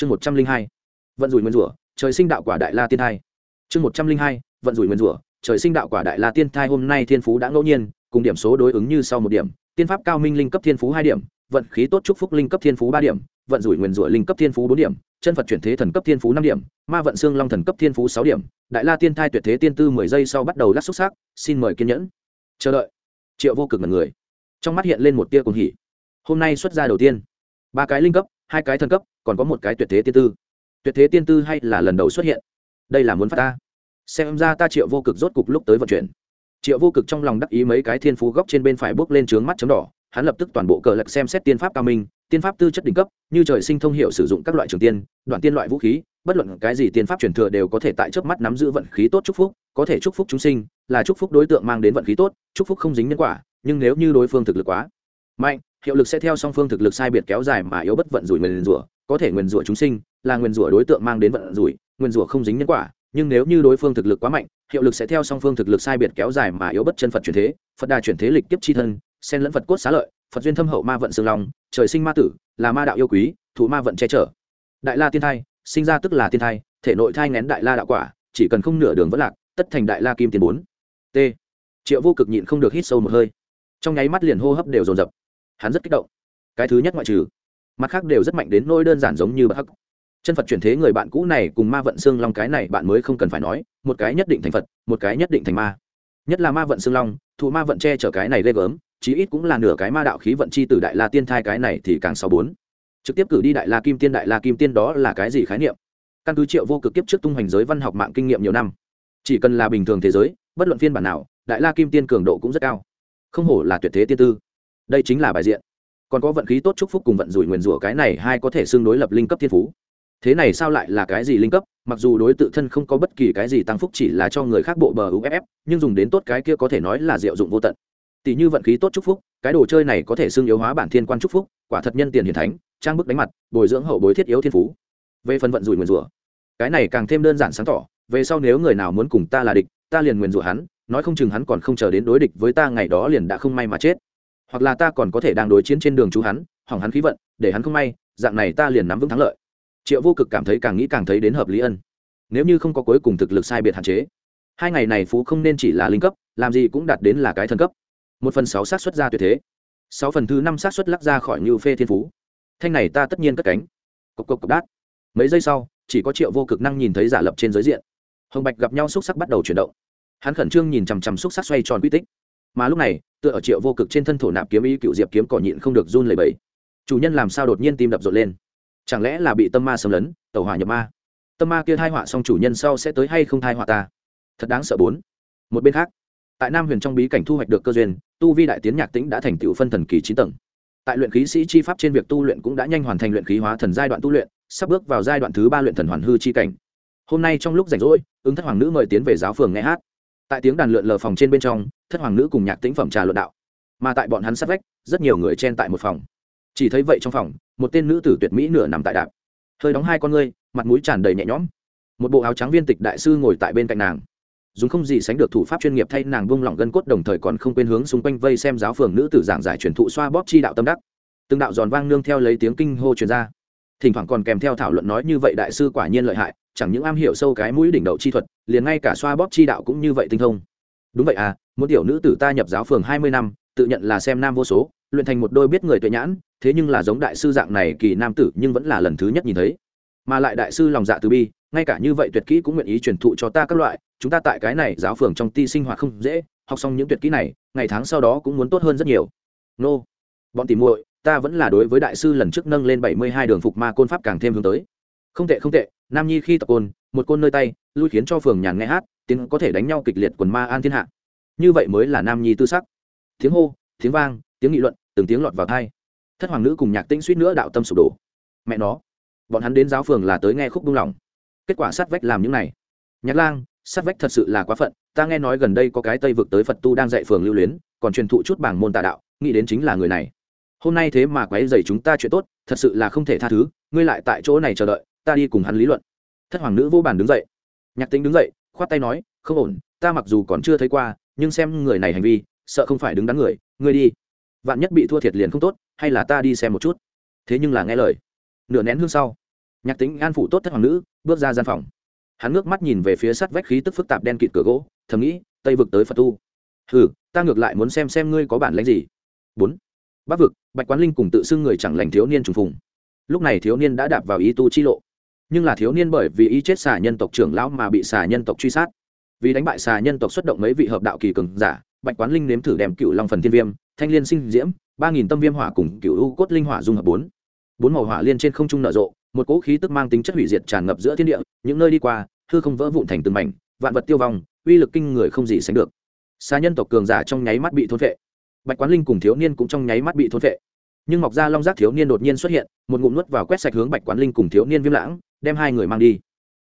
chương một trăm linh hai, vận rủi nguyên rủa, trời sinh đạo quả đại la tiên thai. Chương một trăm linh hai, vận rủi nguyên rủa, trời sinh đạo quả đại la tiên thai hôm nay thiên phú đã ngẫu nhiên, cùng điểm số đối ứng như sau một điểm. Tiên pháp cao minh linh cấp thiên phú hai điểm, vận khí tốt chúc phúc linh cấp thiên phú ba điểm, vận rủi nguyên rủa linh cấp thiên phú bốn điểm, chân phật chuyển thế thần cấp thiên phú năm điểm, ma vận xương long thần cấp thiên phú sáu điểm. Đại la tiên thai tuyệt thế tiên tư mười giây sau bắt đầu lắc xúc xác xin mời kiên nhẫn. Chờ đợi. Triệu vô cực ngần người. Trong mắt hiện lên một tia cùng hỉ. Hôm nay xuất ra đầu tiên. Ba cái linh cấp, hai cái thần cấp còn có một cái tuyệt thế tiên tư. Tuyệt thế tiên tư hay là lần đầu xuất hiện? Đây là muốn phát ta. Xem ra ta triệu vô cực rốt cục lúc tới vận chuyển. Triệu vô cực trong lòng đắc ý mấy cái thiên phú góc trên bên phải bước lên trướng mắt chấm đỏ. Hắn lập tức toàn bộ cờ lật xem xét tiên pháp cao minh, tiên pháp tư chất đỉnh cấp, như trời sinh thông hiệu sử dụng các loại trường tiên, đoạn tiên loại vũ khí, bất luận cái gì tiên pháp truyền thừa đều có thể tại trước mắt nắm giữ vận khí tốt chúc phúc, có thể chúc phúc chúng sinh, là chúc phúc đối tượng mang đến vận khí tốt, chúc phúc không dính nhân quả, nhưng nếu như đối phương thực lực quá mạnh, hiệu lực sẽ theo song phương thực lực sai biệt kéo dài mà yếu bất vận rủi mình rủa có thể nguyền rủa chúng sinh, là nguyền rủa đối tượng mang đến vận rủi, nguyền rủa không dính nhân quả. Nhưng nếu như đối phương thực lực quá mạnh, hiệu lực sẽ theo song phương thực lực sai biệt kéo dài mà yếu bất chân phật chuyển thế. Phật đà chuyển thế lịch tiếp chi thân, xen lẫn phật cốt xá lợi, phật duyên thâm hậu ma vận sương long trời sinh ma tử, là ma đạo yêu quý thụ ma vận che chở. Đại la tiên thai, sinh ra tức là tiên thai, thể nội thai ngén đại la đạo quả, chỉ cần không nửa đường vẫn lạc, tất thành đại la kim tiền bốn. T. Triệu vô cực nhịn không được hít sâu một hơi. Trong nháy mắt liền hô hấp đều dồn dập. Hắn rất kích động. Cái thứ nhất ngoại trừ mặt khác đều rất mạnh đến nỗi đơn giản giống như bất hắc. Chân phật chuyển thế người bạn cũ này cùng ma vận xương long cái này bạn mới không cần phải nói, một cái nhất định thành phật, một cái nhất định thành ma. Nhất là ma vận xương long, thụ ma vận che chở cái này ghê gớm, chí ít cũng là nửa cái ma đạo khí vận chi từ đại la tiên thai cái này thì càng sáu bốn. Trực tiếp cử đi đại la kim tiên, đại la kim tiên đó là cái gì khái niệm? Căn cứ triệu vô cực kiếp trước tung hoành giới văn học mạng kinh nghiệm nhiều năm. Chỉ cần là bình thường thế giới, bất luận phiên bản nào, đại la kim tiên cường độ cũng rất cao. Không hổ là tuyệt thế tiên tư. Đây chính là bài diện còn có vận khí tốt chúc phúc cùng vận rủi nguyền rủa cái này hai có thể xương đối lập linh cấp thiên phú. Thế này sao lại là cái gì linh cấp? Mặc dù đối tự thân không có bất kỳ cái gì tăng phúc chỉ là cho người khác bộ bờ uff nhưng dùng đến tốt cái kia có thể nói là diệu dụng vô tận. Tỷ như vận khí tốt chúc phúc, cái đồ chơi này có thể xương yếu hóa bản thiên quan chúc phúc, quả thật nhân tiền hiền thánh, trang bức đánh mặt, bồi dưỡng hậu bối thiết yếu thiên phú. Về phần vận rủi nguyền rủa, cái này càng thêm đơn giản sáng tỏ, về sau nếu người nào muốn cùng ta là địch, ta liền nguyền rủa hắn, nói không chừng hắn còn không chờ đến đối địch với ta, ngày đó liền đã không may mà chết hoặc là ta còn có thể đang đối chiến trên đường chú hắn, hỏng hắn khí vận, để hắn không may, dạng này ta liền nắm vững thắng lợi. Triệu vô cực cảm thấy càng nghĩ càng thấy đến hợp lý ân. Nếu như không có cuối cùng thực lực sai biệt hạn chế, hai ngày này phú không nên chỉ là linh cấp, làm gì cũng đạt đến là cái thân cấp. Một phần sáu xác suất ra tuyệt thế. Sáu phần thứ năm xác suất lắc ra khỏi như phê thiên phú. Thanh này ta tất nhiên cất cánh. Cộc cộc cộc đát. Mấy giây sau, chỉ có triệu vô cực năng nhìn thấy giả lập trên giới diện. Hồng bạch gặp nhau xúc sắc bắt đầu chuyển động. Hắn khẩn trương nhìn chằm chằm xúc sắc xoay tròn quy tích mà lúc này, tựa ở triệu vô cực trên thân thổ nạp kiếm ý cựu diệp kiếm cỏ nhịn không được run lẩy bẩy. Chủ nhân làm sao đột nhiên tim đập rộn lên? Chẳng lẽ là bị tâm ma xâm lấn tàu hỏa nhập ma? Tâm ma kia thai họa xong chủ nhân sau sẽ tới hay không thai họa ta? Thật đáng sợ bốn. Một bên khác, tại nam huyền trong bí cảnh thu hoạch được cơ duyên, tu vi đại tiến nhạc tĩnh đã thành tựu phân thần kỳ chín tầng. Tại luyện khí sĩ chi pháp trên việc tu luyện cũng đã nhanh hoàn thành luyện khí hóa thần giai đoạn tu luyện, sắp bước vào giai đoạn thứ ba luyện thần hoàn hư chi cảnh. Hôm nay trong lúc rảnh rỗi, ứng thất hoàng nữ mời tiến về giáo phường nghe hát tại tiếng đàn lượn lờ phòng trên bên trong, thất hoàng nữ cùng nhạc tĩnh phẩm trà luận đạo. Mà tại bọn hắn sát vách, rất nhiều người chen tại một phòng. Chỉ thấy vậy trong phòng, một tên nữ tử tuyệt mỹ nửa nằm tại đạp. Hơi đóng hai con ngươi, mặt mũi tràn đầy nhẹ nhõm. Một bộ áo trắng viên tịch đại sư ngồi tại bên cạnh nàng. Dùng không gì sánh được thủ pháp chuyên nghiệp thay nàng vung lỏng gân cốt đồng thời còn không quên hướng xung quanh vây xem giáo phường nữ tử giảng giải truyền thụ xoa bóp chi đạo tâm đắc. Từng đạo giòn vang nương theo lấy tiếng kinh hô truyền ra. Thỉnh thoảng còn kèm theo thảo luận nói như vậy đại sư quả nhiên lợi hại chẳng những am hiểu sâu cái mũi đỉnh đậu chi thuật, liền ngay cả xoa bóp chi đạo cũng như vậy tinh thông. Đúng vậy à một tiểu nữ tử ta nhập giáo phường hai mươi năm, tự nhận là xem nam vô số, luyện thành một đôi biết người tuệ nhãn, thế nhưng là giống đại sư dạng này kỳ nam tử nhưng vẫn là lần thứ nhất nhìn thấy. Mà lại đại sư lòng dạ từ bi, ngay cả như vậy tuyệt kỹ cũng nguyện ý truyền thụ cho ta các loại, chúng ta tại cái này giáo phường trong ti sinh hoạt không dễ, học xong những tuyệt kỹ này, ngày tháng sau đó cũng muốn tốt hơn rất nhiều. Nô, bọn tìm muội, ta vẫn là đối với đại sư lần trước nâng lên bảy mươi hai đường phục ma côn pháp càng thêm hướng tới. Không tệ không tệ nam nhi khi tập côn, một côn nơi tay, lui khiến cho phường nhàn nghe hát, tiếng có thể đánh nhau kịch liệt quần ma an thiên hạ. Như vậy mới là nam nhi tư sắc. Tiếng hô, tiếng vang, tiếng nghị luận, từng tiếng lọt vào thai thất hoàng nữ cùng nhạc tĩnh suýt nữa đạo tâm sụp đổ. Mẹ nó, bọn hắn đến giáo phường là tới nghe khúc buông lỏng. Kết quả sát vách làm những này. Nhạc lang, sát vách thật sự là quá phận, ta nghe nói gần đây có cái tây vực tới phật tu đang dạy phường lưu luyến, còn truyền thụ chút bảng môn tà đạo, nghĩ đến chính là người này. Hôm nay thế mà quấy dày chúng ta chuyện tốt, thật sự là không thể tha thứ, ngươi lại tại chỗ này chờ đợi ta đi cùng hắn lý luận. Thất hoàng nữ vô bàn đứng dậy. Nhạc tính đứng dậy, khoát tay nói, không ổn, ta mặc dù còn chưa thấy qua, nhưng xem người này hành vi, sợ không phải đứng đắn người, ngươi đi. Vạn nhất bị thua thiệt liền không tốt, hay là ta đi xem một chút. Thế nhưng là nghe lời. Nửa nén hương sau, nhạc tính an phụ tốt thất hoàng nữ, bước ra gian phòng. Hắn ngước mắt nhìn về phía sắt vách khí tức phức tạp đen kịt cửa gỗ, thầm nghĩ, tây vực tới phật tu. Hừ, ta ngược lại muốn xem xem ngươi có bản lãnh gì. Bốn, bắc vực, bạch quán linh cùng tự xưng người chẳng lành thiếu niên trùng phùng. Lúc này thiếu niên đã đạp vào ý tu chi lộ nhưng là thiếu niên bởi vì ý chết xà nhân tộc trưởng lão mà bị xà nhân tộc truy sát. Vì đánh bại xà nhân tộc xuất động mấy vị hợp đạo kỳ cường giả, bạch quán linh nếm thử đem cựu long phần thiên viêm, thanh liên sinh diễm, ba nghìn tâm viêm hỏa cùng cựu u cốt linh hỏa dung hợp bốn. Bốn màu hỏa liên trên không trung nở rộ, một cỗ khí tức mang tính chất hủy diệt tràn ngập giữa thiên địa, những nơi đi qua, hư không vỡ vụn thành từng mảnh, vạn vật tiêu vong, uy lực kinh người không gì sánh được. Xà nhân tộc cường giả trong nháy mắt bị thôn vệ bạch quán linh cùng thiếu niên cũng trong nháy mắt bị thôn vệ nhưng mọc ra long giác thiếu niên đột nhiên xuất hiện, một ngụm nuốt vào quét sạch hướng bạch quán linh cùng thiếu niên viêm lãng đem hai người mang đi.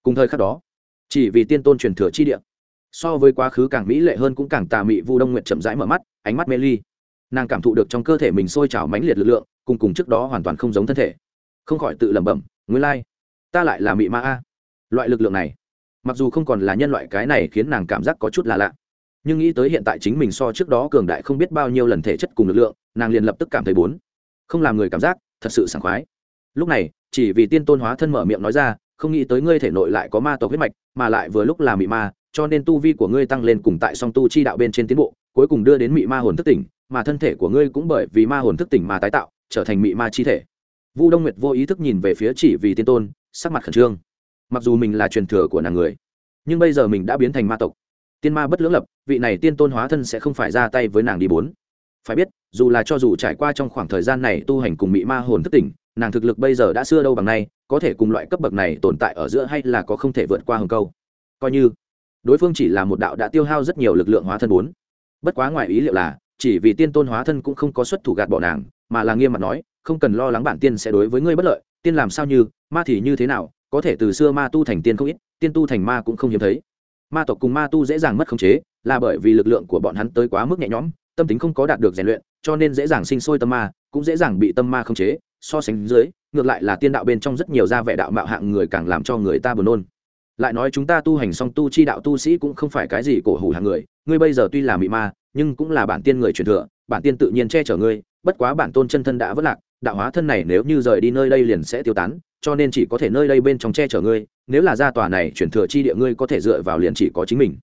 Cùng thời khắc đó, chỉ vì tiên tôn truyền thừa chi địa, so với quá khứ càng mỹ lệ hơn cũng càng tà mị vu đông nguyện chậm rãi mở mắt, ánh mắt mê ly. Nàng cảm thụ được trong cơ thể mình sôi trào mãnh liệt lực lượng, cùng cùng trước đó hoàn toàn không giống thân thể. Không khỏi tự lẩm bẩm, nguyên lai、like. ta lại là mị ma a. Loại lực lượng này, mặc dù không còn là nhân loại cái này khiến nàng cảm giác có chút là lạ, nhưng nghĩ tới hiện tại chính mình so trước đó cường đại không biết bao nhiêu lần thể chất cùng lực lượng, nàng liền lập tức cảm thấy bốn. Không làm người cảm giác, thật sự sảng khoái lúc này, chỉ vì tiên tôn hóa thân mở miệng nói ra, không nghĩ tới ngươi thể nội lại có ma tộc huyết mạch, mà lại vừa lúc là mị ma, cho nên tu vi của ngươi tăng lên cùng tại song tu chi đạo bên trên tiến bộ, cuối cùng đưa đến mị ma hồn thức tỉnh, mà thân thể của ngươi cũng bởi vì ma hồn thức tỉnh mà tái tạo, trở thành mị ma chi thể. Vu đông nguyệt vô ý thức nhìn về phía chỉ vì tiên tôn, sắc mặt khẩn trương. Mặc dù mình là truyền thừa của nàng người, nhưng bây giờ mình đã biến thành ma tộc. Tiên ma bất lưỡng lập, vị này tiên tôn hóa thân sẽ không phải ra tay với nàng đi bốn. Phải biết, dù là cho dù trải qua trong khoảng thời gian này tu hành cùng mị ma hồn thức tỉnh nàng thực lực bây giờ đã xưa đâu bằng nay, có thể cùng loại cấp bậc này tồn tại ở giữa hay là có không thể vượt qua hồng câu? Coi như, đối phương chỉ là một đạo đã tiêu hao rất nhiều lực lượng hóa thân bốn. Bất quá ngoài ý liệu là, chỉ vì tiên tôn hóa thân cũng không có xuất thủ gạt bỏ nàng, mà là nghiêm mặt nói, không cần lo lắng bản tiên sẽ đối với ngươi bất lợi, tiên làm sao như, ma thì như thế nào, có thể từ xưa ma tu thành tiên không ít, tiên tu thành ma cũng không hiếm thấy. Ma tộc cùng ma tu dễ dàng mất khống chế, là bởi vì lực lượng của bọn hắn tới quá mức nhẹ nhõm, tâm tính không có đạt được rèn luyện, cho nên dễ dàng sinh sôi tâm ma, cũng dễ dàng bị tâm ma khống chế so sánh dưới, ngược lại là tiên đạo bên trong rất nhiều gia vẻ đạo mạo hạng người càng làm cho người ta buồn nôn. Lại nói chúng ta tu hành song tu chi đạo tu sĩ cũng không phải cái gì cổ hủ hàng người, ngươi bây giờ tuy là mị ma, nhưng cũng là bản tiên người truyền thừa, bản tiên tự nhiên che chở ngươi, bất quá bản tôn chân thân đã vất lạc, đạo hóa thân này nếu như rời đi nơi đây liền sẽ tiêu tán, cho nên chỉ có thể nơi đây bên trong che chở ngươi, nếu là gia tòa này chuyển thừa chi địa ngươi có thể dựa vào liền chỉ có chính mình.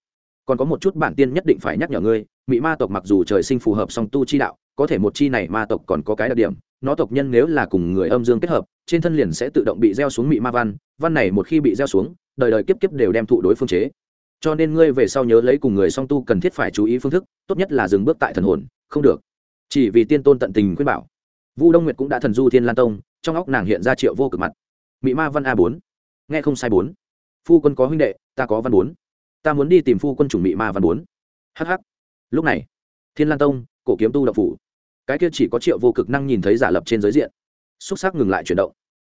Còn có một chút bản tiên nhất định phải nhắc nhở ngươi mỹ ma tộc mặc dù trời sinh phù hợp song tu chi đạo, có thể một chi này ma tộc còn có cái đặc điểm nó tộc nhân nếu là cùng người âm dương kết hợp, trên thân liền sẽ tự động bị gieo xuống mị ma văn văn này một khi bị gieo xuống, đời đời kiếp kiếp đều đem thụ đối phương chế. Cho nên ngươi về sau nhớ lấy cùng người song tu cần thiết phải chú ý phương thức, tốt nhất là dừng bước tại thần hồn, không được. Chỉ vì tiên tôn tận tình khuyên bảo. Vu đông nguyệt cũng đã thần du thiên lan tông, trong óc nàng hiện ra triệu vô cực mặt. Mị ma văn a bốn. Nghe không sai bốn. Phu quân có huynh đệ, ta có văn bốn. Ta muốn đi tìm phu quân chủng mị ma văn bốn. Hh lúc này, thiên lan tông, cổ kiếm tu đậu phủ cái kia chỉ có triệu vô cực năng nhìn thấy giả lập trên giới diện. Xúc sắc ngừng lại chuyển động.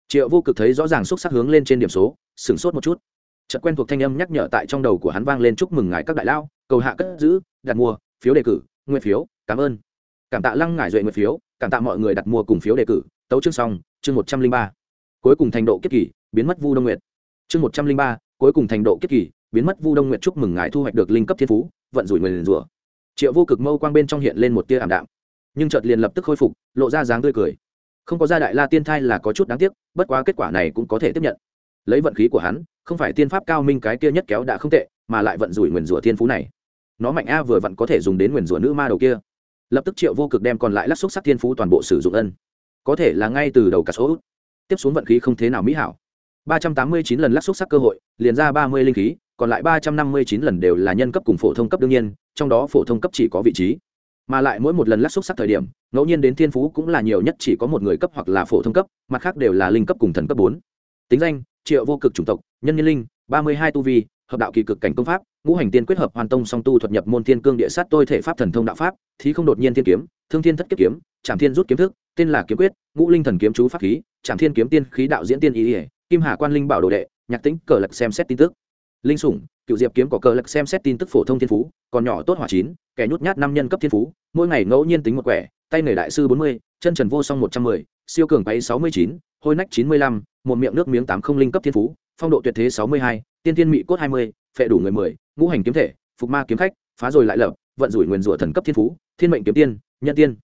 Triệu vô cực thấy rõ ràng xúc sắc hướng lên trên điểm số, sửng sốt một chút. Chợt quen thuộc thanh âm nhắc nhở tại trong đầu của hắn vang lên chúc mừng ngài các đại lao, cầu hạ cất giữ, đặt mua, phiếu đề cử, nguyện phiếu, cảm ơn. Cảm tạ lăng ngải duệ nguyện phiếu, cảm tạ mọi người đặt mua cùng phiếu đề cử. Tấu chương xong, chương một trăm linh ba. Cuối cùng thành độ kiết kỳ, biến mất vu đông nguyệt. Chương một trăm linh ba, cuối cùng thành độ kiết kỳ, biến mất vu đông nguyệt chúc mừng ngài thu hoạch được linh cấp thiên phú, vận rủi người liền rủa. Triệu vô cực mâu quang bên trong hiện lên một tia ảm đạm nhưng chợt liền lập tức khôi phục, lộ ra dáng tươi cười. Không có gia đại la tiên thai là có chút đáng tiếc, bất quá kết quả này cũng có thể tiếp nhận. Lấy vận khí của hắn, không phải tiên pháp cao minh cái kia nhất kéo đã không tệ, mà lại vận rủi nguyền rủa thiên phú này. Nó mạnh a vừa vặn có thể dùng đến nguyền rủa nữ ma đầu kia. Lập tức triệu vô cực đem còn lại lắc xúc sắc thiên phú toàn bộ sử dụng ân. Có thể là ngay từ đầu cả số tiếp xuống vận khí không thế nào mỹ hảo. Ba trăm tám mươi chín lần lắc xúc sắc cơ hội, liền ra ba mươi linh khí, còn lại ba trăm năm mươi chín lần đều là nhân cấp cùng phổ thông cấp đương nhiên, trong đó phổ thông cấp chỉ có vị trí mà lại mỗi một lần lắc xúc sắc thời điểm, ngẫu nhiên đến thiên phú cũng là nhiều nhất, chỉ có một người cấp hoặc là phổ thông cấp, mặt khác đều là linh cấp cùng thần cấp bốn. Tính danh, triệu vô cực chủng tộc, nhân nhân linh, ba mươi hai tu vi, hợp đạo kỳ cực cảnh công pháp, ngũ hành tiên quyết hợp hoàn tông song tu thuật nhập môn thiên cương địa sát tôi thể pháp thần thông đạo pháp, thí không đột nhiên thiên kiếm, thương thiên thất kiếp kiếm, trảm thiên rút kiếm thức, tên là kiếm quyết, ngũ linh thần kiếm chú pháp khí, trảm thiên kiếm tiên khí đạo diễn tiên ý ỉa kim hà quan linh bảo đồ đệ, nhạc tính cờ lật xem xét tin tức. Linh sủng cựu diệp kiếm có cờ lực xem xét tin tức phổ thông thiên phú, còn nhỏ tốt hỏa chín, kẻ nhút nhát năm nhân cấp thiên phú, mỗi ngày ngẫu nhiên tính một quẻ, tay nghề đại sư bốn mươi, chân trần vô song một trăm mười, siêu cường bay sáu mươi chín, hôi nách chín mươi lăm, một miệng nước miếng tám không linh cấp thiên phú, phong độ tuyệt thế sáu mươi hai, tiên tiên mỹ cốt hai mươi, phệ đủ người mười, ngũ hành kiếm thể, phục ma kiếm khách, phá rồi lại lập, vận rủi nguyền rủa thần cấp thiên phú, thiên mệnh kiếm tiên, nhân tiên.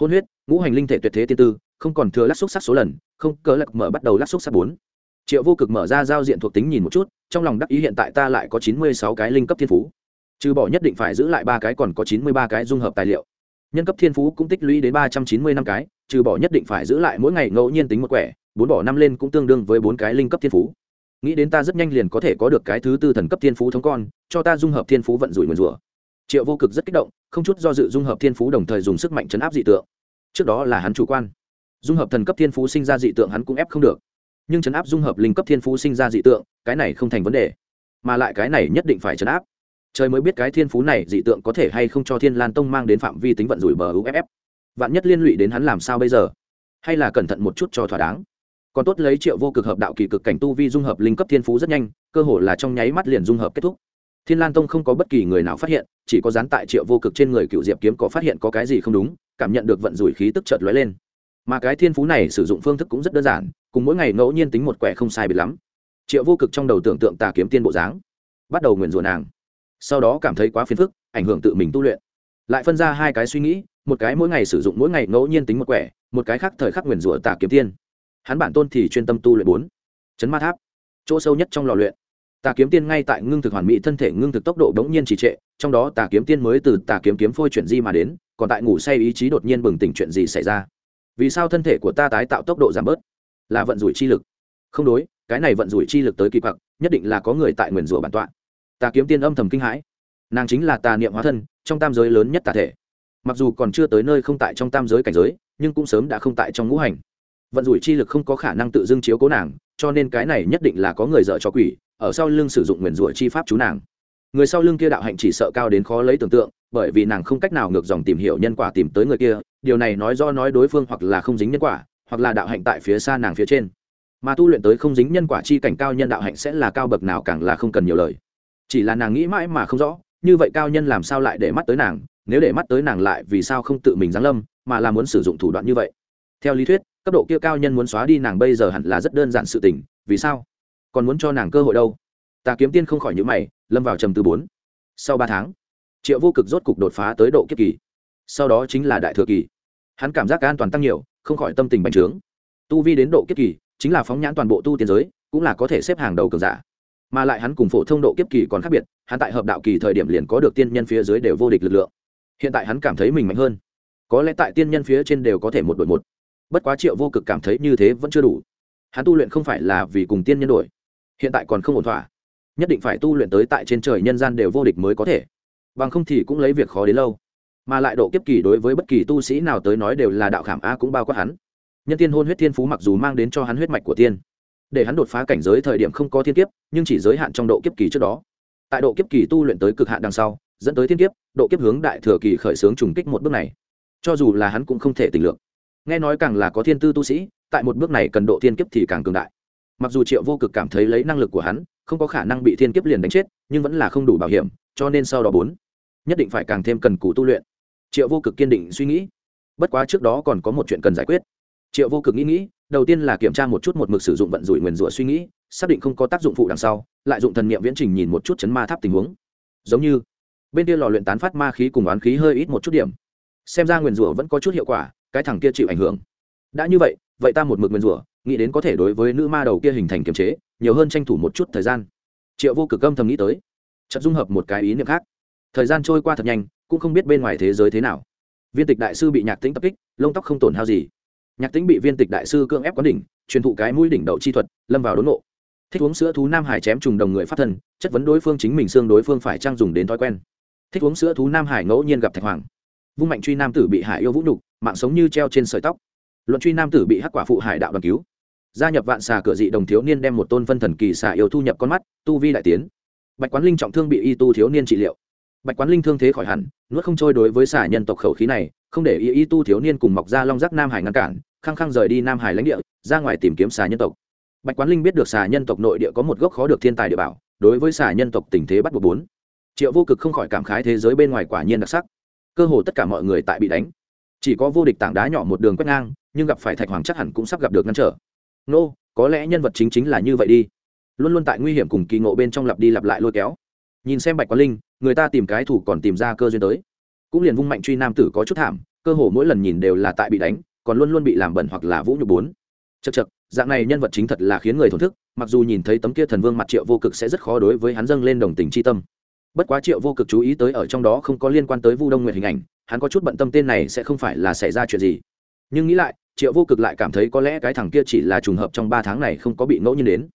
Hôn huyết, ngũ hành linh thể tuyệt thế tiên tư, không còn thừa lắc xúc sắc số lần, không cờ lạc mở bắt đầu lắc xúc sắc bốn triệu vô cực mở ra giao diện thuộc tính nhìn một chút, trong lòng đắc ý hiện tại ta lại có chín mươi sáu cái linh cấp thiên phú. Trừ bỏ nhất định phải giữ lại ba cái còn có chín mươi ba cái dung hợp tài liệu. Nhân cấp thiên phú cũng tích lũy đến ba trăm chín mươi năm cái, trừ bỏ nhất định phải giữ lại mỗi ngày ngẫu nhiên tính một quẻ, bốn bỏ năm lên cũng tương đương với bốn cái linh cấp thiên phú. Nghĩ đến ta rất nhanh liền có thể có được cái thứ tư thần cấp thiên phú thống con, cho ta dung hợp thiên phú vận rủi nguyền rủa. Triệu vô cực rất kích động, không chút do dự dung hợp thiên phú đồng thời dùng sức mạnh chấn áp dị tượng. Trước đó là hắn chủ quan. Dung hợp thần cấp thiên phú sinh ra dị tượng hắn cũng ép không được nhưng chấn áp dung hợp linh cấp thiên phú sinh ra dị tượng, cái này không thành vấn đề. Mà lại cái này nhất định phải chấn áp. Trời mới biết cái thiên phú này dị tượng có thể hay không cho thiên lan tông mang đến phạm vi tính vận rủi bờ uff vạn nhất liên lụy đến hắn làm sao bây giờ? Hay là cẩn thận một chút cho thỏa đáng? Còn tốt lấy triệu vô cực hợp đạo kỳ cực cảnh tu vi dung hợp linh cấp thiên phú rất nhanh, cơ hồ là trong nháy mắt liền dung hợp kết thúc. Thiên lan tông không có bất kỳ người nào phát hiện, chỉ có dán tại triệu vô cực trên người cựu diệp kiếm có phát hiện có cái gì không đúng, cảm nhận được vận rủi khí tức chợt lóe lên mà cái thiên phú này sử dụng phương thức cũng rất đơn giản, cùng mỗi ngày ngẫu nhiên tính một quẻ không sai biệt lắm. Triệu vô cực trong đầu tưởng tượng tà kiếm tiên bộ dáng, bắt đầu nguyền rủa nàng. Sau đó cảm thấy quá phiền phức, ảnh hưởng tự mình tu luyện. Lại phân ra hai cái suy nghĩ, một cái mỗi ngày sử dụng mỗi ngày ngẫu nhiên tính một quẻ, một cái khác thời khắc nguyền rủa tà kiếm tiên. Hắn bản tôn thì chuyên tâm tu luyện bốn. Chấn ma tháp, chỗ sâu nhất trong lò luyện. Tà kiếm tiên ngay tại ngưng thực hoàn mỹ thân thể ngưng thực tốc độ bỗng nhiên trì trệ, trong đó tà kiếm tiên mới từ tà kiếm kiếm phôi chuyển di mà đến, còn tại ngủ say ý chí đột nhiên bừng tỉnh chuyện gì xảy ra vì sao thân thể của ta tái tạo tốc độ giảm bớt? Là vận rủi chi lực. Không đối, cái này vận rủi chi lực tới kỳ quặc, nhất định là có người tại nguyền rủa bản tọa. Ta kiếm tiên âm thầm kinh hãi. Nàng chính là tà niệm hóa thân, trong tam giới lớn nhất tà thể. Mặc dù còn chưa tới nơi không tại trong tam giới cảnh giới, nhưng cũng sớm đã không tại trong ngũ hành. Vận rủi chi lực không có khả năng tự dưng chiếu cố nàng, cho nên cái này nhất định là có người dợ cho quỷ, ở sau lưng sử dụng nguyền rủa chi pháp chú nàng. Người sau lưng kia đạo hạnh chỉ sợ cao đến khó lấy tưởng tượng bởi vì nàng không cách nào ngược dòng tìm hiểu nhân quả tìm tới người kia, điều này nói do nói đối phương hoặc là không dính nhân quả, hoặc là đạo hạnh tại phía xa nàng phía trên. Mà tu luyện tới không dính nhân quả chi cảnh cao nhân đạo hạnh sẽ là cao bậc nào càng là không cần nhiều lời. Chỉ là nàng nghĩ mãi mà không rõ, như vậy cao nhân làm sao lại để mắt tới nàng, nếu để mắt tới nàng lại vì sao không tự mình giáng lâm, mà là muốn sử dụng thủ đoạn như vậy? Theo lý thuyết, cấp độ kia cao nhân muốn xóa đi nàng bây giờ hẳn là rất đơn giản sự tình, vì sao? Còn muốn cho nàng cơ hội đâu? Ta kiếm tiên không khỏi nhữ mày, lâm vào trầm từ bốn. Sau ba tháng triệu vô cực rốt cục đột phá tới độ kiếp kỳ. Sau đó chính là đại thừa kỳ. Hắn cảm giác an toàn tăng nhiều, không khỏi tâm tình bành trướng. Tu vi đến độ kiếp kỳ, chính là phóng nhãn toàn bộ tu tiên giới, cũng là có thể xếp hàng đầu cường giả. Mà lại hắn cùng phổ thông độ kiếp kỳ còn khác biệt, hắn tại hợp đạo kỳ thời điểm liền có được tiên nhân phía dưới đều vô địch lực lượng. Hiện tại hắn cảm thấy mình mạnh hơn. Có lẽ tại tiên nhân phía trên đều có thể một đội một. Bất quá triệu vô cực cảm thấy như thế vẫn chưa đủ. Hắn tu luyện không phải là vì cùng tiên nhân đổi. Hiện tại còn không ổn thỏa. Nhất định phải tu luyện tới tại trên trời nhân gian đều vô địch mới có thể bằng không thì cũng lấy việc khó đến lâu. Mà lại độ kiếp kỳ đối với bất kỳ tu sĩ nào tới nói đều là đạo khảm a cũng bao quát hắn. Nhân tiên hôn huyết thiên phú mặc dù mang đến cho hắn huyết mạch của tiên, để hắn đột phá cảnh giới thời điểm không có thiên kiếp, nhưng chỉ giới hạn trong độ kiếp kỳ trước đó. Tại độ kiếp kỳ tu luyện tới cực hạn đằng sau, dẫn tới thiên kiếp, độ kiếp hướng đại thừa kỳ khởi xướng trùng kích một bước này. Cho dù là hắn cũng không thể tình lượng nghe nói càng là có thiên tư tu sĩ, tại một bước này cần độ thiên kiếp thì càng cường đại. Mặc dù triệu vô cực cảm thấy lấy năng lực của hắn, không có khả năng bị thiên kiếp liền đánh chết, nhưng vẫn là không đủ bảo hiểm cho nên sau đó bốn, nhất định phải càng thêm cần cù tu luyện. Triệu vô cực kiên định suy nghĩ. Bất quá trước đó còn có một chuyện cần giải quyết. Triệu vô cực nghĩ nghĩ, đầu tiên là kiểm tra một chút một mực sử dụng vận rủi nguyền rủa suy nghĩ, xác định không có tác dụng phụ đằng sau, lại dụng thần niệm viễn trình nhìn một chút chấn ma tháp tình huống. Giống như, bên kia lò luyện tán phát ma khí cùng oán khí hơi ít một chút điểm. Xem ra nguyền rủa vẫn có chút hiệu quả, cái thằng kia chịu ảnh hưởng. Đã như vậy vậy ta một mực nguyền rủa, nghĩ đến có thể đối với nữ ma đầu kia hình thành kiềm chế, nhiều hơn tranh thủ một chút thời gian. Triệu vô cực âm thầm nghĩ tới chợt dung hợp một cái ý niệm khác. Thời gian trôi qua thật nhanh, cũng không biết bên ngoài thế giới thế nào. Viên tịch đại sư bị nhạc tĩnh tập kích, lông tóc không tổn hao gì. Nhạc tĩnh bị viên tịch đại sư cưỡng ép quán đỉnh, truyền thụ cái mũi đỉnh đậu chi thuật, lâm vào đốn nộ thích uống sữa thú nam hải chém trùng đồng người phát thân chất vấn đối phương chính mình xương đối phương phải trang dùng đến thói quen. Thích uống sữa thú nam hải ngẫu nhiên gặp thạch hoàng. Vung mạnh truy nam tử bị hải yêu vũ nhục, mạng sống như treo trên sợi tóc. Luận truy nam tử bị hắc quả phụ hải đạo đoàn cứu. Gia nhập vạn xà cửa dị đồng thiếu niên đem một tôn phân thần kỳ xà yêu thu nhập con mắt, tu vi đại tiến bạch quán linh trọng thương bị y tu thiếu niên trị liệu. Bạch quán linh thương thế khỏi hẳn nuốt không trôi đối với xà nhân tộc khẩu khí này không để y y tu thiếu niên cùng mọc ra long giác nam hải ngăn cản khăng khăng rời đi nam hải lãnh địa ra ngoài tìm kiếm xà nhân tộc. Bạch quán linh biết được xà nhân tộc nội địa có một gốc khó được thiên tài địa bảo đối với xà nhân tộc tình thế bắt buộc bốn. Triệu vô cực không khỏi cảm khái thế giới bên ngoài quả nhiên đặc sắc. Cơ hồ tất cả mọi người tại bị đánh. Chỉ có vô địch tảng đá nhỏ một đường quét ngang nhưng gặp phải thạch hoàng chắc hẳn cũng sắp gặp được ngăn trở. Nô, có lẽ nhân vật chính chính là như vậy đi luôn luôn tại nguy hiểm cùng kỳ ngộ bên trong lặp đi lặp lại lôi kéo. Nhìn xem bạch quán linh, người ta tìm cái thủ còn tìm ra cơ duyên tới. Cũng liền vung mạnh truy nam tử có chút thảm, cơ hồ mỗi lần nhìn đều là tại bị đánh, còn luôn luôn bị làm bẩn hoặc là vũ nhục bốn. Chật chật dạng này nhân vật chính thật là khiến người thổn thức, mặc dù nhìn thấy tấm kia thần vương mặt triệu vô cực sẽ rất khó đối với hắn dâng lên đồng tình c h i tâm. Bất quá triệu vô cực chú ý tới ở trong đó không có liên quan tới vu đông nguyệt hình ảnh, hắn có chút bận tâm tên này sẽ không phải là xảy ra chuyện gì. Nhưng nghĩ lại, triệu vô cực lại cảm thấy có lẽ cái thằng kia chỉ là trùng hợp trong ba tháng này không có bị ngẫu nhiên đến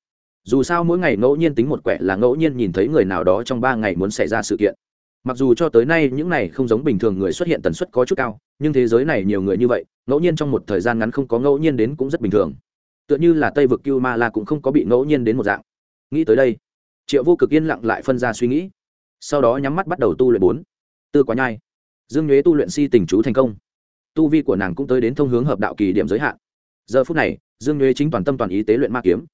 dù sao mỗi ngày ngẫu nhiên tính một quẻ là ngẫu nhiên nhìn thấy người nào đó trong ba ngày muốn xảy ra sự kiện. Mặc dù cho tới nay những này không giống bình thường người xuất hiện tần suất có chút cao, nhưng thế giới này nhiều người như vậy, ngẫu nhiên trong một thời gian ngắn không có ngẫu nhiên đến cũng rất bình thường. Tựa như là tây vực cưu ma la cũng không có bị ngẫu nhiên đến một dạng. Nghĩ tới đây, triệu vô cực yên lặng lại phân ra suy nghĩ. Sau đó nhắm mắt bắt đầu tu luyện bốn. Tư quá nhai. Dương nhuế tu luyện si tình chú thành công. Tu vi của nàng cũng tới đến thông hướng hợp đạo kỳ điểm giới hạn. Giờ phút này, dương nhuế chính toàn tâm toàn ý tế luyện ma kiếm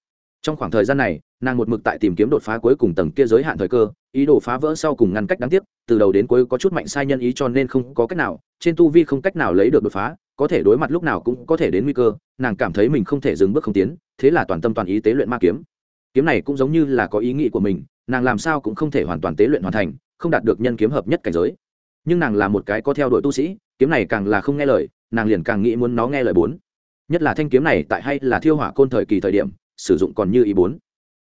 trong khoảng thời gian này, nàng một mực tại tìm kiếm đột phá cuối cùng tầng kia giới hạn thời cơ, ý đồ phá vỡ sau cùng ngăn cách đáng tiếc, từ đầu đến cuối có chút mạnh sai nhân ý cho nên không có cách nào, trên tu vi không cách nào lấy được đột phá, có thể đối mặt lúc nào cũng có thể đến nguy cơ, nàng cảm thấy mình không thể dừng bước không tiến, thế là toàn tâm toàn ý tế luyện ma kiếm. Kiếm này cũng giống như là có ý nghĩ của mình, nàng làm sao cũng không thể hoàn toàn tế luyện hoàn thành, không đạt được nhân kiếm hợp nhất cảnh giới. Nhưng nàng là một cái có theo đuổi tu sĩ, kiếm này càng là không nghe lời, nàng liền càng nghĩ muốn nó nghe lời bốn. Nhất là thanh kiếm này tại hay là thiêu hỏa côn thời kỳ thời điểm sử dụng còn như ý bốn.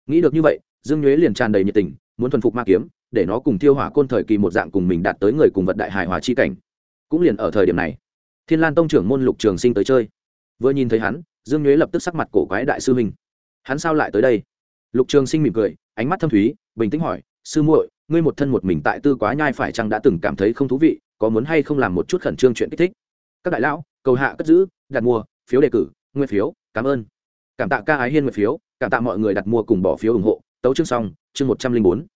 Nghĩ được như vậy, dương nhuế liền tràn đầy nhiệt tình, muốn thuần phục ma kiếm, để nó cùng thiêu hỏa côn thời kỳ một dạng cùng mình đạt tới người cùng vật đại hài hòa chi cảnh. Cũng liền ở thời điểm này, thiên lan tông trưởng môn lục trường sinh tới chơi. Vừa nhìn thấy hắn, dương nhuế lập tức sắc mặt cổ quái đại sư huynh. Hắn sao lại tới đây? Lục trường sinh mỉm cười, ánh mắt thâm thúy, bình tĩnh hỏi, sư muội, ngươi một thân một mình tại tư quá nhai phải chăng đã từng cảm thấy không thú vị, có muốn hay không làm một chút khẩn trương chuyện kích thích? Các đại lão, cầu hạ cất giữ, đặt mua, phiếu đề cử nguyên phiếu, cảm ơn cảm tạ ca ái hiên nguyệt phiếu, cảm tạ mọi người đặt mua cùng bỏ phiếu ủng hộ. Tấu chương xong, chương một trăm linh bốn.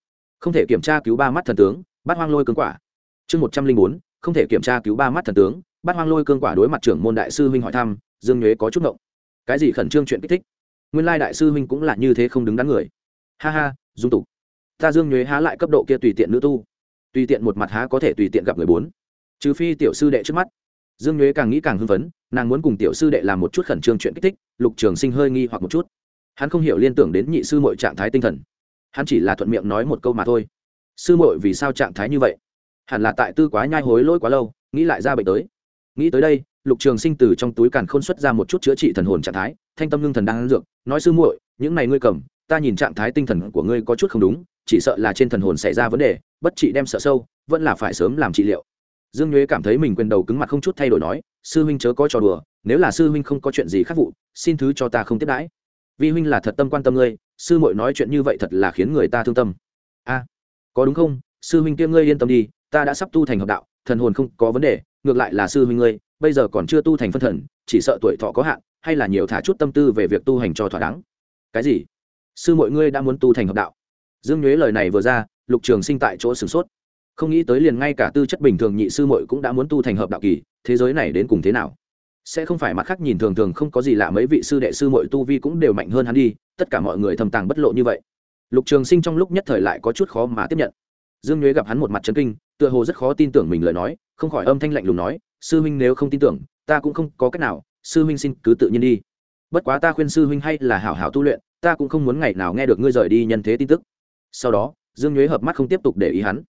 Không thể kiểm tra cứu ba mắt thần tướng, bắt hoang lôi cương quả. Chương một trăm linh bốn, không thể kiểm tra cứu ba mắt thần tướng, bắt hoang lôi cương quả đối mặt trưởng môn đại sư huynh hỏi thăm, dương nhuế có chút ngộng. Cái gì khẩn trương chuyện kích thích? Nguyên lai đại sư huynh cũng là như thế không đứng đắn người. Ha ha, dung tục. Ta dương nhuế há lại cấp độ kia tùy tiện nữ tu. Tùy tiện một mặt há có thể tùy tiện gặp người bốn. Trừ phi tiểu sư đệ trước mắt dương nhuế càng nghĩ càng hưng phấn, nàng muốn cùng tiểu sư đệ làm một chút khẩn trương chuyện kích thích, lục trường sinh hơi nghi hoặc một chút. Hắn không hiểu liên tưởng đến nhị sư mội trạng thái tinh thần. Hắn chỉ là thuận miệng nói một câu mà thôi. Sư mội vì sao trạng thái như vậy? Hẳn là tại tư quá nhai hối lỗi quá lâu, nghĩ lại ra bệnh tới. Nghĩ tới đây, lục trường sinh từ trong túi càn khôn xuất ra một chút chữa trị thần hồn trạng thái, thanh tâm ngưng thần đang ăn dược, nói sư muội, những này ngươi cầm, ta nhìn trạng thái tinh thần của ngươi có chút không đúng, chỉ sợ là trên thần hồn xảy ra vấn đề, bất trị đem sợ sâu, vẫn là phải sớm làm trị liệu dương nhuế cảm thấy mình quyền đầu cứng mặt không chút thay đổi nói, sư huynh chớ có trò đùa, nếu là sư huynh không có chuyện gì khác vụ, xin thứ cho ta không tiếp đãi. Vi huynh là thật tâm quan tâm ngươi, sư muội nói chuyện như vậy thật là khiến người ta thương tâm. A, có đúng không? Sư huynh kia ngươi yên tâm đi, ta đã sắp tu thành hợp đạo, thần hồn không có vấn đề, ngược lại là sư huynh ngươi, bây giờ còn chưa tu thành phân thần, chỉ sợ tuổi thọ có hạn, hay là nhiều thả chút tâm tư về việc tu hành cho thỏa đáng. Cái gì? Sư muội ngươi đã muốn tu thành hợp đạo? Dương nhuế lời này vừa ra, lục trường sinh tại chỗ sửng sốt không nghĩ tới liền ngay cả tư chất bình thường nhị sư muội cũng đã muốn tu thành hợp đạo kỳ, thế giới này đến cùng thế nào? Sẽ không phải mặt khác nhìn thường thường không có gì lạ mấy vị sư đệ sư muội tu vi cũng đều mạnh hơn hắn đi, tất cả mọi người thầm tàng bất lộ như vậy. Lục trường sinh trong lúc nhất thời lại có chút khó mà tiếp nhận. Dương nhuế gặp hắn một mặt trấn kinh, tựa hồ rất khó tin tưởng mình lời nói, không khỏi âm thanh lạnh lùng nói, sư huynh nếu không tin tưởng, ta cũng không có cách nào, sư huynh xin cứ tự nhiên đi. Bất quá ta khuyên sư huynh hay là hảo hảo tu luyện, ta cũng không muốn ngày nào nghe được ngươi rời đi nhân thế tin tức. Sau đó, dương nhuế hợp mắt không tiếp tục để ý hắn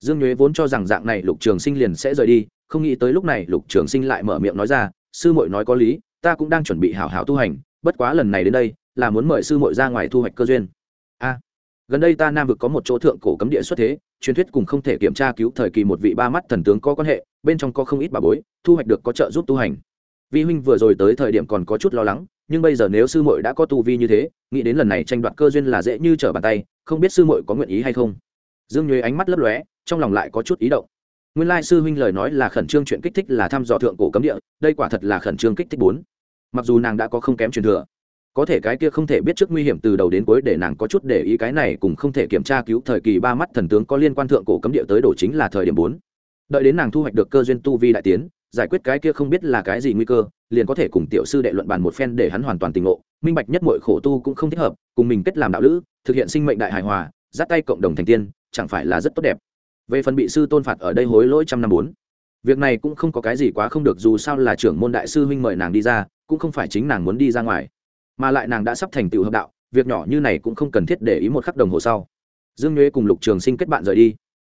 dương nhuế vốn cho rằng dạng này lục trường sinh liền sẽ rời đi, không nghĩ tới lúc này lục trường sinh lại mở miệng nói ra, sư mội nói có lý, ta cũng đang chuẩn bị hảo hảo tu hành, bất quá lần này đến đây, là muốn mời sư mội ra ngoài thu hoạch cơ duyên. A, gần đây ta nam vực có một chỗ thượng cổ cấm địa xuất thế, truyền thuyết cùng không thể kiểm tra cứu thời kỳ một vị ba mắt thần tướng có quan hệ, bên trong có không ít bà bối, thu hoạch được có trợ giúp tu hành. Vi huynh vừa rồi tới thời điểm còn có chút lo lắng, nhưng bây giờ nếu sư mội đã có tu vi như thế, nghĩ đến lần này tranh đoạt cơ duyên là dễ như trở bàn tay, không biết sư mội có nguyện ý hay không dương nhuế ánh mắt lấp lóe, trong lòng lại có chút ý động. Nguyên lai sư huynh lời nói là khẩn trương chuyện kích thích là thăm dò thượng cổ cấm địa, đây quả thật là khẩn trương kích thích bốn. Mặc dù nàng đã có không kém truyền thừa, có thể cái kia không thể biết trước nguy hiểm từ đầu đến cuối để nàng có chút để ý cái này cũng không thể kiểm tra cứu thời kỳ ba mắt thần tướng có liên quan thượng cổ cấm địa tới đổ chính là thời điểm bốn. Đợi đến nàng thu hoạch được cơ duyên tu vi đại tiến, giải quyết cái kia không biết là cái gì nguy cơ, liền có thể cùng tiểu sư đệ luận bàn một phen để hắn hoàn toàn tình ngộ, minh bạch nhất mọi khổ tu cũng không thích hợp, cùng mình kết làm đạo lữ, thực hiện sinh mệnh đại hài hòa giáp tay cộng đồng thành tiên chẳng phải là rất tốt đẹp. Về phần bị sư tôn phạt ở đây hối lỗi trăm năm bốn. Việc này cũng không có cái gì quá không được, dù sao là trưởng môn đại sư huynh mời nàng đi ra, cũng không phải chính nàng muốn đi ra ngoài. Mà lại nàng đã sắp thành tựu hợp đạo, việc nhỏ như này cũng không cần thiết để ý một khắc đồng hồ sau. Dương nhuế cùng lục trường sinh kết bạn rời đi.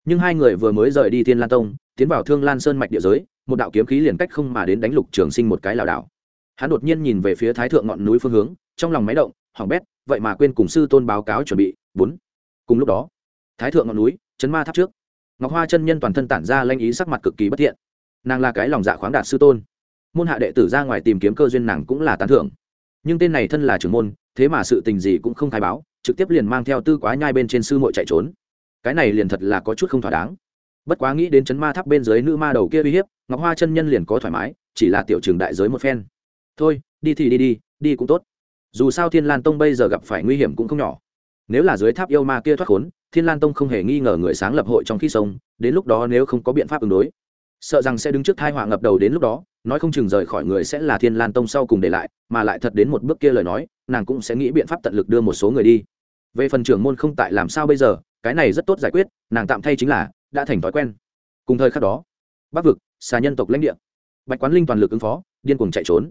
Nhưng hai người vừa mới rời đi thiên lan tông, tiến vào thương lan sơn mạch địa giới, một đạo kiếm khí liền cách không mà đến đánh lục trường sinh một cái lảo đảo. Hắn đột nhiên nhìn về phía thái thượng ngọn núi phương hướng, trong lòng máy động hỏng bét, vậy mà quên cùng sư tôn báo cáo chuẩn bị, bốn. Cùng lúc đó thái thượng ngọn núi, chấn ma tháp trước. Ngọc hoa chân nhân toàn thân tản ra lanh ý sắc mặt cực kỳ bất thiện. Nàng là cái lòng dạ khoáng đạt sư tôn. Môn hạ đệ tử ra ngoài tìm kiếm cơ duyên nàng cũng là tán thưởng. Nhưng tên này thân là trưởng môn, thế mà sự tình gì cũng không khai báo, trực tiếp liền mang theo tư quá nhai bên trên sư muội chạy trốn. Cái này liền thật là có chút không thỏa đáng. Bất quá nghĩ đến chấn ma tháp bên dưới nữ ma đầu kia uy hiếp, ngọc hoa chân nhân liền có thoải mái, chỉ là tiểu trường đại giới một phen. Thôi, đi thì đi đi đi cũng tốt. Dù sao thiên lan tông bây giờ gặp phải nguy hiểm cũng không nhỏ. Nếu là dưới tháp yêu ma kia thoát khốn thiên lan tông không hề nghi ngờ người sáng lập hội trong khi sông đến lúc đó nếu không có biện pháp ứng đối, sợ rằng sẽ đứng trước thai họa ngập đầu đến lúc đó, nói không chừng rời khỏi người sẽ là thiên lan tông sau cùng để lại, mà lại thật đến một bước kia lời nói, nàng cũng sẽ nghĩ biện pháp tận lực đưa một số người đi. Về phần trưởng môn không tại làm sao bây giờ, cái này rất tốt giải quyết, nàng tạm thay chính là, đã thành thói quen. Cùng thời khắc đó, bắc vực, xà nhân tộc lãnh địa. Bạch quán linh toàn lực ứng phó, điên cuồng chạy trốn.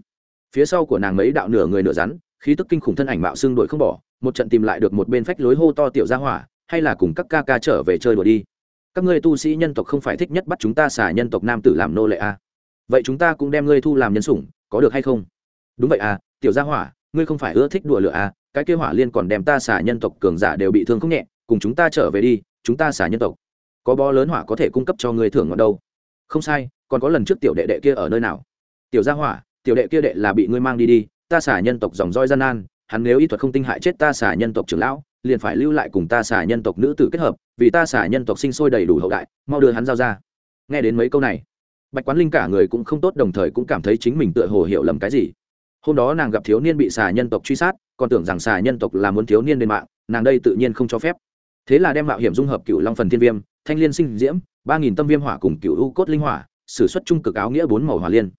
Phía sau của nàng mấy đạo nửa người nửa rắn, khí tức kinh khủng thân ảnh mạo xương đội không bỏ, một trận tìm lại được một bên phách lối hô to tiểu gia hỏa hay là cùng các ca ca trở về chơi đùa đi. Các ngươi tu sĩ nhân tộc không phải thích nhất bắt chúng ta xả nhân tộc nam tử làm nô lệ à. vậy chúng ta cũng đem ngươi thu làm nhân sủng, có được hay không? Đúng vậy à tiểu gia hỏa, ngươi không phải ưa thích đùa lửa à? Cái kêu hỏa liên còn đem ta xả nhân tộc cường giả đều bị thương không nhẹ, cùng chúng ta trở về đi, chúng ta xả nhân tộc. Có bó lớn hỏa có thể cung cấp cho ngươi thưởng ở đâu. Không sai, còn có lần trước tiểu đệ đệ kia ở nơi nào? Tiểu gia hỏa, tiểu đệ kia đệ là bị ngươi mang đi đi, ta xả nhân tộc dòng roi gian nan, hắn nếu y thuật không tinh hại chết ta xả nhân tộc trưởng lão liền phải lưu lại cùng ta xả nhân tộc nữ tử kết hợp, vì ta xả nhân tộc sinh sôi đầy đủ hậu đại, mau đưa hắn giao ra. Nghe đến mấy câu này, bạch quán linh cả người cũng không tốt đồng thời cũng cảm thấy chính mình tựa hồ hiểu lầm cái gì. Hôm đó nàng gặp thiếu niên bị xà nhân tộc truy sát, còn tưởng rằng xà nhân tộc là muốn thiếu niên lên mạng, nàng đây tự nhiên không cho phép. Thế là đem mạo hiểm dung hợp cựu long phần thiên viêm, thanh liên sinh diễm, ba nghìn tâm viêm hỏa cùng cựu u cốt linh hỏa s ử suất trung cực áo nghĩa bốn màu hỏa liên.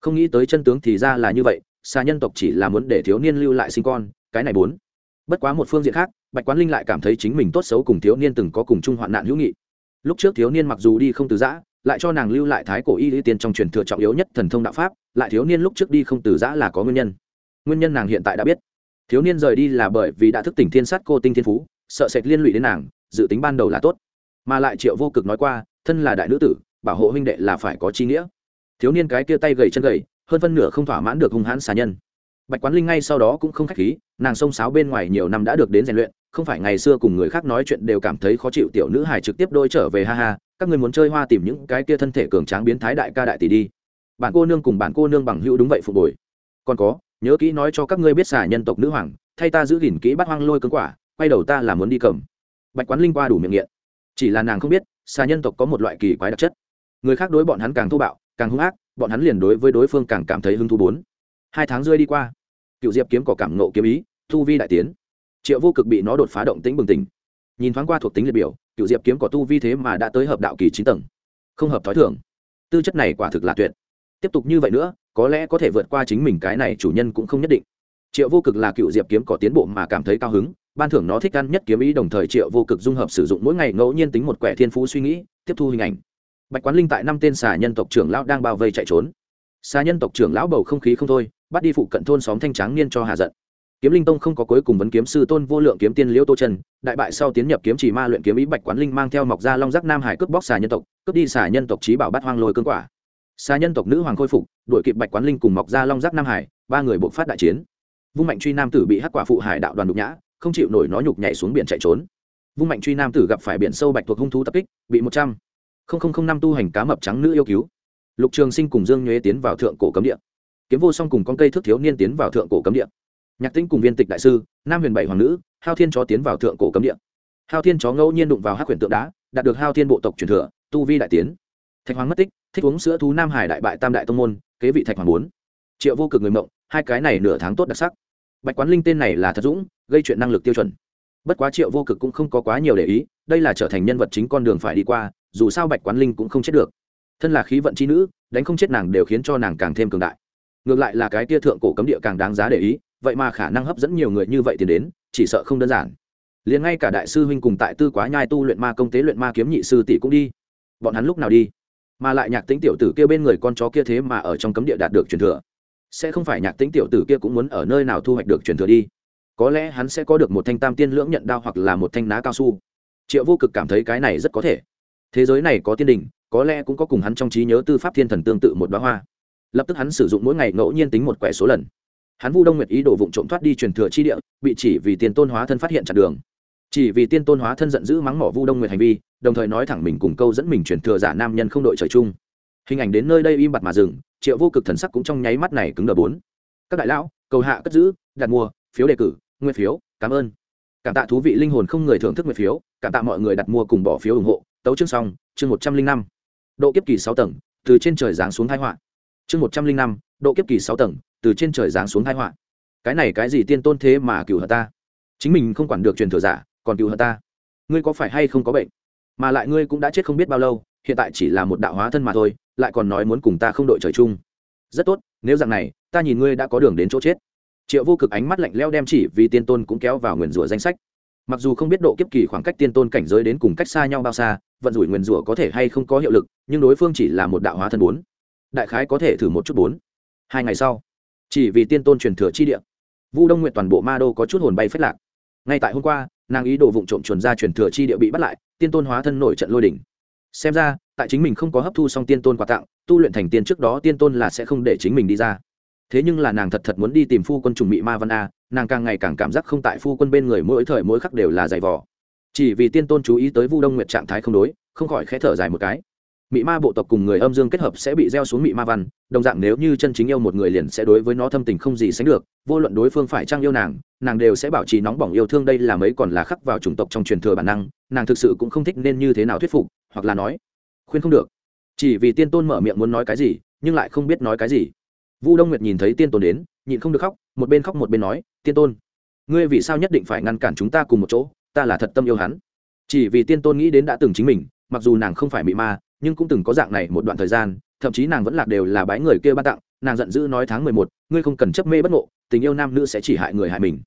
Không nghĩ tới chân tướng thì ra là như vậy xà nhân tộc chỉ là muốn để thiếu niên lưu lại sinh con, cái này bốn. Bất quá một phương diện khác bạch quán linh lại cảm thấy chính mình tốt xấu cùng thiếu niên từng có cùng chung hoạn nạn hữu nghị. Lúc trước thiếu niên mặc dù đi không từ giã, lại cho nàng lưu lại thái cổ y lý tiên trong truyền thừa trọng yếu nhất thần thông đạo pháp, lại thiếu niên lúc trước đi không từ giã là có nguyên nhân. Nguyên nhân nàng hiện tại đã biết. Thiếu niên rời đi là bởi vì đã thức tỉnh thiên sát cô tinh thiên phú, sợ sệt liên lụy đến nàng, dự tính ban đầu là tốt. Mà lại triệu vô cực nói qua, thân là đại nữ tử, bảo hộ huynh đệ là phải có chi nghĩa. Thiếu niên cái kia tay gầy chân gầy, hơn phân nửa không thỏa mãn được hung hãn xà nhân bạch quán linh ngay sau đó cũng không k h á c h khí, nàng xông xáo bên ngoài nhiều năm đã được đến rèn luyện, không phải ngày xưa cùng người khác nói chuyện đều cảm thấy khó chịu tiểu nữ hài trực tiếp đôi trở về, ha ha, các người muốn chơi hoa tìm những cái kia thân thể cường tráng biến thái đại ca đại tỷ đi. Bạn cô nương cùng bạn cô nương bằng hữu đúng vậy phục hồi còn có, nhớ kỹ nói cho các ngươi biết xả nhân tộc nữ hoàng, thay ta giữ gìn kỹ bắt hoang lôi cơn quả, quay đầu ta là muốn đi cầm. Bạch quán linh qua đủ miệng nghiện. Chỉ là nàng không biết, xà nhân tộc có một loại kỳ quái đặc chất. Người khác đối bọn hắn càng thô bạo, càng hung ác, bọn hắn liền đối với đối phương càng cảm thấy hứng thú bốn. Hai tháng rơi đi qua cựu diệp kiếm có cảm nộ kiếm ý thu vi đại tiến. Triệu vô cực bị nó đột phá động tính bừng tỉnh. Nhìn thoáng qua thuộc tính liệt biểu cựu diệp kiếm có tu vi thế mà đã tới hợp đạo kỳ chín tầng. Không hợp t h ó i thường. Tư chất này quả thực là tuyệt. Tiếp tục như vậy nữa, có lẽ có thể vượt qua chính mình cái này chủ nhân cũng không nhất định. Triệu vô cực là cựu diệp kiếm có tiến bộ mà cảm thấy cao hứng, ban thưởng nó thích ăn nhất kiếm ý đồng thời triệu vô cực dung hợp sử dụng mỗi ngày ngẫu nhiên tính một quẻ thiên phú suy nghĩ, tiếp thu hình ảnh. Bạch quán linh tại năm tên xà nhân tộc trưởng lão đang bao vây chạy trốn. Xà nhân tộc trưởng lão bầu không khí không thôi bắt đi phụ cận thôn xóm thanh tráng niên cho hà giận. Kiếm linh tông không có cuối cùng vấn kiếm sư tôn vô lượng kiếm tiên liễu tô trần đại bại sau tiến nhập kiếm chỉ ma luyện kiếm ý bạch quán linh mang theo mọc ra long giác nam hải cướp bóc xà nhân tộc, cướp đi xà nhân tộc trí bảo bắt hoang lôi cương quả. Xà nhân tộc nữ hoàng khôi phục, đuổi kịp bạch quán linh cùng mọc ra long giác nam hải, ba người buộc phát đại chiến. Vung mạnh truy nam tử bị hắc quả phụ hải đạo đoàn nhục nhã, không chịu nổi nó nhục nhảy xuống biển chạy trốn. Vung mạnh truy nam tử gặp phải biển sâu bạch thuộc hung thú tập kích, bị một trăm linh năm tu hành cá mập trắng nữ yêu cứu. Lục trường sinh cùng dương nhuế tiến vào thượng cổ cấm địa kiếm vô song cùng con cây thước thiếu niên tiến vào thượng cổ cấm địa. Nhạc tĩnh cùng viên tịch đại sư, nam huyền bảy hoàng nữ, hao thiên chó tiến vào thượng cổ cấm địa. Hao thiên chó ngẫu nhiên đụng vào hát quyển tượng đá, đạt được hao thiên bộ tộc truyền thừa, tu vi đại tiến. Thạch hoàng mất tích, thích uống sữa thú nam hải đại bại tam đại tông môn, kế vị thạch hoàng bốn. Triệu vô cực người mộng, hai cái này nửa tháng tốt đặc sắc. Bạch quán linh tên này là thật dũng, gây chuyện năng lực tiêu chuẩn. Bất quá triệu vô cực cũng không có quá nhiều để ý, đây là trở thành nhân vật chính con đường phải đi qua, dù sao bạch quán linh cũng không chết được. Thân là khí vận c h i nữ, đánh không chết nàng đều khiến cho nàng càng thêm cường đại ngược lại là cái tia thượng cổ cấm địa càng đáng giá để ý, vậy mà khả năng hấp dẫn nhiều người như vậy tiền đến, chỉ sợ không đơn giản. Liền ngay cả đại sư huynh cùng tại tư quá nhai tu luyện ma công tế luyện ma kiếm nhị sư tỷ cũng đi. Bọn hắn lúc nào đi? Mà lại nhạc tính tiểu tử kia bên người con chó kia thế mà ở trong cấm địa đạt được truyền thừa. Sẽ không phải nhạc tính tiểu tử kia cũng muốn ở nơi nào thu hoạch được truyền thừa đi? Có lẽ hắn sẽ có được một thanh tam tiên lưỡng nhận đao hoặc là một thanh ná cao su. Triệu vô cực cảm thấy cái này rất có thể. Thế giới này có tiên đình, có lẽ cũng có cùng hắn trong trí nhớ tư pháp thiên thần tương tự một đoá hoa lập tức hắn sử dụng mỗi ngày ngẫu nhiên tính một quẻ số lần. Hắn vu đông nguyệt ý đồ vụng trộm thoát đi truyền thừa chi địa, bị chỉ vì tiền tôn hóa thân phát hiện chặn đường. Chỉ vì tiên tôn hóa thân giận dữ mắng mỏ vu đông nguyệt hành vi, đồng thời nói thẳng mình cùng câu dẫn mình truyền thừa giả nam nhân không đội trời chung. Hình ảnh đến nơi đây im bặt mà dừng, triệu vô cực thần sắc cũng trong nháy mắt này cứng đờ bốn. Các đại lão, cầu hạ cất giữ, đặt mua, phiếu đề cử nguyên phiếu, cảm ơn. Cảm tạ thú vị linh hồn không người thưởng thức nguyên phiếu, cảm tạ mọi người đặt mua cùng bỏ phiếu ủng hộ. Tấu chương xong, chương một trăm linh năm. Độ kiếp kỳ sáu tầng, từ trên trời giáng xuống thái họa chương một trăm linh năm, độ kiếp kỳ sáu tầng, từ trên trời giáng xuống hai họa. Cái này cái gì tiên tôn thế mà cựu hận ta? Chính mình không quản được truyền thừa giả, còn cựu hận ta? Ngươi có phải hay không có bệnh? Mà lại ngươi cũng đã chết không biết bao lâu, hiện tại chỉ là một đạo hóa thân mà thôi, lại còn nói muốn cùng ta không đội trời chung. Rất tốt, nếu dạng này, ta nhìn ngươi đã có đường đến chỗ chết. Triệu vô cực ánh mắt lạnh leo đem chỉ vì tiên tôn cũng kéo vào nguyền rủa danh sách. Mặc dù không biết độ kiếp kỳ khoảng cách tiên tôn cảnh giới đến cùng cách xa nhau bao xa, vận rủi nguyền rủa có thể hay không có hiệu lực, nhưng đối phương chỉ là một đạo hóa thân bốn đại khái có thể thử một chút bốn. Hai ngày sau, chỉ vì tiên tôn truyền thừa chi địa, vu đông nguyện toàn bộ ma đô có chút hồn bay phết lạc. Ngay tại hôm qua, nàng ý đồ vụng trộm chuồn ra truyền thừa chi địa bị bắt lại, tiên tôn hóa thân nổi trận lôi đỉnh. Xem ra, tại chính mình không có hấp thu xong tiên tôn quà tặng, tu luyện thành tiên trước đó tiên tôn là sẽ không để chính mình đi ra. Thế nhưng là nàng thật thật muốn đi tìm phu quân trùng Mị ma văn a, nàng càng ngày càng cảm giác không tại phu quân bên người mỗi thời mỗi khắc đều là giày vò. Chỉ vì tiên tôn chú ý tới vu đông nguyệt trạng thái không đối, không khỏi khẽ thở dài một cái mị ma bộ tộc cùng người âm dương kết hợp sẽ bị gieo xuống mị ma văn, đồng dạng nếu như chân chính yêu một người liền sẽ đối với nó thâm tình không gì sánh được, vô luận đối phương phải trang yêu nàng nàng đều sẽ bảo trì nóng bỏng yêu thương đây là mấy còn là khắc vào chủng tộc trong truyền thừa bản năng, nàng thực sự cũng không thích nên như thế nào thuyết phục, hoặc là nói, khuyên không được. Chỉ vì tiên tôn mở miệng muốn nói cái gì, nhưng lại không biết nói cái gì. Vu đông nguyệt nhìn thấy tiên tôn đến, nhịn không được khóc, một bên khóc một bên nói, tiên tôn, ngươi vì sao nhất định phải ngăn cản chúng ta cùng một chỗ? Ta là thật tâm yêu hắn. Chỉ vì tiên tôn nghĩ đến đã từng chính mình, mặc dù nàng không phải mị ma nhưng cũng từng có dạng này một đoạn thời gian, thậm chí nàng vẫn lạc đều là bái người kia ban tặng, nàng giận dữ nói tháng mười một, ngươi không cần chấp mê bất ngộ, tình yêu nam nữ sẽ chỉ hại người hại mình.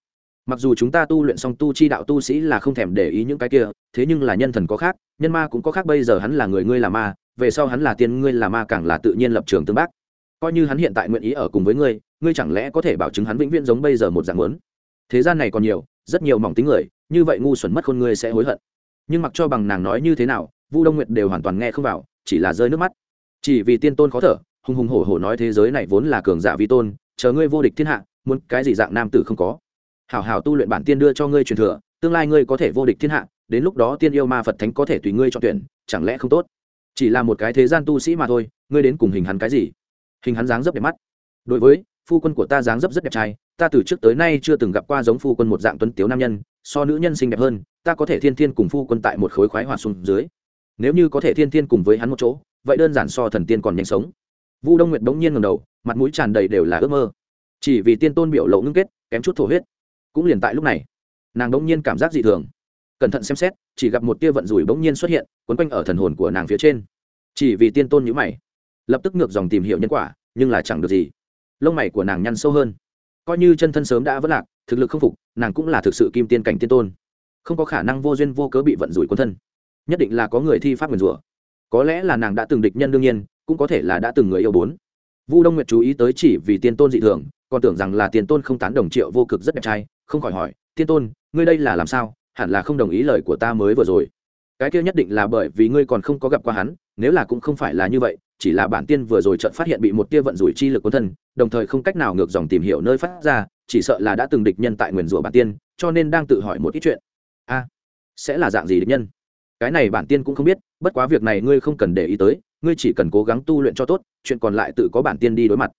Mặc dù chúng ta tu luyện xong tu chi đạo tu sĩ là không thèm để ý những cái kia, thế nhưng là nhân thần có khác, nhân ma cũng có khác, bây giờ hắn là người ngươi là ma, về sau hắn là tiên ngươi là ma càng là tự nhiên lập trường tương bác. Coi như hắn hiện tại nguyện ý ở cùng với ngươi ngươi chẳng lẽ có thể bảo chứng hắn vĩnh viễn giống bây giờ một dạng lớn thế gian này còn nhiều, rất nhiều mỏng tính người, như vậy ngu xuẩn mất khôn ngươi sẽ hối hận. Nhưng mặc cho bằng nàng nói như thế nào vu đông nguyệt đều hoàn toàn nghe không vào, chỉ là rơi nước mắt. Chỉ vì tiên tôn khó thở, hùng hùng hổ hổ nói thế giới này vốn là cường giả vi tôn, chờ ngươi vô địch thiên hạ, muốn cái gì dạng nam tử không có. Hảo hảo tu luyện bản tiên đưa cho ngươi truyền thừa, tương lai ngươi có thể vô địch thiên hạ, đến lúc đó tiên yêu ma phật thánh có thể tùy ngươi chọn tuyển, chẳng lẽ không tốt? Chỉ là một cái thế gian tu sĩ mà thôi, ngươi đến cùng hình hắn cái gì? Hình hắn dáng dấp đẹp mắt. Đối với, phu quân của ta dáng dấp rất đẹp trai, ta từ trước tới nay chưa từng gặp qua giống phu quân một dạng tuấn tiếu nam nhân, so nữ nhân xinh đẹp hơn, ta có thể thiên thiên cùng phu quân tại một khối khoái hòa xuống dưới nếu như có thể thiên thiên cùng với hắn một chỗ, vậy đơn giản so thần tiên còn nhanh sống. Vu đông nguyệt bỗng nhiên ngầm đầu, mặt mũi tràn đầy đều là ước mơ. Chỉ vì tiên tôn biểu lộ ngưng kết, kém chút thổ huyết. Cũng liền tại lúc này, nàng bỗng nhiên cảm giác dị thường. Cẩn thận xem xét, chỉ gặp một tia vận rủi bỗng nhiên xuất hiện, quấn quanh ở thần hồn của nàng phía trên. Chỉ vì tiên tôn nhữ mày, lập tức ngược dòng tìm hiểu nhân quả, nhưng là chẳng được gì. Lông mày của nàng nhăn sâu hơn. Coi như chân thân sớm đã vất lạc, thực lực không phục, nàng cũng là thực sự kim tiên cảnh tiên tôn. Không có khả năng vô duyên vô cớ bị vận rủi quân thân nhất định là có người thi pháp nguyền rủa. Có lẽ là nàng đã từng địch nhân đương nhiên, cũng có thể là đã từng người yêu bốn. Vu đông nguyệt chú ý tới chỉ vì tiên tôn dị thường, còn tưởng rằng là tiên tôn không tán đồng triệu vô cực rất đẹp trai, không khỏi hỏi, tiên tôn, ngươi đây là làm sao? Hẳn là không đồng ý lời của ta mới vừa rồi. Cái kia nhất định là bởi vì ngươi còn không có gặp qua hắn, nếu là cũng không phải là như vậy, chỉ là bản tiên vừa rồi chợt phát hiện bị một tia vận rủi chi lực quân thân, đồng thời không cách nào ngược dòng tìm hiểu nơi phát ra, chỉ sợ là đã từng địch nhân tại nguyền rủa bản tiên, cho nên đang tự hỏi một ít chuyện. A, sẽ là dạng gì địch nhân? Cái này bản tiên cũng không biết, bất quá việc này ngươi không cần để ý tới, ngươi chỉ cần cố gắng tu luyện cho tốt, chuyện còn lại tự có bản tiên đi đối mặt.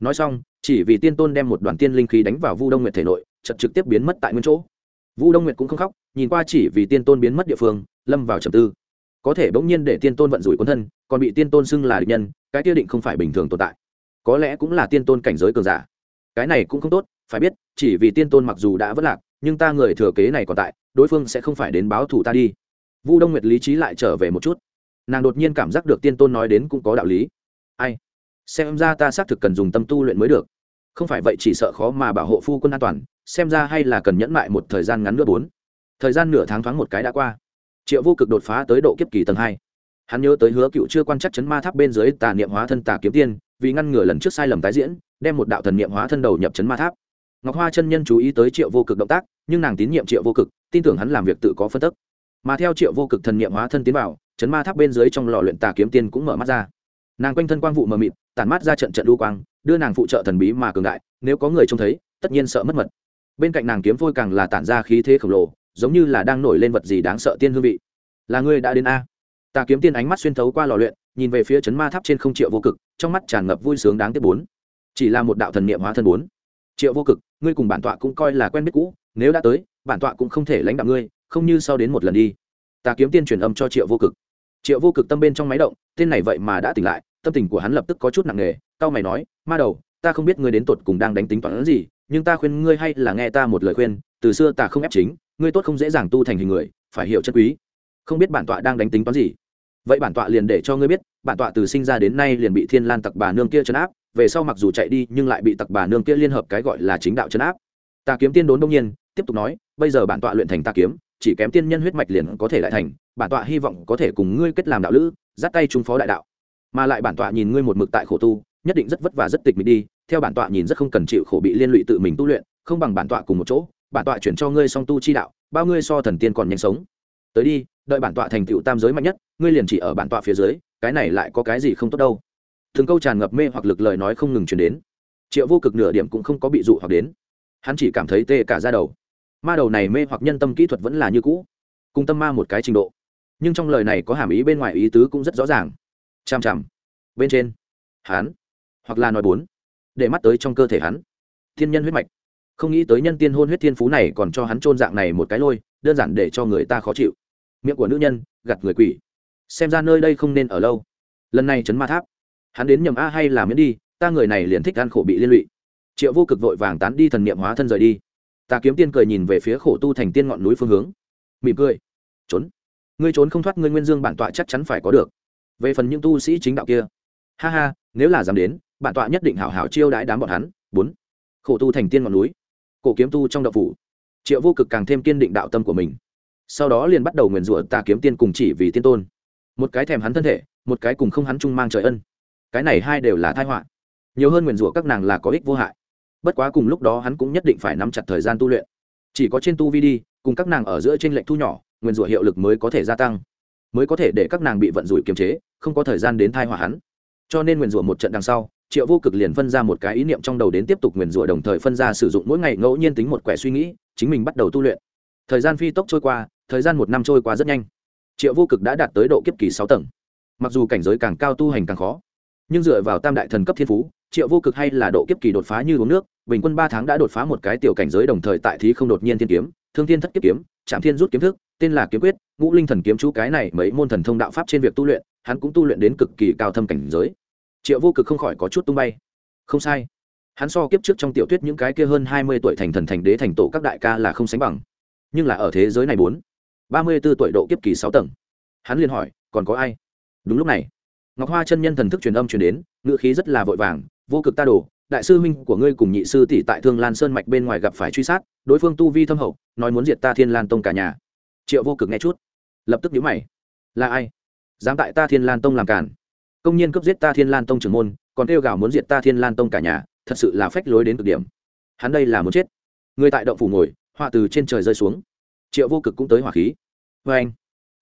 Nói xong, chỉ vì tiên tôn đem một đoàn tiên linh khí đánh vào vu đông nguyệt thể nội chật trực tiếp biến mất tại nguyên chỗ. Vu đông nguyệt cũng không khóc, nhìn qua chỉ vì tiên tôn biến mất địa phương, lâm vào trầm tư. Có thể bỗng nhiên để tiên tôn vận rủi quân thân, còn bị tiên tôn xưng là địch nhân, cái tiêu định không phải bình thường tồn tại. Có lẽ cũng là tiên tôn cảnh giới cường giả. Cái này cũng không tốt, phải biết, chỉ vì tiên tôn mặc dù đã vất lạc, nhưng ta người thừa kế này còn tại, đối phương sẽ không phải đến báo thù ta đi vu đông nguyệt lý trí lại trở về một chút. Nàng đột nhiên cảm giác được tiên tôn nói đến cũng có đạo lý. Ai? Xem ra ta xác thực cần dùng tâm tu luyện mới được. Không phải vậy chỉ sợ khó mà bảo hộ phu quân an toàn, xem ra hay là cần nhẫn mại một thời gian ngắn nữa bốn. Thời gian nửa tháng thoáng một cái đã qua. Triệu vô cực đột phá tới độ kiếp kỳ tầng hai. Hắn nhớ tới hứa cựu chưa quan chắc chấn ma tháp bên dưới tà niệm hóa thân tà kiếm tiên, vì ngăn ngừa lần trước sai lầm tái diễn, đem một đạo thần niệm hóa thân đầu nhập chấn ma tháp. Ngọc hoa chân nhân chú ý tới triệu vô cực động tác, nhưng nàng tín nhiệm triệu vô cực, tin tưởng hắn làm việc tự có phân tức mà theo triệu vô cực thần niệm hóa thân tiến vào, chấn ma tháp bên dưới trong lò luyện tà kiếm tiên cũng mở mắt ra. Nàng quanh thân quang vụ mờ mịt, tản mát ra trận trận đu quang, đưa nàng phụ trợ thần bí mà cường đại, nếu có người trông thấy, tất nhiên sợ mất mật. Bên cạnh nàng kiếm phôi càng là tản ra khí thế khổng lồ, giống như là đang nổi lên vật gì đáng sợ tiên hương vị. Là ngươi đã đến a? Tà kiếm tiên ánh mắt xuyên thấu qua lò luyện, nhìn về phía chấn ma tháp trên không triệu vô cực, trong mắt tràn ngập vui sướng đáng tiếc bốn. Chỉ là một đạo thần niệm hóa thân bốn. Triệu vô cực, ngươi cùng bản tọa cũng coi là quen biết cũ, nếu đã tới, bản tọa cũng không thể lãnh đạo ngươi không như sau đến một lần đi. Ta kiếm tiên truyền âm cho triệu vô cực. Triệu vô cực tâm bên trong máy động, tên này vậy mà đã tỉnh lại, tâm tình của hắn lập tức có chút nặng nề, cao mày nói, ma đầu, ta không biết ngươi đến tột cùng đang đánh tính toán gì, nhưng ta khuyên ngươi hay là nghe ta một lời khuyên, từ xưa ta không ép chính, ngươi tốt không dễ dàng tu thành hình người, phải hiểu chất quý. Không biết bản tọa đang đánh tính toán gì. Vậy bản tọa liền để cho ngươi biết, bản tọa từ sinh ra đến nay liền bị thiên lan tặc bà nương kia chấn áp, về sau mặc dù chạy đi nhưng lại bị tặc bà nương kia liên hợp cái gọi là chính đạo chấn áp. Ta kiếm tiên đốn đông nhiên, tiếp tục nói, bây giờ bản tọa luyện thành ta kiếm chỉ kém tiên nhân huyết mạch liền có thể lại thành, bản tọa hy vọng có thể cùng ngươi kết làm đạo lữ, dắt tay trung phó đại đạo. Mà lại bản tọa nhìn ngươi một mực tại khổ tu, nhất định rất vất vả rất tịch mịch đi, theo bản tọa nhìn rất không cần chịu khổ bị liên lụy tự mình tu luyện, không bằng bản tọa cùng một chỗ, bản tọa chuyển cho ngươi song tu chi đạo, bao ngươi so thần tiên còn nhanh sống. Tới đi, đợi bản tọa thành tựu tam giới mạnh nhất, ngươi liền chỉ ở bản tọa phía dưới, cái này lại có cái gì không tốt đâu. Thường câu tràn ngập mê hoặc lực lời nói không ngừng chuyển đến. Triệu vô cực nửa điểm cũng không có bị dụ hoặc đến. Hắn chỉ cảm thấy tê cả ra đầu ma đầu này mê hoặc nhân tâm kỹ thuật vẫn là như cũ, cùng tâm ma một cái trình độ. Nhưng trong lời này có hàm ý bên ngoài ý tứ cũng rất rõ ràng. Chằm chằm. Bên trên. Hắn. Hoặc là nói bốn. Để mắt tới trong cơ thể hắn. Thiên nhân huyết mạch. Không nghĩ tới nhân tiên hôn huyết thiên phú này còn cho hắn trôn dạng này một cái lôi, đơn giản để cho người ta khó chịu. Miệng của nữ nhân gặt người quỷ. Xem ra nơi đây không nên ở lâu. Lần này chấn ma tháp. Hắn đến nhầm a hay là miễn đi, ta người này liền thích ăn khổ bị liên lụy. Triệu vô cực vội vàng tán đi thần niệm hóa thân rời đi ta kiếm tiên cười nhìn về phía khổ tu thành tiên ngọn núi phương hướng. Mỉm cười. Trốn. Ngươi trốn không thoát, ngươi nguyên dương bản tọa chắc chắn phải có được. Về phần những tu sĩ chính đạo kia. Ha ha, nếu là dám đến, bản tọa nhất định hảo hảo chiêu đãi đám bọn hắn. Bốn. Khổ tu thành tiên ngọn núi. Cổ kiếm tu trong đạo phủ. Triệu vô cực càng thêm kiên định đạo tâm của mình. Sau đó liền bắt đầu nguyền rủa tà kiếm tiên cùng chỉ vì tiên tôn. Một cái thèm hắn thân thể, một cái cùng không hắn chung mang trời ân. Cái này hai đều là thai họa. Nhiều hơn nguyền rủa các nàng là có ích vô hại bất quá cùng lúc đó hắn cũng nhất định phải nắm chặt thời gian tu luyện. Chỉ có trên tu vi đi, cùng các nàng ở giữa trên lệnh thu nhỏ nguyền rủa hiệu lực mới có thể gia tăng. Mới có thể để các nàng bị vận rủi kiềm chế, không có thời gian đến thai họa hắn. Cho nên nguyền rủa một trận đằng sau, triệu vô cực liền phân ra một cái ý niệm trong đầu đến tiếp tục nguyền rủa đồng thời phân ra sử dụng mỗi ngày ngẫu nhiên tính một quẻ suy nghĩ, chính mình bắt đầu tu luyện. Thời gian phi tốc trôi qua, thời gian một năm trôi qua rất nhanh. Triệu vô cực đã đạt tới độ kiếp kỳ sáu tầng. Mặc dù cảnh giới càng cao tu hành càng khó, nhưng dựa vào tam đại thần cấp thiên phú triệu vô cực hay là độ kiếp kỳ đột phá như uống nước, bình quân ba tháng đã đột phá một cái tiểu cảnh giới đồng thời tại thí không đột nhiên thiên kiếm, thương thiên thất kiếp kiếm, trạm thiên rút kiếm thức, tên là kiếm quyết, ngũ linh thần kiếm chú cái này mấy môn thần thông đạo pháp trên việc tu luyện, hắn cũng tu luyện đến cực kỳ cao thâm cảnh giới. Triệu vô cực không khỏi có chút tung bay. Không sai. Hắn so kiếp trước trong tiểu thuyết những cái kia hơn hai mươi tuổi thành thần thành đế thành tổ các đại ca là không sánh bằng. Nhưng là ở thế giới này bốn, ba mươi b ố tuổi độ kiếp kỳ sáu tầng. Hắn liền hỏi, còn có ai? Đúng lúc này, ngọc hoa chân nhân thần thức truyền âm truyền đến, ngữ khí rất là vội vàng vô cực ta đồ đại sư huynh của ngươi cùng nhị sư tỷ tại thương lan sơn mạch bên ngoài gặp phải truy sát, đối phương tu vi thâm hậu, nói muốn diệt ta thiên lan tông cả nhà. Triệu vô cực nghe chút, lập tức nhíu mày. Là ai? Dám tại ta thiên lan tông làm cản công nhiên cấp giết ta thiên lan tông trưởng môn, còn kêu gào muốn diệt ta thiên lan tông cả nhà, thật sự là phách lối đến cực điểm. Hắn đây là muốn chết. Người tại động phủ ngồi, họa từ trên trời rơi xuống. Triệu vô cực cũng tới hỏa khí. Vê anh,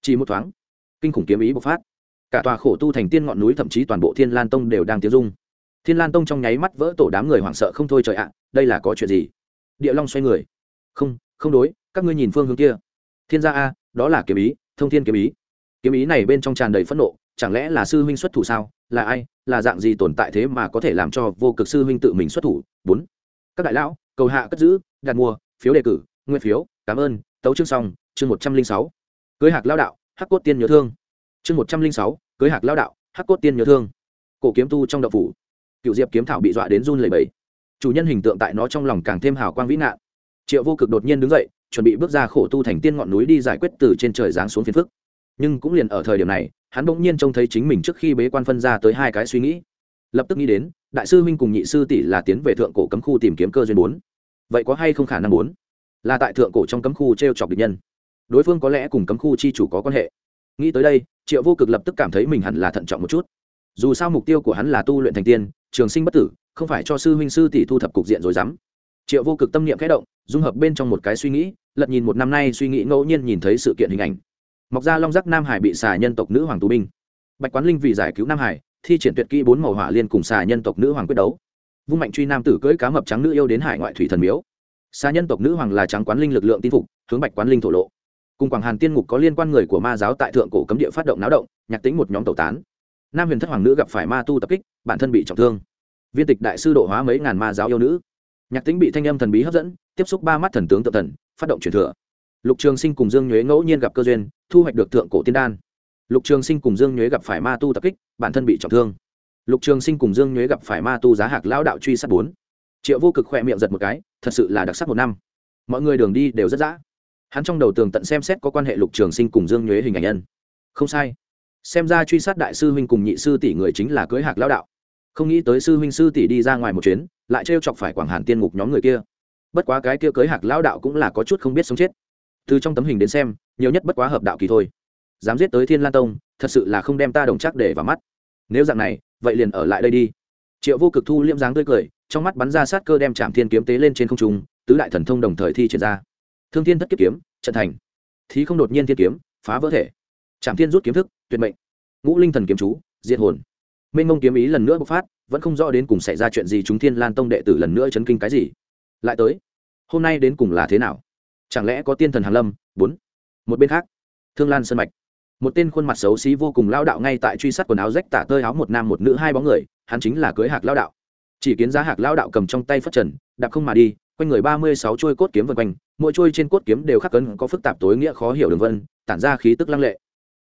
chỉ một thoáng, kinh khủng kiếm ý bộc phát. Cả tòa khổ tu thành tiên ngọn núi thậm chí toàn bộ thiên lan tông đều đang tiêu dung thiên lan tông trong nháy mắt vỡ tổ đám người hoảng sợ không thôi, trời ạ, đây là có chuyện gì? Địa long xoay người. Không không đối, các ngươi nhìn phương hướng kia. Thiên gia a, đó là kiếm ý, thông thiên kiếm ý. Kiếm ý này bên trong tràn đầy phẫn nộ, chẳng lẽ là sư huynh xuất thủ sao? Là ai? Là dạng gì tồn tại thế mà có thể làm cho vô cực sư huynh tự mình xuất thủ? Bốn. Các đại lão, cầu hạ cất giữ, đặt mua, phiếu đề cử nguyên phiếu, cảm ơn, tấu chương xong, chương một trăm linh sáu. Cưới hạc lao đạo, hắc cốt tiên nhớ thương. Chương một trăm linh sáu, cưới hạc lao đạo, hắc cốt tiên nhớ thương. Cổ kiếm tu trong đậu phủ cựu diệp kiếm thảo bị dọa đến run lẩy bẩy, chủ nhân hình tượng tại nó trong lòng càng thêm hào quang vĩ nạn. Triệu vô cực đột nhiên đứng dậy chuẩn bị bước ra khổ tu thành tiên ngọn núi đi giải quyết từ trên trời giáng xuống phiền phức. Nhưng cũng liền ở thời điểm này hắn bỗng nhiên trông thấy chính mình trước khi bế quan phân ra tới hai cái suy nghĩ. Lập tức nghĩ đến đại sư huynh cùng nhị sư tỷ là tiến về thượng cổ cấm khu tìm kiếm cơ duyên bốn. Vậy có hay không khả năng bốn? Là tại thượng cổ trong cấm khu t r e o chọc địch nhân. Đối phương có lẽ cùng cấm khu chi chủ có quan hệ. Nghĩ tới đây triệu vô cực lập tức cảm thấy mình hẳn là thận trọng một chút dù sao mục tiêu của hắn là tu luyện thành tiên, trường sinh bất tử, không phải cho sư huynh sư tỷ thu thập cục diện rồi dám. Triệu vô cực tâm niệm khẽ động, dung hợp bên trong một cái suy nghĩ, lật nhìn một năm nay suy nghĩ ngẫu nhiên nhìn thấy sự kiện hình ảnh. Mọc ra long giác nam hải bị xà nhân tộc nữ hoàng tù binh. Bạch quán linh vì giải cứu nam hải, thi triển tuyệt kỹ bốn màu hỏa liên cùng xà nhân tộc nữ hoàng quyết đấu. Vung mạnh truy nam tử cưỡi cá mập trắng nữ yêu đến hải ngoại thủy thần miếu. Xà nhân tộc nữ hoàng là trắng quán linh lực lượng tin phục, hướng bạch quán linh thổ lộ. Cùng quảng hàn tiên ngục có liên quan người của ma giáo tại thượng cổ cấm địa phát động náo động, nhạc tính một nhóm tẩu tán nam huyền thất hoàng nữ gặp phải ma tu tập kích, bản thân bị trọng thương. Viên tịch đại sư độ hóa mấy ngàn ma giáo yêu nữ. Nhạc tính bị thanh âm thần bí hấp dẫn, tiếp xúc ba mắt thần tướng tự thần, phát động truyền thừa. Lục trường sinh cùng dương nhuế ngẫu nhiên gặp cơ duyên, thu hoạch được thượng cổ tiên đan. Lục trường sinh cùng dương nhuế gặp phải ma tu tập kích, bản thân bị trọng thương. Lục trường sinh cùng dương nhuế gặp phải ma tu giá hạc lão đạo truy sát bốn. Triệu vô cực khỏe miệng giật một cái, thật sự là đặc sắc một năm. Mọi người đường đi đều rất dã. Hắn trong đầu tường tận xem xét có quan hệ lục trường sinh cùng dương nhuế hình ảnh nhân. Không sai xem ra truy sát đại sư huynh cùng nhị sư tỷ người chính là cưới hạc lão đạo. Không nghĩ tới sư huynh sư tỷ đi ra ngoài một chuyến, lại trêu chọc phải quảng hàn tiên ngục nhóm người kia. Bất quá cái kia cưới hạc lão đạo cũng là có chút không biết sống chết. Từ trong tấm hình đến xem, nhiều nhất bất quá hợp đạo kỳ thôi. Dám giết tới thiên lan tông, thật sự là không đem ta đồng chắc để vào mắt. Nếu dạng này, vậy liền ở lại đây đi. Triệu vô cực thu liễm dáng tươi cười, trong mắt bắn ra sát cơ đem trạm thiên kiếm tế lên trên không trung, tứ đại thần thông đồng thời thi triển ra. Thương thiên thất kiếp kiếm, trận thành. Thí không đột nhiên thiên kiếm, phá vỡ thể trạm thiên rút kiếm thức, tuyệt mệnh. Ngũ linh thần kiếm chú, diệt hồn. Minh mông kiếm ý lần nữa bộc phát, vẫn không rõ đến cùng xảy ra chuyện gì chúng thiên lan tông đệ tử lần nữa chấn kinh cái gì. Lại tới, hôm nay đến cùng là thế nào? Chẳng lẽ có tiên thần hàn lâm? Bốn. Một bên khác, thương lan sơn mạch. Một tên khuôn mặt xấu xí vô cùng lao đạo ngay tại truy sát quần áo rách tả tơi áo một nam một nữ hai bóng người, hắn chính là cưới hạc lao đạo. Chỉ kiến giá hạc lao đạo cầm trong tay phất trần, đạp không mà đi, quanh người ba mươi sáu trôi cốt kiếm vân quanh, mỗi trôi trên cốt kiếm đều khắc cấn, có phức tạp tối nghĩa khó hiểu đường vân, tản ra khí tức lăng lệ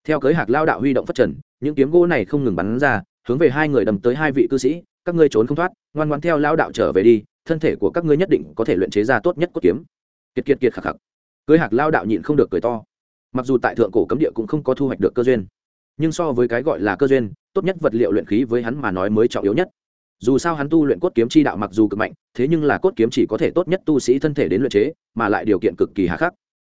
theo cưới hạc lao đạo huy động phát trần, những kiếm gỗ này không ngừng bắn ra, hướng về hai người đầm tới hai vị cư sĩ, các ngươi trốn không thoát, ngoan ngoan theo lao đạo trở về đi, thân thể của các ngươi nhất định có thể luyện chế ra tốt nhất cốt kiếm. Kiệt kiệt kiệt khạc khạc cưới hạc lao đạo nhịn không được cười to. Mặc dù tại thượng cổ cấm địa cũng không có thu hoạch được cơ duyên, nhưng so với cái gọi là cơ duyên, tốt nhất vật liệu luyện khí với hắn mà nói mới trọng yếu nhất. Dù sao hắn tu luyện cốt kiếm chi đạo mặc dù cực mạnh, thế nhưng là cốt kiếm chỉ có thể tốt nhất tu sĩ thân thể đến luyện chế, mà lại điều kiện cực kỳ hà khắc.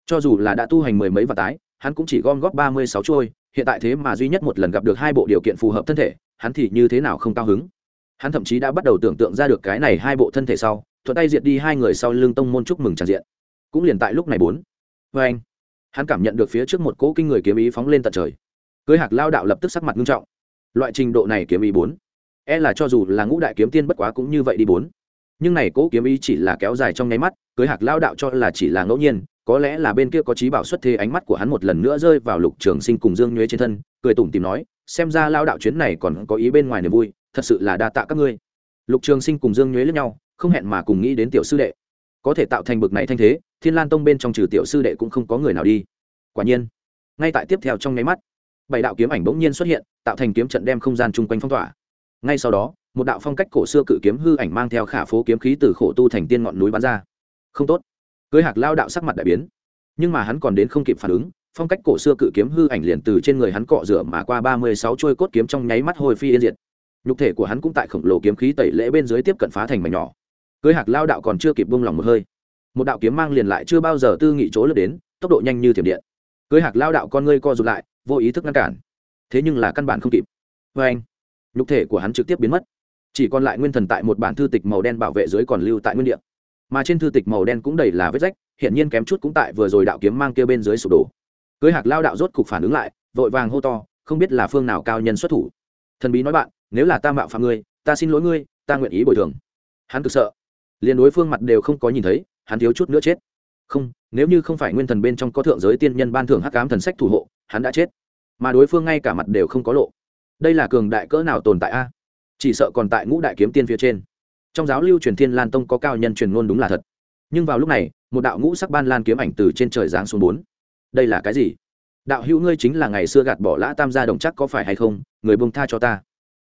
Cho dù là đã tu hành mười mấy và tái hắn cũng chỉ gom góp ba mươi sáu trôi, hiện tại thế mà duy nhất một lần gặp được hai bộ điều kiện phù hợp thân thể, hắn thì như thế nào không cao hứng? Hắn thậm chí đã bắt đầu tưởng tượng ra được cái này hai bộ thân thể sau, thuận tay diệt đi hai người sau lưng tông môn chúc mừng tràn diện. Cũng liền tại lúc này bốn. Vê anh, hắn cảm nhận được phía trước một cỗ kinh người kiếm ý phóng lên tận trời. Cưới hạc lao đạo lập tức sắc mặt nghiêm trọng. Loại trình độ này kiếm ý bốn. E là cho dù là ngũ đại kiếm tiên bất quá cũng như vậy đi bốn. Nhưng này cỗ kiếm ý chỉ là kéo dài trong nháy mắt, cưới hạc lao đạo cho là chỉ là ngẫu nhiên có lẽ là bên kia có trí bảo xuất thế ánh mắt của hắn một lần nữa rơi vào lục trường sinh cùng dương nhuế trên thân, cười tủm tìm nói, xem ra lao đạo chuyến này còn có ý bên ngoài niềm vui, thật sự là đa tạ các ngươi. Lục trường sinh cùng dương nhuế lẫn nhau, không hẹn mà cùng nghĩ đến tiểu sư đệ. Có thể tạo thành bực này thanh thế, thiên lan tông bên trong trừ tiểu sư đệ cũng không có người nào đi. Quả nhiên, ngay tại tiếp theo trong nháy mắt, bảy đạo kiếm ảnh bỗng nhiên xuất hiện, tạo thành kiếm trận đem không gian chung quanh phong tỏa. Ngay sau đó, một đạo phong cách cổ xưa cự kiếm hư ảnh mang theo khả phố kiếm khí từ khổ tu thành tiên ngọn núi bắn ra. Không tốt cưới hạc lao đạo sắc mặt đại biến. Nhưng mà hắn còn đến không kịp phản ứng, phong cách cổ xưa cự kiếm hư ảnh liền từ trên người hắn cọ rửa mà qua ba mươi sáu trôi cốt kiếm trong nháy mắt hồi phi yên diệt. Nhục thể của hắn cũng tại khổng lồ kiếm khí tẩy lễ bên dưới tiếp cận phá thành mảnh nhỏ. Cưới hạc lao đạo còn chưa kịp buông lòng một hơi, một đạo kiếm mang liền lại chưa bao giờ tư nghị chỗ lướt đến, tốc độ nhanh như thiểm điện. Cưới hạc lao đạo con ngươi co rụt lại, vô ý thức ngăn cản. Thế nhưng là căn bản không kịp. Vê anh, nhục thể của hắn trực tiếp biến mất. Chỉ còn lại nguyên thần tại một bản thư tịch màu đen bảo vệ dưới còn lưu tại nguyên địa mà trên thư tịch màu đen cũng đầy là vết rách hiện nhiên kém chút cũng tại vừa rồi đạo kiếm mang kia bên dưới sụp đổ. Cưới hạc lao đạo rốt cục phản ứng lại, vội vàng hô to, không biết là phương nào cao nhân xuất thủ. Thần bí nói bạn, nếu là ta mạo phạm ngươi, ta xin lỗi ngươi, ta nguyện ý bồi thường. Hắn cực sợ. Liền đối phương mặt đều không có nhìn thấy, hắn thiếu chút nữa chết. Không, nếu như không phải nguyên thần bên trong có thượng giới tiên nhân ban thưởng hắc cám thần sách thủ hộ, hắn đã chết. Mà đối phương ngay cả mặt đều không có lộ. Đây là cường đại cỡ nào tồn tại a? Chỉ sợ còn tại ngũ đại kiếm tiên phía trên trong giáo lưu truyền thiên lan tông có cao nhân truyền ngôn đúng là thật. Nhưng vào lúc này, một đạo ngũ sắc ban lan kiếm ảnh từ trên trời giáng xuống bốn. Đây là cái gì? Đạo hữu ngươi chính là ngày xưa gạt bỏ lã tam gia đồng chắc có phải hay không? Người bông tha cho ta.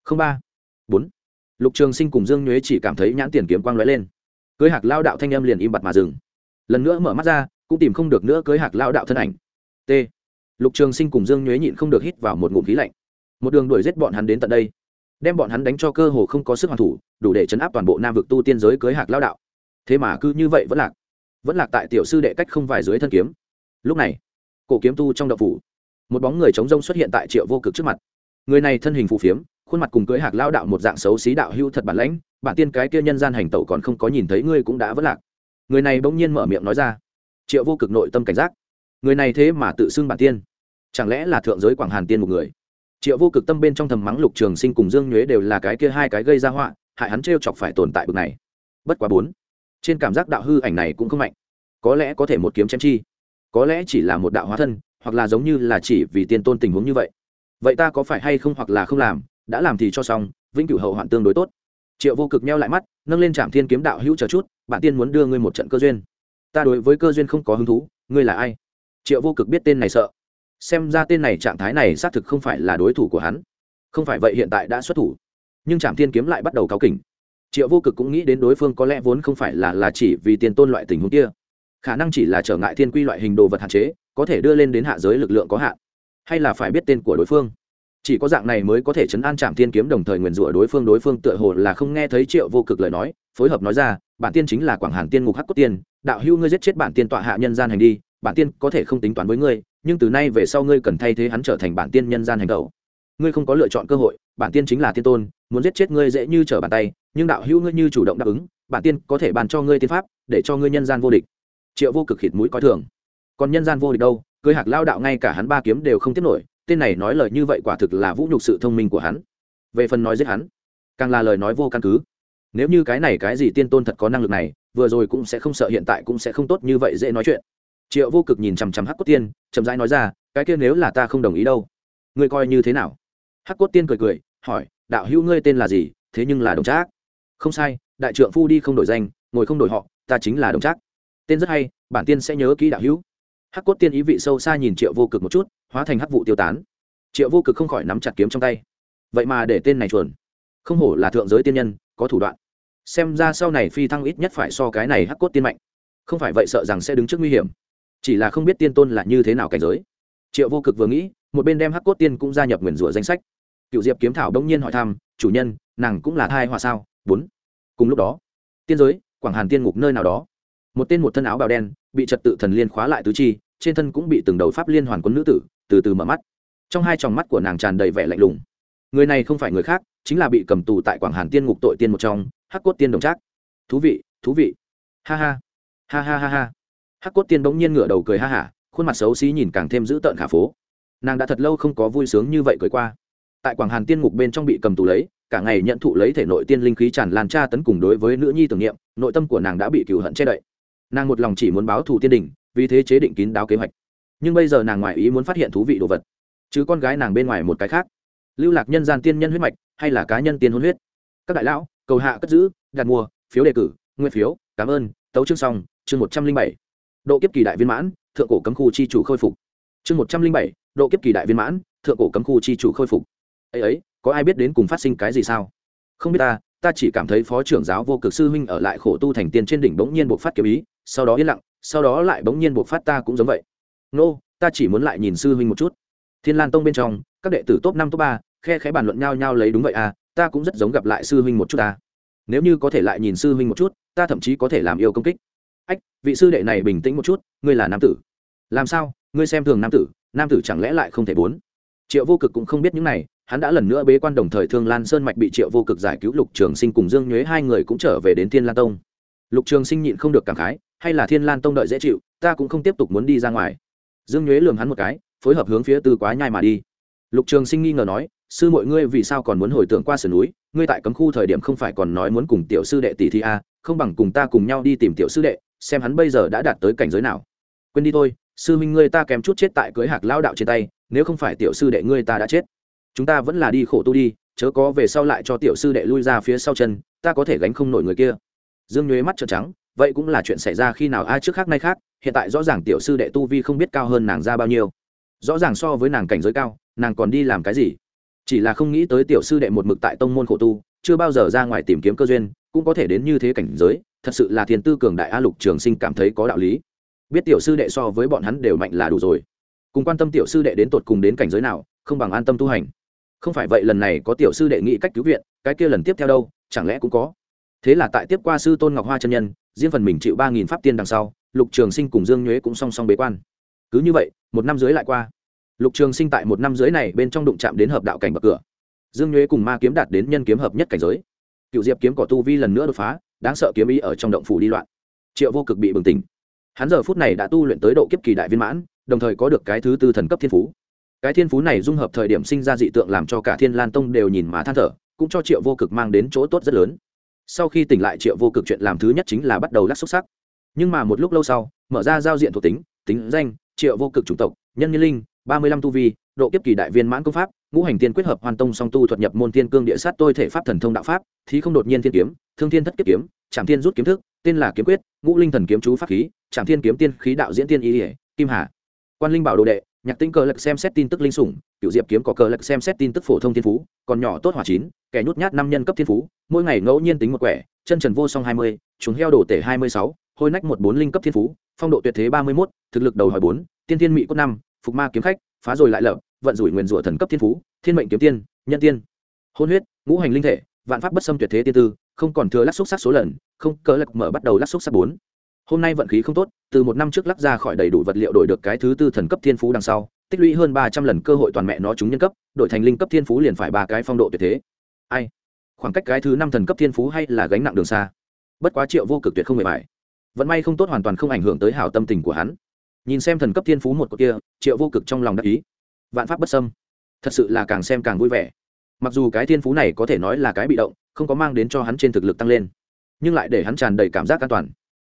Không ba. Bốn. Lục trường sinh cùng dương nhuế chỉ cảm thấy nhãn tiền kiếm quang lóe lên. Cưới hạc lao đạo thanh âm liền im bặt mà dừng. Lần nữa mở mắt ra, cũng tìm không được nữa cưới hạc lao đạo thân ảnh. T. Lục trường sinh cùng dương nhuế nhịn không được hít vào một ngụm khí lạnh. Một đường đuổi giết bọn hắn đến tận đây đem bọn hắn đánh cho cơ hồ không có sức hoàn thủ, đủ để chấn áp toàn bộ nam vực tu tiên giới cưới hạc lao đạo. Thế mà cứ như vậy vẫn lạc. Vẫn lạc tại tiểu sư đệ cách không vài dưới thân kiếm. Lúc này, cổ kiếm tu trong đậu phủ, một bóng người chống rông xuất hiện tại triệu vô cực trước mặt. Người này thân hình phù phiếm, khuôn mặt cùng cưới hạc lao đạo một dạng xấu xí đạo hưu thật bản lãnh, bản tiên cái kia nhân gian hành tẩu còn không có nhìn thấy ngươi cũng đã vất lạc. Người này bỗng nhiên mở miệng nói ra. Triệu vô cực nội tâm cảnh giác. Người này thế mà tự xưng bản tiên. Chẳng lẽ là thượng giới quảng hàn tiên một người? Triệu vô cực tâm bên trong thầm mắng lục trường sinh cùng dương nhuế đều là cái kia hai cái gây ra họa, hại hắn t chọc phải tồn tại bực này. Bất quá bốn, trên cảm giác đạo hư ảnh này cũng không mạnh. Có lẽ có thể một kiếm chém chi. Có lẽ chỉ là một đạo hóa thân, hoặc là giống như là chỉ vì tiên tôn tình huống như vậy. Vậy ta có phải hay không hoặc là không làm, đã làm thì cho xong, vĩnh cửu hậu hoạn tương đối tốt. Triệu vô cực meo lại mắt, nâng lên trạm thiên kiếm đạo hữu chờ chút, bạn tiên muốn đưa ngươi một trận cơ duyên. Ta đối với cơ duyên không có hứng thú, ngươi là ai? Triệu vô cực biết tên này sợ xem ra tên này trạng thái này xác thực không phải là đối thủ của hắn. Không phải vậy hiện tại đã xuất thủ. Nhưng trạm thiên kiếm lại bắt đầu cáo kỉnh. Triệu vô cực cũng nghĩ đến đối phương có lẽ vốn không phải là là chỉ vì tiền tôn loại tình huống kia. Khả năng chỉ là trở ngại thiên quy loại hình đồ vật hạn chế, có thể đưa lên đến hạ giới lực lượng có hạn. Hay là phải biết tên của đối phương. Chỉ có dạng này mới có thể chấn an trạm thiên kiếm đồng thời nguyền rủa đối phương đối phương tựa hồ là không nghe thấy triệu vô cực lời nói, phối hợp nói ra, bản tiên chính là quảng hàn tiên ngục hắc cốt tiên, đạo hưu ngươi giết chết bản tiên tọa hạ nhân gian hành đi, bản tiên có thể không tính toán với ngươi nhưng từ nay về sau ngươi cần thay thế hắn trở thành bản tiên nhân gian hành đầu ngươi không có lựa chọn cơ hội, bản tiên chính là tiên tôn, muốn giết chết ngươi dễ như trở bàn tay, nhưng đạo hữu ngươi như chủ động đáp ứng, bản tiên có thể bàn cho ngươi tiên pháp, để cho ngươi nhân gian vô địch. Triệu vô cực khịt mũi coi thường. Còn nhân gian vô địch đâu, cưới hạc lao đạo ngay cả hắn ba kiếm đều không tiếp nổi, tên này nói lời như vậy quả thực là vũ nhục sự thông minh của hắn. Về phần nói giết hắn, càng là lời nói vô căn cứ. Nếu như cái này cái gì tiên tôn thật có năng lực này, vừa rồi cũng sẽ không sợ hiện tại cũng sẽ không tốt như vậy dễ nói chuyện triệu vô cực nhìn chằm chằm hắc cốt tiên, chậm rãi nói ra, cái kia nếu là ta không đồng ý đâu, ngươi coi như thế nào? Hắc cốt tiên cười cười, hỏi, đạo hữu ngươi tên là gì? Thế nhưng là đồng trác. Không sai, đại trượng phu đi không đổi danh, ngồi không đổi họ, ta chính là đồng trác. Tên rất hay, bản tiên sẽ nhớ kỹ đạo hữu. Hắc cốt tiên ý vị sâu xa nhìn triệu vô cực một chút, hóa thành hắc vụ tiêu tán. Triệu vô cực không khỏi nắm chặt kiếm trong tay. Vậy mà để tên này chuồn. Không hổ là thượng giới tiên nhân, có thủ đoạn. Xem ra sau này phi thăng ít nhất phải so cái này hắc cốt tiên mạnh. Không phải vậy sợ rằng sẽ đứng trước nguy hiểm chỉ là không biết tiên tôn là như thế nào cảnh giới. Triệu vô cực vừa nghĩ, một bên đem hắc cốt tiên cũng gia nhập nguyền rủa danh sách. Cựu diệp kiếm thảo đông nhiên hỏi thăm, chủ nhân, nàng cũng là thai hòa sao? Bốn. Cùng lúc đó, tiên giới, quảng hàn tiên ngục nơi nào đó, một tên một thân áo bào đen, bị trật tự thần liên khóa lại tứ chi, trên thân cũng bị từng đầu pháp liên hoàn quân nữ tử, từ từ mở mắt. Trong hai tròng mắt của nàng tràn đầy vẻ lạnh lùng. Người này không phải người khác, chính là bị cầm tù tại quảng hàn tiên ngục tội tiên một trong, hắc cốt tiên đồng trác. Thú vị thú vị. Ha ha ha ha ha ha hắc cốt tiên bỗng nhiên ngửa đầu cười ha hả, khuôn mặt xấu xí nhìn càng thêm dữ tợn khả phố. Nàng đã thật lâu không có vui sướng như vậy cười qua. Tại quảng hàn tiên ngục bên trong bị cầm tù lấy, cả ngày nhận thụ lấy thể nội tiên linh khí tràn lan tra tấn cùng đối với nữ nhi tưởng niệm, nội tâm của nàng đã bị cựu hận che đậy. Nàng một lòng chỉ muốn báo thù tiên đình, vì thế chế định kín đáo kế hoạch. Nhưng bây giờ nàng ngoại ý muốn phát hiện thú vị đồ vật. Chứ con gái nàng bên ngoài một cái khác. Lưu lạc nhân gian tiên nhân huyết mạch, hay là cá nhân tiên hôn huyết? Các đại lão, cầu hạ cất giữ, đặt mua, phiếu đề cử nguyên phiếu, cảm ơn, tấu chương xong, chương một trăm linh bảy độ kiếp kỳ đại viên mãn thượng cổ cấm khu chi chủ khôi phục. Chương một trăm linh bảy độ kiếp kỳ đại viên mãn thượng cổ cấm khu chi chủ khôi phục. Ấy ấy có ai biết đến cùng phát sinh cái gì sao? Không biết ta ta chỉ cảm thấy phó trưởng giáo vô cực sư huynh ở lại khổ tu thành tiên trên đỉnh bỗng nhiên buộc phát kiếm ý sau đó yên lặng sau đó lại bỗng nhiên buộc phát ta cũng giống vậy. Nô、no, ta chỉ muốn lại nhìn sư huynh một chút. Thiên lan tông bên trong các đệ tử top năm top ba khe khẽ bàn luận nhau nhau lấy đúng vậy à ta cũng rất giống gặp lại sư huynh một chút ta nếu như có thể lại nhìn sư huynh một chút ta thậm chí có thể làm yêu công kích vị sư đệ này bình tĩnh một chút, ngươi là nam tử. Làm sao? Ngươi xem thường nam tử nam tử chẳng lẽ lại không thể bốn? Triệu vô cực cũng không biết những này, hắn đã lần nữa bế quan đồng thời thương lan sơn mạch bị triệu vô cực giải cứu, lục trường sinh cùng dương nhuế hai người cũng trở về đến thiên lan tông. Lục trường sinh nhịn không được cảm khái, hay là thiên lan tông đợi dễ chịu, ta cũng không tiếp tục muốn đi ra ngoài. Dương nhuế lường hắn một cái, phối hợp hướng phía tư quá nhai mà đi. Lục trường sinh nghi ngờ nói, sư mọi ngươi vì sao còn muốn hồi tưởng qua sườn núi, ngươi tại cấm khu thời điểm không phải còn nói muốn cùng tiểu sư đệ tỷ thi a, không bằng cùng ta cùng nhau đi tìm tiểu sư đệ xem hắn bây giờ đã đạt tới cảnh giới nào. Quên đi thôi, sư minh ngươi ta kém chút chết tại cưới hạc lao đạo trên tay, nếu không phải tiểu sư đệ ngươi ta đã chết. Chúng ta vẫn là đi khổ tu đi, chớ có về sau lại cho tiểu sư đệ lui ra phía sau chân, ta có thể gánh không nổi người kia. Dương nhuế mắt trợn trắng, vậy cũng là chuyện xảy ra khi nào ai trước khác nay khác, hiện tại rõ ràng tiểu sư đệ tu vi không biết cao hơn nàng ra bao nhiêu. Rõ ràng so với nàng cảnh giới cao, nàng còn đi làm cái gì? Chỉ là không nghĩ tới tiểu sư đệ một mực tại tông môn khổ tu, chưa bao giờ ra ngoài tìm kiếm cơ duyên, cũng có thể đến như thế cảnh giới thật sự là thiên tư cường đại a lục trường sinh cảm thấy có đạo lý. Biết tiểu sư đệ so với bọn hắn đều mạnh là đủ rồi. Cùng quan tâm tiểu sư đệ đến tột cùng đến cảnh giới nào, không bằng an tâm tu hành. Không phải vậy lần này có tiểu sư đệ nghị cách cứu viện, cái kia lần tiếp theo đâu, chẳng lẽ cũng có? Thế là tại tiếp qua sư tôn ngọc hoa chân nhân, riêng phần mình chịu ba nghìn pháp tiên đằng sau, lục trường sinh cùng dương nhuế cũng song song bế quan. Cứ như vậy, một năm dưới lại qua. Lục trường sinh tại một năm dưới này bên trong đụng chạm đến hợp đạo cảnh bậc cửa. Dương nhuế cùng ma kiếm đạt đến nhân kiếm hợp nhất cảnh giới. Cựu diệp kiếm cỏ tu vi lần nữa đột phá đáng sợ kiếm ý ở trong động phủ đi loạn. Triệu vô cực bị bừng tỉnh. Hắn giờ phút này đã tu luyện tới độ kiếp kỳ đại viên mãn, đồng thời có được cái thứ tư thần cấp thiên phú. Cái thiên phú này dung hợp thời điểm sinh ra dị tượng làm cho cả thiên lan tông đều nhìn mà than thở, cũng cho triệu vô cực mang đến chỗ tốt rất lớn. Sau khi tỉnh lại, triệu vô cực chuyện làm thứ nhất chính là bắt đầu lắc xúc sắc. Nhưng mà một lúc lâu sau, mở ra giao diện thuộc tính tính danh, triệu vô cực chủng tộc, nhân nhân linh, ba mươi lăm tu vi, độ kiếp kỳ đại viên mãn công pháp ngũ hành tiên quyết hợp hoàn tông song tu thuật nhập môn tiên cương địa sát tôi thể pháp thần thông đạo pháp thì không đột nhiên thiên kiếm, thương thiên thất kiếp kiếm trạm thiên rút kiếm thức, tên là kiếm quyết, ngũ linh thần kiếm chú pháp khí trạm thiên kiếm tiên khí đạo diễn tiên y ỉa kim hà. Quan linh bảo đồ đệ, nhạc tinh cờ lật xem xét tin tức linh sủng cựu diệp kiếm có cờ lật xem xét tin tức phổ thông thiên phú, còn nhỏ tốt hỏa chín, kẻ nhút nhát năm nhân cấp thiên phú, mỗi ngày ngẫu nhiên tính một quẻ, chân trần vô song hai mươi, chúng heo đổ tể hai mươi sáu, hôi nách một bốn linh cấp thiên phú, phong độ tuyệt thế ba mươi mốt, thực lực đầu hỏi bốn, tiên thiên mỹ cốt năm, phục ma kiếm khách, phá rồi lại lợp vận rủi nguyền rủa thần cấp thiên phú, thiên mệnh kiếm tiên, nhân tiên. Hôn huyết, ngũ hành linh thể, vạn pháp bất xâm tuyệt thế tiên tư, không còn thừa lắc xúc sắc số lần, không, cờ lật mở bắt đầu lắc xúc sắc bốn. Hôm nay vận khí không tốt, từ một năm trước lắc ra khỏi đầy đủ vật liệu đổi được cái thứ tư thần cấp thiên phú đằng sau, tích lũy hơn ba trăm lần cơ hội toàn mẹ nó chúng nhân cấp, đổi thành linh cấp thiên phú liền phải ba cái phong độ tuyệt thế. Ai? Khoảng cách cái thứ năm thần cấp thiên phú hay là gánh nặng đường xa? Bất quá triệu vô cực tuyệt không hề bài vận may không tốt hoàn toàn không ảnh hưởng tới hảo tâm tình của hắn. Nhìn xem thần cấp thiên phú một cột kia, triệu vô cực trong lòng đắc ý vạn pháp bất xâm. Thật sự là càng xem càng vui vẻ. Mặc dù cái thiên phú này có thể nói là cái bị động, không có mang đến cho hắn trên thực lực tăng lên, nhưng lại để hắn tràn đầy cảm giác an toàn.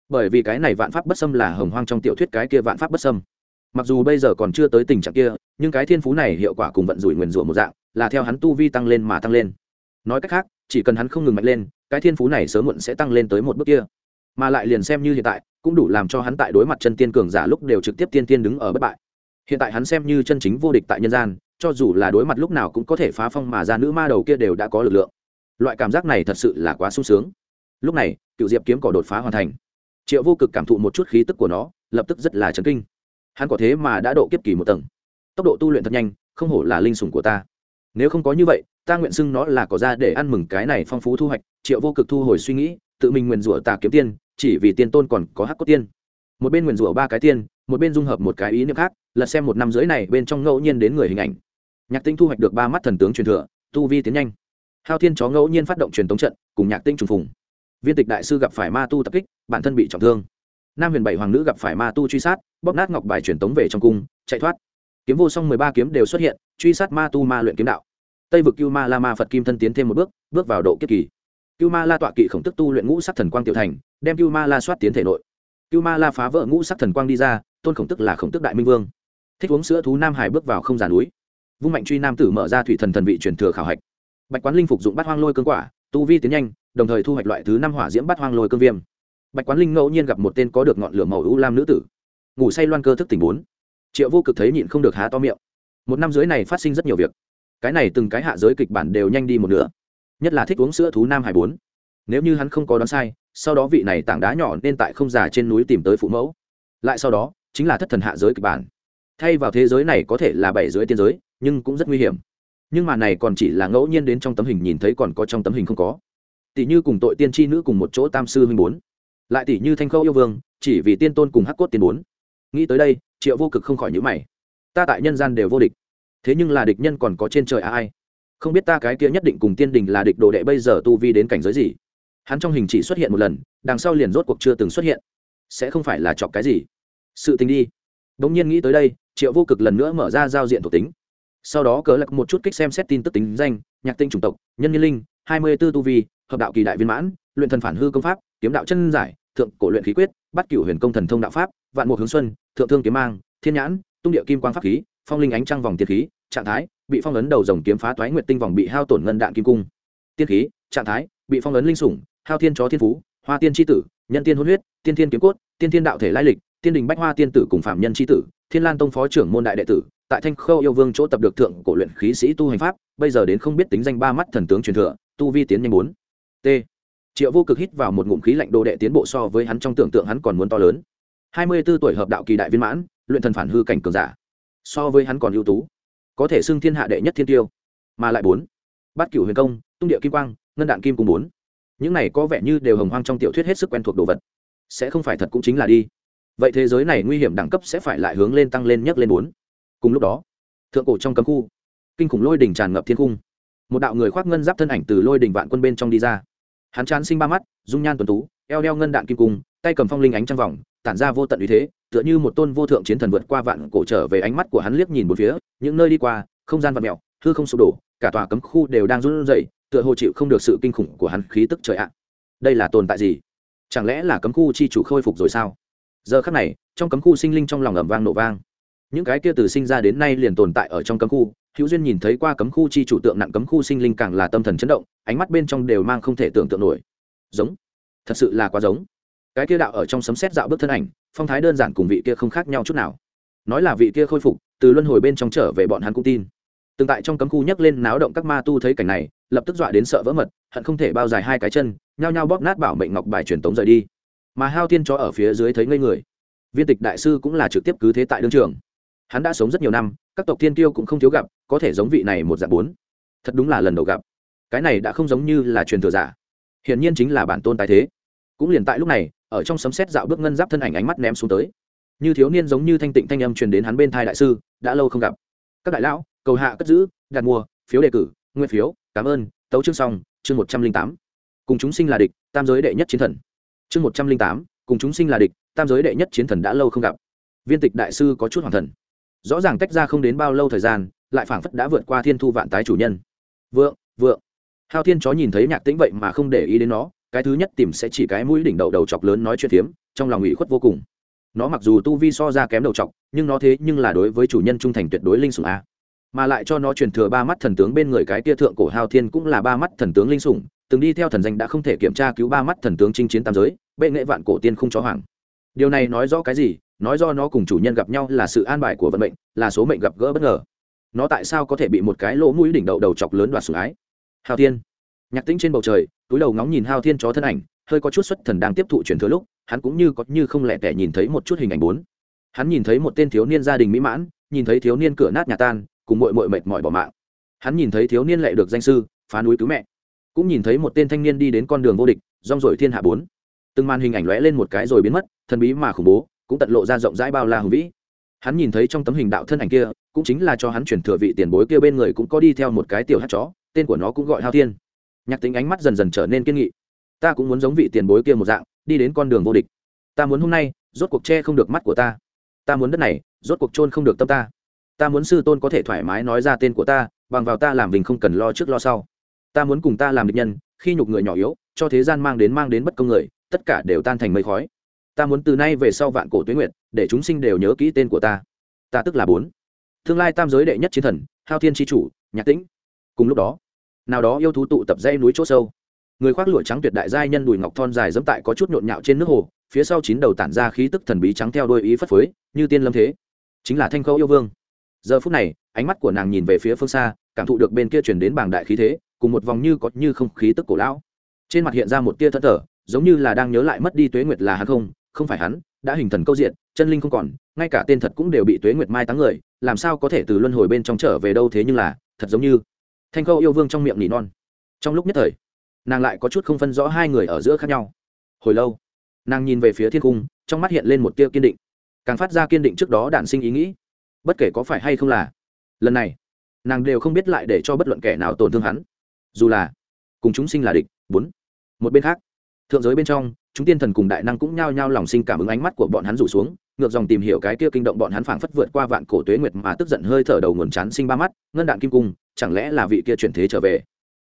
Bởi vì cái này vạn pháp bất xâm là hồng hoang trong tiểu thuyết cái kia vạn pháp bất xâm. Mặc dù bây giờ còn chưa tới tình trạng kia, nhưng cái thiên phú này hiệu quả cùng vận rủi nguyền rủa một dạng, là theo hắn tu vi tăng lên mà tăng lên. Nói cách khác, chỉ cần hắn không ngừng mạnh lên, cái thiên phú này sớm muộn sẽ tăng lên tới một bước kia. Mà lại liền xem như hiện tại, cũng đủ làm cho hắn tại đối mặt chân tiên cường giả lúc đều trực tiếp tiên tiên đứng ở bất bại hiện tại hắn xem như chân chính vô địch tại nhân gian, cho dù là đối mặt lúc nào cũng có thể phá phong mà ra nữ ma đầu kia đều đã có lực lượng. Loại cảm giác này thật sự là quá sung sướng. Lúc này, cựu diệp kiếm cỏ đột phá hoàn thành. Triệu vô cực cảm thụ một chút khí tức của nó, lập tức rất là chấn kinh. Hắn có thế mà đã độ kiếp kỳ một tầng. Tốc độ tu luyện thật nhanh, không hổ là linh sủng của ta. Nếu không có như vậy, ta nguyện xưng nó là có ra để ăn mừng cái này phong phú thu hoạch. Triệu vô cực thu hồi suy nghĩ, tự mình nguyền rủa tà kiếm tiên, chỉ vì tiên tôn còn có hắc cốt tiên một bên nguyền rủa ba cái tiên, một bên dung hợp một cái ý niệm khác lật xem một năm rưỡi này bên trong ngẫu nhiên đến người hình ảnh. Nhạc tinh thu hoạch được ba mắt thần tướng truyền thừa, tu vi tiến nhanh. Hao thiên chó ngẫu nhiên phát động truyền tống trận, cùng nhạc tinh trùng phùng. Viên tịch đại sư gặp phải ma tu tập kích, bản thân bị trọng thương. Nam huyền bảy hoàng nữ gặp phải ma tu truy sát, bóp nát ngọc bài truyền tống về trong cung, chạy thoát. Kiếm vô song mười ba kiếm đều xuất hiện, truy sát ma tu ma luyện kiếm đạo. Tây vực cưu ma la ma phật kim thân tiến thêm một bước bước vào độ kiếp kỳ. Cưu ma la tọa kỵ khổng tức tu luyện ngũ sắc thần quang tiểu thành, đem cưu ma la soát tiến thể nội cưu ma la phá vỡ ngũ sắc thần quang đi ra, tôn khổng tức là khổng tức đại minh vương. Thích uống sữa thú nam hải bước vào không giàn núi. Vung mạnh truy nam tử mở ra thủy thần thần vị truyền thừa khảo hạch. Bạch quán linh phục dụng bát hoang lôi cương quả, tu vi tiến nhanh, đồng thời thu hoạch loại thứ năm hỏa diễm bát hoang lôi cương viêm. Bạch quán linh ngẫu nhiên gặp một tên có được ngọn lửa màu ưu lam nữ tử. Ngủ say loan cơ thức tỉnh bốn. Triệu vô cực thấy nhịn không được há to miệng. Một năm dưới này phát sinh rất nhiều việc. Cái này từng cái hạ giới kịch bản đều nhanh đi một nửa. Nhất là thích uống sữa thú nam hải bốn. Nếu như hắn không có đoán sai sau đó vị này tảng đá nhỏ nên tại không già trên núi tìm tới phụ mẫu. Lại sau đó, chính là thất thần hạ giới kịch bản. Thay vào thế giới này có thể là bảy giới tiên giới, nhưng cũng rất nguy hiểm. Nhưng mà này còn chỉ là ngẫu nhiên đến trong tấm hình nhìn thấy còn có trong tấm hình không có. Tỷ như cùng tội tiên tri nữ cùng một chỗ tam sư huynh bốn. Lại tỷ như thanh khâu yêu vương, chỉ vì tiên tôn cùng hắc cốt tiên bốn. Nghĩ tới đây, triệu vô cực không khỏi nhữ mày. Ta tại nhân gian đều vô địch. Thế nhưng là địch nhân còn có trên trời ai? Không biết ta cái kia nhất định cùng tiên đình là địch đồ đệ bây giờ tu vi đến cảnh giới gì? Hắn trong hình chỉ xuất hiện một lần, đằng sau liền rốt cuộc chưa từng xuất hiện. Sẽ không phải là chọc cái gì. Sự tình đi. Đ ỗ n g nhiên nghĩ tới đây, triệu vô cực lần nữa mở ra giao diện thuộc tính. Sau đó cớ lạc một chút kích xem xét tin tức tính danh, nhạc tinh chủng tộc, nhân nhân linh, hai mươi b ố tu vi, hợp đạo kỳ đại viên mãn, luyện thần phản hư công pháp, kiếm đạo chân giải, thượng cổ luyện khí quyết, bắt cửu huyền công thần thông đạo pháp, vạn mục hướng xuân, thượng thương kiếm mang, thiên nhãn, tung địa kim quang pháp khí, phong linh ánh trăng vòng tiên khí, trạng thái, bị phong ấn đầu dòng kiếm phá toái nguyệt tinh vòng bị hao tổn ngân đạn kim cung. Tiên khí, trạng thái, bị phong ấn linh sủng hao thiên chó thiên phú, hoa tiên tri tử, nhân tiên hôn huyết, tiên thiên kiếm cốt, tiên thiên đạo thể lai lịch, tiên đình bách hoa tiên tử cùng phạm nhân tri tử, thiên lan tông phó trưởng môn đại đệ tử, tại thanh khâu yêu vương chỗ tập được thượng cổ luyện khí sĩ tu hành pháp, bây giờ đến không biết tính danh ba mắt thần tướng truyền thừa, tu vi tiến nhanh bốn. T. Triệu vô cực hít vào một ngụm khí lạnh, đồ đệ tiến bộ so với hắn trong tưởng tượng hắn còn muốn to lớn. Hai mươi 24 tuổi hợp đạo kỳ đại viên mãn, luyện thần phản hư cảnh cường giả. So với hắn còn ưu tú. Có thể xưng thiên hạ đệ nhất thiên tiêu. Mà lại bốn. Bát cửu huyền công, tung địa kim quang, ngân đạn kim cùng bốn những này có vẻ như đều hồng hoang trong tiểu thuyết hết sức quen thuộc đồ vật. Sẽ không phải thật cũng chính là đi. Vậy thế giới này nguy hiểm đẳng cấp sẽ phải lại hướng lên tăng lên nhấc lên bốn. Cùng lúc đó, thượng cổ trong cấm khu, kinh khủng lôi đỉnh tràn ngập thiên cung. Một đạo người khoác ngân giáp thân ảnh từ lôi đỉnh vạn quân bên trong đi ra. Hắn chán sinh ba mắt, dung nhan tuần tú, eo đeo ngân đạn kim cung, tay cầm phong linh ánh trăng vòng, tản ra vô tận uy thế, tựa như một tôn vô thượng chiến thần vượt qua vạn cổ trở về ánh mắt của hắn liếc nhìn một phía, những nơi đi qua, không gian vật mẹo, hư không sụp đổ, cả tòa cấm khu đều đang run rẩy tựa hồ chịu không được sự kinh khủng của hắn khí tức trời ạ. Đây là tồn tại gì? Chẳng lẽ là cấm khu chi chủ khôi phục rồi sao? Giờ khắc này, trong cấm khu sinh linh trong lòng ầm vang nổ vang. Những cái kia từ sinh ra đến nay liền tồn tại ở trong cấm khu, hữu duyên nhìn thấy qua cấm khu chi chủ tượng nặng cấm khu sinh linh càng là tâm thần chấn động, ánh mắt bên trong đều mang không thể tưởng tượng nổi. Giống. Thật sự là quá giống. Cái kia đạo ở trong sấm xét dạo bước thân ảnh, phong thái đơn giản cùng vị kia không khác nhau chút nào. Nói là vị kia khôi phục, từ luân hồi bên trong trở về bọn hắn cũng tin từng tại trong cấm khu nhấc lên náo động các ma tu thấy cảnh này, lập tức dọa đến sợ vỡ mật, hận không thể bao dài hai cái chân, nhao nhao bóp nát bảo mệnh ngọc bài truyền tống rời đi. Mà hao tiên chó ở phía dưới thấy ngây người. Viên tịch đại sư cũng là trực tiếp cứ thế tại đương trường. Hắn đã sống rất nhiều năm, các tộc thiên tiêu cũng không thiếu gặp, có thể giống vị này một dạng bốn. Thật đúng là lần đầu gặp. Cái này đã không giống như là truyền thừa giả. Hiển nhiên chính là bản tôn tài thế. Cũng liền tại lúc này, ở trong sấm xét dạo bước ngân giáp thân ảnh ánh mắt ném xuống tới. Như thiếu niên giống như thanh tịnh thanh âm truyền đến hắn bên thai đại sư, đã lâu không gặp. Các đại lão cầu hạ cất giữ, đặt mua, phiếu đề cử nguyên phiếu, cảm ơn, tấu chương xong, chương một trăm linh tám. Cùng chúng sinh là địch, tam giới đệ nhất chiến thần. Chương một trăm linh tám, cùng chúng sinh là địch, tam giới đệ nhất chiến thần đã lâu không gặp. Viên tịch đại sư có chút hoàng thần. Rõ ràng tách ra không đến bao lâu thời gian, lại phảng phất đã vượt qua thiên thu vạn tái chủ nhân. Vượng vượng. Hao thiên chó nhìn thấy nhạc tĩnh vậy mà không để ý đến nó, cái thứ nhất tìm sẽ chỉ cái mũi đỉnh đầu đầu chọc lớn nói chuyện phiếm trong lòng ủy khuất vô cùng. Nó mặc dù tu vi so ra kém đầu chọc, nhưng nó thế nhưng là đối với chủ nhân trung thành tuyệt đối linh sủng a mà lại cho nó truyền thừa ba mắt thần tướng bên người cái tia thượng cổ hao thiên cũng là ba mắt thần tướng linh sủng, từng đi theo thần danh đã không thể kiểm tra cứu ba mắt thần tướng chinh chiến tam giới, bệ nghệ vạn cổ tiên không cho hoàng điều này nói rõ cái gì? Nói do nó cùng chủ nhân gặp nhau là sự an bài của vận mệnh, là số mệnh gặp gỡ bất ngờ. Nó tại sao có thể bị một cái lỗ mũi đỉnh đầu đầu chọc lớn đoạt sủng ái? Hao thiên. Nhạc tĩnh trên bầu trời, túi đầu ngóng nhìn hao thiên chó thân ảnh, hơi có chút xuất thần đang tiếp thụ truyền thừa lúc, hắn cũng như có như không lẹ tẻ nhìn thấy một chút hình ảnh bốn. Hắn nhìn thấy một tên thiếu niên gia đình mỹ mãn, nhìn thấy thiếu niên cửa nát nhà tan cùng mội mội mệt mỏi bỏ mạng. Hắn nhìn thấy thiếu niên lệ được danh sư, phá núi cứu mẹ. Cũng nhìn thấy một tên thanh niên đi đến con đường vô địch, rong rổi thiên hạ bốn. Từng màn hình ảnh lóe lên một cái rồi biến mất, thần bí mà khủng bố, cũng tận lộ ra rộng rãi bao la hùng vĩ. Hắn nhìn thấy trong tấm hình đạo thân ảnh kia, cũng chính là cho hắn chuyển thừa vị tiền bối kia bên người cũng có đi theo một cái tiểu hát chó, tên của nó cũng gọi hao thiên. Nhạc tính ánh mắt dần dần trở nên kiên nghị. Ta cũng muốn giống vị tiền bối kia một dạng, đi đến con đường vô địch. Ta muốn hôm nay, rốt cuộc che không được mắt của ta. Ta muốn đất này, rốt cuộc trôn không được tâm ta ta muốn sư tôn có thể thoải mái nói ra tên của ta, bằng vào ta làm mình không cần lo trước lo sau. Ta muốn cùng ta làm địch nhân, khi nhục người nhỏ yếu, cho thế gian mang đến mang đến bất công người, tất cả đều tan thành mây khói. Ta muốn từ nay về sau vạn cổ tuyến nguyện để chúng sinh đều nhớ kỹ tên của ta. Ta tức là bốn. Tương lai tam giới đệ nhất chiến thần, hao thiên tri chủ, nhạc tĩnh. Cùng lúc đó, nào đó yêu thú tụ tập dây núi chỗ sâu. Người khoác lụa trắng tuyệt đại giai nhân đùi ngọc thon dài dẫm tại có chút nhộn nhạo trên nước hồ, phía sau chín đầu tản ra khí tức thần bí trắng theo đôi ý phất phới, như tiên lâm thế. Chính là thanh khâu yêu vương giờ phút này, ánh mắt của nàng nhìn về phía phương xa, cảm thụ được bên kia chuyển đến bảng đại khí thế, cùng một vòng như có như không khí tức cổ lão. Trên mặt hiện ra một tia thất thở giống như là đang nhớ lại mất đi tuế nguyệt là hắn không không phải hắn, đã hình thần câu diện, chân linh không còn, ngay cả tên thật cũng đều bị tuế nguyệt mai táng người, làm sao có thể từ luân hồi bên trong trở về đâu thế nhưng là, thật giống như thanh khâu yêu vương trong miệng nỉ non. Trong lúc nhất thời, nàng lại có chút không phân rõ hai người ở giữa khác nhau. Hồi lâu, nàng nhìn về phía thiên cung, trong mắt hiện lên một tia kiên định. Càng phát ra kiên định trước đó đản sinh ý nghĩ bất kể có phải hay không là, lần này, nàng đều không biết lại để cho bất luận kẻ nào tổn thương hắn. Dù là, cùng chúng sinh là địch, bốn. Một bên khác, thượng giới bên trong, chúng tiên thần cùng đại năng cũng nhao nhao lòng sinh cảm ứng ánh mắt của bọn hắn rủ xuống, ngược dòng tìm hiểu cái kia kinh động bọn hắn phảng phất vượt qua vạn cổ tuế nguyệt mà tức giận hơi thở đầu nguồn chán sinh ba mắt, ngân đạn kim cung, chẳng lẽ là vị kia chuyển thế trở về?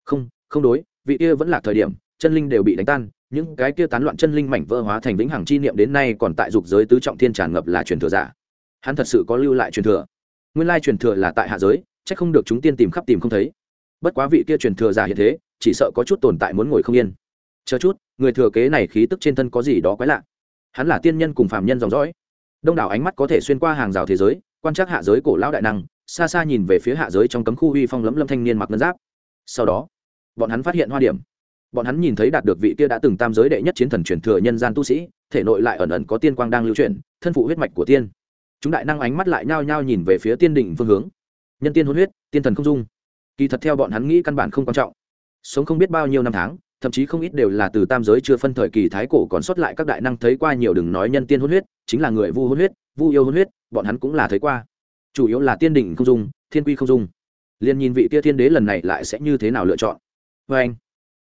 Không không đối, vị kia vẫn là thời điểm, chân linh đều bị đánh tan, những cái kia tán loạn chân linh mảnh vỡ hóa thành vĩnh hằng chi niệm đến nay còn tại dục giới tứ trọng thiên tràn ngập là truyền thừa giả hắn thật sự có lưu lại truyền thừa. Nguyên lai truyền thừa là tại hạ giới, chắc không được chúng tiên tìm khắp tìm không thấy. Bất quá vị kia truyền thừa giả hiện thế, chỉ sợ có chút tồn tại muốn ngồi không yên. Chờ chút, người thừa kế này khí tức trên thân có gì đó quái lạ. Hắn là tiên nhân cùng phàm nhân dòng dõi. Đông đảo ánh mắt có thể xuyên qua hàng rào thế giới, quan trắc hạ giới cổ lão đại năng, xa xa nhìn về phía hạ giới trong cấm khu uy phong lấm lâm thanh niên mặc ngân giáp. Sau đó, bọn hắn phát hiện hoa điểm. Bọn hắn nhìn thấy đạt được vị kia đã từng tam giới đệ nhất chiến thần truyền thừa nhân gian tu sĩ, thể nội lại ẩn ẩn có tiên quang đang lưu chuyển, thân phụ huyết mạch của tiên chúng đại năng ánh mắt lại nhao nhao nhìn về phía tiên đỉnh phương hướng. Nhân tiên hôn huyết, tiên thần không dung. Kỳ thật theo bọn hắn nghĩ căn bản không quan trọng. Sống không biết bao nhiêu năm tháng, thậm chí không ít đều là từ tam giới chưa phân thời kỳ thái cổ còn sót lại các đại năng thấy qua nhiều đừng nói nhân tiên hôn huyết, chính là người vu hôn huyết, vu yêu hôn huyết, bọn hắn cũng là thấy qua. Chủ yếu là tiên đỉnh không dung, thiên quy không dung. Liền nhìn vị tia thiên đế lần này lại sẽ như thế nào lựa chọn? Vê anh,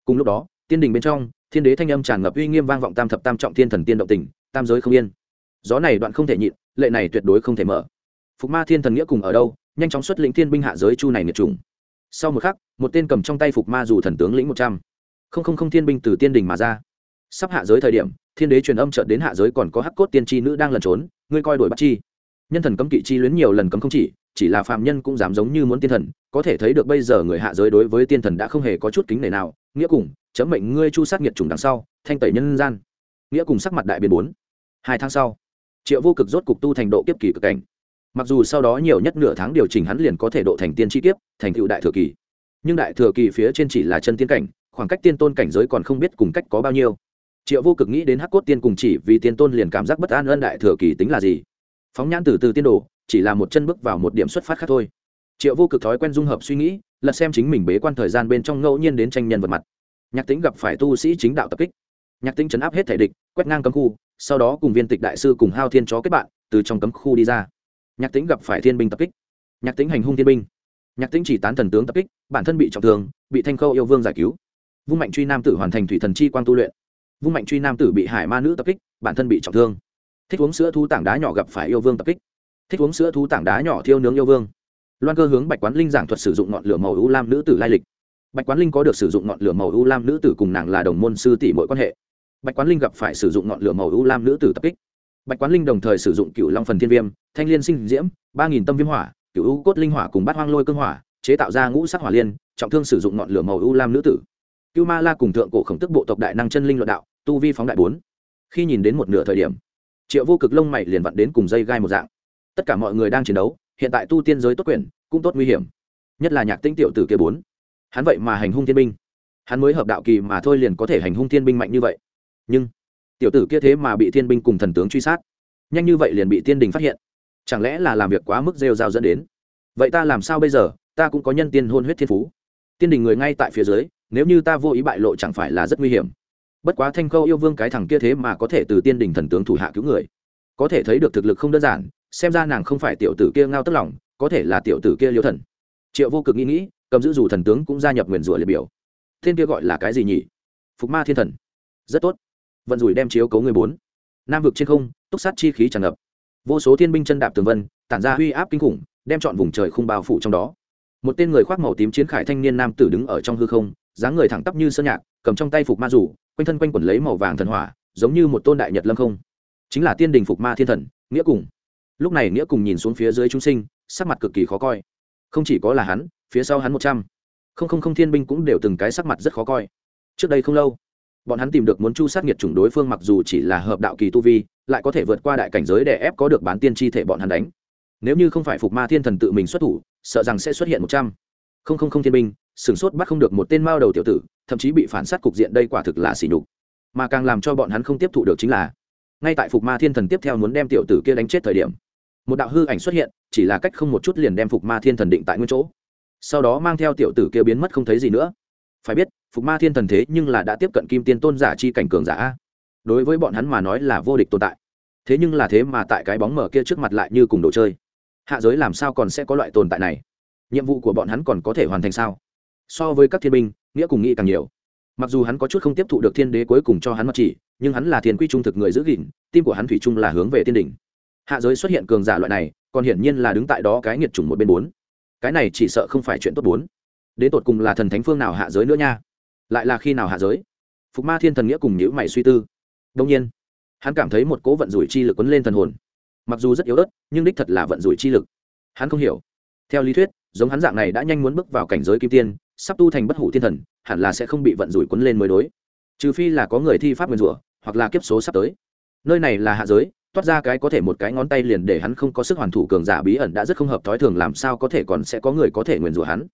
cùng lúc đó, tiên đình bên trong, thiên đế thanh âm tràn ngập uy nghiêm vang vọng tam thập tam trọng thiên thần tiên động tình, tam giới không yên. Gió này đoạn không thể nhịn lệ này tuyệt đối không thể mở. Phục ma thiên thần nghĩa cùng ở đâu, nhanh chóng xuất lĩnh thiên binh hạ giới chu này nghiệt trùng. Sau một khắc, một tên cầm trong tay phục ma dù thần tướng lĩnh một trăm. Không không không thiên binh từ tiên đình mà ra. Sắp hạ giới thời điểm, thiên đế truyền âm trợt đến hạ giới còn có hắc cốt tiên tri nữ đang lẩn trốn, ngươi coi đổi bắt chi. Nhân thần cấm kỵ chi luyến nhiều lần cấm không chỉ chỉ là phạm nhân cũng dám giống như muốn tiên thần, có thể thấy được bây giờ người hạ giới đối với tiên thần đã không hề có chút kính nể nào. Nghĩa cùng, chấm mệnh ngươi chu sát nghiệt trùng đằng sau, thanh tẩy nhân gian. Nghĩa cùng sắc mặt đại biến bốn. Hai tháng sau triệu vô cực rốt cục tu thành độ kiếp kỳ cực cảnh. Mặc dù sau đó nhiều nhất nửa tháng điều chỉnh hắn liền có thể độ thành tiên tri kiếp, thành cựu đại thừa kỳ. Nhưng đại thừa kỳ phía trên chỉ là chân tiên cảnh, khoảng cách tiên tôn cảnh giới còn không biết cùng cách có bao nhiêu. Triệu vô cực nghĩ đến hắc cốt tiên cùng chỉ vì tiên tôn liền cảm giác bất an ân đại thừa kỳ tính là gì. Phóng nhãn từ từ tiên đồ, chỉ là một chân bước vào một điểm xuất phát khác thôi. Triệu vô cực thói quen dung hợp suy nghĩ, lật xem chính mình bế quan thời gian bên trong ngẫu nhiên đến tranh nhân vật mặt. Nhạc tính gặp phải tu sĩ chính đạo tập kích. Nhạc tính chấn áp hết thể địch, quét ngang cấm khu sau đó cùng viên tịch đại sư cùng hao thiên chó kết bạn, từ trong cấm khu đi ra. Nhạc tính gặp phải thiên binh tập kích. Nhạc tính hành hung thiên binh. Nhạc tính chỉ tán thần tướng tập kích, bản thân bị trọng thương, bị thanh khâu yêu vương giải cứu. Vung mạnh truy nam tử hoàn thành thủy thần chi quang tu luyện. Vung mạnh truy nam tử bị hải ma nữ tập kích, bản thân bị trọng thương. Thích uống sữa thu tảng đá nhỏ gặp phải yêu vương tập kích. Thích uống sữa thu tảng đá nhỏ thiêu nướng yêu vương. Loan cơ hướng bạch quán linh giảng thuật sử dụng ngọn lửa màu u lam nữ tử lai lịch. Bạch quán linh có được sử dụng ngọn lửa màu u lam nữ tử cùng nàng là đồng môn sư tỷ mỗi quan hệ bạch quán linh gặp phải sử dụng ngọn lửa màu u lam nữ tử tập kích. Bạch quán linh đồng thời sử dụng cựu long phần thiên viêm, thanh liên sinh diễm, ba nghìn tâm viêm hỏa, cựu u cốt linh hỏa cùng bát hoang lôi cương hỏa, chế tạo ra ngũ sắc hỏa liên, trọng thương sử dụng ngọn lửa màu u lam nữ tử. Cưu ma la cùng thượng cổ khổng tức bộ tộc đại năng chân linh luận đạo, tu vi phóng đại bốn. Khi nhìn đến một nửa thời điểm, triệu vô cực lông mày liền vặn đến cùng dây gai một dạng. Tất cả mọi người đang chiến đấu, hiện tại tu tiên giới tốt quyền, cũng tốt nguy hiểm. Nhất là nhạc tinh tiểu tử kia bốn. Hắn vậy mà hành hung thiên binh. Hắn mới hợp đạo kỳ mà thôi liền có thể hành hung thiên binh mạnh như vậy nhưng tiểu tử kia thế mà bị thiên binh cùng thần tướng truy sát. Nhanh như vậy liền bị tiên đình phát hiện. Chẳng lẽ là làm việc quá mức rêu rao dẫn đến? Vậy ta làm sao bây giờ? Ta cũng có nhân tiên hôn huyết thiên phú. Tiên đình người ngay tại phía dưới, nếu như ta vô ý bại lộ chẳng phải là rất nguy hiểm. Bất quá thanh khâu yêu vương cái thằng kia thế mà có thể từ tiên đình thần tướng thủ hạ cứu người. Có thể thấy được thực lực không đơn giản, xem ra nàng không phải tiểu tử kia ngao tức lòng, có thể là tiểu tử kia liêu thần. Triệu vô cực nghĩ nghĩ, cầm giữ dù thần tướng cũng gia nhập nguyền rủa liệt biểu. Thiên kia gọi là cái gì nhỉ? Phục ma thiên thần. Rất tốt vận rủi đem chiếu cấu người bốn. Nam vực trên không, túc sát chi khí tràn ngập. Vô số thiên binh chân đạp tường vân, tản ra huy áp kinh khủng, đem chọn vùng trời không bao phủ trong đó. Một tên người khoác màu tím chiến khải thanh niên nam tử đứng ở trong hư không, dáng người thẳng tắp như sơn nhạc, cầm trong tay phục ma rủ, quanh thân quanh quẩn lấy màu vàng thần hỏa, giống như một tôn đại nhật lâm không. Chính là tiên đình phục ma thiên thần, nghĩa cùng. Lúc này nghĩa cùng nhìn xuống phía dưới chúng sinh, sắc mặt cực kỳ khó coi. Không chỉ có là hắn, phía sau hắn một trăm. Không không không thiên binh cũng đều từng cái sắc mặt rất khó coi. Trước đây không lâu bọn hắn tìm được muốn chu sát nghiệt chủng đối phương mặc dù chỉ là hợp đạo kỳ tu vi, lại có thể vượt qua đại cảnh giới để ép có được bán tiên chi thể bọn hắn đánh. Nếu như không phải phục ma thiên thần tự mình xuất thủ, sợ rằng sẽ xuất hiện một trăm. Không không không thiên binh, sửng sốt bắt không được một tên mao đầu tiểu tử, thậm chí bị phản sát cục diện đây quả thực là xỉ nhục. Mà càng làm cho bọn hắn không tiếp thụ được chính là, ngay tại phục ma thiên thần tiếp theo muốn đem tiểu tử kia đánh chết thời điểm, một đạo hư ảnh xuất hiện, chỉ là cách không một chút liền đem phục ma thiên thần định tại nguyên chỗ. Sau đó mang theo tiểu tử kia biến mất không thấy gì nữa phải biết, phục ma thiên thần thế nhưng là đã tiếp cận kim tiên tôn giả chi cảnh cường giả đối với bọn hắn mà nói là vô địch tồn tại. Thế nhưng là thế mà tại cái bóng mở kia trước mặt lại như cùng đồ chơi. Hạ giới làm sao còn sẽ có loại tồn tại này? Nhiệm vụ của bọn hắn còn có thể hoàn thành sao? So với các thiên binh, nghĩa cùng nghĩ càng nhiều. Mặc dù hắn có chút không tiếp thụ được thiên đế cuối cùng cho hắn mặt chỉ, nhưng hắn là thiên quy trung thực người giữ gìn, tim của hắn thủy chung là hướng về thiên đỉnh. Hạ giới xuất hiện cường giả loại này, còn hiển nhiên là đứng tại đó cái nghiệt chủng một bên bốn. Cái này chỉ sợ không phải chuyện tốt bốn đến tột cùng là thần thánh phương nào hạ giới nữa nha? Lại là khi nào hạ giới? Phục ma thiên thần nghĩa cùng nhữ mày suy tư. Đông nhiên, hắn cảm thấy một cố vận rủi chi lực quấn lên thần hồn. Mặc dù rất yếu ớt, nhưng đích thật là vận rủi chi lực. Hắn không hiểu. Theo lý thuyết, giống hắn dạng này đã nhanh muốn bước vào cảnh giới kim tiên, sắp tu thành bất hủ thiên thần, hẳn là sẽ không bị vận rủi quấn lên mới đối. Trừ phi là có người thi pháp nguyên rủa, hoặc là kiếp số sắp tới. Nơi này là hạ giới, toát ra cái có thể một cái ngón tay liền để hắn không có sức hoàn thủ cường giả bí ẩn đã rất không hợp thói thường, làm sao có thể còn sẽ có người có thể nguyền rủa hắn?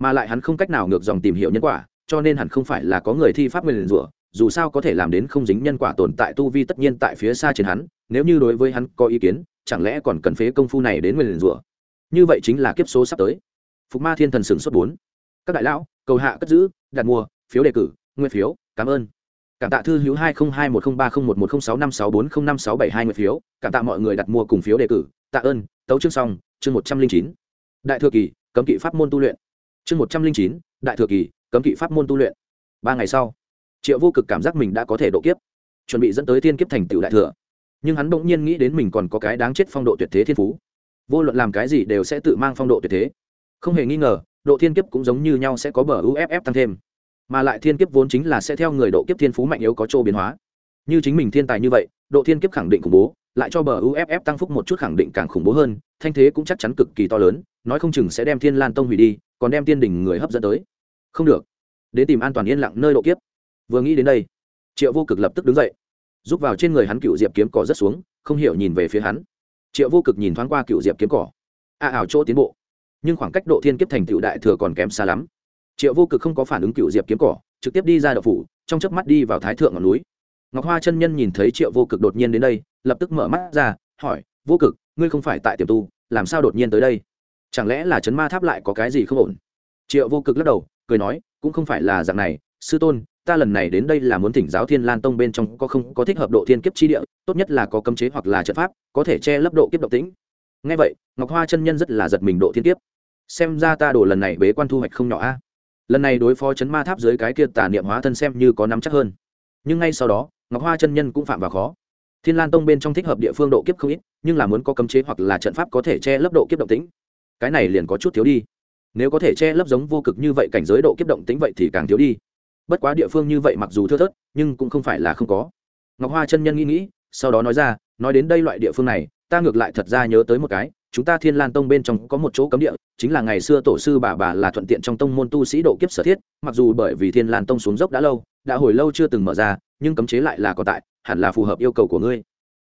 Mà lại hắn không cách nào ngược dòng tìm hiểu nhân quả, cho nên hẳn không phải là có người thi pháp nguyền rủa, dù sao có thể làm đến không dính nhân quả tồn tại tu vi tất nhiên tại phía xa trên hắn, nếu như đối với hắn có ý kiến, chẳng lẽ còn cần phế công phu này đến nguyền rủa? Như vậy chính là kiếp số sắp tới. Phục ma thiên thần sửng xuất bốn. Các đại lão, cầu hạ cất giữ, đặt mua, phiếu đề cử nguyên phiếu, cảm ơn. Cảm tạ thư hữu hai không hai một không ba không một một không sáu năm sáu bốn không năm sáu bảy hai nguyện phiếu, cảm tạ mọi người đặt mua cùng phiếu đề cử, tạ ơn, tấu chương xong, chương một trăm linh chín. Đại thừa kỳ, cấm kỵ pháp môn tu luyện chương một trăm linh chín, đại thừa kỳ, cấm kỵ pháp môn tu luyện. Ba ngày sau, triệu vô cực cảm giác mình đã có thể độ kiếp, chuẩn bị dẫn tới thiên kiếp thành tựu đại thừa. Nhưng hắn bỗng nhiên nghĩ đến mình còn có cái đáng chết phong độ tuyệt thế thiên phú. Vô luận làm cái gì đều sẽ tự mang phong độ tuyệt thế. Không hề nghi ngờ, độ thiên kiếp cũng giống như nhau sẽ có bờ uff tăng thêm. Mà lại thiên kiếp vốn chính là sẽ theo người độ kiếp thiên phú mạnh yếu có chỗ biến hóa. Như chính mình thiên tài như vậy, độ thiên kiếp khẳng định khủng bố lại cho bờ uff tăng phúc một chút khẳng định càng khủng bố hơn, thanh thế cũng chắc chắn cực kỳ to lớn, nói không chừng sẽ đem thiên lan tông hủy đi, còn đem tiên đình người hấp dẫn tới. Không được. Đến tìm an toàn yên lặng nơi độ kiếp. Vừa nghĩ đến đây, triệu vô cực lập tức đứng dậy. Giúp vào trên người hắn cựu diệp kiếm cỏ rất xuống, không hiểu nhìn về phía hắn. Triệu vô cực nhìn thoáng qua cựu diệp kiếm cỏ. A ảo chỗ tiến bộ. Nhưng khoảng cách độ thiên kiếp thành tựu đại thừa còn kém xa lắm. Triệu vô cực không có phản ứng cựu diệp kiếm cỏ, trực tiếp đi ra đậu phủ, trong chớp mắt đi vào thái thượng ngọn núi. Ngọc hoa chân nhân nhìn thấy triệu vô cực đột nhiên đến đây lập tức mở mắt ra, hỏi, vô cực, ngươi không phải tại tiềm tu, làm sao đột nhiên tới đây? Chẳng lẽ là chấn ma tháp lại có cái gì không ổn? Triệu vô cực lắc đầu, cười nói, cũng không phải là dạng này, sư tôn, ta lần này đến đây là muốn thỉnh giáo thiên lan tông bên trong có không, có thích hợp độ thiên kiếp chi địa, tốt nhất là có cấm chế hoặc là trận pháp, có thể che lấp độ kiếp độc tính ngay vậy, ngọc hoa chân nhân rất là giật mình độ thiên kiếp. Xem ra ta đổ lần này bế quan thu hoạch không nhỏ a. Lần này đối phó chấn ma tháp dưới cái kia tà niệm hóa thân xem như có nắm chắc hơn. Nhưng ngay sau đó, ngọc hoa chân nhân cũng phạm vào khó thiên lan tông bên trong thích hợp địa phương độ kiếp không ít, nhưng là muốn có cấm chế hoặc là trận pháp có thể che lấp độ kiếp động tĩnh. Cái này liền có chút thiếu đi. Nếu có thể che lấp giống vô cực như vậy cảnh giới độ kiếp động tĩnh vậy thì càng thiếu đi. Bất quá địa phương như vậy mặc dù thưa thớt, nhưng cũng không phải là không có. Ngọc hoa chân nhân nghĩ nghĩ, sau đó nói ra, nói đến đây loại địa phương này, ta ngược lại thật ra nhớ tới một cái, chúng ta thiên lan tông bên trong có một chỗ cấm địa, chính là ngày xưa tổ sư bà bà là thuận tiện trong tông môn tu sĩ độ kiếp sở thiết, mặc dù bởi vì thiên lan tông xuống dốc đã lâu, đã hồi lâu chưa từng mở ra, nhưng cấm chế lại là có tại hẳn là phù hợp yêu cầu của ngươi.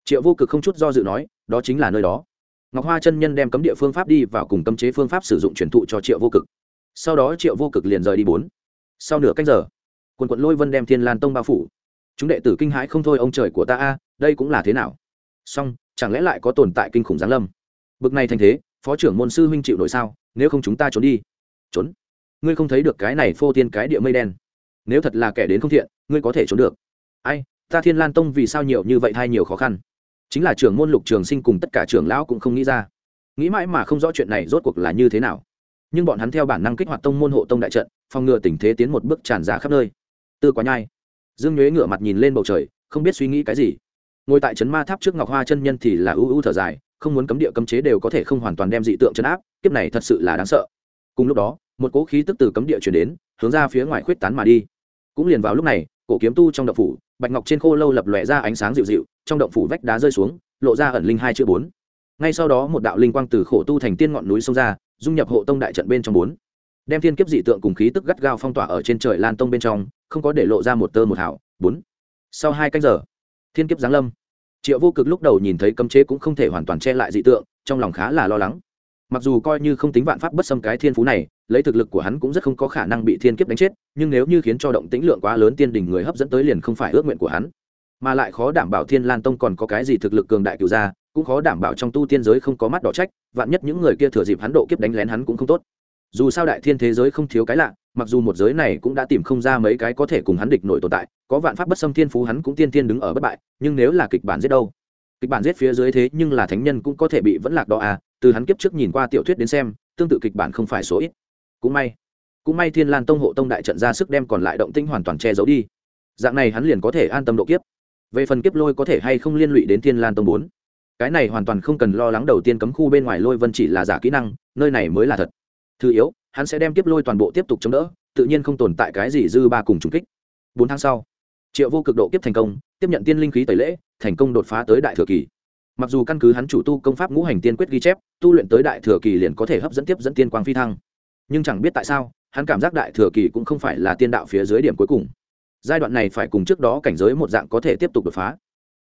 Triệu vô cực không chút do dự nói, đó chính là nơi đó. Ngọc hoa chân nhân đem cấm địa phương pháp đi vào cùng cấm chế phương pháp sử dụng truyền thụ cho triệu vô cực. Sau đó triệu vô cực liền rời đi bốn. Sau nửa cách giờ, quần quận lôi vân đem thiên lan tông bao phủ. Chúng đệ tử kinh hãi không thôi, ông trời của ta a, đây cũng là thế nào? Song chẳng lẽ lại có tồn tại kinh khủng giáng lâm? Bực này thành thế, phó trưởng môn sư huynh chịu nổi sao? Nếu không chúng ta trốn đi. Trốn? Ngươi không thấy được cái này phô tiên cái địa mây đen? Nếu thật là kẻ đến không thiện, ngươi có thể trốn được. Ai? Ta thiên lan tông vì sao nhiều như vậy hay nhiều khó khăn? Chính là trưởng môn lục trường sinh cùng tất cả trưởng lão cũng không nghĩ ra. Nghĩ mãi mà không rõ chuyện này rốt cuộc là như thế nào. Nhưng bọn hắn theo bản năng kích hoạt tông môn hộ tông đại trận, phòng ngừa tình thế tiến một bước tràn ra khắp nơi. Tư quá nhai, dương nhuế ngửa mặt nhìn lên bầu trời, không biết suy nghĩ cái gì. Ngồi tại trấn ma tháp trước ngọc hoa chân nhân thì là ưu ưu thở dài, không muốn cấm địa cấm chế đều có thể không hoàn toàn đem dị tượng chấn áp, kiếp này thật sự là đáng sợ. Cùng lúc đó, một cỗ khí tức từ cấm địa chuyển đến, hướng ra phía ngoài khuyết tán mà đi. Cũng liền vào lúc này, cổ kiếm tu trong đập phủ bạch ngọc trên khô lâu lập lòe ra ánh sáng dịu dịu, trong động phủ vách đá rơi xuống, lộ ra ẩn linh hai chữ bốn. Ngay sau đó một đạo linh quang từ khổ tu thành tiên ngọn núi sông ra, dung nhập hộ tông đại trận bên trong bốn. Đem thiên kiếp dị tượng cùng khí tức gắt gao phong tỏa ở trên trời lan tông bên trong, không có để lộ ra một tơ một hảo bốn. Sau hai canh giờ, thiên kiếp giáng lâm. Triệu vô cực lúc đầu nhìn thấy cấm chế cũng không thể hoàn toàn che lại dị tượng, trong lòng khá là lo lắng mặc dù coi như không tính vạn pháp bất xâm cái thiên phú này, lấy thực lực của hắn cũng rất không có khả năng bị thiên kiếp đánh chết, nhưng nếu như khiến cho động tĩnh lượng quá lớn tiên đình người hấp dẫn tới liền không phải ước nguyện của hắn. Mà lại khó đảm bảo thiên lan tông còn có cái gì thực lực cường đại cựu ra cũng khó đảm bảo trong tu tiên giới không có mắt đỏ trách, vạn nhất những người kia thừa dịp hắn độ kiếp đánh lén hắn cũng không tốt. Dù sao đại thiên thế giới không thiếu cái lạ, mặc dù một giới này cũng đã tìm không ra mấy cái có thể cùng hắn địch nổi tồn tại, có vạn pháp bất xâm thiên phú hắn cũng tiên tiên đứng ở bất bại, nhưng nếu là kịch bản giết đâu? Kịch bản giết phía dưới thế nhưng là thánh nhân cũng có thể bị vẫn lạc đó à từ hắn kiếp trước nhìn qua tiểu thuyết đến xem, tương tự kịch bản không phải số ít. Cũng may cũng may thiên lan tông hộ tông đại trận ra sức đem còn lại động tinh hoàn toàn che giấu đi. Dạng này hắn liền có thể an tâm độ kiếp. Về phần kiếp lôi có thể hay không liên lụy đến thiên lan tông bốn? Cái này hoàn toàn không cần lo lắng đầu tiên cấm khu bên ngoài lôi vân chỉ là giả kỹ năng, nơi này mới là thật. Thứ yếu, hắn sẽ đem kiếp lôi toàn bộ tiếp tục chống đỡ, tự nhiên không tồn tại cái gì dư ba cùng trùng kích. Bốn tháng sau, triệu vô cực độ kiếp thành công, tiếp nhận tiên linh khí tẩy lễ, thành công đột phá tới đại thừa kỳ mặc dù căn cứ hắn chủ tu công pháp ngũ hành tiên quyết ghi chép, tu luyện tới đại thừa kỳ liền có thể hấp dẫn tiếp dẫn tiên quang phi thăng. Nhưng chẳng biết tại sao, hắn cảm giác đại thừa kỳ cũng không phải là tiên đạo phía dưới điểm cuối cùng. Giai đoạn này phải cùng trước đó cảnh giới một dạng có thể tiếp tục đột phá.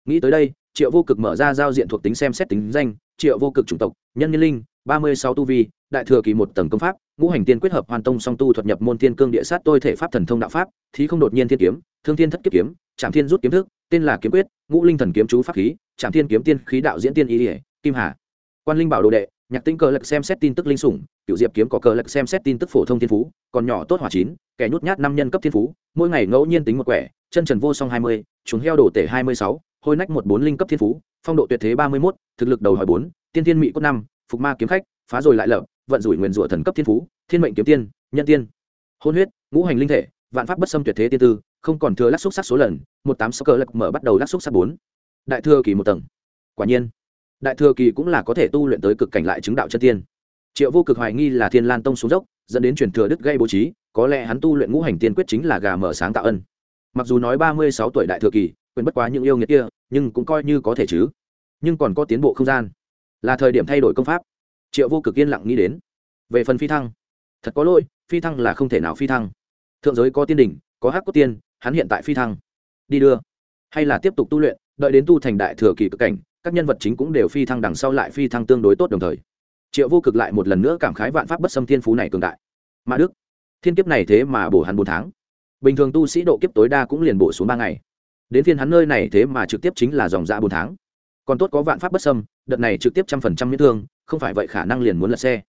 Nghĩ tới đây, triệu vô cực mở ra giao diện thuộc tính xem xét tính danh, triệu vô cực chủng tộc, nhân nhân linh, ba mươi sáu tu vi, đại thừa kỳ một tầng công pháp, ngũ hành tiên quyết hợp hoàn tông song tu thuật nhập môn thiên cương địa sát tôi thể pháp thần thông đạo pháp, thí không đột nhiên thiên kiếm, thương thiên thất kiếp kiếm trạm thiên rút kiếm thức, tên là kiếm quyết ngũ linh thần kiếm chú pháp khí trạm thiên kiếm tiên khí đạo diễn tiên ý ỉa kim hà. Quan linh bảo đồ đệ, nhạc Tĩnh cờ Lực xem xét tin tức linh sủng cựu diệp kiếm có cờ Lực xem xét tin tức phổ thông thiên phú, còn nhỏ tốt hỏa chín, kẻ nhút nhát năm nhân cấp thiên phú, mỗi ngày ngẫu nhiên tính một quẻ, chân trần vô song hai mươi chúng heo đổ tể hai mươi sáu, hôi nách một bốn linh cấp thiên phú, phong độ tuyệt thế ba mươi mốt, thực lực đầu hỏi bốn, tiên thiên mỹ cốt năm, phục ma kiếm khách, phá rồi lại lợp vận rủi nguyền rủa thần cấp thiên phú, thiên mệnh kiếm tiên, nhân tiên. Hôn huyết, ngũ hành linh thể, vạn pháp bất xâm tuyệt thế tiên tư, không còn thừa lắc xúc sắc số lần một tám sáu cờ lạc mở bắt đầu lắc xúc sát bốn. Đại thừa kỳ một tầng. Quả nhiên, đại thừa kỳ cũng là có thể tu luyện tới cực cảnh lại chứng đạo chân tiên. Triệu vô cực hoài nghi là thiên lan tông xuống dốc, dẫn đến truyền thừa đức gây bố trí, có lẽ hắn tu luyện ngũ hành tiên quyết chính là gà mở sáng tạo ân. Mặc dù nói ba mươi sáu tuổi đại thừa kỳ quyền bất quá những yêu nghiệt kia, nhưng cũng coi như có thể chứ. Nhưng còn có tiến bộ không gian. Là thời điểm thay đổi công pháp. Triệu vô cực yên lặng nghĩ đến. Về phần phi thăng, thật có lỗi, phi thăng là không thể nào phi thăng. Thượng giới có tiên đỉnh, có hắc có tiên, hắn hiện tại phi thăng đi đưa. Hay là tiếp tục tu luyện, đợi đến tu thành đại thừa kỳ cực cảnh, các nhân vật chính cũng đều phi thăng đằng sau lại phi thăng tương đối tốt đồng thời. Triệu vô cực lại một lần nữa cảm khái vạn pháp bất xâm thiên phú này cường đại. Mã đức, thiên kiếp này thế mà bổ hắn bốn tháng. Bình thường tu sĩ độ kiếp tối đa cũng liền bổ xuống ba ngày. Đến phiên hắn nơi này thế mà trực tiếp chính là dòng dạ bốn tháng. Còn tốt có vạn pháp bất xâm, đợt này trực tiếp trăm phần trăm miễn thương, không phải vậy khả năng liền muốn lật xe.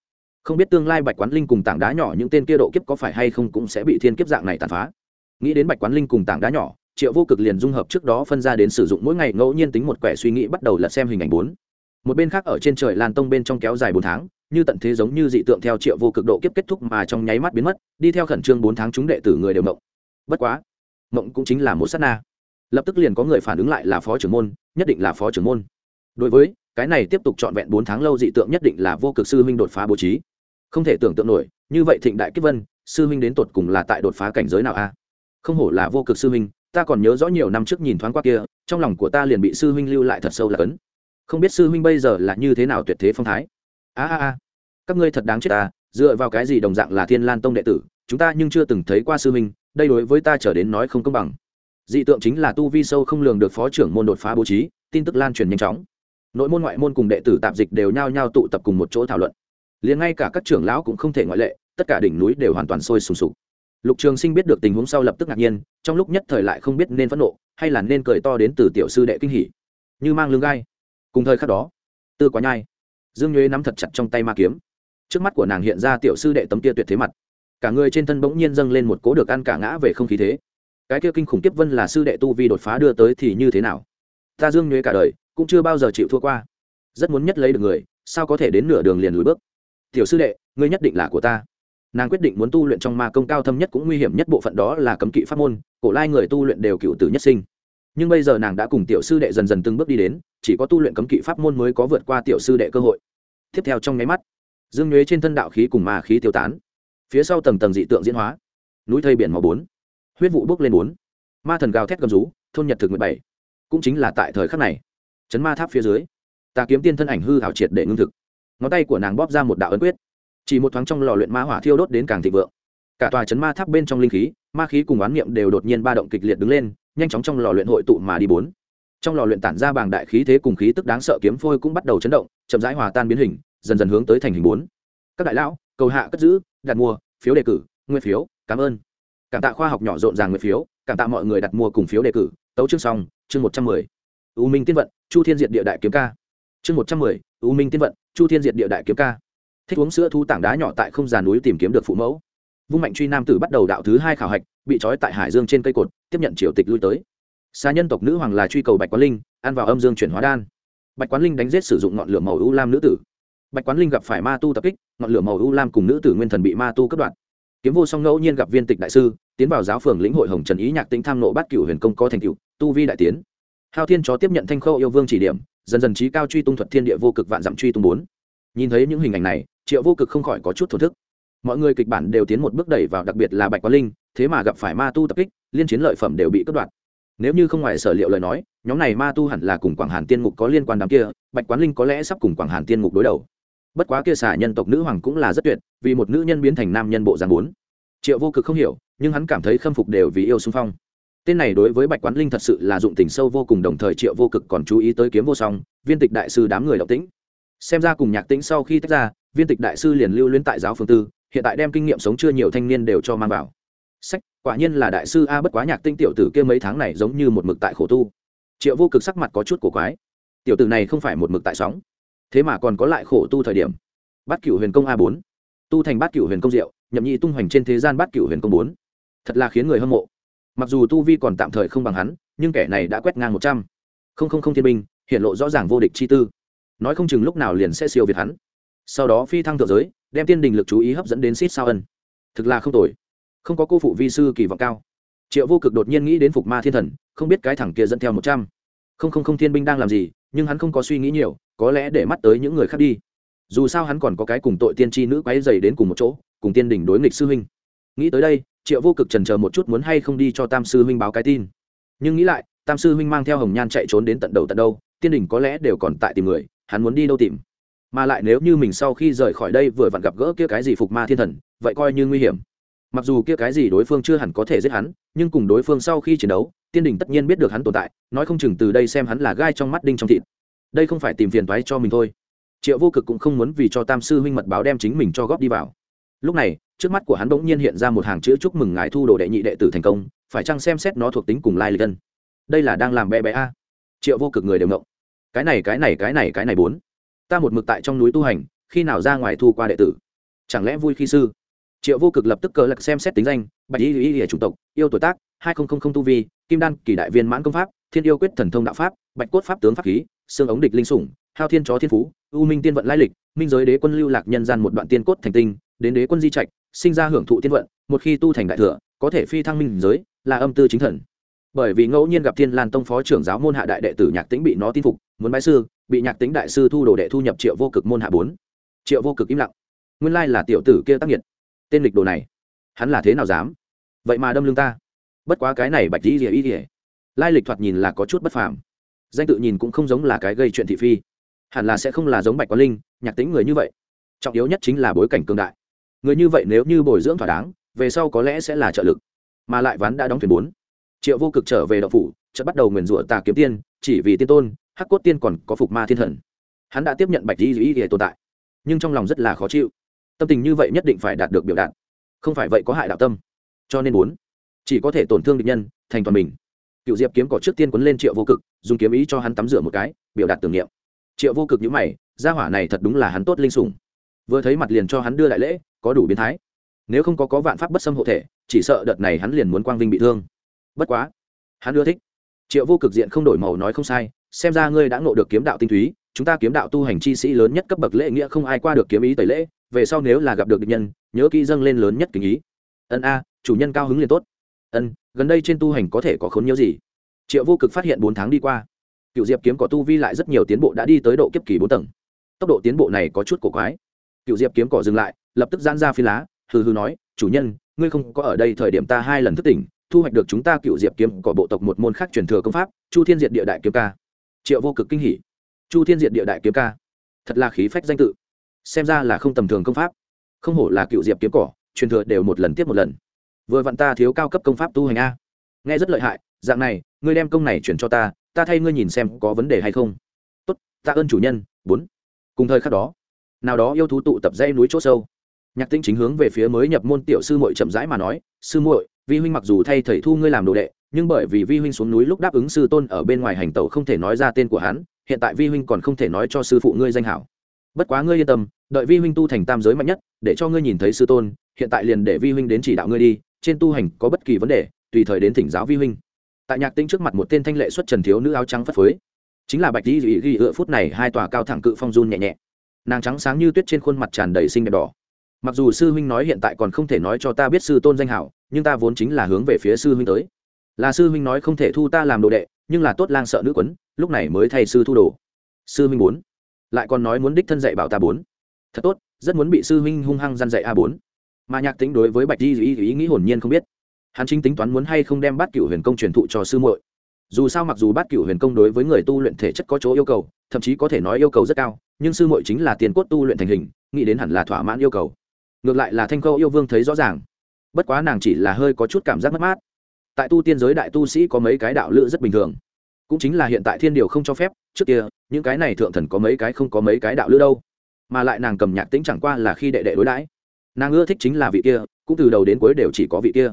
Không biết tương lai bạch quán linh cùng tảng đá nhỏ những tên kia độ kiếp có phải hay không cũng sẽ bị thiên kiếp dạng này tàn phá. Nghĩ đến bạch quán linh cùng tảng đá nhỏ triệu vô cực liền dung hợp trước đó phân ra đến sử dụng mỗi ngày ngẫu nhiên tính một quẻ suy nghĩ bắt đầu lật xem hình ảnh bốn. Một bên khác ở trên trời lan tông bên trong kéo dài bốn tháng, như tận thế giống như dị tượng theo triệu vô cực độ kiếp kết thúc mà trong nháy mắt biến mất, đi theo khẩn trương bốn tháng chúng đệ tử người đều mộng. Bất quá, mộng cũng chính là một sát na. Lập tức liền có người phản ứng lại là phó trưởng môn, nhất định là phó trưởng môn. Đối với, cái này tiếp tục trọn vẹn bốn tháng lâu dị tượng nhất định là vô cực sư huynh đột phá bố trí. Không thể tưởng tượng nổi, như vậy thịnh đại kiếp vân, sư huynh đến tột cùng là tại đột phá cảnh giới nào a? Không hổ là vô cực sư huynh ta còn nhớ rõ nhiều năm trước nhìn thoáng qua kia, trong lòng của ta liền bị sư huynh lưu lại thật sâu là cấn không biết sư huynh bây giờ là như thế nào tuyệt thế phong thái. A a a, các ngươi thật đáng chết ta, dựa vào cái gì đồng dạng là thiên lan tông đệ tử, chúng ta nhưng chưa từng thấy qua sư huynh, đây đối với ta trở đến nói không công bằng. Dị tượng chính là tu vi sâu không lường được phó trưởng môn đột phá bố trí, tin tức lan truyền nhanh chóng. Nội môn ngoại môn cùng đệ tử tạp dịch đều nhao nhao tụ tập cùng một chỗ thảo luận. Liền ngay cả các trưởng lão cũng không thể ngoại lệ, tất cả đỉnh núi đều hoàn toàn sôi sùng sục lục trường sinh biết được tình huống sau lập tức ngạc nhiên trong lúc nhất thời lại không biết nên phẫn nộ hay là nên cười to đến từ tiểu sư đệ kinh hỉ, như mang lưng gai. Cùng thời khắc đó tư quá nhai dương nhuế nắm thật chặt trong tay ma kiếm. Trước mắt của nàng hiện ra tiểu sư đệ tấm kia tuyệt thế mặt. Cả người trên thân bỗng nhiên dâng lên một cố được ăn cả ngã về không khí thế. Cái kia kinh khủng tiếp vân là sư đệ tu vi đột phá đưa tới thì như thế nào? Ta dương nhuế cả đời cũng chưa bao giờ chịu thua qua. Rất muốn nhất lấy được người sao có thể đến nửa đường liền lùi bước? Tiểu sư đệ ngươi nhất định là của ta nàng quyết định muốn tu luyện trong ma công cao thâm nhất cũng nguy hiểm nhất bộ phận đó là cấm kỵ pháp môn, cổ lai người tu luyện đều cựu tử nhất sinh. Nhưng bây giờ nàng đã cùng tiểu sư đệ dần dần từng bước đi đến, chỉ có tu luyện cấm kỵ pháp môn mới có vượt qua tiểu sư đệ cơ hội. Tiếp theo trong nháy mắt, dương nhuế trên thân đạo khí cùng ma khí tiêu tán. Phía sau tầng tầng dị tượng diễn hóa. Núi thây biển màu bốn. Huyết vụ bước lên bốn. Ma thần gào thét gầm rú, thôn nhật thực mười bảy. Cũng chính là tại thời khắc này, chấn ma tháp phía dưới ta kiếm tiên thân ảnh hư hảo triệt để ngưng thực. Ngón tay của nàng bóp ra một đạo ấn quyết chỉ một thoáng trong lò luyện ma hỏa thiêu đốt đến càng thịnh vượng. Cả tòa chấn ma tháp bên trong linh khí, ma khí cùng oán niệm đều đột nhiên ba động kịch liệt đứng lên, nhanh chóng trong lò luyện hội tụ mà đi bốn. Trong lò luyện tản ra bàng đại khí thế cùng khí tức đáng sợ kiếm phôi cũng bắt đầu chấn động, chậm rãi hòa tan biến hình, dần dần hướng tới thành hình bốn. Các đại lão, cầu hạ cất giữ, đặt mua, phiếu đề cử, nguyên phiếu, cảm ơn. Cảm tạ khoa học nhỏ rộn ràng nguyên phiếu, cảm tạ mọi người đặt mua cùng phiếu đề cử. Tấu chương xong, chương một trăm mười. U minh tiên vận, chu thiên diệt địa đại kiếm ca. Chương một trăm mười, u minh tiên vận, chu thiên diệt địa đại kiếm ca thích uống sữa thu tảng đá nhỏ tại không gian núi tìm kiếm được phụ mẫu. Vung mạnh truy nam tử bắt đầu đạo thứ hai khảo hạch, bị trói tại hải dương trên cây cột, tiếp nhận triều tịch lui tới. Xa nhân tộc nữ hoàng là truy cầu bạch quán linh, ăn vào âm dương chuyển hóa đan. Bạch quán linh đánh giết sử dụng ngọn lửa màu u lam nữ tử. Bạch quán linh gặp phải ma tu tập kích, ngọn lửa màu u lam cùng nữ tử nguyên thần bị ma tu cất đoạn kiếm vô song ngẫu nhiên gặp viên tịch đại sư, tiến vào giáo phường lĩnh hội hồng trần ý nhạc tính tham nộ bát cửu huyền công có thành cựu tu vi đại tiến. Hao thiên chó tiếp nhận thanh khâu yêu vương chỉ điểm, dần dần trí cao truy tung thuật thiên địa vô cực vạn dặm truy tung bốn. Nhìn thấy những hình ảnh này triệu vô cực không khỏi có chút thổ thức. Mọi người kịch bản đều tiến một bước đẩy vào đặc biệt là bạch quán linh, thế mà gặp phải ma tu tập kích, liên chiến lợi phẩm đều bị cất đoạt. Nếu như không ngoài sở liệu lời nói, nhóm này ma tu hẳn là cùng quảng hàn tiên ngục có liên quan đám kia, bạch quán linh có lẽ sắp cùng quảng hàn tiên ngục đối đầu. Bất quá kia xả nhân tộc nữ hoàng cũng là rất tuyệt, vì một nữ nhân biến thành nam nhân bộ giang bốn. Triệu vô cực không hiểu, nhưng hắn cảm thấy khâm phục đều vì yêu xung phong. Tên này đối với bạch quán linh thật sự là dụng tình sâu vô cùng, đồng thời triệu vô cực còn chú ý tới kiếm vô song, viên tịch đại sư đám người động tĩnh xem ra cùng nhạc tĩnh sau khi tách ra, viên tịch đại sư liền lưu luyến tại giáo phương tư, hiện tại đem kinh nghiệm sống chưa nhiều thanh niên đều cho mang vào. Sách, quả nhiên là đại sư a bất quá nhạc tinh tiểu tử kia mấy tháng này giống như một mực tại khổ tu. Triệu vô cực sắc mặt có chút cổ quái. Tiểu tử này không phải một mực tại sóng. Thế mà còn có lại khổ tu thời điểm. Bát cửu huyền công a bốn. Tu thành bát cửu huyền công diệu, nhậm nhị tung hoành trên thế gian bát cửu huyền công bốn. Thật là khiến người hâm mộ. Mặc dù tu vi còn tạm thời không bằng hắn, nhưng kẻ này đã quét ngang một trăm. Không không không thiên binh, hiện lộ rõ ràng vô địch chi tư nói không chừng lúc nào liền sẽ siêu việt hắn. Sau đó phi thăng thượng giới, đem tiên đình lực chú ý hấp dẫn đến xít sao ân. Thực là không tồi. Không có cô phụ vi sư kỳ vọng cao. Triệu vô cực đột nhiên nghĩ đến phục ma thiên thần, không biết cái thẳng kia dẫn theo một trăm. Không không không thiên binh đang làm gì, nhưng hắn không có suy nghĩ nhiều, có lẽ để mắt tới những người khác đi. Dù sao hắn còn có cái cùng tội tiên tri nữ quáy dày đến cùng một chỗ, cùng tiên đỉnh đối nghịch sư huynh. Nghĩ tới đây, triệu vô cực trần chờ một chút muốn hay không đi cho tam sư huynh báo cái tin. Nhưng nghĩ lại, tam sư huynh mang theo hồng nhan chạy trốn đến tận đầu tận đâu tiên Đình có lẽ đều còn tại tìm người, hắn muốn đi đâu tìm? Mà lại nếu như mình sau khi rời khỏi đây vừa vặn gặp gỡ kia cái gì phục ma thiên thần, vậy coi như nguy hiểm. Mặc dù kia cái gì đối phương chưa hẳn có thể giết hắn, nhưng cùng đối phương sau khi chiến đấu, tiên đình tất nhiên biết được hắn tồn tại, nói không chừng từ đây xem hắn là gai trong mắt đinh trong thịt. Đây không phải tìm phiền toái cho mình thôi. Triệu vô cực cũng không muốn vì cho tam sư huynh mật báo đem chính mình cho góp đi vào. Lúc này, trước mắt của hắn bỗng nhiên hiện ra một hàng chữ chúc mừng ngài thu đồ đệ nhị đệ tử thành công, phải chăng xem xét nó thuộc tính cùng lai lịch thân. Đây là đang làm bé bé a triệu vô cực người đều ngộng. Cái này cái này cái này cái này bốn. Ta một mực tại trong núi tu hành, khi nào ra ngoài thu qua đệ tử? Chẳng lẽ vui khi sư? Triệu vô cực lập tức cờ lật xem xét tính danh, bạch y y y chủng tộc, yêu tuổi tác, hai nghìn tu vi, kim đan, kỳ đại viên mãn công pháp, thiên yêu quyết thần thông đạo pháp, bạch cốt pháp tướng pháp khí, xương ống địch linh sủng, hao thiên chó thiên phú, u minh tiên vận lai lịch, minh giới đế quân lưu lạc nhân gian một đoạn tiên cốt thành tinh, đến đế quân di trạch, sinh ra hưởng thụ tiên vận, một khi tu thành đại thừa, có thể phi thăng minh giới, là âm tư chính thần bởi vì ngẫu nhiên gặp thiên lan tông phó trưởng giáo môn hạ đại đệ tử nhạc tĩnh bị nó tin phục, muốn bái sư, bị nhạc tĩnh đại sư thu đồ đệ thu nhập triệu vô cực môn hạ bốn. Triệu vô cực im lặng. Nguyên lai là tiểu tử kia tác nghiệt. Tên lịch đồ này, hắn là thế nào dám? Vậy mà đâm lưng ta. Bất quá cái này bạch dĩ ỉa y ỉa lai lịch thoạt nhìn là có chút bất phàm. Danh tự nhìn cũng không giống là cái gây chuyện thị phi. Hẳn là sẽ không là giống bạch quang linh, nhạc tính người như vậy. Trọng yếu nhất chính là bối cảnh cương đại. Người như vậy nếu như bồi dưỡng thỏa đáng, về sau có lẽ sẽ là trợ lực. Mà lại ván đã đóng thuyền bốn triệu vô cực trở về đạo phủ, chợt bắt đầu nguyền rủa tà kiếm tiên, chỉ vì tiên tôn, hắc cốt tiên còn có phục ma thiên thần. Hắn đã tiếp nhận bạch di duy để tồn tại, nhưng trong lòng rất là khó chịu. Tâm tình như vậy nhất định phải đạt được biểu đạt. Không phải vậy có hại đạo tâm. Cho nên muốn, chỉ có thể tổn thương địch nhân, thành toàn mình. Cựu diệp kiếm cỏ trước tiên quấn lên triệu vô cực, dùng kiếm ý cho hắn tắm rửa một cái, biểu đạt tưởng niệm. Triệu vô cực nhữ mày, gia hỏa này thật đúng là hắn tốt linh sủng. Vừa thấy mặt liền cho hắn đưa đại lễ, có đủ biến thái. Nếu không có có vạn pháp bất xâm hộ thể, chỉ sợ đợt này hắn liền muốn quang vinh bị thương bất quá, hắn ưa thích. Triệu vô cực diện không đổi màu nói không sai, xem ra ngươi đã ngộ được kiếm đạo tinh túy, chúng ta kiếm đạo tu hành chi sĩ lớn nhất cấp bậc lễ nghĩa không ai qua được kiếm ý tẩy lễ, về sau nếu là gặp được địch nhân, nhớ kỹ dâng lên lớn nhất kính ý. Ân a, chủ nhân cao hứng liền tốt. Ân, gần đây trên tu hành có thể có khốn nhiều gì? Triệu vô cực phát hiện bốn tháng đi qua. Cựu diệp kiếm có tu vi lại rất nhiều tiến bộ đã đi tới độ kiếp kỳ bốn tầng. Tốc độ tiến bộ này có chút cổ quái. Cựu diệp kiếm cỏ dừng lại, lập tức giãn ra phi lá, hừ hừ nói, chủ nhân, ngươi không có ở đây thời điểm ta hai lần thức tỉnh thu hoạch được chúng ta cựu diệp kiếm cỏ bộ tộc một môn khác truyền thừa công pháp, chu thiên diệt địa đại kiếm ca. Triệu vô cực kinh hỉ. Chu thiên diệt địa đại kiếm ca. Thật là khí phách danh tự. Xem ra là không tầm thường công pháp. Không hổ là cựu diệp kiếm cỏ, truyền thừa đều một lần tiếp một lần. Vừa vặn ta thiếu cao cấp công pháp tu hành a. Nghe rất lợi hại, dạng này, ngươi đem công này chuyển cho ta ta thay ngươi nhìn xem có vấn đề hay không. Tốt, ta ơn chủ nhân, bốn. Cùng thời khắc đó, nào đó yêu thú tụ tập dây núi chỗ sâu. Nhạc tinh chính hướng về phía mới nhập môn tiểu sư muội chậm rãi mà nói, sư muội vi huynh mặc dù thay thầy thu ngươi làm đồ đệ, nhưng bởi vì vi huynh xuống núi lúc đáp ứng sư tôn ở bên ngoài hành tẩu không thể nói ra tên của hắn, hiện tại vi huynh còn không thể nói cho sư phụ ngươi danh hảo. Bất quá ngươi yên tâm, đợi vi huynh tu thành tam giới mạnh nhất, để cho ngươi nhìn thấy sư tôn, hiện tại liền để vi huynh đến chỉ đạo ngươi đi, trên tu hành có bất kỳ vấn đề, tùy thời đến thỉnh giáo vi huynh. Tại nhạc tinh trước mặt một tên thanh lệ xuất trần thiếu nữ áo trắng phất phới. Chính là bạch di dị ghi ựa phút này hai tòa cao thẳng cự phong run nhẹ nhẹ. Nàng trắng sáng như tuyết trên khuôn mặt tràn đầy xinh đẹp đỏ mặc dù sư huynh nói hiện tại còn không thể nói cho ta biết sư tôn danh hảo nhưng ta vốn chính là hướng về phía sư huynh tới. Là sư huynh nói không thể thu ta làm đồ đệ nhưng là tốt lang sợ nữ quấn lúc này mới thay sư thu đồ. Sư huynh bốn lại còn nói muốn đích thân dạy bảo ta bốn. Thật tốt rất muốn bị sư huynh hung hăng gian dạy a bốn. Mà nhạc tính đối với bạch di ý, ý nghĩ hồn nhiên không biết. Hắn chính tính toán muốn hay không đem bát cựu huyền công truyền thụ cho sư muội. Dù sao mặc dù bát cựu huyền công đối với người tu luyện thể chất có chỗ yêu cầu thậm chí có thể nói yêu cầu rất cao nhưng sư muội chính là tiền cốt tu luyện thành hình nghĩ đến hẳn là thỏa mãn yêu cầu ngược lại là thanh khâu yêu vương thấy rõ ràng. Bất quá nàng chỉ là hơi có chút cảm giác mất mát. Tại tu tiên giới đại tu sĩ có mấy cái đạo lữ rất bình thường. Cũng chính là hiện tại thiên điều không cho phép, trước kia, những cái này thượng thần có mấy cái không có mấy cái đạo lữ đâu. Mà lại nàng cầm nhạc tính chẳng qua là khi đệ đệ đối đãi. Nàng ưa thích chính là vị kia, cũng từ đầu đến cuối đều chỉ có vị kia.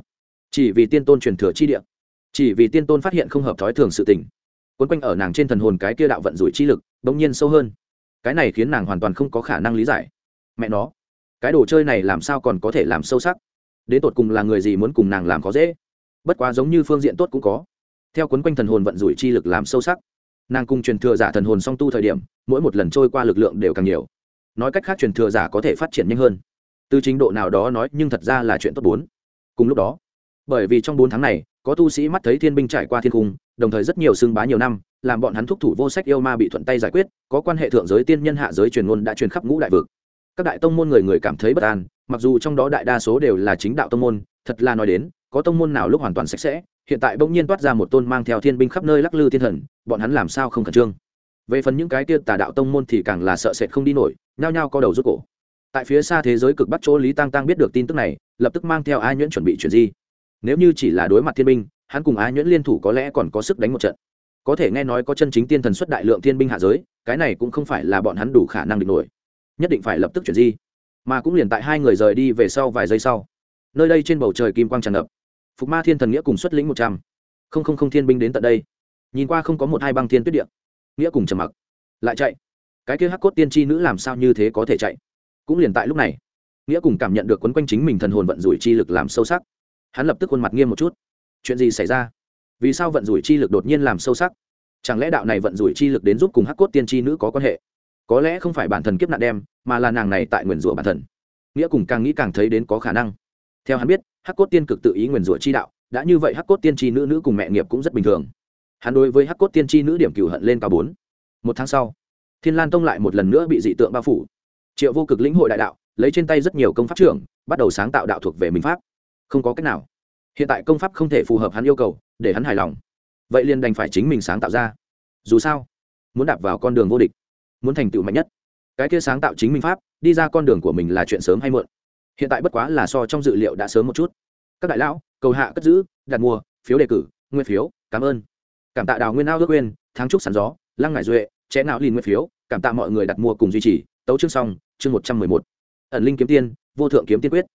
Chỉ vì tiên tôn truyền thừa chi địa. Chỉ vì tiên tôn phát hiện không hợp thói thường sự tình. Quấn quanh ở nàng trên thần hồn cái kia đạo vận rủi chi lực, bỗng nhiên sâu hơn. Cái này khiến nàng hoàn toàn không có khả năng lý giải. Mẹ nó cái đồ chơi này làm sao còn có thể làm sâu sắc? Đến tột cùng là người gì muốn cùng nàng làm có dễ? Bất quá giống như phương diện tốt cũng có. Theo cuốn quanh thần hồn vận rủi chi lực làm sâu sắc, nàng cùng truyền thừa giả thần hồn song tu thời điểm, mỗi một lần trôi qua lực lượng đều càng nhiều. Nói cách khác truyền thừa giả có thể phát triển nhanh hơn. Từ trình độ nào đó nói, nhưng thật ra là chuyện tốt bốn. Cùng lúc đó, bởi vì trong bốn tháng này, có tu sĩ mắt thấy thiên binh trải qua thiên cung đồng thời rất nhiều xương bá nhiều năm, làm bọn hắn thúc thủ vô sách yêu ma bị thuận tay giải quyết, có quan hệ thượng giới tiên nhân hạ giới truyền ngôn đã truyền khắp ngũ đại vực các đại tông môn người người cảm thấy bất an, mặc dù trong đó đại đa số đều là chính đạo tông môn, thật là nói đến, có tông môn nào lúc hoàn toàn sạch sẽ, hiện tại bỗng nhiên toát ra một tôn mang theo thiên binh khắp nơi lắc lư thiên thần, bọn hắn làm sao không khẩn trương? Về phần những cái tiên tà đạo tông môn thì càng là sợ sệt không đi nổi, nhao nhao co đầu rút cổ. Tại phía xa thế giới cực bắc chỗ lý tăng tăng biết được tin tức này, lập tức mang theo ai nhuyễn chuẩn bị chuyển di. Nếu như chỉ là đối mặt thiên binh, hắn cùng ai nhuyễn liên thủ có lẽ còn có sức đánh một trận. Có thể nghe nói có chân chính tiên thần xuất đại lượng thiên binh hạ giới, cái này cũng không phải là bọn hắn đủ khả năng địch nổi nhất định phải lập tức chuyển di. Mà cũng liền tại hai người rời đi về sau vài giây sau, nơi đây trên bầu trời kim quang tràn ngập. Phục ma thiên thần nghĩa cùng xuất lĩnh một trăm. Không không không thiên binh đến tận đây. Nhìn qua không có một hai băng thiên tuyết điện nghĩa cùng trầm mặc. Lại chạy. Cái kia hắc cốt tiên tri nữ làm sao như thế có thể chạy? Cũng liền tại lúc này, nghĩa cùng cảm nhận được quấn quanh chính mình thần hồn vận rủi chi lực làm sâu sắc. Hắn lập tức khuôn mặt nghiêm một chút. Chuyện gì xảy ra? Vì sao vận rủi chi lực đột nhiên làm sâu sắc? Chẳng lẽ đạo này vận rủi chi lực đến giúp cùng hắc cốt tiên tri nữ có quan hệ? Có lẽ không phải bản thần kiếp nạn đem, mà là nàng này tại nguyền rủa bản thần nghĩa cùng càng nghĩ càng thấy đến có khả năng. Theo hắn biết, hắc cốt tiên cực tự ý nguyền rủa chi đạo, đã như vậy hắc cốt tiên tri nữ nữ cùng mẹ nghiệp cũng rất bình thường. Hắn đối với hắc cốt tiên tri nữ điểm cửu hận lên cao bốn. Một tháng sau, thiên lan tông lại một lần nữa bị dị tượng bao phủ. Triệu vô cực lĩnh hội đại đạo, lấy trên tay rất nhiều công pháp trưởng, bắt đầu sáng tạo đạo thuộc về mình pháp. Không có cách nào. Hiện tại công pháp không thể phù hợp hắn yêu cầu, để hắn hài lòng. Vậy liền đành phải chính mình sáng tạo ra. Dù sao, muốn đạp vào con đường vô địch muốn thành tựu mạnh nhất. Cái kia sáng tạo chính minh pháp, đi ra con đường của mình là chuyện sớm hay muộn. Hiện tại bất quá là so trong dự liệu đã sớm một chút. Các đại lão, cầu hạ cất giữ, đặt mua phiếu đề cử nguyên phiếu, cảm ơn. Cảm tạ đào nguyên ao ước quên tháng trúc sàn gió, lăng ngải duệ, chẽ não liền nguyên phiếu, cảm tạ mọi người đặt mua cùng duy trì. Tấu chương xong, chương một trăm mười một. Ẩn linh kiếm tiên, vô thượng kiếm tiên quyết.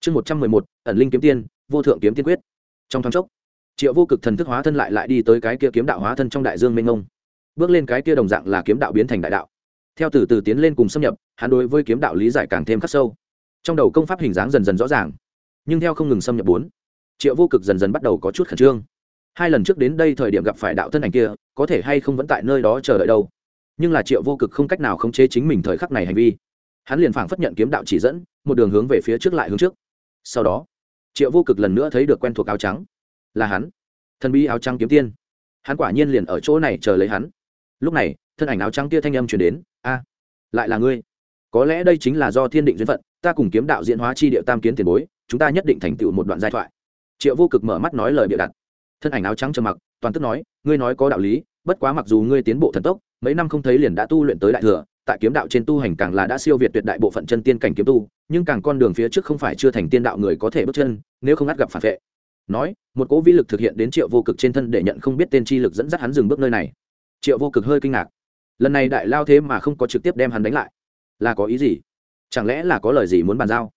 Chương một trăm mười một, ẩn linh kiếm tiên, vô thượng kiếm tiên quyết. Trong thoáng chốc, triệu vô cực thần thức hóa thân lại lại đi tới cái kia kiếm đạo hóa thân trong đại dương mênh ngông bước lên cái kia đồng dạng là kiếm đạo biến thành đại đạo theo từ từ tiến lên cùng xâm nhập, hắn đối với kiếm đạo lý giải càng thêm khắc sâu. Trong đầu công pháp hình dáng dần dần rõ ràng, nhưng theo không ngừng xâm nhập bốn, triệu vô cực dần dần bắt đầu có chút khẩn trương. Hai lần trước đến đây thời điểm gặp phải đạo thân ảnh kia, có thể hay không vẫn tại nơi đó chờ đợi đâu. Nhưng là triệu vô cực không cách nào khống chế chính mình thời khắc này hành vi. Hắn liền phảng phất nhận kiếm đạo chỉ dẫn, một đường hướng về phía trước lại hướng trước. Sau đó, triệu vô cực lần nữa thấy được quen thuộc áo trắng, là hắn. Thần bí áo trắng kiếm tiên. Hắn quả nhiên liền ở chỗ này chờ lấy hắn. Lúc này, thân ảnh áo trắng kia thanh âm chuyển đến a lại là ngươi. Có lẽ đây chính là do thiên định duyên phận, ta cùng kiếm đạo diễn hóa chi điệu tam kiến tiền bối, chúng ta nhất định thành tựu một đoạn giai thoại. Triệu vô cực mở mắt nói lời bịa đặt thân ảnh áo trắng trầm mặc, toàn tức nói, ngươi nói có đạo lý, bất quá mặc dù ngươi tiến bộ thần tốc, mấy năm không thấy liền đã tu luyện tới đại thừa, tại kiếm đạo trên tu hành càng là đã siêu việt tuyệt đại bộ phận chân tiên cảnh kiếm tu, nhưng càng con đường phía trước không phải chưa thành tiên đạo người có thể bước chân, nếu không ngắt gặp phản vệ. Nói, một cỗ vĩ lực thực hiện đến triệu vô cực trên thân để nhận không biết tên chi lực dẫn dắt hắn dừng bước nơi này. Triệu vô cực hơi kinh ngạc lần này đại lao thế mà không có trực tiếp đem hắn đánh lại. Là có ý gì? Chẳng lẽ là có lời gì muốn bàn giao?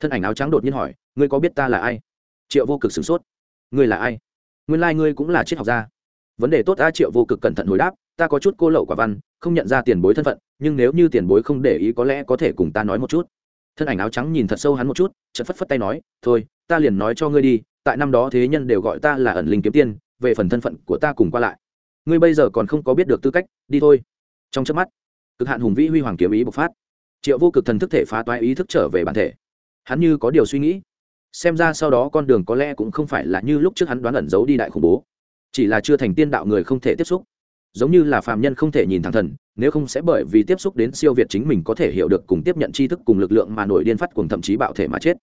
Thân ảnh áo trắng đột nhiên hỏi, ngươi có biết ta là ai? Triệu vô cực sửng sốt. Ngươi là ai? Nguyên lai、like、ngươi cũng là triết học gia. Vấn đề tốt ta triệu vô cực cẩn thận hồi đáp, ta có chút cô lậu quả văn, không nhận ra tiền bối thân phận, nhưng nếu như tiền bối không để ý có lẽ có thể cùng ta nói một chút. Thân ảnh áo trắng nhìn thật sâu hắn một chút chật phất phất tay nói, thôi, ta liền nói cho ngươi đi, tại năm đó thế nhân đều gọi ta là ẩn linh kiếm tiên, về phần thân phận của ta cùng qua lại. Ngươi bây giờ còn không có biết được tư cách, đi thôi trong chớp mắt, cực hạn hùng vĩ huy hoàng kiếm ý bộc phát. Triệu vô cực thần thức thể phá toái ý thức trở về bản thể. Hắn như có điều suy nghĩ, xem ra sau đó con đường có lẽ cũng không phải là như lúc trước hắn đoán ẩn giấu đi đại khủng bố. Chỉ là chưa thành tiên đạo người không thể tiếp xúc. Giống như là phàm nhân không thể nhìn thẳng thần, nếu không sẽ bởi vì tiếp xúc đến siêu việt chính mình có thể hiểu được cùng tiếp nhận tri thức cùng lực lượng mà nổi điên phát cùng thậm chí bạo thể mà chết.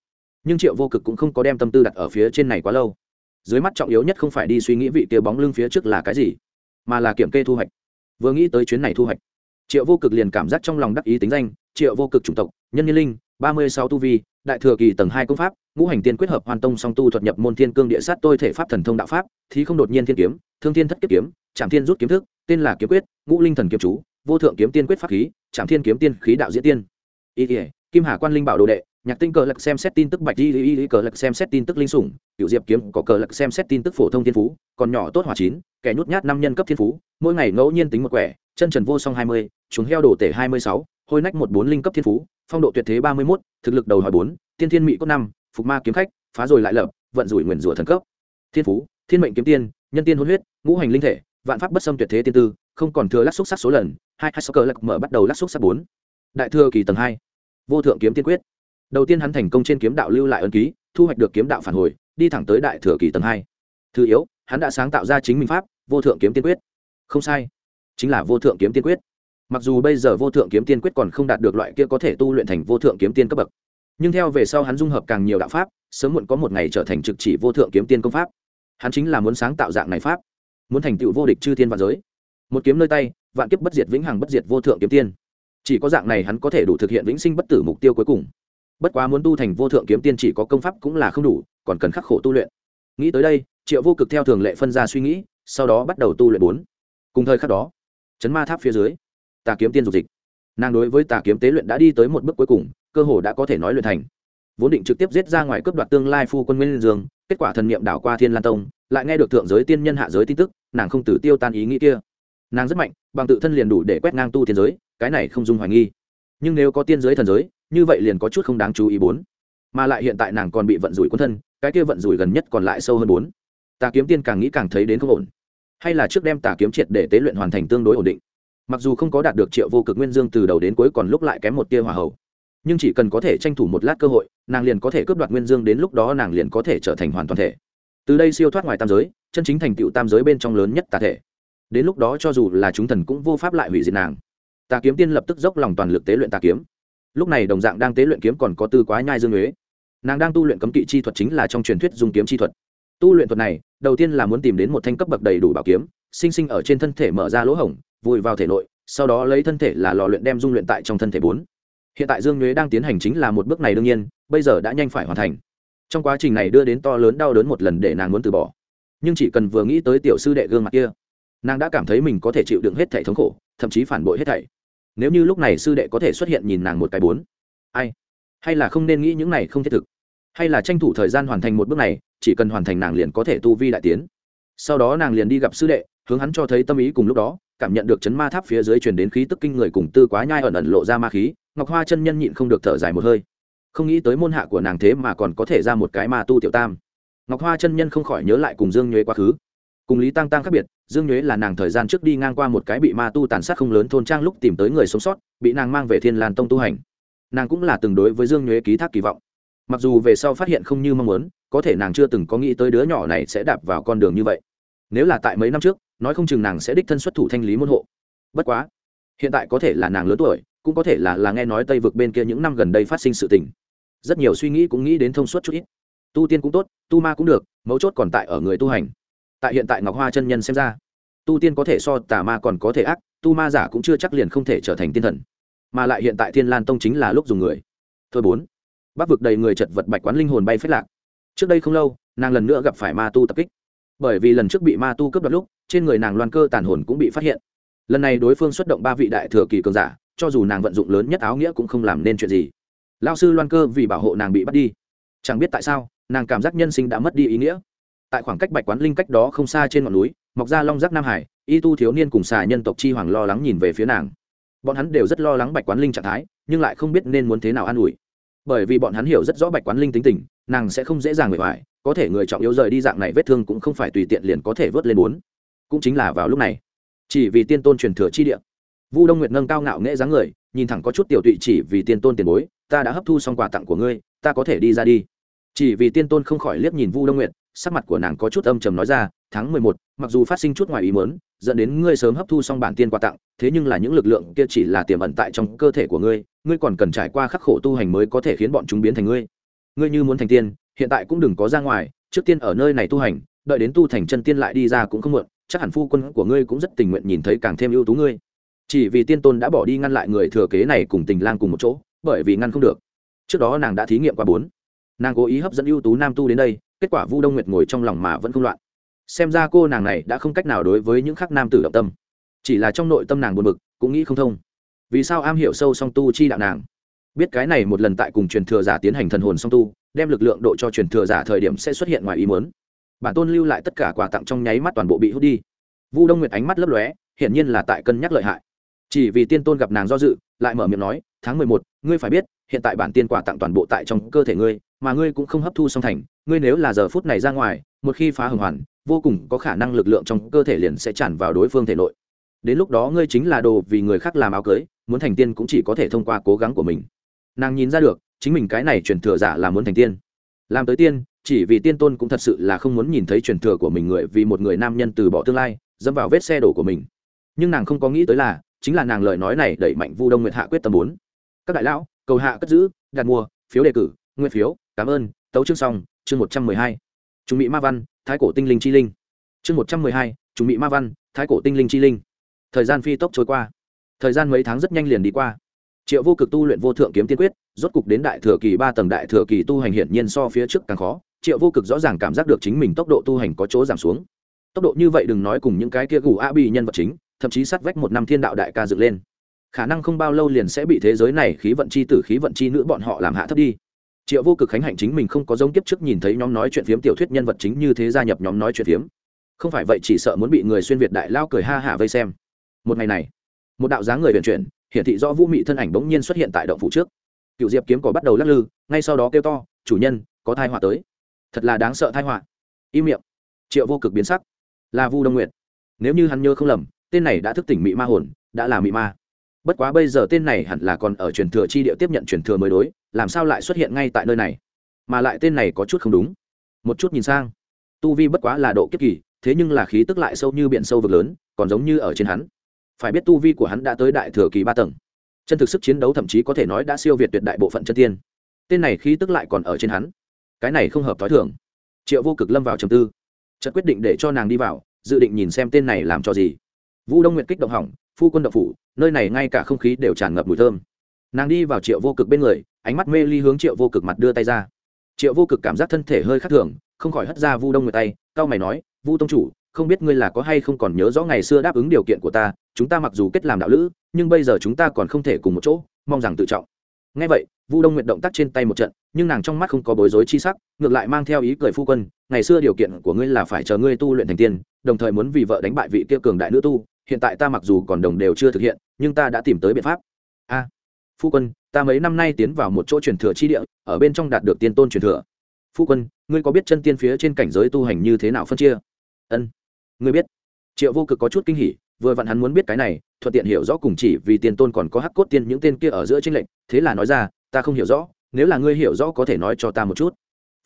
Nhưng triệu vô cực cũng không có đem tâm tư đặt ở phía trên này quá lâu. Dưới mắt trọng yếu nhất không phải đi suy nghĩ vị kia bóng lưng phía trước là cái gì, mà là kiểm kê thu hoạch vừa nghĩ tới chuyến này thu hoạch, triệu vô cực liền cảm giác trong lòng đắc ý tính danh, triệu vô cực chủng tộc, nhân nhân linh, ba mươi sáu tu vi, đại thừa kỳ tầng hai công pháp, ngũ hành tiên quyết hợp hoàn tông song tu thuật nhập môn thiên cương địa sát tôi thể pháp thần thông đạo pháp thì không đột nhiên thiên kiếm, thương thiên thất kiếp kiếm trạm thiên rút kiếm thức, tên là kiếm quyết, ngũ linh thần kiếm chú, vô thượng kiếm tiên quyết pháp khí trạm thiên kiếm tiên khí đạo diễn tiên. Y kim hà quan linh bảo đồ đệ nhạc tinh cờ lật xem xét tin tức bạch y y cờ lật xem xét tin tức linh sủng cựu diệp kiếm có cờ lật xem xét tin tức phổ thông thiên phú, còn nhỏ tốt hỏa chín, kẻ nhút nhát năm nhân cấp thiên phú, mỗi ngày ngẫu nhiên tính một quẻ, chân trần vô song hai mươi, chúng heo Đổ tể hai mươi sáu, hôi nách một bốn linh cấp thiên phú, phong độ tuyệt thế ba mươi mốt, thực lực đầu hỏi bốn, tiên thiên mỹ cốt năm, phục ma kiếm khách, phá rồi lại lập, vận rủi nguyền rủa thần cấp. Thiên phú, thiên mệnh kiếm tiên, nhân tiên hôn huyết, ngũ hành linh thể, vạn pháp bất xâm tuyệt thế tiên tư, không còn thừa lắc xúc sắc số lần, hai hai sáu cờ Lực mở bắt đầu lắc xúc sắc bốn. Đại thừa kỳ tầng hai, vô thượng kiếm tiên quyết đầu tiên hắn thành công trên kiếm đạo lưu lại ân ký, thu hoạch được kiếm đạo phản hồi, đi thẳng tới đại thừa kỳ tầng hai. Thứ yếu, hắn đã sáng tạo ra chính mình pháp, vô thượng kiếm tiên quyết. Không sai, chính là vô thượng kiếm tiên quyết. Mặc dù bây giờ vô thượng kiếm tiên quyết còn không đạt được loại kia có thể tu luyện thành vô thượng kiếm tiên cấp bậc, nhưng theo về sau hắn dung hợp càng nhiều đạo pháp, sớm muộn có một ngày trở thành trực chỉ vô thượng kiếm tiên công pháp. Hắn chính là muốn sáng tạo dạng này pháp, muốn thành tựu vô địch chư thiên vạn giới. Một kiếm nơi tay, vạn kiếp bất diệt vĩnh hằng bất diệt vô thượng kiếm tiên. Chỉ có dạng này hắn có thể đủ thực hiện vĩnh sinh bất tử mục tiêu cuối cùng bất quá muốn tu thành vô thượng kiếm tiên chỉ có công pháp cũng là không đủ, còn cần khắc khổ tu luyện. Nghĩ tới đây, triệu vô cực theo thường lệ phân ra suy nghĩ, sau đó bắt đầu tu luyện bốn. Cùng thời khắc đó, chấn ma tháp phía dưới, tà kiếm tiên dục dịch. Nàng đối với tà kiếm tế luyện đã đi tới một bước cuối cùng, cơ hồ đã có thể nói luyện thành. Vốn định trực tiếp giết ra ngoài cướp đoạt tương lai phu quân nguyên dương, kết quả thần niệm đảo qua thiên lan tông, lại nghe được thượng giới tiên nhân hạ giới tin tức, nàng không tử tiêu tan ý nghĩ kia. Nàng rất mạnh, bằng tự thân liền đủ để quét ngang tu thiên giới, cái này không dung hoài nghi. Nhưng nếu có tiên giới thần giới như vậy liền có chút không đáng chú ý bốn. Mà lại hiện tại nàng còn bị vận rủi quân thân, cái kia vận rủi gần nhất còn lại sâu hơn bốn. Tà kiếm tiên càng nghĩ càng thấy đến không ổn. Hay là trước đem tà kiếm triệt để tế luyện hoàn thành tương đối ổn định. Mặc dù không có đạt được triệu vô cực nguyên dương từ đầu đến cuối còn lúc lại kém một tia hỏa hậu nhưng chỉ cần có thể tranh thủ một lát cơ hội, nàng liền có thể cướp đoạt nguyên dương đến lúc đó nàng liền có thể trở thành hoàn toàn thể. Từ đây siêu thoát ngoài tam giới, chân chính thành tựu tam giới bên trong lớn nhất tà thể. Đến lúc đó cho dù là chúng thần cũng vô pháp lại hủy diệt nàng. Tà kiếm tiên lập tức dốc lòng toàn lực tế luyện tà kiếm lúc này đồng dạng đang tế luyện kiếm còn có tư quá nhai dương huế nàng đang tu luyện cấm kỵ chi thuật chính là trong truyền thuyết dùng kiếm chi thuật. Tu luyện thuật này, đầu tiên là muốn tìm đến một thanh cấp bậc đầy đủ bảo kiếm, sinh sinh ở trên thân thể mở ra lỗ hổng, vùi vào thể nội, sau đó lấy thân thể là lò luyện đem dung luyện tại trong thân thể bốn. Hiện tại dương nhuế đang tiến hành chính là một bước này đương nhiên, bây giờ đã nhanh phải hoàn thành. Trong quá trình này đưa đến to lớn đau đớn một lần để nàng muốn từ bỏ. Nhưng chỉ cần vừa nghĩ tới tiểu sư đệ gương mặt kia, nàng đã cảm thấy mình có thể chịu đựng hết thảy thống khổ, thậm chí phản bội hết thảy nếu như lúc này sư đệ có thể xuất hiện nhìn nàng một cái bốn. Ai? Hay là không nên nghĩ những này không thiết thực? Hay là tranh thủ thời gian hoàn thành một bước này, chỉ cần hoàn thành nàng liền có thể tu vi đại tiến. Sau đó nàng liền đi gặp sư đệ, hướng hắn cho thấy tâm ý cùng lúc đó, cảm nhận được chấn ma tháp phía dưới truyền đến khí tức kinh người cùng tư quá nhai ẩn ẩn lộ ra ma khí, ngọc hoa chân nhân nhịn không được thở dài một hơi. Không nghĩ tới môn hạ của nàng thế mà còn có thể ra một cái ma tu tiểu tam. Ngọc hoa chân nhân không khỏi nhớ lại cùng dương nhuế quá khứ. Cùng lý tăng tăng khác biệt dương nhuế là nàng thời gian trước đi ngang qua một cái bị ma tu tàn sát không lớn thôn trang lúc tìm tới người sống sót, bị nàng mang về thiên lan tông tu hành. Nàng cũng là từng đối với dương nhuế ký thác kỳ vọng. Mặc dù về sau phát hiện không như mong muốn, có thể nàng chưa từng có nghĩ tới đứa nhỏ này sẽ đạp vào con đường như vậy. Nếu là tại mấy năm trước, nói không chừng nàng sẽ đích thân xuất thủ thanh lý môn hộ. Bất quá, hiện tại có thể là nàng lớn tuổi, cũng có thể là là nghe nói tây vực bên kia những năm gần đây phát sinh sự tình. Rất nhiều suy nghĩ cũng nghĩ đến thông suốt chút ít. Tu tiên cũng tốt, tu ma cũng được, mấu chốt còn tại ở người tu hành tại hiện tại ngọc hoa chân nhân xem ra, tu tiên có thể so tà ma còn có thể ác, tu ma giả cũng chưa chắc liền không thể trở thành tiên thần. Mà lại hiện tại thiên lan tông chính là lúc dùng người. Thôi bốn, bắc vực đầy người chật vật bạch quán linh hồn bay phết lạc. Trước đây không lâu, nàng lần nữa gặp phải ma tu tập kích. Bởi vì lần trước bị ma tu cướp đoạt lúc, trên người nàng loan cơ tàn hồn cũng bị phát hiện. Lần này đối phương xuất động ba vị đại thừa kỳ cường giả, cho dù nàng vận dụng lớn nhất áo nghĩa cũng không làm nên chuyện gì. Lao sư loan cơ vì bảo hộ nàng bị bắt đi. Chẳng biết tại sao, nàng cảm giác nhân sinh đã mất đi ý nghĩa tại khoảng cách bạch quán linh cách đó không xa trên ngọn núi mọc ra long giác nam hải, y tu thiếu niên cùng xà nhân tộc chi hoàng lo lắng nhìn về phía nàng. Bọn hắn đều rất lo lắng bạch quán linh trạng thái, nhưng lại không biết nên muốn thế nào an ủi. Bởi vì bọn hắn hiểu rất rõ bạch quán linh tính tình, nàng sẽ không dễ dàng người hoài có thể người trọng yếu rời đi dạng này vết thương cũng không phải tùy tiện liền có thể vớt lên bốn. Cũng chính là vào lúc này, chỉ vì tiên tôn truyền thừa chi địa, vu đông nguyệt nâng cao ngạo nghễ dáng người, nhìn thẳng có chút tiểu tụy chỉ vì tiên tôn tiền bối, ta đã hấp thu xong quà tặng của ngươi, ta có thể đi ra đi. Chỉ vì tiên tôn không khỏi liếc nhìn vu đông nguyệt sắc mặt của nàng có chút âm trầm nói ra, tháng mười một, mặc dù phát sinh chút ngoài ý mớn dẫn đến ngươi sớm hấp thu xong bản tiên quà tặng, thế nhưng là những lực lượng kia chỉ là tiềm ẩn tại trong cơ thể của ngươi ngươi còn cần trải qua khắc khổ tu hành mới có thể khiến bọn chúng biến thành ngươi. Ngươi như muốn thành tiên, hiện tại cũng đừng có ra ngoài, trước tiên ở nơi này tu hành, đợi đến tu thành chân tiên lại đi ra cũng không muộn, chắc hẳn phu quân của ngươi cũng rất tình nguyện nhìn thấy càng thêm ưu tú ngươi. Chỉ vì tiên tôn đã bỏ đi ngăn lại người thừa kế này cùng tình lang cùng một chỗ, bởi vì ngăn không được. Trước đó nàng đã thí nghiệm qua bốn. Nàng cố ý hấp dẫn ưu tú nam tu đến đây kết quả vu đông nguyệt ngồi trong lòng mà vẫn không loạn. Xem ra cô nàng này đã không cách nào đối với những khác nam tử động tâm. Chỉ là trong nội tâm nàng buồn bực, cũng nghĩ không thông. Vì sao am hiểu sâu song tu chi đạo nàng? Biết cái này một lần tại cùng truyền thừa giả tiến hành thần hồn song tu, đem lực lượng độ cho truyền thừa giả thời điểm sẽ xuất hiện ngoài ý muốn. Bản tôn lưu lại tất cả quà tặng trong nháy mắt toàn bộ bị hút đi. Vu đông nguyệt ánh mắt lấp lóe, hiển nhiên là tại cân nhắc lợi hại. Chỉ vì tiên tôn gặp nàng do dự, lại mở miệng nói, tháng mười một, ngươi phải biết hiện tại bản tiên quả tặng toàn bộ tại trong cơ thể ngươi, mà ngươi cũng không hấp thu song thành, ngươi nếu là giờ phút này ra ngoài, một khi phá hồng hoàn, vô cùng có khả năng lực lượng trong cơ thể liền sẽ tràn vào đối phương thể nội. Đến lúc đó ngươi chính là đồ vì người khác làm áo cưới, muốn thành tiên cũng chỉ có thể thông qua cố gắng của mình. Nàng nhìn ra được, chính mình cái này truyền thừa giả là muốn thành tiên. Làm tới tiên, chỉ vì tiên tôn cũng thật sự là không muốn nhìn thấy truyền thừa của mình người vì một người nam nhân từ bỏ tương lai, dẫm vào vết xe đổ của mình. Nhưng nàng không có nghĩ tới là, chính là nàng lời nói này đẩy mạnh vu đông nguyệt hạ quyết tâm bốn các đại lão cầu hạ cất giữ, đặt mua, phiếu đề cử nguyên phiếu, cảm ơn, tấu chương xong, chương một trăm mười hai. Trung mỹ ma văn, thái cổ tinh linh chi linh. Chương một trăm mười hai trung mỹ ma văn, thái cổ tinh linh chi linh. Thời gian phi tốc trôi qua. Thời gian mấy tháng rất nhanh liền đi qua. Triệu vô cực tu luyện vô thượng kiếm tiên quyết, rốt cục đến đại thừa kỳ ba tầng đại thừa kỳ tu hành hiển nhiên so phía trước càng khó. Triệu vô cực rõ ràng cảm giác được chính mình tốc độ tu hành có chỗ giảm xuống. Tốc độ như vậy đừng nói cùng những cái kia gù a bi nhân vật chính, thậm chí sát vách một năm thiên đạo đại ca dựng lên khả năng không bao lâu liền sẽ bị thế giới này khí vận chi tử, khí vận chi nữ bọn họ làm hạ thấp đi. Triệu vô cực khánh hạnh chính mình không có giống kiếp trước nhìn thấy nhóm nói chuyện phiếm tiểu thuyết nhân vật chính như thế gia nhập nhóm nói chuyện phiếm. Không phải vậy chỉ sợ muốn bị người xuyên việt đại lao cười ha hả vây xem. Một ngày này, một đạo dáng người vận chuyển, hiển thị rõ vũ mị thân ảnh bỗng nhiên xuất hiện tại động phủ trước. Cựu diệp kiếm có bắt đầu lắc lư, ngay sau đó kêu to, chủ nhân, có thai họa tới. Thật là đáng sợ thai họa. Im miệng. Triệu vô cực biến sắc. Là vu đông nguyệt, nếu như hắn nhớ không lầm, tên này đã thức tỉnh mị ma hồn, đã là mị ma bất quá bây giờ tên này hẳn là còn ở truyền thừa chi địa tiếp nhận truyền thừa mới đối, làm sao lại xuất hiện ngay tại nơi này? Mà lại tên này có chút không đúng. Một chút nhìn sang, tu vi bất quá là độ kiếp kỳ, thế nhưng là khí tức lại sâu như biển sâu vực lớn, còn giống như ở trên hắn. Phải biết tu vi của hắn đã tới đại thừa kỳ ba tầng. Chân thực sức chiến đấu thậm chí có thể nói đã siêu việt tuyệt đại bộ phận chân tiên. Tên này khí tức lại còn ở trên hắn. Cái này không hợp t h ó i thường. Triệu vô cực lâm vào trầm tư. Chợt quyết định để cho nàng đi vào, dự định nhìn xem tên này làm cho gì. Vu đông nguyện kích động hỏng phu quân đậu phủ, nơi này ngay cả không khí đều tràn ngập mùi thơm. Nàng đi vào triệu vô cực bên người, ánh mắt mê ly hướng triệu vô cực mặt đưa tay ra. Triệu vô cực cảm giác thân thể hơi khác thường, không khỏi hất ra vu đông người tay cao mày nói, vu tông chủ, không biết ngươi là có hay không còn nhớ rõ ngày xưa đáp ứng điều kiện của ta, chúng ta mặc dù kết làm đạo lữ, nhưng bây giờ chúng ta còn không thể cùng một chỗ, mong rằng tự trọng. Ngay vậy, vu đông nguyện động tác trên tay một trận, nhưng nàng trong mắt không có bối rối chi sắc, ngược lại mang theo ý cười phu quân, ngày xưa điều kiện của ngươi là phải chờ ngươi tu luyện thành tiên, đồng thời muốn vì vợ đánh bại vị kia cường đại nữ tu hiện tại ta mặc dù còn đồng đều chưa thực hiện, nhưng ta đã tìm tới biện pháp. A, phu quân, ta mấy năm nay tiến vào một chỗ truyền thừa chi địa, ở bên trong đạt được tiên tôn truyền thừa. Phu quân, ngươi có biết chân tiên phía trên cảnh giới tu hành như thế nào phân chia? Ân, ngươi biết. Triệu vô cực có chút kinh hỉ, vừa vặn hắn muốn biết cái này, thuận tiện hiểu rõ cùng chỉ vì tiền tôn còn có hắc cốt tiên những tên kia ở giữa tranh lệnh thế là nói ra, ta không hiểu rõ, nếu là ngươi hiểu rõ có thể nói cho ta một chút.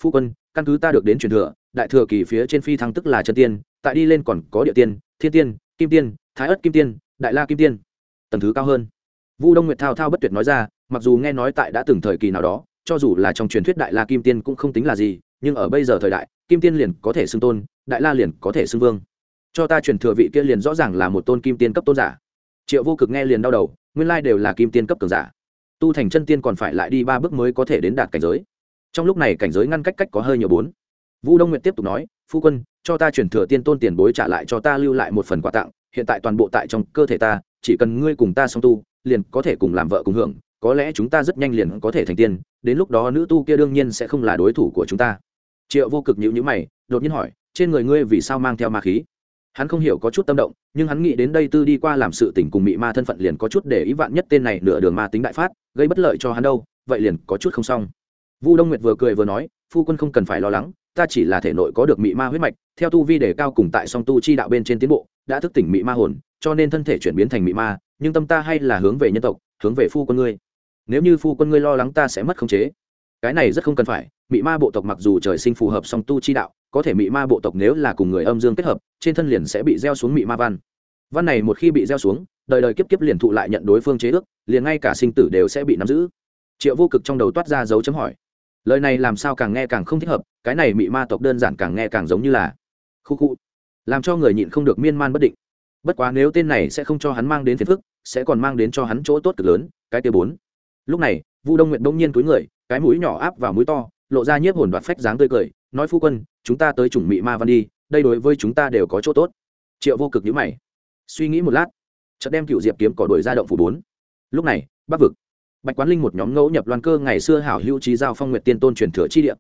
Phu quân, căn cứ ta được đến truyền thừa, đại thừa kỳ phía trên phi thăng tức là chân tiên, tại đi lên còn có địa tiên, thiên tiên, kim tiên thái ất kim tiên, đại la kim tiên. Tầng thứ cao hơn. Vu đông nguyệt thao thao bất tuyệt nói ra, mặc dù nghe nói tại đã từng thời kỳ nào đó, cho dù là trong truyền thuyết đại la kim tiên cũng không tính là gì, nhưng ở bây giờ thời đại, kim tiên liền có thể xưng tôn, đại la liền có thể xưng vương. Cho ta truyền thừa vị kia liền rõ ràng là một tôn kim tiên cấp tôn giả. Triệu vô cực nghe liền đau đầu, nguyên lai đều là kim tiên cấp cường giả. Tu thành chân tiên còn phải lại đi ba bước mới có thể đến đạt cảnh giới. Trong lúc này cảnh giới ngăn cách cách có hơi nhiều bốn. Vũ đông nguyện tiếp tục nói, phu quân, cho ta chuyển thừa tiên tôn tiền bối trả lại cho ta lưu lại một phần quà tặng hiện tại toàn bộ tại trong cơ thể ta, chỉ cần ngươi cùng ta song tu, liền có thể cùng làm vợ cùng hưởng, có lẽ chúng ta rất nhanh liền có thể thành tiên, đến lúc đó nữ tu kia đương nhiên sẽ không là đối thủ của chúng ta. Triệu vô cực nhữ nhữ mày, đột nhiên hỏi, trên người ngươi vì sao mang theo ma khí? Hắn không hiểu có chút tâm động, nhưng hắn nghĩ đến đây tư đi qua làm sự tình cùng mị ma thân phận liền có chút để ý vạn nhất tên này nửa đường ma tính đại phát, gây bất lợi cho hắn đâu, vậy liền có chút không xong. Vu đông nguyệt vừa cười vừa nói, phu quân không cần phải lo lắng, ta chỉ là thể nội có được mị ma huyết mạch, theo tu vi để cao cùng tại song tu chi đạo bên trên tiến bộ đã thức tỉnh mị ma hồn, cho nên thân thể chuyển biến thành mị ma, nhưng tâm ta hay là hướng về nhân tộc, hướng về phu quân ngươi. Nếu như phu quân ngươi lo lắng ta sẽ mất khống chế. Cái này rất không cần phải, mị ma bộ tộc mặc dù trời sinh phù hợp song tu chi đạo, có thể mị ma bộ tộc nếu là cùng người âm dương kết hợp, trên thân liền sẽ bị gieo xuống mị ma văn. Văn này một khi bị gieo xuống, đời đời kiếp kiếp liền thụ lại nhận đối phương chế ước, liền ngay cả sinh tử đều sẽ bị nắm giữ. Triệu vô cực trong đầu toát ra dấu chấm hỏi. Lời này làm sao càng nghe càng không thích hợp, cái này mị ma tộc đơn giản càng nghe càng giống như là khu khu làm cho người nhịn không được miên man bất định. Bất quá nếu tên này sẽ không cho hắn mang đến phiền phức, sẽ còn mang đến cho hắn chỗ tốt cực lớn, cái tia bốn. Lúc này, vu đông nguyện bỗng nhiên túi người, cái mũi nhỏ áp vào mũi to, lộ ra nhiếp hồn đoạt phách dáng tươi cười, nói, phu quân, chúng ta tới chủng mị ma văn đi, đây đối với chúng ta đều có chỗ tốt. Triệu vô cực nhữ mày, suy nghĩ một lát, chợt đem cựu diệp kiếm cỏ đuổi ra động phủ bốn. Lúc này, bắc vực, bạch quán linh một nhóm ngẫu nhập loan cơ ngày xưa hảo hữu trí giao phong nguyệt tiên tôn truyền thừa chi địa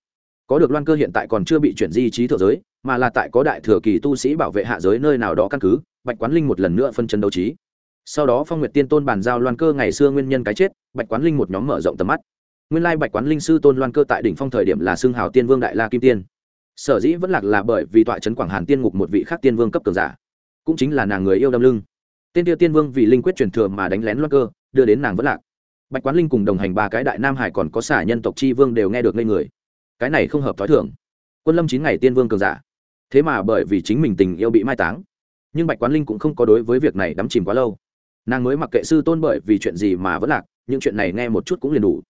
có được loan cơ hiện tại còn chưa bị chuyển di trí thượng giới, mà là tại có đại thừa kỳ tu sĩ bảo vệ hạ giới nơi nào đó căn cứ, bạch quán linh một lần nữa phân chân đấu trí. Sau đó phong nguyệt tiên tôn bàn giao loan cơ ngày xưa nguyên nhân cái chết, bạch quán linh một nhóm mở rộng tầm mắt. Nguyên lai bạch quán linh sư tôn loan cơ tại đỉnh phong thời điểm là xương hào tiên vương đại la kim tiên. Sở dĩ vẫn lạc là bởi vì tọa trấn quảng hàn tiên ngục một vị khác tiên vương cấp cường giả, cũng chính là nàng người yêu đâm lưng. Tên tiêu tiên vương vì linh quyết truyền thừa mà đánh lén loan cơ, đưa đến nàng vẫn lạc. Bạch quán linh cùng đồng hành ba cái đại nam hải còn có xả nhân tộc chi vương đều nghe được ngây người cái này không hợp t h ó i thưởng quân lâm chín ngày tiên vương cường giả. Thế mà bởi vì chính mình tình yêu bị mai táng. Nhưng bạch quán linh cũng không có đối với việc này đắm chìm quá lâu. Nàng mới mặc kệ sư tôn bởi vì chuyện gì mà vẫn lạc, những chuyện này nghe một chút cũng liền đủ.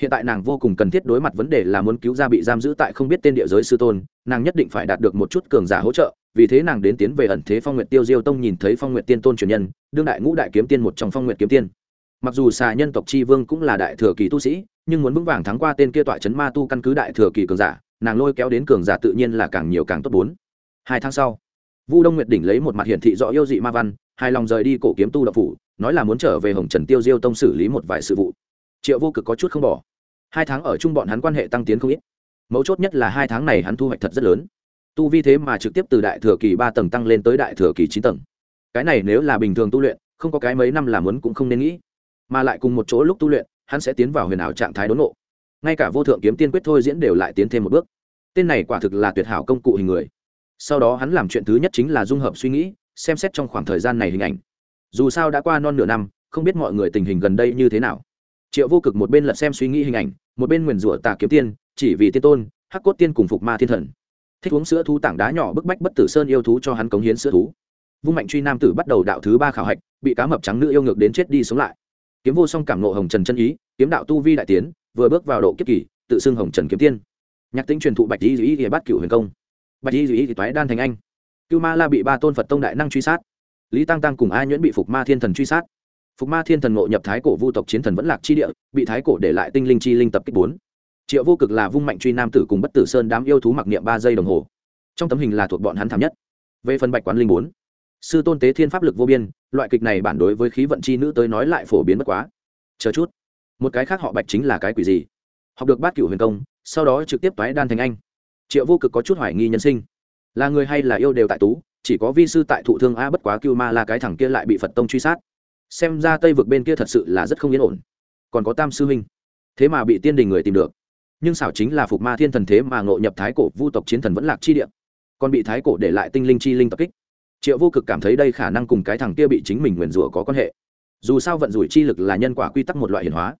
Hiện tại nàng vô cùng cần thiết đối mặt vấn đề là muốn cứu ra bị giam giữ tại không biết tên địa giới sư tôn, nàng nhất định phải đạt được một chút cường giả hỗ trợ, vì thế nàng đến tiến về ẩn thế phong nguyệt tiêu diêu tông nhìn thấy phong nguyệt tiên tôn truyền nhân, đương đại ngũ đại kiếm tiên một trong phong nguyệt kiếm tiên mặc dù xà nhân tộc chi vương cũng là đại thừa kỳ tu sĩ, nhưng muốn vững vàng thắng qua tên kia tọa chấn ma tu căn cứ đại thừa kỳ cường giả, nàng lôi kéo đến cường giả tự nhiên là càng nhiều càng tốt bốn. Hai tháng sau, vu đông nguyệt đỉnh lấy một mặt hiển thị rõ yêu dị ma văn, hài lòng rời đi cổ kiếm tu đập phủ, nói là muốn trở về hồng trần tiêu diêu tông xử lý một vài sự vụ. Triệu vô cực có chút không bỏ. Hai tháng ở chung bọn hắn quan hệ tăng tiến không ít. Mấu chốt nhất là hai tháng này hắn thu hoạch thật rất lớn. Tu vi thế mà trực tiếp từ đại thừa kỳ ba tầng tăng lên tới đại thừa kỳ chín tầng. Cái này nếu là bình thường tu luyện, không có cái mấy năm làm muốn cũng không nên nghĩ mà lại cùng một chỗ lúc tu luyện, hắn sẽ tiến vào huyền ảo trạng thái đốn nộ ngay cả vô thượng kiếm tiên quyết thôi diễn đều lại tiến thêm một bước. Tên này quả thực là tuyệt hảo công cụ hình người. Sau đó hắn làm chuyện thứ nhất chính là dung hợp suy nghĩ, xem xét trong khoảng thời gian này hình ảnh. Dù sao đã qua non nửa năm, không biết mọi người tình hình gần đây như thế nào. Triệu vô cực một bên lật xem suy nghĩ hình ảnh, một bên nguyền rủa tà kiếm tiên, chỉ vì tiên tôn, hắc cốt tiên cùng phục ma thiên thần. Thích uống sữa thú tảng đá nhỏ bức bách bất tử sơn yêu thú cho hắn cống hiến sữa thú. Vung mạnh truy nam tử bắt đầu đạo thứ ba khảo hạch, bị cá mập trắng nữ yêu ngược đến chết đi sống lại kiếm vô song cảm nộ hồng trần chân ý, kiếm đạo tu vi đại tiến, vừa bước vào độ kiếp kỳ, tự xưng hồng trần kiếm tiên. Nhạc tính truyền thụ bạch di dĩ thì bắt cửu huyền công. Bạch di dĩ thì toái đan thành anh. Cưu ma la bị ba tôn phật tông đại năng truy sát. Lý tăng tăng cùng a nhuyễn bị phục ma thiên thần truy sát. Phục ma thiên thần ngộ nhập thái cổ vu tộc chiến thần vẫn lạc chi địa, bị thái cổ để lại tinh linh chi linh tập kích bốn. Triệu vô cực là vung mạnh truy nam tử cùng bất tử sơn đám yêu thú mặc niệm ba giây đồng hồ. Trong tấm hình là thuộc bọn hắn thảm nhất. Về phần bạch quán linh bốn, sư tôn tế thiên pháp lực vô biên loại kịch này bản đối với khí vận chi nữ tới nói lại phổ biến bất quá. Chờ chút. Một cái khác họ bạch chính là cái quỷ gì? Học được bát cửu huyền công, sau đó trực tiếp toái đan thành anh. Triệu vô cực có chút hoài nghi nhân sinh. Là người hay là yêu đều tại tú, chỉ có vi sư tại thụ thương a bất quá cưu ma là cái thằng kia lại bị phật tông truy sát. Xem ra tây vực bên kia thật sự là rất không yên ổn. Còn có tam sư huynh. Thế mà bị tiên đình người tìm được. Nhưng xảo chính là phục ma thiên thần thế mà ngộ nhập thái cổ vu tộc chiến thần vẫn lạc chi địa. Còn bị thái cổ để lại tinh linh chi linh tập kích triệu vô cực cảm thấy đây khả năng cùng cái thằng kia bị chính mình nguyền rủa có quan hệ. Dù sao vận rủi chi lực là nhân quả quy tắc một loại hiển hóa.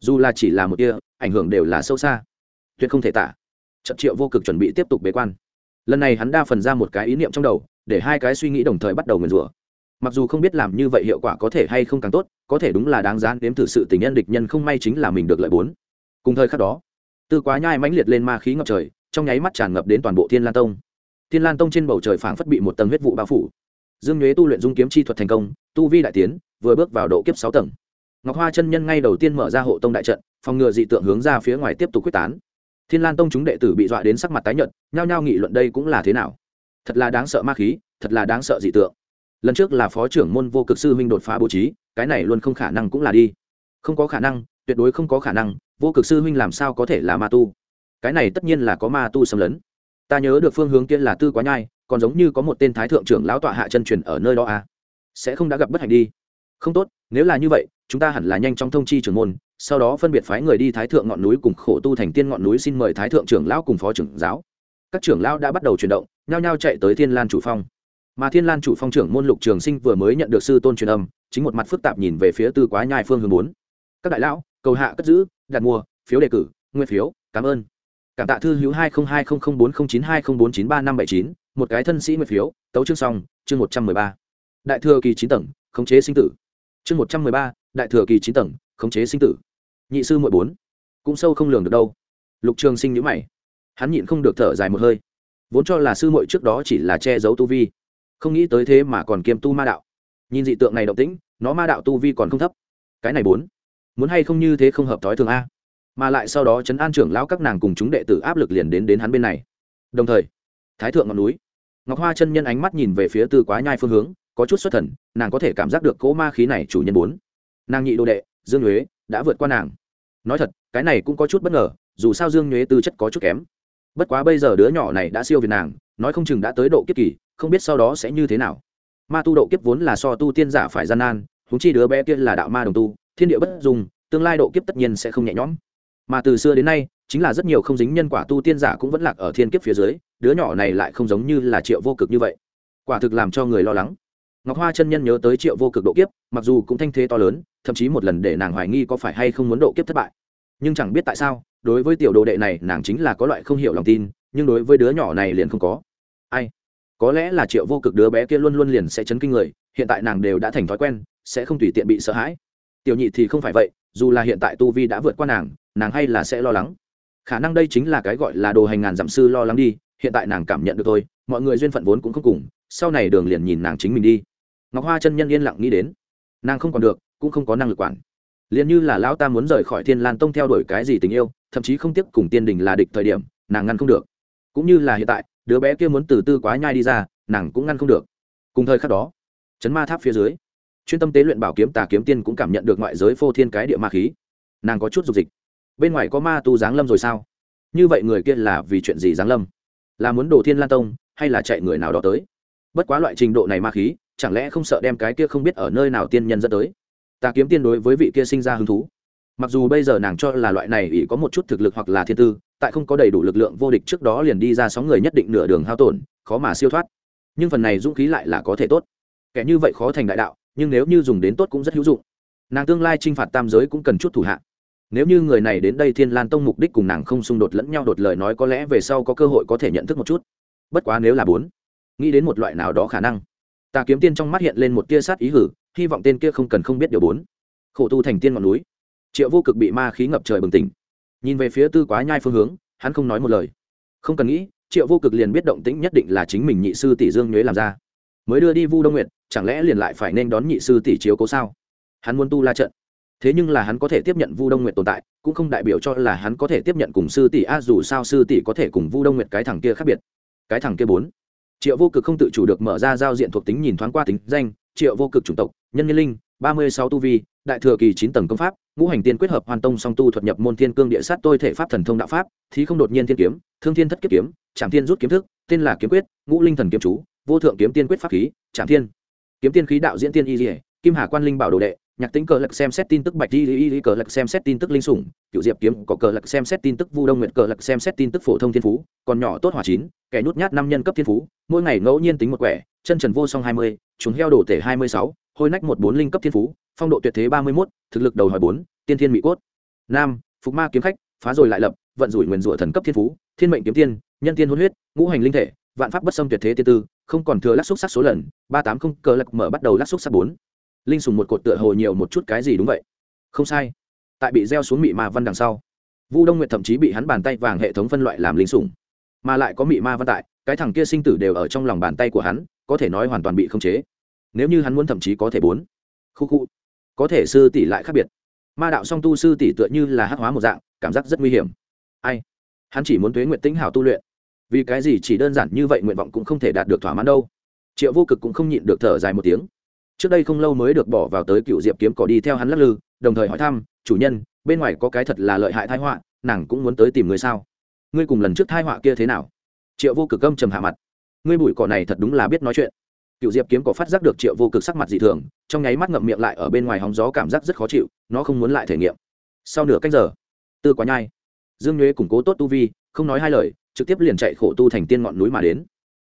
Dù là chỉ là một kia ảnh hưởng đều là sâu xa. Tuyệt không thể tả. Trận triệu vô cực chuẩn bị tiếp tục bế quan. Lần này hắn đa phần ra một cái ý niệm trong đầu, để hai cái suy nghĩ đồng thời bắt đầu nguyền rủa. Mặc dù không biết làm như vậy hiệu quả có thể hay không càng tốt, có thể đúng là đáng giá đếm thử sự tình nhân địch nhân không may chính là mình được lợi bốn. Cùng thời khắc đó, tư quá nhai mãnh liệt lên ma khí ngập trời, trong nháy mắt tràn ngập đến toàn bộ thiên lan tông thiên lan tông trên bầu trời phảng phất bị một tầng huyết vụ bao phủ. Dương nhuế tu luyện dung kiếm chi thuật thành công, tu vi đại tiến, vừa bước vào độ kiếp sáu tầng. Ngọc hoa chân nhân ngay đầu tiên mở ra hộ tông đại trận, phòng ngừa dị tượng hướng ra phía ngoài tiếp tục quyết tán. Thiên lan tông chúng đệ tử bị dọa đến sắc mặt tái nhợt, nhao nhao nghị luận đây cũng là thế nào? Thật là đáng sợ ma khí, thật là đáng sợ dị tượng. Lần trước là phó trưởng môn vô cực sư huynh đột phá bố trí, cái này luôn không khả năng cũng là đi. Không có khả năng, tuyệt đối không có khả năng, vô cực sư huynh làm sao có thể là ma tu? Cái này tất nhiên là có ma tu xâm lấn ta nhớ được phương hướng kia là tư quá nhai, còn giống như có một tên thái thượng trưởng lão tọa hạ chân truyền ở nơi đó à. Sẽ không đã gặp bất hạnh đi. Không tốt, nếu là như vậy, chúng ta hẳn là nhanh chóng thông chi trưởng môn, sau đó phân biệt phái người đi thái thượng ngọn núi cùng khổ tu thành tiên ngọn núi xin mời thái thượng trưởng lão cùng phó trưởng giáo. Các trưởng lão đã bắt đầu chuyển động, nhao nhao chạy tới thiên lan chủ phong. Mà thiên lan chủ phong trưởng môn lục trường sinh vừa mới nhận được sư tôn truyền âm, chính một mặt phức tạp nhìn về phía tư quá nhai phương hướng bốn. Các đại lão, cầu hạ cất giữ, đặt mua, phiếu đề cử nguyên phiếu, cảm ơn cảm tạ thư hữu hai nghìn hai trăm bốn mươi chín hai nghìn bốn chín ba năm bảy chín, một cái thân sĩ nguyên phiếu, tấu chương xong, chương một trăm mười ba. Đại thừa kỳ chín tầng, khống chế sinh tử. Chương một trăm mười ba, đại thừa kỳ chín tầng, khống chế sinh tử. Nhị sư mỗi bốn, cũng sâu không lường được đâu. Lục trường sinh nhữ mày. Hắn nhịn không được thở dài một hơi. Vốn cho là sư muội trước đó chỉ là che giấu tu vi. Không nghĩ tới thế mà còn kiêm tu ma đạo. Nhìn dị tượng này động tĩnh, nó ma đạo tu vi còn không thấp. Cái này bốn, muốn hay không như thế không hợp thói thường a? Mà lại sau đó trấn an trưởng lão các nàng cùng chúng đệ tử áp lực liền đến đến hắn bên này. Đồng thời, thái thượng ngọn núi, ngọc hoa chân nhân ánh mắt nhìn về phía tư quá nhai phương hướng, có chút xuất thần, nàng có thể cảm giác được cỗ ma khí này chủ nhân bốn. Nàng nhị đồ đệ, dương nhuế, đã vượt qua nàng. Nói thật, cái này cũng có chút bất ngờ, dù sao dương nhuế tư chất có chút kém. Bất quá bây giờ đứa nhỏ này đã siêu việt nàng, nói không chừng đã tới độ kiếp kỳ, không biết sau đó sẽ như thế nào. Ma tu độ kiếp vốn là so tu tiên giả phải gian nan húng chi đứa bé kia là đạo ma đồng tu, thiên địa bất dùng tương lai độ kiếp tất nhiên sẽ không nhẹ nhõm mà từ xưa đến nay, chính là rất nhiều không dính nhân quả tu tiên giả cũng vẫn lạc ở thiên kiếp phía dưới, đứa nhỏ này lại không giống như là triệu vô cực như vậy. Quả thực làm cho người lo lắng. Ngọc hoa chân nhân nhớ tới triệu vô cực độ kiếp, mặc dù cũng thanh thế to lớn, thậm chí một lần để nàng hoài nghi có phải hay không muốn độ kiếp thất bại. Nhưng chẳng biết tại sao, đối với tiểu đồ đệ này, nàng chính là có loại không hiểu lòng tin, nhưng đối với đứa nhỏ này liền không có. Ai? Có lẽ là triệu vô cực đứa bé kia luôn luôn liền sẽ chấn kinh người, hiện tại nàng đều đã thành thói quen, sẽ không tùy tiện bị sợ hãi. Tiểu nhị thì không phải vậy, dù là hiện tại tu vi đã vượt qua nàng nàng hay là sẽ lo lắng. Khả năng đây chính là cái gọi là đồ hành ngàn dặm sư lo lắng đi, hiện tại nàng cảm nhận được thôi, mọi người duyên phận vốn cũng không cùng, sau này đường liền nhìn nàng chính mình đi. Ngọc hoa chân nhân yên lặng nghĩ đến, nàng không còn được, cũng không có năng lực quản. Liền như là lão ta muốn rời khỏi thiên lan tông theo đuổi cái gì tình yêu, thậm chí không tiếp cùng tiên đình là địch thời điểm, nàng ngăn không được. Cũng như là hiện tại, đứa bé kia muốn từ tư quá nhai đi ra, nàng cũng ngăn không được. Cùng thời khắc đó, chấn ma tháp phía dưới, chuyên tâm tế luyện bảo kiếm tà kiếm tiên cũng cảm nhận được ngoại giới phô thiên cái địa ma khí. Nàng có chút dục dịch bên ngoài có ma tu giáng lâm rồi sao? Như vậy người kia là vì chuyện gì giáng lâm? Là muốn đổ thiên lan tông, hay là chạy người nào đó tới? Bất quá loại trình độ này ma khí, chẳng lẽ không sợ đem cái kia không biết ở nơi nào tiên nhân dẫn tới? Ta kiếm tiên đối với vị kia sinh ra hứng thú. Mặc dù bây giờ nàng cho là loại này ỷ có một chút thực lực hoặc là thiên tư, tại không có đầy đủ lực lượng vô địch trước đó liền đi ra sóng người nhất định nửa đường hao tổn, khó mà siêu thoát. Nhưng phần này dũng khí lại là có thể tốt. Kẻ như vậy khó thành đại đạo, nhưng nếu như dùng đến tốt cũng rất hữu dụng. Nàng tương lai t r i n h phạt tam giới cũng cần chút thủ hạn nếu như người này đến đây thiên lan tông mục đích cùng nàng không xung đột lẫn nhau đột lời nói có lẽ về sau có cơ hội có thể nhận thức một chút. Bất quá nếu là bốn, nghĩ đến một loại nào đó khả năng ta kiếm tiên trong mắt hiện lên một tia sát ý hử, hy vọng tên kia không cần không biết điều bốn. Khổ tu thành tiên ngọn núi. Triệu vô cực bị ma khí ngập trời bừng tỉnh. Nhìn về phía tư quá nhai phương hướng, hắn không nói một lời. Không cần nghĩ, triệu vô cực liền biết động tĩnh nhất định là chính mình nhị sư tỷ dương nhuế làm ra. Mới đưa đi vu đông nguyệt, chẳng lẽ liền lại phải nên đón nhị sư tỷ chiếu cố sao? Hắn muốn tu la trận thế nhưng là hắn có thể tiếp nhận vu đông nguyệt tồn tại, cũng không đại biểu cho là hắn có thể tiếp nhận cùng sư tỷ, a, dù sao sư tỷ có thể cùng vu đông nguyệt cái thằng kia khác biệt. Cái thằng kia bốn. Triệu vô cực không tự chủ được mở ra giao diện thuộc tính nhìn thoáng qua tính danh, triệu vô cực chủng tộc, nhân nhân linh, ba mươi sáu tu vi, đại thừa kỳ chín tầng công pháp, ngũ hành tiên quyết hợp hoàn tông song tu thuật nhập môn thiên cương địa sát tôi thể pháp thần thông đạo pháp thì không đột nhiên thiên kiếm, thương thiên thất kiếp kiếm trạm thiên rút kiếm thức, tên là kiếm quyết, ngũ linh thần kiếm chú, vô thượng kiếm tiên quyết pháp khí trạm thiên. Kiếm tiên khí đạo diễn tiên y dỉa kim hà quan linh bảo đồ đệ nhạc tính cờ lực xem xét tin tức bạch di y cờ lực xem xét tin tức linh sủng cựu diệp kiếm có cờ lực xem xét tin tức vu đông nguyệt cờ lực xem xét tin tức phổ thông thiên phú, còn nhỏ tốt hỏa chín, kẻ nhút nhát năm nhân cấp thiên phú, mỗi ngày ngẫu nhiên tính một quẻ, chân trần vô song hai mươi chúng heo đổ tể hai mươi sáu, hôi nách một bốn linh cấp thiên phú, phong độ tuyệt thế ba mươi mốt, thực lực đầu hỏi bốn, tiên thiên mỹ cốt. Nam, phục ma kiếm khách, phá rồi lại lập, vận rủi nguyền rủa thần cấp thiên phú, thiên mệnh kiếm tiên, nhân tiên hôn huyết, ngũ hành linh thể, vạn pháp bất xâm tuyệt thế tiên tư, không còn thừa lắc xúc sắc số lần, ba tám không cờ lực mở bắt đầu lắc xúc sắc bốn linh sùng một cột tựa hồ nhiều một chút cái gì đúng vậy. Không sai. Tại bị gieo xuống mị ma văn đằng sau, vu đông nguyệt thậm chí bị hắn bàn tay vàng hệ thống phân loại làm linh sùng. Mà lại có mị ma văn tại, cái thằng kia sinh tử đều ở trong lòng bàn tay của hắn, có thể nói hoàn toàn bị khống chế. Nếu như hắn muốn thậm chí có thể bốn. Khu khu. Có thể sư tỷ lại khác biệt. Ma đạo song tu sư tỷ tựa như là hắc hóa một dạng, cảm giác rất nguy hiểm. Ai? Hắn chỉ muốn tuế nguyện tĩnh hảo tu luyện. Vì cái gì chỉ đơn giản như vậy nguyện vọng cũng không thể đạt được thỏa mãn đâu. Triệu vô cực cũng không nhịn được thở dài một tiếng trước đây không lâu mới được bỏ vào tới cựu diệp kiếm cỏ đi theo hắn lắc lư, đồng thời hỏi thăm, chủ nhân, bên ngoài có cái thật là lợi hại thái họa, nàng cũng muốn tới tìm người sao? Ngươi cùng lần trước thái họa kia thế nào? Triệu vô cực âm trầm hạ mặt. Ngươi bụi cỏ này thật đúng là biết nói chuyện. Cựu diệp kiếm cỏ phát giác được triệu vô cực sắc mặt dị thường, trong nháy mắt ngậm miệng lại ở bên ngoài hóng gió cảm giác rất khó chịu, nó không muốn lại thể nghiệm. Sau nửa cách giờ, tư quá nhai, dương nhuế củng cố tốt tu vi, không nói hai lời, trực tiếp liền chạy khổ tu thành tiên ngọn núi mà đến.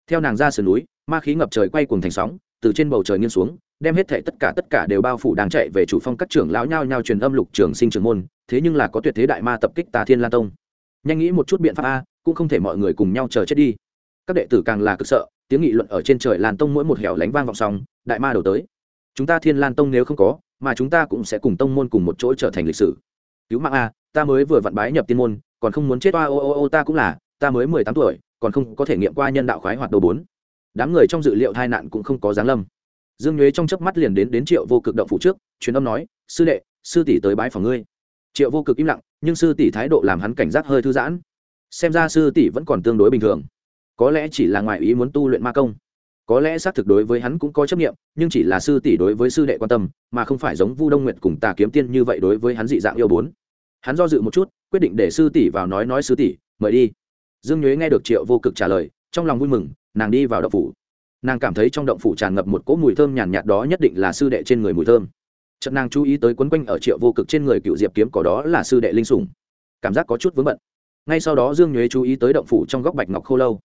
Theo nàng ra sườn núi, ma khí ngập trời quay cùng thành sóng, từ trên bầu trời nghiêng xuống đem hết thảy tất cả tất cả đều bao phủ đang chạy về chủ phong các trưởng lão nhao nhao truyền âm lục trường sinh trưởng môn, thế nhưng là có tuyệt thế đại ma tập kích tà thiên lan tông. Nhanh nghĩ một chút biện pháp a, cũng không thể mọi người cùng nhau chờ chết đi. Các đệ tử càng là cực sợ, tiếng nghị luận ở trên trời lan tông mỗi một hẻo lánh vang vọng sóng đại ma đổ tới. Chúng ta thiên lan tông nếu không có, mà chúng ta cũng sẽ cùng tông môn cùng một chỗ trở thành lịch sử. Cứu mạng a, ta mới vừa vặn bái nhập tiên môn, còn không muốn chết oa ô ô ô ta cũng là, ta mới mười tám tuổi, còn không có thể nghiệm qua nhân đạo khoái hoạt đồ bốn. Đám người trong dự liệu tai nạn cũng không có giáng lâm dương nhuế trong chớp mắt liền đến đến triệu vô cực động phủ trước, truyền âm nói, sư đệ, sư tỷ tới bái phòng ngươi. Triệu vô cực im lặng, nhưng sư tỷ thái độ làm hắn cảnh giác hơi thư giãn. Xem ra sư tỷ vẫn còn tương đối bình thường. Có lẽ chỉ là ngoại ý muốn tu luyện ma công. Có lẽ xác thực đối với hắn cũng có chấp nghiệm nhưng chỉ là sư tỷ đối với sư đệ quan tâm, mà không phải giống vu đông nguyện cùng tà kiếm tiên như vậy đối với hắn dị dạng yêu bốn. Hắn do dự một chút, quyết định để sư tỷ vào nói nói sư tỷ, mời đi. Dương nhuế nghe được triệu vô cực trả lời, trong lòng vui mừng, nàng đi vào đậu phủ nàng cảm thấy trong động phủ tràn ngập một cỗ mùi thơm nhàn nhạt đó nhất định là sư đệ trên người mùi thơm. Trận nàng chú ý tới quấn quanh ở triệu vô cực trên người cựu diệp kiếm cỏ đó là sư đệ linh sủng. Cảm giác có chút vướng bận. Ngay sau đó dương nhuế chú ý tới động phủ trong góc bạch ngọc khô lâu.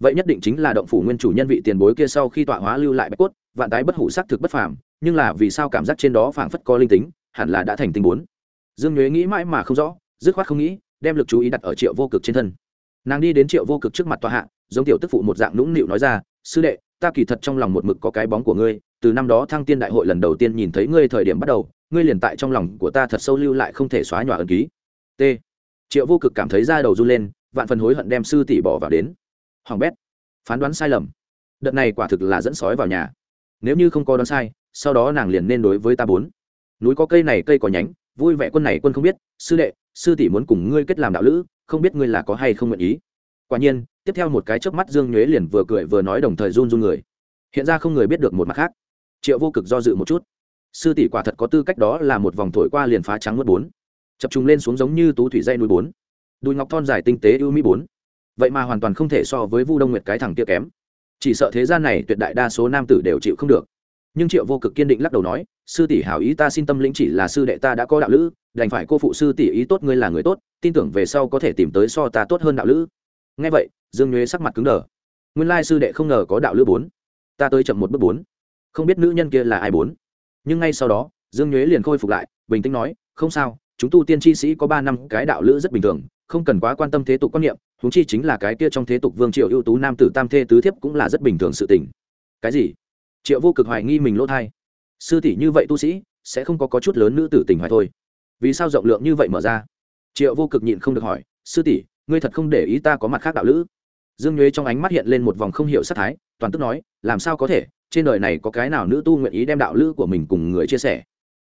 Vậy nhất định chính là động phủ nguyên chủ nhân vị tiền bối kia sau khi tọa hóa lưu lại bạch cốt, vạn tái bất hủ sắc thực bất phàm, nhưng là vì sao cảm giác trên đó phảng phất có linh tính, hẳn là đã thành tình bốn. Dương nhuế nghĩ mãi mà không rõ, dứt khoát không nghĩ, đem lực chú ý đặt ở triệu vô cực trên thân. Nàng đi đến triệu vô cực trước mặt tòa hạ, giống tiểu tức phụ một dạng nũng nịu nói ra, sư đệ ta kỳ thật trong lòng một mực có cái bóng của ngươi, từ năm đó thăng tiên đại hội lần đầu tiên nhìn thấy ngươi thời điểm bắt đầu, ngươi liền tại trong lòng của ta thật sâu lưu lại không thể xóa nhòa ẩn ký. T. Triệu vô cực cảm thấy da đầu run lên, vạn phần hối hận đem sư tỷ bỏ vào đến. Hoàng bét. Phán đoán sai lầm. Đợt này quả thực là dẫn sói vào nhà. Nếu như không có đoán sai, sau đó nàng liền nên đối với ta bốn. Núi có cây này cây có nhánh, vui vẻ quân này quân không biết. Sư đệ, sư tỷ muốn cùng ngươi kết làm đạo lữ, không biết ngươi là có hay không nguyện ý quả nhiên, tiếp theo một cái chớp mắt dương nhuế liền vừa cười vừa nói đồng thời run run người. Hiện ra không người biết được một mặt khác. Triệu vô cực do dự một chút. Sư tỷ quả thật có tư cách đó là một vòng thổi qua liền phá trắng mất bốn. Chập trùng lên xuống giống như tú thủy dây núi bốn. Đùi ngọc thon dài tinh tế ưu mỹ bốn. Vậy mà hoàn toàn không thể so với vu đông nguyệt cái thằng kia kém. Chỉ sợ thế gian này tuyệt đại đa số nam tử đều chịu không được. Nhưng triệu vô cực kiên định lắc đầu nói, sư tỷ hảo ý ta xin tâm lĩnh chỉ là sư đệ ta đã có đạo lữ, đành phải cô phụ sư tỷ ý tốt ngươi là người tốt, tin tưởng về sau có thể tìm tới so ta tốt hơn đạo lữ ngay vậy dương nhuế sắc mặt cứng đờ. Nguyên lai sư đệ không ngờ có đạo lữ bốn. Ta tới chậm một bước bốn. Không biết nữ nhân kia là ai bốn. Nhưng ngay sau đó dương nhuế liền khôi phục lại bình tĩnh nói không sao chúng tu tiên tri sĩ có ba năm cái đạo lữ rất bình thường không cần quá quan tâm thế tục quan niệm huống chi chính là cái kia trong thế tục vương triệu ưu tú nam tử tam thê tứ thiếp cũng là rất bình thường sự tình. Cái gì? Triệu vô cực hoài nghi mình lỗ thai. Sư tỷ như vậy tu sĩ sẽ không có, có chút lớn nữ tử tình hoài thôi. Vì sao rộng lượng như vậy mở ra? Triệu vô cực nhịn không được hỏi sư tỷ ngươi thật không để ý ta có mặt khác đạo lữ. Dương nhuế trong ánh mắt hiện lên một vòng không hiểu sát thái, toàn tức nói, làm sao có thể, trên đời này có cái nào nữ tu nguyện ý đem đạo lữ của mình cùng người chia sẻ?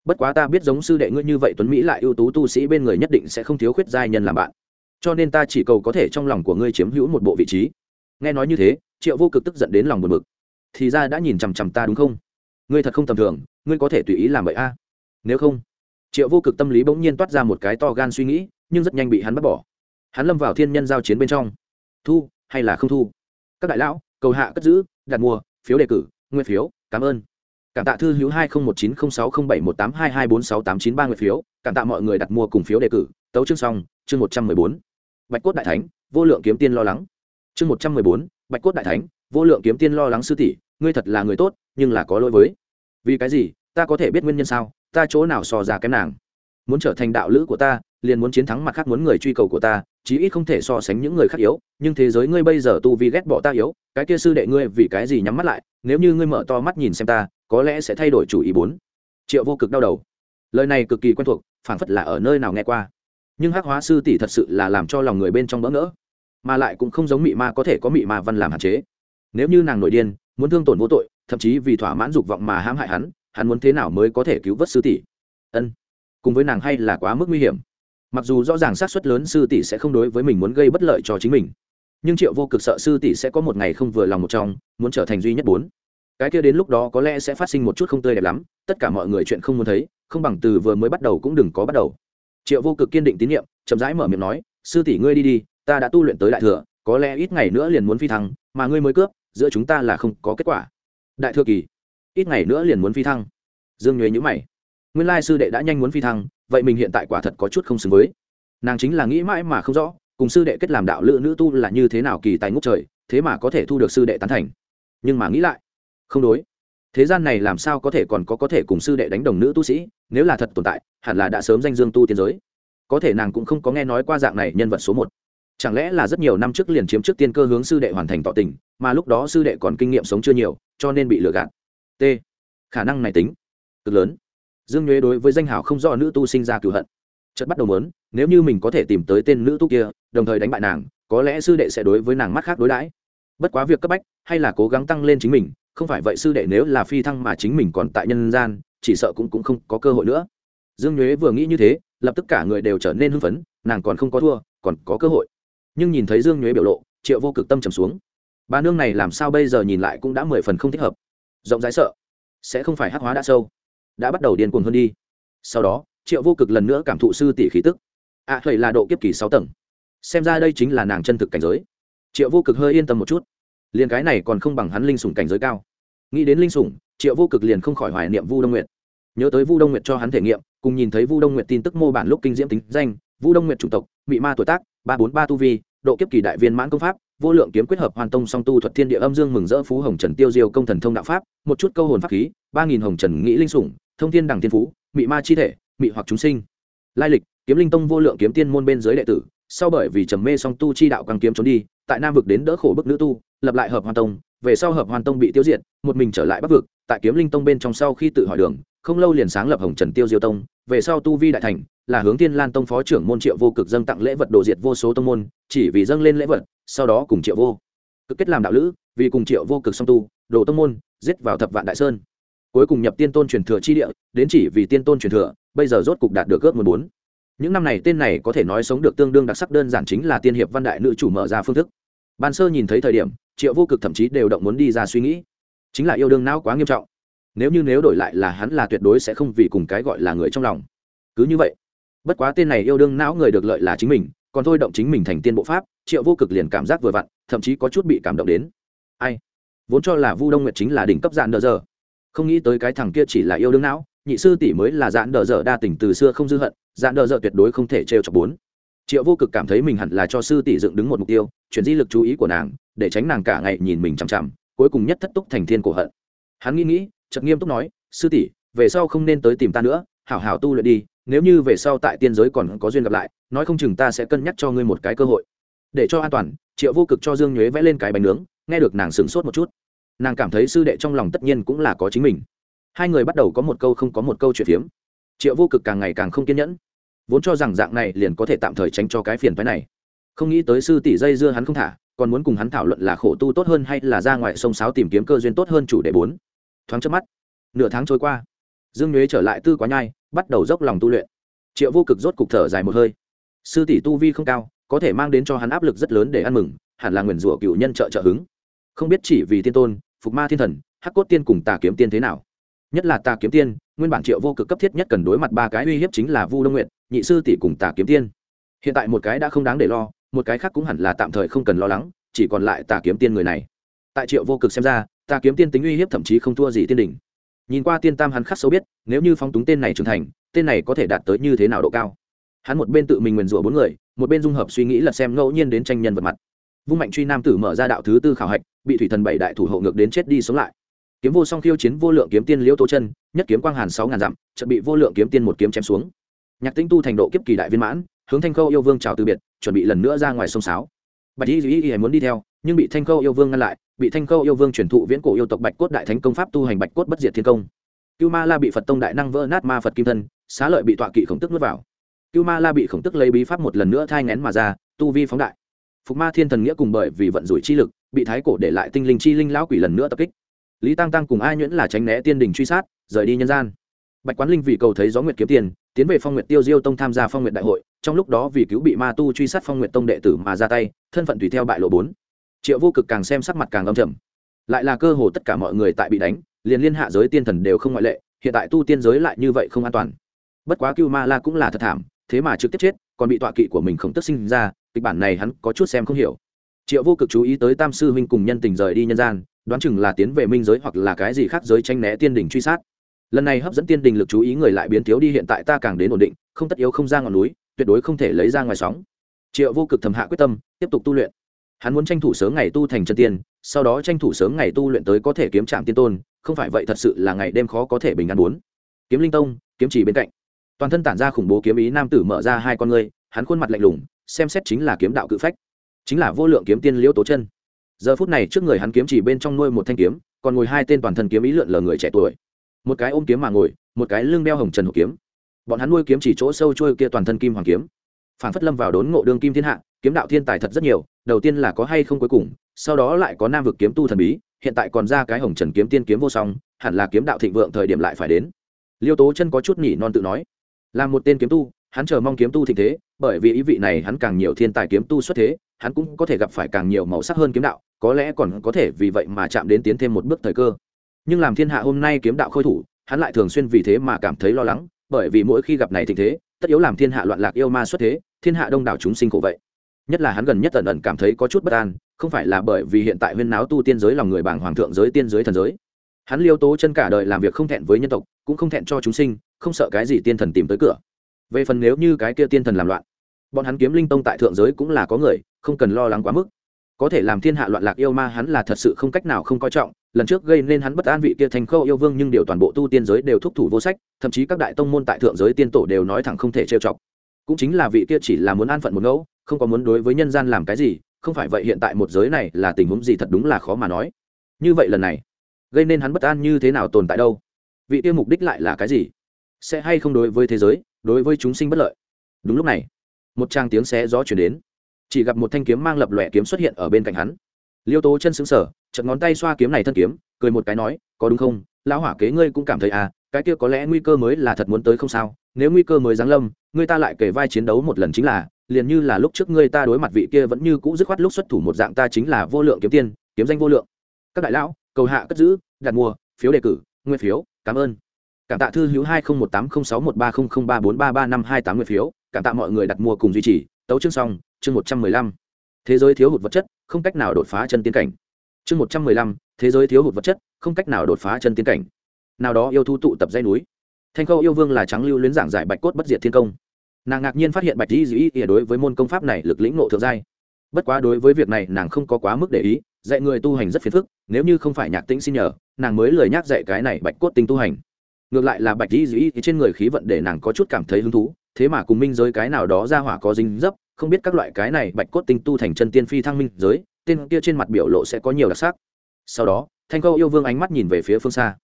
Bất quá ta biết giống sư đệ ngươi như vậy tuấn mỹ lại ưu tú tu sĩ bên người nhất định sẽ không thiếu khuyết giai nhân làm bạn. Cho nên ta chỉ cầu có thể trong lòng của ngươi chiếm hữu một bộ vị trí. Nghe nói như thế, triệu vô cực tức giận đến lòng buồn bực. Thì ra đã nhìn chằm chằm ta đúng không? Ngươi thật không tầm thường, ngươi có thể tùy ý làm vậy a? Nếu không, triệu vô cực tâm lý bỗng nhiên toát ra một cái to gan suy nghĩ, nhưng rất nhanh bị hắn bắt bỏ hắn lâm vào thiên nhân giao chiến bên trong. Thu hay là không thu? Các đại lão, cầu hạ cất giữ, đặt mua phiếu đề cử nguyên phiếu, cảm ơn. Cảm tạ thư hữu hai nghìn một chín không sáu không bảy một tám hai hai bốn sáu tám chín ba nguyên phiếu, cảm tạ mọi người đặt mua cùng phiếu đề cử. Tấu chương xong, chương một trăm mười bốn. Bạch cốt đại thánh, vô lượng kiếm tiên lo lắng. Chương một trăm mười bốn, bạch cốt đại thánh, vô lượng kiếm tiên lo lắng sư tỷ, ngươi thật là người tốt, nhưng là có lỗi với. Vì cái gì? Ta có thể biết nguyên nhân sao? Ta chỗ nào so ra kém nàng? Muốn trở thành đạo lữ của ta liền muốn chiến thắng mặt khác muốn người truy cầu của ta, chí ít không thể so sánh những người khác yếu, nhưng thế giới ngươi bây giờ tu vi ghét bỏ ta yếu, cái kia sư đệ ngươi vì cái gì nhắm mắt lại, nếu như ngươi mở to mắt nhìn xem ta, có lẽ sẽ thay đổi chủ ý bốn. Triệu vô cực đau đầu. Lời này cực kỳ quen thuộc, phảng phất là ở nơi nào nghe qua. Nhưng hắc hóa sư tỷ thật sự là làm cho lòng người bên trong bỡ ngỡ, mà lại cũng không giống mị ma có thể có mị ma văn làm hạn chế. Nếu như nàng nội điên, muốn thương tổn vô tội, thậm chí vì thỏa mãn dục vọng mà hãm hại hắn hắn muốn thế nào mới có thể cứu vớt sư tỷ? Ân. Cùng với nàng hay là quá mức nguy hiểm? Mặc dù rõ ràng xác suất lớn sư tỷ sẽ không đối với mình muốn gây bất lợi cho chính mình, nhưng triệu vô cực sợ sư tỷ sẽ có một ngày không vừa lòng một trong, muốn trở thành duy nhất bốn. Cái kia đến lúc đó có lẽ sẽ phát sinh một chút không tươi đẹp lắm, tất cả mọi người chuyện không muốn thấy, không bằng từ vừa mới bắt đầu cũng đừng có bắt đầu. Triệu vô cực kiên định tín nhiệm, chậm rãi mở miệng nói, sư tỷ ngươi đi đi, ta đã tu luyện tới đại thừa, có lẽ ít ngày nữa liền muốn phi thăng, mà ngươi mới cướp, giữa chúng ta là không có kết quả. Đại thừa kỳ, ít ngày nữa liền muốn phi thăng. Dương nhuế nhữ mày nguyên lai sư đệ đã nhanh muốn phi thăng, vậy mình hiện tại quả thật có chút không xứng với. Nàng chính là nghĩ mãi mà không rõ, cùng sư đệ kết làm đạo lữ nữ tu là như thế nào kỳ tài ngốc trời, thế mà có thể thu được sư đệ tán thành. Nhưng mà nghĩ lại, không đối. Thế gian này làm sao có thể còn có có thể cùng sư đệ đánh đồng nữ tu sĩ, nếu là thật tồn tại, hẳn là đã sớm danh dương tu tiên giới. Có thể nàng cũng không có nghe nói qua dạng này nhân vật số một. Chẳng lẽ là rất nhiều năm trước liền chiếm trước tiên cơ hướng sư đệ hoàn thành tỏ tình, mà lúc đó sư đệ còn kinh nghiệm sống chưa nhiều, cho nên bị lừa gạt. T. Khả năng này tính cực lớn dương nhuế đối với danh hảo không do nữ tu sinh ra cựu hận. Chất bắt đầu mớn nếu như mình có thể tìm tới tên nữ tu kia, đồng thời đánh bại nàng, có lẽ sư đệ sẽ đối với nàng mắt khác đối đãi. Bất quá việc cấp bách, hay là cố gắng tăng lên chính mình, không phải vậy sư đệ nếu là phi thăng mà chính mình còn tại nhân gian, chỉ sợ cũng cũng không có cơ hội nữa. Dương nhuế vừa nghĩ như thế, lập tức cả người đều trở nên hưng phấn, nàng còn không có thua, còn có cơ hội. Nhưng nhìn thấy dương nhuế biểu lộ, triệu vô cực tâm trầm xuống. Bà nương này làm sao bây giờ nhìn lại cũng đã mười phần không thích hợp. Rộng rãi sợ, sẽ không phải hắc hóa đã sâu đã bắt đầu điên cuồng hơn đi. Sau đó triệu vô cực lần nữa cảm thụ sư tỷ khí tức. Ạ à, thuệ là độ kiếp kỳ sáu tầng. Xem ra đây chính là nàng chân thực cảnh giới. Triệu vô cực hơi yên tâm một chút. Liền cái này còn không bằng hắn linh sủng cảnh giới cao. Nghĩ đến linh sủng triệu vô cực liền không khỏi hoài niệm vu đông nguyệt. Nhớ tới vu đông nguyệt cho hắn thể nghiệm cùng nhìn thấy vu đông nguyệt tin tức mô bản lúc kinh diễm tính danh vu đông nguyệt chủng tộc bị ma tuổi tác ba bốn ba tu vi độ kiếp kỳ đại viên mãn công pháp vô lượng kiếm quyết hợp hoàn tông song tu thuật thiên địa âm dương mừng rỡ phú hồng trần tiêu diêu công thần thông đạo pháp một chút câu hồn pháp khí ba nghìn hồng trần nghĩ linh sủng thông thiên đẳng thiên phú, mị ma chi thể, mị hoặc chúng sinh. Lai lịch, kiếm linh tông vô lượng kiếm tiên môn bên dưới đệ tử, sau bởi vì trầm mê song tu chi đạo càng kiếm trốn đi, tại nam vực đến đỡ khổ bức nữ tu, lập lại hợp hoàn tông, về sau hợp hoàn tông bị tiêu diệt, một mình trở lại bắc vực, tại kiếm linh tông bên trong sau khi tự hỏi đường, không lâu liền sáng lập hồng trần tiêu diêu tông, về sau tu vi đại thành, là hướng tiên lan tông phó trưởng môn triệu vô cực dâng tặng lễ vật đồ diệt vô số tông môn, chỉ vì dâng lên lễ vật, sau đó cùng triệu vô cực kết làm đạo lữ, vì cùng triệu vô cực song tu, đồ tông môn, giết vào thập vạn đại sơn cuối cùng nhập tiên tôn truyền thừa chi địa, đến chỉ vì tiên tôn truyền thừa, bây giờ rốt cục đạt được ước một bốn. Những năm này tên này có thể nói sống được tương đương đặc sắc đơn giản chính là tiên hiệp văn đại nữ chủ mở ra phương thức. Ban sơ nhìn thấy thời điểm, triệu vô cực thậm chí đều động muốn đi ra suy nghĩ. Chính là yêu đương não quá nghiêm trọng. Nếu như nếu đổi lại là hắn là tuyệt đối sẽ không vì cùng cái gọi là người trong lòng. Cứ như vậy, bất quá tên này yêu đương não người được lợi là chính mình, còn thôi động chính mình thành tiên bộ pháp, triệu vô cực liền cảm giác vừa vặn, thậm chí có chút bị cảm động đến. Ai? Vốn cho là vu đông nguyệt chính là đỉnh cấp dạn đờ giờ không nghĩ tới cái thằng kia chỉ là yêu đương não, nhị sư tỷ mới là dạn đờ dở đa tình từ xưa không dư hận, dạn đờ dở tuyệt đối không thể trêu chọc bốn. Triệu vô cực cảm thấy mình hẳn là cho sư tỷ dựng đứng một mục tiêu, chuyển di lực chú ý của nàng, để tránh nàng cả ngày nhìn mình chằm chằm, cuối cùng nhất thất túc thành thiên cổ hận. Hắn nghĩ nghĩ, chợt nghiêm túc nói, sư tỷ, về sau không nên tới tìm ta nữa, hảo hảo tu luyện đi, nếu như về sau tại tiên giới còn có duyên gặp lại, nói không chừng ta sẽ cân nhắc cho ngươi một cái cơ hội. Để cho an toàn, triệu vô cực cho dương nhuế vẽ lên cái bánh nướng, nghe được nàng sửng sốt một chút nàng cảm thấy sư đệ trong lòng tất nhiên cũng là có chính mình. Hai người bắt đầu có một câu không có một câu chuyện phiếm. Triệu vô cực càng ngày càng không kiên nhẫn. Vốn cho rằng dạng này liền có thể tạm thời tránh cho cái phiền phái này. Không nghĩ tới sư tỷ dây dưa hắn không thả, còn muốn cùng hắn thảo luận là khổ tu tốt hơn hay là ra ngoài sông sáo tìm kiếm cơ duyên tốt hơn chủ đề bốn. Thoáng trước mắt, nửa tháng trôi qua. Dương nhuế trở lại tư quá nhai, bắt đầu dốc lòng tu luyện. Triệu vô cực rốt cục thở dài một hơi. Sư tỷ tu vi không cao, có thể mang đến cho hắn áp lực rất lớn để ăn mừng, hẳn là nguyền rủa cựu nhân trợ trợ hứng. Không biết chỉ vì tiên tôn phục ma thiên thần, hắc cốt tiên cùng tà kiếm tiên thế nào? Nhất là tà kiếm tiên, nguyên bản triệu vô cực cấp thiết nhất cần đối mặt ba cái uy hiếp chính là vu đông nguyện nhị sư tỷ cùng tà kiếm tiên. Hiện tại một cái đã không đáng để lo, một cái khác cũng hẳn là tạm thời không cần lo lắng, chỉ còn lại tà kiếm tiên người này. Tại triệu vô cực xem ra, tà kiếm tiên tính uy hiếp thậm chí không thua gì tiên đỉnh. Nhìn qua tiên tam hắn khắc sâu biết, nếu như phóng túng tên này trưởng thành, tên này có thể đạt tới như thế nào độ cao. Hắn một bên tự mình nguyền rủa bốn người, một bên dung hợp suy nghĩ là xem ngẫu nhiên đến tranh nhân vật mặt vung mạnh truy nam tử mở ra đạo thứ tư khảo hạch, bị thủy thần bảy đại thủ hộ ngược đến chết đi sống lại. Kiếm vô song khiêu chiến vô lượng kiếm tiên liễu tố chân, nhất kiếm quang hàn sáu ngàn dặm, chợt bị vô lượng kiếm tiên một kiếm chém xuống. Nhạc tĩnh tu thành độ kiếp kỳ đại viên mãn, hướng thanh khâu yêu vương chào từ biệt, chuẩn bị lần nữa ra ngoài sông sáo. Bạch y duy y muốn đi theo, nhưng bị thanh khâu yêu vương ngăn lại, bị thanh khâu yêu vương chuyển thụ viễn cổ yêu tộc bạch cốt đại thánh công pháp tu hành bạch cốt bất diệt thiên công. Cưu ma la bị phật tông đại năng vỡ nát ma phật kim thân, xá lợi bị tọa kỵ khổng tức nuốt vào. Cưu ma la bị khổng tức lấy bí pháp một lần nữa thai ngén mà ra, tu vi phóng đại phục ma thiên thần nghĩa cùng bởi vì vận rủi chi lực, bị thái cổ để lại tinh linh chi linh lão quỷ lần nữa tập kích. Lý tăng tăng cùng ai nhuyễn là tránh né tiên đình truy sát, rời đi nhân gian. Bạch quán linh vì cầu thấy gió nguyệt kiếm tiền, tiến về phong nguyệt tiêu diêu tông tham gia phong nguyệt đại hội, trong lúc đó vì cứu bị ma tu truy sát phong nguyệt tông đệ tử mà ra tay, thân phận tùy theo bại lộ bốn. Triệu vô cực càng xem sắc mặt càng âm trầm. Lại là cơ hồ tất cả mọi người tại bị đánh, liền liên hạ giới tiên thần đều không ngoại lệ, hiện tại tu tiên giới lại như vậy không an toàn. Bất quá cưu ma la cũng là thật thảm, thế mà trực tiếp chết, còn bị tọa kỵ của mình không tức sinh ra kịch bản này hắn có chút xem không hiểu. Triệu vô cực chú ý tới tam sư huynh cùng nhân tình rời đi nhân gian, đoán chừng là tiến về minh giới hoặc là cái gì khác giới tranh né tiên đình truy sát. Lần này hấp dẫn tiên đình lực chú ý người lại biến thiếu đi, hiện tại ta càng đến ổn định, không tất yếu không ra ngọn núi, tuyệt đối không thể lấy ra ngoài sóng. Triệu vô cực thầm hạ quyết tâm, tiếp tục tu luyện. Hắn muốn tranh thủ sớm ngày tu thành chân tiên, sau đó tranh thủ sớm ngày tu luyện tới có thể kiếm trạm tiên tôn, không phải vậy thật sự là ngày đêm khó có thể bình an bốn kiếm linh tông, kiếm chỉ bên cạnh. Toàn thân tản ra khủng bố kiếm ý nam tử mở ra hai con ngươi, hắn khuôn mặt lạnh lùng xem xét chính là kiếm đạo cự phách, chính là vô lượng kiếm tiên liễu tố chân. Giờ phút này trước người hắn kiếm chỉ bên trong nuôi một thanh kiếm, còn ngồi hai tên toàn thân kiếm ý lượn lờ người trẻ tuổi. Một cái ôm kiếm mà ngồi, một cái lưng đeo hồng trần hộp kiếm. Bọn hắn nuôi kiếm chỉ chỗ sâu trôi kia toàn thân kim hoàng kiếm. Phản phất lâm vào đốn ngộ đương kim thiên hạ, kiếm đạo thiên tài thật rất nhiều, đầu tiên là có hay không cuối cùng, sau đó lại có nam vực kiếm tu thần bí, hiện tại còn ra cái hồng trần kiếm tiên kiếm vô song, hẳn là kiếm đạo thịnh vượng thời điểm lại phải đến. Liêu tố chân có chút nhỉ non tự nói, là một tên kiếm tu hắn chờ mong kiếm tu thịnh thế, bởi vì ý vị này hắn càng nhiều thiên tài kiếm tu xuất thế, hắn cũng có thể gặp phải càng nhiều màu sắc hơn kiếm đạo, có lẽ còn có thể vì vậy mà chạm đến tiến thêm một bước thời cơ. Nhưng làm thiên hạ hôm nay kiếm đạo khôi thủ, hắn lại thường xuyên vì thế mà cảm thấy lo lắng, bởi vì mỗi khi gặp này thịnh thế, tất yếu làm thiên hạ loạn lạc yêu ma xuất thế, thiên hạ đông đảo chúng sinh khổ vậy. Nhất là hắn gần nhất ẩn ẩn cảm thấy có chút bất an, không phải là bởi vì hiện tại huyên náo tu tiên giới lòng người bảng hoàng thượng giới, tiên giới thần giới. Hắn liêu tố chân cả đời làm việc không thẹn với nhân tộc, cũng không thẹn cho chúng sinh, không sợ cái gì tiên thần tìm tới cửa về phần nếu như cái kia tiên thần làm loạn, bọn hắn kiếm linh tông tại thượng giới cũng là có người, không cần lo lắng quá mức. Có thể làm thiên hạ loạn lạc yêu ma hắn là thật sự không cách nào không coi trọng, lần trước gây nên hắn bất an vị kia thành khâu yêu vương nhưng điều toàn bộ tu tiên giới đều thúc thủ vô sách, thậm chí các đại tông môn tại thượng giới tiên tổ đều nói thẳng không thể trêu chọc. Cũng chính là vị kia chỉ là muốn an phận một ngẫu, không có muốn đối với nhân gian làm cái gì, không phải vậy hiện tại một giới này là tình huống gì thật đúng là khó mà nói. Như vậy lần này, gây nên hắn bất an như thế nào tồn tại đâu? Vị kia mục đích lại là cái gì? Sẽ hay không đối với thế giới? Đối với chúng sinh bất lợi. Đúng lúc này, một trang tiếng xé gió chuyển đến. Chỉ gặp một thanh kiếm mang lập lòe kiếm xuất hiện ở bên cạnh hắn. Liêu tố chân xứng sở chật ngón tay xoa kiếm này thân kiếm, cười một cái nói, có đúng không? Lão hỏa kế ngươi cũng cảm thấy à cái kia có lẽ nguy cơ mới là thật muốn tới không sao. Nếu nguy cơ mới giáng lâm ngươi ta lại kể vai chiến đấu một lần chính là, liền như là lúc trước ngươi ta đối mặt vị kia vẫn như cũ dứt khoát lúc xuất thủ một dạng ta chính là vô lượng kiếm tiên, kiếm danh vô lượng. Các đại lão, cầu hạ cất giữ, đặt mua, phiếu đề cử, nguyên phiếu, cảm ơn cảm tạ thư hữu hai nghìn một tám không sáu một ba không không ba bốn ba ba năm hai tám nguyên phiếu, cảm tạ mọi người đặt mua cùng duy trì. Tấu chương xong, chương một trăm mười lăm. Thế giới thiếu hụt vật chất, không cách nào đột phá chân tiến cảnh. Chương một trăm mười lăm, thế giới thiếu hụt vật chất, không cách nào đột phá chân tiến cảnh. Nào đó yêu thu tụ tập dây núi. Thanh khâu yêu vương là trắng lưu luyến giảng giải bạch cốt bất diệt thiên công. Nàng ngạc nhiên phát hiện bạch di dĩ ỉa đối với môn công pháp này lực lĩnh nộ thượng giai. Bất quá đối với việc này, nàng không có quá mức để ý, dạy người tu hành rất phiền phức, nếu như không phải nhạc tĩnh xin nhờ, nàng mới lời nhắc dạy cái này bạch cốt tinh tu hành ngược lại là bạch di dĩ trên người khí vận để nàng có chút cảm thấy hứng thú, thế mà cùng minh giới cái nào đó ra hỏa có dính dấp, không biết các loại cái này bạch cốt tinh tu thành chân tiên phi thăng minh giới, tên kia trên mặt biểu lộ sẽ có nhiều đặc sắc. Sau đó, thanh câu yêu vương ánh mắt nhìn về phía phương xa.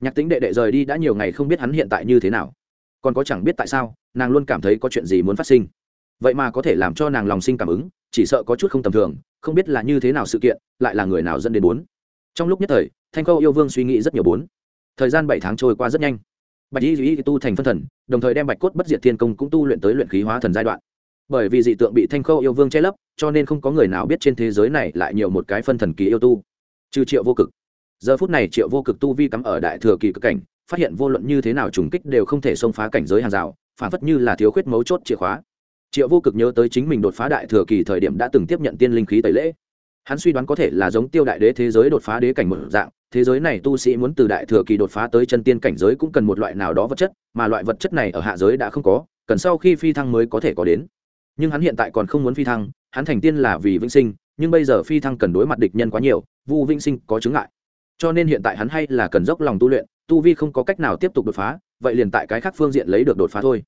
Nhạc tính đệ đệ rời đi đã nhiều ngày không biết hắn hiện tại như thế nào. Còn có chẳng biết tại sao, nàng luôn cảm thấy có chuyện gì muốn phát sinh. Vậy mà có thể làm cho nàng lòng sinh cảm ứng, chỉ sợ có chút không tầm thường, không biết là như thế nào sự kiện, lại là người nào dẫn đến bốn. Trong lúc nhất thời, thanh câu yêu vương suy nghĩ rất nhiều bốn thời gian bảy tháng trôi qua rất nhanh. Bạch y duy tu thành phân thần, đồng thời đem bạch cốt bất diệt thiên công cũng tu luyện tới luyện khí hóa thần giai đoạn. Bởi vì dị tượng bị thanh khâu yêu vương che lấp, cho nên không có người nào biết trên thế giới này lại nhiều một cái phân thần kỳ yêu tu. Trừ triệu vô cực. Giờ phút này triệu vô cực tu vi cắm ở đại thừa kỳ cực cảnh, phát hiện vô luận như thế nào trùng kích đều không thể xông phá cảnh giới hàng rào, phản phất như là thiếu khuyết mấu chốt chìa khóa. Triệu vô cực nhớ tới chính mình đột phá đại thừa kỳ thời điểm đã từng tiếp nhận tiên linh khí tẩy lễ. Hắn suy đoán có thể là giống tiêu đại đế thế giới đột phá đế cảnh một dạng thế giới này tu sĩ muốn từ đại thừa kỳ đột phá tới chân tiên cảnh giới cũng cần một loại nào đó vật chất, mà loại vật chất này ở hạ giới đã không có, cần sau khi phi thăng mới có thể có đến. Nhưng hắn hiện tại còn không muốn phi thăng, hắn thành tiên là vì vĩnh sinh, nhưng bây giờ phi thăng cần đối mặt địch nhân quá nhiều, vu vĩnh sinh có chứng ngại. Cho nên hiện tại hắn hay là cần dốc lòng tu luyện, tu vi không có cách nào tiếp tục đột phá, vậy liền tại cái khác phương diện lấy được đột phá thôi.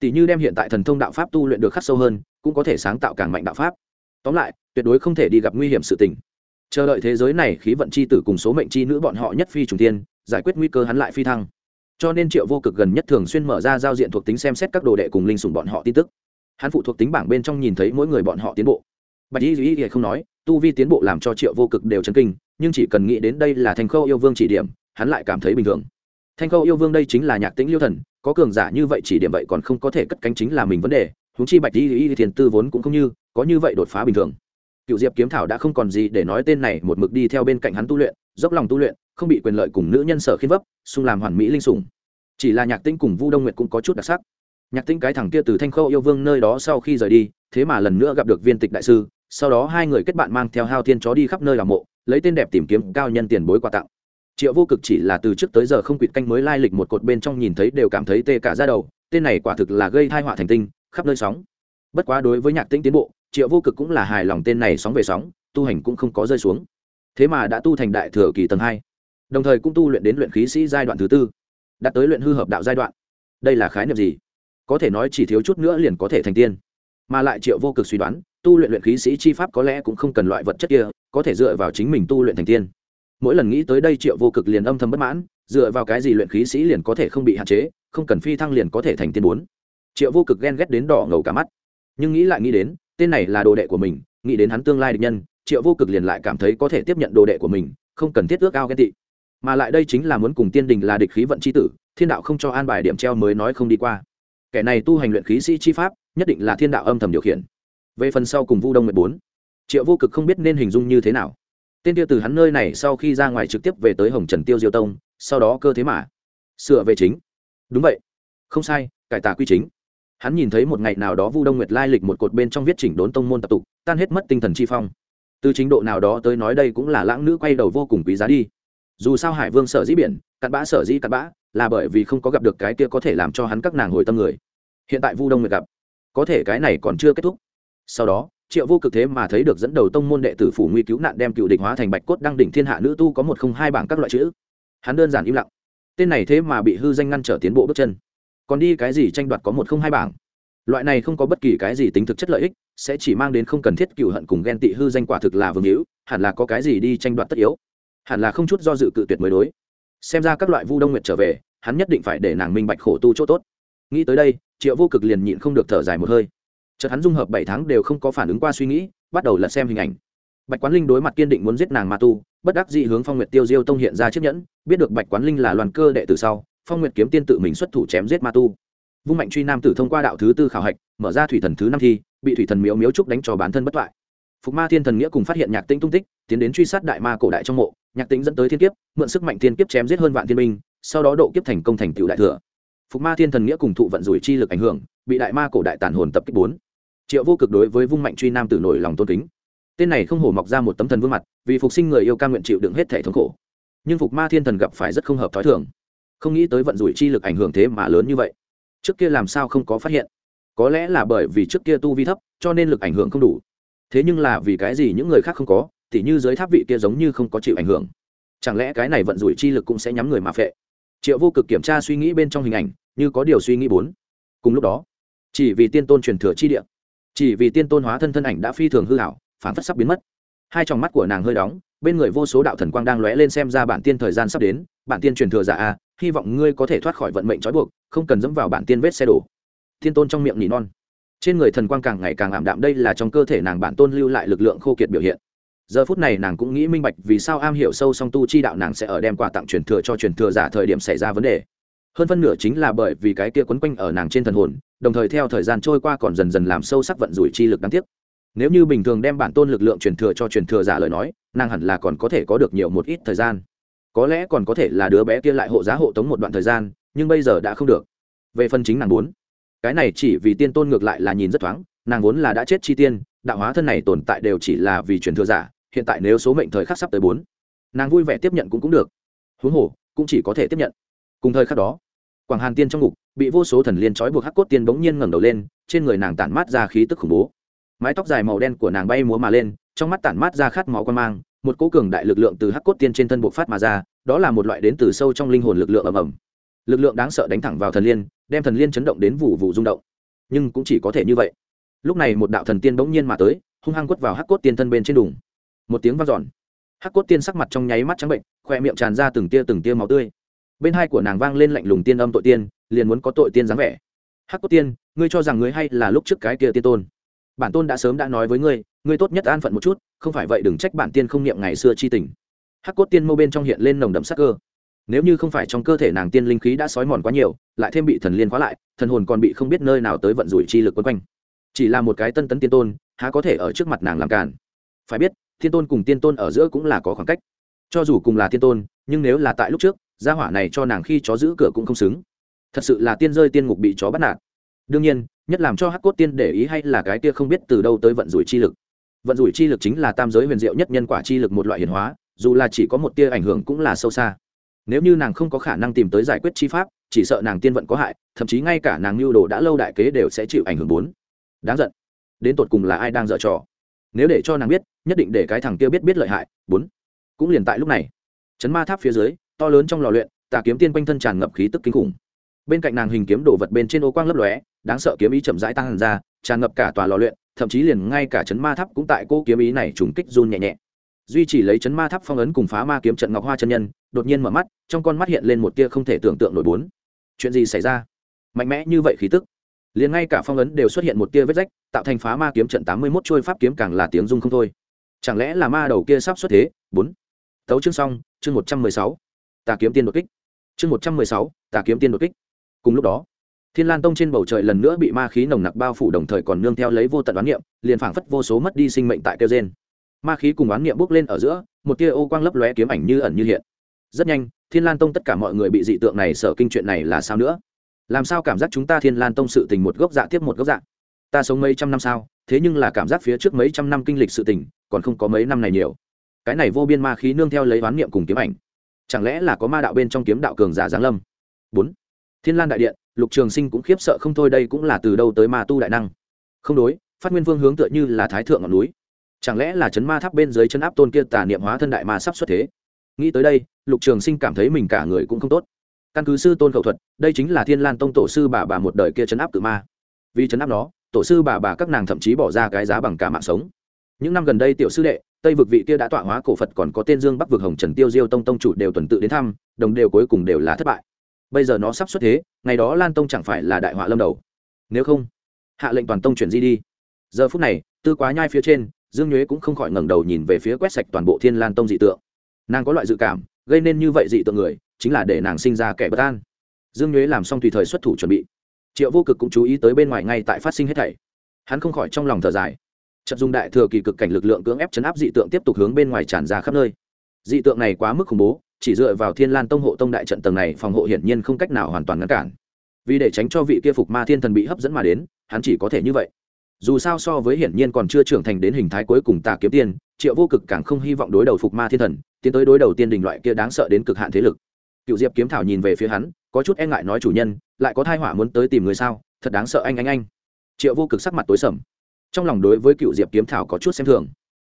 Tỷ như đem hiện tại thần thông đạo pháp tu luyện được khắc sâu hơn, cũng có thể sáng tạo càng mạnh đạo pháp. Tóm lại, tuyệt đối không thể đi gặp nguy hiểm sự tình chờ đợi thế giới này khí vận c h i tử cùng số mệnh c h i nữ bọn họ nhất phi trùng tiên giải quyết nguy cơ hắn lại phi thăng. Cho nên triệu vô cực gần nhất thường xuyên mở ra giao diện thuộc tính xem xét các đồ đệ cùng linh sùng bọn họ tin tức. Hắn phụ thuộc tính bảng bên trong nhìn thấy mỗi người bọn họ tiến bộ. Bạch y duy không nói, tu vi tiến bộ làm cho triệu vô cực đều chấn kinh, nhưng chỉ cần nghĩ đến đây là thành khâu yêu vương chỉ điểm, hắn lại cảm thấy bình thường. Thanh khâu yêu vương đây chính là nhạc tĩnh liêu thần, có cường giả như vậy chỉ điểm vậy còn không có thể cất cánh chính là mình vấn đề húng chi bạch y y thiền tư vốn cũng không như, có như vậy đột phá bình thường cựu diệp kiếm thảo đã không còn gì để nói tên này, một mực đi theo bên cạnh hắn tu luyện, dốc lòng tu luyện, không bị quyền lợi cùng nữ nhân sở khiên vấp, xung làm hoàn mỹ linh sủng. Chỉ là nhạc tĩnh cùng vu đông nguyệt cũng có chút đặc sắc. Nhạc tĩnh cái thằng kia từ thanh khâu yêu vương nơi đó sau khi rời đi, thế mà lần nữa gặp được viên tịch đại sư, sau đó hai người kết bạn mang theo hao thiên chó đi khắp nơi làm mộ, lấy tên đẹp tìm kiếm cao nhân tiền bối quà tặng. Triệu vô cực chỉ là từ trước tới giờ không quỵt canh mới lai lịch một cột bên trong nhìn thấy đều cảm thấy tê cả ra đầu, tên này quả thực là gây thai họa thành tinh, khắp nơi sóng. Bất quá đối với nhạc tĩnh tiến bộ triệu vô cực cũng là hài lòng tên này sóng về sóng, tu hành cũng không có rơi xuống. Thế mà đã tu thành đại thừa kỳ tầng hai, đồng thời cũng tu luyện đến luyện khí sĩ giai đoạn thứ tư, đã tới luyện hư hợp đạo giai đoạn. Đây là khái niệm gì? Có thể nói chỉ thiếu chút nữa liền có thể thành tiên. Mà lại triệu vô cực suy đoán, tu luyện luyện khí sĩ chi pháp có lẽ cũng không cần loại vật chất kia, có thể dựa vào chính mình tu luyện thành tiên. Mỗi lần nghĩ tới đây triệu vô cực liền âm thầm bất mãn, dựa vào cái gì luyện khí sĩ liền có thể không bị hạn chế, không cần phi thăng liền có thể thành tiên bốn. Triệu vô cực ghen ghét đến đỏ ngầu cả mắt. Nhưng nghĩ lại nghĩ đến tên này là đồ đệ của mình, nghĩ đến hắn tương lai địch nhân, triệu vô cực liền lại cảm thấy có thể tiếp nhận đồ đệ của mình, không cần thiết ước ao ghen tị. Mà lại đây chính là muốn cùng tiên đình là địch khí vận c h i tử, thiên đạo không cho an bài điểm treo mới nói không đi qua. Kẻ này tu hành luyện khí sĩ chi pháp, nhất định là thiên đạo âm thầm điều khiển. Về phần sau cùng vu đông mười bốn, triệu vô cực không biết nên hình dung như thế nào. Tên tiêu từ hắn nơi này sau khi ra ngoài trực tiếp về tới hồng trần tiêu diêu tông, sau đó cơ thế mà sửa về chính. Đúng vậy. Không sai, cải tà quy chính hắn nhìn thấy một ngày nào đó vu đông nguyệt lai lịch một cột bên trong viết chỉnh đốn tông môn tập tục, tan hết mất tinh thần chi phong. Từ chính độ nào đó tới nói đây cũng là lãng nữ quay đầu vô cùng quý giá đi. Dù sao hải vương sở dĩ biển, cặn bã sở dĩ cặn bã, là bởi vì không có gặp được cái kia có thể làm cho hắn các nàng hồi tâm người. Hiện tại vu đông nguyệt gặp, có thể cái này còn chưa kết thúc. Sau đó, triệu vô cực thế mà thấy được dẫn đầu tông môn đệ tử phủ nguy cứu nạn đem cựu địch hóa thành bạch cốt đăng đỉnh thiên hạ nữ tu có một không hai bảng các loại chữ. Hắn đơn giản im lặng. Tên này thế mà bị hư danh ngăn trở tiến bộ bước chân còn đi cái gì tranh đoạt có một không hai bảng? Loại này không có bất kỳ cái gì tính thực chất lợi ích, sẽ chỉ mang đến không cần thiết cựu hận cùng ghen tị hư danh quả thực là vương hữu, hẳn là có cái gì đi tranh đoạt tất yếu. Hẳn là không chút do dự cự tuyệt mới đối. Xem ra các loại vu đông nguyệt trở về, hắn nhất định phải để nàng minh bạch khổ tu chỗ tốt. Nghĩ tới đây, triệu vô cực liền nhịn không được thở dài một hơi. Chợt hắn dung hợp bảy tháng đều không có phản ứng qua suy nghĩ, bắt đầu lật xem hình ảnh. Bạch quán linh đối mặt kiên định muốn giết nàng ma tu, bất đắc dị hướng phong nguyệt tiêu diêu tông hiện ra chiếc nhẫn, biết được bạch quán linh là đoàn cơ đệ từ sau phong nguyệt kiếm tiên tự mình xuất thủ chém giết ma tu. Vung mạnh truy nam tử thông qua đạo thứ tư khảo hạch, mở ra thủy thần thứ năm thi, bị thủy thần miếu miếu trúc đánh cho bản thân bất toại. Phục ma thiên thần nghĩa cùng phát hiện nhạc tĩnh tung tích, tiến đến truy sát đại ma cổ đại trong mộ, nhạc tĩnh dẫn tới thiên kiếp, mượn sức mạnh thiên kiếp chém giết hơn vạn thiên minh sau đó độ kiếp thành công thành tựu đại thừa. Phục ma thiên thần nghĩa cùng thụ vận rủi chi lực ảnh hưởng, bị đại ma cổ đại tàn hồn tập kích bốn. Triệu vô cực đối với vung mạnh truy nam tử nổi lòng tôn kính. Tên này không hổ mọc ra một tấm thần vương mặt, vì phục sinh người yêu ca nguyện chịu đựng hết thể thống khổ. Nhưng phục ma thiên thần gặp phải rất không hợp thói thường không nghĩ tới vận rủi chi lực ảnh hưởng thế mà lớn như vậy. Trước kia làm sao không có phát hiện? Có lẽ là bởi vì trước kia tu vi thấp, cho nên lực ảnh hưởng không đủ. Thế nhưng là vì cái gì những người khác không có thì như giới tháp vị kia giống như không có chịu ảnh hưởng. Chẳng lẽ cái này vận rủi chi lực cũng sẽ nhắm người mà phệ? Triệu vô cực kiểm tra suy nghĩ bên trong hình ảnh, như có điều suy nghĩ bốn. Cùng lúc đó, chỉ vì tiên tôn truyền thừa chi địa, chỉ vì tiên tôn hóa thân thân ảnh đã phi thường hư hảo, phản phất sắp biến mất. Hai tròng mắt của nàng hơi đóng, bên người vô số đạo thần quang đang lóe lên xem ra bản tiên thời gian sắp đến, bản tiên truyền thừa giả a hy vọng ngươi có thể thoát khỏi vận mệnh trói buộc, không cần dẫm vào bản tiên vết xe đổ. Thiên tôn trong miệng nỉ non. Trên người thần quang càng ngày càng ảm đạm, đây là trong cơ thể nàng bản tôn lưu lại lực lượng khô kiệt biểu hiện. Giờ phút này nàng cũng nghĩ minh bạch vì sao am hiểu sâu song tu chi đạo nàng sẽ ở đem quà tặng truyền thừa cho truyền thừa giả thời điểm xảy ra vấn đề. Hơn phân nửa chính là bởi vì cái kia quấn quanh ở nàng trên thần hồn, đồng thời theo thời gian trôi qua còn dần dần làm sâu sắc vận rủi chi lực đáng tiếc. Nếu như bình thường đem bản tôn lực lượng truyền thừa cho truyền thừa giả lời nói, nàng hẳn là còn có thể có được nhiều một ít thời gian có lẽ còn có thể là đứa bé kia lại hộ giá hộ tống một đoạn thời gian, nhưng bây giờ đã không được. Về phần chính nàng muốn, cái này chỉ vì tiên tôn ngược lại là nhìn rất thoáng, nàng vốn là đã chết chi tiên, đạo hóa thân này tồn tại đều chỉ là vì truyền thừa giả, hiện tại nếu số mệnh thời khắc sắp tới bốn, nàng vui vẻ tiếp nhận cũng cũng được. Huống hồ, cũng chỉ có thể tiếp nhận. Cùng thời khắc đó, quảng hàn tiên trong ngục, bị vô số thần liên trói buộc hắc cốt tiên bỗng nhiên ngẩng đầu lên, trên người nàng tản mát ra khí tức khủng bố. Mái tóc dài màu đen của nàng bay múa mà lên, trong mắt tản mát ra khát máu quan mang một cỗ cường đại lực lượng từ hắc cốt tiên trên thân bộ phát mà ra, đó là một loại đến từ sâu trong linh hồn lực lượng ầm ầm. Lực lượng đáng sợ đánh thẳng vào thần liên, đem thần liên chấn động đến vụ vụ rung động. Nhưng cũng chỉ có thể như vậy. Lúc này một đạo thần tiên bỗng nhiên mà tới, hung hăng quất vào hắc cốt tiên thân bên trên đùng một tiếng vang dọn. Hắc cốt tiên sắc mặt trong nháy mắt trắng bệnh khoe miệng tràn ra từng tia từng tia máu tươi. Bên hai của nàng vang lên lạnh lùng tiên âm tội tiên, liền muốn có tội tiên dáng vẻ. Hắc cốt tiên, ngươi cho rằng ngươi hay là lúc trước cái kia tiên tôn? Bản tôn đã sớm đã nói với ngươi ngươi tốt nhất an phận một chút, không phải vậy đừng trách bản tiên không niệm ngày xưa chi tình. Hắc cốt tiên mâu bên trong hiện lên nồng đậm sắc cơ. Nếu như không phải trong cơ thể nàng tiên linh khí đã sói mòn quá nhiều, lại thêm bị thần liên khóa lại, thần hồn còn bị không biết nơi nào tới vận rủi chi lực quấn quanh. Chỉ là một cái tân tấn tiên tôn, há có thể ở trước mặt nàng làm càn? Phải biết, tiên tôn cùng tiên tôn ở giữa cũng là có khoảng cách. Cho dù cùng là tiên tôn, nhưng nếu là tại lúc trước, gia hỏa này cho nàng khi chó giữ cửa cũng không xứng. Thật sự là tiên rơi tiên ngục bị chó bắt nạt. Đương nhiên, nhất làm cho hắc cốt tiên để ý hay là cái kia không biết từ đâu tới vận rủi chi lực vận rủi chi lực chính là tam giới huyền diệu nhất nhân quả chi lực một loại hiền hóa, dù là chỉ có một tia ảnh hưởng cũng là sâu xa. Nếu như nàng không có khả năng tìm tới giải quyết chi pháp, chỉ sợ nàng tiên vận có hại, thậm chí ngay cả nàng lưu đồ đã lâu đại kế đều sẽ chịu ảnh hưởng bốn. Đáng giận. Đến tột cùng là ai đang dở trò? Nếu để cho nàng biết, nhất định để cái thằng kia biết biết lợi hại, bốn. Cũng liền tại lúc này, chấn ma tháp phía dưới, to lớn trong lò luyện, tà kiếm tiên quanh thân tràn ngập khí tức kinh khủng. Bên cạnh nàng hình kiếm đổ vật bên trên ô quang lấp lóe, đáng sợ kiếm ý chậm rãi tăng hẳn ra, tràn ngập cả tòa lò luyện thậm chí liền ngay cả chấn ma tháp cũng tại cô kiếm ý này trùng kích run nhẹ nhẹ. Duy chỉ lấy chấn ma tháp phong ấn cùng phá ma kiếm trận ngọc hoa chân nhân, đột nhiên mở mắt, trong con mắt hiện lên một tia không thể tưởng tượng nổi bốn. Chuyện gì xảy ra? Mạnh mẽ như vậy khí tức. Liền ngay cả phong ấn đều xuất hiện một tia vết rách, tạo thành phá ma kiếm trận tám mươi mốt trôi pháp kiếm càng là tiếng dung không thôi. Chẳng lẽ là ma đầu kia sắp xuất thế? Bốn. Tấu chương xong, chương một trăm mười sáu. Tà kiếm tiên đột kích. Chương một trăm mười sáu, tà kiếm tiên đột kích. Cùng lúc đó thiên lan tông trên bầu trời lần nữa bị ma khí nồng nặc bao phủ đồng thời còn nương theo lấy vô tận đoán niệm, liền phảng phất vô số mất đi sinh mệnh tại kêu gen ma khí cùng đoán niệm bốc lên ở giữa, một tia ô quang lấp lóe kiếm ảnh như ẩn như hiện. Rất nhanh, thiên lan tông tất cả mọi người bị dị tượng này sợ kinh chuyện này là sao nữa? Làm sao cảm giác chúng ta thiên lan tông sự tình một gốc dạ tiếp một gốc dạ? Ta sống mấy trăm năm sao, thế nhưng là cảm giác phía trước mấy trăm năm kinh lịch sự tình, còn không có mấy năm này nhiều. Cái này vô biên ma khí nương theo lấy đoán niệm cùng kiếm ảnh. Chẳng lẽ là có ma đạo bên trong kiếm đạo cường giả giáng lâm? Bốn. Thiên lan đại điện lục trường sinh cũng khiếp sợ không thôi, đây cũng là từ đâu tới ma tu đại năng? Không đối, phát nguyên vương hướng tựa như là thái thượng ngọn núi. Chẳng lẽ là chấn ma tháp bên dưới chấn áp tôn kia tà niệm hóa thân đại ma sắp xuất thế? Nghĩ tới đây, lục trường sinh cảm thấy mình cả người cũng không tốt. Căn cứ sư tôn khẩu thuật, đây chính là thiên lan tông tổ sư bà bà một đời kia chấn áp tự ma. Vì chấn áp nó, tổ sư bà bà các nàng thậm chí bỏ ra cái giá bằng cả mạng sống. Những năm gần đây tiểu sư đệ, tây vực vị kia đã tọa hóa cổ phật còn có tên dương bắc vực hồng trần tiêu diêu tông tông chủ đều tuần tự đến thăm, đồng đều cuối cùng đều là thất bại bây giờ nó sắp xuất thế, ngày đó lan tông chẳng phải là đại họa lâm đầu. Nếu không, hạ lệnh toàn tông chuyển di đi. Giờ phút này, tư quá nhai phía trên, dương nhuế cũng không khỏi ngẩng đầu nhìn về phía quét sạch toàn bộ thiên lan tông dị tượng. Nàng có loại dự cảm, gây nên như vậy dị tượng người, chính là để nàng sinh ra kẻ bất an. Dương nhuế làm xong tùy thời xuất thủ chuẩn bị. Triệu vô cực cũng chú ý tới bên ngoài ngay tại phát sinh hết thảy. Hắn không khỏi trong lòng thở dài. Trận dung đại thừa kỳ cực cảnh lực lượng cưỡng ép chấn áp dị tượng tiếp tục hướng bên ngoài tràn ra khắp nơi. Dị tượng này quá mức khủng bố chỉ dựa vào thiên lan tông hộ tông đại trận tầng này, phòng hộ hiển nhiên không cách nào hoàn toàn ngăn cản. Vì để tránh cho vị kia phục ma thiên thần bị hấp dẫn mà đến, hắn chỉ có thể như vậy. Dù sao so với hiển nhiên còn chưa trưởng thành đến hình thái cuối cùng tà kiếm tiên, triệu vô cực càng không hy vọng đối đầu phục ma thiên thần, tiến tới đối đầu tiên đình loại kia đáng sợ đến cực hạn thế lực. Cựu diệp kiếm thảo nhìn về phía hắn, có chút e ngại nói chủ nhân, lại có thai họa muốn tới tìm người sao? Thật đáng sợ anh anh anh. Triệu vô cực sắc mặt tối sầm. Trong lòng đối với cựu diệp kiếm thảo có chút xem thường.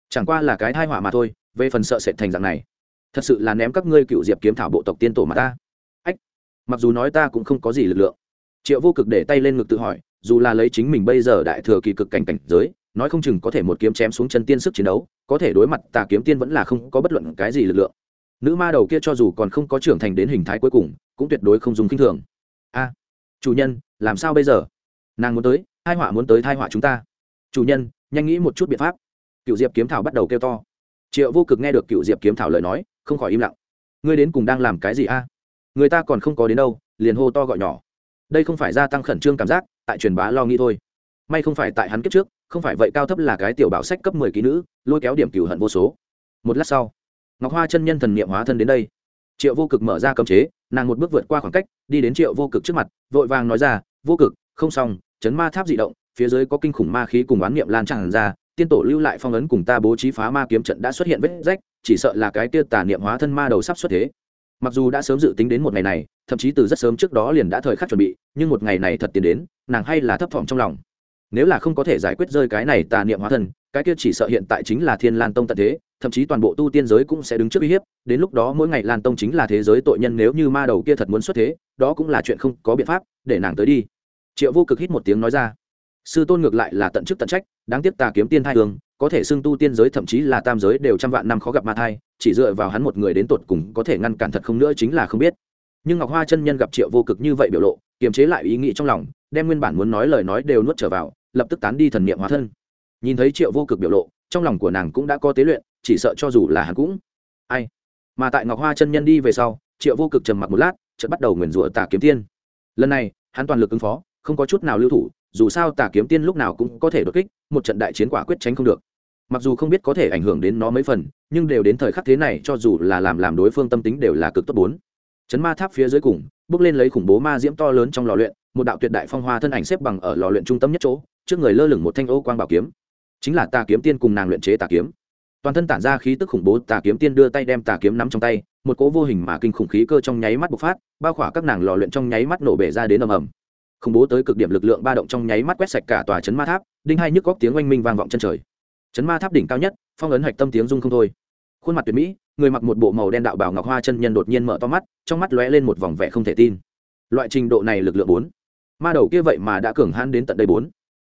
Chẳng qua là cái thai họa mà thôi, về phần sợ sệt thành dạng này thật sự là ném các ngươi cựu diệp kiếm thảo bộ tộc tiên tổ mà ta. Ách, mặc dù nói ta cũng không có gì lực lượng. Triệu vô cực để tay lên ngực tự hỏi, dù là lấy chính mình bây giờ đại thừa kỳ cực cảnh cảnh giới, nói không chừng có thể một kiếm chém xuống chân tiên sức chiến đấu, có thể đối mặt tà kiếm tiên vẫn là không có bất luận cái gì lực lượng. Nữ ma đầu kia cho dù còn không có trưởng thành đến hình thái cuối cùng, cũng tuyệt đối không dùng k i n h thường. A, chủ nhân, làm sao bây giờ? Nàng muốn tới hai họa muốn tới thai họa chúng ta. Chủ nhân, nhanh nghĩ một chút biện pháp. Cựu diệp kiếm thảo bắt đầu kêu to. Triệu vô cực nghe được cựu diệp kiếm thảo lời nói không khỏi im lặng. Ngươi đến cùng đang làm cái gì a? Người ta còn không có đến đâu, liền hô to gọi nhỏ. Đây không phải gia tăng khẩn trương cảm giác, tại truyền bá lo nghĩ thôi. May không phải tại hắn kiếp trước, không phải vậy cao thấp là cái tiểu bảo sách cấp mười ký nữ, lôi kéo điểm cửu hận vô số. Một lát sau, ngọc hoa chân nhân thần niệm hóa thân đến đây. Triệu vô cực mở ra cấm chế, nàng một bước vượt qua khoảng cách, đi đến triệu vô cực trước mặt, vội vàng nói ra, vô cực, không xong, chấn ma tháp dị động, phía dưới có kinh khủng ma khí cùng oán niệm lan tràn ra tiên tổ lưu lại phong ấn cùng ta bố trí phá ma kiếm trận đã xuất hiện vết rách, chỉ sợ là cái kia tà niệm hóa thân ma đầu sắp xuất thế. Mặc dù đã sớm dự tính đến một ngày này, thậm chí từ rất sớm trước đó liền đã thời khắc chuẩn bị, nhưng một ngày này thật tiến đến, nàng hay là thấp thỏm trong lòng. Nếu là không có thể giải quyết rơi cái này tà niệm hóa thân, cái kia chỉ sợ hiện tại chính là thiên lan tông tận thế, thậm chí toàn bộ tu tiên giới cũng sẽ đứng trước uy hiếp, đến lúc đó mỗi ngày lan tông chính là thế giới tội nhân nếu như ma đầu kia thật muốn xuất thế, đó cũng là chuyện không có biện pháp, để nàng tới đi. Triệu vô cực hít một tiếng nói ra. Sư tôn ngược lại là tận chức tận trách đáng tiếc tà kiếm tiên thai hương, có thể xưng tu tiên giới thậm chí là tam giới đều trăm vạn năm khó gặp ma thai, chỉ dựa vào hắn một người đến tột cùng có thể ngăn cản thật không nữa chính là không biết. Nhưng ngọc hoa chân nhân gặp triệu vô cực như vậy biểu lộ, kiềm chế lại ý nghĩ trong lòng, đem nguyên bản muốn nói lời nói đều nuốt trở vào, lập tức tán đi thần niệm hóa thân. Nhìn thấy triệu vô cực biểu lộ, trong lòng của nàng cũng đã có tế luyện, chỉ sợ cho dù là hắn cũng ai. Mà tại ngọc hoa chân nhân đi về sau, triệu vô cực trầm mặc một lát, chợt bắt đầu nguyền rủa tà kiếm tiên. Lần này, hắn toàn lực ứng phó, không có chút nào lưu thủ dù sao tà kiếm tiên lúc nào cũng có thể đột kích, một trận đại chiến quả quyết tránh không được. Mặc dù không biết có thể ảnh hưởng đến nó mấy phần, nhưng đều đến thời khắc thế này, cho dù là làm làm đối phương tâm tính đều là cực tốt bốn. Chấn ma tháp phía dưới cùng, bước lên lấy khủng bố ma diễm to lớn trong lò luyện, một đạo tuyệt đại phong hoa thân ảnh xếp bằng ở lò luyện trung tâm nhất chỗ, trước người lơ lửng một thanh ô quang bảo kiếm. Chính là tà kiếm tiên cùng nàng luyện chế tà kiếm. Toàn thân tản ra khí tức khủng bố, tà kiếm tiên đưa tay đem tà kiếm nắm trong tay, một cỗ vô hình mà kinh khủng khí cơ trong nháy mắt bộc phát, bao khỏa các nàng lò luyện trong nháy mắt nổ bể ra đến ầm ầm khủng bố tới cực điểm lực lượng ba động trong nháy mắt quét sạch cả tòa chấn ma tháp, đinh hai nhức góc tiếng oanh minh vang vọng chân trời. Chấn ma tháp đỉnh cao nhất, phong ấn hạch tâm tiếng rung không thôi. Khuôn mặt tuyệt mỹ, người mặc một bộ màu đen đạo bảo ngọc hoa chân nhân đột nhiên mở to mắt, trong mắt lóe lên một vòng vẻ không thể tin. Loại trình độ này lực lượng bốn. Ma đầu kia vậy mà đã cường hãn đến tận đây bốn.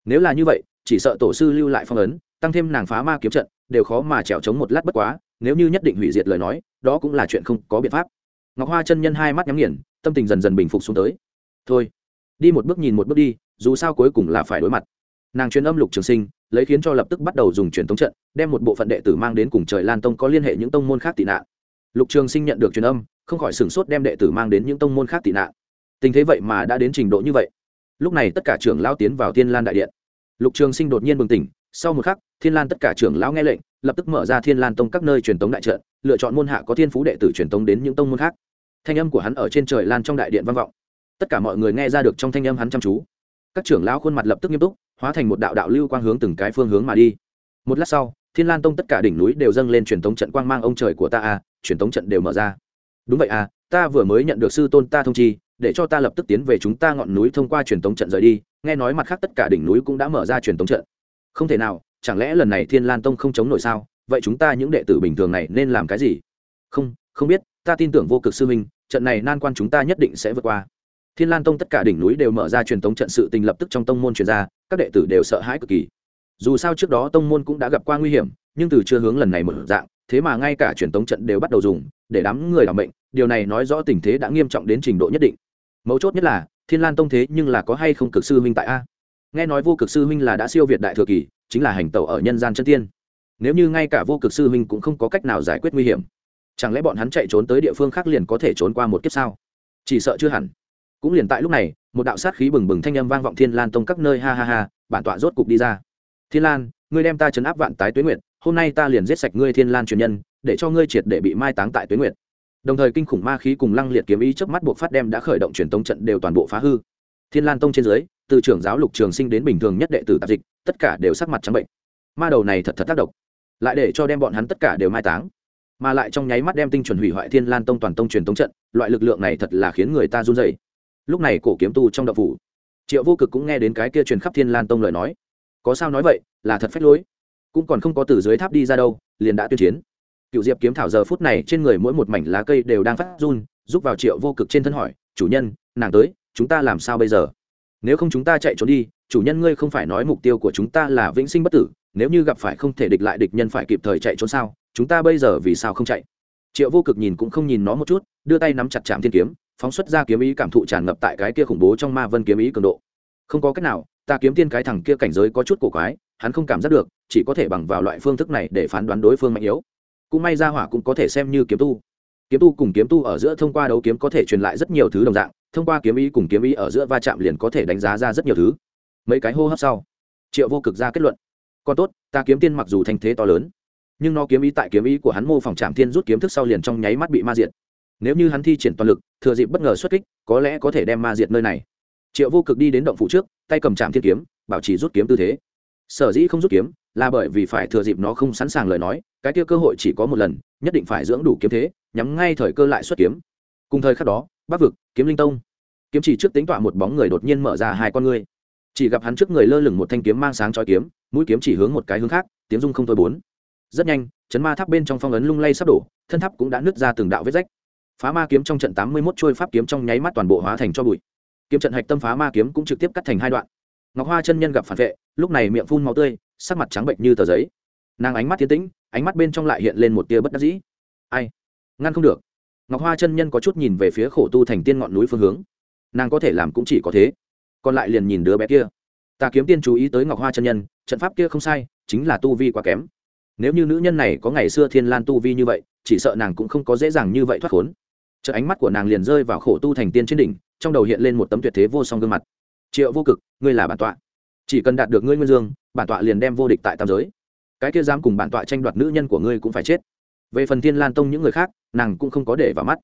Nếu là như vậy, chỉ sợ tổ sư lưu lại phong ấn, tăng thêm nàng phá ma kiếm trận, đều khó mà trèo chống một lát bất quá, nếu như nhất định hủy diệt lời nói, đó cũng là chuyện không có biện pháp. Ngọc hoa chân nhân hai mắt nhắm nghiền, tâm tình dần dần bình phục xuống tới. Thôi đi một bước nhìn một bước đi, dù sao cuối cùng là phải đối mặt. Nàng truyền âm lục trường sinh, lấy khiến cho lập tức bắt đầu dùng truyền thống trận, đem một bộ phận đệ tử mang đến cùng trời lan tông có liên hệ những tông môn khác tị nạn. Lục trường sinh nhận được truyền âm, không khỏi sửng sốt đem đệ tử mang đến những tông môn khác tị nạn. Tình thế vậy mà đã đến trình độ như vậy. Lúc này tất cả trưởng lão tiến vào thiên lan đại điện. Lục trường sinh đột nhiên bừng tỉnh, sau một khắc, thiên lan tất cả trưởng lão nghe lệnh, lập tức mở ra thiên lan tông các nơi truyền tống đại trận, lựa chọn môn hạ có thiên phú đệ tử truyền tống đến những tông môn khác. Thanh âm của hắn ở trên trời lan trong đại điện vang vọng tất cả mọi người nghe ra được trong thanh âm hắn chăm chú. Các trưởng lão khuôn mặt lập tức nghiêm túc, hóa thành một đạo đạo lưu quang hướng từng cái phương hướng mà đi. Một lát sau, thiên lan tông tất cả đỉnh núi đều dâng lên truyền thống trận quang mang ông trời của ta à truyền thống trận đều mở ra. Đúng vậy à ta vừa mới nhận được sư tôn ta thông chi, để cho ta lập tức tiến về chúng ta ngọn núi thông qua truyền thống trận rời đi. Nghe nói mặt khác tất cả đỉnh núi cũng đã mở ra truyền thống trận. Không thể nào, chẳng lẽ lần này thiên lan tông không chống nổi sao? Vậy chúng ta những đệ tử bình thường này nên làm cái gì? Không không biết, ta tin tưởng vô cực sư minh trận này nan quan chúng ta nhất định sẽ vượt qua thiên lan tông tất cả đỉnh núi đều mở ra truyền thống trận sự tình lập tức trong tông môn truyền ra, các đệ tử đều sợ hãi cực kỳ. Dù sao trước đó tông môn cũng đã gặp qua nguy hiểm, nhưng từ chưa hướng lần này một dạng, thế mà ngay cả truyền thống trận đều bắt đầu dùng, để đám người đảm bệnh điều này nói rõ tình thế đã nghiêm trọng đến trình độ nhất định. Mấu chốt nhất là, thiên lan tông thế nhưng là có hay không cực sư huynh tại a? Nghe nói vô cực sư huynh là đã siêu việt đại thừa kỳ, chính là hành tẩu ở nhân gian chân tiên. Nếu như ngay cả vô cực sư huynh cũng không có cách nào giải quyết nguy hiểm, chẳng lẽ bọn hắn chạy trốn tới địa phương khác liền có thể trốn qua một kiếp sao? Chỉ sợ chưa hẳn cũng liền tại lúc này, một đạo sát khí bừng bừng thanh âm vang vọng thiên lan tông các nơi, ha ha ha, bản tọa rốt cục đi ra. Thiên lan, ngươi đem ta chấn áp vạn tái tuế nguyện hôm nay ta liền giết sạch ngươi thiên lan truyền nhân, để cho ngươi triệt để bị mai táng tại tuế nguyện đồng thời kinh khủng ma khí cùng lăng liệt kiếm ý trước mắt buộc phát đem đã khởi động truyền tống trận đều toàn bộ phá hư. Thiên lan tông trên dưới, từ trưởng giáo lục trường sinh đến bình thường nhất đệ tử tạp dịch, tất cả đều sắc mặt trắng bệnh. Ma đầu này thật thật tác động, lại để cho đem bọn hắn tất cả đều mai táng. Mà lại trong nháy mắt đem tinh chuẩn hủy hoại thiên lan tông toàn tông truyền tống trận, loại lực lượng này thật là khiến người ta run dày lúc này cổ kiếm tu trong đậu phủ, triệu vô cực cũng nghe đến cái kia truyền khắp thiên lan tông lời nói. Có sao nói vậy, là thật phách lối. Cũng còn không có từ dưới tháp đi ra đâu, liền đã tuyên chiến. Cựu diệp kiếm thảo giờ phút này trên người mỗi một mảnh lá cây đều đang phát run giúp vào triệu vô cực trên thân hỏi, chủ nhân, nàng tới, chúng ta làm sao bây giờ? Nếu không chúng ta chạy trốn đi, chủ nhân ngươi không phải nói mục tiêu của chúng ta là vĩnh sinh bất tử, nếu như gặp phải không thể địch lại địch nhân phải kịp thời chạy trốn sao? Chúng ta bây giờ vì sao không chạy? Triệu vô cực nhìn cũng không nhìn nó một chút, đưa tay nắm chặt chạm thiên kiếm phóng xuất ra kiếm ý cảm thụ tràn ngập tại cái kia khủng bố trong ma vân kiếm ý cường độ. Không có cách nào, ta kiếm tiên cái thằng kia cảnh giới có chút cổ quái, hắn không cảm giác được, chỉ có thể bằng vào loại phương thức này để phán đoán đối phương mạnh yếu. Cũng may ra hỏa cũng có thể xem như kiếm tu. Kiếm tu cùng kiếm tu ở giữa thông qua đấu kiếm có thể truyền lại rất nhiều thứ đồng dạng, thông qua kiếm ý cùng kiếm ý ở giữa va chạm liền có thể đánh giá ra rất nhiều thứ. Mấy cái hô hấp sau, triệu vô cực ra kết luận. Còn tốt, ta kiếm tiên mặc dù thành thế to lớn, nhưng nó kiếm ý tại kiếm ý của hắn mô phỏng trạm thiên rút kiếm thức sau liền trong nháy mắt bị ma diệt. Nếu như hắn thi triển toàn lực thừa dịp bất ngờ xuất kích, có lẽ có thể đem ma diệt nơi này. Triệu vô cực đi đến động phủ trước, tay cầm trạm thiên kiếm, bảo trì rút kiếm tư thế. Sở dĩ không rút kiếm, là bởi vì phải thừa dịp nó không sẵn sàng lời nói, cái kia cơ hội chỉ có một lần, nhất định phải dưỡng đủ kiếm thế, nhắm ngay thời cơ lại xuất kiếm. Cùng thời khắc đó, bắc vực, kiếm linh tông. Kiếm chỉ trước tính tọa một bóng người đột nhiên mở ra hai con ngươi. Chỉ gặp hắn trước người lơ lửng một thanh kiếm mang sáng trói kiếm, mũi kiếm chỉ hướng một cái hướng khác, tiếng dung không thôi bốn. Rất nhanh, chấn ma tháp bên trong phong ấn lung lay sắp đổ, thân tháp cũng đã nứt ra từng đạo vết rách phá ma kiếm trong trận tám mươi mốt trôi pháp kiếm trong nháy mắt toàn bộ hóa thành cho bụi. Kiếm trận hạch tâm phá ma kiếm cũng trực tiếp cắt thành hai đoạn. Ngọc hoa chân nhân gặp phản vệ, lúc này miệng phun màu tươi, sắc mặt trắng bệnh như tờ giấy. Nàng ánh mắt thiên tĩnh, ánh mắt bên trong lại hiện lên một tia bất đắc dĩ. Ai? Ngăn không được. Ngọc hoa chân nhân có chút nhìn về phía khổ tu thành tiên ngọn núi phương hướng. Nàng có thể làm cũng chỉ có thế. Còn lại liền nhìn đứa bé kia. Ta kiếm tiên chú ý tới ngọc hoa chân nhân, trận pháp kia không sai, chính là tu vi quá kém. Nếu như nữ nhân này có ngày xưa thiên lan tu vi như vậy, chỉ sợ nàng cũng không có dễ dàng như vậy thoát khốn chợ ánh mắt của nàng liền rơi vào khổ tu thành tiên trên đỉnh, trong đầu hiện lên một tấm tuyệt thế vô song gương mặt. Triệu vô cực, ngươi là bản tọa. Chỉ cần đạt được ngươi nguyên dương, bản tọa liền đem vô địch tại tam giới. Cái kia dám cùng bản tọa tranh đoạt nữ nhân của ngươi cũng phải chết. Về phần thiên lan tông những người khác, nàng cũng không có để vào mắt.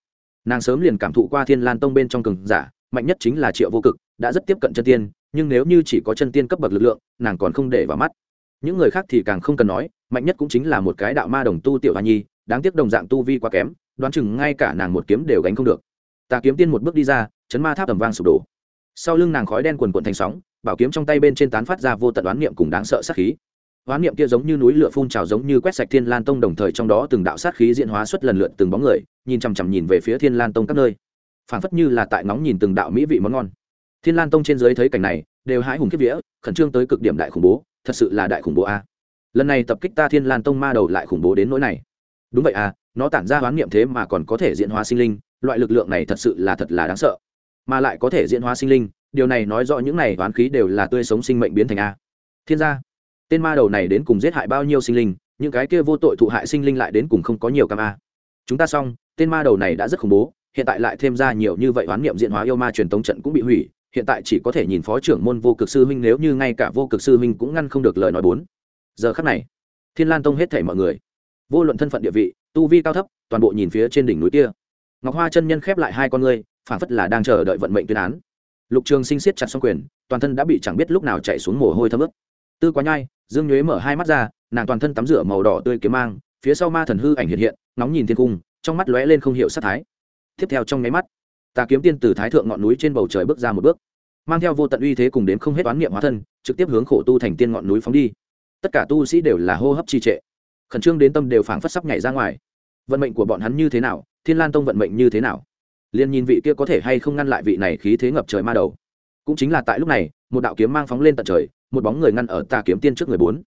Nàng sớm liền cảm thụ qua thiên lan tông bên trong cường giả, mạnh nhất chính là triệu vô cực, đã rất tiếp cận chân tiên, nhưng nếu như chỉ có chân tiên cấp bậc lực lượng, nàng còn không để vào mắt. Những người khác thì càng không cần nói mạnh nhất cũng chính là một cái đạo ma đồng tu tiểu hoa nhi, đáng tiếc đồng dạng tu vi quá kém, đoán chừng ngay cả nàng một kiếm đều gánh không được. Tà kiếm tiên một bước đi ra, chấn ma tháp tầm vang sụp đổ. Sau lưng nàng khói đen quần quần thành sóng, bảo kiếm trong tay bên trên tán phát ra vô tận đoán niệm cùng đáng sợ sát khí. Hoán niệm kia giống như núi lửa phun trào giống như quét sạch thiên lan tông đồng thời trong đó từng đạo sát khí diễn hóa xuất lần lượt từng bóng người, nhìn chằm chằm nhìn về phía thiên lan tông các nơi. Phảng phất như là tại ngóng nhìn từng đạo mỹ vị món ngon. Thiên lan tông trên dưới thấy cảnh này, đều hãi hùng kiếp vía, khẩn trương tới cực điểm đại khủng bố, thật sự là đại khủng bố a lần này tập kích ta thiên lan tông ma đầu lại khủng bố đến nỗi này đúng vậy à nó tản ra hoán niệm thế mà còn có thể diễn hóa sinh linh loại lực lượng này thật sự là thật là đáng sợ mà lại có thể diễn hóa sinh linh điều này nói rõ những này hoán khí đều là tươi sống sinh mệnh biến thành a thiên gia tên ma đầu này đến cùng giết hại bao nhiêu sinh linh những cái kia vô tội thụ hại sinh linh lại đến cùng không có nhiều cam a chúng ta xong tên ma đầu này đã rất khủng bố hiện tại lại thêm ra nhiều như vậy hoán niệm diện hóa yêu ma truyền tống trận cũng bị hủy hiện tại chỉ có thể nhìn phó trưởng môn vô cực sư huynh nếu như ngay cả vô cực sư huynh cũng ngăn không được lời nói bốn giờ khắc này, thiên lan tông hết thảy mọi người, vô luận thân phận địa vị, tu vi cao thấp, toàn bộ nhìn phía trên đỉnh núi kia. Ngọc hoa chân nhân khép lại hai con ngươi phản phất là đang chờ đợi vận mệnh tuyên án. Lục trường sinh siết chặt xong quyền, toàn thân đã bị chẳng biết lúc nào chạy xuống mồ hôi thấm ướt. Tư quá nhai, dương nhuế mở hai mắt ra, nàng toàn thân tắm rửa màu đỏ tươi kiếm mang, phía sau ma thần hư ảnh hiện hiện nóng nhìn thiên cung, trong mắt lóe lên không hiểu sát thái. Tiếp theo trong nháy mắt ta kiếm tiên từ thái thượng ngọn núi trên bầu trời bước ra một bước, mang theo vô tận uy thế cùng đến không hết oán niệm hóa thân, trực tiếp hướng khổ tu thành tiên ngọn núi phóng đi tất cả tu sĩ đều là hô hấp trì trệ. Khẩn trương đến tâm đều phảng phất sắp nhảy ra ngoài. Vận mệnh của bọn hắn như thế nào? Thiên lan tông vận mệnh như thế nào? Liền nhìn vị kia có thể hay không ngăn lại vị này khí thế ngập trời ma đầu. Cũng chính là tại lúc này, một đạo kiếm mang phóng lên tận trời, một bóng người ngăn ở tà kiếm tiên trước người bốn.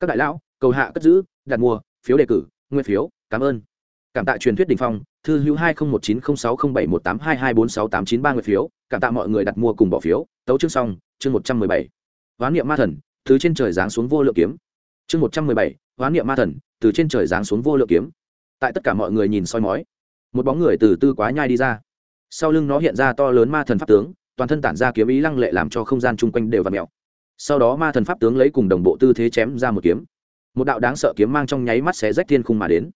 Các đại lão, cầu hạ cất giữ, đặt mua, phiếu đề cử, nguyên phiếu, cảm ơn. Cảm tạ truyền thuyết đình phong, thư hữu hai nghìn một chín không sáu không bảy một tám hai hai bốn sáu tám chín ba nguyệt phiếu, cảm tạ mọi người đặt mua cùng bỏ phiếu. Tấu chương xong, chương một trăm mười bảy. Hoán niệm ma thần từ trên trời giáng xuống vô lượng kiếm. Chương một trăm mười bảy, hoán niệm ma thần, từ trên trời giáng xuống vô lượng kiếm. Tại tất cả mọi người nhìn soi mói, một bóng người từ tư quá nhai đi ra. Sau lưng nó hiện ra to lớn ma thần pháp tướng, toàn thân tản ra kiếm ý lăng lệ làm cho không gian chung quanh đều v mẹo sau đó ma thần pháp tướng lấy cùng đồng bộ tư thế chém ra một kiếm. Một đạo đáng sợ kiếm mang trong nháy mắt xé rách thiên khung mà đến.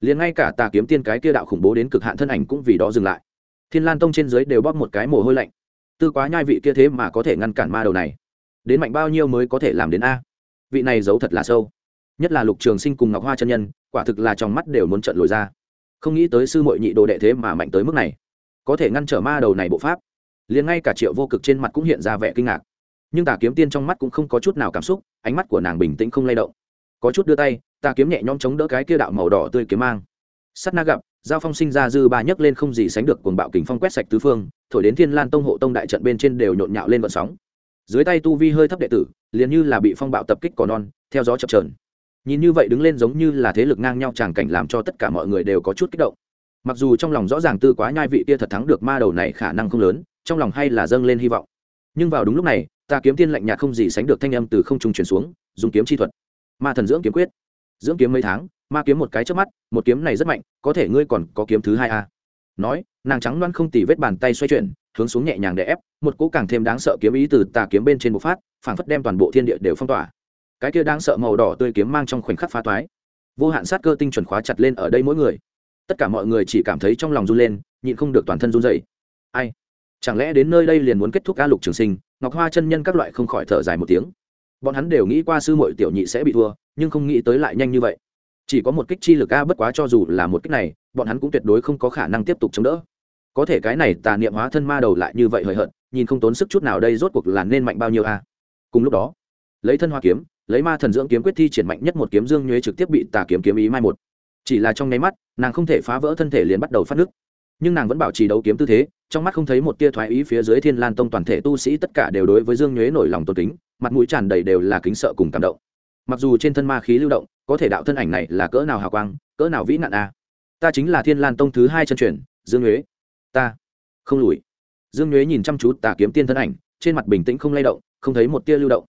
Liền ngay cả tà kiếm tiên cái kia đạo khủng bố đến cực hạn thân ảnh cũng vì đó dừng lại. Thiên lan tông trên dưới đều bóp một cái mồ hôi lạnh. Tư quá nhai vị kia thế mà có thể ngăn cản ma đầu này đến mạnh bao nhiêu mới có thể làm đến a? Vị này giấu thật là sâu. Nhất là lục trường sinh cùng ngọc hoa chân nhân, quả thực là trong mắt đều muốn trận lồi ra. Không nghĩ tới sư mội nhị đồ đệ thế mà mạnh tới mức này. Có thể ngăn trở ma đầu này bộ pháp, liền ngay cả triệu vô cực trên mặt cũng hiện ra vẻ kinh ngạc. Nhưng tà kiếm tiên trong mắt cũng không có chút nào cảm xúc, ánh mắt của nàng bình tĩnh không lay động. Có chút đưa tay, tà kiếm nhẹ nhõm chống đỡ cái kia đạo màu đỏ tươi kiếm mang. Sắt na gặp, giao phong sinh ra dư ba nhấc lên không gì sánh được cuồng bạo kình phong quét sạch tứ phương, thổi đến thiên lan tông hộ tông đại trận bên trên đều nhộn nhạo lên vận sóng dưới tay tu vi hơi thấp đệ tử, liền như là bị phong bạo tập kích cỏ non, theo gió chập trờn nhìn như vậy đứng lên giống như là thế lực ngang nhau tràng cảnh làm cho tất cả mọi người đều có chút kích động. Mặc dù trong lòng rõ ràng tư quá nhai vị kia thật thắng được ma đầu này khả năng không lớn, trong lòng hay là dâng lên hy vọng. Nhưng vào đúng lúc này, ta kiếm tiên lạnh nhạt không gì sánh được thanh âm từ không trung chuyển xuống, dùng kiếm chi thuật. Ma thần dưỡng kiếm quyết. Dưỡng kiếm mấy tháng, ma kiếm một cái trước mắt, một kiếm này rất mạnh, có thể ngươi còn có kiếm thứ hai a à. nói, nàng trắng loan không tỉ vết bàn tay xoay chuyển hướng xuống nhẹ nhàng để ép, một cỗ càng thêm đáng sợ kiếm ý từ tà kiếm bên trên bộc phát, phảng phất đem toàn bộ thiên địa đều phong tỏa. Cái kia đáng sợ màu đỏ tươi kiếm mang trong khoảnh khắc phá toái. Vô hạn sát cơ tinh chuẩn khóa chặt lên ở đây mỗi người. Tất cả mọi người chỉ cảm thấy trong lòng run lên, nhịn không được toàn thân run dậy ai? Chẳng lẽ đến nơi đây liền muốn kết thúc ca lục trường sinh, ngọc hoa chân nhân các loại không khỏi thở dài một tiếng. Bọn hắn đều nghĩ qua sư mội tiểu nhị sẽ bị thua, nhưng không nghĩ tới lại nhanh như vậy. Chỉ có một kích chi lực a bất quá cho dù là một kích này, bọn hắn cũng tuyệt đối không có khả năng tiếp tục chống đỡ có thể cái này tà niệm hóa thân ma đầu lại như vậy hời hợt, nhìn không tốn sức chút nào đây rốt cuộc là nên mạnh bao nhiêu a? Cùng lúc đó, lấy thân hoa kiếm, lấy ma thần dưỡng kiếm quyết thi triển mạnh nhất một kiếm dương nhuế trực tiếp bị tà kiếm kiếm ý mai một. Chỉ là trong nháy mắt, nàng không thể phá vỡ thân thể liền bắt đầu phát nước. Nhưng nàng vẫn bảo trì đấu kiếm tư thế, trong mắt không thấy một tia thoái ý phía dưới thiên lan tông toàn thể tu sĩ tất cả đều đối với dương nhuế nổi lòng tôn kính, mặt mũi tràn đầy đều là kính sợ cùng cảm động. Mặc dù trên thân ma khí lưu động, có thể đạo thân ảnh này là cỡ nào hào quang, cỡ nào vĩ nạn a? Ta chính là thiên lan tông thứ hai chân truyền, dương nhuế ta. Không lùi. Dương nhuế nhìn chăm chú tà kiếm tiên thân ảnh, trên mặt bình tĩnh không lay động, không thấy một tia lưu động.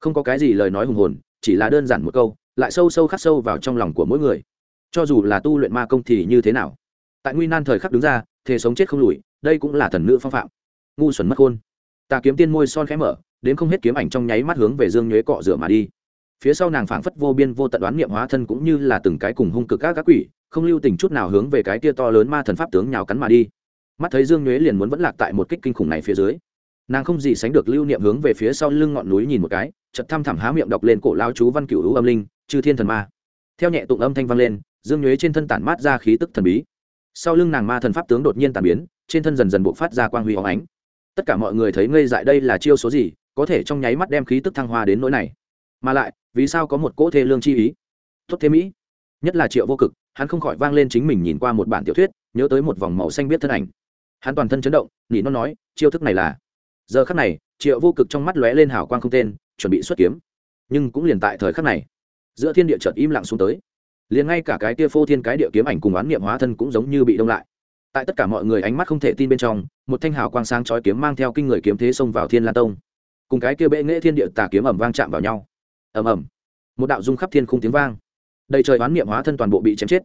Không có cái gì lời nói hùng hồn, chỉ là đơn giản một câu, lại sâu sâu khắc sâu vào trong lòng của mỗi người. Cho dù là tu luyện ma công thì như thế nào? Tại nguy nan thời khắc đứng ra, thề sống chết không lùi, đây cũng là thần nữ phong phạm. Ngu xuẩn mất khôn ta kiếm tiên môi son khẽ mở, đến không hết kiếm ảnh trong nháy mắt hướng về dương nhuế cọ rửa mà đi. Phía sau nàng phảng phất vô biên vô tận đoán niệm hóa thân cũng như là từng cái cùng hung cực các các quỷ, không lưu tình chút nào hướng về cái tia to lớn ma thần pháp tướng nhào cắn mà đi mắt thấy dương nhuế liền muốn vẫn lạc tại một kích kinh khủng này phía dưới. Nàng không gì sánh được lưu niệm hướng về phía sau lưng ngọn núi nhìn một cái chật thăm thẳm há miệng đọc lên cổ lao chú văn cửu hữu âm linh, chư thiên thần ma. Theo nhẹ tụng âm thanh vang lên, dương nhuế trên thân tản mát ra khí tức thần bí. Sau lưng nàng ma thần pháp tướng đột nhiên tàn biến, trên thân dần dần buộc phát ra quang huy hóng ánh. Tất cả mọi người thấy ngây dại đây là chiêu số gì, có thể trong nháy mắt đem khí tức thăng hoa đến nỗi này. Mà lại, vì sao có một cỗ thê lương chi ý? Tốt thế mỹ. Nhất là triệu vô cực, hắn không khỏi vang lên chính mình nhìn qua một bản tiểu thuyết, nhớ tới một vòng màu xanh biết thân ảnh hắn toàn thân chấn động, nỉ nó nói, chiêu thức này là. Giờ khắc này, triệu vô cực trong mắt lóe lên hào quang không tên, chuẩn bị xuất kiếm. Nhưng cũng liền tại thời khắc này, giữa thiên địa chợt im lặng xuống tới. Liền ngay cả cái tia phô thiên cái địa kiếm ảnh cùng oán niệm hóa thân cũng giống như bị đông lại. Tại tất cả mọi người ánh mắt không thể tin bên trong, một thanh hào quang sáng chói kiếm mang theo kinh người kiếm thế xông vào thiên lan tông. Cùng cái kia bệ nghệ thiên địa tà kiếm ẩm vang chạm vào nhau. Ầm ầm. Một đạo dung khắp thiên khung tiếng vang. Đầy trời oán niệm hóa thân toàn bộ bị chém chết.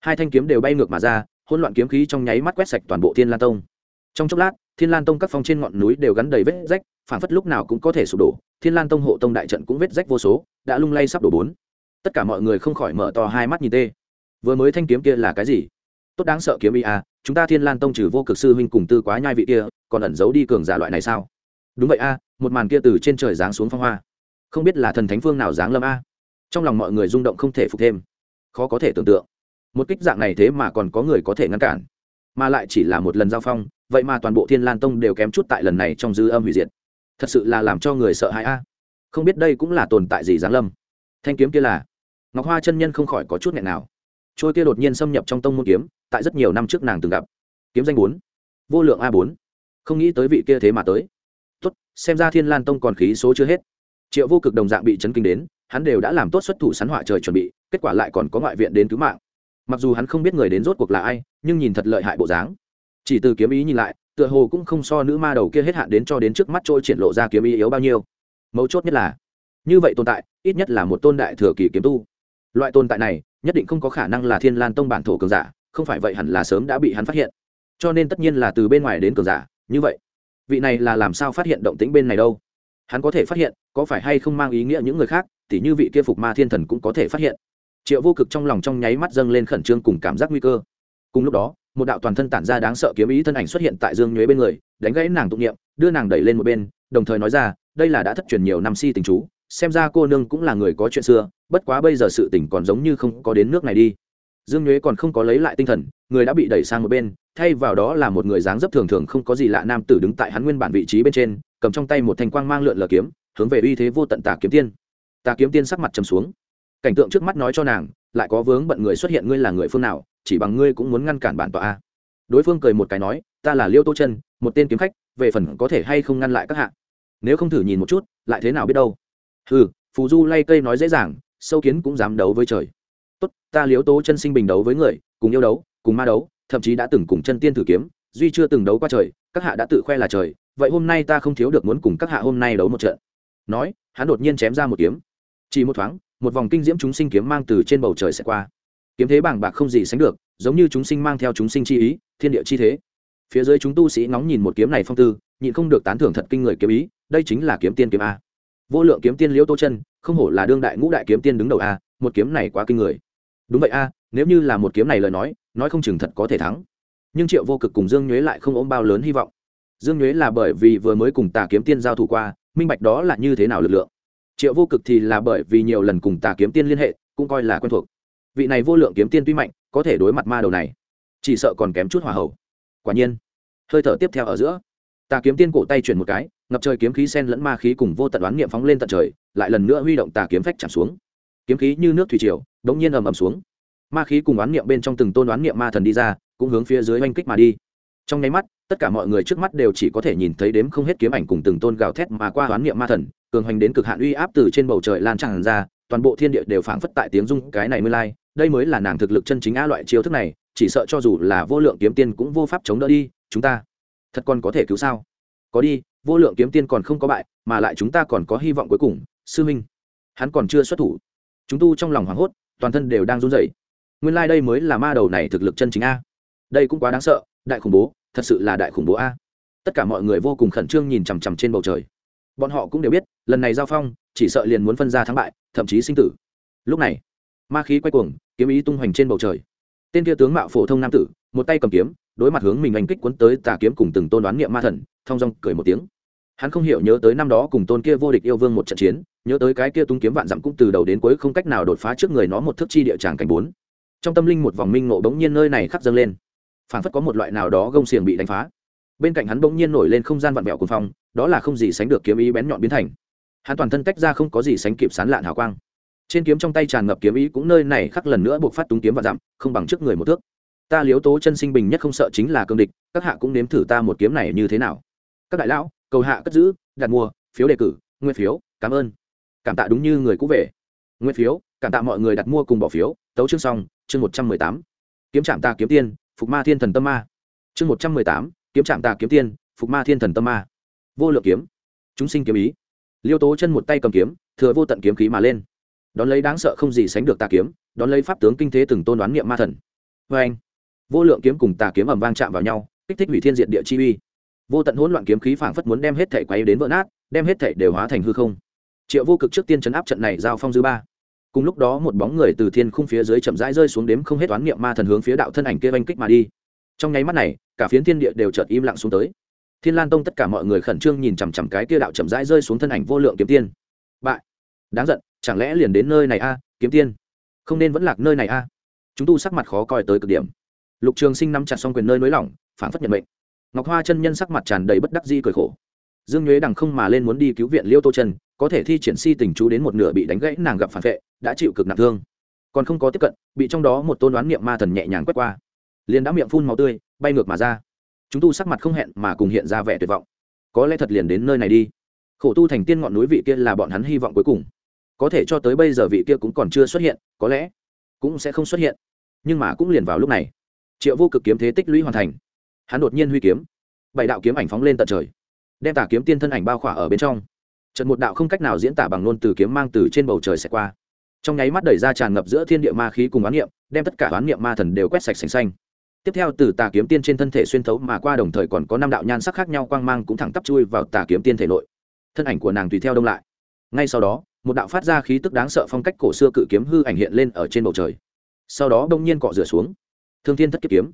Hai thanh kiếm đều bay ngược mà ra hỗn loạn kiếm khí trong nháy mắt quét sạch toàn bộ thiên lan tông. Trong chốc lát thiên lan tông các phong trên ngọn núi đều gắn đầy vết rách phản phất lúc nào cũng có thể sụp đổ thiên lan tông hộ tông đại trận cũng vết rách vô số đã lung lay sắp đổ bốn. Tất cả mọi người không khỏi mở to hai mắt nhìn tê. Vừa mới thanh kiếm kia là cái gì? Tốt đáng sợ kiếm ý à chúng ta thiên lan tông trừ vô cực sư huynh cùng tư quá nhai vị kia còn ẩn giấu đi cường giả loại này sao? Đúng vậy a à, một màn kia từ trên trời giáng xuống phong hoa. Không biết là thần thánh phương nào giáng lâm a. À. trong lòng mọi người rung động không thể phục thêm. Khó có thể tưởng tượng một kích dạng này thế mà còn có người có thể ngăn cản. Mà lại chỉ là một lần giao phong, vậy mà toàn bộ thiên lan tông đều kém chút tại lần này trong dư âm hủy diệt. Thật sự là làm cho người sợ hãi a. Không biết đây cũng là tồn tại gì giáng lâm. Thanh kiếm kia là ngọc hoa chân nhân không khỏi có chút nghẹn nào. Trôi kia đột nhiên xâm nhập trong tông môn kiếm, tại rất nhiều năm trước nàng từng gặp. Kiếm danh bốn, vô lượng a bốn. Không nghĩ tới vị kia thế mà tới. Tốt, xem ra thiên lan tông còn khí số chưa hết. Triệu vô cực đồng dạng bị chấn kinh đến, hắn đều đã làm tốt xuất thủ sắn họa trời chuẩn bị, kết quả lại còn có ngoại viện đến cứu mạng mặc dù hắn không biết người đến rốt cuộc là ai, nhưng nhìn thật lợi hại bộ dáng. Chỉ từ kiếm ý nhìn lại, tựa hồ cũng không so nữ ma đầu kia hết hạn đến cho đến trước mắt trôi triển lộ ra kiếm ý yếu bao nhiêu. Mấu chốt nhất là, như vậy tồn tại, ít nhất là một tôn đại thừa kỳ kiếm tu. Loại tồn tại này, nhất định không có khả năng là thiên lan tông bản thổ cường giả, không phải vậy hẳn là sớm đã bị hắn phát hiện. Cho nên tất nhiên là từ bên ngoài đến cường giả, như vậy. Vị này là làm sao phát hiện động tĩnh bên này đâu? Hắn có thể phát hiện, có phải hay không mang ý nghĩa những người khác, tỉ như vị kia phục ma thiên thần cũng có thể phát hiện triệu vô cực trong lòng trong nháy mắt dâng lên khẩn trương cùng cảm giác nguy cơ. Cùng lúc đó, một đạo toàn thân tản ra đáng sợ kiếm ý thân ảnh xuất hiện tại dương nhuế bên người, đánh gãy nàng tụng niệm, đưa nàng đẩy lên một bên, đồng thời nói ra, đây là đã thất truyền nhiều năm si tình chú, xem ra cô nương cũng là người có chuyện xưa, bất quá bây giờ sự tình còn giống như không có đến nước này đi. Dương nhuế còn không có lấy lại tinh thần, người đã bị đẩy sang một bên, thay vào đó là một người dáng dấp thường thường không có gì lạ nam tử đứng tại hắn nguyên bản vị trí bên trên, cầm trong tay một thanh quang mang lượn lờ kiếm, hướng về uy thế vô tận tà kiếm tiên. Tà kiếm tiên sắc mặt trầm xuống cảnh tượng trước mắt nói cho nàng, lại có vướng bận người xuất hiện ngươi là người phương nào, chỉ bằng ngươi cũng muốn ngăn cản bản tọa a. Đối phương cười một cái nói, ta là liêu tô chân, một tên kiếm khách, về phần có thể hay không ngăn lại các hạ. Nếu không thử nhìn một chút, lại thế nào biết đâu. Ừ phù du lay cây nói dễ dàng, sâu kiến cũng dám đấu với trời. Tốt, ta liếu tố chân sinh bình đấu với người, cùng yêu đấu, cùng ma đấu, thậm chí đã từng cùng chân tiên thử kiếm, duy chưa từng đấu qua trời, các hạ đã tự khoe là trời, vậy hôm nay ta không thiếu được muốn cùng các hạ hôm nay đấu một trận. Nói, hắn đột nhiên chém ra một kiếm. Chỉ một thoáng một vòng kinh diễm chúng sinh kiếm mang từ trên bầu trời sẽ qua. Kiếm thế bảng bạc không gì sánh được, giống như chúng sinh mang theo chúng sinh chi ý, thiên địa chi thế. Phía dưới chúng tu sĩ ngóng nhìn một kiếm này phong tư, nhịn không được tán thưởng thật kinh người kiếm ý, đây chính là kiếm tiên kiếm a. Vô lượng kiếm tiên liễu tô chân, không hổ là đương đại ngũ đại kiếm tiên đứng đầu a, một kiếm này quá kinh người. Đúng vậy a, nếu như là một kiếm này lời nói nói không chừng thật có thể thắng. Nhưng triệu vô cực cùng dương nhuế lại không ôm bao lớn hy vọng. Dương nhuế là bởi vì vừa mới cùng tà kiếm tiên giao thủ qua, minh bạch đó là như thế nào lực lượng triệu vô cực thì là bởi vì nhiều lần cùng tà kiếm tiên liên hệ, cũng coi là quen thuộc. Vị này vô lượng kiếm tiên tuy mạnh, có thể đối mặt ma đầu này, chỉ sợ còn kém chút hỏa hậu quả nhiên, hơi thở tiếp theo ở giữa, tà kiếm tiên cổ tay chuyển một cái, ngập trời kiếm khí sen lẫn ma khí cùng vô tận đoán niệm phóng lên tận trời, lại lần nữa huy động tà kiếm phách chạm xuống. Kiếm khí như nước thủy triều, đống nhiên ầm ầm xuống. Ma khí cùng đoán niệm bên trong từng tôn đoán niệm ma thần đi ra, cũng hướng phía dưới oanh kích mà đi. Trong nháy mắt, tất cả mọi người trước mắt đều chỉ có thể nhìn thấy đếm không hết kiếm ảnh cùng từng tôn gào thét mà qua đoán niệm ma thần cường hành đến cực hạn uy áp từ trên bầu trời lan tràn ra, toàn bộ thiên địa đều phảng phất tại tiếng rung cái này mới lai. Đây mới là nàng thực lực chân chính a loại chiêu thức này, chỉ sợ cho dù là vô lượng kiếm tiên cũng vô pháp chống đỡ đi, chúng ta thật còn có thể cứu sao? Có đi, vô lượng kiếm tiên còn không có bại, mà lại chúng ta còn có hy vọng cuối cùng, sư minh hắn còn chưa xuất thủ. Chúng tu trong lòng hoảng hốt, toàn thân đều đang run rẩy. Nguyên lai đây mới là ma đầu này thực lực chân chính a. Đây cũng quá đáng sợ, đại khủng bố, thật sự là đại khủng bố a. Tất cả mọi người vô cùng khẩn trương nhìn chằm chằm trên bầu trời bọn họ cũng đều biết, lần này giao phong, chỉ sợ liền muốn phân ra thắng bại, thậm chí sinh tử. Lúc này, ma khí quay cuồng, kiếm ý tung hoành trên bầu trời. Tên kia tướng mạo phổ thông nam tử, một tay cầm kiếm, đối mặt hướng mình anh kích cuốn tới tà kiếm cùng từng tôn đoán nghiệm ma thần, thong dong cười một tiếng. Hắn không hiểu nhớ tới năm đó cùng tôn kia vô địch yêu vương một trận chiến, nhớ tới cái kia tung kiếm vạn dặm cũng từ đầu đến cuối không cách nào đột phá trước người nó một thước chi địa tràng cảnh bốn. Trong tâm linh một vòng minh nộ bỗng nhiên nơi này khắc dâng lên. Phảng phất có một loại nào đó gông xiềng bị đánh phá bên cạnh hắn bỗng nhiên nổi lên không gian vặn vẹo cuồng phong, đó là không gì sánh được kiếm ý bén nhọn biến thành. Hắn toàn thân tách ra không có gì sánh kịp sán lạn hào quang. Trên kiếm trong tay tràn ngập kiếm ý cũng nơi này khắc lần nữa buộc phát túng kiếm và dặm không bằng trước người một thước. Ta liếu tố chân sinh bình nhất không sợ chính là cương địch, các hạ cũng nếm thử ta một kiếm này như thế nào. Các đại lão, cầu hạ cất giữ, đặt mua, phiếu đề cử nguyên phiếu, cảm ơn. Cảm tạ đúng như người cũ về. Nguyên phiếu, cảm tạ mọi người đặt mua cùng bỏ phiếu, tấu chương xong, chương một trăm mười tám. Kiếm trạm ta kiếm tiên, phục ma thiên thần tâm ma. Chương một trăm mười tám kiếm trạm ta kiếm tiên, phục ma thiên thần tâm ma. Vô lượng kiếm. Chúng sinh kiếm ý. Liêu tố chân một tay cầm kiếm, thừa vô tận kiếm khí mà lên. Đón lấy đáng sợ không gì sánh được tà kiếm, đón lấy pháp tướng kinh thế từng tôn đoán niệm ma thần. Vê anh, vô lượng kiếm cùng tà kiếm ẩm vang chạm vào nhau, kích thích hủy thiên diện địa chi uy. Vô tận hỗn loạn kiếm khí phảng phất muốn đem hết thể quay đến vỡ nát, đem hết thể đều hóa thành hư không. Triệu vô cực trước tiên chấn áp trận này giao phong dư ba. Cùng lúc đó một bóng người từ thiên khung phía dưới chậm rãi rơi xuống đếm không hết toán niệm ma thần hướng phía đạo thân ảnh kia oanh kích mà đi trong nháy mắt này, cả phiến thiên địa đều chợt im lặng xuống tới. Thiên lan tông tất cả mọi người khẩn trương nhìn chằm chằm cái kia đạo chậm rãi rơi xuống thân ảnh vô lượng kiếm tiên. Bại. Đáng giận, chẳng lẽ liền đến nơi này a, kiếm tiên? Không nên vẫn lạc nơi này a. Chúng tu sắc mặt khó coi tới cực điểm. Lục trường sinh nắm chặt xong quyền nơi nới lỏng phản phất nhận mệnh. Ngọc hoa chân nhân sắc mặt tràn đầy bất đắc di cười khổ. Dương nhuế đằng không mà lên muốn đi cứu viện liêu tô chân có thể thi triển si tình chú đến một nửa bị đánh gãy, nàng gặp phản vệ, đã chịu cực nặng thương. Còn không có tiếp cận, bị trong đó một tôn đoán niệm ma thần nhẹ nhàng quét qua liền đã miệng phun màu tươi, bay ngược mà ra. Chúng tu sắc mặt không hẹn mà cùng hiện ra vẻ tuyệt vọng. Có lẽ thật liền đến nơi này đi. Khổ tu thành tiên ngọn núi vị kia là bọn hắn hy vọng cuối cùng. Có thể cho tới bây giờ vị kia cũng còn chưa xuất hiện, có lẽ cũng sẽ không xuất hiện. Nhưng mà cũng liền vào lúc này, triệu vô cực kiếm thế tích lũy hoàn thành. Hắn đột nhiên huy kiếm, bảy đạo kiếm ảnh phóng lên tận trời, đem tả kiếm tiên thân ảnh bao khỏa ở bên trong. Trận một đạo không cách nào diễn tả bằng ngôn từ kiếm mang từ trên bầu trời sẽ qua. Trong nháy mắt đẩy ra tràn ngập giữa thiên địa ma khí cùng oán niệm, đem tất cả oán niệm ma thần đều quét sạch sành xanh tiếp theo từ tà kiếm tiên trên thân thể xuyên thấu mà qua đồng thời còn có năm đạo nhan sắc khác nhau quang mang cũng thẳng tắp chui vào tà kiếm tiên thể nội. Thân ảnh của nàng tùy theo đông lại. Ngay sau đó, một đạo phát ra khí tức đáng sợ phong cách cổ xưa cự kiếm hư ảnh hiện lên ở trên bầu trời. Sau đó đông nhiên cọ rửa xuống. Thương thiên thất kiếp kiếm.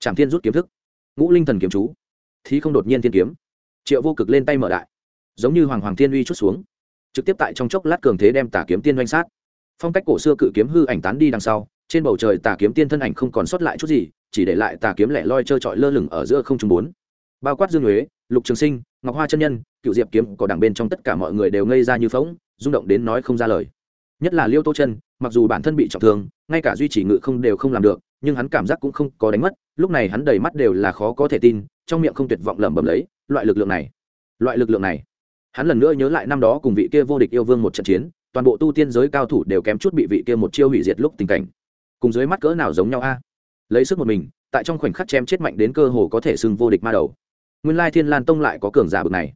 Trảm thiên rút kiếm thức. Ngũ linh thần kiếm chú. Thí không đột nhiên thiên kiếm. Triệu vô cực lên tay mở đại giống như hoàng hoàng thiên uy chút xuống. Trực tiếp tại trong chốc lát cường thế đem tà kiếm tiên doanh sát. Phong cách cổ xưa cự kiếm hư ảnh tán đi đằng sau, trên bầu trời tà kiếm tiên thân ảnh không còn sót lại chút gì chỉ để lại tà kiếm lẻ loi trơ trọi lơ lửng ở giữa không trung bốn. Bao quát dương huế, lục trường sinh, ngọc hoa chân nhân, cựu diệp kiếm có đằng bên trong tất cả mọi người đều ngây ra như phóng rung động đến nói không ra lời. Nhất là liêu tô chân, mặc dù bản thân bị trọng thương, ngay cả duy trì ngự không đều không làm được, nhưng hắn cảm giác cũng không có đánh mất, lúc này hắn đầy mắt đều là khó có thể tin, trong miệng không tuyệt vọng lẩm bẩm lấy, loại lực lượng này, loại lực lượng này. Hắn lần nữa nhớ lại năm đó cùng vị kia vô địch yêu vương một trận chiến, toàn bộ tu tiên giới cao thủ đều kém chút bị vị kia một chiêu hủy diệt lúc tình cảnh. Cùng dưới mắt cỡ nào giống nhau a? Lấy sức một mình, tại trong khoảnh khắc chém chết mạnh đến cơ hồ có thể xưng vô địch ma đầu. Nguyên lai thiên lan tông lại có cường giả bực này.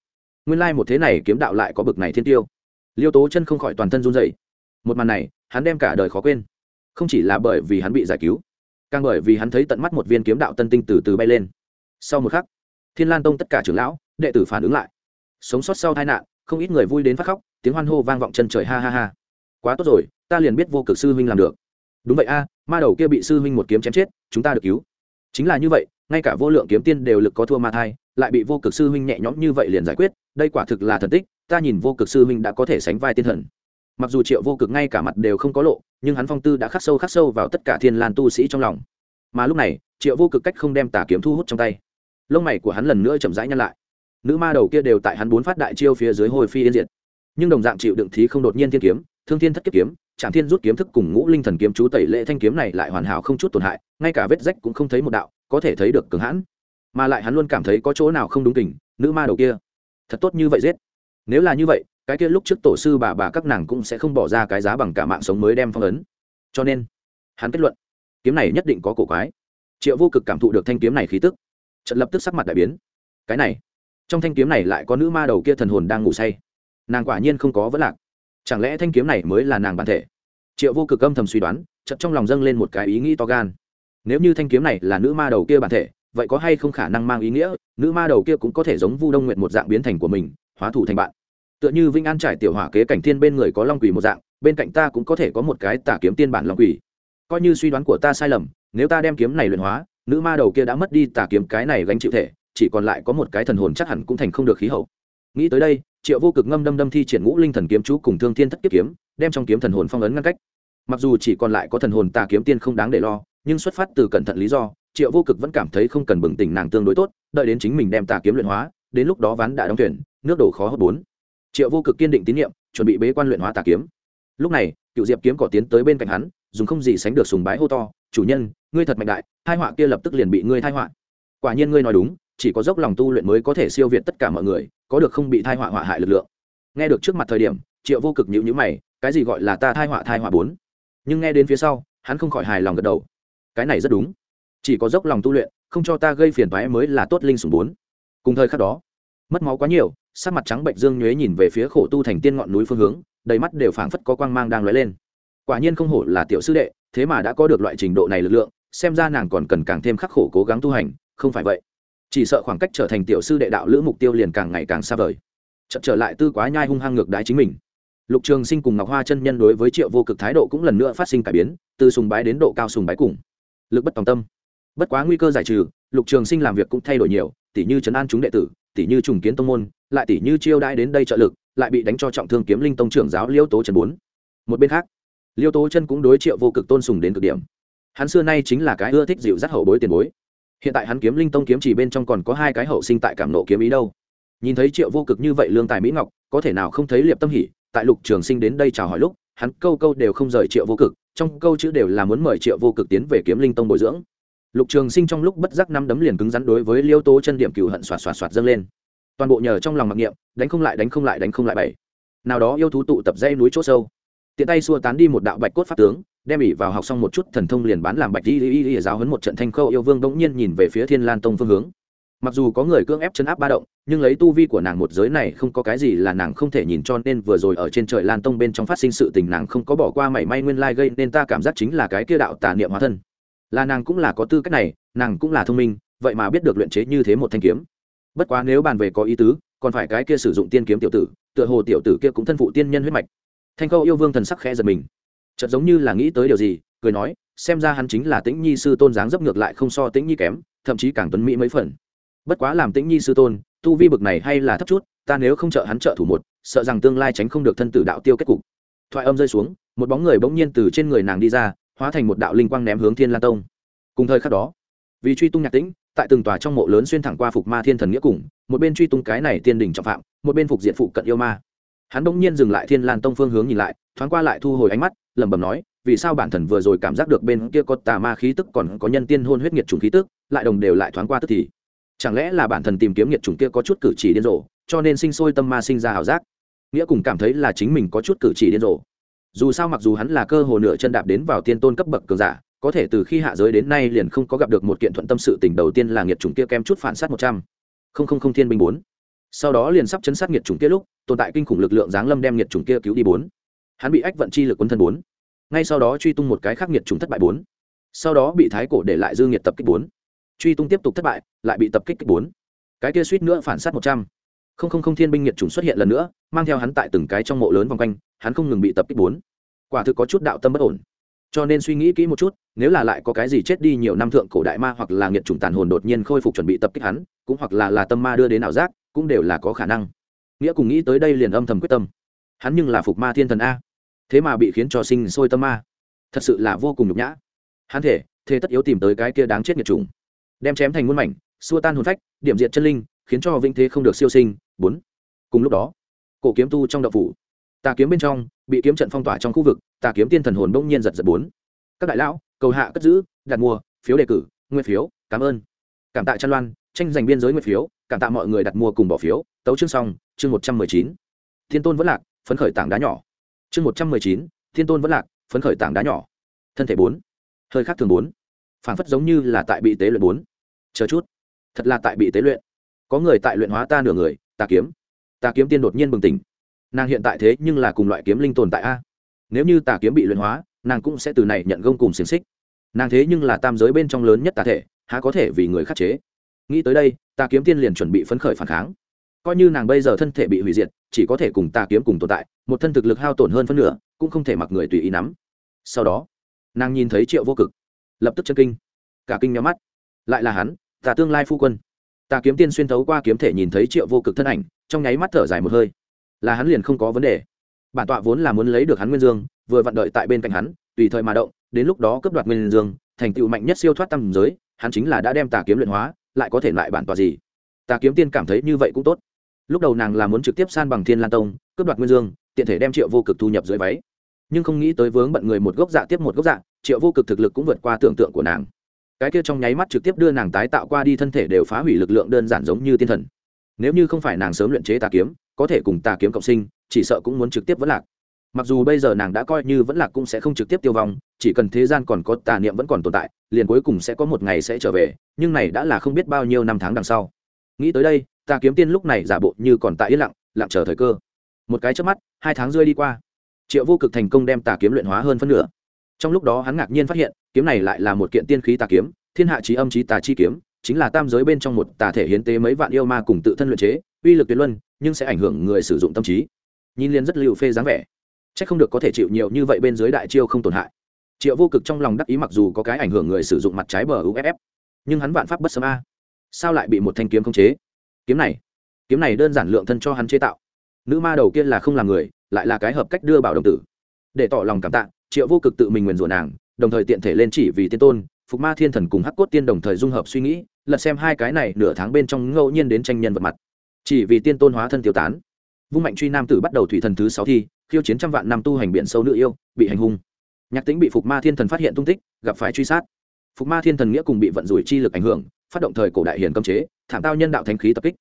Nguyên lai một thế này kiếm đạo lại có bực này thiên tiêu. Liêu tố chân không khỏi toàn thân run dậy một màn này, hắn đem cả đời khó quên. Không chỉ là bởi vì hắn bị giải cứu, càng bởi vì hắn thấy tận mắt một viên kiếm đạo tân tinh từ từ bay lên. Sau một khắc, thiên lan tông tất cả trưởng lão, đệ tử phản ứng lại. Sống sót sau tai nạn, không ít người vui đến phát khóc, tiếng hoan hô vang vọng chân trời ha ha ha. Quá tốt rồi, ta liền biết vô cực sư huynh làm được. Đúng vậy a ma đầu kia bị sư huynh một kiếm chém chết, chúng ta được cứu. Chính là như vậy, ngay cả vô lượng kiếm tiên đều lực có thua ma thai, lại bị vô cực sư huynh nhẹ nhõm như vậy liền giải quyết, đây quả thực là thần tích, ta nhìn vô cực sư huynh đã có thể sánh vai tiên thần. Mặc dù triệu vô cực ngay cả mặt đều không có lộ, nhưng hắn phong tư đã khắc sâu khắc sâu vào tất cả thiên lan tu sĩ trong lòng. Mà lúc này, triệu vô cực cách không đem tà kiếm thu hút trong tay. Lông mày của hắn lần nữa chậm rãi nhăn lại. Nữ ma đầu kia đều tại hắn bốn phát đại chiêu phía dưới hồi phi yên diệt. Nhưng đồng dạng chịu đựng thí không đột nhiên thiên kiếm thương thiên thất kiếp kiếm trạm thiên rút kiếm thức cùng ngũ linh thần kiếm chú tẩy lệ thanh kiếm này lại hoàn hảo không chút tổn hại, ngay cả vết rách cũng không thấy một đạo, có thể thấy được cường hãn. Mà lại hắn luôn cảm thấy có chỗ nào không đúng tình nữ ma đầu kia. Thật tốt như vậy giết. Nếu là như vậy, cái kia lúc trước tổ sư bà bà các nàng cũng sẽ không bỏ ra cái giá bằng cả mạng sống mới đem phong ấn. Cho nên, hắn kết luận, kiếm này nhất định có cổ quái. Triệu vô cực cảm thụ được thanh kiếm này khí tức trận lập tức sắc mặt đại biến. Cái này, trong thanh kiếm này lại có nữ ma đầu kia thần hồn đang ngủ say. Nàng quả nhiên không có vấn lạc chẳng lẽ thanh kiếm này mới là nàng bản thể? Triệu vô cực âm thầm suy đoán chậm trong lòng dâng lên một cái ý nghĩ to gan. Nếu như thanh kiếm này là nữ ma đầu kia bản thể, vậy có hay không khả năng mang ý nghĩa, nữ ma đầu kia cũng có thể giống vu đông nguyện một dạng biến thành của mình, hóa thủ thành bạn. Tựa như vinh an trải tiểu hỏa kế cảnh thiên bên người có long quỷ một dạng, bên cạnh ta cũng có thể có một cái tả kiếm tiên bản long quỷ. Coi như suy đoán của ta sai lầm, nếu ta đem kiếm này luyện hóa, nữ ma đầu kia đã mất đi tả kiếm cái này gánh chịu thể, chỉ còn lại có một cái thần hồn chắc hẳn cũng thành không được khí hậu. Nghĩ tới đây triệu vô cực ngâm đâm đâm thi triển ngũ linh thần kiếm chú cùng thương thiên thất kiếp kiếm đem trong kiếm thần hồn phong ấn ngăn cách. Mặc dù chỉ còn lại có thần hồn tà kiếm tiên không đáng để lo nhưng xuất phát từ cẩn thận lý do triệu vô cực vẫn cảm thấy không cần bừng tỉnh nàng tương đối tốt đợi đến chính mình đem tà kiếm luyện hóa đến lúc đó ván đã đóng thuyền, nước đổ khó hốt bốn. Triệu vô cực kiên định tín nhiệm chuẩn bị bế quan luyện hóa tà kiếm. Lúc này cựu diệp kiếm cỏ tiến tới bên cạnh hắn dùng không gì sánh được sùng bái hô to chủ nhân ngươi thật mạnh đại hai họa kia lập tức liền bị ngươi thai họa. Quả nhiên ngươi nói đúng chỉ có dốc lòng tu luyện mới có thể siêu việt tất cả mọi người, có được không bị thai họa họa hại lực lượng. Nghe được trước mặt thời điểm, triệu vô cực nhịu nhữ mày, cái gì gọi là ta thai họa thai họa bốn? Nhưng nghe đến phía sau, hắn không khỏi hài lòng gật đầu. Cái này rất đúng. Chỉ có dốc lòng tu luyện, không cho ta gây phiền toái mới là tốt linh sủng bốn. Cùng thời khắc đó, mất máu quá nhiều, sắc mặt trắng bệnh dương nhuế nhìn về phía khổ tu thành tiên ngọn núi phương hướng, đầy mắt đều phảng phất có quang mang đang lóe lên. Quả nhiên không hổ là tiểu sư đệ, thế mà đã có được loại trình độ này lực lượng, xem ra nàng còn cần càng thêm khắc khổ cố gắng tu hành, không phải vậy chỉ sợ khoảng cách trở thành tiểu sư đệ đạo lữ mục tiêu liền càng ngày càng xa vời. Chậm trở lại tư quá nhai hung hăng ngược đái chính mình. Lục trường sinh cùng ngọc hoa chân nhân đối với triệu vô cực thái độ cũng lần nữa phát sinh cải biến, từ sùng bái đến độ cao sùng bái cùng. Lực bất tòng tâm. Bất quá nguy cơ giải trừ, lục trường sinh làm việc cũng thay đổi nhiều tỷ như trấn an chúng đệ tử tỷ như trùng kiến tông môn, lại tỷ như chiêu đãi đến đây trợ lực, lại bị đánh cho trọng thương kiếm linh tông trưởng giáo liêu tố trần bốn. Một bên khác, liêu tố chân cũng đối triệu vô cực tôn sùng đến cực điểm. Hắn xưa nay chính là cái ưa thích dịu dắt hậu bối tiền bối hiện tại hắn kiếm linh tông kiếm chỉ bên trong còn có hai cái hậu sinh tại cảm nộ kiếm ý đâu. Nhìn thấy triệu vô cực như vậy lương tài mỹ ngọc, có thể nào không thấy liệp tâm hỉ, tại lục trường sinh đến đây chào hỏi lúc, hắn câu câu đều không rời triệu vô cực, trong câu chữ đều là muốn mời triệu vô cực tiến về kiếm linh tông bồi dưỡng. Lục trường sinh trong lúc bất giác năm đấm liền cứng rắn đối với liêu tố chân điểm cựu hận xoạt xoạt xoạt dâng lên. Toàn bộ nhờ trong lòng mặc niệm, đánh không lại đánh không lại đánh không lại bảy. Nào đó yêu thú tụ tập dây núi chỗ sâu. Tiện tay xua tán đi một đạo bạch cốt pháp tướng đem ỉ vào học xong một chút thần thông liền bán làm bạch y y y giáo hấn một trận thanh khâu yêu vương bỗng nhiên nhìn về phía thiên lan tông phương hướng. Mặc dù có người cưỡng ép chấn áp ba động, nhưng lấy tu vi của nàng một giới này không có cái gì là nàng không thể nhìn cho nên vừa rồi ở trên trời lan tông bên trong phát sinh sự tình nàng không có bỏ qua mảy may nguyên lai gây nên ta cảm giác chính là cái kia đạo tà niệm hóa thân. Là nàng cũng là có tư cách này, nàng cũng là thông minh, vậy mà biết được luyện chế như thế một thanh kiếm. Bất quá nếu bàn về có ý tứ, còn phải cái kia sử dụng tiên kiếm tiểu tử, tựa hồ tiểu tử kia cũng thân phụ tiên nhân huyết mạch. Thanh khâu yêu vương thần sắc khẽ giật mình chợt giống như là nghĩ tới điều gì, cười nói, xem ra hắn chính là tĩnh nhi sư tôn dáng dấp ngược lại không so tĩnh nhi kém, thậm chí càng tuấn mỹ mấy phần. Bất quá làm tĩnh nhi sư tôn, tu vi bực này hay là thấp chút, ta nếu không trợ hắn trợ thủ một, sợ rằng tương lai tránh không được thân tử đạo tiêu kết cục. Thoại âm rơi xuống, một bóng người bỗng nhiên từ trên người nàng đi ra, hóa thành một đạo linh quang ném hướng thiên lan tông. Cùng thời khắc đó, vì truy tung nhạc tĩnh, tại từng tòa trong mộ lớn xuyên thẳng qua phục ma thiên thần nghĩa cùng, một bên truy tung cái này tiên đình trọng phạm, một bên phục diện phụ cận yêu ma. Hắn bỗng nhiên dừng lại thiên lan tông phương hướng nhìn lại, thoáng qua lại thu hồi ánh mắt lẩm bẩm nói, vì sao bản thần vừa rồi cảm giác được bên kia có tà ma khí tức còn có nhân tiên hôn huyết nhiệt trùng khí tức, lại đồng đều lại thoáng qua tức thì? Chẳng lẽ là bản thần tìm kiếm nhiệt trùng kia có chút cử chỉ điên rồ, cho nên sinh sôi tâm ma sinh ra ảo giác? Nghĩa cùng cảm thấy là chính mình có chút cử chỉ điên rồ. Dù sao mặc dù hắn là cơ hồ nửa chân đạp đến vào tiên tôn cấp bậc cường giả, có thể từ khi hạ giới đến nay liền không có gặp được một kiện thuận tâm sự tình đầu tiên là nghiệt chủng kia kem chút phản sát một trăm. Không không không thiên binh bốn. Sau đó liền sắp chấn sát nghiệt chủng kia lúc, tồn tại kinh khủng lực lượng giáng lâm đem nghiệt chủng kia cứu đi bốn hắn bị ách vận chi lực quân thân bốn. Ngay sau đó truy tung một cái khắc nghiệt trùng thất bại bốn. Sau đó bị thái cổ để lại dư nghiệt tập kích bốn. Truy tung tiếp tục thất bại, lại bị tập kích kích bốn. Cái kia suýt nữa phản sát một trăm. Không không không thiên binh nghiệt trùng xuất hiện lần nữa, mang theo hắn tại từng cái trong mộ lớn vòng quanh, hắn không ngừng bị tập kích bốn. Quả thực có chút đạo tâm bất ổn. Cho nên suy nghĩ kỹ một chút, nếu là lại có cái gì chết đi nhiều năm thượng cổ đại ma hoặc là nghiệt chủng tàn hồn đột nhiên khôi phục chuẩn bị tập kích hắn, cũng hoặc là là tâm ma đưa đến ảo giác, cũng đều là có khả năng. Nghĩa cùng nghĩ tới đây liền âm thầm quyết tâm hắn nhưng là phục ma thiên thần a. Thế mà bị khiến cho sinh sôi tâm ma. Thật sự là vô cùng nhục nhã. Hắn thể thế tất yếu tìm tới cái kia đáng chết nghiệt trùng đem chém thành muôn mảnh, xua tan hồn phách, điểm diệt chân linh, khiến cho vĩnh thế không được siêu sinh. Bốn. Cùng lúc đó, cổ kiếm tu trong đậu phủ. Tà kiếm bên trong, bị kiếm trận phong tỏa trong khu vực, tà kiếm tiên thần hồn bỗng nhiên giật giật bốn. Các đại lão, cầu hạ cất giữ, đặt mua, phiếu đề cử, nguyên phiếu, cảm ơn. Cảm tạ trăn loan, tranh giành biên giới nguyên phiếu, cảm tạ mọi người đặt mua cùng bỏ phiếu. Tấu chương xong, chương một trăm mười chín. Thiên tôn vẫn lạc phấn khởi tảng đá nhỏ. Chương một trăm mười chín, thiên tôn vẫn lạc, phấn khởi tảng đá nhỏ. Thân thể bốn, hơi khác thường bốn. Phản phất giống như là tại bị tế luyện bốn. Chờ chút, thật là tại bị tế luyện. Có người tại luyện hóa ta nửa người, ta kiếm. Ta kiếm tiên đột nhiên bừng tỉnh. Nàng hiện tại thế nhưng là cùng loại kiếm linh tồn tại a. Nếu như tà kiếm bị luyện hóa, nàng cũng sẽ từ này nhận gông cùng xiềng xích. Nàng thế nhưng là tam giới bên trong lớn nhất tà thể, há có thể vì người khắc chế. Nghĩ tới đây tà kiếm tiên liền chuẩn bị phấn khởi phản kháng coi như nàng bây giờ thân thể bị hủy diệt, chỉ có thể cùng tà kiếm cùng tồn tại, một thân thực lực hao tổn hơn phân nửa, cũng không thể mặc người tùy ý nắm. Sau đó, nàng nhìn thấy triệu vô cực, lập tức chân kinh. Cả kinh nhắm mắt. Lại là hắn, tà tương lai phu quân. Tà kiếm tiên xuyên thấu qua kiếm thể nhìn thấy triệu vô cực thân ảnh, trong nháy mắt thở dài một hơi. Là hắn liền không có vấn đề. Bản tọa vốn là muốn lấy được hắn nguyên dương, vừa vặn đợi tại bên cạnh hắn, tùy thời mà động, đến lúc đó cướp đoạt nguyên dương, thành tựu mạnh nhất siêu thoát tâm giới, hắn chính là đã đem tà kiếm luyện hóa, lại có thể lại bản tọa gì? Tà kiếm tiên cảm thấy như vậy cũng tốt lúc đầu nàng là muốn trực tiếp san bằng thiên lan tông, cướp đoạt nguyên dương, tiện thể đem triệu vô cực thu nhập dưới váy. Nhưng không nghĩ tới vướng bận người một gốc dạ tiếp một gốc dạ triệu vô cực thực lực cũng vượt qua tưởng tượng của nàng. Cái kia trong nháy mắt trực tiếp đưa nàng tái tạo qua đi thân thể đều phá hủy lực lượng đơn giản giống như tiên thần. Nếu như không phải nàng sớm luyện chế tà kiếm, có thể cùng tà kiếm cộng sinh, chỉ sợ cũng muốn trực tiếp vẫn lạc. Mặc dù bây giờ nàng đã coi như vẫn lạc cũng sẽ không trực tiếp tiêu vong, chỉ cần thế gian còn có tà niệm vẫn còn tồn tại, liền cuối cùng sẽ có một ngày sẽ trở về, nhưng này đã là không biết bao nhiêu năm tháng đằng sau. Nghĩ tới đây tà kiếm tiên lúc này giả bộ như còn tại yên lặng lặng chờ thời cơ. Một cái trước mắt, hai tháng rơi đi qua. Triệu vô cực thành công đem tà kiếm luyện hóa hơn phân nửa. Trong lúc đó hắn ngạc nhiên phát hiện, kiếm này lại là một kiện tiên khí tà kiếm, thiên hạ trí âm trí tà chi kiếm, chính là tam giới bên trong một tà thể hiến tế mấy vạn yêu ma cùng tự thân luyện chế, uy lực tuyệt luân, nhưng sẽ ảnh hưởng người sử dụng tâm trí. Nhìn liền rất lưu phê dáng vẻ. C h ắ c không được có thể chịu nhiều như vậy bên dưới đại chiêu không tổn hại. Triệu vô cực trong lòng đắc ý mặc dù có cái ảnh hưởng người sử dụng mặt trái bờ uff nhưng hắn vạn pháp bất sớm a. Sao lại bị một thanh kiếm khống chế? Kiếm này. Kiếm này đơn giản lượng thân cho hắn chế tạo. Nữ ma đầu kia là không làm người, lại là cái hợp cách đưa bảo đồng tử. Để tỏ lòng cảm tạ, triệu vô cực tự mình nguyền rủa nàng, đồng thời tiện thể lên chỉ vì tiên tôn, phục ma thiên thần cùng hắc cốt tiên đồng thời dung hợp suy nghĩ, lật xem hai cái này nửa tháng bên trong ngẫu nhiên đến tranh nhân vật mặt. Chỉ vì tiên tôn hóa thân tiêu tán. Vung mạnh truy nam tử bắt đầu thủy thần thứ sáu thi, khiêu chiến trăm vạn năm tu hành biển sâu nữ yêu, bị hành hung. Nhạc tính bị phục ma thiên thần phát hiện tung tích, gặp phải truy sát. Phục ma thiên thần nghĩa cùng bị vận rủi chi lực ảnh hưởng phát động thời cổ đại hiền cấm chế, thảm tao nhân đạo thánh khí tập kích.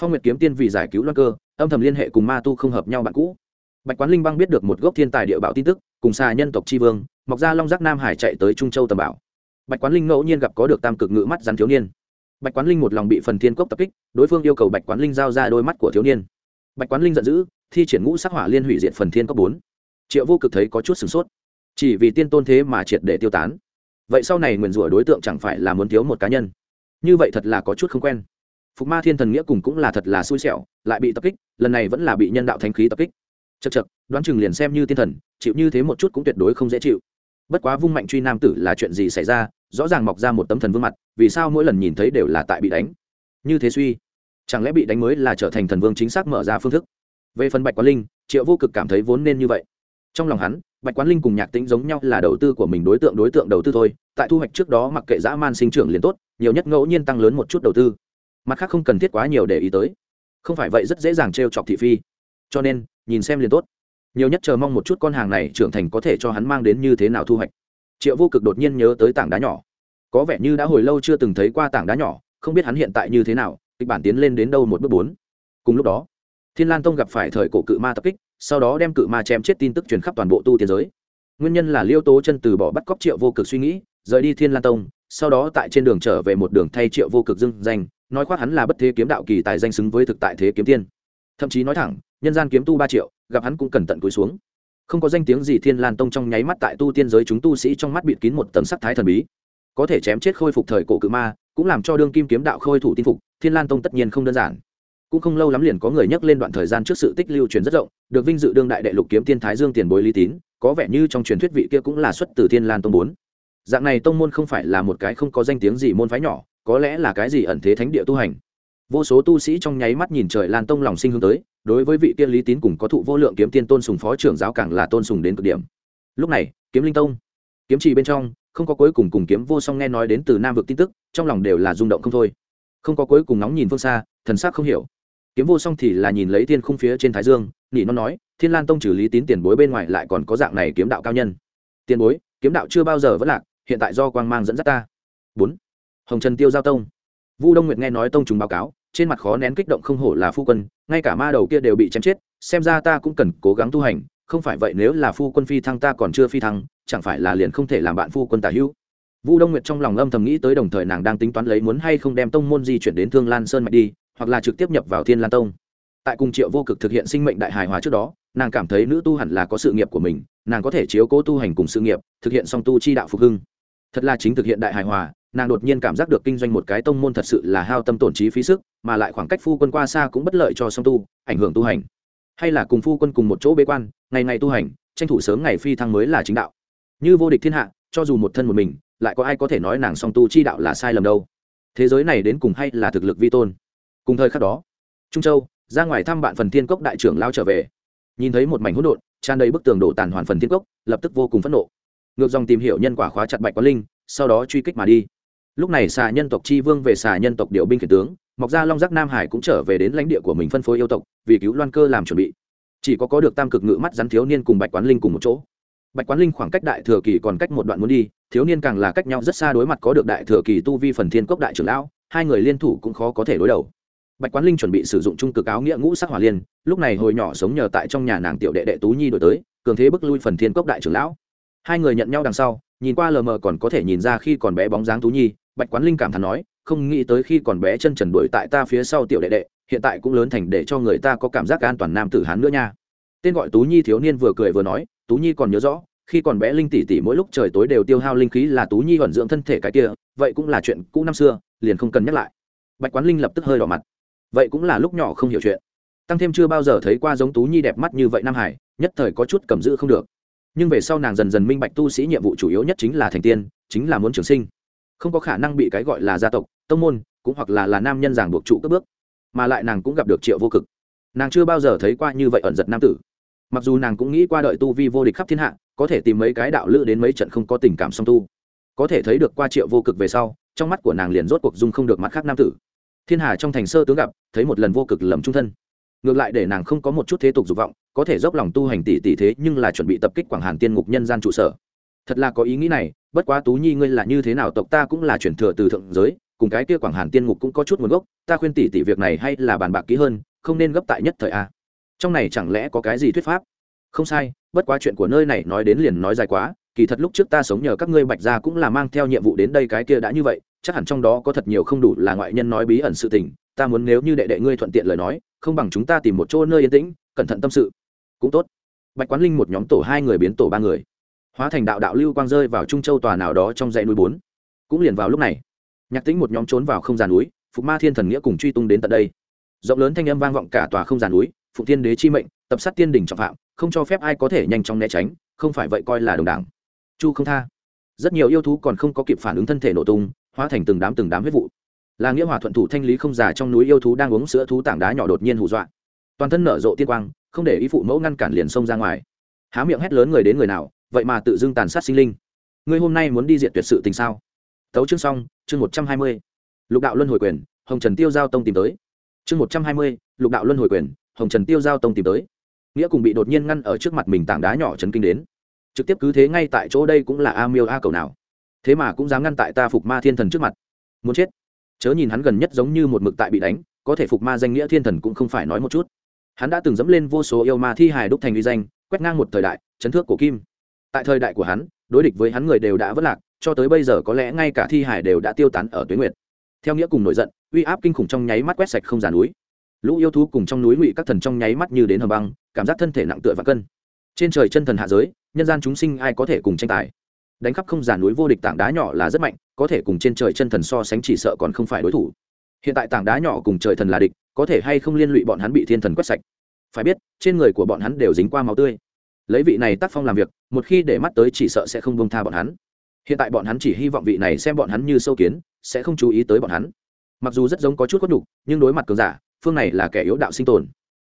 Phong nguyệt kiếm tiên vì giải cứu loan cơ, âm thầm liên hệ cùng ma tu không hợp nhau bạn cũ. Bạch quán linh băng biết được một gốc thiên tài địa bảo tin tức, cùng xa nhân tộc tri vương mọc ra long giác nam hải chạy tới trung châu tầm bảo. Bạch quán linh ngẫu nhiên gặp có được tam cực ngự mắt rắn thiếu niên. Bạch quán linh một lòng bị phần thiên cốc tập kích, đối phương yêu cầu bạch quán linh giao ra đôi mắt của thiếu niên. Bạch quán linh giận dữ, thi triển ngũ sắc hỏa liên hủy diệt phần thiên cốc bốn. Triệu vô cực thấy có chút sửng sốt. Chỉ vì tiên tôn thế mà triệt để tiêu tán. Vậy sau này nguyền rủa đối tượng chẳng phải là muốn thiếu một cá nhân như vậy thật là có chút không quen. Phục ma thiên thần nghĩa cùng cũng là thật là xui xẻo, lại bị tập kích, lần này vẫn là bị nhân đạo thanh khí tập kích. Chật chật đoán chừng liền xem như thiên thần, chịu như thế một chút cũng tuyệt đối không dễ chịu. Bất quá vung mạnh truy nam tử là chuyện gì xảy ra, rõ ràng mọc ra một tấm thần vương mặt, vì sao mỗi lần nhìn thấy đều là tại bị đánh? Như thế suy, chẳng lẽ bị đánh mới là trở thành thần vương chính xác mở ra phương thức? Về phần bạch quán linh, triệu vô cực cảm thấy vốn nên như vậy. Trong lòng hắn, bạch quán linh cùng nhạc tính giống nhau là đầu tư của mình đối tượng đối tượng đầu tư thôi, tại thu hoạch trước đó mặc kệ dã man sinh trưởng liền tốt nhiều nhất ngẫu nhiên tăng lớn một chút đầu tư. Mặt khác không cần thiết quá nhiều để ý tới. Không phải vậy rất dễ dàng t r e o chọc thị phi. Cho nên, nhìn xem liền tốt. Nhiều nhất chờ mong một chút con hàng này trưởng thành có thể cho hắn mang đến như thế nào thu hoạch. Triệu vô cực đột nhiên nhớ tới tảng đá nhỏ. Có vẻ như đã hồi lâu chưa từng thấy qua tảng đá nhỏ, không biết hắn hiện tại như thế nào, kịch bản tiến lên đến đâu một bước bốn. Cùng lúc đó, thiên lan tông gặp phải thời cổ cự ma tập kích, sau đó đem cự ma chém chết tin tức truyền khắp toàn bộ tu tiên giới. Nguyên nhân là liêu tố chân từ bỏ bắt cóc triệu vô cực suy nghĩ, rời đi thiên lan tông sau đó tại trên đường trở về một đường thay triệu vô cực dưng danh, nói khoác hắn là bất thế kiếm đạo kỳ tài danh xứng với thực tại thế kiếm tiên. Thậm chí nói thẳng, nhân gian kiếm tu ba triệu, gặp hắn cũng cần tận cúi xuống. Không có danh tiếng gì thiên lan tông trong nháy mắt tại tu tiên giới chúng tu sĩ trong mắt bịt kín một tấm sắc thái thần bí. Có thể chém chết khôi phục thời cổ cự ma, cũng làm cho đương kim kiếm đạo khôi thủ tin phục, thiên lan tông tất nhiên không đơn giản. Cũng không lâu lắm liền có người nhắc lên đoạn thời gian trước sự tích lưu truyền rất rộng, được vinh dự đương đại đệ lục kiếm tiên thái dương tiền bối lý tín, có vẻ như trong truyền thuyết vị kia cũng là xuất từ thiên lan tông bốn dạng này tông môn không phải là một cái không có danh tiếng gì môn phái nhỏ, có lẽ là cái gì ẩn thế thánh địa tu hành. Vô số tu sĩ trong nháy mắt nhìn trời lan tông lòng sinh hướng tới, đối với vị tiên lý tín cùng có thụ vô lượng kiếm tiên tôn sùng phó trưởng giáo càng là tôn sùng đến cực điểm. Lúc này, kiếm linh tông, kiếm trì bên trong, không có cuối cùng cùng kiếm vô song nghe nói đến từ nam vực tin tức, trong lòng đều là rung động không thôi. Không có cuối cùng nóng nhìn phương xa, thần sắc không hiểu. Kiếm vô song thì là nhìn lấy thiên khung phía trên thái dương, nỉ nó nói, thiên lan tông trừ lý tín tiền bối bên ngoài lại còn có dạng này kiếm đạo cao nhân. Tiền bối, kiếm đạo chưa bao giờ vẫn lạc hiện tại do quang mang dẫn dắt ta. Bốn. Hồng trần tiêu giao tông. Vu đông nguyệt nghe nói tông trùng báo cáo, trên mặt khó nén kích động không hổ là phu quân, ngay cả ma đầu kia đều bị chém chết, xem ra ta cũng cần cố gắng tu hành, không phải vậy nếu là phu quân phi thăng ta còn chưa phi thăng, chẳng phải là liền không thể làm bạn phu quân tả hữu. Vu đông nguyệt trong lòng âm thầm nghĩ tới đồng thời nàng đang tính toán lấy muốn hay không đem tông môn di chuyển đến thương lan sơn mạch đi, hoặc là trực tiếp nhập vào thiên lan tông. Tại cùng triệu vô cực thực hiện sinh mệnh đại hài hòa trước đó, nàng cảm thấy nữ tu hẳn là có sự nghiệp của mình, nàng có thể chiếu cố tu hành cùng sự nghiệp, thực hiện song tu chi đạo phục hưng thật là chính thực hiện đại hài hòa, nàng đột nhiên cảm giác được kinh doanh một cái tông môn thật sự là hao tâm tổn trí phí sức, mà lại khoảng cách phu quân qua xa cũng bất lợi cho song tu, ảnh hưởng tu hành. Hay là cùng phu quân cùng một chỗ bế quan, ngày ngày tu hành, tranh thủ sớm ngày phi thăng mới là chính đạo. Như vô địch thiên hạ, cho dù một thân một mình, lại có ai có thể nói nàng song tu chi đạo là sai lầm đâu? Thế giới này đến cùng hay là thực lực vi tôn? Cùng thời khắc đó, trung châu, ra ngoài thăm bạn phần thiên cốc đại trưởng lao trở về. Nhìn thấy một mảnh hỗn độn, tràn đầy bức tường đổ tàn hoàn phần thiên cốc, lập tức vô cùng phẫn nộ ngược dòng tìm hiểu nhân quả khóa chặt bạch quán linh, sau đó truy kích mà đi. Lúc này xà nhân tộc chi vương về xà nhân tộc điệu binh khiển tướng mọc ra long giác nam hải cũng trở về đến lãnh địa của mình phân phối yêu tộc, vì cứu loan cơ làm chuẩn bị. Chỉ có có được tam cực ngự mắt rắn thiếu niên cùng bạch quán linh cùng một chỗ. Bạch quán linh khoảng cách đại thừa kỳ còn cách một đoạn muốn đi, thiếu niên càng là cách nhau rất xa đối mặt có được đại thừa kỳ tu vi phần thiên cốc đại trưởng lão, hai người liên thủ cũng khó có thể đối đầu. Bạch quán linh chuẩn bị sử dụng trung cực áo nghĩa ngũ sắc hỏa liên, lúc này hồi nhỏ sống nhờ tại trong nhà nàng tiểu đệ đệ tú nhi đổi tới, cường thế bức lui phần thiên cốc đại trưởng lão hai người nhận nhau đằng sau, nhìn qua lờ mờ còn có thể nhìn ra khi còn bé bóng dáng tú nhi, bạch quán linh cảm thán nói, không nghĩ tới khi còn bé chân trần đuổi tại ta phía sau tiểu đệ đệ, hiện tại cũng lớn thành để cho người ta có cảm giác an toàn nam tử hán nữa nha. Tên gọi tú nhi thiếu niên vừa cười vừa nói, tú nhi còn nhớ rõ, khi còn bé linh tỷ tỷ mỗi lúc trời tối đều tiêu hao linh khí là tú nhi vận dưỡng thân thể cái kia, vậy cũng là chuyện cũ năm xưa, liền không cần nhắc lại. Bạch quán linh lập tức hơi đỏ mặt. Vậy cũng là lúc nhỏ không hiểu chuyện. Tăng thêm chưa bao giờ thấy qua giống tú nhi đẹp mắt như vậy nam hải, nhất thời có chút cầm giữ không được nhưng về sau nàng dần dần minh bạch tu sĩ nhiệm vụ chủ yếu nhất chính là thành tiên, chính là muốn trường sinh. Không có khả năng bị cái gọi là gia tộc, tông môn, cũng hoặc là là nam nhân giảng buộc trụ các bước. Mà lại nàng cũng gặp được triệu vô cực. Nàng chưa bao giờ thấy qua như vậy ẩn giật nam tử. Mặc dù nàng cũng nghĩ qua đợi tu vi vô địch khắp thiên hạ, có thể tìm mấy cái đạo lữ đến mấy trận không có tình cảm song tu. Có thể thấy được qua triệu vô cực về sau, trong mắt của nàng liền rốt cuộc dung không được mặt khác nam tử. Thiên hà trong thành sơ tướng gặp, thấy một lần vô cực lầm trung thân ngược lại để nàng không có một chút thế tục dục vọng, có thể dốc lòng tu hành tỷ tỷ thế nhưng là chuẩn bị tập kích quảng hàn tiên ngục nhân gian trụ sở. Thật là có ý nghĩ này, bất quá tú nhi ngươi là như thế nào, tộc ta cũng là chuyển thừa từ thượng giới, cùng cái kia quảng hàn tiên ngục cũng có chút nguồn gốc, ta khuyên tỷ tỷ việc này hay là bàn bạc kỹ hơn, không nên gấp tại nhất thời a. Trong này chẳng lẽ có cái gì thuyết pháp? Không sai, bất quá chuyện của nơi này nói đến liền nói dài quá, kỳ thật lúc trước ta sống nhờ các ngươi bạch gia cũng là mang theo nhiệm vụ đến đây cái kia đã như vậy, chắc hẳn trong đó có thật nhiều không đủ là ngoại nhân nói bí ẩn sự tình, ta muốn nếu như đệ đệ ngươi thuận tiện lời nói không bằng chúng ta tìm một chỗ nơi yên tĩnh, cẩn thận tâm sự. Cũng tốt. Bạch quán linh một nhóm tổ hai người biến tổ ba người. Hóa thành đạo đạo lưu quang rơi vào trung châu tòa nào đó trong dãy núi bốn. Cũng liền vào lúc này, nhạc tĩnh một nhóm trốn vào không gian núi, phục ma thiên thần nghĩa cùng truy tung đến tận đây. Rộng lớn thanh âm vang vọng cả tòa không gian núi phụ thiên đế chi mệnh, tập sát tiên đỉnh trọng phạm, không cho phép ai có thể nhanh chóng né tránh, không phải vậy coi là đồng đảng chu không tha. Rất nhiều yêu thú còn không có kịp phản ứng thân thể nổ tung, hóa thành từng đám từng đám huyết vụ là nghĩa hòa thuận thủ thanh lý không già trong núi yêu thú đang uống sữa thú tảng đá nhỏ đột nhiên hù dọa. Toàn thân nở rộ tiên quang, không để ý phụ mẫu ngăn cản liền xông ra ngoài. Há miệng hét lớn người đến người nào, vậy mà tự dưng tàn sát sinh linh. Ngươi hôm nay muốn đi diện tuyệt sự tình sao? Tấu chương xong, chương một trăm hai mươi. Lục đạo luân hồi quyền, hồng trần tiêu giao tông tìm tới. Chương một trăm hai mươi, lục đạo luân hồi quyền, hồng trần tiêu giao tông tìm tới. Nghĩa cùng bị đột nhiên ngăn ở trước mặt mình tảng đá nhỏ chấn kinh đến. Trực tiếp cứ thế ngay tại chỗ đây cũng là a miêu a cầu nào. Thế mà cũng dám ngăn tại ta phục ma thiên thần trước mặt. Muốn chết chớ nhìn hắn gần nhất giống như một mực tại bị đánh, có thể phục ma danh nghĩa thiên thần cũng không phải nói một chút. Hắn đã từng dẫm lên vô số yêu ma thi hài đúc thành uy danh, quét ngang một thời đại, chấn thước của kim. Tại thời đại của hắn, đối địch với hắn người đều đã vất lạc, cho tới bây giờ có lẽ ngay cả thi hài đều đã tiêu tán ở tuyến nguyệt. Theo nghĩa cùng nổi giận, uy áp kinh khủng trong nháy mắt quét sạch không giàn núi. Lũ yêu thú cùng trong núi ngụy các thần trong nháy mắt như đến hầm băng, cảm giác thân thể nặng tựa và cân. Trên trời chân thần hạ giới, nhân gian chúng sinh ai có thể cùng tranh tài? Đánh khắp không giàn núi vô địch tảng đá nhỏ là rất mạnh có thể cùng trên trời chân thần so sánh chỉ sợ còn không phải đối thủ. Hiện tại tảng đá nhỏ cùng trời thần là địch, có thể hay không liên lụy bọn hắn bị thiên thần quét sạch? Phải biết, trên người của bọn hắn đều dính qua máu tươi. Lấy vị này tác phong làm việc, một khi để mắt tới chỉ sợ sẽ không bông tha bọn hắn. Hiện tại bọn hắn chỉ hy vọng vị này xem bọn hắn như sâu kiến, sẽ không chú ý tới bọn hắn. Mặc dù rất giống có chút khuất đục nhưng đối mặt cường giả, phương này là kẻ yếu đạo sinh tồn.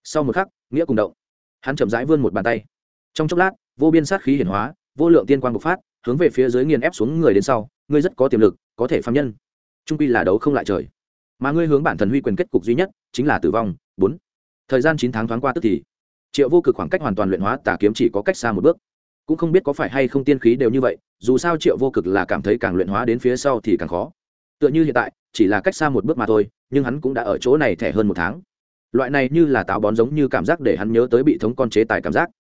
Sau một khắc, nghĩa cùng động. Hắn chậm rãi vươn một bàn tay. Trong chốc lát, vô biên sát khí hiển hóa, vô lượng tiên quang bộc phát, hướng về phía dưới nghiền ép xuống người đến sau ngươi rất có tiềm lực, có thể phạm nhân. Trung quy là đấu không lại trời. Mà ngươi hướng bản thần huy quyền kết cục duy nhất chính là tử vong. Bốn. Thời gian chín tháng thoáng qua tức thì, triệu vô cực khoảng cách hoàn toàn luyện hóa tà kiếm chỉ có cách xa một bước. Cũng không biết có phải hay không tiên khí đều như vậy, dù sao triệu vô cực là cảm thấy càng luyện hóa đến phía sau thì càng khó. Tựa như hiện tại, chỉ là cách xa một bước mà thôi, nhưng hắn cũng đã ở chỗ này thẻ hơn một tháng. Loại này như là táo bón giống như cảm giác để hắn nhớ tới bị thống con chế tài cảm giác.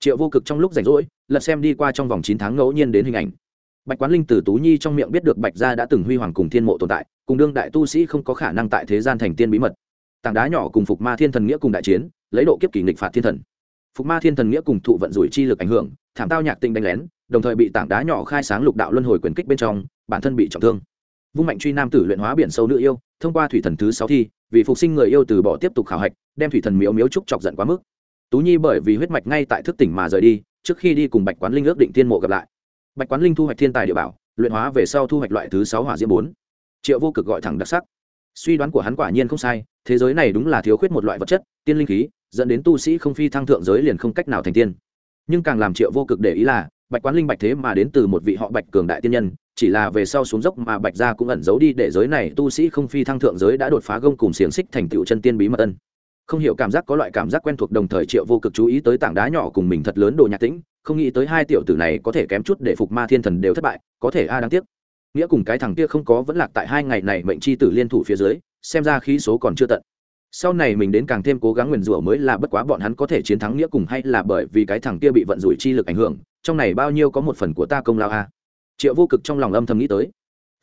Triệu vô cực trong lúc rảnh rỗi, lật xem đi qua trong vòng chín tháng ngẫu nhiên đến hình ảnh bạch quán linh từ tú nhi trong miệng biết được bạch gia đã từng huy hoàng cùng thiên mộ tồn tại, cùng đương đại tu sĩ không có khả năng tại thế gian thành tiên bí mật. Tảng đá nhỏ cùng phục ma thiên thần nghĩa cùng đại chiến, lấy độ kiếp kỷ nghịch phạt thiên thần. Phục ma thiên thần nghĩa cùng thụ vận rủi chi lực ảnh hưởng, thảm tao nhạc tinh đánh lén, đồng thời bị tảng đá nhỏ khai sáng lục đạo luân hồi quyền kích bên trong, bản thân bị trọng thương. Vung mạnh truy nam tử luyện hóa biển sâu nữ yêu, thông qua thủy thần thứ sáu thi, vì phục sinh người yêu từ bỏ tiếp tục khảo hạch, đem thủy thần miếu miếu trúc chọc giận quá mức. Tú nhi bởi vì huyết mạch ngay tại thức tỉnh mà rời đi, trước khi đi cùng bạch quán linh ước định tiên mộ gặp lại bạch quán linh thu hoạch thiên tài địa bảo, luyện hóa về sau thu hoạch loại thứ sáu hỏa diễm bốn. Triệu vô cực gọi thẳng đặc sắc. Suy đoán của hắn quả nhiên không sai, thế giới này đúng là thiếu khuyết một loại vật chất, tiên linh khí, dẫn đến tu sĩ không phi thăng thượng giới liền không cách nào thành tiên. Nhưng càng làm triệu vô cực để ý là, bạch quán linh bạch thế mà đến từ một vị họ bạch cường đại tiên nhân, chỉ là về sau xuống dốc mà bạch gia cũng ẩn giấu đi để giới này tu sĩ không phi thăng thượng giới đã đột phá gông cùng xiềng xích thành tựu chân tiên bí mật ân. Không hiểu cảm giác có loại cảm giác quen thuộc đồng thời triệu vô cực chú ý tới tảng đá nhỏ cùng mình thật lớn đồ nhạc tĩnh không nghĩ tới hai tiểu tử này có thể kém chút để phục ma thiên thần đều thất bại, có thể a à đáng tiếc. Nghĩa cùng cái thằng kia không có vẫn lạc tại hai ngày này mệnh chi tử liên thủ phía dưới, xem ra khí số còn chưa tận. Sau này mình đến càng thêm cố gắng nguyền rủa mới là bất quá bọn hắn có thể chiến thắng nghĩa cùng hay là bởi vì cái thằng kia bị vận rủi chi lực ảnh hưởng, trong này bao nhiêu có một phần của ta công lao a. Triệu vô cực trong lòng âm thầm nghĩ tới.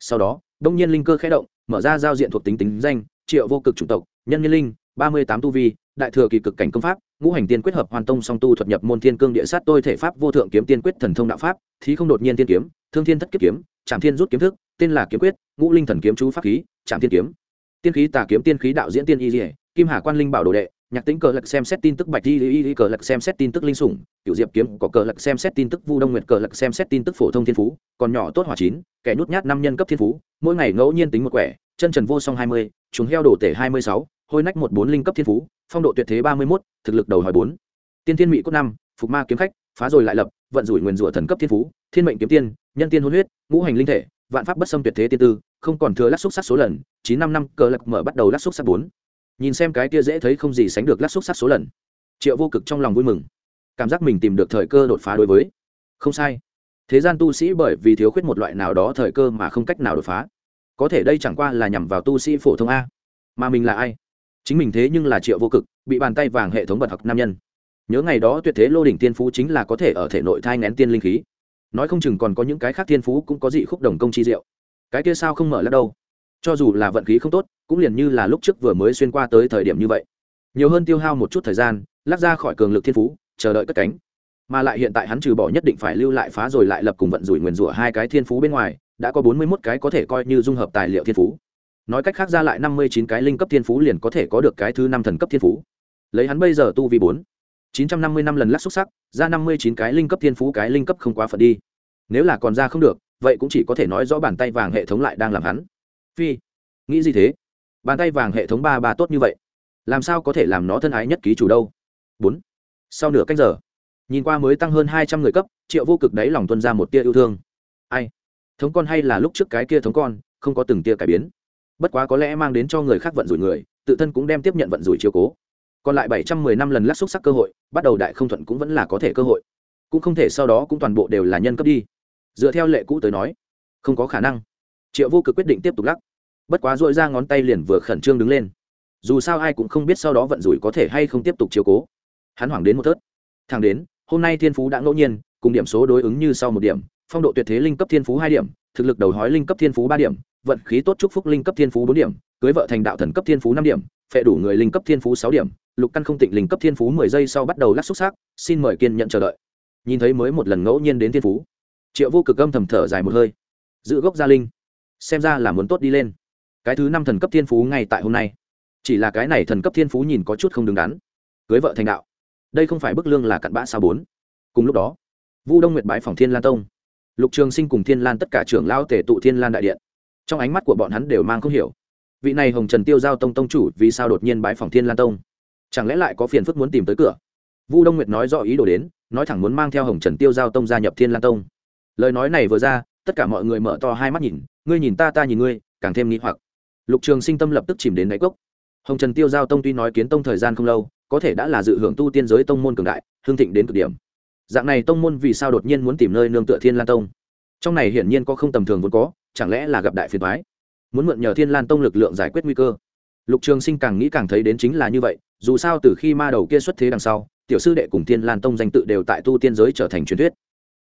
Sau đó, đông nhiên linh cơ khẽ động, mở ra giao diện thuộc tính tính danh, triệu vô cực chủng tộc, nhân nhân linh, ba mươi tám tu vi, đại thừa kỳ cực cảnh công pháp ngũ hành tiên quyết hợp hoàn tông song tu thuật nhập môn thiên cương địa sát tôi thể pháp vô thượng kiếm tiên quyết thần thông đạo pháp, thí không đột nhiên tiên kiếm, thương thiên thất kiếp kiếm trạm thiên rút kiếm thức, tên là kiếm quyết, ngũ linh thần kiếm chú pháp khí trạm thiên kiếm. Tiên khí tà kiếm tiên khí đạo diễn tiên y dỉa kim hà quan linh bảo đồ đệ, nhạc tính cờ lật xem xét tin tức bạch y y cờ lật xem xét tin tức linh sủng cựu diệp kiếm có cờ lật xem xét tin tức vu đông nguyệt, cờ lật xem xét tin tức phổ thông thiên phú, còn nhỏ tốt hỏa chín, kẻ nhút nhát năm nhân cấp thiên phú, mỗi ngày ngẫu nhiên tính một quẻ, chân trần vô song hai mươi, chúng heo đổ tể hai mươi sáu hôi nách một bốn linh cấp thiên phú, phong độ tuyệt thế ba mươi mốt, thực lực đầu hỏi bốn. Tiên thiên mỹ cốt năm, phục ma kiếm khách, phá rồi lại lập, vận rủi nguyền rủa thần cấp thiên phú, thiên mệnh kiếm tiên, nhân tiên hôn huyết, ngũ hành linh thể, vạn pháp bất xâm tuyệt thế tiên tư, không còn thừa lát xúc sắc số lần, chín năm năm cờ lạc mở bắt đầu lát xúc sắc bốn. Nhìn xem cái kia dễ thấy không gì sánh được lát xúc sắc số lần. Triệu vô cực trong lòng vui mừng. Cảm giác mình tìm được thời cơ đột phá đối với. Không sai. Thế gian tu sĩ bởi vì thiếu khuyết một loại nào đó thời cơ mà không cách nào đột phá. Có thể đây chẳng qua là nhằm vào tu sĩ phổ thông a. Mà mình là ai? Chính mình thế nhưng là triệu vô cực, bị bàn tay vàng hệ thống bật học nam nhân. Nhớ ngày đó tuyệt thế lô đỉnh tiên phú chính là có thể ở thể nội thai ngén tiên linh khí. Nói không chừng còn có những cái khác tiên phú cũng có dị khúc đồng công chi diệu. Cái kia sao không mở lắc đâu? Cho dù là vận khí không tốt, cũng liền như là lúc trước vừa mới xuyên qua tới thời điểm như vậy. Nhiều hơn tiêu hao một chút thời gian, lắc ra khỏi cường lực thiên phú, chờ đợi cất cánh. Mà lại hiện tại hắn trừ bỏ nhất định phải lưu lại phá rồi lại lập cùng vận rủi nguyền rủa hai cái thiên phú bên ngoài, đã có bốn mươi mốt cái có thể coi như dung hợp tài liệu thiên phú nói cách khác ra lại năm mươi chín cái linh cấp thiên phú liền có thể có được cái thứ năm thần cấp thiên phú. Lấy hắn bây giờ tu vi bốn, chín trăm năm mươi năm lần lắc xúc sắc, ra năm mươi chín cái linh cấp thiên phú cái linh cấp không quá phận đi. Nếu là còn ra không được, vậy cũng chỉ có thể nói rõ bàn tay vàng hệ thống lại đang làm hắn. Phi, nghĩ gì thế? Bàn tay vàng hệ thống ba ba tốt như vậy, làm sao có thể làm nó thân ái nhất ký chủ đâu? Bốn, sau nửa canh giờ, nhìn qua mới tăng hơn hai trăm người cấp, triệu vô cực đáy lòng tuân ra một tia yêu thương. Ai? Thống con hay là lúc trước cái kia thống con, không có từng tia cải biến bất quá có lẽ mang đến cho người khác vận rủi người, tự thân cũng đem tiếp nhận vận rủi chiếu cố. Còn lại bảy trăm mười năm lần lắc xúc sắc cơ hội, bắt đầu đại không thuận cũng vẫn là có thể cơ hội. Cũng không thể sau đó cũng toàn bộ đều là nhân cấp đi. Dựa theo lệ cũ tới nói, không có khả năng. Triệu vô cực quyết định tiếp tục lắc. Bất quá dội ra ngón tay liền vừa khẩn trương đứng lên. Dù sao ai cũng không biết sau đó vận rủi có thể hay không tiếp tục chiếu cố. Hắn hoảng đến một thớt. Thẳng đến, hôm nay thiên phú đã ngẫu nhiên, cùng điểm số đối ứng như sau một điểm phong độ tuyệt thế linh cấp thiên phú hai điểm, thực lực đầu hói linh cấp thiên phú ba điểm, vận khí tốt chúc phúc linh cấp thiên phú bốn điểm, cưới vợ thành đạo thần cấp thiên phú năm điểm, phệ đủ người linh cấp thiên phú sáu điểm, lục căn không tịnh linh cấp thiên phú mười giây sau bắt đầu lắc xúc xác, xin mời kiên nhận chờ đợi. Nhìn thấy mới một lần ngẫu nhiên đến thiên phú. Triệu vô cực âm thầm thở dài một hơi. Giữ gốc gia linh. Xem ra là muốn tốt đi lên. Cái thứ năm thần cấp thiên phú ngay tại hôm nay. Chỉ là cái này thần cấp thiên phú nhìn có chút không đứng đắn. Cưới vợ thành đạo. Đây không phải bức lương là cặn bã sao bốn. Cùng lúc đó, vu đông nguyệt bái phòng thiên lan tông lục trường sinh cùng thiên lan tất cả trưởng lao tể tụ thiên lan đại điện. Trong ánh mắt của bọn hắn đều mang không hiểu. Vị này hồng trần tiêu giao tông tông chủ vì sao đột nhiên bái phòng thiên lan tông? Chẳng lẽ lại có phiền phức muốn tìm tới cửa? Vu đông nguyệt nói rõ ý đồ đến, nói thẳng muốn mang theo hồng trần tiêu giao tông gia nhập thiên lan tông. Lời nói này vừa ra, tất cả mọi người mở to hai mắt nhìn, ngươi nhìn ta ta nhìn ngươi, càng thêm nghĩ hoặc. Lục trường sinh tâm lập tức chìm đến đáy cốc. Hồng trần tiêu giao tông tuy nói kiến tông thời gian không lâu, có thể đã là dự hưởng tu tiên giới tông môn cường đại hương thịnh đến cực điểm dạng này tông môn vì sao đột nhiên muốn tìm nơi nương tựa thiên lan tông? Trong này hiển nhiên có không tầm thường vốn có, chẳng lẽ là gặp đại phiền thoái muốn mượn nhờ thiên lan tông lực lượng giải quyết nguy cơ. Lục trường sinh càng nghĩ càng thấy đến chính là như vậy, dù sao từ khi ma đầu kia xuất thế đằng sau, tiểu sư đệ cùng thiên lan tông danh tự đều tại tu tiên giới trở thành truyền thuyết.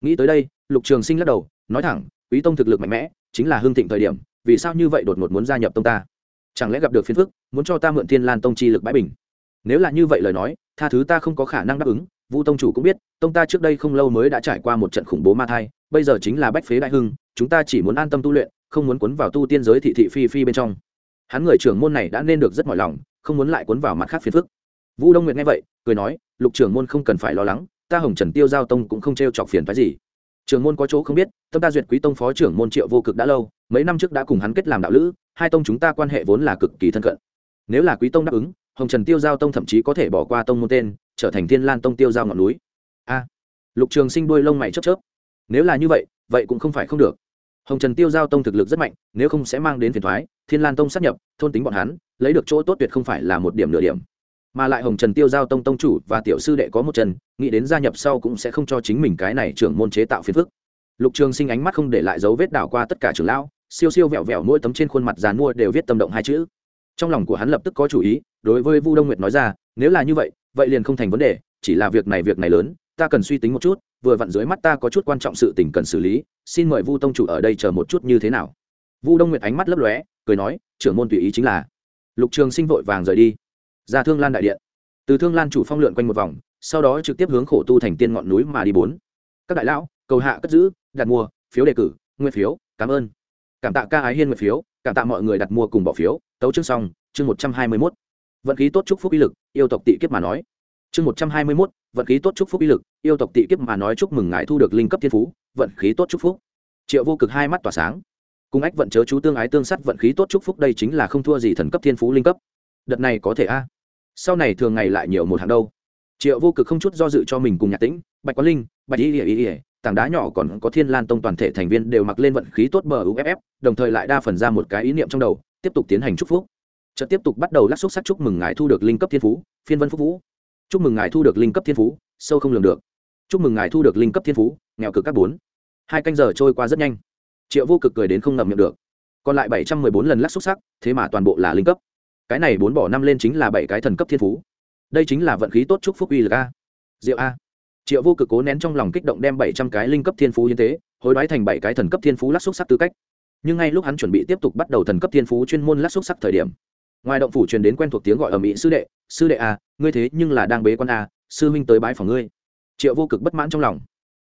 Nghĩ tới đây, lục trường sinh lắc đầu, nói thẳng, quý tông thực lực mạnh mẽ, chính là hương thịnh thời điểm, vì sao như vậy đột ngột muốn gia nhập tông ta? Chẳng lẽ gặp được phiền phức, muốn cho ta mượn thiên lan tông chi lực bãi bình? Nếu là như vậy lời nói, tha thứ ta không có khả năng đáp ứng vu tông chủ cũng biết, tông ta trước đây không lâu mới đã trải qua một trận khủng bố ma thai, bây giờ chính là bách phế đại hưng, chúng ta chỉ muốn an tâm tu luyện, không muốn cuốn vào tu tiên giới thị thị phi phi bên trong. Hắn người trưởng môn này đã nên được rất mỏi lòng, không muốn lại cuốn vào mặt khác phiền phức. Vu đông nguyệt nghe vậy, cười nói, lục trưởng môn không cần phải lo lắng, ta hồng trần tiêu giao tông cũng không t r e o chọc phiền phái gì. Trưởng môn có chỗ không biết tâm ta duyệt quý tông phó trưởng môn triệu vô cực đã lâu, mấy năm trước đã cùng hắn kết làm đạo lữ, hai tông chúng ta quan hệ vốn là cực kỳ thân cận. Nếu là quý tông đáp ứng, hồng trần tiêu giao tông thậm chí có thể bỏ qua tông môn tên trở thành thiên lan tông tiêu giao ngọn núi. A, lục trường sinh đôi lông mày chớp chớp. Nếu là như vậy vậy cũng không phải không được. Hồng trần tiêu giao tông thực lực rất mạnh, nếu không sẽ mang đến phiền thoái thiên lan tông sát nhập, thôn tính bọn hắn, lấy được chỗ tốt tuyệt không phải là một điểm nửa điểm. Mà lại hồng trần tiêu giao tông tông chủ và tiểu sư đệ có một trần nghĩ đến gia nhập sau cũng sẽ không cho chính mình cái này trưởng môn chế tạo phiền phức. Lục trường sinh ánh mắt không để lại dấu vết đảo qua tất cả trưởng lão, siêu siêu vẹo vẹo mỗi tấm trên khuôn mặt dàn mua đều viết tâm động hai chữ. Trong lòng của hắn lập tức có chủ ý, đối với vu đông nguyệt nói ra, nếu là như vậy vậy liền không thành vấn đề, chỉ là việc này việc này lớn, ta cần suy tính một chút, vừa vặn dưới mắt ta có chút quan trọng sự tình cần xử lý, xin mời vu tông chủ ở đây chờ một chút như thế nào. Vu đông nguyệt ánh mắt lấp lóe, cười nói, trưởng môn tùy ý chính là. Lục trường sinh vội vàng rời đi. Ra thương lan đại điện. Từ thương lan chủ phong lượn quanh một vòng, sau đó trực tiếp hướng khổ tu thành tiên ngọn núi mà đi bốn. Các đại lão, cầu hạ cất giữ, đặt mua, phiếu đề cử nguyên phiếu, cảm ơn. Cảm tạ ca ái hiên nguyên phiếu, cảm tạ mọi người đặt mua cùng bỏ phiếu. Tấu chương xong, chương một trăm hai mươi mốt vận khí tốt chúc phúc uy lực, yêu tộc tị kiếp mà nói. Chương một trăm hai mươi mốt, vận khí tốt chúc phúc uy lực, yêu tộc tị kiếp mà nói chúc mừng ngài thu được linh cấp thiên phú, vận khí tốt chúc phúc. Triệu vô cực hai mắt tỏa sáng. Cung ách vận chớ chú tương ái tương sắt vận khí tốt chúc phúc đây chính là không thua gì thần cấp thiên phú linh cấp. Đợt này có thể a? Sau này thường ngày lại nhiều một hàng đâu. Triệu vô cực không chút do dự cho mình cùng nhạc tĩnh, bạch quán linh, bạch y ỉa ỉa tảng đá nhỏ còn có thiên lan tông toàn thể thành viên đều mặc lên vận khí tốt bờ uff đồng thời lại đa phần ra một cái ý niệm trong đầu, tiếp tục tiến hành chúc phúc chợt tiếp tục bắt đầu lắc xúc sắc chúc mừng ngài thu được linh cấp thiên phú, phiên vân phúc vũ. Chúc mừng ngài thu được linh cấp thiên phú, sâu không lường được. Chúc mừng ngài thu được linh cấp thiên phú, nghèo cực các bốn. Hai canh giờ trôi qua rất nhanh. Triệu vô cực cười đến không ngậm miệng được. Còn lại bảy trăm mười bốn lần lắc xúc sắc, thế mà toàn bộ là linh cấp. Cái này bốn bỏ năm lên chính là bảy cái thần cấp thiên phú. Đây chính là vận khí tốt chúc phúc uy lực a. Diệu a. Triệu vô cực cố nén trong lòng kích động đem bảy trăm cái linh cấp thiên phú hiến tế, hối đoái thành bảy cái thần cấp thiên phú lắc xúc sắc tư cách. Nhưng ngay lúc hắn chuẩn bị tiếp tục bắt đầu thần cấp thiên phú chuyên môn lắc xúc sắc thời điểm ngoài động phủ truyền đến quen thuộc tiếng gọi ở mỹ, sư đệ sư đệ à ngươi thế nhưng là đang bế quan a sư huynh tới bái phòng ngươi. Triệu vô cực bất mãn trong lòng.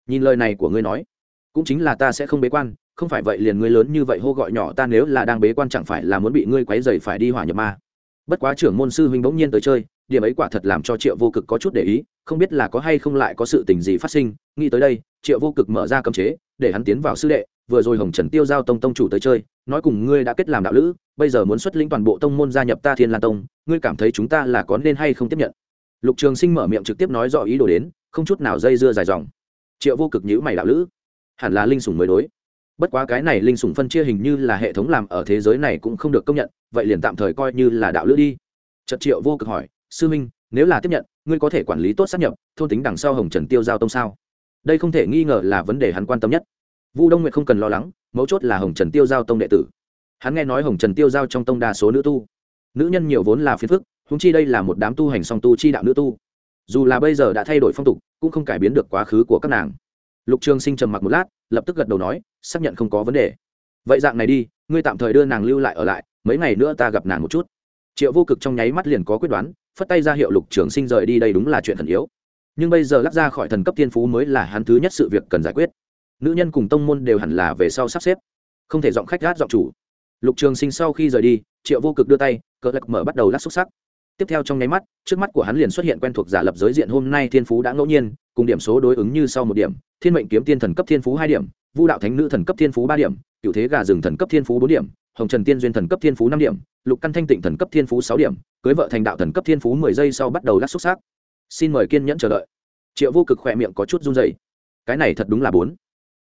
Nhìn lời này của ngươi nói, cũng chính là ta sẽ không bế quan, không phải vậy liền ngươi lớn như vậy hô gọi nhỏ ta nếu là đang bế quan chẳng phải là muốn bị ngươi quấy dày phải đi hỏa nhập ma? Bất quá trưởng môn sư huynh bỗng nhiên tới chơi, điểm ấy quả thật làm cho triệu vô cực có chút để ý, không biết là có hay không lại có sự tình gì phát sinh, nghĩ tới đây, triệu vô cực mở ra cấm chế, để hắn tiến vào sư đệ vừa rồi hồng trần tiêu giao tông tông chủ tới chơi, nói cùng ngươi đã kết làm đạo lữ, bây giờ muốn xuất lĩnh toàn bộ tông môn gia nhập ta thiên lan tông, ngươi cảm thấy chúng ta là có nên hay không tiếp nhận? Lục trường sinh mở miệng trực tiếp nói rõ ý đồ đến, không chút nào dây dưa dài dòng. Triệu vô cực nhữ mày đạo lữ. Hẳn là linh sủng mới đối. Bất quá cái này linh sủng phân chia hình như là hệ thống làm ở thế giới này cũng không được công nhận, vậy liền tạm thời coi như là đạo lữ đi. Trật triệu vô cực hỏi, sư minh, nếu là tiếp nhận, ngươi có thể quản lý tốt sát nhập, thôn tính đằng sau hồng trần tiêu giao tông sao? Đây không thể nghi ngờ là vấn đề hắn quan tâm nhất vu đông nguyệt không cần lo lắng, mấu chốt là hồng trần tiêu giao tông đệ tử. Hắn nghe nói hồng trần tiêu giao trong tông đa số nữ tu. Nữ nhân nhiều vốn là phiền phức húng chi đây là một đám tu hành song tu chi đạo nữ tu. Dù là bây giờ đã thay đổi phong tục, cũng không cải biến được quá khứ của các nàng. Lục trường sinh trầm mặc một lát, lập tức gật đầu nói, xác nhận không có vấn đề. Vậy dạng này đi, ngươi tạm thời đưa nàng lưu lại ở lại, mấy ngày nữa ta gặp nàng một chút. Triệu vô cực trong nháy mắt liền có quyết đoán, phất tay ra hiệu lục trường sinh rời đi đây đúng là chuyện thần yếu. Nhưng bây giờ lắc ra khỏi thần cấp thiên phú mới là hắn thứ nhất sự việc cần giải quyết nữ nhân cùng tông môn đều hẳn là về sau sắp xếp. Không thể giọng khách gát giọng chủ. Lục trường sinh sau khi rời đi, triệu vô cực đưa tay cỡ lạc mở bắt đầu lắc xúc sắc. Tiếp theo trong nháy mắt, trước mắt của hắn liền xuất hiện quen thuộc giả lập giới diện hôm nay thiên phú đã ngẫu nhiên, cùng điểm số đối ứng như sau một điểm, thiên mệnh kiếm tiên thần cấp thiên phú hai điểm, vu đạo thánh nữ thần cấp thiên phú ba điểm cựu thế gà rừng thần cấp thiên phú bốn điểm, hồng trần tiên duyên thần cấp thiên phú năm điểm, lục căn thanh tịnh thần cấp thiên phú sáu điểm, cưới vợ thành đạo thần cấp thiên phú mười giây sau bắt đầu lắc xúc xác xin mời kiên nhẫn chờ đợi. Triệu vô cực khỏe miệng có chút run dày cái này thật đúng là bốn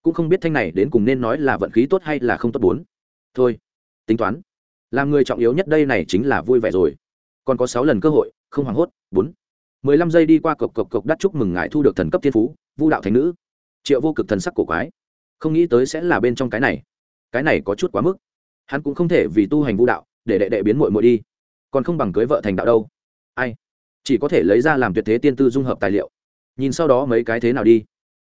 cũng không biết thanh này đến cùng nên nói là vận khí tốt hay là không tốt bốn. Thôi, tính toán. Làm người trọng yếu nhất đây này chính là vui vẻ rồi. Còn có sáu lần cơ hội, không hoảng hốt, bốn. Mười lăm giây đi qua cộc cộc cộc đắt chúc mừng ngài thu được thần cấp thiên phú, vu đạo thành nữ. Triệu vô cực thần sắc cổ quái. Không nghĩ tới sẽ là bên trong cái này. Cái này có chút quá mức. Hắn cũng không thể vì tu hành vu đạo, để đệ đệ biến mội mội đi. Còn không bằng cưới vợ thành đạo đâu. Ai? Chỉ có thể lấy ra làm tuyệt thế tiên tư dung hợp tài liệu. Nhìn sau đó mấy cái thế nào đi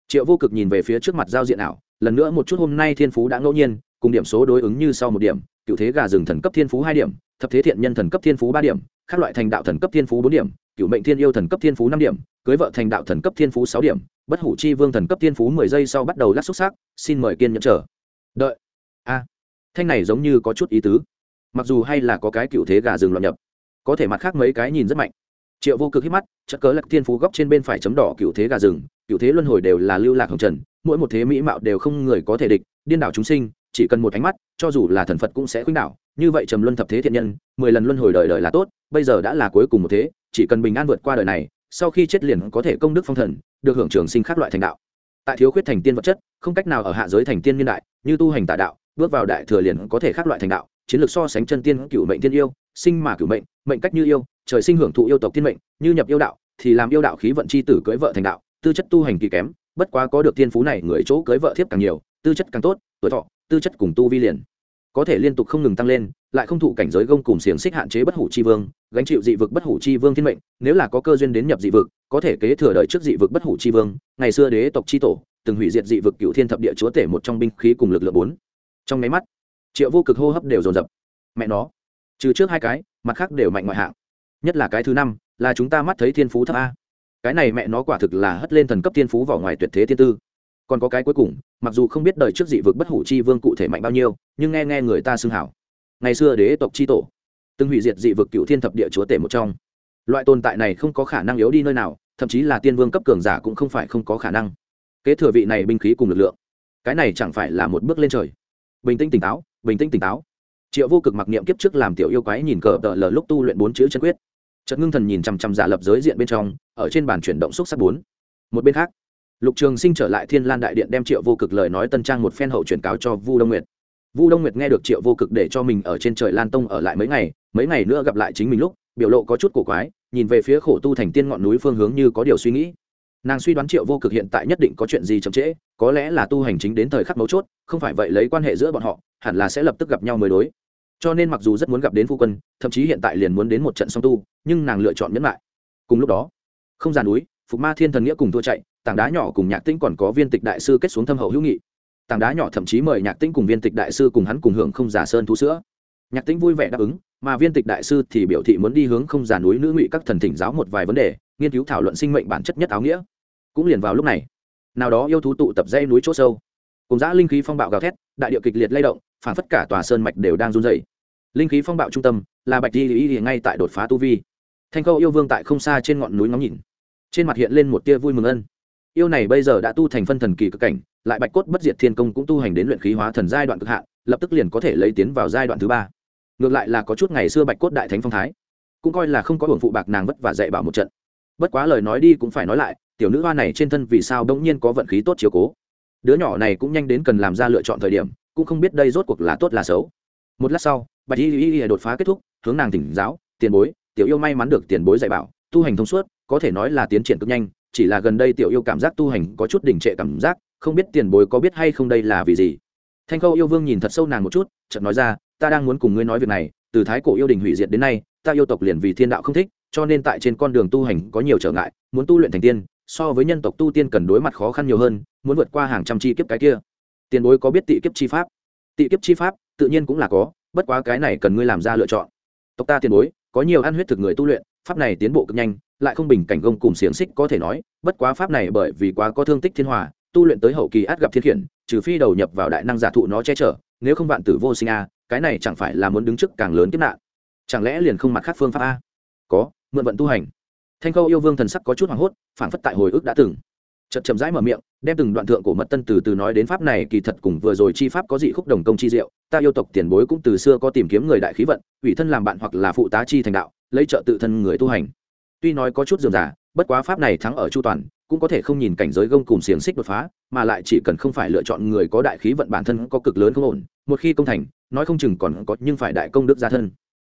triệu vô cực nhìn về phía trước mặt giao diện ảo, lần nữa một chút hôm nay thiên phú đã ngẫu nhiên, cùng điểm số đối ứng như sau một điểm, cựu thế gà rừng thần cấp thiên phú hai điểm, thập thế thiện nhân thần cấp thiên phú ba điểm các loại thành đạo thần cấp thiên phú bốn điểm, cựu mệnh thiên yêu thần cấp thiên phú năm điểm, cưới vợ thành đạo thần cấp thiên phú sáu điểm, bất hủ chi vương thần cấp thiên phú mười giây sau bắt đầu lắc xúc xác xin mời kiên nhẫn chờ. Đợi. A. Thanh này giống như có chút ý tứ. Mặc dù hay là có cái cựu thế gà rừng loạn nhập, có thể mặt khác mấy cái nhìn rất mạnh triệu vô cực hít mắt chất cớ lạc thiên phú góc trên bên phải chấm đỏ cựu thế gà rừng cựu thế luân hồi đều là lưu lạc hồng trần, mỗi một thế mỹ mạo đều không người có thể địch, điên đảo chúng sinh, chỉ cần một ánh mắt, cho dù là thần phật cũng sẽ khuynh đảo, như vậy trầm luân thập thế thiện nhân, mười lần luân hồi đời đời là tốt, bây giờ đã là cuối cùng một thế, chỉ cần bình an vượt qua đời này, sau khi chết liền có thể công đức phong thần, được hưởng trường sinh khác loại thành đạo. Tại thiếu khuyết thành tiên vật chất, không cách nào ở hạ giới thành tiên niên đại, như tu hành tà đạo, bước vào đại thừa liền có thể khác loại thành đạo chiến lược so sánh chân tiên cựu mệnh tiên yêu, sinh mà cựu mệnh mệnh cách như yêu, trời sinh hưởng thụ yêu tộc tiên mệnh, như nhập yêu đạo, thì làm yêu đạo khí vận c h i tử cưới vợ thành đạo, tư chất tu hành kỳ kém, bất quá có được tiên phú này người chỗ cưới vợ thiếp càng nhiều, tư chất càng tốt, tuổi thọ, tư chất cùng tu vi liền có thể liên tục không ngừng tăng lên, lại không thụ cảnh giới gông cùng xiềng xích hạn chế bất hủ chi vương, gánh chịu dị vực bất hủ chi vương thiên mệnh, nếu là có cơ duyên đến nhập dị vực, có thể kế thừa đời trước dị vực bất hủ chi vương, ngày xưa đế tộc chi tổ, từng hủy diệt dị vực cựu thiên thập địa chúa tể một trong binh khí cùng lực lượng bốn. Trong máy mắt triệu vô cực hô hấp đều dồn dập. Mẹ nó, trừ trước hai cái, mặt khác đều mạnh ngoại hạng. Nhất là cái thứ năm, là chúng ta mắt thấy thiên phú thấp a. Cái này mẹ nó quả thực là hất lên thần cấp thiên phú vào ngoài tuyệt thế thiên tư. Còn có cái cuối cùng, mặc dù không biết đời trước dị vực bất hủ chi vương cụ thể mạnh bao nhiêu, nhưng nghe nghe người ta xưng hảo. Ngày xưa đế tộc chi tổ, từng hủy diệt dị vực cựu thiên thập địa chúa tể một trong. Loại tồn tại này không có khả năng yếu đi nơi nào, thậm chí là tiên vương cấp cường giả cũng không phải không có khả năng. Kế thừa vị này binh khí cùng lực lượng, cái này chẳng phải là một bước lên trời bình tĩnh tỉnh táo, bình tĩnh tỉnh táo. Triệu vô cực mặc niệm kiếp trước làm tiểu yêu quái nhìn cờ tờ lờ lúc tu luyện bốn chữ chân quyết. Trận ngưng thần nhìn chằm chằm giả lập giới diện bên trong, ở trên bàn chuyển động xúc sắc bốn. Một bên khác, lục trường sinh trở lại thiên lan đại điện đem triệu vô cực lời nói tân trang một phen hậu truyền cáo cho vu đông nguyệt. Vu đông nguyệt nghe được triệu vô cực để cho mình ở trên trời lan tông ở lại mấy ngày mấy ngày nữa gặp lại chính mình lúc, biểu lộ có chút cổ quái, nhìn về phía khổ tu thành tiên ngọn núi phương hướng như có điều suy nghĩ nàng suy đoán triệu vô cực hiện tại nhất định có chuyện gì chậm trễ, có lẽ là tu hành chính đến thời khắc mấu chốt, không phải vậy lấy quan hệ giữa bọn họ, hẳn là sẽ lập tức gặp nhau mới đối. Cho nên mặc dù rất muốn gặp đến phu quân, thậm chí hiện tại liền muốn đến một trận song tu, nhưng nàng lựa chọn nhẫn lại. Cùng lúc đó, không gian núi, phục ma thiên thần nghĩa cùng thua chạy, tảng đá nhỏ cùng nhạc tĩnh còn có viên tịch đại sư kết xuống thâm hậu hữu nghị. Tảng đá nhỏ thậm chí mời nhạc tĩnh cùng viên tịch đại sư cùng hắn cùng hưởng không giả sơn thu sữa. Nhạc tĩnh vui vẻ đáp ứng, mà viên tịch đại sư thì biểu thị muốn đi hướng không giả núi nữ ngụy các thần thỉnh giáo một vài vấn đề nghiên cứu thảo luận sinh mệnh bản chất nhất áo nghĩa. Cũng liền vào lúc này, nào đó yêu thú tụ tập dây núi chỗ sâu. Cùng giã linh khí phong bạo gào thét, đại địa kịch liệt lay động, phản phất cả tòa sơn mạch đều đang run dày linh khí phong bạo trung tâm là bạch di y ngay tại đột phá tu vi. Thanh khâu yêu vương tại không xa trên ngọn núi ngóng nhìn. Trên mặt hiện lên một tia vui mừng ân. Yêu này bây giờ đã tu thành phân thần kỳ cực cảnh, lại bạch cốt bất diệt thiên công cũng tu hành đến luyện khí hóa thần giai đoạn cực hạn, lập tức liền có thể lấy tiến vào giai đoạn thứ ba. Ngược lại là có chút ngày xưa bạch cốt đại thánh phong thái, cũng coi là không có hưởng phụ bạc nàng vất và dạy bảo một trận bất quá lời nói đi cũng phải nói lại, tiểu nữ hoa này trên thân vì sao đông nhiên có vận khí tốt chiếu cố? Đứa nhỏ này cũng nhanh đến cần làm ra lựa chọn thời điểm, cũng không biết đây rốt cuộc là tốt là xấu. Một lát sau, bạch y y y đột phá kết thúc, hướng nàng tỉnh giáo, tiền bối, tiểu yêu may mắn được tiền bối dạy bảo, tu hành thông suốt, có thể nói là tiến triển cực nhanh, chỉ là gần đây tiểu yêu cảm giác tu hành có chút đỉnh trệ cảm giác, không biết tiền bối có biết hay không đây là vì gì? Thanh khâu yêu vương nhìn thật sâu nàng một chút, chợt nói ra, ta đang muốn cùng ngươi nói việc này, từ thái cổ yêu đình hủy diệt đến nay, ta yêu tộc liền vì thiên đạo không thích cho nên tại trên con đường tu hành có nhiều trở ngại, muốn tu luyện thành tiên, so với nhân tộc tu tiên cần đối mặt khó khăn nhiều hơn, muốn vượt qua hàng trăm chi kiếp cái kia. Tiền bối có biết tị kiếp chi pháp? Tị kiếp chi pháp, tự nhiên cũng là có, bất quá cái này cần ngươi làm ra lựa chọn. Tộc ta tiền bối, có nhiều ăn huyết thực người tu luyện, pháp này tiến bộ cực nhanh, lại không bình cảnh gông cùng xiềng xích có thể nói, bất quá pháp này bởi vì quá có thương tích thiên hòa, tu luyện tới hậu kỳ át gặp thiên khiển, trừ phi đầu nhập vào đại năng giả thụ nó che chở, nếu không vạn tử vô sinh a, cái này chẳng phải là muốn đứng trước càng lớn kiếp nạn. Chẳng lẽ liền không mặt khác phương pháp a? Có mượn vận tu hành. Thanh khâu yêu vương thần sắc có chút hoảng hốt phản phất tại hồi ức đã từng. Chật chậm rãi mở miệng, đem từng đoạn thượng cổ mật tân từ từ nói đến pháp này kỳ thật cùng vừa rồi chi pháp có dị khúc đồng công chi diệu, ta yêu tộc tiền bối cũng từ xưa có tìm kiếm người đại khí vận, ủy thân làm bạn hoặc là phụ tá chi thành đạo, lấy trợ tự thân người tu hành. Tuy nói có chút dườm giả bất quá pháp này thắng ở chu toàn, cũng có thể không nhìn cảnh giới gông cùng xiềng xích đột phá, mà lại chỉ cần không phải lựa chọn người có đại khí vận bản thân có cực lớn không ổn, một khi công thành, nói không chừng còn có nhưng phải đại công đức gia thân.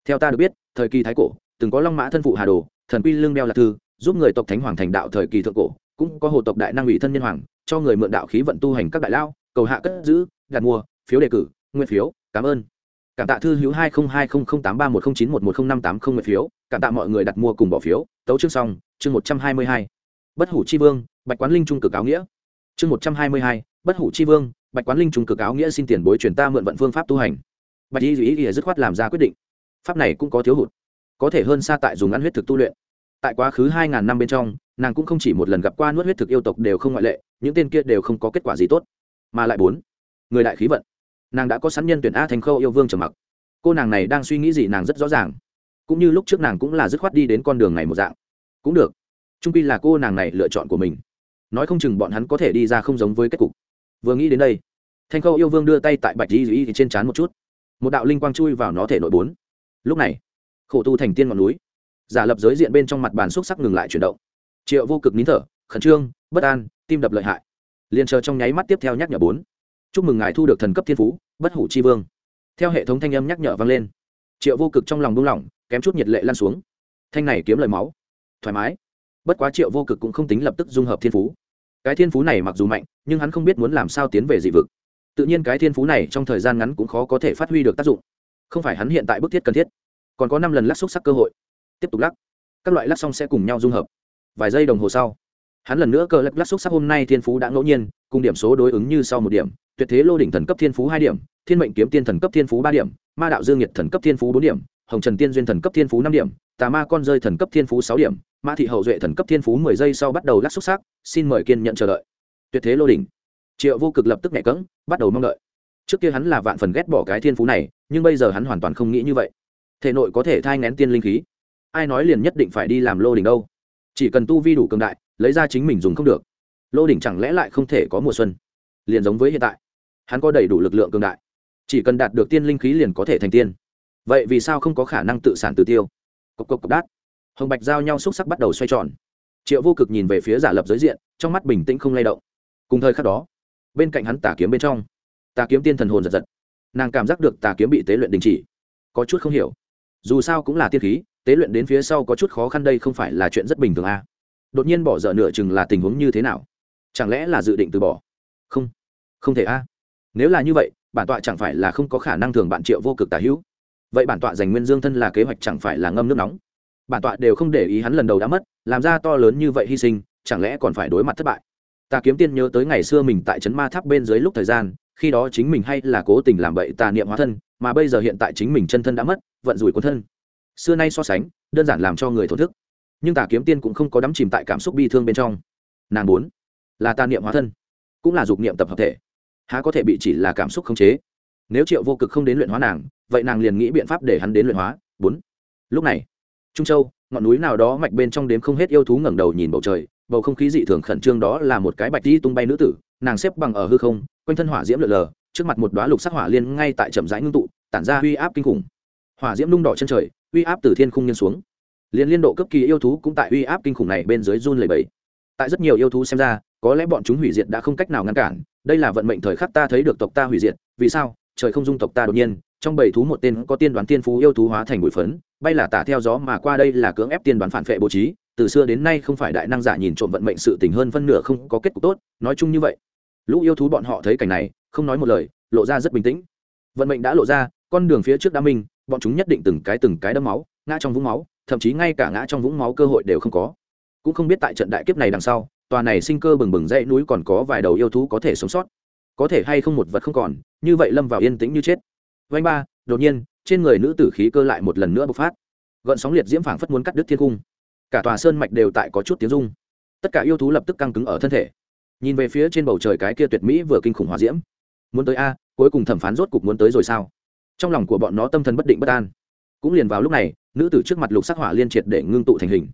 Theo ta được biết, thời kỳ thái cổ từng có long mã thân phụ hà đồ, thần quy lương đeo lạc thư, giúp người tộc thánh hoàng thành đạo thời kỳ thượng cổ, cũng có hồ tộc đại năng ủy thân nhân hoàng, cho người mượn đạo khí vận tu hành các đại lao cầu hạ cất giữ đặt mua, phiếu đề cử nguyên phiếu, cảm ơn. Cảm tạ thư hữu hai nghìn hai tám ba một trăm chín một một nghìn năm tám không nguyện phiếu, cảm tạ mọi người đặt mua cùng bỏ phiếu, tấu chương xong, chương một trăm hai mươi hai. Bất hủ chi vương, bạch quán linh trung cực áo nghĩa. Chương một trăm hai mươi hai, bất hủ chi vương, bạch quán linh trung cực áo nghĩa xin tiền bối truyền ta mượn vận phương pháp tu hành. Bạch y ý ý dứt khoát làm ra quyết định. Pháp này cũng có thiếu hụt có thể hơn xa tại dùng ăn huyết thực tu luyện. Tại quá khứ hai ngàn năm bên trong, nàng cũng không chỉ một lần gặp qua nuốt huyết thực yêu tộc đều không ngoại lệ, những tên kia đều không có kết quả gì tốt. Mà lại bốn, người đại khí vận. Nàng đã có sẵn nhân tuyển a thành khâu yêu vương trầm mặc. Cô nàng này đang suy nghĩ gì nàng rất rõ ràng. Cũng như lúc trước nàng cũng là dứt khoát đi đến con đường này một dạng. Cũng được. Trung pi là cô nàng này lựa chọn của mình. Nói không chừng bọn hắn có thể đi ra không giống với kết cục. Vừa nghĩ đến đây, thanh khâu yêu vương đưa tay tại bạch di di trên trán một chút. Một đạo linh quang chui vào nó thể nội bốn. Lúc này khổ tu thành tiên ngọn núi. Giả lập giới diện bên trong mặt bàn xúc sắc ngừng lại chuyển động. Triệu vô cực nín thở, khẩn trương, bất an, tim đập lợi hại. Liền chờ trong nháy mắt tiếp theo nhắc nhở bốn. Chúc mừng ngài thu được thần cấp thiên phú, bất hủ chi vương. Theo hệ thống thanh âm nhắc nhở vang lên, triệu vô cực trong lòng buông lỏng, kém chút nhiệt lệ lan xuống. Thanh này kiếm lời máu. Thoải mái. Bất quá triệu vô cực cũng không tính lập tức dung hợp thiên phú. Cái thiên phú này mặc dù mạnh, nhưng hắn không biết muốn làm sao tiến về dị vực. Tự nhiên cái thiên phú này trong thời gian ngắn cũng khó có thể phát huy được tác dụng. Không phải hắn hiện tại bức thiết cần thiết còn có năm lần lắc xúc sắc cơ hội. Tiếp tục lắc. Các loại lắc xong sẽ cùng nhau dung hợp. Vài giây đồng hồ sau, hắn lần nữa cơ lắc lắc xúc sắc hôm nay thiên phú đã ngẫu nhiên, cùng điểm số đối ứng như sau một điểm, tuyệt thế lô đỉnh thần cấp thiên phú hai điểm, thiên mệnh kiếm tiên thần cấp thiên phú ba điểm, ma đạo dương nhiệt thần cấp thiên phú bốn điểm, hồng trần tiên duyên thần cấp thiên phú năm điểm, tà ma con rơi thần cấp thiên phú sáu điểm, ma thị hậu duệ thần cấp thiên phú mười giây sau bắt đầu lắc xúc sắc, xin mời kiên nhận chờ đợi. Tuyệt thế lô đỉnh. Triệu vô cực lập tức nhẹ cẫng, bắt đầu mong đợi. Trước kia hắn là vạn phần ghét bỏ cái thiên phú này, nhưng bây giờ hắn hoàn toàn không nghĩ như vậy thể nội có thể thai ngén tiên linh khí. Ai nói liền nhất định phải đi làm lô đỉnh đâu. Chỉ cần tu vi đủ cường đại, lấy ra chính mình dùng không được. Lô đỉnh chẳng lẽ lại không thể có mùa xuân? Liền giống với hiện tại, hắn có đầy đủ lực lượng cường đại. Chỉ cần đạt được tiên linh khí liền có thể thành tiên. Vậy vì sao không có khả năng tự sản tự tiêu? Cộc cộc cộc đát. Hồng bạch giao nhau xúc sắc bắt đầu xoay tròn. Triệu vô cực nhìn về phía giả lập giới diện, trong mắt bình tĩnh không lay động. Cùng thời khắc đó, bên cạnh hắn tà kiếm bên trong, tà kiếm tiên thần hồn giật giật. Nàng cảm giác được tà kiếm bị tế luyện đình chỉ. Có chút không hiểu dù sao cũng là tiên khí, tế luyện đến phía sau có chút khó khăn đây không phải là chuyện rất bình thường à. đột nhiên bỏ dở nửa chừng là tình huống như thế nào? Chẳng lẽ là dự định từ bỏ? Không không thể a nếu là như vậy, bản tọa chẳng phải là không có khả năng thường bạn triệu vô cực tả hữu. Vậy bản tọa dành nguyên dương thân là kế hoạch chẳng phải là ngâm nước nóng? Bản tọa đều không để ý hắn lần đầu đã mất, làm ra to lớn như vậy hy sinh, chẳng lẽ còn phải đối mặt thất bại? Ta kiếm tiên nhớ tới ngày xưa mình tại trấn ma tháp bên dưới lúc thời gian, khi đó chính mình hay là cố tình làm bậy tà niệm hóa thân, mà bây giờ hiện tại chính mình chân thân đã mất vận rủi quân thân. Xưa nay so sánh, đơn giản làm cho người thổn thức. Nhưng tà kiếm tiên cũng không có đắm chìm tại cảm xúc bi thương bên trong. Nàng bốn, là tà niệm hóa thân, cũng là dục niệm tập hợp thể. Há có thể bị chỉ là cảm xúc khống chế? Nếu triệu vô cực không đến luyện hóa nàng, vậy nàng liền nghĩ biện pháp để hắn đến luyện hóa. Bốn, lúc này, trung châu, ngọn núi nào đó mạch bên trong đếm không hết yêu thú ngẩng đầu nhìn bầu trời, bầu không khí dị thường khẩn trương đó là một cái bạch đi tung bay nữ tử, nàng xếp bằng ở hư không, quanh thân hỏa diễm lượn lờ, trước mặt một đoá lục sắc hỏa liên ngay tại chậm rãi ngưng tụ, tản ra uy áp kinh khủng hỏa diễm nung đỏ chân trời, uy áp từ thiên khung nhiên xuống. Liên liên độ cấp kỳ yêu thú cũng tại uy áp kinh khủng này bên dưới run lầy bẫy tại rất nhiều yêu thú xem ra, có lẽ bọn chúng hủy diệt đã không cách nào ngăn cản. Đây là vận mệnh thời khắc ta thấy được tộc ta hủy diệt, vì sao? Trời không dung tộc ta đột nhiên. Trong bảy thú một tên có tiên đoán tiên phú yêu thú hóa thành bụi phấn, bay là tả theo gió mà qua đây là cưỡng ép tiên đoán phản phệ bố trí. Từ xưa đến nay không phải đại năng giả nhìn trộm vận mệnh sự tình hơn phân nửa không có kết cục tốt, nói chung như vậy. Lũ yêu thú bọn họ thấy cảnh này, không nói một lời, lộ ra rất bình tĩnh. Vận mệnh đã lộ ra, con đường phía trước đã minh bọn chúng nhất định từng cái từng cái đấm máu, ngã trong vũng máu, thậm chí ngay cả ngã trong vũng máu cơ hội đều không có. Cũng không biết tại trận đại kiếp này đằng sau, tòa này sinh cơ bừng bừng dãy núi còn có vài đầu yêu thú có thể sống sót. Có thể hay không một vật không còn, như vậy lâm vào yên tĩnh như chết. Vanh ba, đột nhiên, trên người nữ tử khí cơ lại một lần nữa bộc phát. Gợn sóng liệt diễm phảng phất muốn cắt đứt thiên cung. Cả tòa sơn mạch đều tại có chút tiếng rung. Tất cả yêu thú lập tức căng cứng ở thân thể. Nhìn về phía trên bầu trời cái kia tuyệt mỹ vừa kinh khủng hòa diễm. Muốn tới a, cuối cùng thẩm phán rốt cục muốn tới rồi sao? Trong lòng của bọn nó tâm thần bất định bất an. Cũng liền vào lúc này, nữ tử trước mặt lục sắc hỏa liên triệt để ngưng tụ thành hình.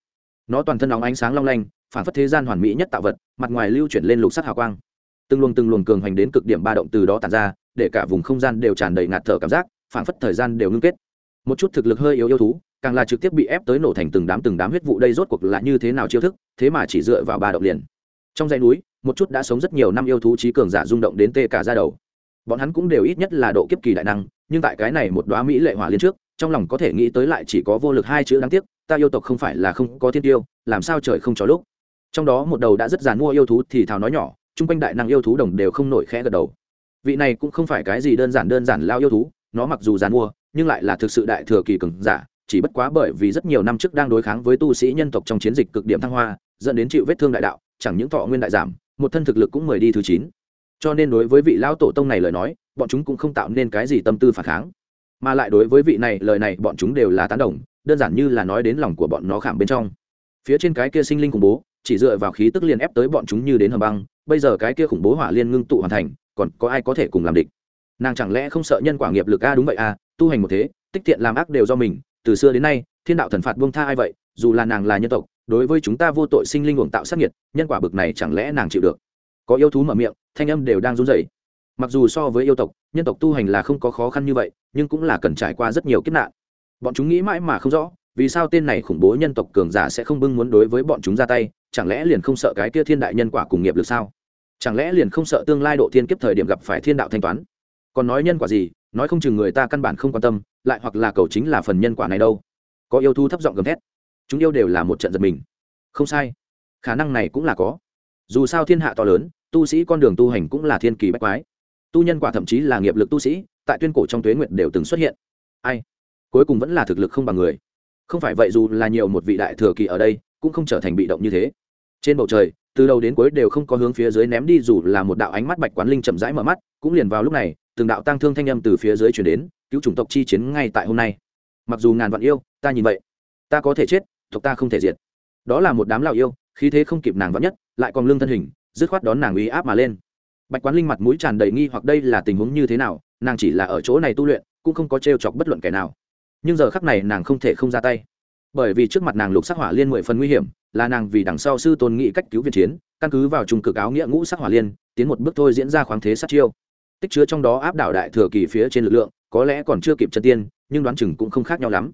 Nó toàn thân nóng ánh sáng long lanh, phản phất thế gian hoàn mỹ nhất tạo vật, mặt ngoài lưu chuyển lên lục sắc hào quang. Từng luồng từng luồng cường hành đến cực điểm ba động từ đó tàn ra, để cả vùng không gian đều tràn đầy ngạt thở cảm giác, phản phất thời gian đều ngưng kết. Một chút thực lực hơi yếu yêu thú, càng là trực tiếp bị ép tới nổ thành từng đám từng đám huyết vụ đây rốt cuộc là như thế nào chiêu thức, thế mà chỉ dựa vào ba động liền. Trong dãy núi, một chút đã sống rất nhiều năm yêu thú trí cường giả rung động đến tê cả ra đầu bọn hắn cũng đều ít nhất là độ kiếp kỳ đại năng, nhưng tại cái này một đoá mỹ lệ hỏa liên trước, trong lòng có thể nghĩ tới lại chỉ có vô lực hai chữ đáng tiếc, ta yêu tộc không phải là không có thiên tiêu, làm sao trời không cho lúc. Trong đó một đầu đã rất dàn mua yêu thú thì thào nói nhỏ, chung quanh đại năng yêu thú đồng đều không nổi khẽ gật đầu. Vị này cũng không phải cái gì đơn giản đơn giản lao yêu thú, nó mặc dù dàn mua, nhưng lại là thực sự đại thừa kỳ cường giả, chỉ bất quá bởi vì rất nhiều năm trước đang đối kháng với tu sĩ nhân tộc trong chiến dịch cực điểm thăng hoa, dẫn đến chịu vết thương đại đạo, chẳng những thọ nguyên đại giảm, một thân thực lực cũng mười đi thứ chín cho nên đối với vị lão tổ tông này lời nói, bọn chúng cũng không tạo nên cái gì tâm tư phản kháng. Mà lại đối với vị này, lời này bọn chúng đều là tán đồng, đơn giản như là nói đến lòng của bọn nó khảm bên trong. Phía trên cái kia sinh linh khủng bố, chỉ dựa vào khí tức liền ép tới bọn chúng như đến hầm băng, bây giờ cái kia khủng bố hỏa liên ngưng tụ hoàn thành, còn có ai có thể cùng làm địch? Nàng chẳng lẽ không sợ nhân quả nghiệp lực a, đúng vậy a, tu hành một thế, tích thiện làm ác đều do mình, từ xưa đến nay, thiên đạo thần phạt buông tha ai vậy, dù là nàng là nhân tộc, đối với chúng ta vô tội sinh linh uổng tạo sát nhiệt nhân quả bực này chẳng lẽ nàng chịu được? Có yêu thú mở miệng thanh âm đều đang run rẩy. Mặc dù so với yêu tộc, nhân tộc tu hành là không có khó khăn như vậy, nhưng cũng là cần trải qua rất nhiều kiếp nạn. Bọn chúng nghĩ mãi mà không rõ, vì sao tên này khủng bố nhân tộc cường giả sẽ không bưng muốn đối với bọn chúng ra tay, chẳng lẽ liền không sợ cái kia thiên đại nhân quả cùng nghiệp lực sao? Chẳng lẽ liền không sợ tương lai độ thiên kiếp thời điểm gặp phải thiên đạo thanh toán? Còn nói nhân quả gì, nói không chừng người ta căn bản không quan tâm, lại hoặc là cầu chính là phần nhân quả này đâu. Có yêu thu thấp giọng gầm thét. Chúng yêu đều là một trận giật mình. Không sai, khả năng này cũng là có. Dù sao thiên hạ to lớn tu sĩ con đường tu hành cũng là thiên kỳ bách quái. Tu nhân quả thậm chí là nghiệp lực tu sĩ, tại tuyên cổ trong tuế nguyện đều từng xuất hiện. Ai? Cuối cùng vẫn là thực lực không bằng người. Không phải vậy dù là nhiều một vị đại thừa kỳ ở đây, cũng không trở thành bị động như thế. Trên bầu trời, từ đầu đến cuối đều không có hướng phía dưới ném đi dù là một đạo ánh mắt bạch quán linh chậm rãi mở mắt, cũng liền vào lúc này, từng đạo tăng thương thanh âm từ phía dưới chuyển đến, cứu chủng tộc chi chiến ngay tại hôm nay. Mặc dù ngàn vạn yêu, ta nhìn vậy, ta có thể chết, tộc ta không thể diệt. Đó là một đám lào yêu, khí thế không kịp nàng vắn nhất, lại còn lương thân hình dứt khoát đón nàng uy áp mà lên. Bạch quán linh mặt mũi tràn đầy nghi hoặc đây là tình huống như thế nào, nàng chỉ là ở chỗ này tu luyện, cũng không có t chọc bất luận kẻ nào. Nhưng giờ khắc này nàng không thể không ra tay. Bởi vì trước mặt nàng lục sắc hỏa liên mười phần nguy hiểm, là nàng vì đằng sau sư tôn nghị cách cứu viện chiến, căn cứ vào trùng cực áo nghĩa ngũ sắc hỏa liên, tiến một bước thôi diễn ra khoáng thế sát chiêu. Tích chứa trong đó áp đảo đại thừa kỳ phía trên lực lượng, có lẽ còn chưa kịp chân tiên, nhưng đoán chừng cũng không khác nhau lắm.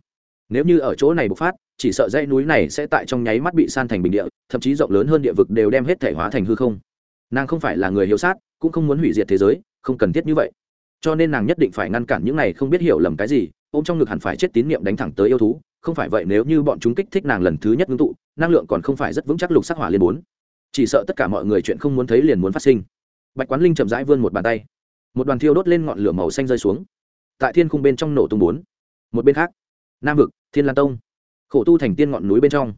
Nếu như ở chỗ này bộc phát chỉ sợ dãy núi này sẽ tại trong nháy mắt bị san thành bình địa, thậm chí rộng lớn hơn địa vực đều đem hết thể hóa thành hư không. Nàng không phải là người hiếu sát, cũng không muốn hủy diệt thế giới, không cần thiết như vậy. Cho nên nàng nhất định phải ngăn cản những này không biết hiểu lầm cái gì ô m trong ngực hẳn phải chết tín nhiệm đánh thẳng tới yêu thú, không phải vậy nếu như bọn chúng kích thích nàng lần thứ nhất ngưng tụ, năng lượng còn không phải rất vững chắc lục sắc hỏa liên bốn. Chỉ sợ tất cả mọi người chuyện không muốn thấy liền muốn phát sinh. Bạch quán linh chậm rãi vươn một bàn tay. Một đoàn thiêu đốt lên ngọn lửa màu xanh rơi xuống. Tại thiên khung bên trong nổ tung bốn. Một bên khác, nam vực, thiên lan tông khổ tu thành tiên ngọn núi bên trong.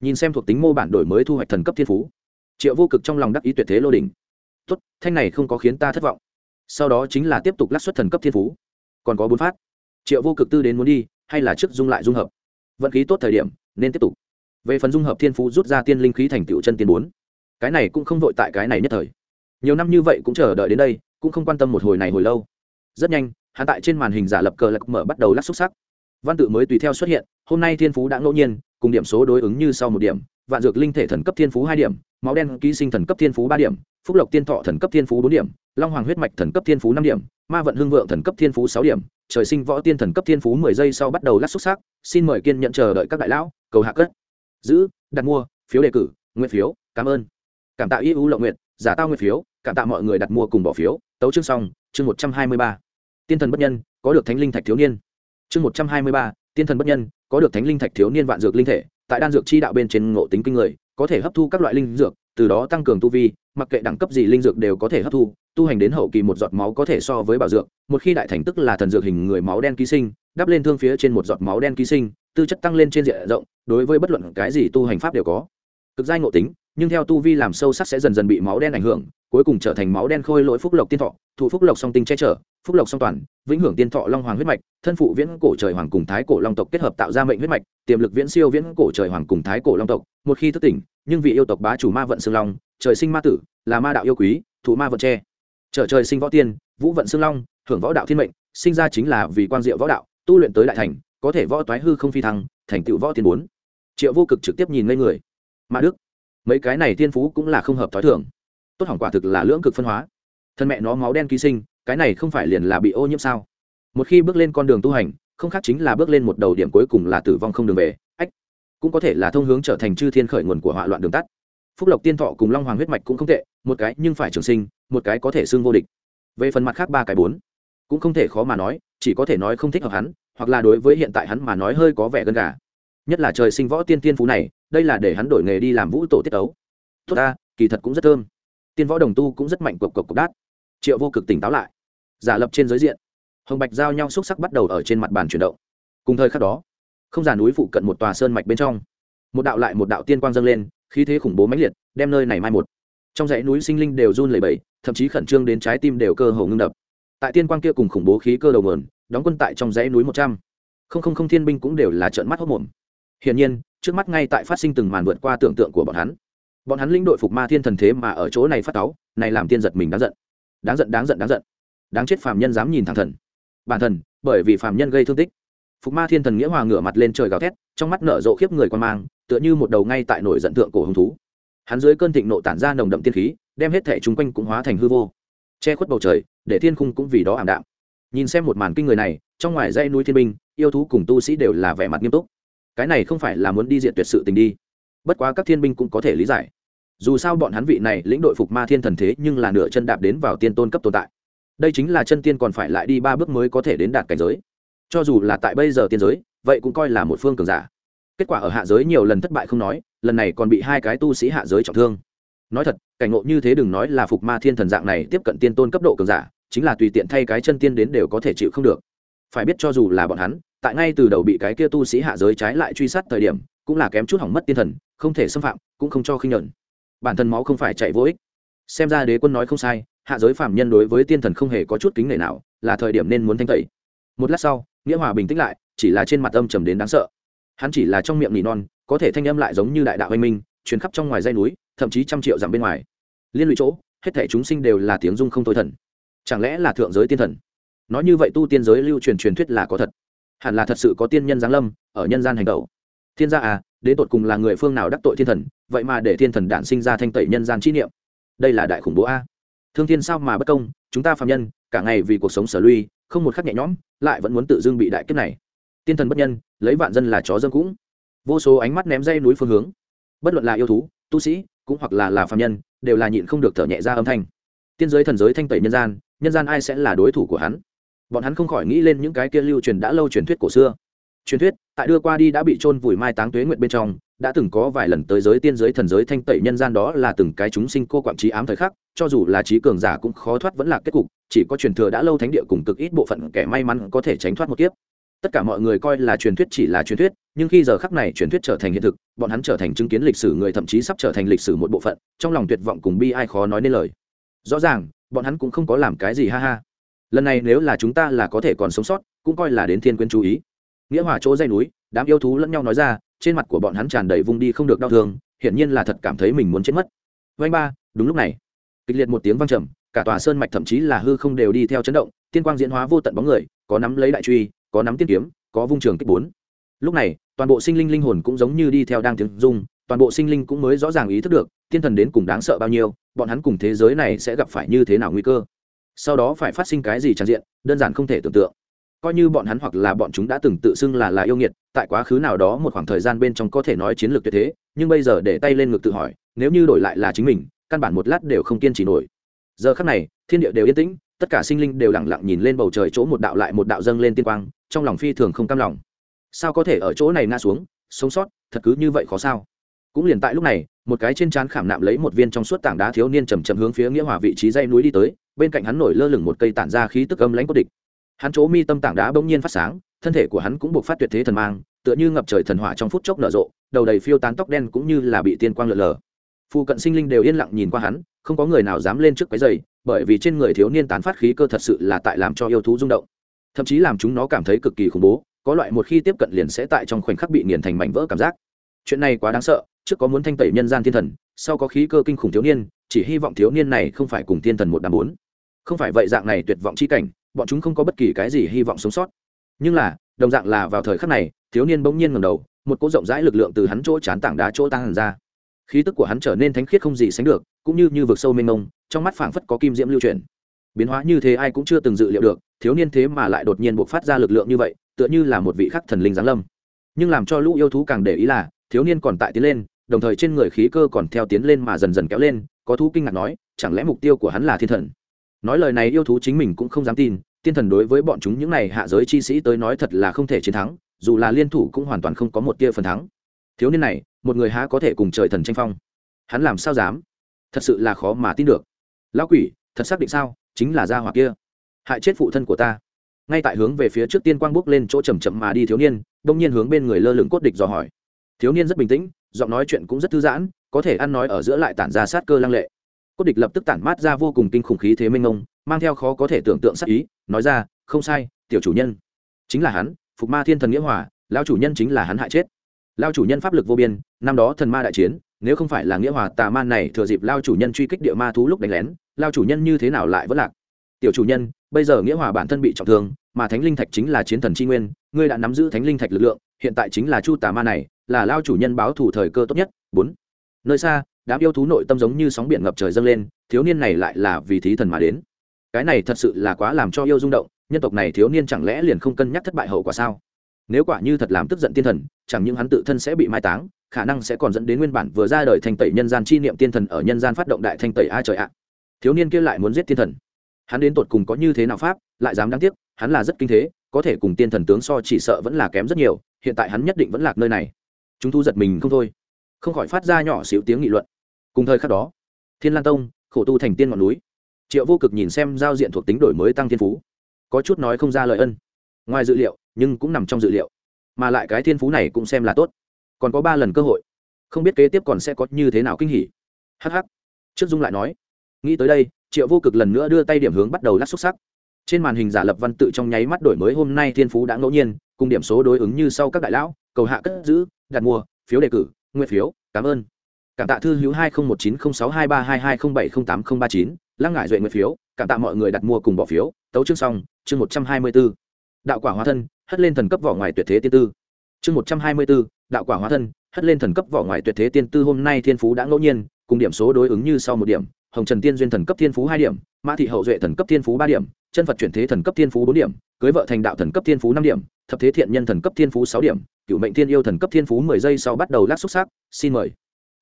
Nhìn xem thuộc tính mô bản đổi mới thu hoạch thần cấp thiên phú, triệu vô cực trong lòng đắc ý tuyệt thế lô đình tốt, thanh này không có khiến ta thất vọng. Sau đó chính là tiếp tục lắc xuất thần cấp thiên phú. Còn có bốn phát. Triệu vô cực tư đến muốn đi, hay là trước dung lại dung hợp? Vận khí tốt thời điểm, nên tiếp tục. Về phần dung hợp thiên phú rút ra tiên linh khí thành tựu chân tiên bốn. Cái này cũng không vội tại cái này nhất thời. Nhiều năm như vậy cũng chờ đợi đến đây, cũng không quan tâm một hồi này hồi lâu. Rất nhanh, hắn tại trên màn hình giả lập cờ lạc mở bắt đầu lắc xúc sắc. Văn tự mới tùy theo xuất hiện hôm nay thiên phú đã ngẫu nhiên, cùng điểm số đối ứng như sau một điểm, vạn dược linh thể thần cấp thiên phú hai điểm, máu đen ký sinh thần cấp thiên phú ba điểm, phúc lộc tiên thọ thần cấp thiên phú bốn điểm, long hoàng huyết mạch thần cấp thiên phú năm điểm, ma vận hương vượng thần cấp thiên phú sáu điểm, trời sinh võ tiên thần cấp thiên phú mười giây sau bắt đầu lắc xúc sắc, xin mời kiên nhận chờ đợi các đại lão, cầu hạ cất. Giữ, đặt mua, phiếu đề cử, nguyện phiếu, cảm ơn. Cảm tạ ưu lộng nguyện giả tao nguyện phiếu, cảm tạ mọi người đặt mua cùng bỏ phiếu, tấu chương xong, chương một trăm hai mươi ba. Tiên thần bất nhân, có được thánh linh thạch thiếu niên. Chương một trăm hai mươi ba tiên thần bất nhân, có được thánh linh thạch thiếu niên vạn dược linh thể, tại đan dược chi đạo bên trên ngộ tính kinh người, có thể hấp thu các loại linh dược, từ đó tăng cường tu vi, mặc kệ đẳng cấp gì linh dược đều có thể hấp thu, tu hành đến hậu kỳ một giọt máu có thể so với bảo dược, một khi đại thành tức là thần dược hình người máu đen ký sinh, đắp lên thương phía trên một giọt máu đen ký sinh, tư chất tăng lên trên diện rộng, đối với bất luận cái gì tu hành pháp đều có. Cực giai ngộ tính, nhưng theo tu vi làm sâu sắc sẽ dần dần bị máu đen ảnh hưởng, cuối cùng trở thành máu đen khôi lỗi phúc lộc tiên thọ, thủ phúc lộc song tinh che chở phúc lộc song toàn, vĩnh hưởng tiên thọ long hoàng huyết mạch, thân phụ viễn cổ trời hoàng cùng thái cổ long tộc kết hợp tạo ra mệnh huyết mạch, tiềm lực viễn siêu viễn cổ trời hoàng cùng thái cổ long tộc, một khi thức tỉnh, nhưng vị yêu tộc bá chủ ma vận xương long, trời sinh ma tử, là ma đạo yêu quý thủ ma vận tre trở trời sinh võ tiên, vũ vận xương long, hưởng võ đạo thiên mệnh, sinh ra chính là vì quan diệu võ đạo, tu luyện tới đại thành, có thể võ toái hư không phi thăng, thành tựu võ tiên bốn. Triệu vô cực trực tiếp nhìn ngây người. Ma đức, mấy cái này tiên phú cũng là không hợp thói thường tốt hỏng quả thực là lưỡng cực phân hóa. Thân mẹ nó máu đen ký sinh cái này không phải liền là bị ô nhiễm sao? Một khi bước lên con đường tu hành, không khác chính là bước lên một đầu điểm cuối cùng là tử vong không đường về, ách, cũng có thể là thông hướng trở thành chư thiên khởi nguồn của họa loạn đường tắt. Phúc lộc tiên thọ cùng long hoàng huyết mạch cũng không tệ, một cái nhưng phải trường sinh, một cái có thể xưng vô địch. Về phần mặt khác ba cái bốn, cũng không thể khó mà nói, chỉ có thể nói không thích hợp hắn, hoặc là đối với hiện tại hắn mà nói hơi có vẻ gần gà. Nhất là trời sinh võ tiên tiên phú này, đây là để hắn đổi nghề đi làm vũ tổ tiết ấu tốt ta, kỳ thật cũng rất thơm. Tiên võ đồng tu cũng rất mạnh cộc cộc cộc đát. Triệu vô cực tỉnh táo lại giả lập trên giới diện. Hồng bạch giao nhau xúc sắc bắt đầu ở trên mặt bàn chuyển động. Cùng thời khắc đó, không giả núi phụ cận một tòa sơn mạch bên trong, một đạo lại một đạo tiên quang dâng lên, khí thế khủng bố mãnh liệt, đem nơi này mai một. Trong dãy núi sinh linh đều run lẩy bẩy, thậm chí khẩn trương đến trái tim đều cơ hồ ngưng đập. Tại tiên quang kia cùng khủng bố khí cơ đầu nguồn, đóng quân tại trong dãy núi một trăm. Không không không thiên binh cũng đều là trợn mắt hốc mồm. Hiển nhiên, trước mắt ngay tại phát sinh từng màn vượt qua tưởng tượng của bọn hắn. Bọn hắn linh đội phục ma thiên thần thế mà ở chỗ này phát táo, này làm tiên giật mình đáng giận. Đáng giận đáng giận đáng giận đáng chết phàm nhân dám nhìn thẳng thần. Bản thần, bởi vì phàm nhân gây thương tích. Phục ma thiên thần nghĩa hòa ngửa mặt lên trời gào thét, trong mắt nở rộ khiếp người quan mang, tựa như một đầu ngay tại nổi giận tượng cổ hứng thú. Hắn dưới cơn thịnh nộ tản ra nồng đậm tiên khí, đem hết thể chung quanh cũng hóa thành hư vô. Che khuất bầu trời, để thiên khung cũng vì đó ảm đạm. Nhìn xem một màn kinh người này, trong ngoài dây núi thiên binh, yêu thú cùng tu sĩ đều là vẻ mặt nghiêm túc. Cái này không phải là muốn đi diện tuyệt sự tình đi. Bất quá các thiên binh cũng có thể lý giải. Dù sao bọn hắn vị này lĩnh đội phục ma thiên thần thế nhưng là nửa chân đạp đến vào tiên tôn cấp tồn tại đây chính là chân tiên còn phải lại đi ba bước mới có thể đến đạt cảnh giới. Cho dù là tại bây giờ tiên giới, vậy cũng coi là một phương cường giả. Kết quả ở hạ giới nhiều lần thất bại không nói, lần này còn bị hai cái tu sĩ hạ giới trọng thương. Nói thật, cảnh ngộ như thế đừng nói là phục ma thiên thần dạng này tiếp cận tiên tôn cấp độ cường giả, chính là tùy tiện thay cái chân tiên đến đều có thể chịu không được. Phải biết cho dù là bọn hắn, tại ngay từ đầu bị cái kia tu sĩ hạ giới trái lại truy sát thời điểm, cũng là kém chút hỏng mất tiên thần, không thể xâm phạm, cũng không cho khinh nhẫn. Bản thân máu không phải chạy vô ích. Xem ra đế quân nói không sai hạ giới phạm nhân đối với tiên thần không hề có chút kính nể nào, là thời điểm nên muốn thanh tẩy. Một lát sau, nghĩa hòa bình tĩnh lại, chỉ là trên mặt âm trầm đến đáng sợ. Hắn chỉ là trong miệng nỉ non, có thể thanh âm lại giống như đại đạo anh minh, truyền khắp trong ngoài dây núi, thậm chí trăm triệu dặm bên ngoài. Liên lụy chỗ, hết thể chúng sinh đều là tiếng dung không thôi thần. Chẳng lẽ là thượng giới tiên thần? Nói như vậy tu tiên giới lưu truyền truyền thuyết là có thật. Hẳn là thật sự có tiên nhân giáng lâm, ở nhân gian hành tẩu. Thiên gia à đến tột cùng là người phương nào đắc tội thiên thần, vậy mà để thiên thần đản sinh ra thanh tẩy nhân gian chi niệm? Đây là đại khủng bố a thương thiên sao mà bất công, chúng ta phạm nhân, cả ngày vì cuộc sống sở lui, không một khắc nhẹ nhõm, lại vẫn muốn tự dưng bị đại kiếp này. Tiên thần bất nhân, lấy vạn dân là chó dân cũng. Vô số ánh mắt ném dây núi phương hướng. Bất luận là yêu thú, tu sĩ, cũng hoặc là là phạm nhân, đều là nhịn không được thở nhẹ ra âm thanh. Tiên giới thần giới thanh tẩy nhân gian nhân gian ai sẽ là đối thủ của hắn? Bọn hắn không khỏi nghĩ lên những cái kia lưu truyền đã lâu truyền thuyết cổ xưa truyền thuyết, tại đưa qua đi đã bị trôn vùi mai táng tuế nguyện bên trong, đã từng có vài lần tới giới tiên giới thần giới thanh tẩy nhân gian đó là từng cái chúng sinh cô quảng trí ám thời khắc, cho dù là trí cường giả cũng khó thoát vẫn là kết cục, chỉ có truyền thừa đã lâu thánh địa cùng cực ít bộ phận kẻ may mắn có thể tránh thoát một kiếp. Tất cả mọi người coi là truyền thuyết chỉ là truyền thuyết, nhưng khi giờ khắc này truyền thuyết trở thành hiện thực, bọn hắn trở thành chứng kiến lịch sử người thậm chí sắp trở thành lịch sử một bộ phận, trong lòng tuyệt vọng cùng bi ai khó nói nên lời. Rõ ràng, bọn hắn cũng không có làm cái gì ha ha. Lần này nếu là chúng ta là có thể còn sống sót, cũng coi là đến thiên quyến chú ý nghĩa hòa chỗ dây núi, đám yêu thú lẫn nhau nói ra, trên mặt của bọn hắn tràn đầy vung đi không được đau thương, hiển nhiên là thật cảm thấy mình muốn chết mất. Vanh ba, đúng lúc này, kịch liệt một tiếng vang trầm, cả tòa sơn mạch thậm chí là hư không đều đi theo chấn động, tiên quang diễn hóa vô tận bóng người, có nắm lấy đại truy, có nắm tiên kiếm, có vung trường kích bốn. Lúc này, toàn bộ sinh linh linh hồn cũng giống như đi theo đang tiếng dung toàn bộ sinh linh cũng mới rõ ràng ý thức được, tiên thần đến cùng đáng sợ bao nhiêu, bọn hắn cùng thế giới này sẽ gặp phải như thế nào nguy cơ. Sau đó phải phát sinh cái gì tràn diện, đơn giản không thể tưởng tượng coi như bọn hắn hoặc là bọn chúng đã từng tự xưng là là yêu nghiệt, tại quá khứ nào đó một khoảng thời gian bên trong có thể nói chiến lược tuyệt thế, nhưng bây giờ để tay lên ngực tự hỏi, nếu như đổi lại là chính mình, căn bản một lát đều không kiên trì nổi. Giờ khắc này, thiên địa đều yên tĩnh, tất cả sinh linh đều lặng lặng nhìn lên bầu trời chỗ một đạo lại một đạo dâng lên tiên quang, trong lòng phi thường không cam lòng. Sao có thể ở chỗ này ngã xuống, sống sót, thật cứ như vậy khó sao? Cũng liền tại lúc này, một cái trên trán khảm nạm lấy một viên trong suốt tảng đá thiếu niên chầm chậm hướng phía nghĩa hòa vị trí dây núi đi tới, bên cạnh hắn nổi lơ lửng một cây tản ra khí tức âm lãnh cốt địch hắn chỗ mi tâm tảng đá bỗng nhiên phát sáng, thân thể của hắn cũng buộc phát tuyệt thế thần mang, tựa như ngập trời thần hỏa trong phút chốc nở rộ, đầu đầy phiêu tán tóc đen cũng như là bị tiên quang lượn lờ. Phụ cận sinh linh đều yên lặng nhìn qua hắn, không có người nào dám lên trước cái giày, bởi vì trên người thiếu niên tán phát khí cơ thật sự là tại làm cho yêu thú rung động. Thậm chí làm chúng nó cảm thấy cực kỳ khủng bố, có loại một khi tiếp cận liền sẽ tại trong khoảnh khắc bị nghiền thành mảnh vỡ cảm giác. Chuyện này quá đáng sợ, trước có muốn thanh tẩy nhân gian thiên thần, sau có khí cơ kinh khủng thiếu niên, chỉ hy vọng thiếu niên này không phải cùng thiên thần một đám bốn. Không phải vậy dạng này tuyệt vọng chi cảnh bọn chúng không có bất kỳ cái gì hy vọng sống sót. Nhưng là, đồng dạng là vào thời khắc này, thiếu niên bỗng nhiên ngầm đầu, một cỗ rộng rãi lực lượng từ hắn chỗ chán tảng đá chỗ tăng hẳn ra. Khí tức của hắn trở nên thánh khiết không gì sánh được, cũng như như vực sâu mênh mông, trong mắt phảng phất có kim diễm lưu truyền biến hóa như thế ai cũng chưa từng dự liệu được, thiếu niên thế mà lại đột nhiên buộc phát ra lực lượng như vậy, tựa như là một vị khắc thần linh giáng lâm. Nhưng làm cho lũ yêu thú càng để ý là, thiếu niên còn tại tiến lên, đồng thời trên người khí cơ còn theo tiến lên mà dần dần kéo lên, có thú kinh ngạc nói, chẳng lẽ mục tiêu của hắn là thiên thần? Nói lời này yêu thú chính mình cũng không dám tin, tiên thần đối với bọn chúng những này hạ giới chi sĩ tới nói thật là không thể chiến thắng, dù là liên thủ cũng hoàn toàn không có một tia phần thắng. Thiếu niên này, một người há có thể cùng trời thần tranh phong? Hắn làm sao dám? Thật sự là khó mà tin được. Lão quỷ, thật xác định sao? Chính là gia hỏa kia. Hại chết phụ thân của ta. Ngay tại hướng về phía trước tiên quang bước lên chỗ chầm chậm mà đi thiếu niên, đông nhiên hướng bên người lơ lửng cốt địch dò hỏi. Thiếu niên rất bình tĩnh, giọng nói chuyện cũng rất thư giãn, có thể ăn nói ở giữa lại tản ra sát cơ lăng lệ cốt địch lập tức tản mát ra vô cùng kinh khủng khí thế minh ông mang theo khó có thể tưởng tượng sắc ý, nói ra, không sai, tiểu chủ nhân. Chính là hắn, phục ma thiên thần nghĩa hòa lao chủ nhân chính là hắn hại chết. Lao chủ nhân pháp lực vô biên, năm đó thần ma đại chiến, nếu không phải là nghĩa hòa tà man này thừa dịp lao chủ nhân truy kích địa ma thú lúc đánh lén lao chủ nhân như thế nào lại vẫn lạc? Tiểu chủ nhân, bây giờ nghĩa hòa bản thân bị trọng thương, mà thánh linh thạch chính là chiến thần tri nguyên, ngươi đã nắm giữ thánh linh thạch lực lượng, hiện tại chính là chu tà ma này, là lao chủ nhân báo thủ thời cơ tốt nhất. Bốn. Nơi xa đám yêu thú nội tâm giống như sóng biển ngập trời dâng lên, thiếu niên này lại là vì thí thần mà đến. Cái này thật sự là quá làm cho yêu rung động, nhân tộc này thiếu niên chẳng lẽ liền không cân nhắc thất bại hậu quả sao? Nếu quả như thật làm tức giận tiên thần, chẳng những hắn tự thân sẽ bị mai táng, khả năng sẽ còn dẫn đến nguyên bản vừa ra đời thanh tẩy nhân gian chi niệm tiên thần ở nhân gian phát động đại thanh tẩy a trời ạ. Thiếu niên kia lại muốn giết tiên thần. Hắn đến tột cùng có như thế nào pháp, lại dám đáng tiếc, hắn là rất kinh thế, có thể cùng tiên thần tướng so chỉ sợ vẫn là kém rất nhiều, hiện tại hắn nhất định vẫn lạc nơi này. Chúng thu giật mình không thôi. Không khỏi phát ra nhỏ xíu tiếng nghị luận cùng thời khắc đó, thiên lan tông, khổ tu thành tiên ngọn núi, triệu vô cực nhìn xem giao diện thuộc tính đổi mới tăng thiên phú, có chút nói không ra lời ân. Ngoài dự liệu, nhưng cũng nằm trong dự liệu. Mà lại cái thiên phú này cũng xem là tốt. Còn có ba lần cơ hội. Không biết kế tiếp còn sẽ có như thế nào kinh hỉ. Hh trước dung lại nói, nghĩ tới đây, triệu vô cực lần nữa đưa tay điểm hướng bắt đầu lắc xúc sắc. Trên màn hình giả lập văn tự trong nháy mắt đổi mới hôm nay thiên phú đã ngẫu nhiên, cùng điểm số đối ứng như sau các đại lão, cầu hạ cất giữ, đặt mua, phiếu đề cử nguyên phiếu, cảm ơn cảm tạ thư hữu hai nghìn một chín không sáu hai ba hai hai không bảy không tám không ba chín, lăng ngại duệ nguyên phiếu, cảm tạ mọi người đặt mua cùng bỏ phiếu, tấu chương xong, chương một trăm hai mươi b ố đạo quả hóa thân, hất lên thần cấp vỏ ngoài tuyệt thế tiên tư. Chương một trăm hai mươi b ố đạo quả hóa thân, hất lên thần cấp vỏ ngoài tuyệt thế tiên tư hôm nay thiên phú đã ngẫu nhiên, cùng điểm số đối ứng như sau một điểm, hồng trần tiên duyên thần cấp thiên phú hai điểm, mã thị hậu duệ thần cấp thiên phú ba điểm, chân phật chuyển thế thần cấp thiên phú bốn điểm, cưới vợ thành đạo thần cấp thiên phú năm điểm, thập thế thiện nhân thần cấp thiên phú sáu điểm cựu mệnh thiên yêu thần cấp thiên phú mười giây sau bắt đầu lát xúc xác, xin mời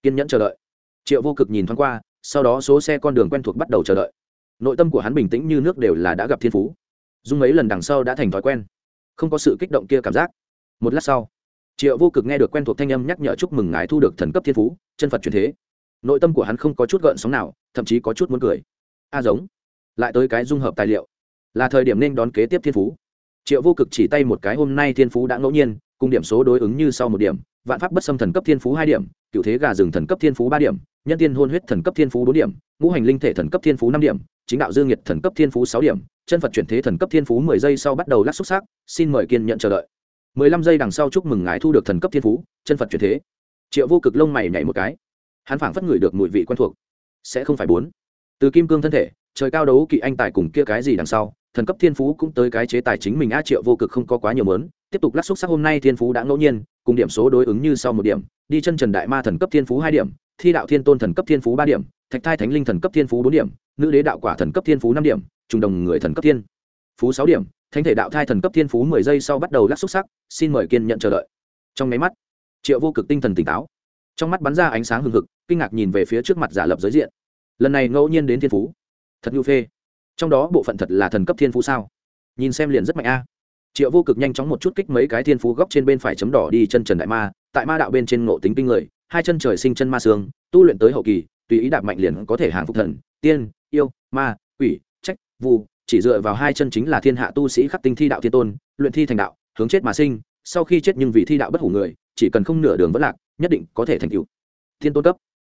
kiên nhẫn chờ đợi. Triệu vô cực nhìn thoáng qua, sau đó số xe con đường quen thuộc bắt đầu chờ đợi. Nội tâm của hắn bình tĩnh như nước đều là đã gặp thiên phú. Dung mấy lần đằng sau đã thành thói quen. Không có sự kích động kia cảm giác. Một lát sau, triệu vô cực nghe được quen thuộc thanh âm nhắc nhở chúc mừng ngài thu được thần cấp thiên phú, chân phật truyền thế. Nội tâm của hắn không có chút gợn sóng nào, thậm chí có chút muốn cười. A giống. Lại tới cái dung hợp tài liệu. Là thời điểm nên đón kế tiếp thiên phú. Triệu vô cực chỉ tay một cái hôm nay thiên phú đã ngẫu nhiên, cùng điểm số đối ứng như sau một điểm vạn pháp bất xâm thần cấp thiên phú hai điểm, cựu thế gà rừng thần cấp thiên phú ba điểm, nhân tiên hôn huyết thần cấp thiên phú bốn điểm, ngũ hành linh thể thần cấp thiên phú năm điểm, chính đạo dương nhiệt thần cấp thiên phú sáu điểm, chân phật chuyển thế thần cấp thiên phú mười giây sau bắt đầu lắc xúc xác, xin mời kiên nhận chờ đợi. Mười lăm giây đằng sau chúc mừng ngài thu được thần cấp thiên phú, chân phật chuyển thế. Triệu vô cực lông mày nhảy một cái. Hắn phảng phất ngửi được mùi vị quen thuộc. Sẽ không phải bốn. Từ kim cương thân thể, trời cao đấu kỵ anh tài cùng kia cái gì đằng sau, thần cấp thiên phú cũng tới cái chế tài chính mình a triệu vô cực không có quá nhiều mớn, tiếp tục lắc xúc sắc hôm nay thiên phú đã ngẫu nhiên cùng điểm số đối ứng như sau một điểm, đi chân trần đại ma thần cấp thiên phú hai điểm, thi đạo thiên tôn thần cấp thiên phú ba điểm, thạch thai thánh linh thần cấp thiên phú bốn điểm, nữ đế đạo quả thần cấp thiên phú năm điểm, trùng đồng người thần cấp thiên phú sáu điểm, thánh thể đạo thai thần cấp thiên phú mười giây sau bắt đầu lắc xúc sắc, xin mời kiên nhận chờ đợi. Trong máy mắt, triệu vô cực tinh thần tỉnh táo. Trong mắt bắn ra ánh sáng hừng hực, kinh ngạc nhìn về phía trước mặt giả lập giới diện. Lần này ngẫu nhiên đến thiên phú. Thật nhu phê. Trong đó bộ phận thật là thần cấp thiên phú sao? Nhìn xem liền rất mạnh a triệu vô cực nhanh chóng một chút kích mấy cái thiên phú góc trên bên phải chấm đỏ đi chân trần đại ma, tại ma đạo bên trên ngộ tính kinh người, hai chân trời sinh chân ma xương tu luyện tới hậu kỳ, tùy ý đạp mạnh liền có thể hàng phục thần, tiên, yêu, ma, quỷ, trách, vu, chỉ dựa vào hai chân chính là thiên hạ tu sĩ khắc tinh thi đạo thiên tôn, luyện thi thành đạo, hướng chết mà sinh, sau khi chết nhưng vì thi đạo bất hủ người, chỉ cần không nửa đường vẫn lạc, nhất định có thể thành cựu thiên tôn cấp.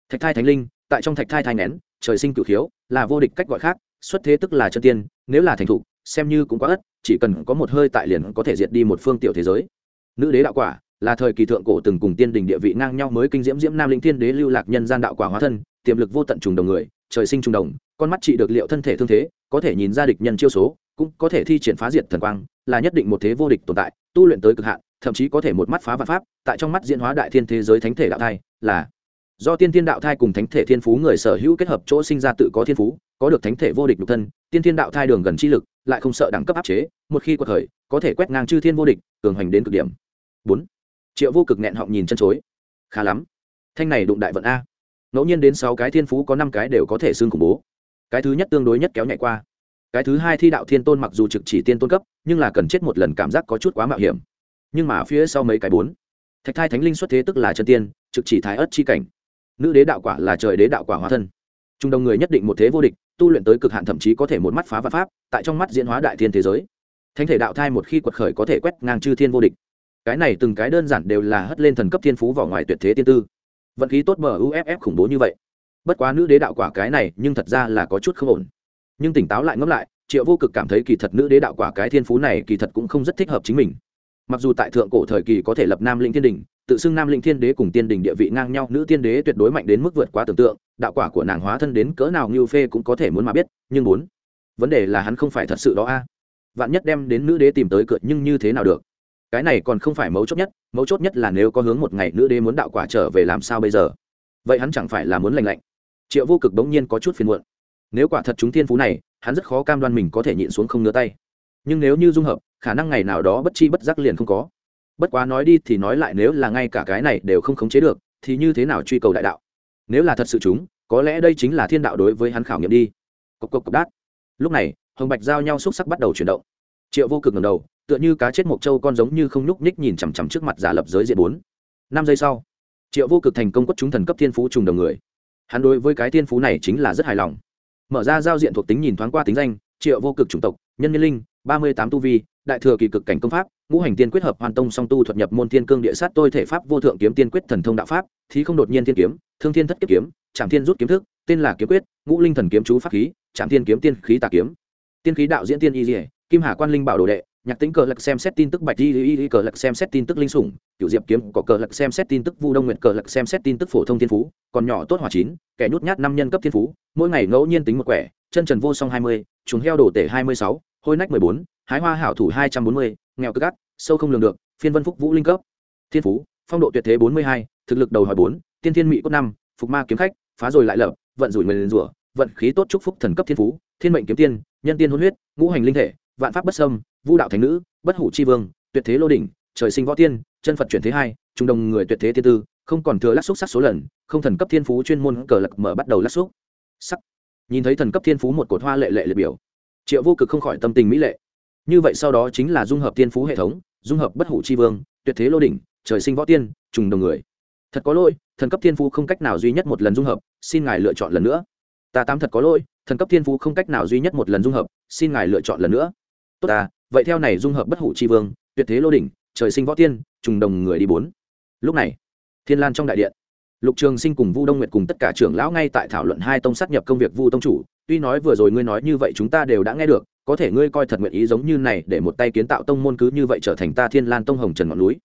Thạch thai thánh linh, tại trong thạch thai thai nén, trời sinh cựu khiếu, là vô địch cách gọi khác, xuất thế tức là chân tiên, nếu là thành thục xem như cũng quá ất chỉ cần có một hơi tại liền có thể diệt đi một phương tiểu thế giới. Nữ đế đạo quả là thời kỳ thượng cổ từng cùng tiên đình địa vị ngang nhau mới kinh diễm diễm nam linh thiên đế lưu lạc nhân gian đạo quả hóa thân, tiềm lực vô tận trùng đồng người, trời sinh trùng đồng, con mắt trị được liệu thân thể thương thế, có thể nhìn ra địch nhân chiêu số, cũng có thể thi triển phá diệt thần quang, là nhất định một thế vô địch tồn tại, tu luyện tới cực hạn, thậm chí có thể một mắt phá vạn pháp, tại trong mắt diễn hóa đại thiên thế giới thánh thể đạo thai, là do tiên thiên đạo thai cùng thánh thể thiên phú người sở hữu kết hợp chỗ sinh ra tự có thiên phú, có được thánh thể vô địch nhục thân, tiên thiên đạo thai đường gần chi lực, lại không sợ đẳng cấp áp chế, một khi quật khởi, có thể quét ngang chư thiên vô địch, cường hành đến cực điểm. Bốn, triệu vô cực nghẹn họng nhìn chân chối. Khá lắm. Thanh này đụng đại vận a. Ngẫu nhiên đến sáu cái thiên phú có năm cái đều có thể xương khủng bố. Cái thứ nhất tương đối nhất kéo nhảy qua. Cái thứ hai thi đạo thiên tôn mặc dù trực chỉ tiên tôn cấp, nhưng là cần chết một lần cảm giác có chút quá mạo hiểm. Nhưng mà phía sau mấy cái bốn, thạch thai thánh linh xuất thế tức là chân tiên, trực chỉ thái ất chi cảnh nữ đế đạo quả là trời đế đạo quả hóa thân. Trung đông người nhất định một thế vô địch, tu luyện tới cực hạn thậm chí có thể một mắt phá vạn pháp, tại trong mắt diễn hóa đại thiên thế giới. Thánh thể đạo thai một khi quật khởi có thể quét ngang chư thiên vô địch. Cái này từng cái đơn giản đều là hất lên thần cấp thiên phú vào ngoài tuyệt thế tiên tư. Vận khí tốt bờ uff khủng bố như vậy. Bất quá nữ đế đạo quả cái này nhưng thật ra là có chút không ổn. Nhưng tỉnh táo lại ngẫm lại, triệu vô cực cảm thấy kỳ thật nữ đế đạo quả cái thiên phú này kỳ thật cũng không rất thích hợp chính mình mặc dù tại thượng cổ thời kỳ có thể lập nam linh thiên đình, tự xưng nam linh thiên đế cùng tiên đình địa vị ngang nhau, nữ tiên đế tuyệt đối mạnh đến mức vượt quá tưởng tượng, đạo quả của nàng hóa thân đến cỡ nào như phê cũng có thể muốn mà biết, nhưng muốn vấn đề là hắn không phải thật sự đó a. Vạn nhất đem đến nữ đế tìm tới cượt nhưng như thế nào được? Cái này còn không phải mấu chốt nhất, mấu chốt nhất là nếu có hướng một ngày nữ đế muốn đạo quả trở về làm sao bây giờ? Vậy hắn chẳng phải là muốn lành lạnh? Triệu vô cực bỗng nhiên có chút phiền muộn. Nếu quả thật chúng thiên phú này, hắn rất khó cam đoan mình có thể nhịn xuống không ngứa tay. Nhưng nếu như dung hợp khả năng ngày nào đó bất chi bất giác liền không có. Bất quá nói đi thì nói lại nếu là ngay cả cái này đều không khống chế được, thì như thế nào truy cầu đại đạo? Nếu là thật sự chúng, có lẽ đây chính là thiên đạo đối với hắn khảo nghiệm đi. Cộc cộc cộc đát. Lúc này, hồng bạch giao nhau xúc sắc bắt đầu chuyển động. Triệu vô cực ngầm đầu, tựa như cá chết mộc trâu con giống như không nhúc nhích nhìn chằm chằm trước mặt giả lập giới diện bốn. Năm giây sau, triệu vô cực thành công quất chúng thần cấp thiên phú trùng đồng người. Hắn đối với cái thiên phú này chính là rất hài lòng. Mở ra giao diện thuộc tính nhìn thoáng qua tính danh, triệu vô cực chủng tộc, nhân nhân linh, ba mươi tám tu vi đại thừa kỳ cực cảnh công pháp, ngũ hành tiên quyết hợp hoàn tông song tu thuật nhập môn thiên cương địa sát tôi thể pháp vô thượng kiếm tiên quyết thần thông đạo pháp, thí không đột nhiên thiên kiếm, thương thiên thất kiếp kiếm trạm thiên rút kiếm thức, tên là kiếm quyết, ngũ linh thần kiếm chú pháp khí trạm thiên kiếm tiên khí tà kiếm. Tiên khí đạo diễn tiên y dỉa kim hà quan linh bảo đồ đệ, nhạc tính cờ lạc xem xét tin tức bạch y y cờ lạc xem xét tin tức linh sủng cựu diệp kiếm có cờ lạc xem xét tin tức vu đông nguyện cờ lạc xem xét tin tức phổ thông thiên phú, còn nhỏ tốt hòa chín, kẻ nhút nhát năm nhân cấp thiên phú, mỗi ngày ngẫu nhiên tính một quẻ, chân trần vô song hai mươi chúng heo đổ tể hai mươi sáu hôi nách mười bốn, hái hoa hảo thủ hai trăm bốn mươi, nghèo cơ gắt sâu không lường được, phiên vân phúc vũ linh cấp, thiên phú, phong độ tuyệt thế bốn mươi hai, thực lực đầu hỏi bốn, tiên thiên mỹ cốt năm, phục ma kiếm khách, phá rồi lại lập, vận rủi mình rủa, vận khí tốt chúc phúc thần cấp thiên phú, thiên mệnh kiếm tiên, nhân tiên hôn huyết, ngũ hành linh thể, vạn pháp bất sâm vũ đạo thành nữ, bất hủ chi vương, tuyệt thế lô đỉnh, trời sinh võ tiên, chân phật chuyển thế hai, trung đồng người tuyệt thế tiên tư, không còn thừa lắc xúc sắc số lần, không thần cấp thiên phú chuyên môn cờ lật mở bắt đầu lắc xúc. Sắc. Nhìn thấy thần cấp thiên phú một cột hoa lệ lệ liệt biểu triệu vô cực không khỏi tâm tình mỹ lệ. Như vậy sau đó chính là dung hợp thiên phú hệ thống, dung hợp bất hủ chi vương, tuyệt thế lô đỉnh, trời sinh võ tiên, trùng đồng người. Thật có lỗi, thần cấp thiên phú không cách nào duy nhất một lần dung hợp, xin ngài lựa chọn lần nữa. Ta tám thật có lỗi, thần cấp thiên phú không cách nào duy nhất một lần dung hợp, xin ngài lựa chọn lần nữa. Tốt ta, vậy theo này dung hợp bất hủ tri vương, tuyệt thế lô đỉnh, trời sinh võ tiên, trùng đồng người đi bốn. Lúc này, thiên lan trong đại điện lục trường sinh cùng vu đông nguyệt cùng tất cả trưởng lão ngay tại thảo luận hai tông sát nhập công việc vu tông chủ, tuy nói vừa rồi ngươi nói như vậy chúng ta đều đã nghe được, có thể ngươi coi thật nguyện ý giống như này để một tay kiến tạo tông môn cứ như vậy trở thành ta thiên lan tông hồng trần ngọn núi.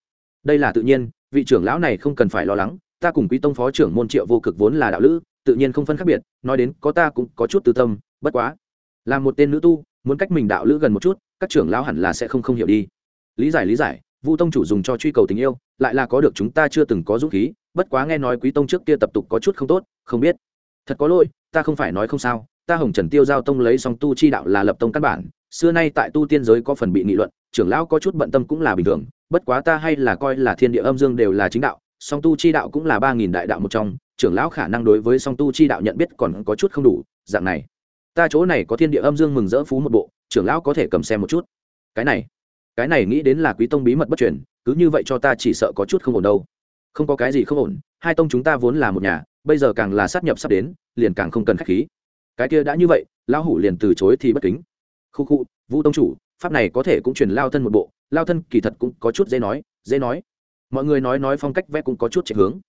Đây là tự nhiên, vị trưởng lão này không cần phải lo lắng, ta cùng quý tông phó trưởng môn triệu vô cực vốn là đạo lữ, tự nhiên không phân khác biệt, nói đến có ta cũng có chút tư tâm, bất quá, là một tên nữ tu, muốn cách mình đạo lữ gần một chút, các trưởng lão hẳn là sẽ không không hiểu đi. Lý giải lý giải, vu tông chủ dùng cho truy cầu tình yêu, lại là có được chúng ta chưa từng có dũng khí bất quá nghe nói quý tông trước kia tập tục có chút không tốt không biết. Thật có lỗi ta không phải nói không sao ta hồng trần tiêu giao tông lấy song tu chi đạo là lập tông căn bản xưa nay tại tu tiên giới có phần bị nghị luận trưởng lão có chút bận tâm cũng là bình thường bất quá ta hay là coi là thiên địa âm dương đều là chính đạo song tu chi đạo cũng là ba nghìn đại đạo một trong trưởng lão khả năng đối với song tu chi đạo nhận biết còn có chút không đủ dạng này. Ta chỗ này có thiên địa âm dương mừng rỡ phú một bộ trưởng lão có thể cầm xem một chút. Cái này cái này nghĩ đến là quý tông bí mật bất truyền, cứ như vậy cho ta chỉ sợ có chút không ổn đâu không có cái gì không ổn, hai tông chúng ta vốn là một nhà, bây giờ càng là sát nhập sắp đến, liền càng không cần khách khí. Cái kia đã như vậy, lão hủ liền từ chối thì bất kính. Khu khu, vũ tông chủ, pháp này có thể cũng truyền lao thân một bộ, lao thân kỳ thật cũng có chút dễ nói dễ nói. Mọi người nói nói phong cách vẽ cũng có chút chạy hướng.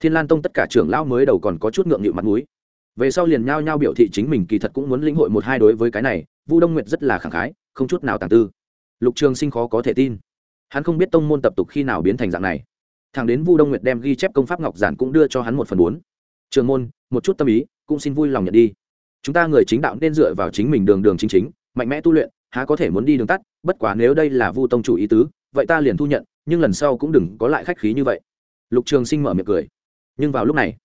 Thiên lan tông tất cả trưởng lao mới đầu còn có chút ngượng nghịu mặt mũi. Về sau liền nhao nhao biểu thị chính mình kỳ thật cũng muốn lĩnh hội một hai đối với cái này vu đông nguyệt rất là khẳng khái, không chút nào tàng tư. Lục trường sinh khó có thể tin. Hắn không biết tông môn tập tục khi nào biến thành dạng này thằng đến vu đông nguyệt đem ghi chép công pháp ngọc giản cũng đưa cho hắn một phần bốn. Trường môn, một chút tâm ý, cũng xin vui lòng nhận đi. Chúng ta người chính đạo nên dựa vào chính mình đường đường chính chính, mạnh mẽ tu luyện, há có thể muốn đi đường tắt, bất quá nếu đây là vu tông chủ ý tứ, vậy ta liền thu nhận, nhưng lần sau cũng đừng có lại khách khí như vậy. Lục trường sinh mở miệng cười. Nhưng vào lúc này,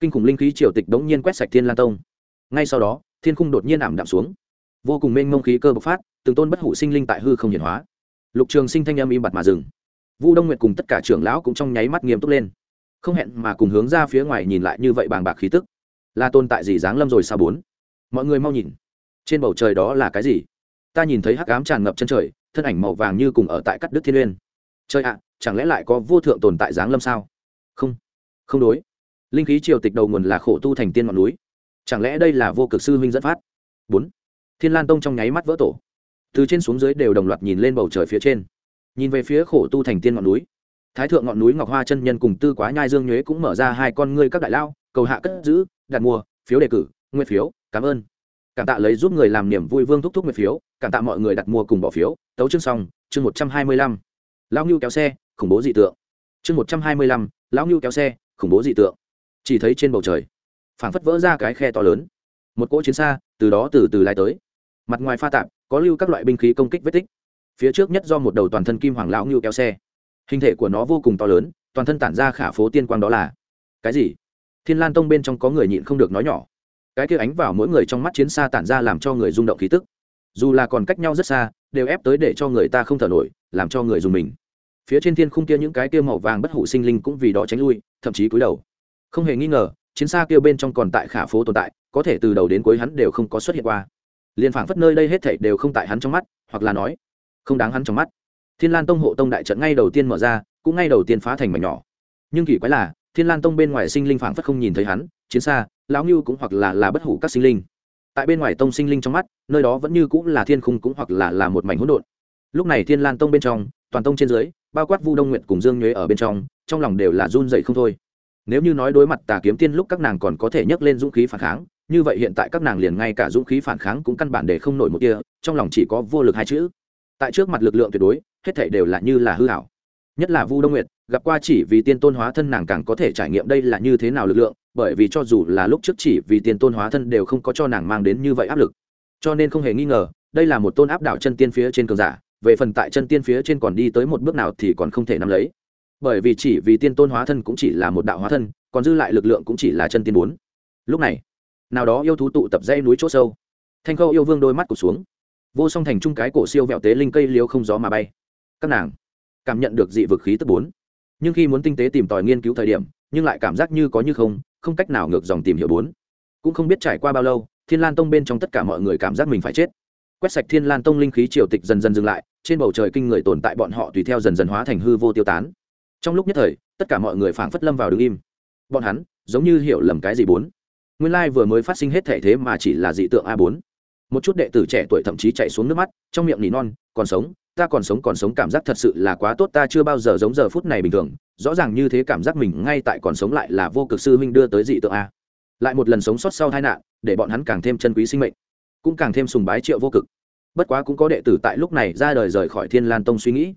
kinh khủng linh khí triều tịch đống nhiên quét sạch thiên lan tông. Ngay sau đó, thiên khung đột nhiên ảm đạm xuống. Vô cùng mênh mông khí cơ bộc phát, từng tôn bất hủ sinh linh tại hư không hiển hóa. Lục trường sinh thanh âm im bặt mà dừng vu đông nguyệt cùng tất cả trưởng lão cũng trong nháy mắt nghiêm túc lên. Không hẹn mà cùng hướng ra phía ngoài nhìn lại như vậy bàng bạc khí tức. Là tồn tại gì dáng lâm rồi sao bốn? Mọi người mau nhìn. Trên bầu trời đó là cái gì? Ta nhìn thấy hắc ám tràn ngập chân trời, thân ảnh màu vàng như cùng ở tại cắt đức thiên uyên trời ạ, chẳng lẽ lại có vô thượng tồn tại dáng lâm sao? Không. Không đối. Linh khí triều tịch đầu nguồn là khổ tu thành tiên ngọn núi. Chẳng lẽ đây là vô cực sư huynh dẫn phát? Bốn. Thiên lan tông trong nháy mắt vỡ tổ. Từ trên xuống dưới đều đồng loạt nhìn lên bầu trời phía trên nhìn về phía khổ tu thành tiên ngọn núi, thái thượng ngọn núi ngọc hoa chân nhân cùng tư quá nhai dương nhuế cũng mở ra hai con ngươi các đại lao, cầu hạ cất giữ, đặt mua phiếu đề cử nguyên phiếu, cảm ơn. Cảm tạ lấy giúp người làm niềm vui vương thúc thúc nguyên phiếu, cảm tạ mọi người đặt mua cùng bỏ phiếu. Tấu chương xong, chương một trăm hai mươi lăm. Lão ngưu kéo xe, khủng bố dị tượng. Chương một trăm hai mươi lăm, lão ngưu kéo xe, khủng bố dị tượng. Chỉ thấy trên bầu trời, phảng phất vỡ ra cái khe to lớn. Một cỗ chiến xa, từ đó từ từ lai tới. Mặt ngoài pha tạp, có lưu các loại binh khí công kích vết tích phía trước nhất do một đầu toàn thân kim hoàng lão ngưu kéo xe. Hình thể của nó vô cùng to lớn, toàn thân tản ra khả phố tiên quang đó là, cái gì? Thiên lan tông bên trong có người nhịn không được nói nhỏ. Cái kia ánh vào mỗi người trong mắt chiến xa tản ra làm cho người rung động khí tức. Dù là còn cách nhau rất xa, đều ép tới để cho người ta không thở nổi, làm cho người dùng mình. Phía trên thiên khung kia những cái kia màu vàng bất hủ sinh linh cũng vì đó tránh lui, thậm chí cúi đầu. Không hề nghi ngờ, chiến xa kia bên trong còn tại khả phố tồn tại, có thể từ đầu đến cuối hắn đều không có xuất hiện qua. Liền phảng phất nơi đây hết thảy đều không tại hắn trong mắt, hoặc là nói không đáng hắn trong mắt. Thiên lan tông hộ tông đại trận ngay đầu tiên mở ra, cũng ngay đầu tiên phá thành mảnh nhỏ. Nhưng kỳ quái là, thiên lan tông bên ngoài sinh linh phảng phất không nhìn thấy hắn, chiến xa, lão ngưu cũng hoặc là là bất hủ các sinh linh. Tại bên ngoài tông sinh linh trong mắt, nơi đó vẫn như cũng là thiên khung cũng hoặc là là một mảnh hỗn độn. Lúc này thiên lan tông bên trong, toàn tông trên dưới, bao quát vu đông nguyện cùng dương nhuế ở bên trong trong lòng đều là run dậy không thôi. Nếu như nói đối mặt tà kiếm tiên lúc các nàng còn có thể nhấc lên dũng khí phản kháng, như vậy hiện tại các nàng liền ngay cả dũng khí phản kháng cũng căn bản để không nổi một kia trong lòng chỉ có vô lực hai chữ tại trước mặt lực lượng tuyệt đối, hết thể đều là như là hư hảo nhất là vu đông nguyệt, gặp qua chỉ vì tiên tôn hóa thân nàng càng có thể trải nghiệm đây là như thế nào lực lượng, bởi vì cho dù là lúc trước chỉ vì tiên tôn hóa thân đều không có cho nàng mang đến như vậy áp lực. Cho nên không hề nghi ngờ, đây là một tôn áp đảo chân tiên phía trên cường giả, về phần tại chân tiên phía trên còn đi tới một bước nào thì còn không thể nắm lấy. Bởi vì chỉ vì tiên tôn hóa thân cũng chỉ là một đạo hóa thân, còn dư lại lực lượng cũng chỉ là chân tiên bốn. Lúc này, nào đó yêu thú tụ tập dây núi chỗ sâu. Thanh khâu yêu vương đôi mắt cụt xuống vô song thành trung cái cổ siêu vẹo tế linh cây liếu không gió mà bay. Các nàng cảm nhận được dị vực khí tức bốn. Nhưng khi muốn tinh tế tìm tòi nghiên cứu thời điểm, nhưng lại cảm giác như có như không không cách nào ngược dòng tìm hiểu bốn. Cũng không biết trải qua bao lâu, thiên lan tông bên trong tất cả mọi người cảm giác mình phải chết. Quét sạch thiên lan tông linh khí triều tịch dần dần dừng lại, trên bầu trời kinh người tồn tại bọn họ tùy theo dần dần hóa thành hư vô tiêu tán. Trong lúc nhất thời, tất cả mọi người phảng phất lâm vào đứng im. Bọn hắn giống như hiểu lầm cái gì bốn. Nguyên lai vừa mới phát sinh hết thể thế mà chỉ là dị tượng a bốn một chút đệ tử trẻ tuổi thậm chí chạy xuống nước mắt, trong miệng nỉ non, còn sống, ta còn sống còn sống, cảm giác thật sự là quá tốt, ta chưa bao giờ giống giờ phút này bình thường. Rõ ràng như thế cảm giác mình ngay tại còn sống lại là vô cực sư huynh đưa tới dị tượng a. Lại một lần sống sót sau tai nạn, để bọn hắn càng thêm chân quý sinh mệnh, cũng càng thêm sùng bái triệu vô cực. Bất quá cũng có đệ tử tại lúc này ra đời rời khỏi thiên lan tông suy nghĩ.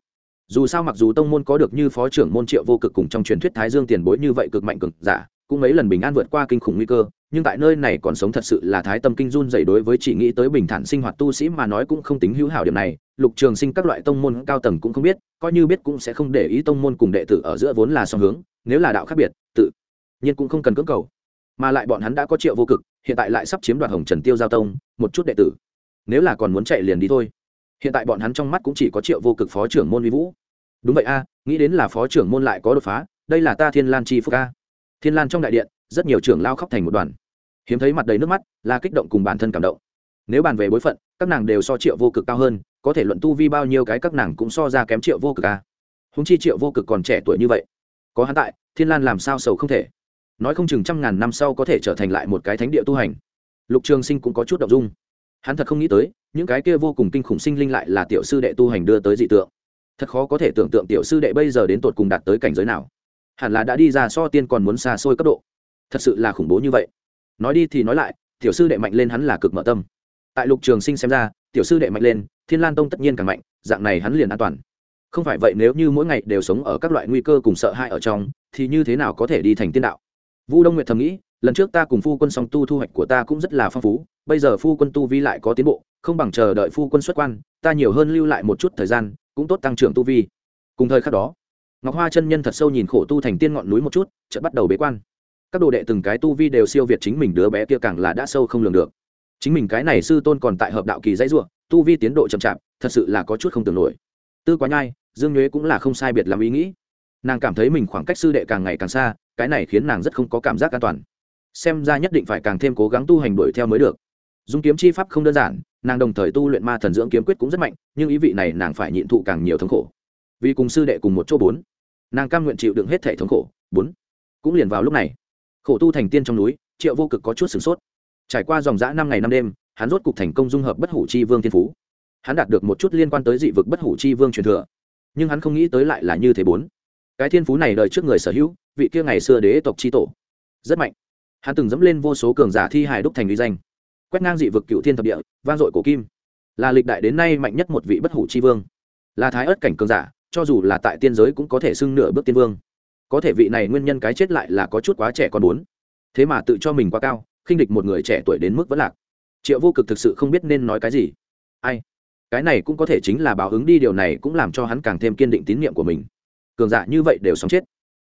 Dù sao mặc dù tông môn có được như phó trưởng môn triệu vô cực cùng trong truyền thuyết thái dương tiền bối như vậy cực mạnh cực giả, cũng mấy lần bình an vượt qua kinh khủng nguy cơ nhưng tại nơi này còn sống thật sự là thái tâm kinh run dày đối với chỉ nghĩ tới bình thản sinh hoạt tu sĩ mà nói cũng không tính hữu hảo điểm này. Lục trường sinh các loại tông môn cao tầng cũng không biết, coi như biết cũng sẽ không để ý tông môn cùng đệ tử ở giữa vốn là song hướng, nếu là đạo khác biệt, tự nhiên cũng không cần cưỡng cầu. Mà lại bọn hắn đã có triệu vô cực, hiện tại lại sắp chiếm đoạt hồng trần tiêu giao tông, một chút đệ tử. Nếu là còn muốn chạy liền đi thôi. Hiện tại bọn hắn trong mắt cũng chỉ có triệu vô cực phó trưởng môn vi vũ. Đúng vậy a, nghĩ đến là phó trưởng môn lại có đột phá, đây là ta thiên lan chi phúc a thiên lan trong đại điện, rất nhiều trưởng lao khóc thành một đoàn. Hiếm thấy mặt đầy nước mắt, là kích động cùng bản thân cảm động. Nếu bàn về bối phận, các nàng đều so triệu vô cực cao hơn, có thể luận tu vi bao nhiêu cái các nàng cũng so ra kém triệu vô cực à. a húng chi triệu vô cực còn trẻ tuổi như vậy. Có hắn tại, thiên lan làm sao sầu không thể. Nói không chừng trăm ngàn năm sau có thể trở thành lại một cái thánh địa tu hành. Lục trường sinh cũng có chút đ ộ n g dung. Hắn thật không nghĩ tới, những cái kia vô cùng kinh khủng sinh linh lại là tiểu sư đệ tu hành đưa tới dị tượng. Thật khó có thể tưởng tượng tiểu sư đệ bây giờ đến tột cùng đạt tới cảnh giới nào hẳn là đã đi ra so tiên còn muốn xa xôi cấp độ. Thật sự là khủng bố như vậy. Nói đi thì nói lại, tiểu sư đệ mạnh lên hắn là cực mở tâm. Tại lục trường sinh xem ra, tiểu sư đệ mạnh lên, thiên lan tông tất nhiên càng mạnh, dạng này hắn liền an toàn. Không phải vậy nếu như mỗi ngày đều sống ở các loại nguy cơ cùng sợ hãi ở trong, thì như thế nào có thể đi thành tiên đạo? Vu đông nguyệt thầm nghĩ, lần trước ta cùng phu quân song tu thu hoạch của ta cũng rất là phong phú, bây giờ phu quân tu vi lại có tiến bộ, không bằng chờ đợi phu quân xuất quan, ta nhiều hơn lưu lại một chút thời gian, cũng tốt tăng trưởng tu vi. Cùng thời khắc đó ngọc hoa chân nhân thật sâu nhìn khổ tu thành tiên ngọn núi một chút, chợt bắt đầu bế quan. Các đồ đệ từng cái tu vi đều siêu việt chính mình, đứa bé kia càng là đã sâu không lường được. Chính mình cái này sư tôn còn tại hợp đạo kỳ dãy ruộng tu vi tiến độ chậm chạp, thật sự là có chút không tưởng nổi. Tư quá nhai, dương nhuế cũng là không sai biệt làm ý nghĩ. Nàng cảm thấy mình khoảng cách sư đệ càng ngày càng xa, cái này khiến nàng rất không có cảm giác an toàn. Xem ra nhất định phải càng thêm cố gắng tu hành đuổi theo mới được. Dung kiếm chi pháp không đơn giản, nàng đồng thời tu luyện ma thần dưỡng kiếm quyết cũng rất mạnh, nhưng ý vị này nàng phải nhịn thụ càng nhiều thống khổ. Vì cùng sư đệ cùng một chỗ bốn nàng cam nguyện chịu đựng hết thể thống khổ, bốn, cũng liền vào lúc này, khổ tu thành tiên trong núi, triệu vô cực có chút sửng sốt. Trải qua dòng dã năm ngày năm đêm, hắn rốt cục thành công dung hợp bất hủ chi vương thiên phú. Hắn đạt được một chút liên quan tới dị vực bất hủ chi vương truyền thừa, nhưng hắn không nghĩ tới lại là như thế bốn. Cái thiên phú này đời trước người sở hữu, vị kia ngày xưa đế tộc chi tổ, rất mạnh. Hắn từng dẫm lên vô số cường giả thi hài đúc thành uy danh. Quét ngang dị vực cựu thiên thập địa, vang dội cổ kim. Là lịch đại đến nay mạnh nhất một vị bất hủ chi vương. Là thái ớt cảnh cường giả cho dù là tại tiên giới cũng có thể xưng nửa bước tiên vương. Có thể vị này nguyên nhân cái chết lại là có chút quá trẻ con bốn. Thế mà tự cho mình quá cao, khinh địch một người trẻ tuổi đến mức vẫn lạc. Triệu vô cực thực sự không biết nên nói cái gì. Ai? Cái này cũng có thể chính là báo ứng đi, điều này cũng làm cho hắn càng thêm kiên định tín nhiệm của mình. Cường giả như vậy đều sống chết.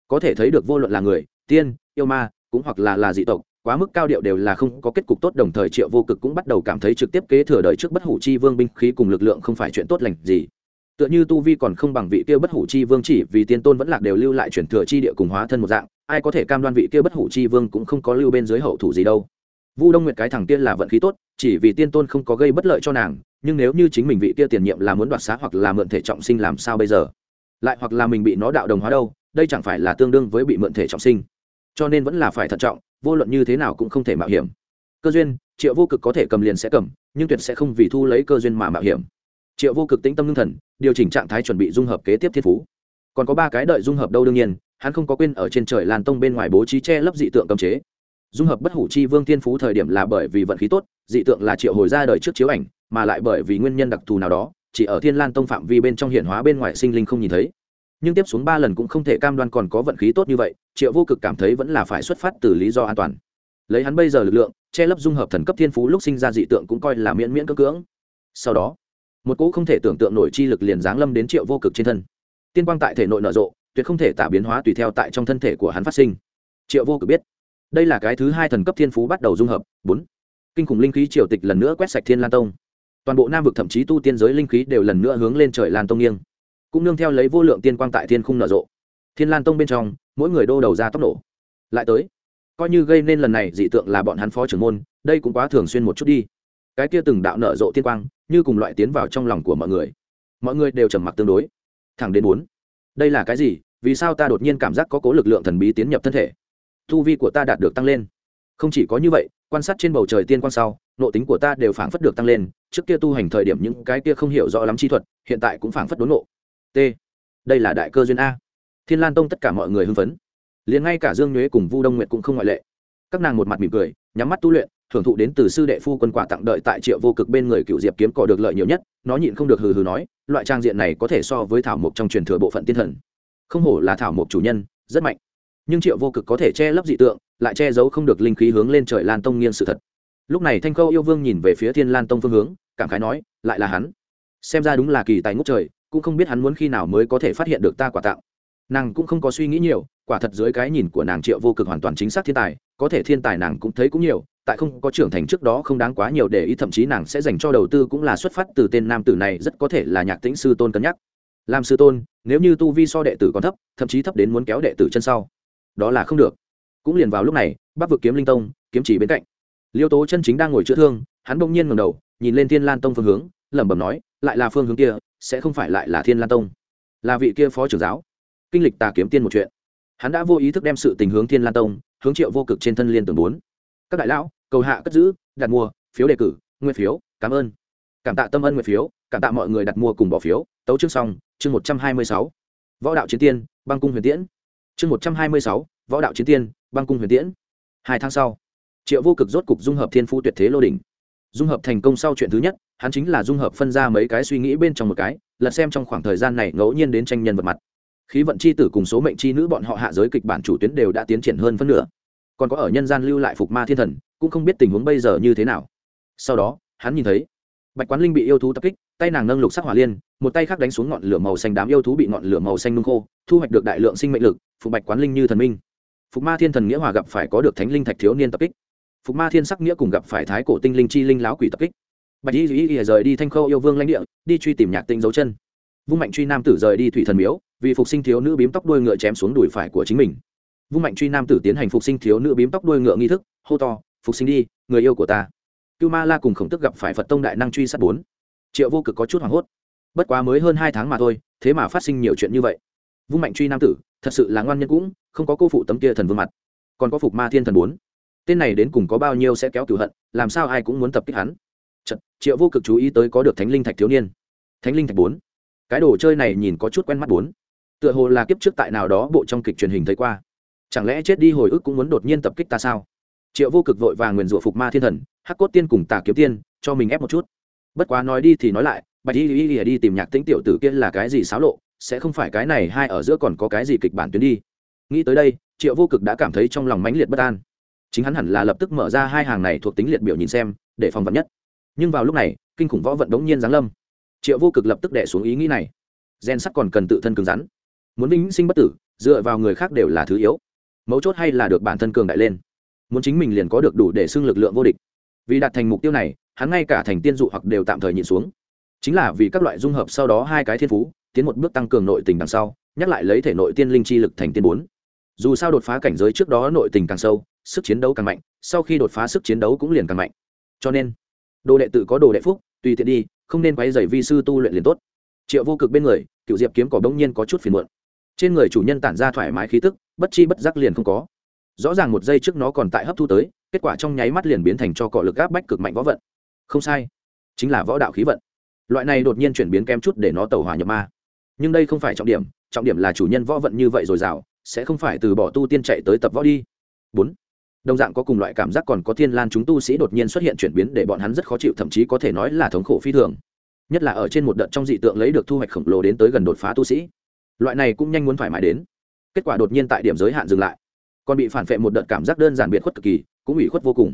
Có thể thấy được vô luận là người, tiên, yêu ma, cũng hoặc là là dị tộc, quá mức cao điệu đều là không có kết cục tốt, đồng thời triệu vô cực cũng bắt đầu cảm thấy trực tiếp kế thừa đời trước bất hủ chi vương binh khí cùng lực lượng không phải chuyện tốt lành gì tựa như tu vi còn không bằng vị kia bất hủ chi vương chỉ, vì tiên tôn vẫn lạc đều lưu lại chuyển thừa chi địa cùng hóa thân một dạng, ai có thể cam đoan vị kia bất hủ chi vương cũng không có lưu bên dưới hậu thủ gì đâu. Vu đông nguyệt cái thằng tiên là vận khí tốt, chỉ vì tiên tôn không có gây bất lợi cho nàng, nhưng nếu như chính mình vị kia tiền nhiệm là muốn đoạt xá hoặc là mượn thể trọng sinh làm sao bây giờ? Lại hoặc là mình bị nó đạo đồng hóa đâu, đây chẳng phải là tương đương với bị mượn thể trọng sinh. Cho nên vẫn là phải thận trọng, vô luận như thế nào cũng không thể mạo hiểm. Cơ duyên, triệu vô cực có thể cầm liền sẽ cầm, nhưng tuyệt sẽ không vì thu lấy cơ duyên mà mạo hiểm triệu vô cực tĩnh tâm ngưng thần, điều chỉnh trạng thái chuẩn bị dung hợp kế tiếp thiên phú. Còn có ba cái đợi dung hợp đâu đương nhiên, hắn không có quên ở trên trời lan tông bên ngoài bố trí che lấp dị tượng cấm chế. Dung hợp bất hủ chi vương thiên phú thời điểm là bởi vì vận khí tốt, dị tượng là triệu hồi ra đời trước chiếu ảnh, mà lại bởi vì nguyên nhân đặc thù nào đó, chỉ ở thiên lan tông phạm vi bên trong hiển hóa bên ngoài sinh linh không nhìn thấy. Nhưng tiếp xuống ba lần cũng không thể cam đoan còn có vận khí tốt như vậy, triệu vô cực cảm thấy vẫn là phải xuất phát từ lý do an toàn. Lấy hắn bây giờ lực lượng, che lấp dung hợp thần cấp thiên phú lúc sinh ra dị tượng cũng coi là miễn miễn cưỡng cưỡng. Sau đó một cỗ không thể tưởng tượng nổi chi lực liền giáng lâm đến triệu vô cực trên thân. Tiên quang tại thể nội nở rộ, tuyệt không thể tả biến hóa tùy theo tại trong thân thể của hắn phát sinh. Triệu vô cực biết, đây là cái thứ hai thần cấp thiên phú bắt đầu dung hợp. Bốn, kinh khủng linh khí triều tịch lần nữa quét sạch thiên lan tông. Toàn bộ nam vực thậm chí tu tiên giới linh khí đều lần nữa hướng lên trời lan tông nghiêng. Cũng nương theo lấy vô lượng tiên quang tại thiên khung nở rộ. Thiên lan tông bên trong, mỗi người đô đầu ra tốc nổ. Lại tới, coi như gây nên lần này dị tượng là bọn hắn phó trưởng môn, đây cũng quá thường xuyên một chút đi. Cái kia từng đạo nở rộ tiên quang như cùng loại tiến vào trong lòng của mọi người. Mọi người đều trầm mặc tương đối. Thẳng đến bốn. Đây là cái gì? Vì sao ta đột nhiên cảm giác có cố lực lượng thần bí tiến nhập thân thể? Thu vi của ta đạt được tăng lên. Không chỉ có như vậy, quan sát trên bầu trời tiên quan sau nộ tính của ta đều phảng phất được tăng lên. Trước kia tu hành thời điểm những cái kia không hiểu rõ lắm chi thuật, hiện tại cũng phảng phất đốn nộ. T. Đây là đại cơ duyên a. Thiên lan tông tất cả mọi người hưng phấn. Liền ngay cả dương nhuế cùng vu đông nguyệt cũng không ngoại lệ. Các nàng một mặt mỉm cười, nhắm mắt tu luyện thưởng thụ đến từ sư đệ phu quân quả tặng đợi tại triệu vô cực bên người cựu diệp kiếm cỏ được lợi nhiều nhất, nó nhịn không được hừ hừ nói, loại trang diện này có thể so với thảo mộc trong truyền thừa bộ phận tiên thần. Không hổ là thảo mộc chủ nhân, rất mạnh. Nhưng triệu vô cực có thể che lấp dị tượng, lại che giấu không được linh khí hướng lên trời lan tông nghiêng sự thật. Lúc này thanh khâu yêu vương nhìn về phía thiên lan tông phương hướng, cảm khái nói, lại là hắn. Xem ra đúng là kỳ tài ngốc trời, cũng không biết hắn muốn khi nào mới có thể phát hiện được ta quả tạo nàng cũng không có suy nghĩ nhiều, quả thật dưới cái nhìn của nàng triệu vô cực hoàn toàn chính xác thiên tài, có thể thiên tài nàng cũng thấy cũng nhiều tại không có trưởng thành trước đó không đáng quá nhiều để ý, thậm chí nàng sẽ dành cho đầu tư cũng là xuất phát từ tên nam tử này, rất có thể là nhạc tĩnh sư tôn cân nhắc. Làm sư tôn, nếu như tu vi so đệ tử còn thấp, thậm chí thấp đến muốn kéo đệ tử chân sau, đó là không được. Cũng liền vào lúc này, bắc vực kiếm linh tông, kiếm chỉ bên cạnh. Liêu tố chân chính đang ngồi chữa thương, hắn bỗng nhiên ngầm đầu, nhìn lên thiên lan tông phương hướng, lẩm bẩm nói, lại là phương hướng kia, sẽ không phải lại là thiên lan tông. Là vị kia phó trưởng giáo. Kinh lịch tà kiếm tiên một chuyện. Hắn đã vô ý thức đem sự tình hướng thiên lan tông, hướng triệu vô cực trên thân liên tường bốn các đại lão, cầu hạ cất giữ, đặt mua, phiếu đề cử nguyên phiếu, cảm ơn. Cảm tạ tâm ân nguyên phiếu, cảm tạ mọi người đặt mua cùng bỏ phiếu. Tấu chương xong, chương một trăm hai mươi sáu. Võ đạo chiến tiên, băng cung huyền tiễn. Chương một trăm hai mươi sáu, võ đạo chiến tiên, băng cung huyền tiễn. Hai tháng sau, triệu vô cực rốt cục dung hợp thiên phu tuyệt thế lô đỉnh. Dung hợp thành công sau chuyện thứ nhất, hắn chính là dung hợp phân ra mấy cái suy nghĩ bên trong một cái, lật xem trong khoảng thời gian này ngẫu nhiên đến tranh nhân vật mặt. Khí vận c h i tử cùng số mệnh c h i nữ bọn họ hạ giới kịch bản chủ tuyến đều đã tiến triển hơn phân nửa còn có ở nhân gian lưu lại phục ma thiên thần, cũng không biết tình huống bây giờ như thế nào. Sau đó, hắn nhìn thấy, bạch quán linh bị yêu thú tập kích, tay nàng nâng lục sắc hỏa liên, một tay khác đánh xuống ngọn lửa màu xanh đám yêu thú bị ngọn lửa màu xanh nung khô, thu hoạch được đại lượng sinh mệnh lực, phục bạch quán linh như thần minh. Phục ma thiên thần nghĩa hòa gặp phải có được thánh linh thạch thiếu niên tập kích. Phục ma thiên sắc nghĩa cùng gặp phải thái cổ tinh linh chi linh láo quỷ tập kích. Bạch y y rời đi thanh khâu yêu vương lãnh địa, đi truy tìm nhạc tinh dấu chân. Vung mạnh truy nam tử rời đi thủy thần miếu, vì phục sinh thiếu nữ bím tóc đuôi ngựa chém xuống đùi phải của chính mình vung mạnh truy nam tử tiến hành phục sinh thiếu nữ bím tóc đuôi ngựa nghi thức hô to phục sinh đi người yêu của ta. Cưu ma la cùng khổng tức gặp phải phật tông đại năng truy sát bốn. Triệu vô cực có chút hoảng hốt. Bất quá mới hơn hai tháng mà thôi thế mà phát sinh nhiều chuyện như vậy. Vung mạnh truy nam tử thật sự là ngoan nhân cũng không có cô phụ tấm kia thần vương mặt. Còn có phục ma thiên thần bốn. Tên này đến cùng có bao nhiêu sẽ kéo cửu hận làm sao ai cũng muốn tập kích hắn. Chật, triệu vô cực chú ý tới có được thánh linh thạch thiếu niên. Thánh linh thạch bốn. Cái đồ chơi này nhìn có chút quen mắt bốn. Tựa hồ là kiếp trước tại nào đó bộ trong kịch truyền hình thấy qua chẳng lẽ chết đi hồi ức cũng muốn đột nhiên tập kích ta sao? Triệu vô cực vội vàng nguyền rủa phục ma thiên thần, hắc cốt tiên cùng tà kiếm tiên, cho mình ép một chút. Bất quá nói đi thì nói lại, bạch y y y đi tìm nhạc tĩnh tiểu tử kia là cái gì xáo lộ, sẽ không phải cái này hai ở giữa còn có cái gì kịch bản tuyến đi. Nghĩ tới đây, triệu vô cực đã cảm thấy trong lòng mãnh liệt bất an. Chính hắn hẳn là lập tức mở ra hai hàng này thuộc tính liệt biểu nhìn xem, để phòng vật nhất. Nhưng vào lúc này, kinh khủng võ vận đống nhiên giáng lâm. Triệu vô cực lập tức đẻ xuống ý nghĩ này. Gen sắt còn cần tự thân cứng rắn. Muốn vĩnh sinh bất tử, dựa vào người khác đều là thứ yếu mấu chốt hay là được bản thân cường đại lên. Muốn chính mình liền có được đủ để xưng lực lượng vô địch. Vì đạt thành mục tiêu này, hắn ngay cả thành tiên dụ hoặc đều tạm thời nhịn xuống. Chính là vì các loại dung hợp sau đó hai cái thiên phú, tiến một bước tăng cường nội tình đằng sau, nhắc lại lấy thể nội tiên linh chi lực thành tiên bốn. Dù sao đột phá cảnh giới trước đó nội tình càng sâu, sức chiến đấu càng mạnh, sau khi đột phá sức chiến đấu cũng liền càng mạnh. Cho nên, đồ đệ tự có đồ đệ phúc, tùy tiện đi, không nên quay dày vi sư tu luyện liền tốt. Triệu vô cực bên người, cựu diệp kiếm cỏ đông nhiên có chút phiền muộn. Trên người chủ nhân tản ra thoải mái khí tức bất chi bất giác liền không có. Rõ ràng một giây trước nó còn tại hấp thu tới, kết quả trong nháy mắt liền biến thành cho cọ lực áp bách cực mạnh võ vận. Không sai, chính là võ đạo khí vận. Loại này đột nhiên chuyển biến kem chút để nó tàu hỏa nhập ma. Nhưng đây không phải trọng điểm trọng điểm là chủ nhân võ vận như vậy rồi rào sẽ không phải từ bỏ tu tiên chạy tới tập võ đi. Bốn, đồng dạng có cùng loại cảm giác còn có thiên lan chúng tu sĩ đột nhiên xuất hiện chuyển biến để bọn hắn rất khó chịu, thậm chí có thể nói là thống khổ phi thường. Nhất là ở trên một đợt trong dị tượng lấy được thu hoạch khổng lồ đến tới gần đột phá tu sĩ. Loại này cũng nhanh muốn phải mãi đến kết quả đột nhiên tại điểm giới hạn dừng lại. Còn bị phản vệ một đợt cảm giác đơn giản biệt khuất cực kỳ, cũng ủy khuất vô cùng.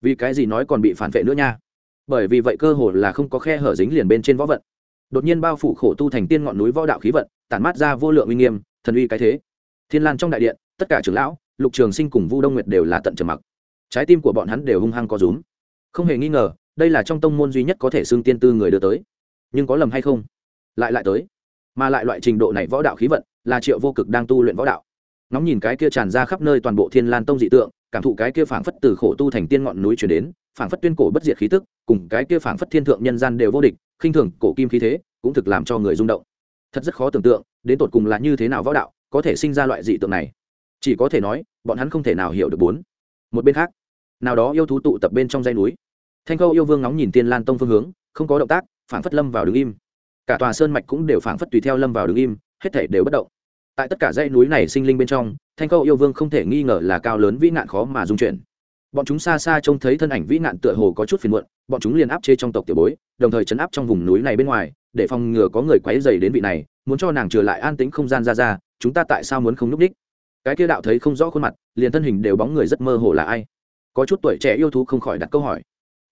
Vì cái gì nói còn bị phản vệ nữa nha? Bởi vì vậy cơ hồ là không có khe hở dính liền bên trên võ vận. Đột nhiên bao phủ khổ tu thành tiên ngọn núi võ đạo khí vận, tản mát ra vô lượng uy nghiêm, thần uy cái thế. Thiên lan trong đại điện, tất cả trưởng lão, lục trường sinh cùng vu đông nguyệt đều là tận trầm mặc. Trái tim của bọn hắn đều hung hăng có rúm. Không hề nghi ngờ, đây là trong tông môn duy nhất có thể xưng tiên tư người đưa tới. Nhưng có lầm hay không? Lại lại tới. Mà lại loại trình độ này võ đạo khí vận là triệu vô cực đang tu luyện võ đạo. Ngóng nhìn cái kia tràn ra khắp nơi toàn bộ thiên lan tông dị tượng, cảm thụ cái kia phảng phất từ khổ tu thành tiên ngọn núi chuyển đến, phảng phất tuyên cổ bất diệt khí tức, cùng cái kia phảng phất thiên thượng nhân gian đều vô địch, khinh thường cổ kim khí thế, cũng thực làm cho người rung động. Thật rất khó tưởng tượng, đến tột cùng là như thế nào võ đạo có thể sinh ra loại dị tượng này. Chỉ có thể nói, bọn hắn không thể nào hiểu được bốn. Một bên khác, nào đó yêu thú tụ tập bên trong dây núi. Thanh khâu yêu vương ngóng nhìn tiên lan tông phương hướng, không có động tác, phảng phất lâm vào đứng im. Cả tòa sơn mạch cũng đều phảng phất tùy theo lâm vào đứng im, hết thể đều bất động tại tất cả dãy núi này sinh linh bên trong, thanh khâu yêu vương không thể nghi ngờ là cao lớn vĩ nạn khó mà dung chuyển. Bọn chúng xa xa trông thấy thân ảnh vĩ nạn tựa hồ có chút phiền muộn, bọn chúng liền áp chế trong tộc tiểu bối, đồng thời chấn áp trong vùng núi này bên ngoài, để phòng ngừa có người quấy dày đến vị này, muốn cho nàng trở lại an tĩnh không gian ra ra, chúng ta tại sao muốn không núp đích? Cái kia đạo thấy không rõ khuôn mặt, liền thân hình đều bóng người rất mơ hồ là ai? Có chút tuổi trẻ yêu thú không khỏi đặt câu hỏi.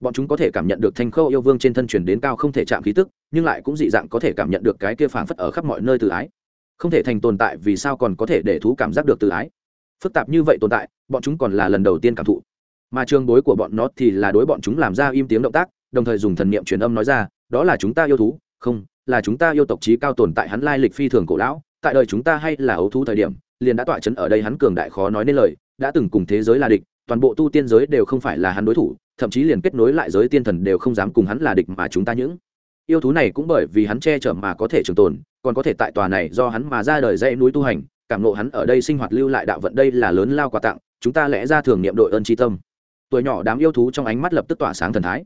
Bọn chúng có thể cảm nhận được thanh khâu yêu vương trên thân truyền đến cao không thể chạm khí tức, nhưng lại cũng dị dạng có thể cảm nhận được cái kia phảng phất ở khắp mọi nơi từ ái không thể thành tồn tại vì sao còn có thể để thú cảm giác được từ ái. Phức tạp như vậy tồn tại, bọn chúng còn là lần đầu tiên cảm thụ. Mà trường bối của bọn nó thì là đối bọn chúng làm ra im tiếng động tác, đồng thời dùng thần niệm truyền âm nói ra, đó là chúng ta yêu thú, không, là chúng ta yêu tộc trí cao tồn tại hắn lai lịch phi thường cổ lão, tại đời chúng ta hay là ấu thú thời điểm, liền đã tọa chấn ở đây hắn cường đại khó nói nên lời, đã từng cùng thế giới là địch, toàn bộ tu tiên giới đều không phải là hắn đối thủ, thậm chí liền kết nối lại giới tiên thần đều không dám cùng hắn là địch mà chúng ta những yêu thú này cũng bởi vì hắn che chở mà có thể trường tồn, còn có thể tại tòa này do hắn mà ra đời dãy núi tu hành, cảm nộ hắn ở đây sinh hoạt lưu lại đạo vận đây là lớn lao quà tặng, chúng ta lẽ ra thường niệm đội ơn tri tâm. Tuổi nhỏ đám yêu thú trong ánh mắt lập tức tỏa sáng thần thái.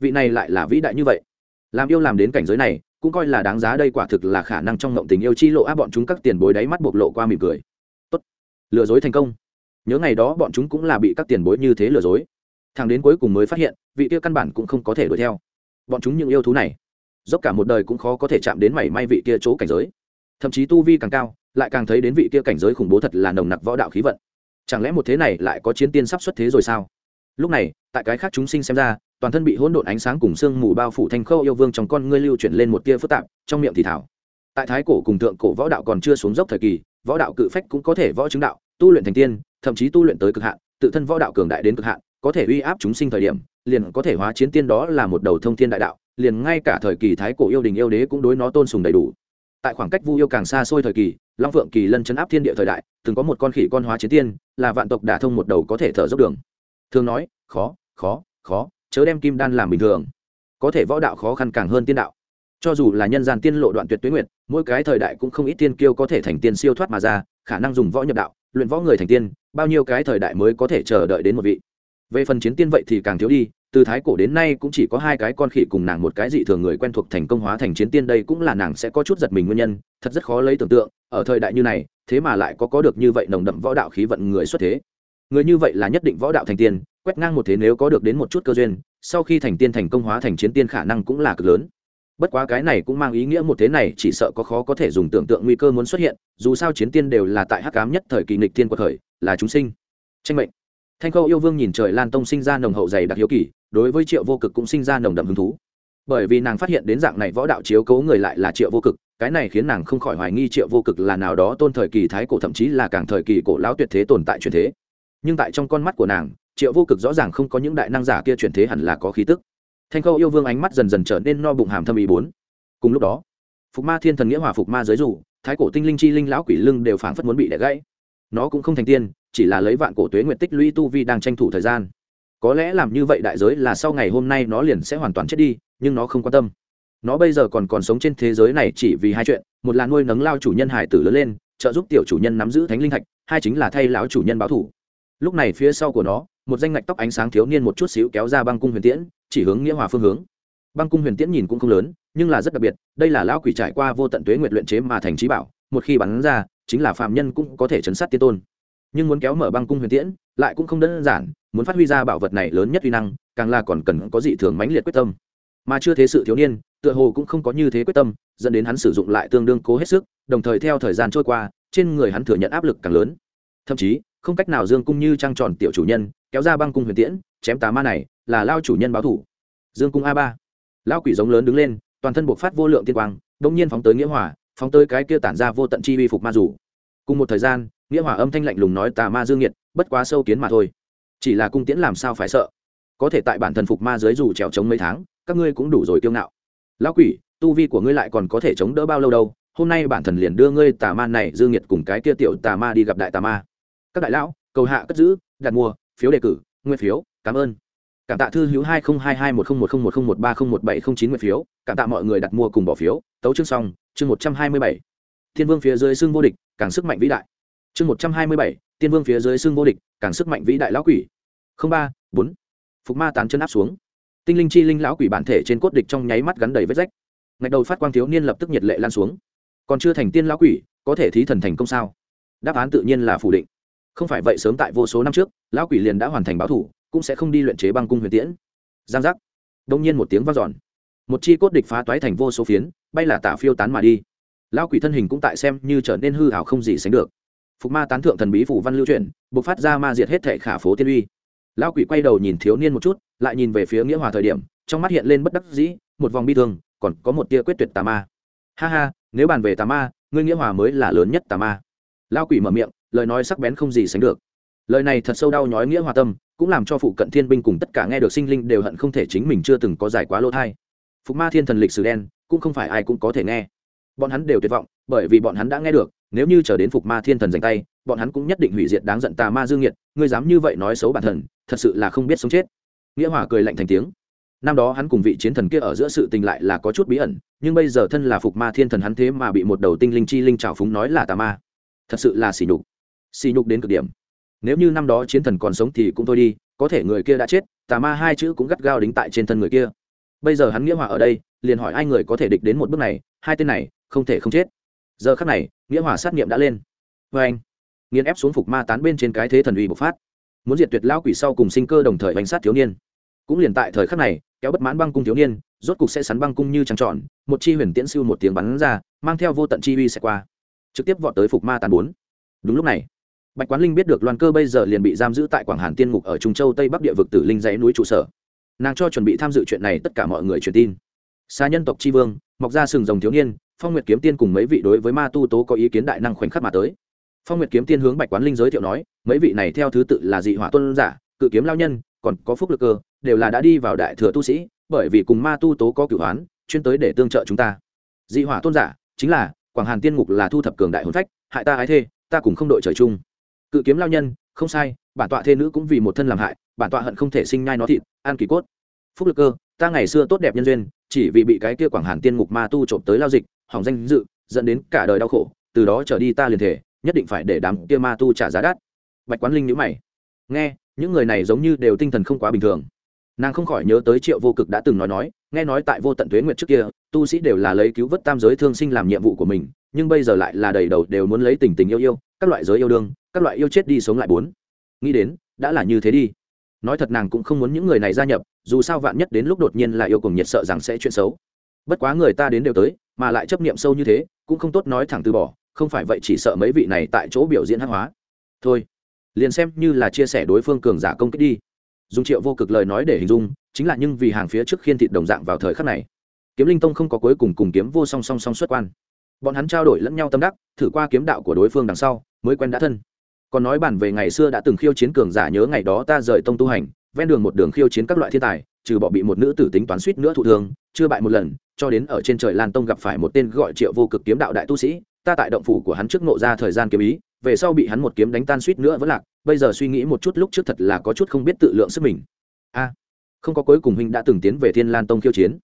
Vị này lại là vĩ đại như vậy. Làm yêu làm đến cảnh giới này, cũng coi là đáng giá đây quả thực là khả năng trong ngộng tình yêu chi lộ áp bọn chúng các tiền bối đáy mắt bộc lộ qua mỉm cười. Tốt. Lừa dối thành công. Nhớ ngày đó bọn chúng cũng là bị các tiền bối như thế lừa dối. Thằng đến cuối cùng mới phát hiện, vị kia căn bản cũng không có thể đuổi theo. Bọn chúng những yêu thú này dốc cả một đời cũng khó có thể chạm đến mảy may vị kia chỗ cảnh giới. Thậm chí tu vi càng cao, lại càng thấy đến vị kia cảnh giới khủng bố thật là nồng nặc võ đạo khí vận. Chẳng lẽ một thế này lại có chiến tiên sắp xuất thế rồi sao? Lúc này, tại cái khác chúng sinh xem ra, toàn thân bị hỗn độn ánh sáng cùng sương mù bao phủ thành khâu yêu vương trong con ngươi lưu chuyển lên một tia phức tạp, trong miệng thì thảo. Tại thái cổ cùng thượng cổ võ đạo còn chưa xuống dốc thời kỳ, võ đạo cự phách cũng có thể võ chứng đạo, tu luyện thành tiên, thậm chí tu luyện tới cực hạn, tự thân võ đạo cường đại đến cực hạn, có thể uy áp chúng sinh thời điểm, liền có thể hóa chiến tiên đó là một đầu thông thiên đại đạo liền ngay cả thời kỳ thái cổ yêu đình yêu đế cũng đối nó tôn sùng đầy đủ. Tại khoảng cách vu yêu càng xa xôi thời kỳ long phượng kỳ lân chấn áp thiên địa thời đại từng có một con khỉ con hóa chiến tiên là vạn tộc đả thông một đầu có thể thở dốc đường. Thường nói khó khó khó chớ đem kim đan làm bình thường. Có thể võ đạo khó khăn càng hơn tiên đạo. Cho dù là nhân gian tiên lộ đoạn tuyệt tuyến nguyện, mỗi cái thời đại cũng không ít tiên kiêu có thể thành tiên siêu thoát mà ra khả năng dùng võ nhập đạo luyện võ người thành tiên bao nhiêu cái thời đại mới có thể chờ đợi đến một vị. Về phần chiến tiên vậy thì càng thiếu đi từ thái cổ đến nay cũng chỉ có hai cái con khỉ cùng nàng một cái dị thường người quen thuộc thành công hóa thành chiến tiên đây cũng là nàng sẽ có chút giật mình nguyên nhân, thật rất khó lấy tưởng tượng, ở thời đại như này, thế mà lại có có được như vậy nồng đậm võ đạo khí vận người xuất thế. Người như vậy là nhất định võ đạo thành tiên, quét ngang một thế nếu có được đến một chút cơ duyên, sau khi thành tiên thành công hóa thành chiến tiên khả năng cũng là cực lớn. Bất quá cái này cũng mang ý nghĩa một thế này chỉ sợ có khó có thể dùng tưởng tượng nguy cơ muốn xuất hiện, dù sao chiến tiên đều là tại hắc cám nhất thời kỳ nghịch tiên của thời, là chúng sinh. Tranh mệnh thanh khâu yêu vương nhìn trời lan tông sinh ra nồng hậu dày đặc hiếu kỳ, đối với triệu vô cực cũng sinh ra nồng đậm hứng thú. Bởi vì nàng phát hiện đến dạng này võ đạo chiếu cố người lại là triệu vô cực, cái này khiến nàng không khỏi hoài nghi triệu vô cực là nào đó tôn thời kỳ thái cổ thậm chí là càng thời kỳ cổ lão tuyệt thế tồn tại truyền thế. Nhưng tại trong con mắt của nàng, triệu vô cực rõ ràng không có những đại năng giả kia truyền thế hẳn là có khí tức. Thanh khâu yêu vương ánh mắt dần dần trở nên no bụng hàm thâm ý bốn. Cùng lúc đó, phục ma thiên thần nghĩa hòa phục ma giới dù thái cổ tinh linh chi linh lão quỷ lưng đều phảng phất muốn bị đẻ gãy. Nó cũng không thành tiên chỉ là lấy vạn cổ tuế nguyện tích lũy tu vi đang tranh thủ thời gian. Có lẽ làm như vậy đại giới là sau ngày hôm nay nó liền sẽ hoàn toàn chết đi, nhưng nó không quan tâm. Nó bây giờ còn còn sống trên thế giới này chỉ vì hai chuyện, một là nuôi nấng lao chủ nhân hải tử lớn lên, trợ giúp tiểu chủ nhân nắm giữ thánh linh thạch, hai chính là thay lão chủ nhân báo thủ. Lúc này phía sau của nó, một danh ngạch tóc ánh sáng thiếu niên một chút xíu kéo ra băng cung huyền tiễn, chỉ hướng nghĩa hòa phương hướng. Băng cung huyền tiễn nhìn cũng không lớn, nhưng là rất đặc biệt, đây là lão quỷ trải qua vô tận tuế nguyệt luyện chế mà thành trí bảo, một khi bắn ra, chính là phạm nhân cũng có thể chấn sát tiên tôn nhưng muốn kéo mở băng cung huyền tiễn, lại cũng không đơn giản, muốn phát huy ra bảo vật này lớn nhất uy năng, càng là còn cần có dị thường mãnh liệt quyết tâm. Mà chưa thế sự thiếu niên, tựa hồ cũng không có như thế quyết tâm, dẫn đến hắn sử dụng lại tương đương cố hết sức, đồng thời theo thời gian trôi qua, trên người hắn thừa nhận áp lực càng lớn. Thậm chí, không cách nào dương cung như trăng tròn tiểu chủ nhân, kéo ra băng cung huyền tiễn, chém tà ma này là lao chủ nhân báo thủ. Dương cung a ba. Lao quỷ giống lớn đứng lên, toàn thân buộc phát vô lượng tiên quang đ ỗ n g nhiên phóng tới nghĩa hòa, phóng tới cái kia tản ra vô tận chi vi phục ma rủ cùng một thời gian nghĩa hòa âm thanh lạnh lùng nói tà ma dương nhiệt bất quá sâu kiến mà thôi. Chỉ là cung tiễn làm sao phải sợ? Có thể tại bản thần phục ma dưới dù trèo trống mấy tháng, các ngươi cũng đủ rồi kiêu ngạo. Lão quỷ, tu vi của ngươi lại còn có thể chống đỡ bao lâu đâu? Hôm nay bản thần liền đưa ngươi tà ma này, dương nhiệt cùng cái kia tiểu tà ma đi gặp đại tà ma. Các đại lão, cầu hạ cất giữ, đặt mua, phiếu đề cử, nguyên phiếu, cảm ơn. Cảm tạ thư hữu hai nghìn hai hai một không một không một không một ba không một bảy không chín nguyên phiếu, cảm tạ mọi người đặt mua cùng bỏ phiếu. Tấu chương xong, chương một trăm hai mươi bảy. Thiên vương phía dưới xương vô địch, càng sức mạnh vĩ đại chương một trăm hai mươi bảy, tiên vương phía dưới xương vô địch, càng sức mạnh vĩ đại lão quỷ. Không ba, bốn. Phục ma tán chân áp xuống. Tinh linh chi linh lão quỷ bản thể trên cốt địch trong nháy mắt gắn đầy vết rách. Ngạch đầu phát quang thiếu niên lập tức nhiệt lệ lan xuống. Còn chưa thành tiên lão quỷ, có thể thí thần thành công sao? Đáp án tự nhiên là phủ định. Không phải vậy sớm tại vô số năm trước, lão quỷ liền đã hoàn thành báo thủ, cũng sẽ không đi luyện chế băng cung huyền tiễn. Giang giác. Đông nhiên một tiếng vang dọn. Một chi cốt địch phá toái thành vô số phiến, bay là tả phiêu tán mà đi. Lão quỷ thân hình cũng tại xem như trở nên hư hảo không gì sánh được phục ma tán thượng thần bí phủ văn lưu truyền buộc phát ra ma diệt hết thệ khả phố tiên uy. Lão quỷ quay đầu nhìn thiếu niên một chút, lại nhìn về phía nghĩa hòa thời điểm, trong mắt hiện lên bất đắc dĩ, một vòng bi thương, còn có một tia quyết tuyệt tà ma. Ha ha, nếu bàn về tà ma, ngươi nghĩa hòa mới là lớn nhất tà ma. Lão quỷ mở miệng, lời nói sắc bén không gì sánh được. Lời này thật sâu đau nhói nghĩa hòa tâm, cũng làm cho phụ cận thiên binh cùng tất cả nghe được sinh linh đều hận không thể chính mình chưa từng có giải quá lỗ thai. Phục ma thiên thần lịch sử đen, cũng không phải ai cũng có thể nghe. Bọn hắn đều tuyệt vọng, bởi vì bọn hắn đã nghe được nếu như chờ đến phục ma thiên thần giành tay, bọn hắn cũng nhất định hủy diệt đáng giận tà ma dương nhiệt ngươi dám như vậy nói xấu bản thần thật sự là không biết sống chết. Nghĩa hòa cười lạnh thành tiếng. Năm đó hắn cùng vị chiến thần kia ở giữa sự tình lại là có chút bí ẩn, nhưng bây giờ thân là phục ma thiên thần hắn thế mà bị một đầu tinh linh chi linh trào phúng nói là tà ma. Thật sự là xỉ nhục. Xỉ nhục đến cực điểm. Nếu như năm đó chiến thần còn sống thì cũng thôi đi, có thể người kia đã chết, tà ma hai chữ cũng gắt gao đính tại trên thân người kia. Bây giờ hắn nghĩa hòa ở đây, liền hỏi ai người có thể địch đến một bước này, hai tên này, không thể không chết giờ khắc này, nghĩa hòa sát nghiệm đã lên. Vê anh nghiên ép xuống phục ma tán bên trên cái thế thần uy bộc phát. Muốn diệt tuyệt lao quỷ sau cùng sinh cơ đồng thời bánh sát thiếu niên. Cũng liền tại thời khắc này, kéo bất mãn băng cung thiếu niên, rốt cục sẽ sắn băng cung như trăng tròn, một chi huyền tiễn siêu một tiếng bắn ra, mang theo vô tận chi uy sẽ qua. Trực tiếp vọt tới phục ma tán bốn. Đúng lúc này, bạch quán linh biết được loan cơ bây giờ liền bị giam giữ tại quảng hàn tiên ngục ở trung châu tây bắc địa vực tử linh dãy núi trụ sở. Nàng cho chuẩn bị tham dự chuyện này tất cả mọi người truyền tin. Xa nhân tộc tri vương, mọc ra sừng rồng thiếu niên phong nguyệt kiếm tiên cùng mấy vị đối với ma tu tố có ý kiến đại năng khoảnh khắc mà tới. Phong nguyệt kiếm tiên hướng bạch quán linh giới thiệu nói, mấy vị này theo thứ tự là dị hỏa tuân giả, cự kiếm lao nhân, còn có phúc lực cơ, đều là đã đi vào đại thừa tu sĩ, bởi vì cùng ma tu tố có cửu hoán, chuyên tới để tương trợ chúng ta. Dị hỏa tôn giả, chính là, quảng hàn tiên ngục là thu thập cường đại hồn phách, hại ta ái thê, ta cùng không đội trời chung. Cự kiếm lao nhân, không sai, bản tọa thê nữ cũng vì một thân làm hại, bản tọa hận không thể sinh nhai nó thịt An kỳ cốt. Phúc lực cơ, ta ngày xưa tốt đẹp nhân duyên, chỉ vì bị cái kia quảng hàn tiên ngục ma tu trộm tới lao dịch hỏng danh dự, dẫn đến cả đời đau khổ, từ đó trở đi ta liền thể, nhất định phải để đám kia ma tu trả giá đắt. Bạch quán linh nhữ mày. Nghe, những người này giống như đều tinh thần không quá bình thường. Nàng không khỏi nhớ tới triệu vô cực đã từng nói nói, nghe nói tại vô tận tuế nguyệt trước kia, tu sĩ đều là lấy cứu vớt tam giới thương sinh làm nhiệm vụ của mình, nhưng bây giờ lại là đầy đầu đều muốn lấy tình tình yêu yêu, các loại giới yêu đương, các loại yêu chết đi sống lại bốn. Nghĩ đến, đã là như thế đi. Nói thật nàng cũng không muốn những người này gia nhập, dù sao vạn nhất đến lúc đột nhiên là yêu cùng nhiệt sợ rằng sẽ chuyện xấu. Bất quá người ta đến đều tới mà lại chấp niệm sâu như thế, cũng không tốt nói thẳng từ bỏ, không phải vậy chỉ sợ mấy vị này tại chỗ biểu diễn hắc hóa. Thôi, liền xem như là chia sẻ đối phương cường giả công kích đi. Dùng triệu vô cực lời nói để hình dung, chính là nhưng vì hàng phía trước khiên thịt đồng dạng vào thời khắc này. Kiếm linh tông không có cuối cùng cùng kiếm vô song song song xuất quan. Bọn hắn trao đổi lẫn nhau tâm đắc, thử qua kiếm đạo của đối phương đằng sau, mới quen đã thân. Còn nói bản về ngày xưa đã từng khiêu chiến cường giả nhớ ngày đó ta rời tông tu hành, ven đường một đường khiêu chiến các loại thiên tài trừ bỏ bị một nữ tử tính toán suýt nữa thụ thương, chưa bại một lần, cho đến ở trên trời lan tông gặp phải một tên gọi triệu vô cực kiếm đạo đại tu sĩ, ta tại động phủ của hắn trước nộ ra thời gian kiếm ý, về sau bị hắn một kiếm đánh tan suýt nữa vẫn lạc, bây giờ suy nghĩ một chút lúc trước thật là có chút không biết tự lượng sức mình. A, không có cuối cùng huynh đã từng tiến về thiên lan tông khiêu chiến.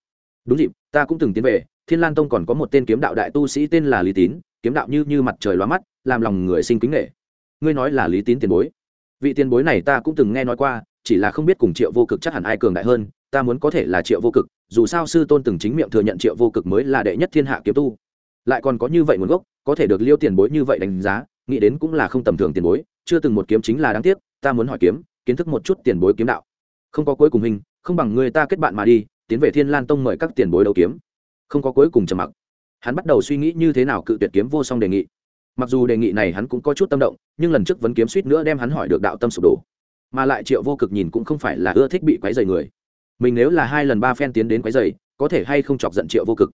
Đúng dịp, ta cũng từng tiến về, thiên lan tông còn có một tên kiếm đạo đại tu sĩ tên là lý tín, kiếm đạo như như mặt trời lóa mắt, làm lòng người sinh kính nghệ ngươi nói là lý tín tiền bối. Vị tiền bối này ta cũng từng nghe nói qua chỉ là không biết cùng triệu vô cực chắc hẳn ai cường đại hơn, ta muốn có thể là triệu vô cực, dù sao sư tôn từng chính miệng thừa nhận triệu vô cực mới là đệ nhất thiên hạ kiếm tu. Lại còn có như vậy nguồn gốc, có thể được liêu tiền bối như vậy đánh giá, nghĩ đến cũng là không tầm thường tiền bối, chưa từng một kiếm chính là đáng tiếc, ta muốn hỏi kiếm, kiến thức một chút tiền bối kiếm đạo. Không có cuối cùng hình, không bằng người ta kết bạn mà đi, tiến về thiên lan tông mời các tiền bối đấu kiếm. Không có cuối cùng trầm mặc. Hắn bắt đầu suy nghĩ như thế nào cự tuyệt kiếm vô song đề nghị. Mặc dù đề nghị này hắn cũng có chút tâm động, nhưng lần trước vấn kiếm suýt nữa đem hắn hỏi được đạo tâm sụp đổ mà lại triệu vô cực nhìn cũng không phải là ưa thích bị quấy dày người. Mình nếu là hai lần ba phen tiến đến quấy dày có thể hay không chọc giận triệu vô cực?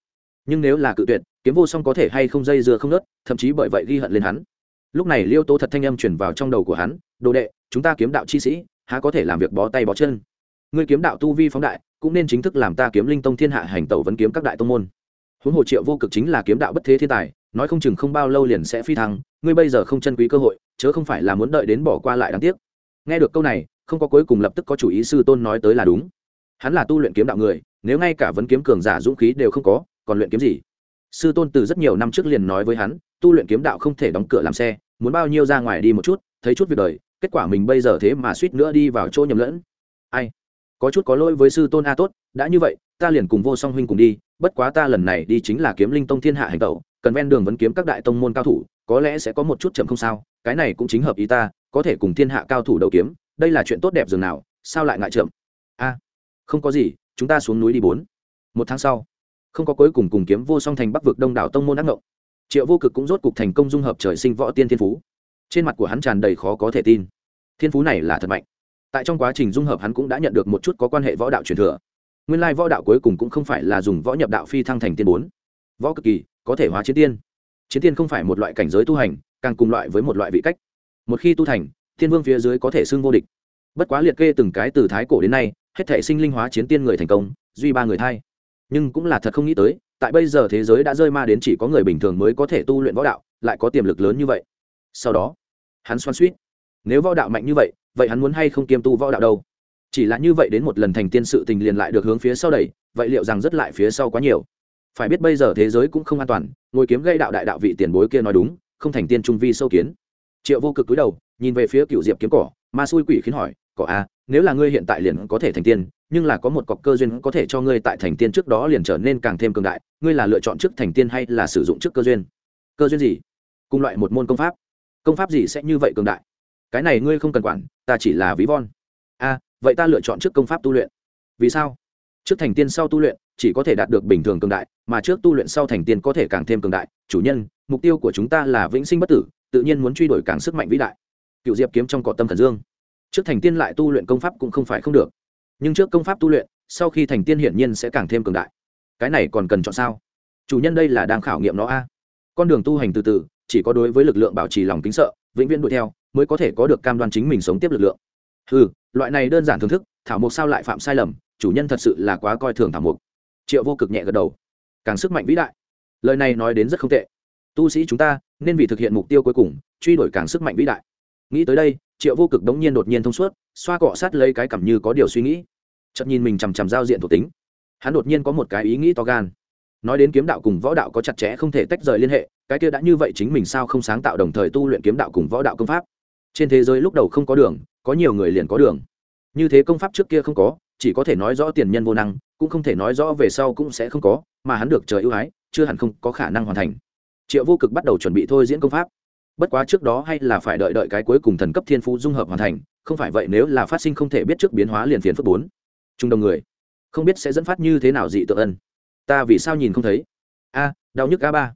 Nhưng nếu là cự tuyệt, kiếm vô song có thể hay không dây dưa không nớt, thậm chí bởi vậy ghi hận lên hắn. Lúc này liêu tô thật thanh âm chuyển vào trong đầu của hắn, đồ đệ, chúng ta kiếm đạo chi sĩ, há có thể làm việc bó tay bó chân? Ngươi kiếm đạo tu vi phóng đại, cũng nên chính thức làm ta kiếm linh tông thiên hạ hành tẩu vấn kiếm các đại tông môn. Huống hồ triệu vô cực chính là kiếm đạo bất thế thiên tài, nói không chừng không bao lâu liền sẽ phi thăng, ngươi bây giờ không chân quý cơ hội, chớ không phải là muốn đợi đến bỏ qua lại đáng tiếc nghe được câu này, không có cuối cùng lập tức có chủ ý sư tôn nói tới là đúng. Hắn là tu luyện kiếm đạo người, nếu ngay cả vấn kiếm cường giả dũng khí đều không có, còn luyện kiếm gì? Sư tôn từ rất nhiều năm trước liền nói với hắn, tu luyện kiếm đạo không thể đóng cửa làm xe, muốn bao nhiêu ra ngoài đi một chút, thấy chút việc đời, kết quả mình bây giờ thế mà suýt nữa đi vào chỗ nhầm lẫn. Ai? Có chút có lỗi với sư tôn a tốt, đã như vậy, ta liền cùng vô song huynh cùng đi, bất quá ta lần này đi chính là kiếm linh tông thiên hạ hành tẩu cần ven đường vấn kiếm các đại tông môn cao thủ, có lẽ sẽ có một chút chậm không sao, cái này cũng chính hợp ý ta, có thể cùng thiên hạ cao thủ đầu kiếm, đây là chuyện tốt đẹp dường nào, sao lại ngại chậm? A, không có gì, chúng ta xuống núi đi bốn. Một tháng sau, không có cuối cùng cùng kiếm vô song thành bắc vực đông đảo tông môn ác ngộng. Triệu vô cực cũng rốt cục thành công dung hợp trời sinh võ tiên thiên phú. Trên mặt của hắn tràn đầy khó có thể tin. Thiên phú này là thật mạnh. Tại trong quá trình dung hợp hắn cũng đã nhận được một chút có quan hệ võ đạo truyền thừa. Nguyên lai võ đạo cuối cùng cũng không phải là dùng võ nhập đạo phi thăng thành tiên bốn. Võ cực kỳ có thể hóa chiến tiên. Chiến tiên không phải một loại cảnh giới tu hành, càng cùng loại với một loại vị cách. Một khi tu thành, thiên vương phía dưới có thể xưng vô địch. Bất quá liệt kê từng cái từ thái cổ đến nay, hết thể sinh linh hóa chiến tiên người thành công, duy ba người thay nhưng cũng là thật không nghĩ tới, tại bây giờ thế giới đã rơi ma đến chỉ có người bình thường mới có thể tu luyện võ đạo, lại có tiềm lực lớn như vậy. Sau đó, hắn xoan suýt. Nếu võ đạo mạnh như vậy vậy hắn muốn hay không kiêm tu võ đạo đâu? Chỉ là như vậy đến một lần thành tiên sự tình liền lại được hướng phía sau đẩy, vậy liệu rằng rất lại phía sau quá nhiều? Phải biết bây giờ thế giới cũng không an toàn, ngồi kiếm gây đạo đại đạo vị tiền bối kia nói đúng, không thành tiên trung vi sâu kiến. Triệu vô cực cúi đầu, nhìn về phía cựu diệp kiếm cỏ, ma xui quỷ khiến hỏi, cỏ a nếu là ngươi hiện tại liền có thể thành tiên, nhưng là có một cọc cơ duyên có thể cho ngươi tại thành tiên trước đó liền trở nên càng thêm cường đại, ngươi là lựa chọn trước thành tiên hay là sử dụng trước cơ duyên? Cơ duyên gì? Cùng loại một môn công pháp. Công pháp gì sẽ như vậy cường đại? Cái này ngươi không cần quản, ta chỉ là ví von. A, vậy ta lựa chọn trước công pháp tu luyện. Vì sao? Trước thành tiên sau tu luyện chỉ có thể đạt được bình thường cường đại, mà trước tu luyện sau thành tiên có thể càng thêm cường đại. Chủ nhân, mục tiêu của chúng ta là vĩnh sinh bất tử, tự nhiên muốn truy đuổi càng sức mạnh vĩ đại. Cựu diệp kiếm trong cọ tâm thần dương. Trước thành tiên lại tu luyện công pháp cũng không phải không được. Nhưng trước công pháp tu luyện, sau khi thành tiên hiển nhiên sẽ càng thêm cường đại. Cái này còn cần chọn sao? Chủ nhân đây là đang khảo nghiệm nó a. Con đường tu hành từ từ, chỉ có đối với lực lượng bảo trì lòng kính sợ, vĩnh viễn đuổi theo, mới có thể có được cam đoan chính mình sống tiếp lực lượng. Ừ loại này đơn giản thưởng thức, thảo mộc sao lại phạm sai lầm, chủ nhân thật sự là quá coi thường thảo mộc triệu vô cực nhẹ gật đầu. Càng sức mạnh vĩ đại. Lời này nói đến rất không tệ. Tu sĩ chúng ta nên vì thực hiện mục tiêu cuối cùng, truy đuổi càng sức mạnh vĩ đại. Nghĩ tới đây, triệu vô cực đống nhiên đột nhiên thông suốt, xoa cọ sát lấy cái cảm như có điều suy nghĩ. Chậm nhìn mình chằm chằm giao diện thuộc tính. Hắn đột nhiên có một cái ý nghĩ to gan. Nói đến kiếm đạo cùng võ đạo có chặt chẽ không thể tách rời liên hệ, cái kia đã như vậy chính mình sao không sáng tạo đồng thời tu luyện kiếm đạo cùng võ đạo công pháp? Trên thế giới lúc đầu không có đường, có nhiều người liền có đường như thế công pháp trước kia không có, chỉ có thể nói rõ tiền nhân vô năng, cũng không thể nói rõ về sau cũng sẽ không có, mà hắn được trời ưu ái, chưa hẳn không có khả năng hoàn thành. Triệu vô cực bắt đầu chuẩn bị thôi diễn công pháp. Bất quá trước đó hay là phải đợi đợi cái cuối cùng thần cấp thiên phú dung hợp hoàn thành, không phải vậy nếu là phát sinh không thể biết trước biến hóa liền phiền phức bốn. Trung đồng người, không biết sẽ dẫn phát như thế nào dị tự ân. Ta vì sao nhìn không thấy? A, đau nhức a ba.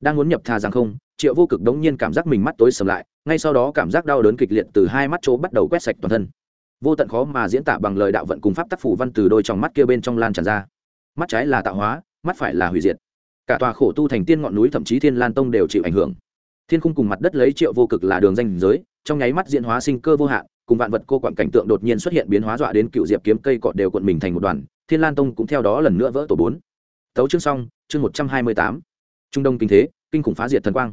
Đang muốn nhập thà rằng không, triệu vô cực đống nhiên cảm giác mình mắt tối sầm lại, ngay sau đó cảm giác đau đớn kịch liệt từ hai mắt chỗ bắt đầu quét sạch toàn thân vô tận khó mà diễn tả bằng lời đạo vận cùng pháp tác phủ văn từ đôi trong mắt kia bên trong lan tràn ra. Mắt trái là tạo hóa, mắt phải là hủy diệt. Cả tòa khổ tu thành tiên ngọn núi thậm chí thiên lan tông đều chịu ảnh hưởng. Thiên khung cùng mặt đất lấy triệu vô cực là đường danh giới, trong nháy mắt diễn hóa sinh cơ vô hạn, cùng vạn vật cô quặn cảnh tượng đột nhiên xuất hiện biến hóa dọa đến cựu diệp kiếm cây cọt đều cuộn mình thành một đoàn, thiên lan tông cũng theo đó lần nữa vỡ tổ bốn. Tấu chương xong, chương một trăm hai mươi tám. Trung đông kinh thế, kinh khủng phá diệt thần quang.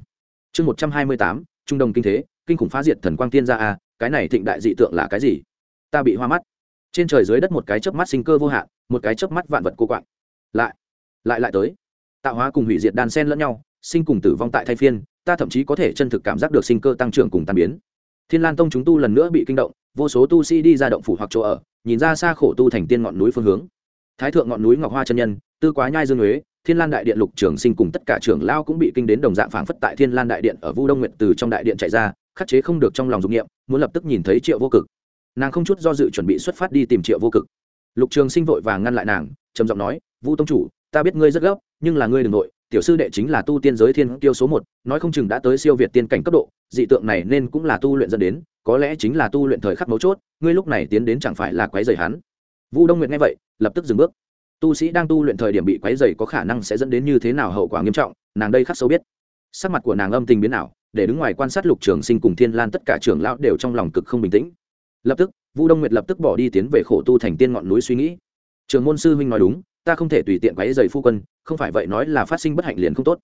Chương một trăm hai mươi tám, trung đông kinh thế, kinh khủng phá diệt thần quang tiên gia a, cái này thịnh đại dị tượng là cái gì? Ta bị hoa mắt. Trên trời dưới đất một cái chớp mắt sinh cơ vô hạn, một cái chớp mắt vạn vật cô quạng. Lại lại lại tới. Tạo hóa cùng hủy diệt đan sen lẫn nhau, sinh cùng tử vong tại thay phiên, ta thậm chí có thể chân thực cảm giác được sinh cơ tăng trưởng cùng tan biến. Thiên lan tông chúng tu lần nữa bị kinh động, vô số tu sĩ đi ra động phủ hoặc chỗ ở, nhìn ra xa khổ tu thành tiên ngọn núi phương hướng. Thái thượng ngọn núi ngọc hoa chân nhân, tư quá nhai dương huế, thiên lan đại điện lục trường sinh cùng tất cả trưởng lao cũng bị kinh đến đồng dạng phảng phất tại thiên lan đại điện ở vu đông nguyện từ trong đại điện chạy ra, khắc chế không được trong lòng dục nghiệm muốn lập tức nhìn thấy triệu vô cực nàng không chút do dự chuẩn bị xuất phát đi tìm triệu vô cực. Lục trường sinh vội vàng ngăn lại nàng, trầm giọng nói, vu tông chủ, ta biết ngươi rất gấp, nhưng là ngươi đ ừ n g nội tiểu sư đệ chính là tu tiên giới thiên tiêu số một, nói không chừng đã tới siêu việt tiên cảnh cấp độ, dị tượng này nên cũng là tu luyện dẫn đến, có lẽ chính là tu luyện thời khắc mấu chốt, ngươi lúc này tiến đến chẳng phải là quái dày hắn. Vu đông nguyệt nghe vậy, lập tức dừng bước. Tu sĩ đang tu luyện thời điểm bị quái dày có khả năng sẽ dẫn đến như thế nào hậu quả nghiêm trọng, nàng đây khắc sâu biết. Sắc mặt của nàng âm tình biến nào để đứng ngoài quan sát lục trường sinh cùng thiên lan tất cả trưởng lão đều trong lòng cực không bình tĩnh lập tức, vu đông nguyệt lập tức bỏ đi tiến về khổ tu thành tiên ngọn núi suy nghĩ. Trường môn sư huynh nói đúng, ta không thể tùy tiện quấy dày phu quân, không phải vậy nói là phát sinh bất hạnh liền không tốt.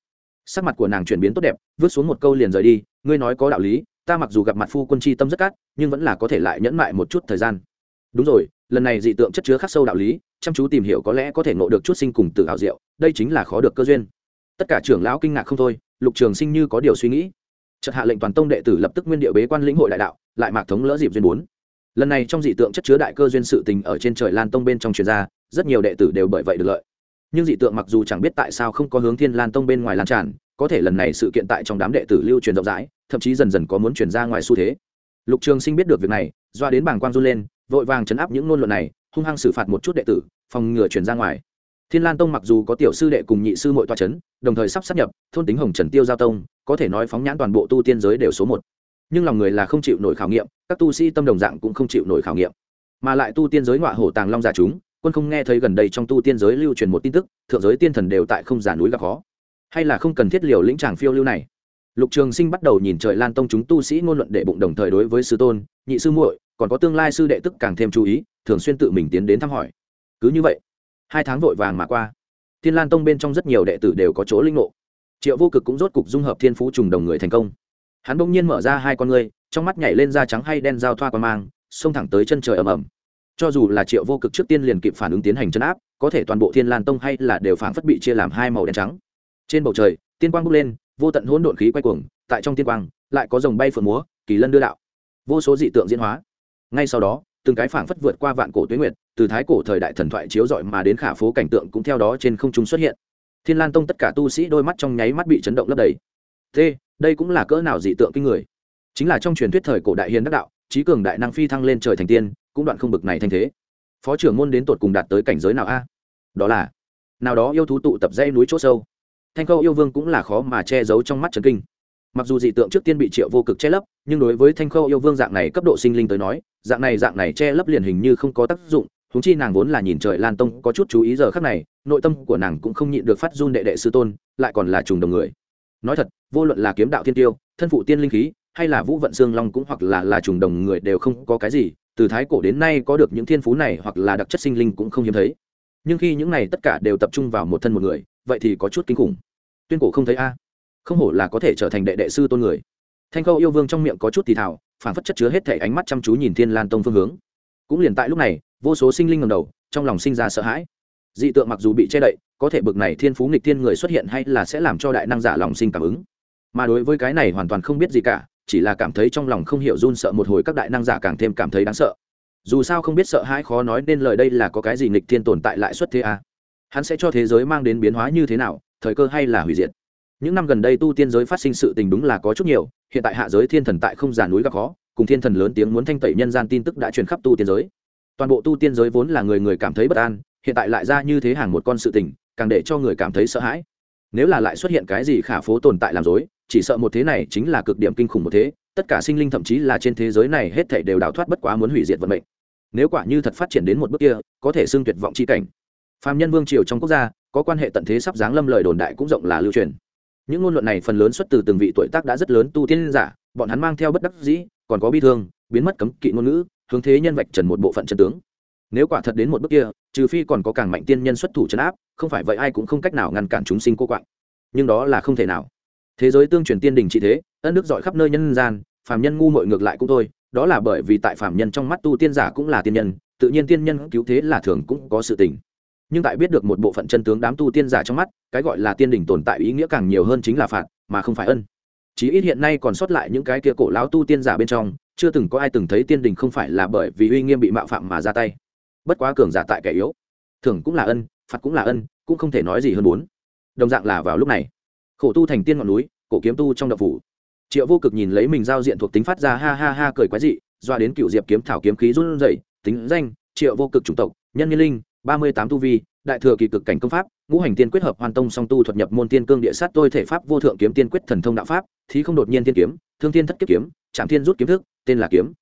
Sắc mặt của nàng chuyển biến tốt đẹp, vứt xuống một câu liền rời đi, ngươi nói có đạo lý, ta mặc dù gặp mặt phu quân chi tâm rất cát, nhưng vẫn là có thể lại nhẫn mại một chút thời gian. Đúng rồi, lần này dị tượng chất chứa khắc sâu đạo lý, chăm chú tìm hiểu có lẽ có thể ngộ được chút sinh cùng tự hào diệu, đây chính là khó được cơ duyên. Tất cả trưởng lão kinh ngạc không thôi, lục trường sinh như có điều suy nghĩ. Chợt hạ lệnh toàn tông đệ tử lập tức nguyên địa bế quan lĩnh hội đại đạo, lại mạc thống lỡ dịp duyên bốn lần này trong dị tượng chất chứa đại cơ duyên sự tình ở trên trời lan tông bên trong truyền ra, rất nhiều đệ tử đều bởi vậy được lợi. Nhưng dị tượng mặc dù chẳng biết tại sao không có hướng thiên lan tông bên ngoài lan tràn, có thể lần này sự kiện tại trong đám đệ tử lưu truyền rộng rãi, thậm chí dần dần có muốn truyền ra ngoài xu thế. Lục trường sinh biết được việc này, doa đến bảng quang run lên, vội vàng chấn áp những ngôn luận này, hung hăng xử phạt một chút đệ tử, phòng ngừa truyền ra ngoài. Thiên lan tông mặc dù có tiểu sư đệ cùng nhị sư mội toa c h ấ n đồng thời sắp sắp nhập, thôn tính hồng trần tiêu giao tông, có thể nói phóng nhãn toàn bộ tu tiên giới đều số một nhưng lòng người là không chịu nổi khảo nghiệm, các tu sĩ tâm đồng dạng cũng không chịu nổi khảo nghiệm. Mà lại tu tiên giới ngọa hổ tàng long giả chúng, quân không nghe thấy gần đây trong tu tiên giới lưu truyền một tin tức, thượng giới tiên thần đều tại không giả núi gặp khó. Hay là không cần thiết liều lĩnh tràng phiêu lưu này? Lục trường sinh bắt đầu nhìn trời lan tông chúng tu sĩ ngôn luận đệ bụng đồng thời đối với sư tôn, nhị sư muội, còn có tương lai sư đệ tức càng thêm chú ý, thường xuyên tự mình tiến đến thăm hỏi. Cứ như vậy, hai tháng vội vàng mà qua. Thiên lan tông bên trong rất nhiều đệ tử đều có chỗ linh ngộ. Triệu vô cực cũng rốt cục dung hợp thiên phú trùng đồng người thành công hắn bỗng nhiên mở ra hai con ngươi, trong mắt nhảy lên da trắng hay đen giao thoa qua mang, xông thẳng tới chân trời ầm ầm. Cho dù là triệu vô cực trước tiên liền kịp phản ứng tiến hành chấn áp, có thể toàn bộ thiên lan tông hay là đều phản phất bị chia làm hai màu đen trắng. Trên bầu trời, tiên quang bốc lên, vô tận hỗn độn khí quay cuồng, tại trong tiên quang, lại có dòng bay phượng múa, kỳ lân đưa đạo. Vô số dị tượng diễn hóa. Ngay sau đó, từng cái phảng phất vượt qua vạn cổ tuyến nguyệt, từ thái cổ thời đại thần thoại chiếu rọi mà đến khả phố cảnh tượng cũng theo đó trên không trung xuất hiện. Thiên lan tông tất cả tu sĩ đôi mắt trong nháy mắt bị chấn động lấp đầy thế đây cũng là cỡ nào dị tượng kinh người? Chính là trong truyền thuyết thời cổ đại hiền đắc đạo, trí cường đại năng phi thăng lên trời thành tiên, cũng đoạn không bực này thành thế. Phó trưởng môn đến tột cùng đạt tới cảnh giới nào a? Đó là, nào đó yêu thú tụ tập dây núi chỗ sâu. Thanh khâu yêu vương cũng là khó mà che giấu trong mắt trần kinh. Mặc dù dị tượng trước tiên bị triệu vô cực che lấp, nhưng đối với thanh khâu yêu vương dạng này cấp độ sinh linh tới nói, dạng này dạng này che lấp liền hình như không có tác dụng húng chi nàng vốn là nhìn trời lan tông có chút chú ý giờ khác này, nội tâm của nàng cũng không nhịn được phát run đệ đệ sư tôn, lại còn là trùng đồng người nói thật, vô luận là kiếm đạo thiên tiêu, thân phụ tiên linh khí, hay là vũ vận xương long cũng hoặc là là trùng đồng người đều không có cái gì, từ thái cổ đến nay có được những thiên phú này hoặc là đặc chất sinh linh cũng không hiếm thấy. Nhưng khi những này tất cả đều tập trung vào một thân một người, vậy thì có chút kinh khủng. Tuyên cổ không thấy a. Không hổ là có thể trở thành đệ đệ sư tôn người. Thanh khâu yêu vương trong miệng có chút thì thảo phản phất chất chứa hết thể ánh mắt chăm chú nhìn thiên lan tông phương hướng. Cũng liền tại lúc này, vô số sinh linh ngầm đầu, trong lòng sinh ra sợ hãi. Dị tượng mặc dù bị che đậy có thể bực này thiên phú nghịch thiên người xuất hiện hay là sẽ làm cho đại năng giả lòng sinh cảm ứng. Mà đối với cái này hoàn toàn không biết gì cả, chỉ là cảm thấy trong lòng không hiểu run sợ một hồi các đại năng giả càng thêm cảm thấy đáng sợ. Dù sao không biết sợ hãi khó nói nên lời đây là có cái gì nghịch thiên tồn tại lại xuất thế à. hắn sẽ cho thế giới mang đến biến hóa như thế nào, thời cơ hay là hủy diệt? Những năm gần đây tu tiên giới phát sinh sự tình đúng là có chút nhiều, hiện tại hạ giới thiên thần tại không già núi gặp khó, cùng thiên thần lớn tiếng muốn thanh tẩy nhân gian tin tức đã truyền khắp tu tiên giới. Toàn bộ tu tiên giới vốn là người người cảm thấy bất an hiện tại lại ra như thế hàng một con sự tình, càng để cho người cảm thấy sợ hãi. Nếu là lại xuất hiện cái gì khả phố tồn tại làm dối chỉ sợ một thế này chính là cực điểm kinh khủng một thế, tất cả sinh linh thậm chí là trên thế giới này hết thảy đều đào thoát bất quá muốn hủy diệt vận mệnh. Nếu quả như thật phát triển đến một bước kia, có thể xưng tuyệt vọng chi cảnh. Phạm nhân vương triều trong quốc gia, có quan hệ tận thế sắp giáng lâm lời đồn đại cũng rộng là lưu truyền. Những ngôn luận này phần lớn xuất từ từng vị tuổi tác đã rất lớn tu tiên giả, bọn hắn mang theo bất đắc dĩ, còn có bi thương, biến mất cấm kỵ ngôn ngữ, hướng thế nhân vạch trần một bộ phận chân tướng nếu quả thật đến một bước kia, trừ phi còn có càng mạnh tiên nhân xuất thủ chấn áp, không phải vậy ai cũng không cách nào ngăn cản chúng sinh cô quạng. Nhưng đó là không thể nào. Thế giới tương truyền tiên đình trị thế, ân đức giỏi khắp nơi nhân gian, phàm nhân ngu mội ngược lại cũng thôi, đó là bởi vì tại phàm nhân trong mắt tu tiên giả cũng là tiên nhân, tự nhiên tiên nhân cứu thế là thường cũng có sự tình. Nhưng tại biết được một bộ phận chân tướng đám tu tiên giả trong mắt, cái gọi là tiên đình tồn tại ý nghĩa càng nhiều hơn chính là phạt, mà không phải ân. Chí ít hiện nay còn sót lại những cái kia cổ lão tu tiên giả bên trong, chưa từng có ai từng thấy tiên đình không phải là bởi vì uy nghiêm bị mạo phạm mà ra tay bất quá cường giả tại kẻ yếu. Thường cũng là ân, phạt cũng là ân, cũng không thể nói gì hơn bốn đồng dạng là vào lúc này, khổ tu thành tiên ngọn núi, cổ kiếm tu trong đậu phủ. Triệu vô cực nhìn lấy mình giao diện thuộc tính phát ra ha ha ha cười quái dị, doa đến cựu diệp kiếm thảo kiếm khí run rẩy, tính danh, triệu vô cực chủng tộc, nhân nhân linh, ba mươi tám tu vi, đại thừa kỳ cực cảnh công pháp, ngũ hành tiên quyết hợp hoàn tông song tu thuật nhập môn tiên cương địa sát tôi thể pháp vô thượng kiếm tiên quyết thần thông đạo pháp thì không đột nhiên tiên kiếm, thương tiên thất kiếp kiếm trạm thiên rút kiếm thức, tên là kiếm.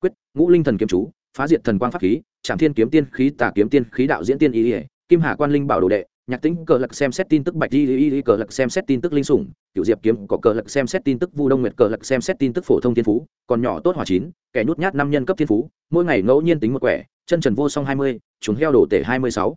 Quyết, ngũ linh thần kiếm chú, phá diệt thần quang pháp khí trạm thiên kiếm tiên khí, tà kiếm tiên khí đạo diễn tiên ý ỉa kim hà quan linh bảo đồ đệ, nhạc tính cờ Lực xem xét tin tức bạch di y cờ Lực xem xét tin tức linh sủng cựu diệp kiếm có cờ Lực xem xét tin tức vu đông nguyệt, cờ Lực xem xét tin tức phổ thông thiên phú, còn nhỏ tốt hòa chín, kẻ nhút nhát năm nhân cấp thiên phú, mỗi ngày ngẫu nhiên tính một quẻ, chân trần vô song hai mươi, chúng heo đổ tể hai mươi sáu.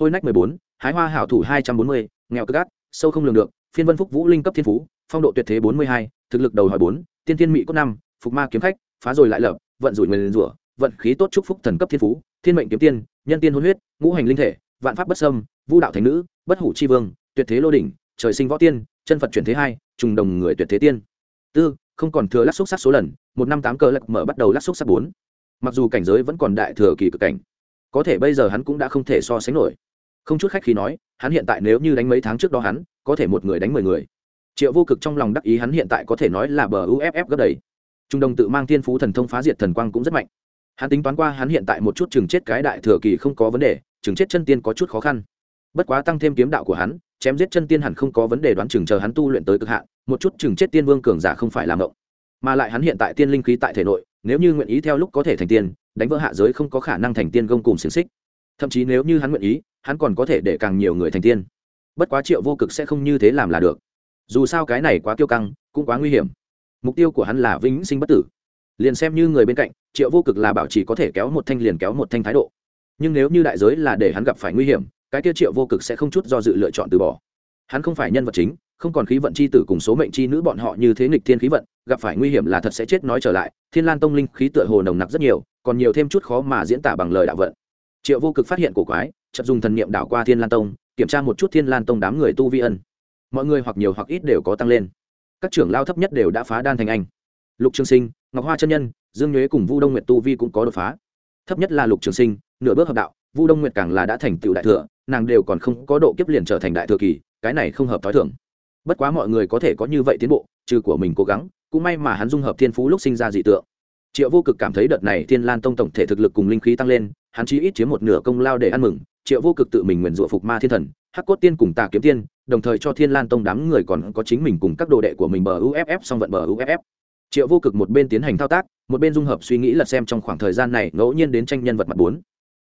Hôi nách mười bốn, hái hoa hảo thủ hai trăm bốn mươi, nghèo cơ gắt sâu không lường được, phiên vân phúc vũ linh cấp thiên phú, phong độ tuyệt thế bốn mươi hai, thực lực đầu hỏi bốn, tiên tiên mỹ cốt năm, phục ma kiếm khách, phá rồi lại lập, vận rủi người rủa vận khí tốt chúc phúc thần cấp thiên phú, thiên mệnh kiếm tiên, nhân tiên hôn huyết, ngũ hành linh thể, vạn pháp bất sâm vu đạo thành nữ, bất hủ chi vương, tuyệt thế lô đỉnh, trời sinh võ tiên, chân phật chuyển thế hai, trùng đồng người tuyệt thế tiên. Tư, không còn thừa lắc xúc sắc số lần, một năm tám cơ lật mở bắt đầu lắc xúc sắc bốn. Mặc dù cảnh giới vẫn còn đại thừa kỳ cực cảnh, có thể bây giờ hắn cũng đã không thể so sánh nổi. Không chút khách khi nói, hắn hiện tại nếu như đánh mấy tháng trước đó hắn, có thể một người đánh mười người. Triệu vô cực trong lòng đắc ý hắn hiện tại có thể nói là bờ uff gấp đầy. Trung đồng tự mang thiên phú thần thông phá diệt thần quang cũng rất mạnh hắn tính toán qua, hắn hiện tại một chút chừng chết cái đại thừa kỳ không có vấn đề, chừng chết chân tiên có chút khó khăn. Bất quá tăng thêm kiếm đạo của hắn, chém giết chân tiên hẳn không có vấn đề đoán chừng chờ hắn tu luyện tới cực hạn, một chút chừng chết tiên vương cường giả không phải làm động mà lại hắn hiện tại tiên linh khí tại thể nội, nếu như nguyện ý theo lúc có thể thành tiên, đánh vỡ hạ giới không có khả năng thành tiên gông cùng xiềng xích. Thậm chí nếu như hắn nguyện ý, hắn còn có thể để càng nhiều người thành tiên. Bất quá triệu vô cực sẽ không như thế làm là được. Dù sao cái này quá kiêu căng, cũng quá nguy hiểm. Mục tiêu của hắn là vĩnh sinh bất tử liền xem như người bên cạnh, triệu vô cực là bảo chỉ có thể kéo một thanh liền kéo một thanh thái độ. Nhưng nếu như đại giới là để hắn gặp phải nguy hiểm, cái kia triệu vô cực sẽ không chút do dự lựa chọn từ bỏ. Hắn không phải nhân vật chính, không còn khí vận c h i tử cùng số mệnh c h i nữ bọn họ như thế nghịch thiên khí vận, gặp phải nguy hiểm là thật sẽ chết nói trở lại, thiên lan tông linh khí tựa hồ nồng nặc rất nhiều, còn nhiều thêm chút khó mà diễn tả bằng lời đạo vận. Triệu vô cực phát hiện cổ quái chậm dùng thần niệm đảo qua thiên lan tông, kiểm tra một chút thiên lan tông đám người tu vi ân. Mọi người hoặc nhiều hoặc ít đều có tăng lên. Các trưởng lao thấp nhất đều đã phá đan thành anh lục trường sinh, ngọc hoa chân nhân, dương nhuế cùng vu đông nguyệt tu vi cũng có đột phá. Thấp nhất là lục trường sinh, nửa bước hợp đạo, vu đông nguyệt càng là đã thành tựu đại thừa, nàng đều còn không có độ kiếp liền trở thành đại thừa kỳ, cái này không hợp t h o i thưởng bất quá mọi người có thể có như vậy tiến bộ, trừ của mình cố gắng, cũng may mà hắn dung hợp thiên phú lúc sinh ra dị tượng. Triệu vô cực cảm thấy đợt này thiên lan tông tổng thể thực lực cùng linh khí tăng lên, hắn chỉ ít chiếm một nửa công lao để ăn mừng, triệu vô cực tự mình nguyền rủa phục ma thiên thần, hắc cốt tiên cùng tà kiếm tiên, đồng thời cho thiên lan tông đám người còn có chính mình cùng các đồ đệ của mình bờ uff song vận bờ uff triệu vô cực một bên tiến hành thao tác, một bên dung hợp suy nghĩ lật xem trong khoảng thời gian này ngẫu nhiên đến tranh nhân vật mặt bốn.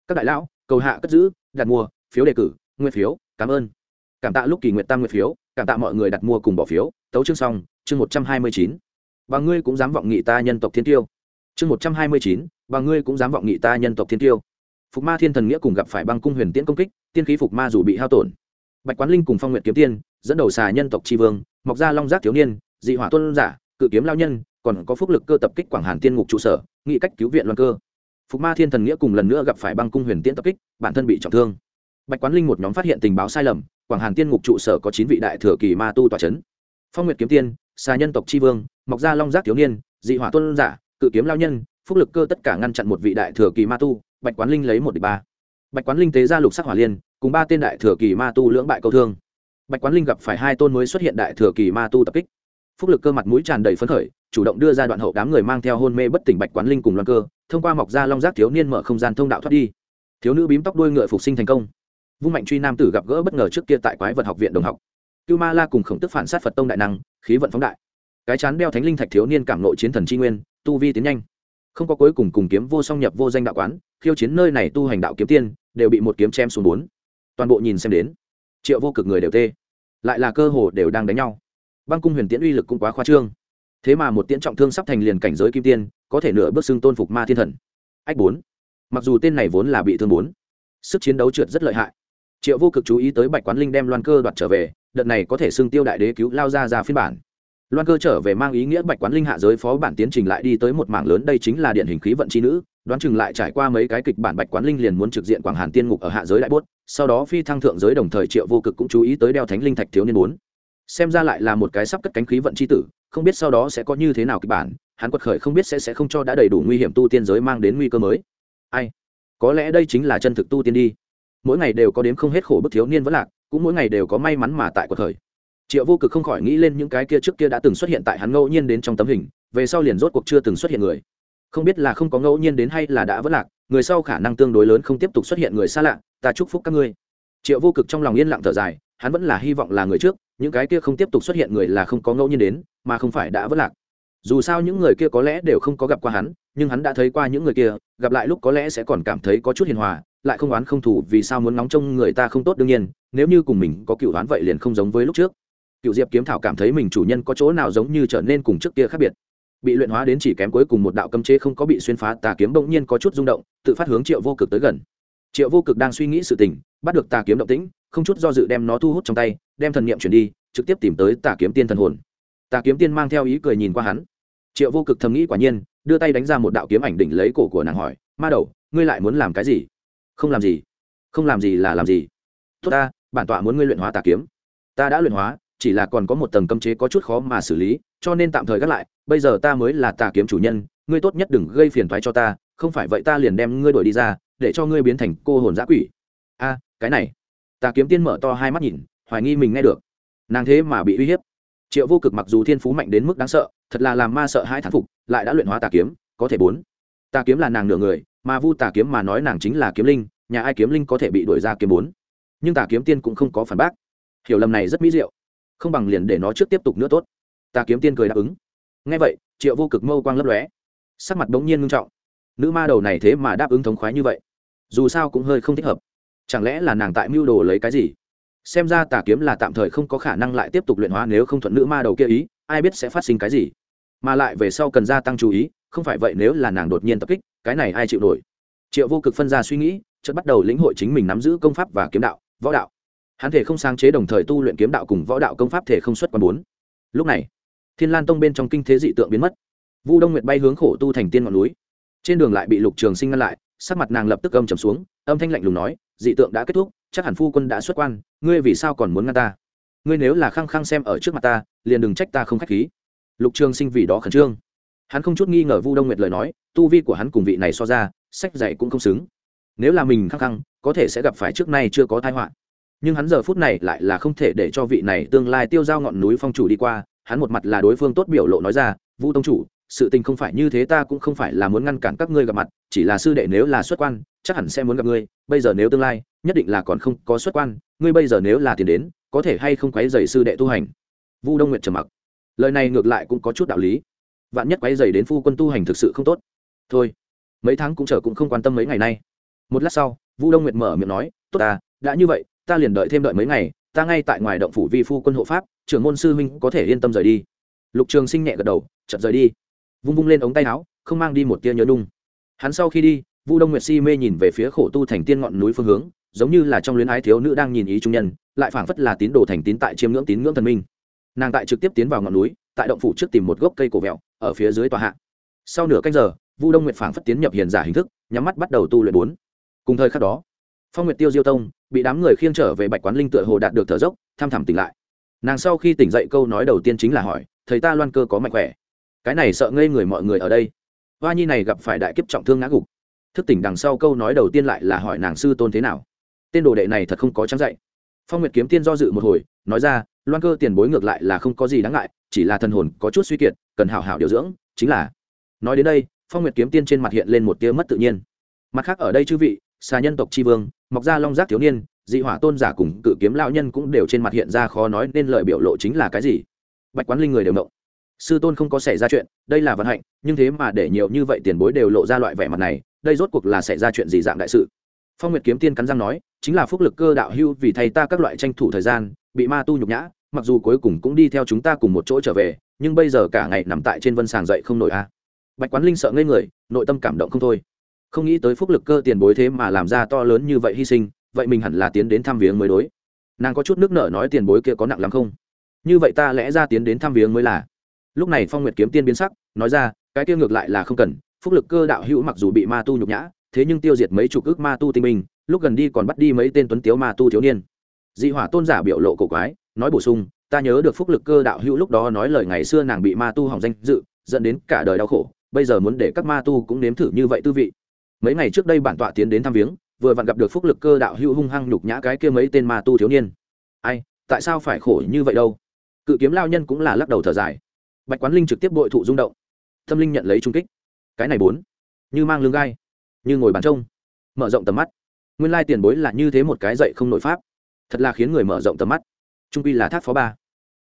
Các đại lão, cầu hạ cất giữ, đặt mua, phiếu đề cử nguyên phiếu, cảm ơn. Cảm tạ lúc kỳ nguyện tăng nguyên phiếu, cảm tạ mọi người đặt mua cùng bỏ phiếu. Tấu chương xong, chương một trăm hai mươi chín. Và ngươi cũng dám vọng nghị ta nhân tộc thiên tiêu. Chương một trăm hai mươi chín và ngươi cũng dám vọng nghị ta nhân tộc thiên tiêu. Phục ma thiên thần nghĩa cùng gặp phải băng cung huyền tiễn công kích, tiên khí phục ma dù bị hao tổn. Bạch quán linh cùng phong nguyện kiếm tiên, dẫn đầu xà nhân tộc tri vương mọc ra long giác thiếu niên, dị hỏa tuân giả, cự kiếm lao nhân còn có phúc lực cơ tập kích quảng hàn tiên ngục trụ sở nghị cách cứu viện loan cơ. Phục ma thiên thần nghĩa cùng lần nữa gặp phải băng cung huyền tiễn tập kích, bản thân bị trọng thương. Bạch quán linh một nhóm phát hiện tình báo sai lầm, quảng hàn tiên ngục trụ sở có chín vị đại thừa kỳ ma tu tòa c h ấ n phong nguyệt kiếm tiên, xà nhân tộc tri vương mọc ra long giác thiếu niên, dị hỏa tuân giả, cự kiếm lao nhân, phúc lực cơ tất cả ngăn chặn một vị đại thừa kỳ ma tu, bạch quán linh lấy một đ ị c h ba. Bạch quán linh tế ra lục sắc hỏa liên, cùng ba tên đại thừa kỳ ma tu lưỡng bại câu thương. Bạch quán linh gặp phải hai tôn mới xuất hiện đại thừa kỳ ma tu tập kích phúc lực cơ mặt mũi tràn đầy phấn khởi, chủ động đưa ra đoạn hậu đám người mang theo hôn mê bất tỉnh bạch quán linh cùng loan cơ, thông qua mọc ra long giác thiếu niên mở không gian thông đạo thoát đi. Thiếu nữ bím tóc đuôi ngựa phục sinh thành công. Vung mạnh truy nam tử gặp gỡ bất ngờ trước kia tại quái vật học viện đồng học. Cưu ma la cùng khổng tức phản sát phật tông đại năng, khí vận phóng đại. Cái chán đeo thánh linh thạch thiếu niên cảm nội chiến thần tri nguyên, tu vi tiến nhanh. Không có cuối cùng cùng kiếm vô song nhập vô danh đạo quán, khiêu chiến nơi này tu hành đạo kiếm tiên, đều bị một kiếm chém xuống bốn. Toàn bộ nhìn xem đến, triệu vô cực người đều tê. Lại là cơ hồ đều đang đánh nhau băng cung huyền tiễn uy lực cũng quá khoa trương. Thế mà một tiễn trọng thương sắp thành liền cảnh giới kim tiên, có thể nửa bước xưng tôn phục ma thiên thần. Ách bốn. Mặc dù tên này vốn là bị thương bốn, sức chiến đấu trượt rất lợi hại. Triệu vô cực chú ý tới bạch quán linh đem loan cơ đoạt trở về, đợt này có thể xưng tiêu đại đế cứu lao ra ra phiên bản. Loan cơ trở về mang ý nghĩa bạch quán linh hạ giới phó bản tiến trình lại đi tới một mảng lớn, đây chính là điện hình khí vận chi nữ, đoán chừng lại trải qua mấy cái kịch bản bạch quán linh liền muốn trực diện quảng hàn tiên ngục ở hạ giới đại bốt, sau đó phi thăng thượng giới đồng thời triệu vô cực cũng chú ý tới đeo thánh linh thạch thiếu niên bốn xem ra lại là một cái sắp cất cánh khí vận c h i tử, không biết sau đó sẽ có như thế nào kịch bản, hắn quật khởi không biết sẽ sẽ không cho đã đầy đủ nguy hiểm tu tiên giới mang đến nguy cơ mới. Ai? Có lẽ đây chính là chân thực tu tiên đi. Mỗi ngày đều có đếm không hết khổ bức thiếu niên vẫn lạc, cũng mỗi ngày đều có may mắn mà tại quật khởi. Triệu vô cực không khỏi nghĩ lên những cái kia trước kia đã từng xuất hiện tại hắn ngẫu nhiên đến trong tấm hình, về sau liền rốt cuộc chưa từng xuất hiện người. Không biết là không có ngẫu nhiên đến hay là đã vẫn lạc, người sau khả năng tương đối lớn không tiếp tục xuất hiện người xa lạ, ta chúc phúc các ngươi. Triệu vô cực trong lòng yên lặng thở dài, hắn vẫn là hy vọng là người trước những cái kia không tiếp tục xuất hiện người là không có ngẫu nhiên đến, mà không phải đã vất lạc. Dù sao những người kia có lẽ đều không có gặp qua hắn, nhưng hắn đã thấy qua những người kia, gặp lại lúc có lẽ sẽ còn cảm thấy có chút hiền hòa, lại không oán không thủ vì sao muốn nóng trông người ta không tốt đương nhiên, nếu như cùng mình có cựu oán vậy liền không giống với lúc trước. Cựu diệp kiếm thảo cảm thấy mình chủ nhân có chỗ nào giống như trở nên cùng trước kia khác biệt. Bị luyện hóa đến chỉ kém cuối cùng một đạo cấm chế không có bị xuyên phá, tà kiếm bỗng nhiên có chút rung động, tự phát hướng triệu vô cực tới gần. Triệu vô cực đang suy nghĩ sự tình, bắt được tà kiếm động tĩnh không chút do dự đem nó thu hút trong tay, đem thần niệm chuyển đi, trực tiếp tìm tới tà kiếm tiên thần hồn. Tà kiếm tiên mang theo ý cười nhìn qua hắn. Triệu vô cực thầm nghĩ quả nhiên, đưa tay đánh ra một đạo kiếm ảnh đỉnh lấy cổ của nàng hỏi, ma đầu, ngươi lại muốn làm cái gì? Không làm gì. Không làm gì là làm gì? Tốt ta, bản tọa muốn ngươi luyện hóa tà kiếm. Ta đã luyện hóa, chỉ là còn có một tầng cấm chế có chút khó mà xử lý, cho nên tạm thời gác lại, bây giờ ta mới là tà kiếm chủ nhân, ngươi tốt nhất đừng gây phiền thoái cho ta, không phải vậy ta liền đem ngươi đuổi đi ra, để cho ngươi biến thành cô hồn giã quỷ. A, cái này tà kiếm tiên mở to hai mắt nhìn, hoài nghi mình nghe được. Nàng thế mà bị uy hiếp. Triệu vô cực mặc dù thiên phú mạnh đến mức đáng sợ, thật là làm ma sợ hai thán phục, lại đã luyện hóa tà kiếm, có thể bốn. Tà kiếm là nàng nửa người, mà vu tà kiếm mà nói nàng chính là kiếm linh, nhà ai kiếm linh có thể bị đuổi ra kiếm bốn. Nhưng tà kiếm tiên cũng không có phản bác. Hiểu lầm này rất mỹ diệu. Không bằng liền để nó trước tiếp tục nữa tốt. Tà kiếm tiên cười đáp ứng. Ngay vậy, triệu vô cực mâu quang lấp lóe. Sắc mặt bỗng nhiên ngưng trọng. Nữ ma đầu này thế mà đáp ứng thống khoái như vậy. Dù sao cũng hơi không thích hợp chẳng lẽ là nàng tại mưu đồ lấy cái gì? Xem ra tà kiếm là tạm thời không có khả năng lại tiếp tục luyện hóa nếu không thuận nữ ma đầu kia ý, ai biết sẽ phát sinh cái gì? Mà lại về sau cần gia tăng chú ý, không phải vậy nếu là nàng đột nhiên tập kích, cái này ai chịu nổi? Triệu vô cực phân ra suy nghĩ, chợt bắt đầu lĩnh hội chính mình nắm giữ công pháp và kiếm đạo, võ đạo. Hắn thể không sáng chế đồng thời tu luyện kiếm đạo cùng võ đạo công pháp thể không xuất quan bốn. Lúc này, thiên lan tông bên trong kinh thế dị tượng biến mất. Vu đông nguyệt bay hướng khổ tu thành tiên ngọn núi. Trên đường lại bị lục trường sinh ngăn lại sắc mặt nàng lập tức âm trầm xuống, âm thanh lạnh lùng nói, dị tượng đã kết thúc, chắc hẳn phu quân đã xuất quan, ngươi vì sao còn muốn ngăn ta? Ngươi nếu là khăng khăng xem ở trước mặt ta, liền đừng trách ta không k h á c h khí. Lục trường sinh vì đó khẩn trương. Hắn không chút nghi ngờ vu đông nguyệt lời nói, tu vi của hắn cùng vị này so ra, sách dạy cũng không xứng. Nếu là mình khăng khăng, có thể sẽ gặp phải trước nay chưa có thái họa. Nhưng hắn giờ phút này lại là không thể để cho vị này tương lai tiêu giao ngọn núi phong chủ đi qua, hắn một mặt là đối phương tốt biểu lộ nói ra, vu tông chủ sự tình không phải như thế ta cũng không phải là muốn ngăn cản các ngươi gặp mặt, chỉ là sư đệ nếu là xuất quan, chắc hẳn sẽ muốn gặp ngươi, bây giờ nếu tương lai, nhất định là còn không có xuất quan, ngươi bây giờ nếu là tiền đến, có thể hay không quấy dày sư đệ tu hành? Vu đông nguyệt trầm mặc. Lời này ngược lại cũng có chút đạo lý. Vạn nhất quấy dày đến phu quân tu hành thực sự không tốt. Thôi, mấy tháng cũng chờ cũng không quan tâm mấy ngày nay. Một lát sau, vu đông nguyệt mở miệng nói, tốt ta, đã như vậy, ta liền đợi thêm đợi mấy ngày, ta ngay tại ngoài động phủ vi phu quân hộ pháp, trưởng môn sư huynh có thể yên tâm rời đi. Lục trường sinh nhẹ gật đầu chật rời đi vung vung lên ống tay áo, không mang đi một tia nhớ nung hắn sau khi đi, vu đông nguyệt si mê nhìn về phía khổ tu thành tiên ngọn núi phương hướng, giống như là trong luyến ái thiếu nữ đang nhìn ý trung nhân, lại phảng phất là tín đồ thành tín tại chiêm ngưỡng tín ngưỡng thần minh. Nàng tại trực tiếp tiến vào ngọn núi, tại động phủ trước tìm một gốc cây cổ vẹo, ở phía dưới tòa hạ. Sau nửa canh giờ, vu đông nguyệt phảng phất tiến nhập hiền giả hình thức, nhắm mắt bắt đầu tu luyện bốn. Cùng thời khắc đó, phong nguyệt tiêu diêu tông bị đám người khiêng trở về bạch quán linh tựa hồ đạt được thở dốc tham thẳm tỉnh lại. Nàng sau khi tỉnh dậy câu nói đầu tiên chính là hỏi, thầy ta loan cơ có mạnh khỏe? Cái này sợ ngây người mọi người ở đây. Hoa nhi này gặp phải đại kiếp trọng thương ngã gục. Thức tỉnh đằng sau câu nói đầu tiên lại là hỏi nàng sư tôn thế nào. Tên đồ đệ này thật không có trắng dạy phong nguyệt kiếm tiên do dự một hồi, nói ra, loan cơ tiền bối ngược lại là không có gì đáng ngại, chỉ là thần hồn có chút suy kiệt, cần hảo hảo điều dưỡng, chính là nói đến đây, phong nguyệt kiếm tiên trên mặt hiện lên một tia mất tự nhiên. Mặt khác ở đây chư vị, xà nhân tộc tri vương mọc ra long giác thiếu niên, dị hỏa tôn giả cùng cự kiếm lao nhân cũng đều trên mặt hiện ra khó nói nên lời biểu lộ chính là cái gì. Bạch quán linh người đều động sư tôn không có xảy ra chuyện, đây là vận hạnh, nhưng thế mà để nhiều như vậy tiền bối đều lộ ra loại vẻ mặt này, đây rốt cuộc là xảy ra chuyện gì dạng đại sự? Phong nguyệt kiếm tiên cắn răng nói, chính là phúc lực cơ đạo hưu vì thay ta các loại tranh thủ thời gian, bị ma tu nhục nhã, mặc dù cuối cùng cũng đi theo chúng ta cùng một chỗ trở về, nhưng bây giờ cả ngày nằm tại trên vân sàng dậy không nổi a. Bạch quán linh sợ ngây người, nội tâm cảm động không thôi. Không nghĩ tới phúc lực cơ tiền bối thế mà làm ra to lớn như vậy hy sinh, vậy mình hẳn là tiến đến thăm viếng mới đối. Nàng có chút nước nợ nói tiền bối kia có nặng lắm không? Như vậy ta lẽ ra tiến đến thăm viếng mới là lúc này phong nguyệt kiếm tiên biến sắc, nói ra, cái kia ngược lại là không cần, phúc lực cơ đạo hữu mặc dù bị ma tu nhục nhã, thế nhưng tiêu diệt mấy chục ước ma tu tinh minh, lúc gần đi còn bắt đi mấy tên tuấn tiếu ma tu thiếu niên. Dị hỏa tôn giả biểu lộ cổ quái, nói bổ sung, ta nhớ được phúc lực cơ đạo hữu lúc đó nói lời ngày xưa nàng bị ma tu hỏng danh dự, dẫn đến cả đời đau khổ, bây giờ muốn để các ma tu cũng nếm thử như vậy tư vị. Mấy ngày trước đây bản tọa tiến đến thăm viếng, vừa vặn gặp được phúc lực cơ đạo hữu hung hăng nhục nhã cái kia mấy tên ma tu thiếu niên. Ai, tại sao phải khổ như vậy đâu? Cự kiếm lao nhân cũng là lắc đầu thở dài bạch quán linh trực tiếp bội thụ rung động. Tâm linh nhận lấy trung kích. Cái này bốn. Như mang lương gai. Như ngồi bàn trông. Mở rộng tầm mắt. Nguyên lai tiền bối là như thế một cái dậy không nội pháp. Thật là khiến người mở rộng tầm mắt. Trung quy là thác phó ba.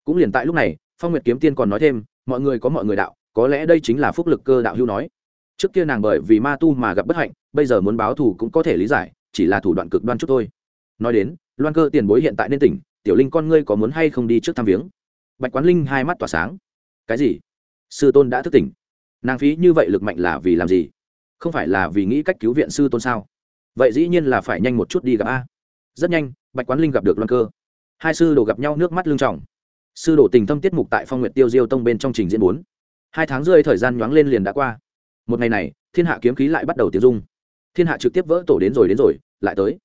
Cũng liền tại lúc này, phong nguyệt kiếm tiên còn nói thêm, mọi người có mọi người đạo, có lẽ đây chính là phúc lực cơ đạo hưu nói. Trước kia nàng bởi vì ma tu mà gặp bất hạnh, bây giờ muốn báo thù cũng có thể lý giải, chỉ là thủ đoạn cực đoan chút thôi. Nói đến, loan cơ tiền bối hiện tại nên tỉnh, tiểu linh con ngươi có muốn hay không đi trước thăm viếng? Bạch quán linh hai mắt tỏa sáng cái gì? Sư tôn đã thức tỉnh. Nàng phí như vậy lực mạnh là vì làm gì? Không phải là vì nghĩ cách cứu viện sư tôn sao? Vậy dĩ nhiên là phải nhanh một chút đi gặp a. Rất nhanh, bạch quán linh gặp được loan cơ. Hai sư đồ gặp nhau nước mắt lưng trọng sư đồ tình thâm tiết mục tại phong nguyệt tiêu diêu tông bên trong trình diễn bốn. Hai tháng rơi thời gian nhoáng lên liền đã qua. Một ngày này, thiên hạ kiếm khí lại bắt đầu tiếng dung. Thiên hạ trực tiếp vỡ tổ đến rồi đến rồi, lại tới.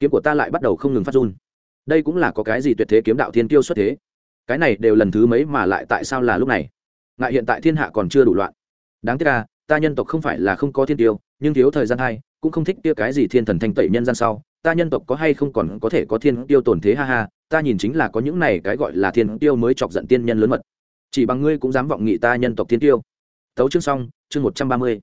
Kiếm của ta lại bắt đầu không ngừng phát run. Đây cũng là có cái gì tuyệt thế kiếm đạo thiên tiêu xuất thế? Cái này đều lần thứ mấy mà lại tại sao là lúc này? Ngại hiện tại thiên hạ còn chưa đủ loạn. Đáng tiếc là ta nhân tộc không phải là không có thiên tiêu, nhưng thiếu thời gian hay cũng không thích kia cái gì thiên thần thanh tẩy nhân gian sau. Ta nhân tộc có hay không còn có thể có thiên tiêu tổn thế ha ha, ta nhìn chính là có những này cái gọi là thiên tiêu mới chọc giận tiên nhân lớn mật. Chỉ bằng ngươi cũng dám vọng nghị ta nhân tộc thiên tiêu. Tấu chương xong, chương một trăm ba mươi.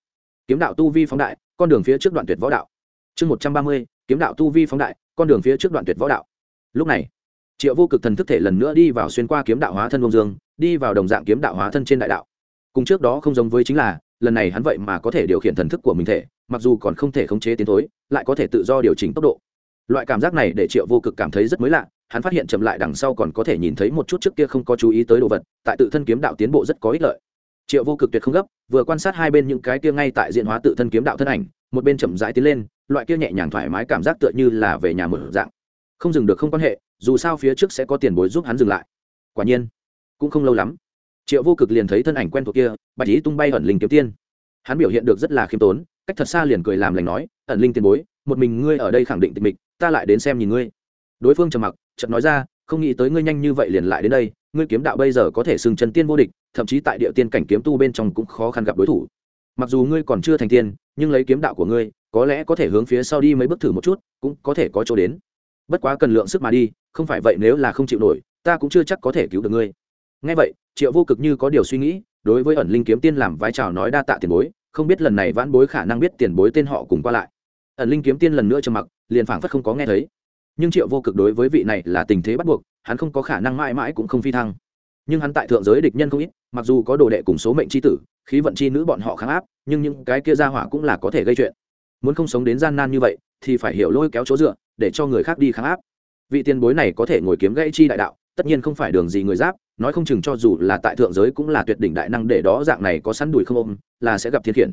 Kiếm đạo tu vi phóng đại, con đường phía trước đoạn tuyệt võ đạo. Chương một trăm ba mươi, kiếm đạo tu vi phóng đại, con đường phía trước đoạn tuyệt võ đạo. Lúc này triệu vô cực thần thức thể lần nữa đi vào xuyên qua kiếm đạo hóa thân bông dương, đi vào đồng dạng kiếm đạo hóa thân trên đại đạo. Cùng trước đó không giống với chính là, lần này hắn vậy mà có thể điều khiển thần thức của mình thể, mặc dù còn không thể khống chế tiến thối, lại có thể tự do điều chỉnh tốc độ. Loại cảm giác này để triệu vô cực cảm thấy rất mới lạ, hắn phát hiện chậm lại đằng sau còn có thể nhìn thấy một chút trước kia không có chú ý tới đồ vật, tại tự thân kiếm đạo tiến bộ rất có ích lợi. Triệu vô cực tuyệt không gấp, vừa quan sát hai bên những cái kia ngay tại diện hóa tự thân kiếm đạo thân ảnh, một bên chậm rãi tiến lên, loại kia nhẹ nhàng thoải mái cảm giác tựa như là về nhà mở dạng. Không dừng được không quan hệ dù sao phía trước sẽ có tiền bối giúp hắn dừng lại. Quả nhiên, cũng không lâu lắm, triệu vô cực liền thấy thân ảnh quen thuộc kia, bạch lý tung bay ẩn linh kiếm tiên. Hắn biểu hiện được rất là khiêm tốn, cách thật xa liền cười làm lành nói, ẩn linh tiền bối, một mình ngươi ở đây khẳng định tịch mịch, ta lại đến xem nhìn ngươi. Đối phương trầm mặc, chợt nói ra, không nghĩ tới ngươi nhanh như vậy liền lại đến đây, ngươi kiếm đạo bây giờ có thể xưng chân tiên vô địch, thậm chí tại địa tiên cảnh kiếm tu bên trong cũng khó khăn gặp đối thủ. Mặc dù ngươi còn chưa thành tiên, nhưng lấy kiếm đạo của ngươi, có lẽ có thể hướng phía sau đi mấy bước thử một chút, cũng có thể có chỗ đến bất quá cần lượng sức mà đi, không phải vậy nếu là không chịu nổi, ta cũng chưa chắc có thể cứu được ngươi. Ngay vậy, triệu vô cực như có điều suy nghĩ, đối với ẩn linh kiếm tiên làm vai trò nói đa tạ tiền bối, không biết lần này vãn bối khả năng biết tiền bối tên họ cùng qua lại. Ẩn linh kiếm tiên lần nữa trầm mặc, liền phảng phất không có nghe thấy. Nhưng triệu vô cực đối với vị này là tình thế bắt buộc, hắn không có khả năng mãi mãi cũng không phi thăng. Nhưng hắn tại thượng giới địch nhân không ít, mặc dù có đồ đệ cùng số mệnh c h i tử, khí vận c h i nữ bọn họ kháng áp, nhưng những cái kia ra hỏa cũng là có thể gây chuyện. Muốn không sống đến gian nan như vậy, thì phải hiểu lôi kéo chỗ dựa để cho người khác đi kháng áp. Vị tiền bối này có thể ngồi kiếm gãy chi đại đạo, tất nhiên không phải đường gì người giáp, nói không chừng cho dù là tại thượng giới cũng là tuyệt đỉnh đại năng để đó dạng này có sẵn đùi không ôm, là sẽ gặp thiên khiển.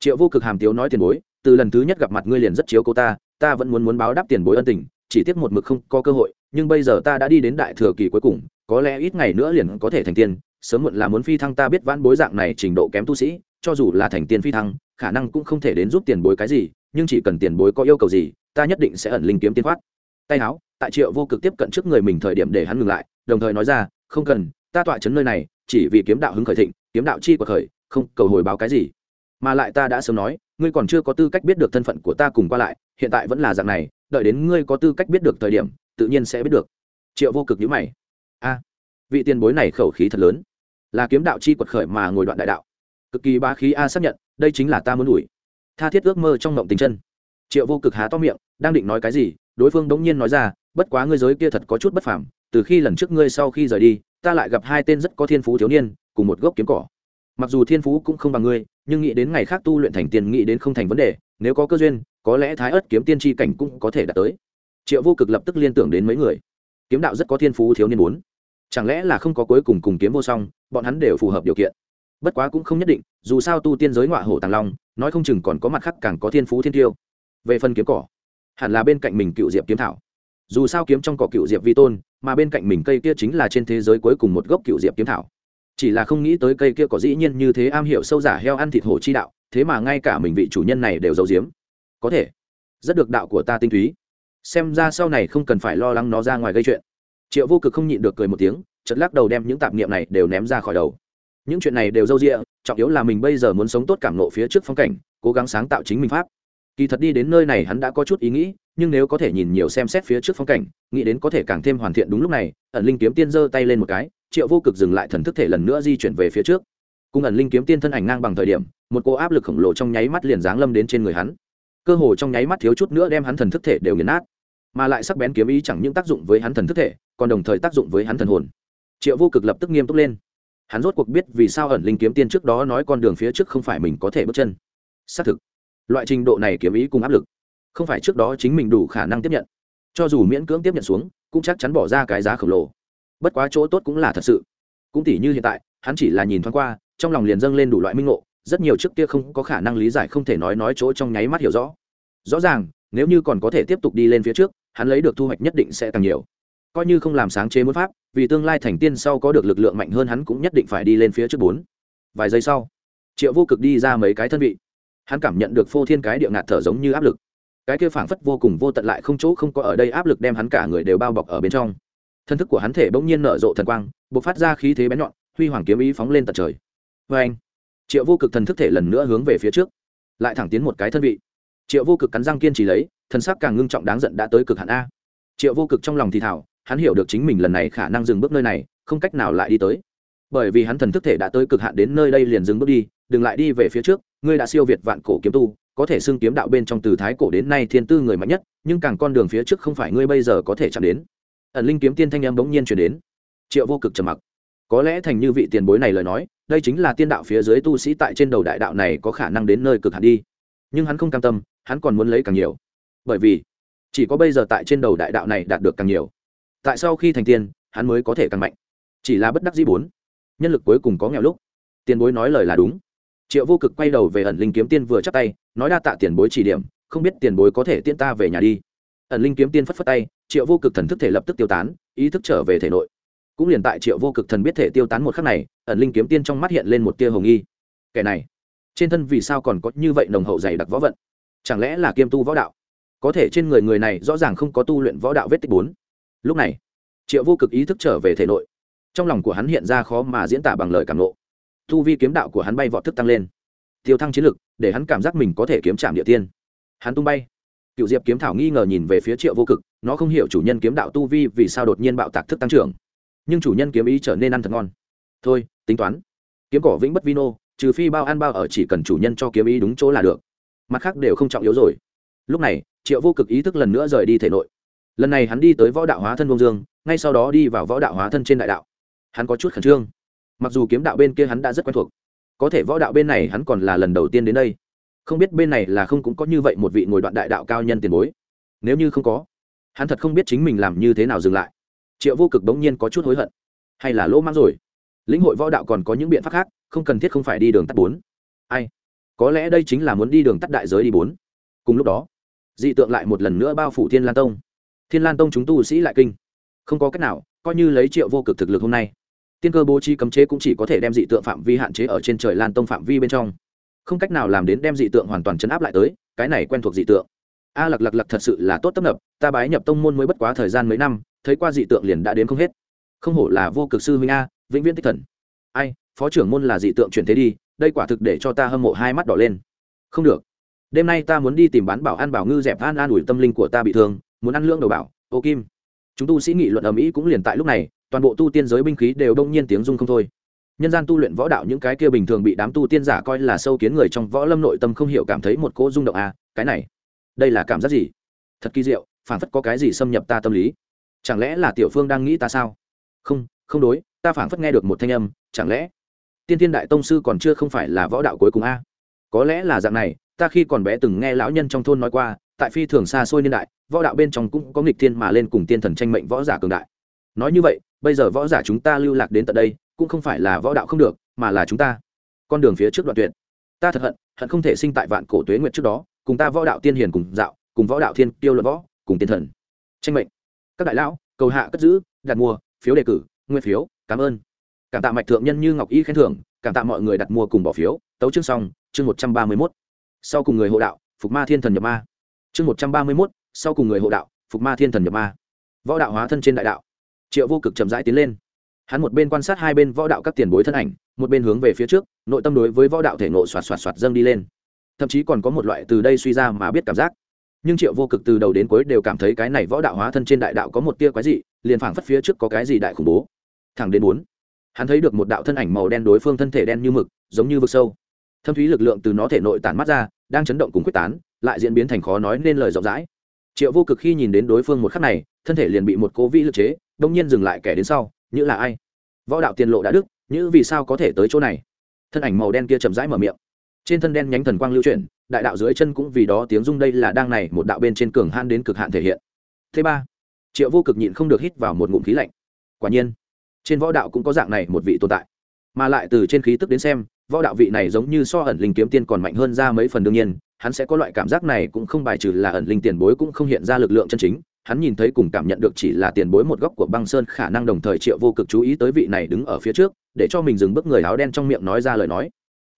Triệu vô cực hàm tiếu nói tiền bối, từ lần thứ nhất gặp mặt ngươi liền rất chiếu cô ta ta vẫn muốn muốn báo đáp tiền bối ân tình, chỉ tiếc một mực không có cơ hội, nhưng bây giờ ta đã đi đến đại thừa kỳ cuối cùng, có lẽ ít ngày nữa liền có thể thành tiên, sớm muộn là muốn phi thăng ta biết vãn bối dạng này trình độ kém tu sĩ, cho dù là thành tiên phi thăng, khả năng cũng không thể đến giúp tiền bối cái gì, nhưng chỉ cần tiền bối có yêu cầu gì ta nhất định sẽ ẩn linh kiếm tiên thoát. Tay áo tại triệu vô cực tiếp cận trước người mình thời điểm để hắn ngừng lại, đồng thời nói ra, không cần, ta tọa chấn nơi này, chỉ vì kiếm đạo hứng khởi thịnh, kiếm đạo chi của khởi, không cầu hồi báo cái gì. Mà lại ta đã sớm nói, ngươi còn chưa có tư cách biết được thân phận của ta cùng qua lại, hiện tại vẫn là dạng này, đợi đến ngươi có tư cách biết được thời điểm, tự nhiên sẽ biết được. Triệu vô cực nhữ mày. A, vị tiền bối này khẩu khí thật lớn, là kiếm đạo chi quật khởi mà ngồi đoạn đại đạo. Cực kỳ ba khí a xác nhận, đây chính là ta muốn đuổi. Tha thiết ước mơ trong mộng tình chân. Triệu vô cực há to miệng đang định nói cái gì, đối phương đống nhiên nói ra, bất quá ngươi giới kia thật có chút bất phàm, từ khi lần trước ngươi sau khi rời đi, ta lại gặp hai tên rất có thiên phú thiếu niên, cùng một gốc kiếm cỏ. Mặc dù thiên phú cũng không bằng ngươi, nhưng nghĩ đến ngày khác tu luyện thành tiền nghĩ đến không thành vấn đề, nếu có cơ duyên, có lẽ thái ớt kiếm tiên tri cảnh cũng có thể đạt tới. Triệu vô cực lập tức liên tưởng đến mấy người. Kiếm đạo rất có thiên phú thiếu niên muốn. Chẳng lẽ là không có cuối cùng cùng kiếm vô song, bọn hắn đều phù hợp điều kiện? Bất quá cũng không nhất định, dù sao tu tiên giới ngọa hổ tàng long, nói không chừng còn có mặt khác càng có thiên phú thiên tiêu. Về phần kiếm cỏ hẳn là bên cạnh mình cựu diệp kiếm thảo. Dù sao kiếm trong cỏ cựu diệp vi tôn, mà bên cạnh mình cây kia chính là trên thế giới cuối cùng một gốc cựu diệp kiếm thảo. Chỉ là không nghĩ tới cây kia có dĩ nhiên như thế am hiểu sâu giả heo ăn thịt hổ chi đạo, thế mà ngay cả mình vị chủ nhân này đều giấu giếm. Có thể, rất được đạo của ta tinh túy. Xem ra sau này không cần phải lo lắng nó ra ngoài gây chuyện. Triệu vô cực không nhịn được cười một tiếng chật lắc đầu đem những tạp niệm này đều ném ra khỏi đầu. Những chuyện này đều d â u rịa trọng yếu là mình bây giờ muốn sống tốt cảm nộ phía trước phong cảnh, cố gắng sáng tạo chính mình pháp kỳ thật đi đến nơi này hắn đã có chút ý nghĩ, nhưng nếu có thể nhìn nhiều xem xét phía trước phong cảnh, nghĩ đến có thể càng thêm hoàn thiện đúng lúc này, ẩn linh kiếm tiên giơ tay lên một cái, triệu vô cực dừng lại thần thức thể lần nữa di chuyển về phía trước. Cùng ẩn linh kiếm tiên thân ảnh ngang bằng thời điểm, một cô áp lực khổng lồ trong nháy mắt liền giáng lâm đến trên người hắn. Cơ hồ trong nháy mắt thiếu chút nữa đem hắn thần thức thể đều nghiền nát. Mà lại sắc bén kiếm ý chẳng những tác dụng với hắn thần thức thể, còn đồng thời tác dụng với hắn thần hồn. Triệu vô cực lập tức nghiêm túc lên. Hắn rốt cuộc biết vì sao ẩn linh kiếm tiên trước đó nói con đường phía trước không phải mình có thể bước chân. Xác thực loại trình độ này kiếm ý cùng áp lực, không phải trước đó chính mình đủ khả năng tiếp nhận. Cho dù miễn cưỡng tiếp nhận xuống, cũng chắc chắn bỏ ra cái giá khổng lồ. Bất quá chỗ tốt cũng là thật sự. Cũng tỉ như hiện tại, hắn chỉ là nhìn thoáng qua, trong lòng liền dâng lên đủ loại minh ngộ, rất nhiều trước kia không có khả năng lý giải không thể nói nói chỗ trong nháy mắt hiểu rõ. Rõ ràng, nếu như còn có thể tiếp tục đi lên phía trước, hắn lấy được thu hoạch nhất định sẽ càng nhiều. Coi như không làm sáng chế muốn pháp, vì tương lai thành tiên sau có được lực lượng mạnh hơn hắn cũng nhất định phải đi lên phía trước bốn. Vài giây sau, triệu vô cực đi ra mấy cái thân vị hắn cảm nhận được phô thiên cái địa ngạt thở giống như áp lực. Cái kia phảng phất vô cùng vô tận lại không chỗ không có ở đây áp lực đem hắn cả người đều bao bọc ở bên trong. Thân thức của hắn thể bỗng nhiên nở rộ thần quang b ộ c phát ra khí thế bén nhọn, huy hoàng kiếm ý phóng lên tận trời. Vê anh, triệu vô cực thần thức thể lần nữa hướng về phía trước, lại thẳng tiến một cái thân vị. Triệu vô cực cắn răng kiên trì lấy thần sắc càng ngưng trọng đáng giận đã tới cực hạn a. Triệu vô cực trong lòng thì thảo hắn hiểu được chính mình lần này khả năng dừng bước nơi này, không cách nào lại đi tới. Bởi vì hắn thần thức thể đã tới cực hạn đến nơi đây liền dừng bước đi, đừng lại đi về phía trước ngươi đã siêu việt vạn cổ kiếm tu, có thể xưng kiếm đạo bên trong từ thái cổ đến nay thiên tư người mạnh nhất, nhưng càng con đường phía trước không phải ngươi bây giờ có thể chạm đến. Ẩn linh kiếm tiên thanh em bỗng nhiên chuyển đến. Triệu vô cực trầm mặc. Có lẽ thành như vị tiền bối này lời nói, đây chính là tiên đạo phía dưới tu sĩ tại trên đầu đại đạo này có khả năng đến nơi cực hạn đi. Nhưng hắn không cam tâm, hắn còn muốn lấy càng nhiều. Bởi vì, chỉ có bây giờ tại trên đầu đại đạo này đạt được càng nhiều. Tại sau khi thành tiên, hắn mới có thể càng mạnh. Chỉ là bất đắc dĩ bốn. Nhân lực cuối cùng có nghèo lúc. Tiền bối nói lời là đúng triệu vô cực quay đầu về ẩn linh kiếm tiên vừa chắc tay, nói đa tạ tiền bối chỉ điểm, không biết tiền bối có thể tiễn ta về nhà đi. Ẩn linh kiếm tiên phất phất tay, triệu vô cực thần thức thể lập tức tiêu tán, ý thức trở về thể nội. Cũng liền tại triệu vô cực thần biết thể tiêu tán một khắc này, ẩn linh kiếm tiên trong mắt hiện lên một tia hồng nghi. Kẻ này, trên thân vì sao còn có như vậy nồng hậu dày đặc võ vận? Chẳng lẽ là kiêm tu võ đạo? Có thể trên người người này rõ ràng không có tu luyện võ đạo vết tích bốn. Lúc này, triệu vô cực ý thức trở về thể nội. Trong lòng của hắn hiện ra khó mà diễn tả bằng lời cảm lộ tu vi kiếm đạo của hắn bay vọt thức tăng lên. Tiêu thăng chiến lực, để hắn cảm giác mình có thể kiếm trạm địa tiên. Hắn tung bay. Cựu diệp kiếm thảo nghi ngờ nhìn về phía triệu vô cực, nó không hiểu chủ nhân kiếm đạo tu vi vì sao đột nhiên bạo tạc thức tăng trưởng. Nhưng chủ nhân kiếm ý trở nên ăn thật ngon. Thôi, tính toán. Kiếm cỏ vĩnh bất vino trừ phi bao ăn bao ở chỉ cần chủ nhân cho kiếm ý đúng chỗ là được. Mặt khác đều không trọng yếu rồi. Lúc này, triệu vô cực ý thức lần nữa rời đi thể nội. Lần này hắn đi tới võ đạo hóa thân bông dương, ngay sau đó đi vào võ đạo hóa thân trên đại đạo. Hắn có chút khẩn trương mặc dù kiếm đạo bên kia hắn đã rất quen thuộc, có thể võ đạo bên này hắn còn là lần đầu tiên đến đây. Không biết bên này là không cũng có như vậy một vị ngồi đoạn đại đạo cao nhân tiền bối. Nếu như không có, hắn thật không biết chính mình làm như thế nào dừng lại. Triệu vô cực bỗng nhiên có chút hối hận. Hay là lỗ mãng rồi? Lĩnh hội võ đạo còn có những biện pháp khác, không cần thiết không phải đi đường tắt bốn. Ai? Có lẽ đây chính là muốn đi đường tắt đại giới đi bốn. Cùng lúc đó, dị tượng lại một lần nữa bao phủ thiên lan tông. Thiên lan tông chúng tu sĩ lại kinh. Không có cách nào, coi như lấy triệu vô cực thực lực hôm nay tiên cơ bố trí cấm chế cũng chỉ có thể đem dị tượng phạm vi hạn chế ở trên trời lan tông phạm vi bên trong. Không cách nào làm đến đem dị tượng hoàn toàn chấn áp lại tới cái này quen thuộc dị tượng. A à, lặc lặc lặc thật sự là tốt tấp nập ta bái nhập tông môn mới bất quá thời gian mấy năm thấy qua dị tượng liền đã đến không hết. Không hổ là vô cực sư huynh a vĩnh viễn tích thần. Ai phó trưởng môn là dị tượng chuyển thế đi đây quả thực để cho ta hâm mộ hai mắt đỏ lên. Không được. Đêm nay ta muốn đi tìm bán bảo an bảo ngư dẹp an an ủi tâm linh của ta bị thương muốn ăn lương đầu bảo ô kim. Chúng tu sĩ nghị luận ở mỹ cũng liền tại lúc này toàn bộ tu tiên giới binh khí đều đông nhiên tiếng rung không thôi. Nhân gian tu luyện võ đạo những cái kia bình thường bị đám tu tiên giả coi là sâu kiến người trong võ lâm nội tâm không hiểu cảm thấy một cỗ rung động à cái này, đây là cảm giác gì? Thật kỳ diệu phản phất có cái gì xâm nhập ta tâm lý. Chẳng lẽ là tiểu phương đang nghĩ ta sao? Không không đối, ta phản phất nghe được một thanh âm, chẳng lẽ tiên tiên đại tông sư còn chưa không phải là võ đạo cuối cùng a có lẽ là dạng này, ta khi còn bé từng nghe lão nhân trong thôn nói qua, tại phi thường xa xôi niên đại, võ đạo bên trong cũng có nghịch thiên mà lên cùng tiên thần tranh mệnh võ giả cường đại nói như vậy, bây giờ võ giả chúng ta lưu lạc đến tận đây, cũng không phải là võ đạo không được, mà là chúng ta. Con đường phía trước đoạn tuyệt. Ta thật hận hận không thể sinh tại vạn cổ tuế nguyệt trước đó, cùng ta võ đạo tiên hiền cùng dạo, cùng võ đạo thiên tiêu luận võ, cùng tiên thần. Tranh mệnh. Các đại lão, cầu hạ cất giữ, đặt mua, phiếu đề cử nguyên phiếu, cảm ơn. Cảm tạ mạch thượng nhân như ngọc y khen thưởng, cảm tạ mọi người đặt mua cùng bỏ phiếu. Tấu chương xong, chương một trăm ba mươi mốt. Sau cùng người hộ đạo, phục ma thiên thần nhập ma. Chương một trăm ba mươi mốt, sau cùng người hộ đạo, phục ma thiên thần nhập ma. Võ đạo hóa thân trên đại đạo triệu vô cực chậm rãi tiến lên. Hắn một bên quan sát hai bên võ đạo các tiền bối thân ảnh, một bên hướng về phía trước, nội tâm đối với võ đạo thể nộ xoạt xoạt xoạt dâng đi lên. Thậm chí còn có một loại từ đây suy ra mà biết cảm giác. Nhưng triệu vô cực từ đầu đến cuối đều cảm thấy cái này võ đạo hóa thân trên đại đạo có một tia quái dị, liền phảng phất phía trước có cái gì đại khủng bố. Thẳng đến bốn, hắn thấy được một đạo thân ảnh màu đen đối phương thân thể đen như mực, giống như vực sâu. Thâm thúy lực lượng từ nó thể nội tản mắt ra, đang chấn động cùng quyết tán, lại diễn biến thành khó nói nên lời rộng rãi triệu vô cực khi nhìn đến đối phương một khắc này, thân thể liền bị một cố vĩ lực chế, đông nhiên dừng lại kẻ đến sau như là ai? Võ đạo tiền lộ đã đức như vì sao có thể tới chỗ này? Thân ảnh màu đen kia chậm rãi mở miệng. Trên thân đen nhánh thần quang lưu chuyển, đại đạo dưới chân cũng vì đó tiếng rung đây là đang này một đạo bên trên cường han đến cực hạn thể hiện. Thứ ba, triệu vô cực nhịn không được hít vào một ngụm khí lạnh. Quả nhiên, trên võ đạo cũng có dạng này một vị tồn tại. Mà lại từ trên khí tức đến xem, võ đạo vị này giống như so ẩn linh kiếm tiên còn mạnh hơn ra mấy phần đương nhiên hắn sẽ có loại cảm giác này cũng không bài trừ là ẩn linh tiền bối cũng không hiện ra lực lượng chân chính, hắn nhìn thấy cùng cảm nhận được chỉ là tiền bối một góc của băng sơn khả năng đồng thời triệu vô cực chú ý tới vị này đứng ở phía trước, để cho mình dừng bước người áo đen trong miệng nói ra lời nói.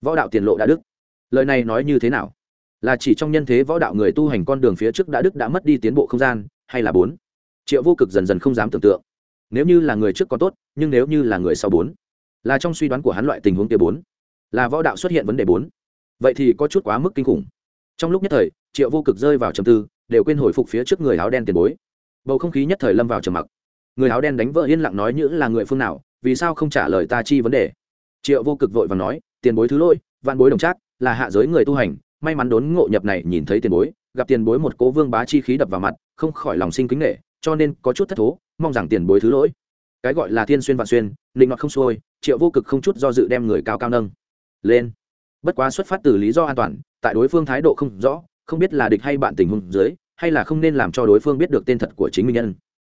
Võ đạo tiền lộ đã đức lời này nói như thế nào? Là chỉ trong nhân thế võ đạo người tu hành con đường phía trước đã đức đã mất đi tiến bộ không gian, hay là bốn? Triệu vô cực dần dần không dám tưởng tượng. Nếu như là người trước có tốt, nhưng nếu như là người sau bốn? Là trong suy đoán của hắn loại tình huống kia bốn? Là võ đạo xuất hiện vấn đề bốn? Vậy thì có chút quá mức kinh khủng trong lúc nhất thời, triệu vô cực rơi vào trầm tư, đều quên hồi phục phía trước người áo đen tiền bối. Bầu không khí nhất thời lâm vào trầm mặc. Người áo đen đánh vợ yên lặng nói như là người phương nào, vì sao không trả lời ta chi vấn đề? Triệu vô cực vội và nói, tiền bối thứ lỗi văn bối đồng trác, là hạ giới người tu hành, may mắn đốn ngộ nhập này nhìn thấy tiền bối, gặp tiền bối một cố vương bá chi khí đập vào mặt, không khỏi lòng sinh kính nghệ cho nên có chút thất thố, mong rằng tiền bối thứ lỗi. Cái gọi là thiên xuyên vạn xuyên, linh ngọt không xuôi, triệu vô cực không chút do dự đem người cao cao nâng. Lên bất quá xuất phát từ lý do an toàn, tại đối phương thái độ không rõ, không biết là địch hay bạn tình huống dưới, hay là không nên làm cho đối phương biết được tên thật của chính mình nhân.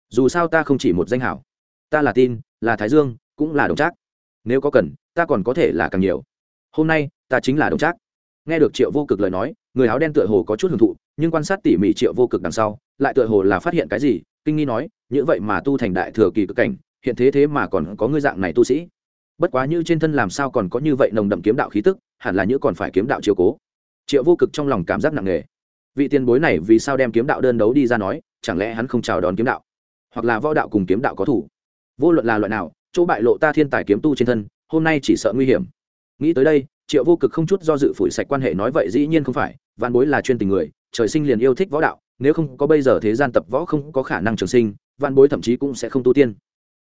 Dù sao ta không chỉ một danh hảo. Ta là tin, là thái dương, cũng là đồng trác. Nếu có cần, ta còn có thể là càng nhiều. Hôm nay, ta chính là đồng trác. Nghe được triệu vô cực lời nói, người áo đen tựa hồ có chút hưởng thụ, nhưng quan sát tỉ mỉ triệu vô cực đằng sau, lại tựa hồ là phát hiện cái gì, kinh nghi nói, như vậy mà tu thành đại thừa kỳ cực cảnh, hiện thế thế mà còn có ngươi dạng này tu sĩ. Bất quá như trên thân làm sao còn có như vậy nồng đậm kiếm đạo khí tức hẳn là nhữ còn phải kiếm đạo chiều cố. Triệu vô cực trong lòng cảm giác nặng nề. Vị tiền bối này vì sao đem kiếm đạo đơn đấu đi ra nói, chẳng lẽ hắn không chào đón kiếm đạo? Hoặc là võ đạo cùng kiếm đạo có thủ? Vô luận là loại nào, chỗ bại lộ ta thiên tài kiếm tu trên thân, hôm nay chỉ sợ nguy hiểm. Nghĩ tới đây, triệu vô cực không chút do dự phủi sạch quan hệ nói vậy dĩ nhiên không phải văn bối là chuyên tình người, trời sinh liền yêu thích võ đạo, nếu không có bây giờ thế gian tập võ không có khả năng trường sinh văn bối thậm chí cũng sẽ không tu tiên.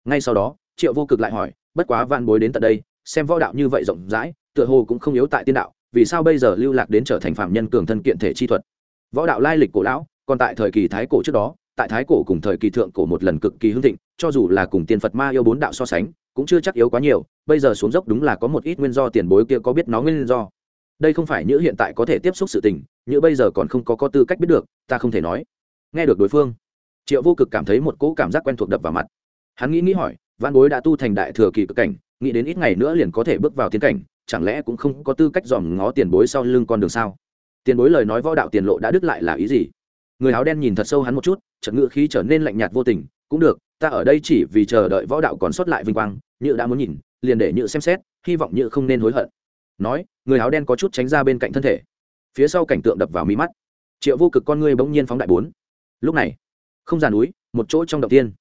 Ngay sau đó, triệu vô cực lại hỏi, bất quá văn bối đến tận đây, xem võ đạo như vậy rộng rãi tựa hồ cũng không yếu tại tiên đạo, vì sao bây giờ lưu lạc đến trở thành phạm nhân cường thân kiện thể chi thuật? Võ đạo lai lịch cổ lão, còn tại thời kỳ thái cổ trước đó, tại thái cổ cùng thời kỳ thượng cổ một lần cực kỳ hưng thịnh, cho dù là cùng tiên phật ma yêu bốn đạo so sánh, cũng chưa chắc yếu quá nhiều, bây giờ xuống dốc đúng là có một ít nguyên do tiền bối kia có biết nó nguyên do. Đây không phải như hiện tại có thể tiếp xúc sự tình, như bây giờ còn không có có tư cách biết được, ta không thể nói. Nghe được đối phương, triệu vô cực cảm thấy một cỗ cảm giác quen thuộc đập vào mặt. Hắn nghĩ nghĩ hỏi văn bối đã tu thành đại thừa kỳ cực cảnh, nghĩ đến ít ngày nữa liền có thể bước vào tiến cảnh chẳng lẽ cũng không có tư cách dòm ngó tiền bối sau lưng con đường sao? Tiền bối lời nói võ đạo tiền lộ đã đứt lại là ý gì? Người áo đen nhìn thật sâu hắn một chút trận ngựa khí trở nên lạnh nhạt vô tình, cũng được, ta ở đây chỉ vì chờ đợi võ đạo còn sót lại vinh quang, như đã muốn nhìn, liền để như xem xét, hy vọng như không nên hối hận. Nói, người áo đen có chút tránh ra bên cạnh thân thể. Phía sau cảnh tượng đập vào mí mắt. Triệu vô cực con ngươi bỗng nhiên phóng đại bốn. Lúc này, không giàn núi, một chỗ trong động tiên.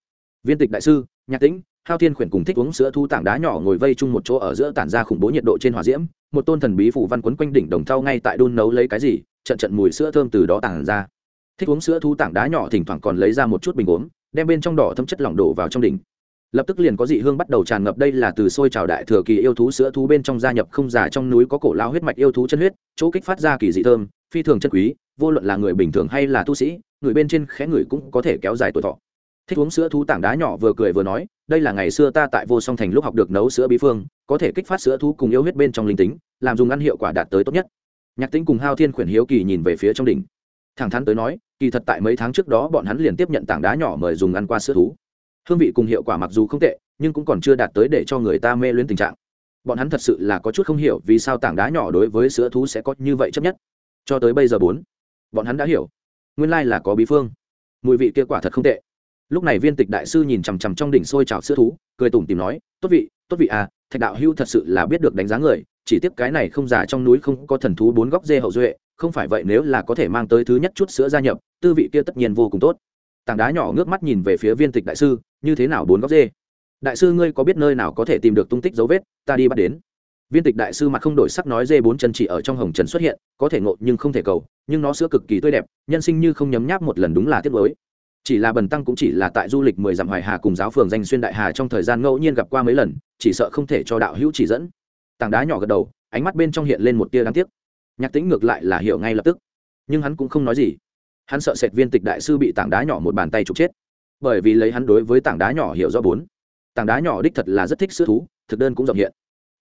Viên tịch đại sư, nhạc tĩnh hao thiên khuyển cùng thích uống sữa thu tảng đá nhỏ ngồi vây chung một chỗ ở giữa tản ra khủng bố nhiệt độ trên hỏa diễm, một tôn thần bí phủ văn quấn quanh đỉnh đồng thau ngay tại đun nấu lấy cái gì, trận trận mùi sữa thơm từ đó tản ra. Thích uống sữa thu tảng đá nhỏ thỉnh thoảng còn lấy ra một chút bình uống, đem bên trong đỏ thâm chất lỏng đổ vào trong đỉnh. Lập tức liền có dị hương bắt đầu tràn ngập đây là từ xôi trào đại thừa kỳ yêu thú sữa thú bên trong gia nhập không giả trong núi có cổ lao huyết mạch yêu thú chân huyết, chỗ kích phát ra kỳ dị thơm, phi thường chân quý, vô luận là người bình thường hay là tu sĩ, người bên trên khẽ người cũng có thể kéo dài tuổi thọ. Thích uống sữa thú tảng đá nhỏ vừa cười vừa nói đây là ngày xưa ta tại vô song thành lúc học được nấu sữa bí phương, có thể kích phát sữa thú cùng yêu huyết bên trong linh tính, làm dùng ăn hiệu quả đạt tới tốt nhất. Nhạc tính cùng hao thiên khuyển hiếu kỳ nhìn về phía trong đỉnh. Thẳng thắn tới nói, kỳ thật tại mấy tháng trước đó bọn hắn liền tiếp nhận tảng đá nhỏ mời dùng ăn qua sữa thú. Hương vị cùng hiệu quả mặc dù không tệ, nhưng cũng còn chưa đạt tới để cho người ta mê luyến tình trạng. Bọn hắn thật sự là có chút không hiểu vì sao tảng đá nhỏ đối với sữa thú sẽ có như vậy chấp nhất. Cho tới bây giờ bốn, bọn hắn đã hiểu. Nguyên lai là có bí phương. Mùi vị kia quả thật không tệ lúc này viên tịch đại sư nhìn chằm chằm trong đỉnh sôi trào sữa thú, cười tủm tìm nói, tốt vị tốt vị à thạch đạo hưu thật sự là biết được đánh giá người, chỉ tiếp cái này không giả trong núi không có thần thú bốn góc dê hậu duệ, không phải vậy nếu là có thể mang tới thứ nhất chút sữa gia nhập, tư vị kia tất nhiên vô cùng tốt. Tảng đá nhỏ ngước mắt nhìn về phía viên tịch đại sư, như thế nào bốn góc dê? Đại sư ngươi có biết nơi nào có thể tìm được tung tích dấu vết, ta đi bắt đến. Viên tịch đại sư mặt không đổi sắc nói dê bốn chân chỉ ở trong hồng trần xuất hiện, có thể ngộ nhưng không thể cầu, nhưng nó sữa cực kỳ tươi đẹp, nhân sinh như không nhấm nháp một lần đúng là tiếc mới chỉ là bần tăng cũng chỉ là tại du lịch mười dặm hoài hà cùng giáo phường danh xuyên đại hà trong thời gian ngẫu nhiên gặp qua mấy lần, chỉ sợ không thể cho đạo hữu chỉ dẫn. Tảng đá nhỏ gật đầu, ánh mắt bên trong hiện lên một tia đáng tiếc. Nhạc tính ngược lại là hiểu ngay lập tức. Nhưng hắn cũng không nói gì. Hắn sợ sệt viên tịch đại sư bị tảng đá nhỏ một bàn tay trục chết. Bởi vì lấy hắn đối với tảng đá nhỏ hiểu do bốn. Tảng đá nhỏ đích thật là rất thích sữa thú, thực đơn cũng rộng hiện.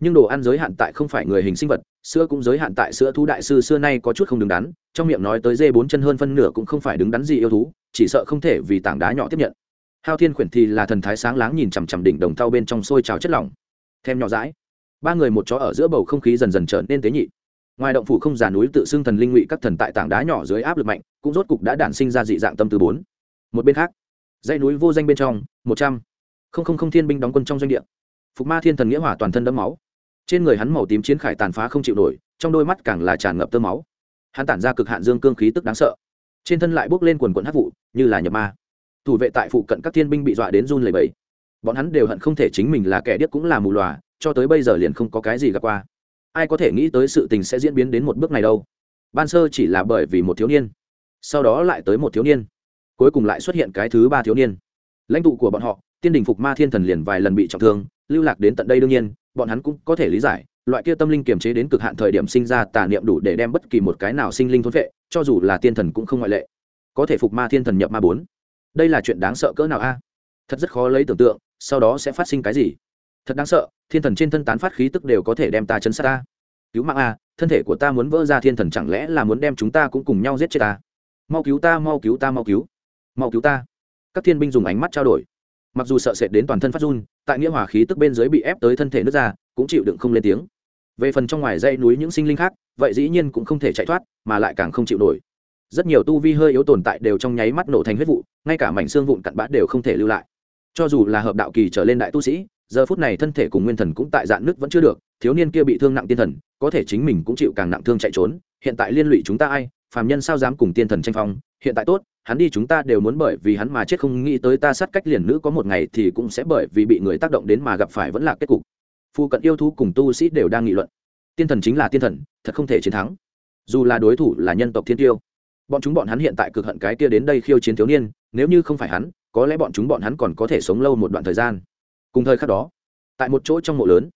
Nhưng đồ ăn giới hạn tại không phải người hình sinh vật, sữa cũng giới hạn tại sữa thú đại sư xưa nay có chút không đứng đắn, trong miệng nói tới dê bốn chân hơn phân nửa cũng không phải đứng đắn gì yêu thú chỉ sợ không thể vì tảng đá nhỏ tiếp nhận. Hao thiên khuyển thì là thần thái sáng láng nhìn chằm chằm đỉnh đồng thau bên trong sôi trào chất lỏng. Thêm nhỏ rãi ba người một chó ở giữa bầu không khí dần dần trở nên tế nhị. Ngoài động phủ không già núi tự xưng thần linh ngụy các thần tại tảng đá nhỏ dưới áp lực mạnh, cũng rốt cục đã đản sinh ra dị dạng tâm từ bốn. Một bên khác, dãy núi vô danh bên trong, một trăm. Không không không thiên binh đóng quân trong doanh địa. Phục ma thiên thần nghĩa hỏa toàn thân đẫm máu. Trên người hắn màu tím chiến khải tàn phá không chịu nổi, trong đôi mắt càng là tràn ngập tơ máu. Hắn tản ra cực hạn dương cương khí tức đáng sợ trên thân lại bốc lên quần quần hát vụ, như là nhập ma. Thủ vệ tại phụ cận các thiên binh bị dọa đến run lầy bẫy bọn hắn đều hận không thể chính mình là kẻ điếc cũng là mù lòa, cho tới bây giờ liền không có cái gì gặp qua. Ai có thể nghĩ tới sự tình sẽ diễn biến đến một bước này đâu. Ban sơ chỉ là bởi vì một thiếu niên, sau đó lại tới một thiếu niên. Cuối cùng lại xuất hiện cái thứ ba thiếu niên. Lãnh tụ của bọn họ, tiên đình phục ma thiên thần liền vài lần bị trọng thương, lưu lạc đến tận đây đương nhiên, bọn hắn cũng có thể lý giải, loại kia tâm linh kiềm chế đến cực hạn thời điểm sinh ra tà niệm đủ để đem bất kỳ một cái nào sinh linh thôn vệ cho dù là tiên thần cũng không ngoại lệ. Có thể phục ma thiên thần nhập ma bốn. Đây là chuyện đáng sợ cỡ nào a? Thật rất khó lấy tưởng tượng, sau đó sẽ phát sinh cái gì. Thật đáng sợ, thiên thần trên thân tán phát khí tức đều có thể đem ta chấn sát ta. Cứu mạng a, thân thể của ta muốn vỡ ra thiên thần chẳng lẽ là muốn đem chúng ta cũng cùng nhau giết chết ta? Mau cứu ta, mau cứu ta, mau cứu. Mau cứu ta. Các thiên binh dùng ánh mắt trao đổi. Mặc dù sợ sệt đến toàn thân phát run, tại nghĩa hòa khí tức bên dưới bị ép tới thân thể nước ra, cũng chịu đựng không lên tiếng về phần trong ngoài dãy núi những sinh linh khác, vậy dĩ nhiên cũng không thể chạy thoát, mà lại càng không chịu nổi. Rất nhiều tu vi hơi yếu tồn tại đều trong nháy mắt nổ thành huyết vụ, ngay cả mảnh xương vụn cặn bã đều không thể lưu lại. Cho dù là hợp đạo kỳ trở lên đại tu sĩ, giờ phút này thân thể cùng nguyên thần cũng tại dạng nước vẫn chưa được, thiếu niên kia bị thương nặng tiên thần, có thể chính mình cũng chịu càng nặng thương chạy trốn, hiện tại liên lụy chúng ta ai, phàm nhân sao dám cùng tiên thần tranh phong, hiện tại tốt, hắn đi chúng ta đều muốn bởi vì hắn mà chết không nghĩ tới ta sát cách liền nữ có một ngày thì cũng sẽ bởi vì bị người tác động đến mà gặp phải vẫn là kết cục phu cận yêu thú cùng tu sĩ đều đang nghị luận. Tiên thần chính là tiên thần, thật không thể chiến thắng. Dù là đối thủ là nhân tộc thiên tiêu, bọn chúng bọn hắn hiện tại cực hận cái kia đến đây khiêu chiến thiếu niên, nếu như không phải hắn, có lẽ bọn chúng bọn hắn còn có thể sống lâu một đoạn thời gian. Cùng thời khắc đó, tại một chỗ trong mộ lớn,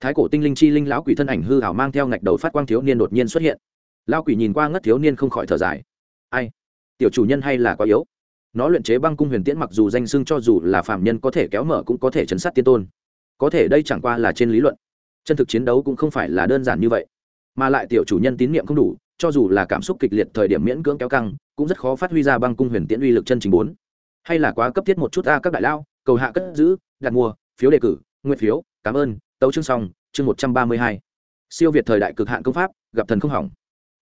thái cổ tinh linh chi linh lão quỷ thân ảnh hư hảo mang theo ngạch đầu phát quang thiếu niên đột nhiên xuất hiện. Lão quỷ nhìn qua ngất thiếu niên không khỏi thở dài. Ai? Tiểu chủ nhân hay là quá yếu? Nó luyện chế băng cung huyền tiễn mặc dù danh xưng cho dù là phạm nhân có thể kéo mở cũng có thể chấn sát tiên tôn có thể đây chẳng qua là trên lý luận. Chân thực chiến đấu cũng không phải là đơn giản như vậy. Mà lại tiểu chủ nhân tín nhiệm không đủ, cho dù là cảm xúc kịch liệt thời điểm miễn cưỡng kéo căng, cũng rất khó phát huy ra băng cung huyền tiễn uy lực chân chính bốn. Hay là quá cấp thiết một chút a, các đại lao, cầu hạ cất giữ, đặt mua, phiếu đề cử, nguyện phiếu, cảm ơn, tấu chương xong, chương một trăm ba mươi hai. Siêu việt thời đại cực hạn công pháp, gặp thần không hỏng.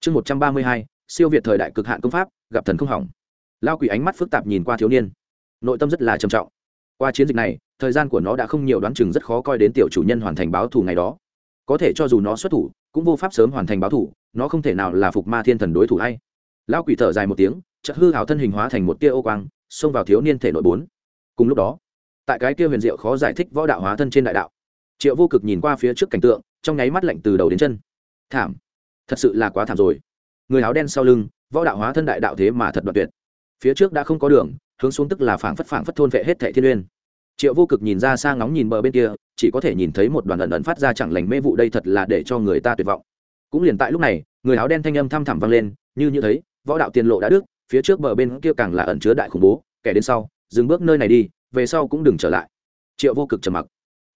Chương một trăm ba mươi hai, siêu việt thời đại cực hạn công pháp, gặp thần không hỏng. Lao quỷ ánh mắt phức tạp nhìn qua thiếu niên. Nội tâm rất là trầm trọng. Qua chiến dịch này thời gian của nó đã không nhiều đoán chừng rất khó coi đến tiểu chủ nhân hoàn thành báo thù ngày đó. Có thể cho dù nó xuất thủ, cũng vô pháp sớm hoàn thành báo thù, nó không thể nào là phục ma thiên thần đối thủ hay. Lao quỷ thở dài một tiếng, chợt hư hào thân hình hóa thành một tia ô quang, xông vào thiếu niên thể nội bốn. Cùng lúc đó, tại cái kia huyền diệu khó giải thích võ đạo hóa thân trên đại đạo, triệu vô cực nhìn qua phía trước cảnh tượng, trong nháy mắt lạnh từ đầu đến chân. Thảm. Thật sự là quá thảm rồi. Người áo đen sau lưng, võ đạo hóa thân đại đạo thế mà thật đoạn tuyệt. Phía trước đã không có đường, hướng xuống tức là phảng phất phảng phất thôn vệ hết thệ thiên uyên triệu vô cực nhìn ra xa ngóng nhìn bờ bên kia, chỉ có thể nhìn thấy một đoàn ẩn ẩn phát ra chẳng lành mê vụ đây thật là để cho người ta tuyệt vọng. Cũng liền tại lúc này, người áo đen thanh âm thăm thẳm vang lên, như như thấy, võ đạo tiền lộ đã đức phía trước bờ bên kia càng là ẩn chứa đại khủng bố, kẻ đến sau, dừng bước nơi này đi, về sau cũng đừng trở lại. Triệu vô cực trầm mặc.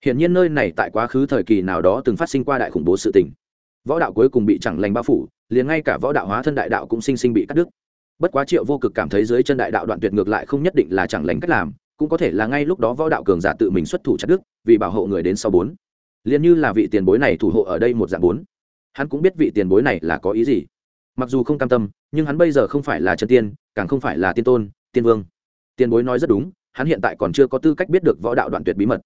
Hiển nhiên nơi này tại quá khứ thời kỳ nào đó từng phát sinh qua đại khủng bố sự tình. Võ đạo cuối cùng bị chẳng lành bao phủ, liền ngay cả võ đạo hóa thân đại đạo cũng sinh sinh bị cắt đứt. Bất quá triệu vô cực cảm thấy dưới chân đại đạo đoạn tuyệt ngược lại không nhất định là chẳng lành cách làm cũng có thể là ngay lúc đó võ đạo cường giả tự mình xuất thủ chặt đức vì bảo hộ người đến sau bốn. Liền như là vị tiền bối này thủ hộ ở đây một dạng bốn. Hắn cũng biết vị tiền bối này là có ý gì. Mặc dù không cam tâm, nhưng hắn bây giờ không phải là chân tiên, càng không phải là tiên tôn, tiên vương. Tiền bối nói rất đúng, hắn hiện tại còn chưa có tư cách biết được võ đạo đoạn tuyệt bí mật.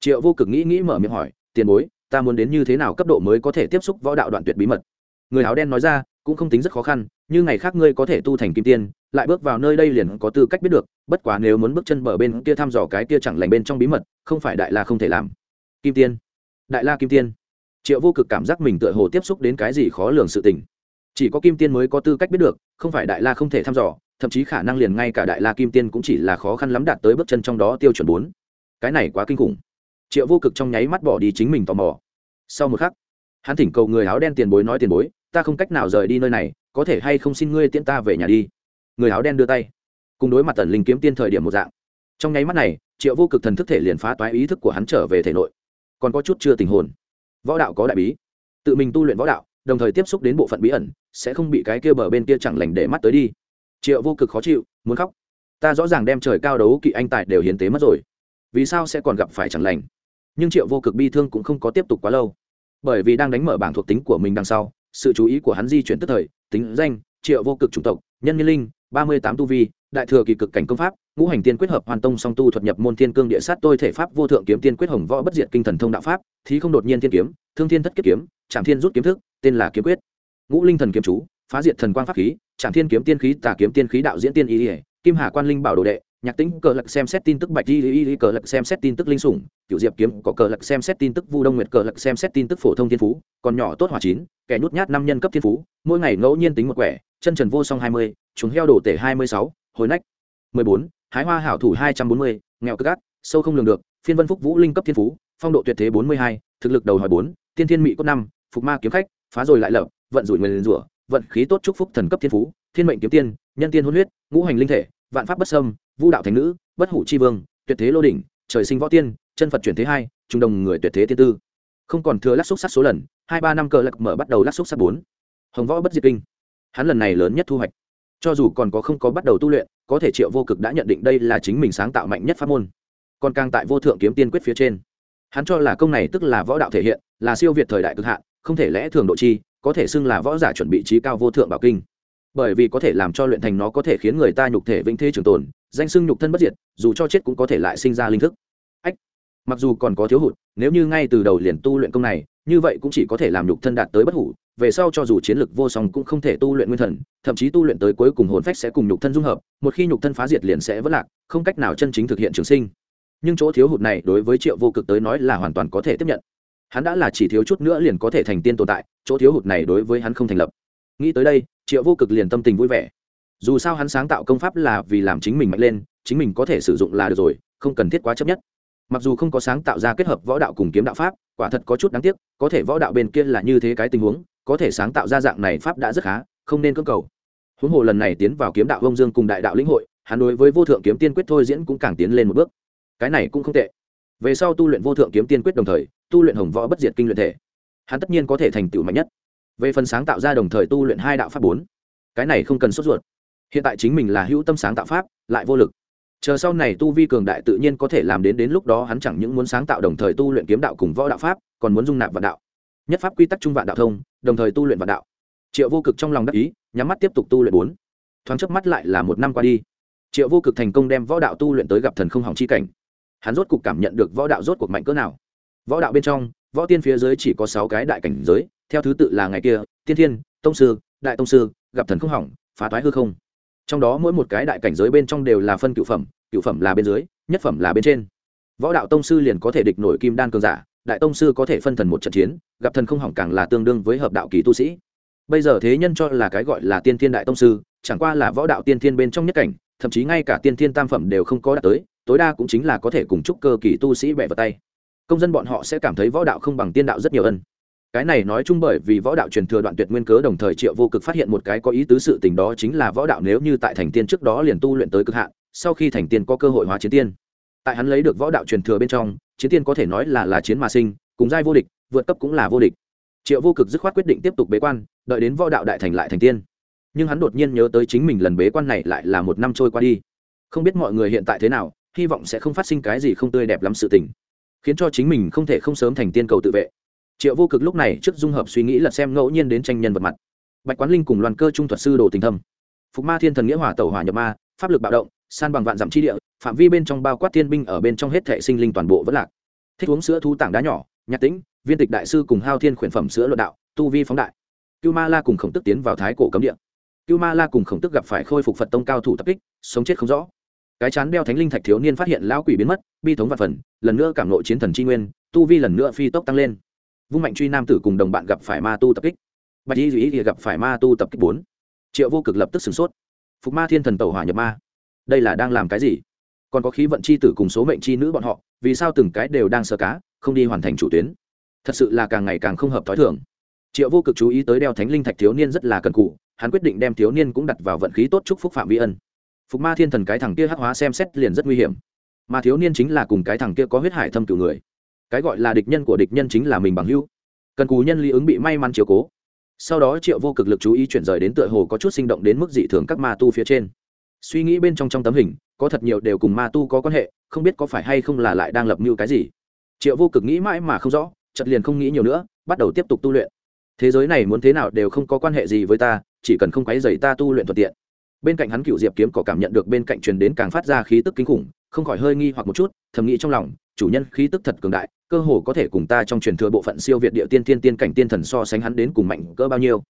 Triệu vô cực nghĩ nghĩ mở miệng hỏi, tiền bối, ta muốn đến như thế nào cấp độ mới có thể tiếp xúc võ đạo đoạn tuyệt bí mật? Người áo đen nói ra, cũng không tính rất khó khăn như ngày khác ngươi có thể tu thành kim tiên, lại bước vào nơi đây liền có tư cách biết được, bất quá nếu muốn bước chân bờ bên kia thăm dò cái kia chẳng lành bên trong bí mật, không phải đại la không thể làm. Kim tiên. Đại la kim tiên. Triệu vô cực cảm giác mình tựa hồ tiếp xúc đến cái gì khó lường sự tình. Chỉ có kim tiên mới có tư cách biết được, không phải đại la không thể thăm dò, thậm chí khả năng liền ngay cả đại la kim tiên cũng chỉ là khó khăn lắm đạt tới bước chân trong đó tiêu chuẩn bốn. Cái này quá kinh khủng. Triệu vô cực trong nháy mắt bỏ đi chính mình tò mò. Sau một khắc, hắn thỉnh cầu người áo đen tiền bối nói tiền bối, ta không cách nào rời đi nơi này có thể hay không xin ngươi tiễn ta về nhà đi. Người áo đen đưa tay, cùng đối mặt tần linh kiếm tiên thời điểm một dạng. Trong nháy mắt này, triệu vô cực thần thức thể liền phá toái ý thức của hắn trở về thể nội. Còn có chút chưa tình hồn. Võ đạo có đại bí. Tự mình tu luyện võ đạo, đồng thời tiếp xúc đến bộ phận bí ẩn, sẽ không bị cái kia bờ bên kia chẳng lành để mắt tới đi. Triệu vô cực khó chịu, muốn khóc. Ta rõ ràng đem trời cao đấu kỵ anh tài đều hiến tế mất rồi. Vì sao sẽ còn gặp phải chẳng lành? Nhưng triệu vô cực bi thương cũng không có tiếp tục quá lâu. Bởi vì đang đánh mở bảng thuộc tính của mình đằng sau sự chú ý của hắn di chuyển tức thời, tính danh, triệu vô cực chủng tộc, nhân nhân linh, ba mươi tám tu vi, đại thừa kỳ cực cảnh công pháp, ngũ hành tiên quyết hợp hoàn tông song tu thuật nhập môn thiên cương địa sát tôi thể pháp vô thượng kiếm tiên quyết hồng võ bất diệt kinh thần thông đạo pháp, thí không đột nhiên thiên kiếm, thương thiên thất kiếp kiếm trạm thiên rút kiếm thức, tên là kiếm quyết. Ngũ linh thần kiếm chú, phá diệt thần quang pháp khí trạm thiên kiếm tiên khí tà kiếm tiên khí đạo diễn tiên ý, kim hà quan linh bảo đồ đệ nhạc tính cờ lật xem xét tin tức bạch di y cờ lật xem xét tin tức linh sủng cựu diệp kiếm có cờ lật xem xét tin tức vu đông nguyệt cờ lật xem xét tin tức phổ thông thiên phú, còn nhỏ tốt hỏa chín, kẻ nhút nhát năm nhân cấp thiên phú, mỗi ngày ngẫu nhiên tính một quẻ, chân trần vô song hai mươi, chúng heo đổ tể hai mươi sáu, hồi nách mười bốn, hái hoa hảo thủ hai trăm bốn mươi, nghèo cất gác sâu không lường được, phiên vân phúc vũ linh cấp thiên phú, phong độ tuyệt thế bốn mươi hai, thực lực đầu hỏi bốn, tiên thiên mỹ cốt năm, phục ma kiếm khách, phá rồi lại lợp vận rủi người rủa, vận khí tốt chúc phúc thần cấp thiên phú, thiên mệnh kiếm tiên, nhân tiên hôn huyết, ngũ hành linh thể vạn pháp bất sâm vũ đạo thành nữ, bất hủ chi vương, tuyệt thế lô đỉnh, trời sinh võ tiên, chân phật chuyển thế hai, trung đồng người tuyệt thế tiên tư. Không còn thừa lắc xúc sắc số lần, hai ba năm cờ lạc mở bắt đầu lắc xúc sắc bốn. Hồng võ bất diệt kinh. Hắn lần này lớn nhất thu hoạch. Cho dù còn có không có bắt đầu tu luyện, có thể triệu vô cực đã nhận định đây là chính mình sáng tạo mạnh nhất pháp môn. Còn càng tại vô thượng kiếm tiên quyết phía trên. Hắn cho là công này tức là võ đạo thể hiện, là siêu việt thời đại cực hạn, không thể lẽ thường độ chi, có thể xưng là võ giả chuẩn bị trí cao vô thượng bảo kinh bởi vì có thể làm cho luyện thành nó có thể khiến người ta nhục thể vĩnh thế trường tồn, danh xưng nhục thân bất diệt, dù cho chết cũng có thể lại sinh ra linh thức. Ách, mặc dù còn có thiếu hụt, nếu như ngay từ đầu liền tu luyện công này, như vậy cũng chỉ có thể làm nhục thân đạt tới bất hủ, về sau cho dù chiến lực vô song cũng không thể tu luyện nguyên thần, thậm chí tu luyện tới cuối cùng hồn phách sẽ cùng nhục thân dung hợp, một khi nhục thân phá diệt liền sẽ vất lạc, không cách nào chân chính thực hiện trường sinh. Nhưng chỗ thiếu hụt này đối với triệu vô cực tới nói là hoàn toàn có thể tiếp nhận. Hắn đã là chỉ thiếu chút nữa liền có thể thành tiên tồn tại, chỗ thiếu hụt này đối với hắn không thành lập. Nghĩ tới đây triệu vô cực liền tâm tình vui vẻ. Dù sao hắn sáng tạo công pháp là vì làm chính mình mạnh lên, chính mình có thể sử dụng là được rồi, không cần thiết quá chấp nhất. Mặc dù không có sáng tạo ra kết hợp võ đạo cùng kiếm đạo pháp, quả thật có chút đáng tiếc, có thể võ đạo bên kia là như thế cái tình huống, có thể sáng tạo ra dạng này pháp đã rất khá, không nên cưỡng cầu. Huống hồ lần này tiến vào kiếm đạo vông dương cùng đại đạo lĩnh hội, hắn đối với vô thượng kiếm tiên quyết thôi diễn cũng càng tiến lên một bước. Cái này cũng không tệ. Về sau tu luyện vô thượng kiếm tiên quyết đồng thời, tu luyện hồng võ bất diệt kinh luyện thể, hắn tất nhiên có thể thành tựu mạnh nhất về phần sáng tạo ra đồng thời tu luyện hai đạo pháp bốn. Cái này không cần sốt ruột. Hiện tại chính mình là hữu tâm sáng tạo pháp, lại vô lực. Chờ sau này tu vi cường đại tự nhiên có thể làm đến đến lúc đó hắn chẳng những muốn sáng tạo đồng thời tu luyện kiếm đạo cùng võ đạo pháp, còn muốn dung nạp vạn đạo. Nhất pháp quy tắc trung vạn đạo thông, đồng thời tu luyện vạn đạo. Triệu vô cực trong lòng đắc ý, nhắm mắt tiếp tục tu luyện bốn. Thoáng chớp mắt lại là một năm qua đi. Triệu vô cực thành công đem võ đạo tu luyện tới gặp thần không hỏng chi cảnh. Hắn rốt cuộc cảm nhận được võ đạo rốt cuộc mạnh cỡ nào. Võ đạo bên trong, võ tiên phía dưới chỉ có sáu cái đại cảnh giới theo thứ tự là ngày kia, tiên thiên, tông sư, đại tông sư, gặp thần không hỏng, phá toái hư không. Trong đó mỗi một cái đại cảnh giới bên trong đều là phân cựu phẩm cựu phẩm là bên dưới, nhất phẩm là bên trên. Võ đạo tông sư liền có thể địch nổi kim đan cường giả, đại tông sư có thể phân thần một trận chiến, gặp thần không hỏng càng là tương đương với hợp đạo kỳ tu sĩ. Bây giờ thế nhân cho là cái gọi là tiên thiên đại tông sư, chẳng qua là võ đạo tiên thiên bên trong nhất cảnh, thậm chí ngay cả tiên thiên tam phẩm đều không có đạt tới, tối đa cũng chính là có thể cùng chúc cơ kỳ tu sĩ bẻ vào tay. Công dân bọn họ sẽ cảm thấy võ đạo không bằng tiên đạo rất nhiều ân cái này nói chung bởi vì võ đạo truyền thừa đoạn tuyệt nguyên cớ đồng thời triệu vô cực phát hiện một cái có ý tứ sự tình đó chính là võ đạo nếu như tại thành tiên trước đó liền tu luyện tới cực hạn, sau khi thành tiên có cơ hội hóa chiến tiên. Tại hắn lấy được võ đạo truyền thừa bên trong, chiến tiên có thể nói là là chiến mà sinh, cùng giai vô địch, vượt cấp cũng là vô địch. Triệu vô cực dứt khoát quyết định tiếp tục bế quan, đợi đến võ đạo đại thành lại thành tiên. Nhưng hắn đột nhiên nhớ tới chính mình lần bế quan này lại là một năm trôi qua đi. Không biết mọi người hiện tại thế nào, hy vọng sẽ không phát sinh cái gì không tươi đẹp lắm sự tình, khiến cho chính mình không thể không sớm thành tiên cầu tự vệ triệu vô cực lúc này trước dung hợp suy nghĩ là xem ngẫu nhiên đến tranh nhân vật mặt. Bạch quán linh cùng loan cơ trung thuật sư đồ tình thâm. Phục ma thiên thần nghĩa hỏa tẩu hỏa nhập ma, pháp lực bạo động, san bằng vạn dặm chi địa, phạm vi bên trong bao quát thiên binh ở bên trong hết thệ sinh linh toàn bộ vẫn lạc. Thích uống sữa thú tảng đá nhỏ, nhạc tĩnh, viên tịch đại sư cùng hao thiên khuyển phẩm sữa luận đạo, tu vi phóng đại. Cưu ma la cùng khổng tức tiến vào thái cổ cấm địa. Cưu ma la cùng khổng tức gặp phải khôi phục phật tông cao thủ tập kích, sống chết không rõ. Cái chán đeo thánh linh thạch thiếu niên phát hiện lão quỷ biến mất, bi thống và phần, lần nữa cảm nội chiến thần tri nguyên, tu vi lần nữa phi tốc tăng lên vung mạnh truy nam tử cùng đồng bạn gặp phải ma tu tập kích. Bạch y duy gặp phải ma tu tập kích bốn. Triệu vô cực lập tức sửng sốt. Phục ma thiên thần tàu hỏa nhập ma. Đây là đang làm cái gì? Còn có khí vận c h i tử cùng số mệnh c h i nữ bọn họ, vì sao từng cái đều đang sơ cá, không đi hoàn thành chủ tuyến? Thật sự là càng ngày càng không hợp t h ó i thưởng triệu vô cực chú ý tới đeo thánh linh thạch thiếu niên rất là cần cụ, hắn quyết định đem thiếu niên cũng đặt vào vận khí tốt chúc phúc phạm vi ân. Phục ma thiên thần cái thằng kia hắc hóa xem xét liền rất nguy hiểm. Mà thiếu niên chính là cùng cái thằng kia có huyết hải thâm cửu người cái gọi là địch nhân của địch nhân chính là mình bằng hữu. Cần cù nhân lý ứng bị may mắn chiều cố. Sau đó triệu vô cực lực chú ý chuyển rời đến tựa hồ có chút sinh động đến mức dị thường các ma tu phía trên. Suy nghĩ bên trong trong tấm hình, có thật nhiều đều cùng ma tu có quan hệ, không biết có phải hay không là lại đang lập mưu cái gì. Triệu vô cực nghĩ mãi mà không rõ chật liền không nghĩ nhiều nữa, bắt đầu tiếp tục tu luyện. Thế giới này muốn thế nào đều không có quan hệ gì với ta, chỉ cần không quấy dày ta tu luyện thuận tiện. Bên cạnh hắn cựu diệp kiếm có cảm nhận được bên cạnh truyền đến càng phát ra khí tức kinh khủng, không khỏi hơi nghi hoặc một chút, thầm nghĩ trong lòng, chủ nhân khí tức thật cường đại cơ hồ có thể cùng ta trong truyền thừa bộ phận siêu việt địa tiên tiên tiên cảnh tiên thần so sánh hắn đến cùng mạnh cỡ bao nhiêu.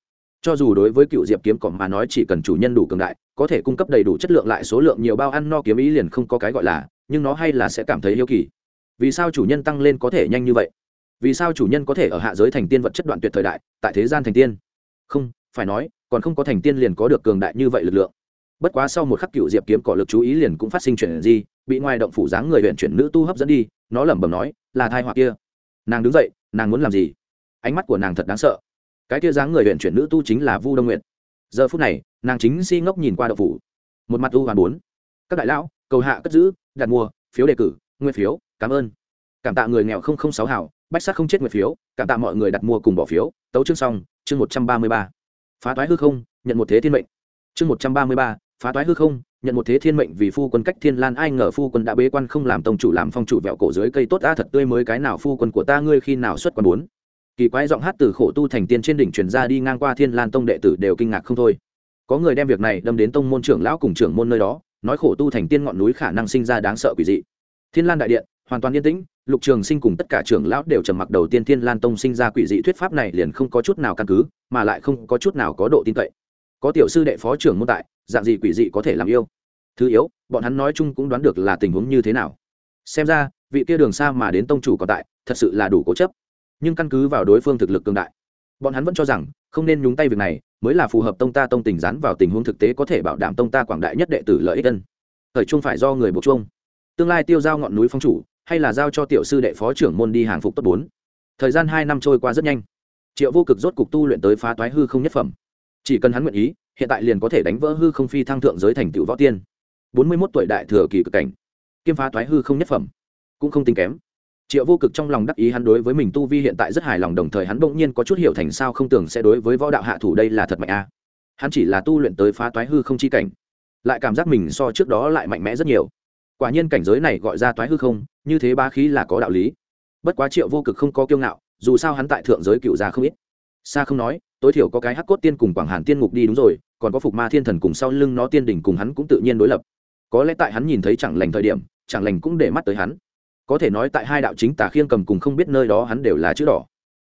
Cho dù đối với cựu diệp kiếm cỏ mà nói chỉ cần chủ nhân đủ cường đại, có thể cung cấp đầy đủ chất lượng lại số lượng nhiều bao ăn no kiếm ý liền không có cái gọi là, nhưng nó hay là sẽ cảm thấy yêu kỳ. Vì sao chủ nhân tăng lên có thể nhanh như vậy? Vì sao chủ nhân có thể ở hạ giới thành tiên vật chất đoạn tuyệt thời đại, tại thế gian thành tiên? Không, phải nói, còn không có thành tiên liền có được cường đại như vậy lực lượng. Bất quá sau một khắc cựu diệp kiếm cỏ lực chú ý liền cũng phát sinh chuyện gì, bị ngoài động phủ dáng người huyện chuyển nữ tu hấp dẫn đi nó lẩm bẩm nói, là thai họa kia. Nàng đứng dậy, nàng muốn làm gì? Ánh mắt của nàng thật đáng sợ. Cái kia dáng người huyện chuyển nữ tu chính là vu đông nguyện giờ phút này, nàng chính si ngốc nhìn qua đậu phủ. Một mặt u hoàn bốn. Các đại lão, cầu hạ cất giữ, đặt mua, phiếu đề cử nguyên phiếu, cảm ơn. Cảm tạ người nghèo không không sáu hảo, bách sát không chết nguyên phiếu, cảm tạ mọi người đặt mua cùng bỏ phiếu. Tấu chương xong, chương một trăm ba mươi ba. Phá toái hư không, nhận một thế thiên mệnh. Chương một trăm ba mươi ba phá toái hư không, nhận một thế thiên mệnh vì phu quân cách thiên lan, ai ngờ phu quân đã bế quan không làm tông chủ làm phong chủ vẹo cổ dưới cây tốt, a, thật tươi mới cái nào phu quân của ta ngươi khi nào xuất quan bốn kỳ quái giọng hát từ khổ tu thành tiên trên đỉnh truyền ra đi ngang qua thiên lan, tông đệ tử đều kinh ngạc không thôi. Có người đem việc này đâm đến tông môn trưởng lão cùng trưởng môn nơi đó, nói khổ tu thành tiên ngọn núi khả năng sinh ra đáng sợ quỷ dị. Thiên lan đại điện, hoàn toàn yên tĩnh, lục trường sinh cùng tất cả trưởng lão đều trầm mặc đầu tiên thiên lan tông sinh ra quỷ dị thuyết pháp này liền không có chút nào căn cứ, mà lại không có chút nào có độ tin cậy. Có tiểu sư đệ phó trưởng môn tại dạng gì quỷ dị có thể làm yêu? Thứ yếu, bọn hắn nói chung cũng đoán được là tình huống như thế nào. Xem ra, vị kia đường xa mà đến tông chủ còn tại, thật sự là đủ cố chấp. Nhưng căn cứ vào đối phương thực lực cường đại, bọn hắn vẫn cho rằng không nên nhúng tay việc này, mới là phù hợp tông ta tông tình rắn vào tình huống thực tế có thể bảo đảm tông ta quảng đại nhất đệ tử lợi ích tân thời trung phải do người buộc chung tương lai tiêu giao ngọn núi phong chủ, hay là giao cho tiểu sư đệ phó trưởng môn đi hàng phục tốt bốn. Thời gian hai năm trôi qua rất nhanh. Triệu vô cực rốt cục tu luyện tới phá toái hư không nhất phẩm. Chỉ cần hắn nguyện ý hiện tại liền có thể đánh vỡ hư không phi thăng thượng giới thành tựu võ tiên. Bốn mươi mốt tuổi đại thừa kỳ cực cảnh, kiêm phá toái hư không nhất phẩm, cũng không tính kém. Triệu vô cực trong lòng đắc ý hắn đối với mình tu vi hiện tại rất hài lòng, đồng thời hắn bỗng nhiên có chút hiểu thành sao không tưởng sẽ đối với võ đạo hạ thủ đây là thật mạnh a. Hắn chỉ là tu luyện tới phá toái hư không chi cảnh, lại cảm giác mình so trước đó lại mạnh mẽ rất nhiều. Quả nhiên cảnh giới này gọi ra toái hư không, như thế ba khí là có đạo lý. Bất quá triệu vô cực không có kiêu ngạo, dù sao hắn tại thượng giới cựu gia không ít. Xa không nói tối thiểu có cái hắc cốt tiên cùng quảng hàn tiên ngục đi đúng rồi, còn có phục ma thiên thần cùng sau lưng nó tiên đỉnh cùng hắn cũng tự nhiên đối lập. Có lẽ tại hắn nhìn thấy chẳng lành thời điểm, chẳng lành cũng để mắt tới hắn. Có thể nói tại hai đạo chính tà khiêng cầm cùng không biết nơi đó hắn đều là chữ đỏ.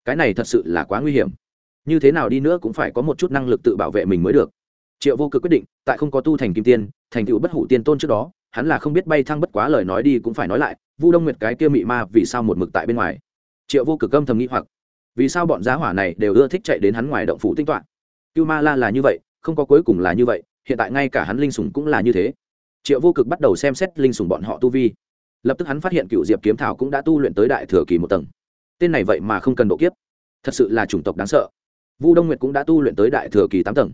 Cái này thật sự là quá nguy hiểm. Như thế nào đi nữa cũng phải có một chút năng lực tự bảo vệ mình mới được. Triệu vô cực quyết định, tại không có tu thành kim tiên, thành tựu bất hủ tiên tôn trước đó, hắn là không biết bay thăng bất quá lời nói đi cũng phải nói lại, vu đông nguyệt cái kia mị ma vì sao một mực tại bên ngoài. Triệu vô cực âm thầm nghĩ hoặc vì sao bọn giá hỏa này đều ưa thích chạy đến hắn ngoài động phủ tinh toạn? Cưu ma la là như vậy, không có cuối cùng là như vậy, hiện tại ngay cả hắn linh sủng cũng là như thế. Triệu vô cực bắt đầu xem xét linh sủng bọn họ tu vi. Lập tức hắn phát hiện cựu diệp kiếm thảo cũng đã tu luyện tới đại thừa kỳ một tầng. Tên này vậy mà không cần độ kiếp. Thật sự là chủng tộc đáng sợ. Vu đông nguyệt cũng đã tu luyện tới đại thừa kỳ tám tầng.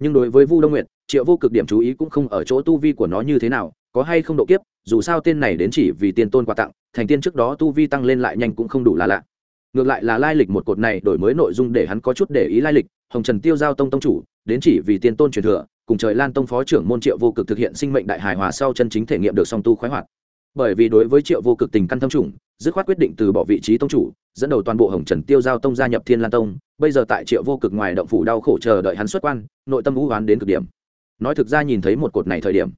Nhưng đối với vu đông nguyệt, triệu vô cực điểm chú ý cũng không ở chỗ tu vi của nó như thế nào, có hay không độ kiếp, dù sao tên này đến chỉ vì tiền tôn quà tặng, thành tiên trước đó tu vi tăng lên lại nhanh cũng không đủ là lạ ngược lại là lai lịch một cột này đổi mới nội dung để hắn có chút để ý lai lịch, hồng trần tiêu giao tông tông chủ, đến chỉ vì Tiên tôn truyền thừa, cùng trời lan tông phó trưởng môn triệu vô cực thực hiện sinh mệnh đại hài hòa sau chân chính thể nghiệm được song tu khoái hoạt. Bởi vì đối với triệu vô cực tình căn thâm trùng, dứt khoát quyết định từ bỏ vị trí tông chủ, dẫn đầu toàn bộ hồng trần tiêu giao tông gia nhập thiên lan tông, bây giờ tại triệu vô cực ngoài động phủ đau khổ chờ đợi hắn xuất quan, nội tâm vũ hoán đến cực điểm. Nói thực ra nhìn thấy một cột này thời điểm,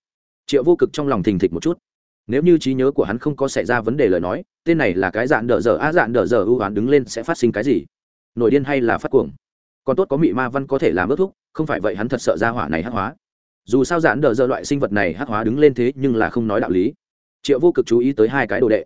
triệu vô cực trong lòng thình thịch một chút nếu như trí nhớ của hắn không có xảy ra vấn đề lời nói, tên này là cái dạn đờ giờ á dạn đờ giờ ưu hoán đứng lên sẽ phát sinh cái gì? Nổi điên hay là phát cuồng? Còn tốt có mị ma văn có thể làm ước thúc, không phải vậy hắn thật sợ ra hỏa này hát hóa. Dù sao dạn đờ giờ loại sinh vật này hát hóa đứng lên thế nhưng là không nói đạo lý. Triệu vô cực chú ý tới hai cái đồ đệ.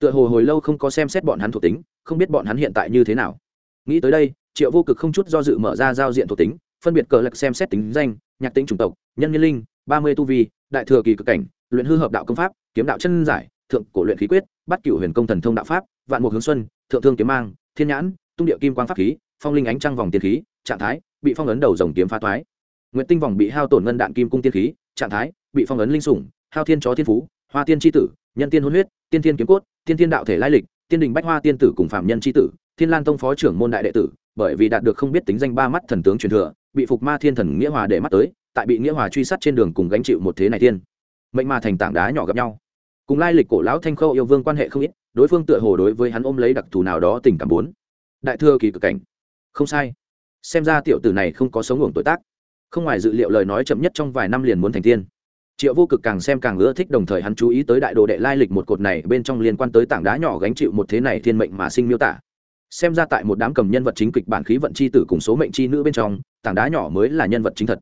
Tựa hồ hồi lâu không có xem xét bọn hắn thuộc tính, không biết bọn hắn hiện tại như thế nào. Nghĩ tới đây, triệu vô cực không chút do dự mở ra giao diện thuộc tính, phân biệt cờ lạc xem xét tính danh, nhạc tính chủng tộc, nhân nhân linh, ba mươi tu vi, đại thừa kỳ cực cảnh luyện hư hợp đạo công pháp, kiếm đạo chân giải, thượng cổ luyện khí quyết, bắt cửu huyền công thần thông đạo pháp, vạn mục hướng xuân, thượng thương kiếm mang, thiên nhãn, tung địa kim quang pháp khí, phong linh ánh trăng vòng tiên khí, trạng thái, bị phong ấn đầu dòng kiếm phá thoái. Nguyện tinh vòng bị hao tổn ngân đạn kim cung tiên khí, trạng thái, bị phong ấn linh sủng, hao thiên chó thiên phú, hoa tiên tri tử, nhân tiên hôn huyết, tiên tiên kiếm cốt, tiên tiên đạo thể lai lịch, tiên đình bách hoa tiên tử cùng phạm nhân tri tử, thiên lan tông phó trưởng môn đại đệ tử, bởi vì đạt được không biết tính danh ba mắt thần tướng truyền thừa, bị phục ma thiên thần nghĩa hòa để mắt tới, tại bị nghĩa hòa truy sát trên đường cùng gánh chịu một thế này tiên mệnh mà thành tảng đá nhỏ gặp nhau. Cùng lai lịch cổ lão thanh khâu yêu vương quan hệ không ít, đối phương tựa hồ đối với hắn ôm lấy đặc thù nào đó tình cảm bốn. Đại thừa kỳ cực cảnh. Không sai. Xem ra tiểu tử này không có sống ngủ tuổi tác. Không ngoài dự liệu lời nói chậm nhất trong vài năm liền muốn thành tiên. Triệu vô cực càng xem càng ưa thích đồng thời hắn chú ý tới đại đồ đệ lai lịch một cột này bên trong liên quan tới tảng đá nhỏ gánh chịu một thế này thiên mệnh mà sinh miêu tả. Xem ra tại một đám cầm nhân vật chính kịch bản khí vận c h i tử cùng số mệnh c h i nữ bên trong, tảng đá nhỏ mới là nhân vật chính thật.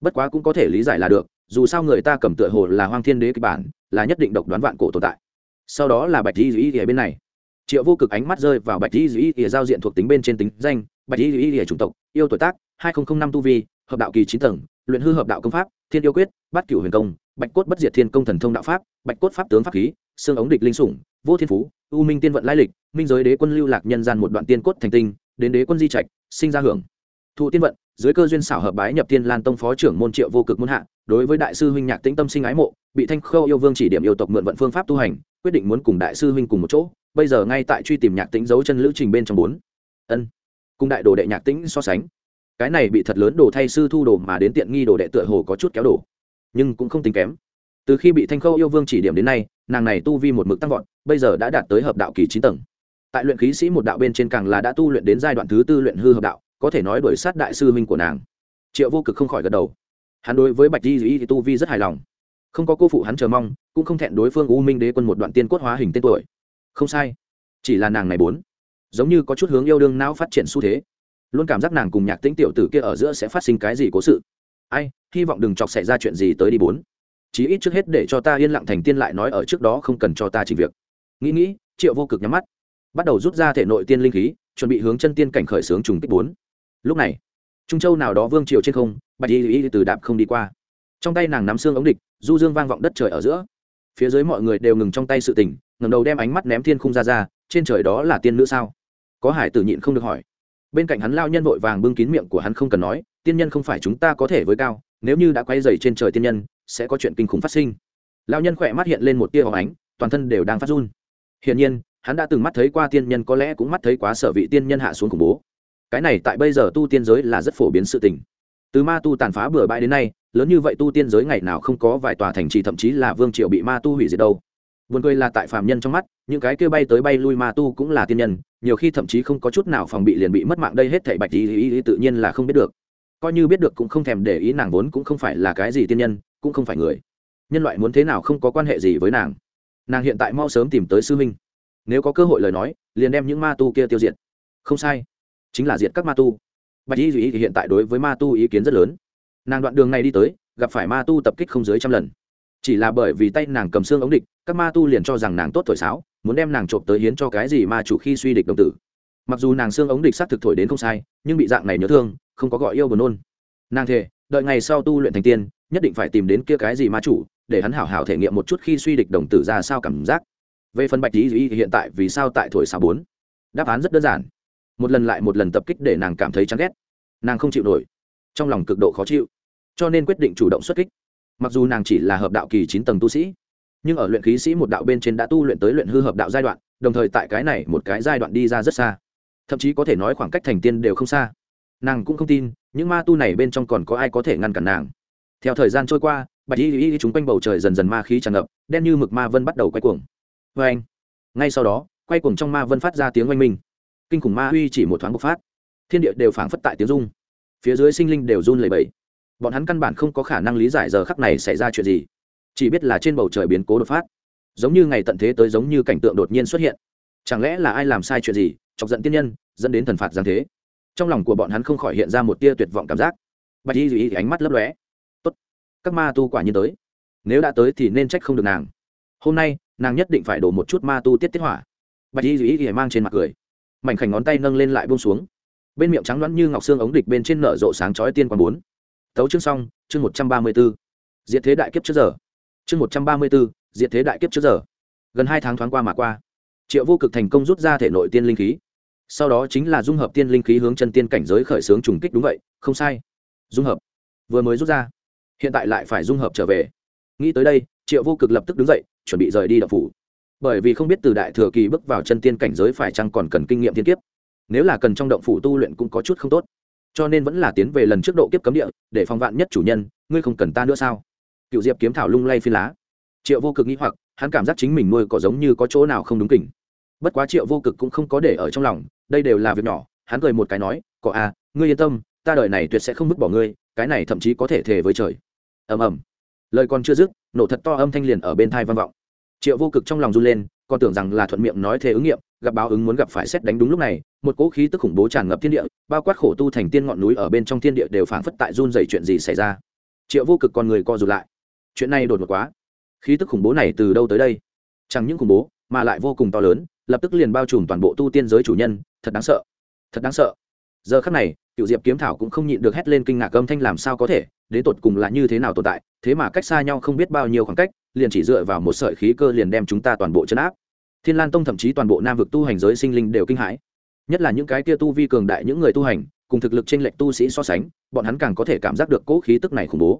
Bất quá cũng có thể lý giải là được dù sao người ta cầm tựa hồ là hoang thiên đế kịch bản, là nhất định độc đoán vạn cổ tồn tại. Sau đó là bạch di dĩ ở bên này. Triệu vô cực ánh mắt rơi vào bạch di dĩ ở giao diện thuộc tính bên trên tính danh, bạch di dĩ ở chủng tộc, yêu tuổi tác, hai nghìn năm tu vi, hợp đạo kỳ chín tầng, luyện hư hợp đạo công pháp, thiên yêu quyết, bát cửu huyền công, bạch cốt bất diệt thiên công thần thông đạo pháp, bạch cốt pháp tướng pháp khí, xương ống địch linh sủng, vô thiên phú, u minh tiên vận lai lịch, minh giới đế quân lưu lạc nhân gian một đoạn tiên cốt thành tinh, đến đế quân di trạch, sinh ra hưởng. Thụ tiên vận, dưới cơ duyên xảo hợp bái nhập tiên lan tông phó trưởng môn triệu vô cực muốn hạ đối với đại sư huynh nhạc tĩnh tâm sinh ái mộ, bị thanh khâu yêu vương chỉ điểm yêu tộc mượn vận phương pháp tu hành, quyết định muốn cùng đại sư huynh cùng một chỗ, bây giờ ngay tại truy tìm nhạc tĩnh dấu chân lữ trình bên trong bốn. Ân. Cùng đại đồ đệ nhạc tĩnh so sánh, cái này bị thật lớn đồ thay sư thu đồ mà đến tiện nghi đồ đệ tựa hồ có chút kéo đổ, nhưng cũng không tính kém. Từ khi bị thanh khâu yêu vương chỉ điểm đến nay, nàng này tu vi một mực tăng vọt, bây giờ đã đạt tới hợp đạo kỳ chín tầng. Tại luyện khí sĩ một đạo bên trên càng là đã tu luyện đến giai đoạn thứ tư luyện hư hợp đạo, có thể nói đổi sát đại sư huynh của nàng. Triệu vô cực không khỏi gật đầu hắn đối với bạch di duy thì tu vi rất hài lòng. Không có cô phụ hắn chờ mong, cũng không thẹn đối phương u minh đế quân một đoạn tiên cốt hóa hình tên tuổi. Không sai. Chỉ là nàng này bốn. Giống như có chút hướng yêu đương não phát triển xu thế. Luôn cảm giác nàng cùng nhạc tĩnh tiểu tử kia ở giữa sẽ phát sinh cái gì cố sự. Ai, hy vọng đừng chọc xảy ra chuyện gì tới đi bốn. Chí ít trước hết để cho ta yên lặng thành tiên lại nói ở trước đó không cần cho ta chỉ việc. Nghĩ nghĩ, triệu vô cực nhắm mắt. Bắt đầu rút ra thể nội tiên linh khí, chuẩn bị hướng chân tiên cảnh khởi sướng trùng kích bốn. Lúc này, trung châu nào đó vương triều trên không bạch y y từ đạp không đi qua. Trong tay nàng nắm xương ống địch, du dương vang vọng đất trời ở giữa. Phía dưới mọi người đều ngừng trong tay sự tình, ngẩng đầu đem ánh mắt ném thiên khung ra ra, trên trời đó là tiên nữ sao? Có hải tử nhịn không được hỏi. Bên cạnh hắn lao nhân vội vàng bưng kín miệng của hắn không cần nói, tiên nhân không phải chúng ta có thể với cao, nếu như đã quay dày trên trời tiên nhân, sẽ có chuyện kinh khủng phát sinh. Lao nhân khỏe mắt hiện lên một tia hóng ánh, toàn thân đều đang phát run. Hiển nhiên, hắn đã từng mắt thấy qua tiên nhân có lẽ cũng mắt thấy quá sở vị tiên nhân hạ xuống khủng bố. Cái này tại bây giờ tu tiên giới là rất phổ biến sự tình từ ma tu tàn phá bừa bãi đến nay lớn như vậy tu tiên giới ngày nào không có vài tòa thành trì thậm chí là vương triệu bị ma tu hủy diệt đâu Buồn cười là tại phàm nhân trong mắt, những cái kia bay tới bay lui ma tu cũng là tiên nhân, nhiều khi thậm chí không có chút nào phòng bị liền bị mất mạng đây hết thảy Bạch Ý, ý, ý tự nhiên là không biết được. Coi như biết được cũng không thèm để ý nàng vốn cũng không phải là cái gì tiên nhân, cũng không phải người. Nhân loại muốn thế nào không có quan hệ gì với nàng. Nàng hiện tại mau sớm tìm tới sư minh. Nếu có cơ hội lời nói, liền đem những ma tu kia tiêu diệt. Không sai, chính là diệt các ma tu. Bạch Y Duy hiện tại đối với ma tu ý kiến rất lớn. Nàng đoạn đường này đi tới, gặp phải ma tu tập kích không dưới trăm lần. Chỉ là bởi vì tay nàng cầm xương ống địch các ma tu liền cho rằng nàng tốt thổi sáo muốn đem nàng trộm tới hiến cho cái gì mà chủ khi suy địch đồng tử. Mặc dù nàng xương ống địch s á t thực thổi đến không sai nhưng bị dạng này nhớ thương không có gọi yêu buồn nôn. Nàng thề đợi ngày sau tu luyện thành tiên nhất định phải tìm đến kia cái gì ma chủ để hắn hảo hảo thể nghiệm một chút khi suy địch đồng tử ra sao cảm giác. Về phần bạch lý duy hiện tại vì sao tại thổi sáo bốn? Đáp án rất đơn giản một lần lại một lần tập kích để nàng cảm thấy chán ghét. Nàng không chịu nổi. Trong lòng cực độ khó chịu. Cho nên quyết định chủ động xuất kích. Mặc dù nàng chỉ là hợp đạo kỳ chín tầng tu sĩ, nhưng ở luyện khí sĩ một đạo bên trên đã tu luyện tới luyện hư hợp đạo giai đoạn, đồng thời tại cái này một cái giai đoạn đi ra rất xa. Thậm chí có thể nói khoảng cách thành tiên đều không xa. Nàng cũng không tin, những ma tu này bên trong còn có ai có thể ngăn cản nàng. Theo thời gian trôi qua, bạch y y chúng quanh bầu trời dần dần ma khí tràn ngập, đen như mực ma vân bắt đầu quay cuồng. Vê anh ngay sau đó, quay cuồng trong ma vân phát ra tiếng oanh minh kinh khủng ma uy chỉ một thoáng bộc phát. Thiên địa đều phảng phất tại tiếng rung. Phía dưới sinh linh đều run lẩy bẩy. Bọn hắn căn bản không có khả năng lý giải giờ khắc này xảy ra chuyện gì. Chỉ biết là trên bầu trời biến cố đột phát. Giống như ngày tận thế tới giống như cảnh tượng đột nhiên xuất hiện. Chẳng lẽ là ai làm sai chuyện gì, chọc giận tiên nhân, dẫn đến thần phạt giáng thế? Trong lòng của bọn hắn không khỏi hiện ra một tia tuyệt vọng cảm giác. Bạch y duy ánh mắt lấp lóe. Tốt, các ma tu quả nhiên tới. Nếu đã tới thì nên trách không được nàng. Hôm nay, nàng nhất định phải đổ một chút ma tu tiết tiết hỏa. Bạch y duy thì mang trên mặt cười mảnh khảnh ngón tay nâng lên lại buông xuống bên miệng trắng loãng như ngọc xương ống địch bên trên nở rộ sáng chói tiên quang bốn Tấu chương xong, chương một trăm ba mươi 134. Diệt thế đại kiếp trước giờ. Chương một trăm ba mươi 134, diệt thế đại kiếp trước giờ. Gần hai tháng thoáng qua mà qua. Triệu Vô Cực thành công rút ra thể nội tiên linh khí. Sau đó chính là dung hợp tiên linh khí hướng chân tiên cảnh giới khởi xướng trùng kích đúng vậy, không sai. Dung hợp. Vừa mới rút ra, hiện tại lại phải dung hợp trở về. Nghĩ tới đây, Triệu Vô Cực lập tức đứng dậy, chuẩn bị rời đi đạo phủ. Bởi vì không biết từ đại thừa kỳ bước vào chân tiên cảnh giới phải chăng còn cần kinh nghiệm tiên kiếp. Nếu là cần trong động phủ tu luyện cũng có chút không tốt. Cho nên vẫn là tiến về lần trước độ kiếp cấm địa, để phòng vạn nhất chủ nhân, ngươi không cần ta nữa sao? Cựu diệp kiếm thảo lung lay phi lá. Triệu vô cực nghĩ hoặc, hắn cảm giác chính mình nuôi cỏ giống như có chỗ nào không đúng kỉnh. Bất quá triệu vô cực cũng không có để ở trong lòng, đây đều là việc nhỏ, hắn cười một cái nói, cỏ à ngươi yên tâm, ta đời này tuyệt sẽ không vứt bỏ ngươi, cái này thậm chí có thể thề với trời. Ầm ầm. Lời còn chưa dứt, nổ thật to âm thanh liền ở bên thai vang vọng triệu vô cực trong lòng run lên, còn tưởng rằng là thuận miệng nói thế ứng nghiệm, gặp báo ứng muốn gặp phải xét đánh đúng lúc này, một cỗ khí tức khủng bố tràn ngập thiên địa, bao quát khổ tu thành tiên ngọn núi ở bên trong thiên địa đều phảng phất tại run dày chuyện gì xảy ra. Triệu vô cực con người co rụt lại. Chuyện này đột ngột quá. Khí tức khủng bố này từ đâu tới đây? Chẳng những khủng bố, mà lại vô cùng to lớn, lập tức liền bao trùm toàn bộ tu tiên giới chủ nhân, thật đáng sợ. Thật đáng sợ. Giờ khắc này cựu diệp kiếm thảo cũng không nhịn được hét lên kinh ngạc âm thanh làm sao có thể, đến tột cùng là như thế nào tồn tại, thế mà cách xa nhau không biết bao nhiêu khoảng cách liền chỉ dựa vào một sợi khí cơ liền đem chúng ta toàn bộ chấn áp. Thiên lan tông thậm chí toàn bộ nam vực tu hành giới sinh linh đều kinh hãi. Nhất là những cái kia tu vi cường đại những người tu hành, cùng thực lực t r ê n lệch tu sĩ so sánh, bọn hắn càng có thể cảm giác được cỗ khí tức này khủng bố.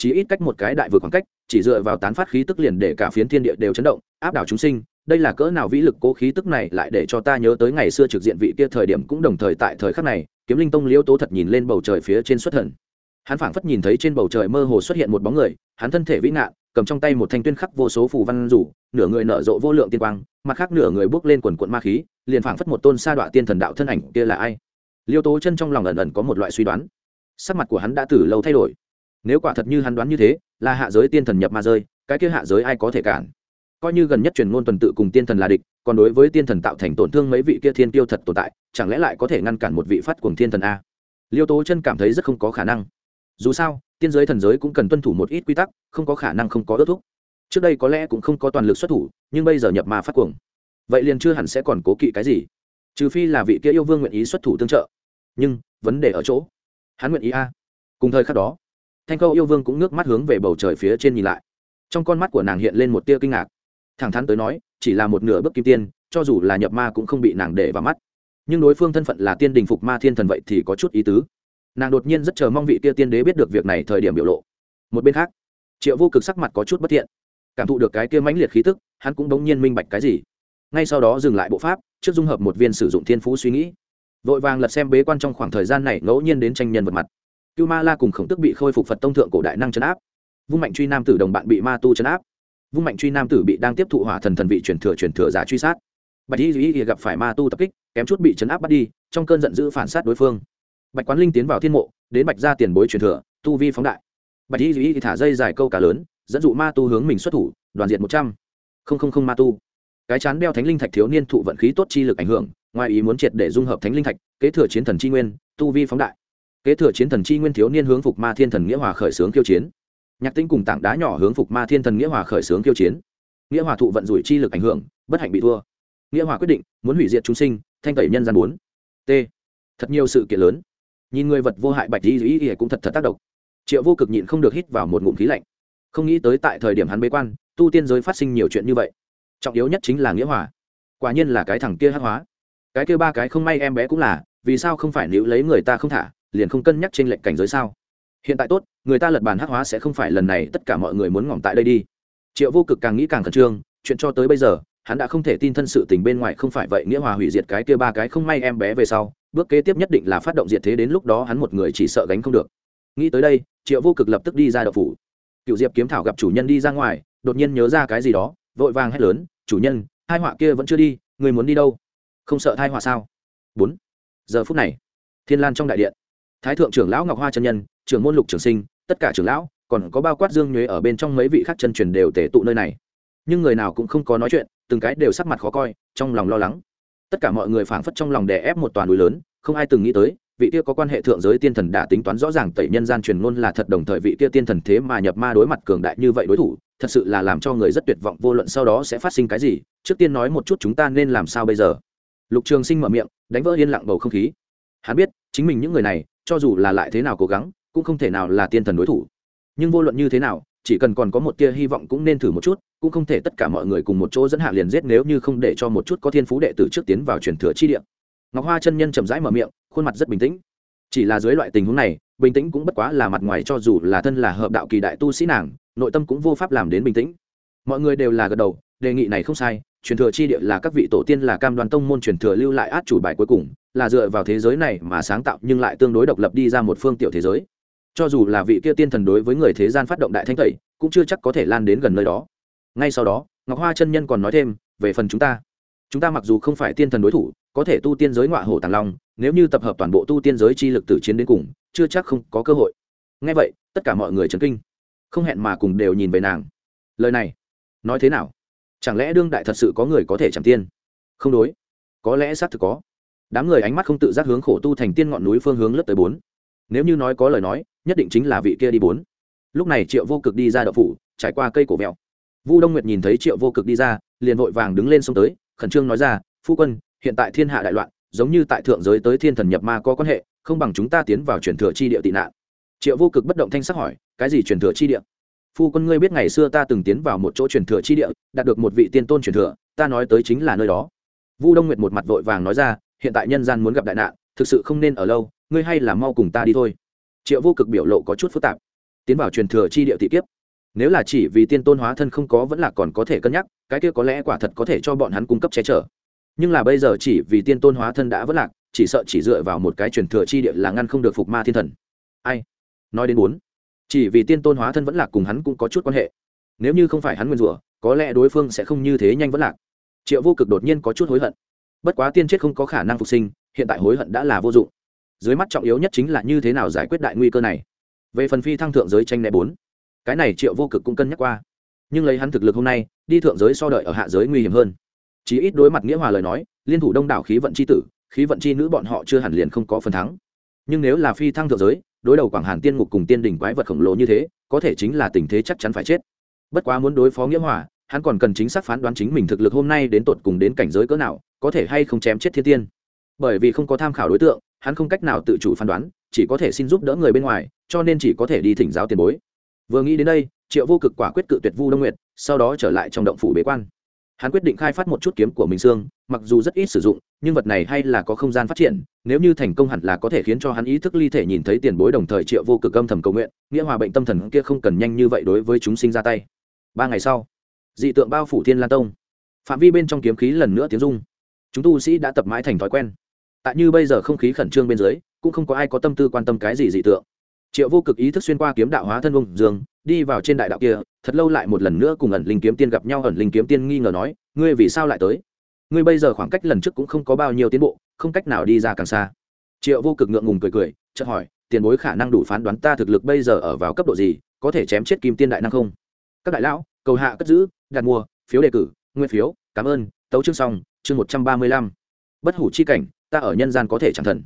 Chỉ ít cách một cái đại vực khoảng cách, chỉ dựa vào tán phát khí tức liền để cả phiến thiên địa đều chấn động, áp đảo chúng sinh. Đây là cỡ nào vĩ lực cố khí tức này lại để cho ta nhớ tới ngày xưa trực diện vị kia thời điểm cũng đồng thời tại thời khắc này, kiếm linh tông liễu tố thật nhìn lên bầu trời phía trên xuất thần. Hắn phảng phất nhìn thấy trên bầu trời mơ hồ xuất hiện một bóng người, hắn thân thể vĩ ngạn cầm trong tay một thanh tuyên khắc vô số phù văn rủ, nửa người nở rộ vô lượng tiên quang, mặt khác nửa người bước lên quần quận ma khí, liền phảng phất một tôn sa đọa tiên thần đạo thân ảnh kia là ai. Liêu tố chân trong lòng ẩn ẩn có một loại suy đoán. Sắc mặt của hắn đã từ lâu thay đổi. Nếu quả thật như hắn đoán như thế, là hạ giới tiên thần nhập ma rơi, cái kia hạ giới ai có thể cản? Coi như gần nhất truyền ngôn tuần tự cùng tiên thần là địch, còn đối với tiên thần tạo thành tổn thương mấy vị kia thiên tiêu thật tồn tại, chẳng lẽ lại có thể ngăn cản một vị phát cuồng thiên thần a? Liêu tố chân cảm thấy rất không có khả năng. Dù sao tiên giới thần giới cũng cần tuân thủ một ít quy tắc, không có khả năng không có ước thúc. Trước đây có lẽ cũng không có toàn lực xuất thủ, nhưng bây giờ nhập ma phát cuồng. Vậy liền chưa hẳn sẽ còn cố kỵ cái gì. Trừ phi là vị kia yêu vương nguyện ý xuất thủ tương trợ. Nhưng, vấn đề ở chỗ. Hắn nguyện ý a. Cùng thời khắc đó, thanh câu yêu vương cũng ngước mắt hướng về bầu trời phía trên nhìn lại. Trong con mắt của nàng hiện lên một tia kinh ngạc. Thẳng thắn tới nói, chỉ là một nửa bước kim tiên, cho dù là nhập ma cũng không bị nàng để vào mắt. Nhưng đối phương thân phận là tiên đình phục ma thiên thần vậy thì có chút ý tứ nàng đột nhiên rất chờ mong vị kia tiên đế biết được việc này thời điểm biểu lộ. Một bên khác, triệu vô cực sắc mặt có chút bất thiện. Cảm thụ được cái kia mãnh liệt khí tức, hắn cũng đống nhiên minh bạch cái gì. Ngay sau đó dừng lại bộ pháp, trước dung hợp một viên sử dụng thiên phú suy nghĩ. Vội vàng lật xem bế quan trong khoảng thời gian này ngẫu nhiên đến tranh nhân vật mặt. Cưu ma la cùng khổng tức bị khôi phục phật tông thượng cổ đại năng chấn áp. Vung mạnh truy nam tử đồng bạn bị ma tu chấn áp. Vung mạnh truy nam tử bị đang tiếp thụ hỏa thần thần vị truyền thừa truyền thừa giả truy sát. Bạch y duy gặp phải ma tu tập kích, kém chút bị chấn áp bắt đi, trong cơn giận dữ phản sát đối phương bạch quán linh tiến vào thiên mộ, đến bạch ra tiền bối truyền thừa, tu vi phóng đại. Bạch y duy thả dây dài câu cá lớn, dẫn dụ ma tu hướng mình xuất thủ, đoàn diện một trăm. Linh ma tu. Cái chán đeo thánh linh thạch thiếu niên thụ vận khí tốt chi lực ảnh hưởng, ngoài ý muốn triệt để dung hợp thánh linh thạch, kế thừa chiến thần chi nguyên, tu vi phóng đại. Kế thừa chiến thần chi nguyên thiếu niên hướng phục ma thiên thần nghĩa hòa khởi xướng kiêu chiến. Nhạc tinh cùng tảng đá nhỏ hướng phục ma thiên thần nghĩa hòa khởi xướng kiêu chiến. Nghĩa hòa thụ vận rủi chi lực ảnh hưởng, bất hạnh bị thua. Nghĩa hòa quyết định, muốn hủy diệt chúng sinh, thanh tẩy nhân gian bốn. T. Thật nhiều sự kiện lớn nhìn người vật vô hại bạch di ý ý cũng thật thật tác động. Triệu vô cực nhịn không được hít vào một ngụm khí lạnh. Không nghĩ tới tại thời điểm hắn bế quan, tu tiên giới phát sinh nhiều chuyện như vậy. Trọng yếu nhất chính là nghĩa hòa. Quả nhiên là cái thằng kia hắc hóa. Cái kia ba cái không may em bé cũng là, vì sao không phải níu lấy người ta không thả, liền không cân nhắc trên lệnh cảnh giới sao? Hiện tại tốt, người ta lật bàn hắc hóa sẽ không phải lần này, tất cả mọi người muốn ngỏm tại đây đi. Triệu vô cực càng nghĩ càng khẩn trương, chuyện cho tới bây giờ, hắn đã không thể tin thân sự tình bên ngoài không phải vậy, nghĩa hòa hủy diệt cái kia ba cái không may em bé về sau bước kế tiếp nhất định là phát động diệt thế đến lúc đó hắn một người chỉ sợ gánh không được. Nghĩ tới đây, triệu vô cực lập tức đi ra đậu phủ. Cựu diệp kiếm thảo gặp chủ nhân đi ra ngoài, đột nhiên nhớ ra cái gì đó, vội vàng hét lớn, chủ nhân, hai họa kia vẫn chưa đi, người muốn đi đâu? Không sợ thai họa sao? Bốn. Giờ phút này, thiên lan trong đại điện, thái thượng trưởng lão ngọc hoa chân nhân, trưởng môn lục trường sinh, tất cả trưởng lão, còn có bao quát dương nhuế ở bên trong mấy vị khác chân truyền đều tể tụ nơi này. Nhưng người nào cũng không có nói chuyện, từng cái đều sắc mặt khó coi, trong lòng lo lắng tất cả mọi người phảng phất trong lòng đè ép một toàn núi lớn, không ai từng nghĩ tới, vị kia có quan hệ thượng giới tiên thần đã tính toán rõ ràng tẩy nhân gian truyền ngôn là thật đồng thời vị kia tiên thần thế mà nhập ma đối mặt cường đại như vậy đối thủ, thật sự là làm cho người rất tuyệt vọng, vô luận sau đó sẽ phát sinh cái gì, trước tiên nói một chút chúng ta nên làm sao bây giờ. Lục trường sinh mở miệng, đánh vỡ yên lặng bầu không khí. Hắn biết, chính mình những người này, cho dù là lại thế nào cố gắng, cũng không thể nào là tiên thần đối thủ. Nhưng vô luận như thế nào chỉ cần còn có một tia hy vọng cũng nên thử một chút, cũng không thể tất cả mọi người cùng một chỗ dẫn hạ liền giết nếu như không để cho một chút có thiên phú đệ tử trước tiến vào truyền thừa chi địa. Ngọc hoa chân nhân chậm rãi mở miệng, khuôn mặt rất bình tĩnh. Chỉ là dưới loại tình huống này, bình tĩnh cũng bất quá là mặt ngoài cho dù là thân là hợp đạo kỳ đại tu sĩ nàng, nội tâm cũng vô pháp làm đến bình tĩnh. Mọi người đều là gật đầu, đề nghị này không sai, truyền thừa chi địa là các vị tổ tiên là cam đoàn tông môn truyền thừa lưu lại át chủ bài cuối cùng, là dựa vào thế giới này mà sáng tạo nhưng lại tương đối độc lập đi ra một phương tiểu thế giới cho dù là vị kia tiên thần đối với người thế gian phát động đại thanh tẩy, cũng chưa chắc có thể lan đến gần nơi đó. Ngay sau đó, ngọc hoa chân nhân còn nói thêm, về phần chúng ta. Chúng ta mặc dù không phải tiên thần đối thủ, có thể tu tiên giới ngọa hổ tàng long, nếu như tập hợp toàn bộ tu tiên giới chi lực từ chiến đến cùng, chưa chắc không có cơ hội. Ngay vậy, tất cả mọi người chấn kinh. Không hẹn mà cùng đều nhìn về nàng. Lời này, nói thế nào? Chẳng lẽ đương đại thật sự có người có thể chẳng tiên? Không đối. Có lẽ xác thực có. Đám người ánh mắt không tự giác hướng khổ tu thành tiên ngọn núi phương hướng lớp tới bốn. Nếu như nói có lời nói nhất định chính là vị kia đi bốn. Lúc này triệu vô cực đi ra đậu phủ, trải qua cây cổ vẹo. vu đông nguyệt nhìn thấy triệu vô cực đi ra, liền vội vàng đứng lên sông tới, khẩn trương nói ra, phu quân, hiện tại thiên hạ đại loạn, giống như tại thượng giới tới thiên thần nhập ma có quan hệ, không bằng chúng ta tiến vào truyền thừa chi địa tị nạn. Triệu vô cực bất động thanh sắc hỏi, cái gì truyền thừa chi địa? Phu quân, ngươi biết ngày xưa ta từng tiến vào một chỗ truyền thừa chi địa, đạt được một vị tiên tôn truyền thừa, ta nói tới chính là nơi đó. Vu đông nguyệt một mặt vội vàng nói ra, hiện tại nhân gian muốn gặp đại nạn, thực sự không nên ở lâu, ngươi hay là mau cùng ta đi thôi triệu vô cực biểu lộ có chút phức tạp. Tiến vào truyền thừa chi địa thị kiếp. Nếu là chỉ vì tiên tôn hóa thân không có vẫn là còn có thể cân nhắc, cái kia có lẽ quả thật có thể cho bọn hắn cung cấp che chở. Nhưng là bây giờ chỉ vì tiên tôn hóa thân đã vẫn lạc, chỉ sợ chỉ dựa vào một cái truyền thừa chi địa là ngăn không được phục ma thiên thần. Ai? Nói đến bốn chỉ vì tiên tôn hóa thân vẫn lạc cùng hắn cũng có chút quan hệ. Nếu như không phải hắn nguyên rủa, có lẽ đối phương sẽ không như thế nhanh vẫn lạc. Triệu vô cực đột nhiên có chút hối hận. Bất quá tiên chết không có khả năng phục sinh, hiện tại hối hận đã là vô dụng dưới mắt trọng yếu nhất chính là như thế nào giải quyết đại nguy cơ này. Về phần phi thăng thượng giới tranh né bốn, cái này triệu vô cực cũng cân nhắc qua. Nhưng lấy hắn thực lực hôm nay, đi thượng giới so đợi ở hạ giới nguy hiểm hơn. Chí ít đối mặt nghĩa hòa lời nói, liên thủ đông đảo khí vận c h i tử, khí vận c h i nữ bọn họ chưa hẳn liền không có phần thắng. Nhưng nếu là phi thăng thượng giới, đối đầu quảng hàn tiên ngục cùng tiên đỉnh quái vật khổng lồ như thế, có thể chính là tình thế chắc chắn phải chết. Bất quá muốn đối phó nghĩa hòa, hắn còn cần chính xác phán đoán chính mình thực lực hôm nay đến tột cùng đến cảnh giới cỡ nào, có thể hay không chém chết thiên tiên. Bởi vì không có tham khảo đối tượng hắn không cách nào tự chủ phán đoán, chỉ có thể xin giúp đỡ người bên ngoài, cho nên chỉ có thể đi thỉnh giáo tiền bối. Vừa nghĩ đến đây, triệu vô cực quả quyết cự tuyệt vu đông nguyệt, sau đó trở lại trong động phủ bế quan. Hắn quyết định khai phát một chút kiếm của mình xương, mặc dù rất ít sử dụng, nhưng vật này hay là có không gian phát triển, nếu như thành công hẳn là có thể khiến cho hắn ý thức ly thể nhìn thấy tiền bối đồng thời triệu vô cực âm thầm cầu nguyện, nghĩa hòa bệnh tâm thần kia không cần nhanh như vậy đối với chúng sinh ra tay. Ba ngày sau, dị tượng bao phủ thiên lan tông. Phạm vi bên trong kiếm khí lần nữa tiếng dung chúng tu sĩ đã tập mãi thành thói quen tại như bây giờ không khí khẩn trương bên dưới, cũng không có ai có tâm tư quan tâm cái gì dị tượng. Triệu vô cực ý thức xuyên qua kiếm đạo hóa thân vông dương, đi vào trên đại đạo kia, thật lâu lại một lần nữa cùng ẩn linh kiếm tiên gặp nhau, ẩn linh kiếm tiên nghi ngờ nói, ngươi vì sao lại tới? Ngươi bây giờ khoảng cách lần trước cũng không có bao nhiêu tiến bộ, không cách nào đi ra càng xa. Triệu vô cực ngượng ngùng cười cười, chợt hỏi, tiền bối khả năng đủ phán đoán ta thực lực bây giờ ở vào cấp độ gì, có thể chém chết kim tiên đại năng không? Các đại lão, cầu hạ cất giữ, đặt mua, phiếu đề cử, nguyên phiếu, cảm ơn, tấu chương xong, chương một trăm ba mươi lăm. Bất hủ chi cảnh ta ở nhân gian có thể chẳng thần.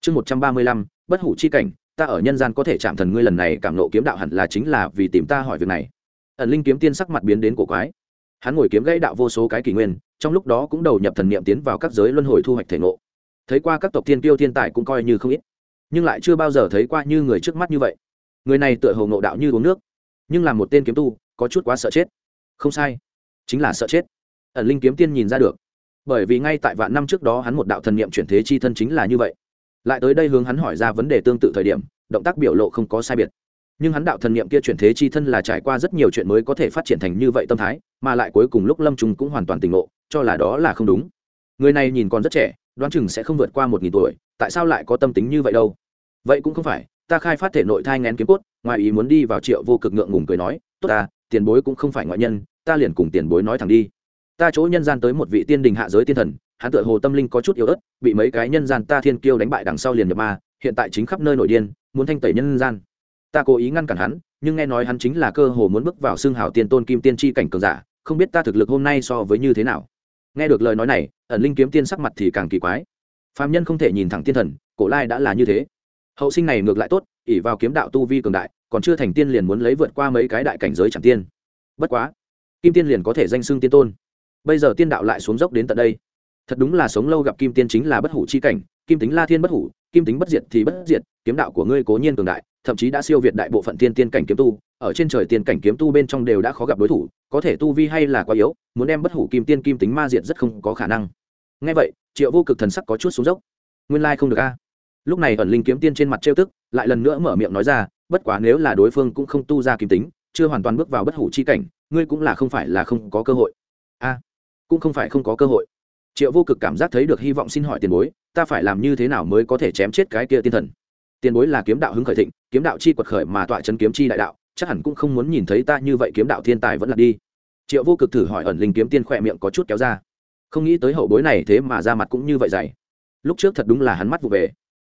Chương một trăm ba mươi lăm, bất hủ chi cảnh, ta ở nhân gian có thể chạm thần ngươi lần này cảm nộ kiếm đạo hẳn là chính là vì tìm ta hỏi việc này. Ẩn linh kiếm tiên sắc mặt biến đến cổ quái. Hắn ngồi kiếm gãy đạo vô số cái kỷ nguyên, trong lúc đó cũng đầu nhập thần niệm tiến vào các giới luân hồi thu hoạch thể ngộ. Thấy qua các tộc tiên tiêu thiên tài cũng coi như không ít, nhưng lại chưa bao giờ thấy qua như người trước mắt như vậy. Người này tựa hồ ngộ đạo như uống nước, nhưng là một tên kiếm tu, có chút quá sợ chết. Không sai, chính là sợ chết. Ẩn linh kiếm tiên nhìn ra được bởi vì ngay tại vạn năm trước đó hắn một đạo thần niệm chuyển thế chi thân chính là như vậy. Lại tới đây hướng hắn hỏi ra vấn đề tương tự thời điểm, động tác biểu lộ không có sai biệt. Nhưng hắn đạo thần niệm kia chuyển thế chi thân là trải qua rất nhiều chuyện mới có thể phát triển thành như vậy tâm thái, mà lại cuối cùng lúc lâm trung cũng hoàn toàn tỉnh ngộ, cho là đó là không đúng. Người này nhìn còn rất trẻ, đoán chừng sẽ không vượt qua một nghìn tuổi, tại sao lại có tâm tính như vậy đâu? Vậy cũng không phải, ta khai phát thể nội thai ngén kiếm cốt, ngoài ý muốn đi vào triệu vô cực ngượng ngùng cười nói, tốt ta, tiền bối cũng không phải ngoại nhân, ta liền cùng tiền bối nói thẳng đi ta chỗ nhân gian tới một vị tiên đình hạ giới tiên thần, hắn tựa hồ tâm linh có chút yếu ớt, bị mấy cái nhân gian ta thiên kiêu đánh bại đằng sau liền nhập ma, hiện tại chính khắp nơi nội điên, muốn thanh tẩy nhân gian. Ta cố ý ngăn cản hắn, nhưng nghe nói hắn chính là cơ hồ muốn bước vào xương hào tiên tôn kim tiên tri cảnh cường giả, không biết ta thực lực hôm nay so với như thế nào. Nghe được lời nói này, ẩn linh kiếm tiên sắc mặt thì càng kỳ quái. Phạm nhân không thể nhìn thẳng tiên thần, cổ lai đã là như thế. Hậu sinh này ngược lại tốt ỉ vào kiếm đạo tu vi cường đại, còn chưa thành tiên liền muốn lấy vượt qua mấy cái đại cảnh giới chẳng tiên. Bất quá, kim tiên liền có thể danh xưng tiên tôn bây giờ tiên đạo lại xuống dốc đến tận đây. Thật đúng là sống lâu gặp kim tiên chính là bất hủ chi cảnh, kim tính la thiên bất hủ, kim tính bất diệt thì bất diệt, kiếm đạo của ngươi cố nhiên cường đại, thậm chí đã siêu việt đại bộ phận tiên tiên cảnh kiếm tu, ở trên trời tiên cảnh kiếm tu bên trong đều đã khó gặp đối thủ, có thể tu vi hay là quá yếu, muốn đem bất hủ kim tiên kim tính ma diệt rất không có khả năng. Ngay vậy, triệu vô cực thần sắc có chút xuống dốc. Nguyên lai không được a. Lúc này ẩn linh kiếm tiên trên mặt trêu tức, lại lần nữa mở miệng nói ra, bất quá nếu là đối phương cũng không tu ra kim tính, chưa hoàn toàn bước vào bất hủ chi cảnh, ngươi cũng là không phải là không có cơ hội. A cũng không phải không có cơ hội. Triệu vô cực cảm giác thấy được hy vọng xin hỏi tiền bối, ta phải làm như thế nào mới có thể chém chết cái kia tiên thần? Tiền bối là kiếm đạo hứng khởi thịnh, kiếm đạo chi quật khởi mà tọa chân kiếm chi đại đạo, chắc hẳn cũng không muốn nhìn thấy ta như vậy kiếm đạo thiên tài vẫn là đi. Triệu vô cực thử hỏi ẩn linh kiếm tiên khỏe miệng có chút kéo ra. Không nghĩ tới hậu bối này thế mà ra mặt cũng như vậy dày. Lúc trước thật đúng là hắn mắt vụ về.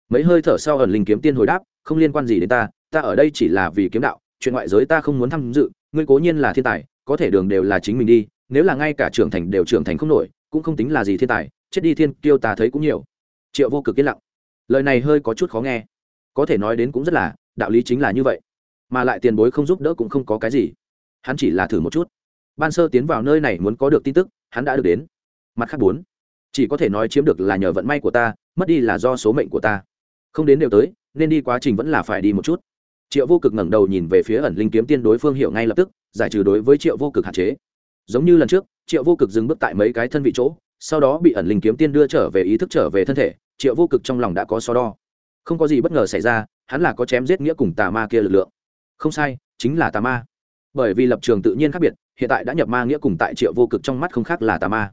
Mấy hơi thở sau ẩn linh kiếm tiên hồi đáp, không liên quan gì đến ta ta ở đây chỉ là vì kiếm đạo, chuyện ngoại giới ta không muốn tham dự, ngươi cố nhiên là thiên tài, có thể đường đều là chính mình đi nếu là ngay cả trưởng thành đều trưởng thành không nổi, cũng không tính là gì thiên tài, chết đi thiên kiêu ta thấy cũng nhiều. Triệu vô cực yên lặng. Lời này hơi có chút khó nghe. Có thể nói đến cũng rất là, đạo lý chính là như vậy. Mà lại tiền bối không giúp đỡ cũng không có cái gì. Hắn chỉ là thử một chút. Ban sơ tiến vào nơi này muốn có được tin tức, hắn đã được đến. Mặt khác bốn. Chỉ có thể nói chiếm được là nhờ vận may của ta, mất đi là do số mệnh của ta. Không đến đều tới, nên đi quá trình vẫn là phải đi một chút. Triệu vô cực ngẩng đầu nhìn về phía ẩn linh kiếm tiên đối phương hiểu ngay lập tức, giải trừ đối với triệu vô cực hạn chế giống như lần trước, triệu vô cực dừng bước tại mấy cái thân vị chỗ, sau đó bị ẩn linh kiếm tiên đưa trở về ý thức trở về thân thể, triệu vô cực trong lòng đã có so đo. Không có gì bất ngờ xảy ra, hắn là có chém giết nghĩa cùng tà ma kia lực lượng. Không sai, chính là tà ma. Bởi vì lập trường tự nhiên khác biệt, hiện tại đã nhập ma nghĩa cùng tại triệu vô cực trong mắt không khác là tà ma.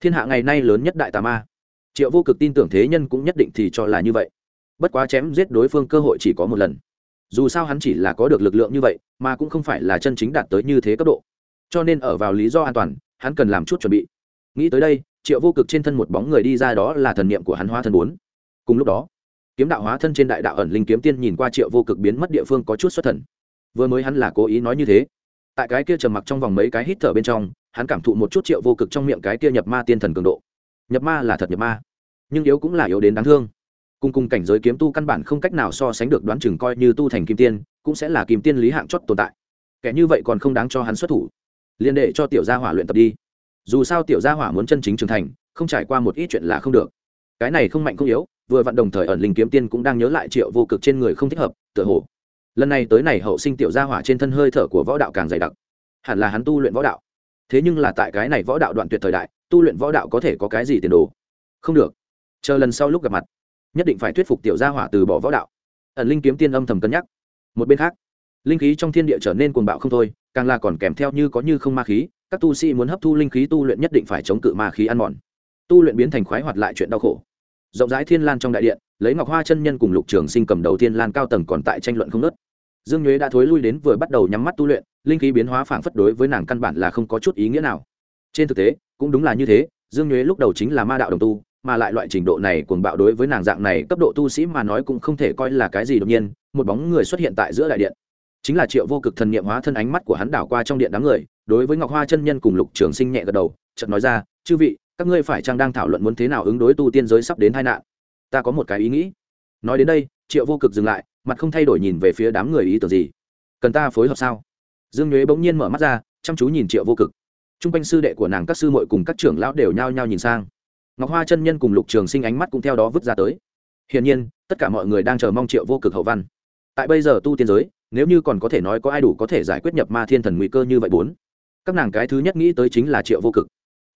Thiên hạ ngày nay lớn nhất đại tà ma. Triệu vô cực tin tưởng thế nhân cũng nhất định thì cho là như vậy. Bất quá chém giết đối phương cơ hội chỉ có một lần. Dù sao hắn chỉ là có được lực lượng như vậy, mà cũng không phải là chân chính đạt tới như thế cấp độ cho nên ở vào lý do an toàn, hắn cần làm chút chuẩn bị. Nghĩ tới đây, triệu vô cực trên thân một bóng người đi ra đó là thần niệm của hắn hóa thân bốn. Cùng lúc đó, kiếm đạo hóa thân trên đại đạo ẩn linh kiếm tiên nhìn qua triệu vô cực biến mất địa phương có chút xuất thần. Vừa mới hắn là cố ý nói như thế. Tại cái kia trầm mặc trong vòng mấy cái hít thở bên trong, hắn cảm thụ một chút triệu vô cực trong miệng cái kia nhập ma tiên thần cường độ. Nhập ma là thật nhập ma, nhưng yếu cũng là yếu đến đáng thương. Cùng cùng cảnh giới kiếm tu căn bản không cách nào so sánh được đoán chừng coi như tu thành kim tiên, cũng sẽ là kim tiên lý hạng chót tồn tại. Kẻ như vậy còn không đáng cho hắn xuất thủ liên đệ cho tiểu gia hỏa luyện tập đi. Dù sao tiểu gia hỏa muốn chân chính trưởng thành, không trải qua một ít chuyện là không được. Cái này không mạnh không yếu, vừa vặn đồng thời ẩn linh kiếm tiên cũng đang nhớ lại triệu vô cực trên người không thích hợp, tựa hồ. Lần này tới này hậu sinh tiểu gia hỏa trên thân hơi thở của võ đạo càng dày đặc. Hẳn là hắn tu luyện võ đạo. Thế nhưng là tại cái này võ đạo đoạn tuyệt thời đại, tu luyện võ đạo có thể có cái gì tiền đồ? Không được. Chờ lần sau lúc gặp mặt, nhất định phải thuyết phục tiểu gia hỏa từ bỏ võ đạo. Ẩn linh kiếm tiên âm thầm cân nhắc. Một bên khác linh khí trong thiên địa trở nên cuồng bạo không thôi, càng là còn kèm theo như có như không ma khí, các tu sĩ muốn hấp thu linh khí tu luyện nhất định phải chống cự ma khí ăn mòn. Tu luyện biến thành khoái hoạt lại chuyện đau khổ. Rộng rãi thiên lan trong đại điện, lấy ngọc hoa chân nhân cùng lục trường sinh cầm đầu thiên lan cao tầng còn tại tranh luận không nớt dương nhuế đã thối lui đến vừa bắt đầu nhắm mắt tu luyện, linh khí biến hóa phảng phất đối với nàng căn bản là không có chút ý nghĩa nào. Trên thực tế, cũng đúng là như thế, dương nhuế lúc đầu chính là ma đạo đồng tu, mà lại loại trình độ này cuồng bạo đối với nàng dạng này cấp độ tu sĩ mà nói cũng không thể coi là cái gì đột nhiên, một bóng người xuất hiện tại giữa đại điện chính là triệu vô cực thần niệm hóa thân ánh mắt của hắn đảo qua trong điện đám người, đối với ngọc hoa chân nhân cùng lục trường sinh nhẹ gật đầu, chợt nói ra, chư vị, các ngươi phải chăng đang thảo luận muốn thế nào ứng đối tu tiên giới sắp đến tai nạn? Ta có một cái ý nghĩ. Nói đến đây, triệu vô cực dừng lại, mặt không thay đổi nhìn về phía đám người ý tưởng gì. Cần ta phối hợp sao? Dương nhuế bỗng nhiên mở mắt ra, chăm chú nhìn triệu vô cực. T r u n g quanh sư đệ của nàng các sư mội cùng các trưởng lão đều nhao nhao nhìn sang. Ngọc hoa chân nhân cùng lục trường sinh ánh mắt cũng theo đó vứt ra tới. Hiển nhiên, tất cả mọi người đang chờ mong triệu vô cực hậu văn. Tại bây giờ tu tiên giới nếu như còn có thể nói có ai đủ có thể giải quyết nhập ma thiên thần nguy cơ như vậy bốn. Các nàng cái thứ nhất nghĩ tới chính là triệu vô cực.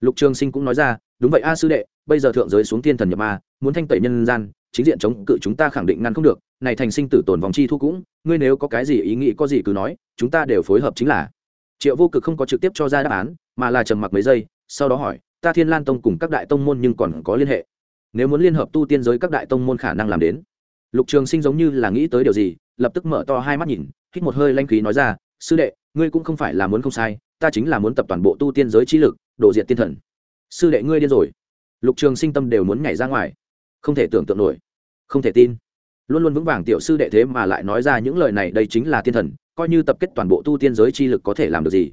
Lục trường sinh cũng nói ra, đúng vậy a sư đệ, bây giờ thượng giới xuống thiên thần nhập ma, muốn thanh tẩy nhân gian, chính diện chống cự chúng ta khẳng định ngăn không được, này thành sinh tử tồn vòng chi thu cũng, ngươi nếu có cái gì ý nghĩ có gì cứ nói, chúng ta đều phối hợp chính là. Triệu vô cực không có trực tiếp cho ra đáp án, mà là trầm mặc mấy giây, sau đó hỏi, ta thiên lan tông cùng các đại tông môn nhưng còn có liên hệ? Nếu muốn liên hợp tu tiên giới các đại tông môn khả năng làm đến? Lục trường sinh giống như là nghĩ tới điều gì, lập tức mở to hai mắt nhìn, hít một hơi lanh khí nói ra, sư đệ, ngươi cũng không phải là muốn không sai, ta chính là muốn tập toàn bộ tu tiên giới trí lực đổ diện tiên thần. Sư đệ ngươi điên rồi. Lục trường sinh tâm đều muốn nhảy ra ngoài. Không thể tưởng tượng nổi. Không thể tin. Luôn luôn vững vàng tiểu sư đệ thế mà lại nói ra những lời này, đây chính là tiên thần, coi như tập kết toàn bộ tu tiên giới chi lực có thể làm được gì.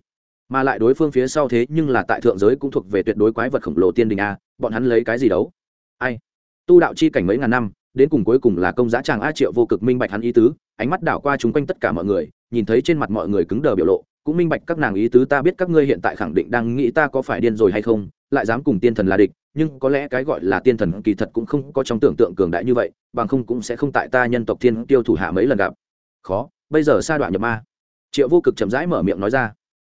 Mà lại đối phương phía sau thế nhưng là tại thượng giới cũng thuộc về tuyệt đối quái vật khổng lồ tiên đình a, bọn hắn lấy cái gì đấu? Ai? Tu đạo chi cảnh mấy ngàn năm đến cùng cuối cùng là công giá chàng a triệu vô cực minh bạch hắn ý tứ, ánh mắt đảo qua chúng quanh tất cả mọi người, nhìn thấy trên mặt mọi người cứng đờ biểu lộ, cũng minh bạch các nàng ý tứ ta biết các ngươi hiện tại khẳng định đang nghĩ ta có phải điên rồi hay không, lại dám cùng tiên thần là địch, nhưng có lẽ cái gọi là tiên thần kỳ thật cũng không có trong tưởng tượng cường đại như vậy, bằng không cũng sẽ không tại ta nhân tộc thiên tiêu thủ hạ mấy lần gặp. Khó, bây giờ sa đoạn nhập ma. Triệu vô cực chậm rãi mở miệng nói ra.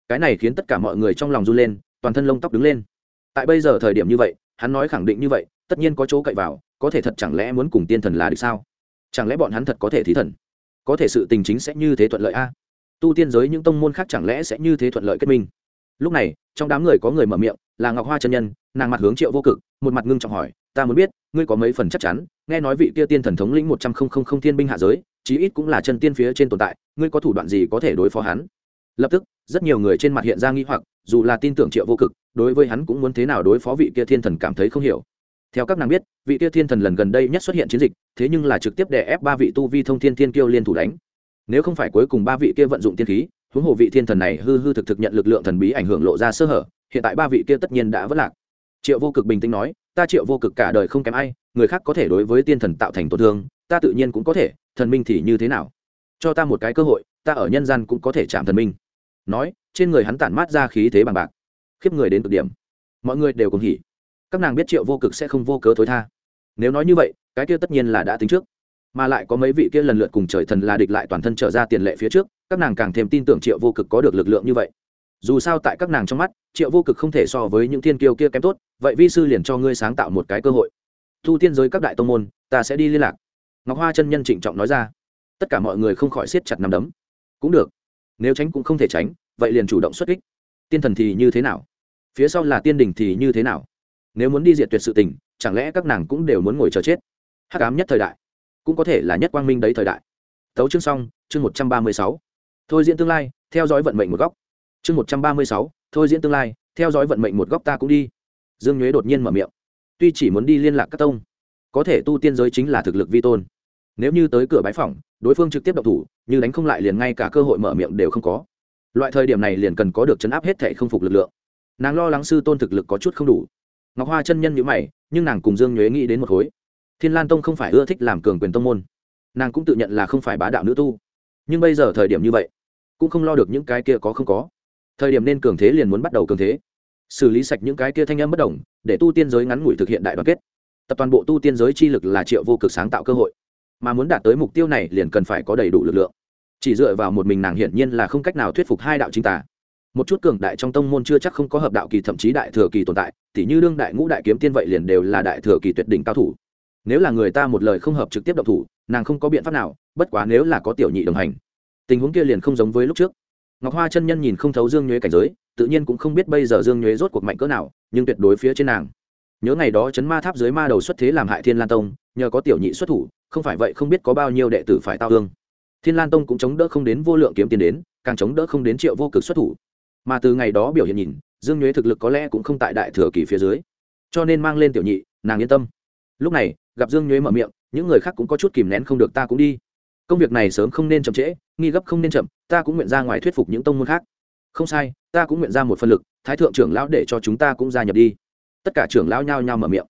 Cái này khiến tất cả mọi người trong lòng run lên, toàn thân lông tóc đứng lên. Tại bây giờ thời điểm như vậy hắn nói khẳng định như vậy, tất nhiên có chỗ cậy vào, có thể thật chẳng lẽ muốn cùng tiên thần là được sao? Chẳng lẽ bọn hắn thật có thể thí thần? Có thể sự tình chính sẽ như thế thuận lợi a? Tu tiên giới những tông môn khác chẳng lẽ sẽ như thế thuận lợi kết minh? Lúc này, trong đám người có người mở miệng, là ngọc hoa chân nhân, nàng mặt hướng triệu vô cực, một mặt ngưng trọng hỏi, ta muốn biết, ngươi có mấy phần chắc chắn? Nghe nói vị kia tiên thần thống lĩnh một trăm không không không thiên binh hạ giới, chí ít cũng là chân tiên phía trên tồn tại, ngươi có thủ đoạn gì có thể đối phó hắn? Lập tức rất nhiều người trên mặt hiện ra nghi hoặc, dù là tin tưởng triệu vô cực, đối với hắn cũng muốn thế nào đối phó vị kia thiên thần cảm thấy không hiểu. Theo các nàng biết, vị kia thiên thần lần gần đây nhất xuất hiện chiến dịch, thế nhưng là trực tiếp đè ép ba vị tu vi thông thiên thiên kiêu liên thủ đánh. Nếu không phải cuối cùng ba vị kia vận dụng tiên khí, huống hồ vị thiên thần này hư hư thực thực nhận lực lượng thần bí ảnh hưởng lộ ra sơ hở, hiện tại ba vị kia tất nhiên đã vất lạc. Triệu vô cực bình tĩnh nói, ta triệu vô cực cả đời không kém ai, người khác có thể đối với tiên thần tạo thành tổn thương, ta tự nhiên cũng có thể, thần minh thì như thế nào? Cho ta một cái cơ hội, ta ở nhân gian cũng có thể chạm thần minh nói, trên người hắn tản mát ra khí thế bằng bạc. Khiếp người đến cực điểm. Mọi người đều cùng hỉ. Các nàng biết triệu vô cực sẽ không vô cớ thối tha. Nếu nói như vậy, cái kia tất nhiên là đã tính trước. Mà lại có mấy vị kia lần lượt cùng trời thần là địch lại toàn thân trở ra tiền lệ phía trước, các nàng càng thêm tin tưởng triệu vô cực có được lực lượng như vậy. Dù sao tại các nàng trong mắt, triệu vô cực không thể so với những thiên kiêu kia kém tốt, vậy vi sư liền cho ngươi sáng tạo một cái cơ hội. Thu tiên giới các đại tông môn, ta sẽ đi liên lạc. Ngọc hoa chân nhân trịnh trọng nói ra. Tất cả mọi người không khỏi siết chặt nằm đấm. Cũng được nếu tránh cũng không thể tránh, vậy liền chủ động xuất kích. Tiên thần thì như thế nào? Phía sau là tiên đình thì như thế nào? Nếu muốn đi diệt tuyệt sự tình, chẳng lẽ các nàng cũng đều muốn ngồi chờ chết? Hắc ám nhất thời đại, cũng có thể là nhất quang minh đấy thời đại. Tấu chương xong, chương một trăm ba mươi sáu. Thôi diễn tương lai, theo dõi vận mệnh một góc. Chương một trăm ba mươi sáu, thôi diễn tương lai, theo dõi vận mệnh một góc ta cũng đi. Dương nhuế đột nhiên mở miệng. Tuy chỉ muốn đi liên lạc các tông, có thể tu tiên giới chính là thực lực vi tôn. Nếu như tới cửa bái phỏng đối phương trực tiếp động thủ, như đánh không lại liền ngay cả cơ hội mở miệng đều không có. Loại thời điểm này liền cần có được chấn áp hết thể không phục lực lượng. Nàng lo lắng sư tôn thực lực có chút không đủ. Ngọc hoa chân nhân nhữ mày, nhưng nàng cùng dương nhuế nghĩ đến một khối thiên lan tông không phải ưa thích làm cường quyền tông môn. Nàng cũng tự nhận là không phải bá đạo nữ tu. Nhưng bây giờ thời điểm như vậy, cũng không lo được những cái kia có không có. Thời điểm nên cường thế liền muốn bắt đầu cường thế. Xử lý sạch những cái kia thanh âm bất đồng để tu tiên giới ngắn ngủi thực hiện đại đoàn kết. Tập toàn bộ tu tiên giới chi lực là triệu vô cực sáng tạo cơ hội mà muốn đạt tới mục tiêu này liền cần phải có đầy đủ lực lượng. Chỉ dựa vào một mình nàng hiển nhiên là không cách nào thuyết phục hai đạo chính tả một chút cường đại trong tông môn chưa chắc không có hợp đạo kỳ thậm chí đại thừa kỳ tồn tại, tỉ như đương đại ngũ đại kiếm tiên vậy liền đều là đại thừa kỳ tuyệt đỉnh cao thủ. Nếu là người ta một lời không hợp trực tiếp động thủ, nàng không có biện pháp nào, bất quá nếu là có tiểu nhị đồng hành, tình huống kia liền không giống với lúc trước. Ngọc hoa chân nhân nhìn không thấu dương nhuế cảnh giới, tự nhiên cũng không biết bây giờ dương nhuế rốt cuộc mạnh cỡ nào, nhưng tuyệt đối phía trên nàng. Nhớ ngày đó chấn ma tháp dưới ma đầu xuất thế làm hại thiên lan tông, nhờ có tiểu nhị xuất thủ không phải vậy không biết có bao nhiêu đệ tử phải tao hương. Thiên lan tông cũng chống đỡ không đến vô lượng kiếm tiền đến, càng chống đỡ không đến triệu vô cực xuất thủ. Mà từ ngày đó biểu hiện nhìn, dương nhuế thực lực có lẽ cũng không tại đại thừa kỳ phía dưới. Cho nên mang lên tiểu nhị, nàng yên tâm. Lúc này, gặp dương nhuế mở miệng, những người khác cũng có chút kìm nén không được, ta cũng đi. Công việc này sớm không nên chậm trễ, nghi gấp không nên chậm, ta cũng nguyện ra ngoài thuyết phục những tông môn khác. Không sai, ta cũng nguyện ra một phân lực, thái thượng trưởng lão để cho chúng ta cũng gia nhập đi. Tất cả trưởng lão nhao nhao mở miệng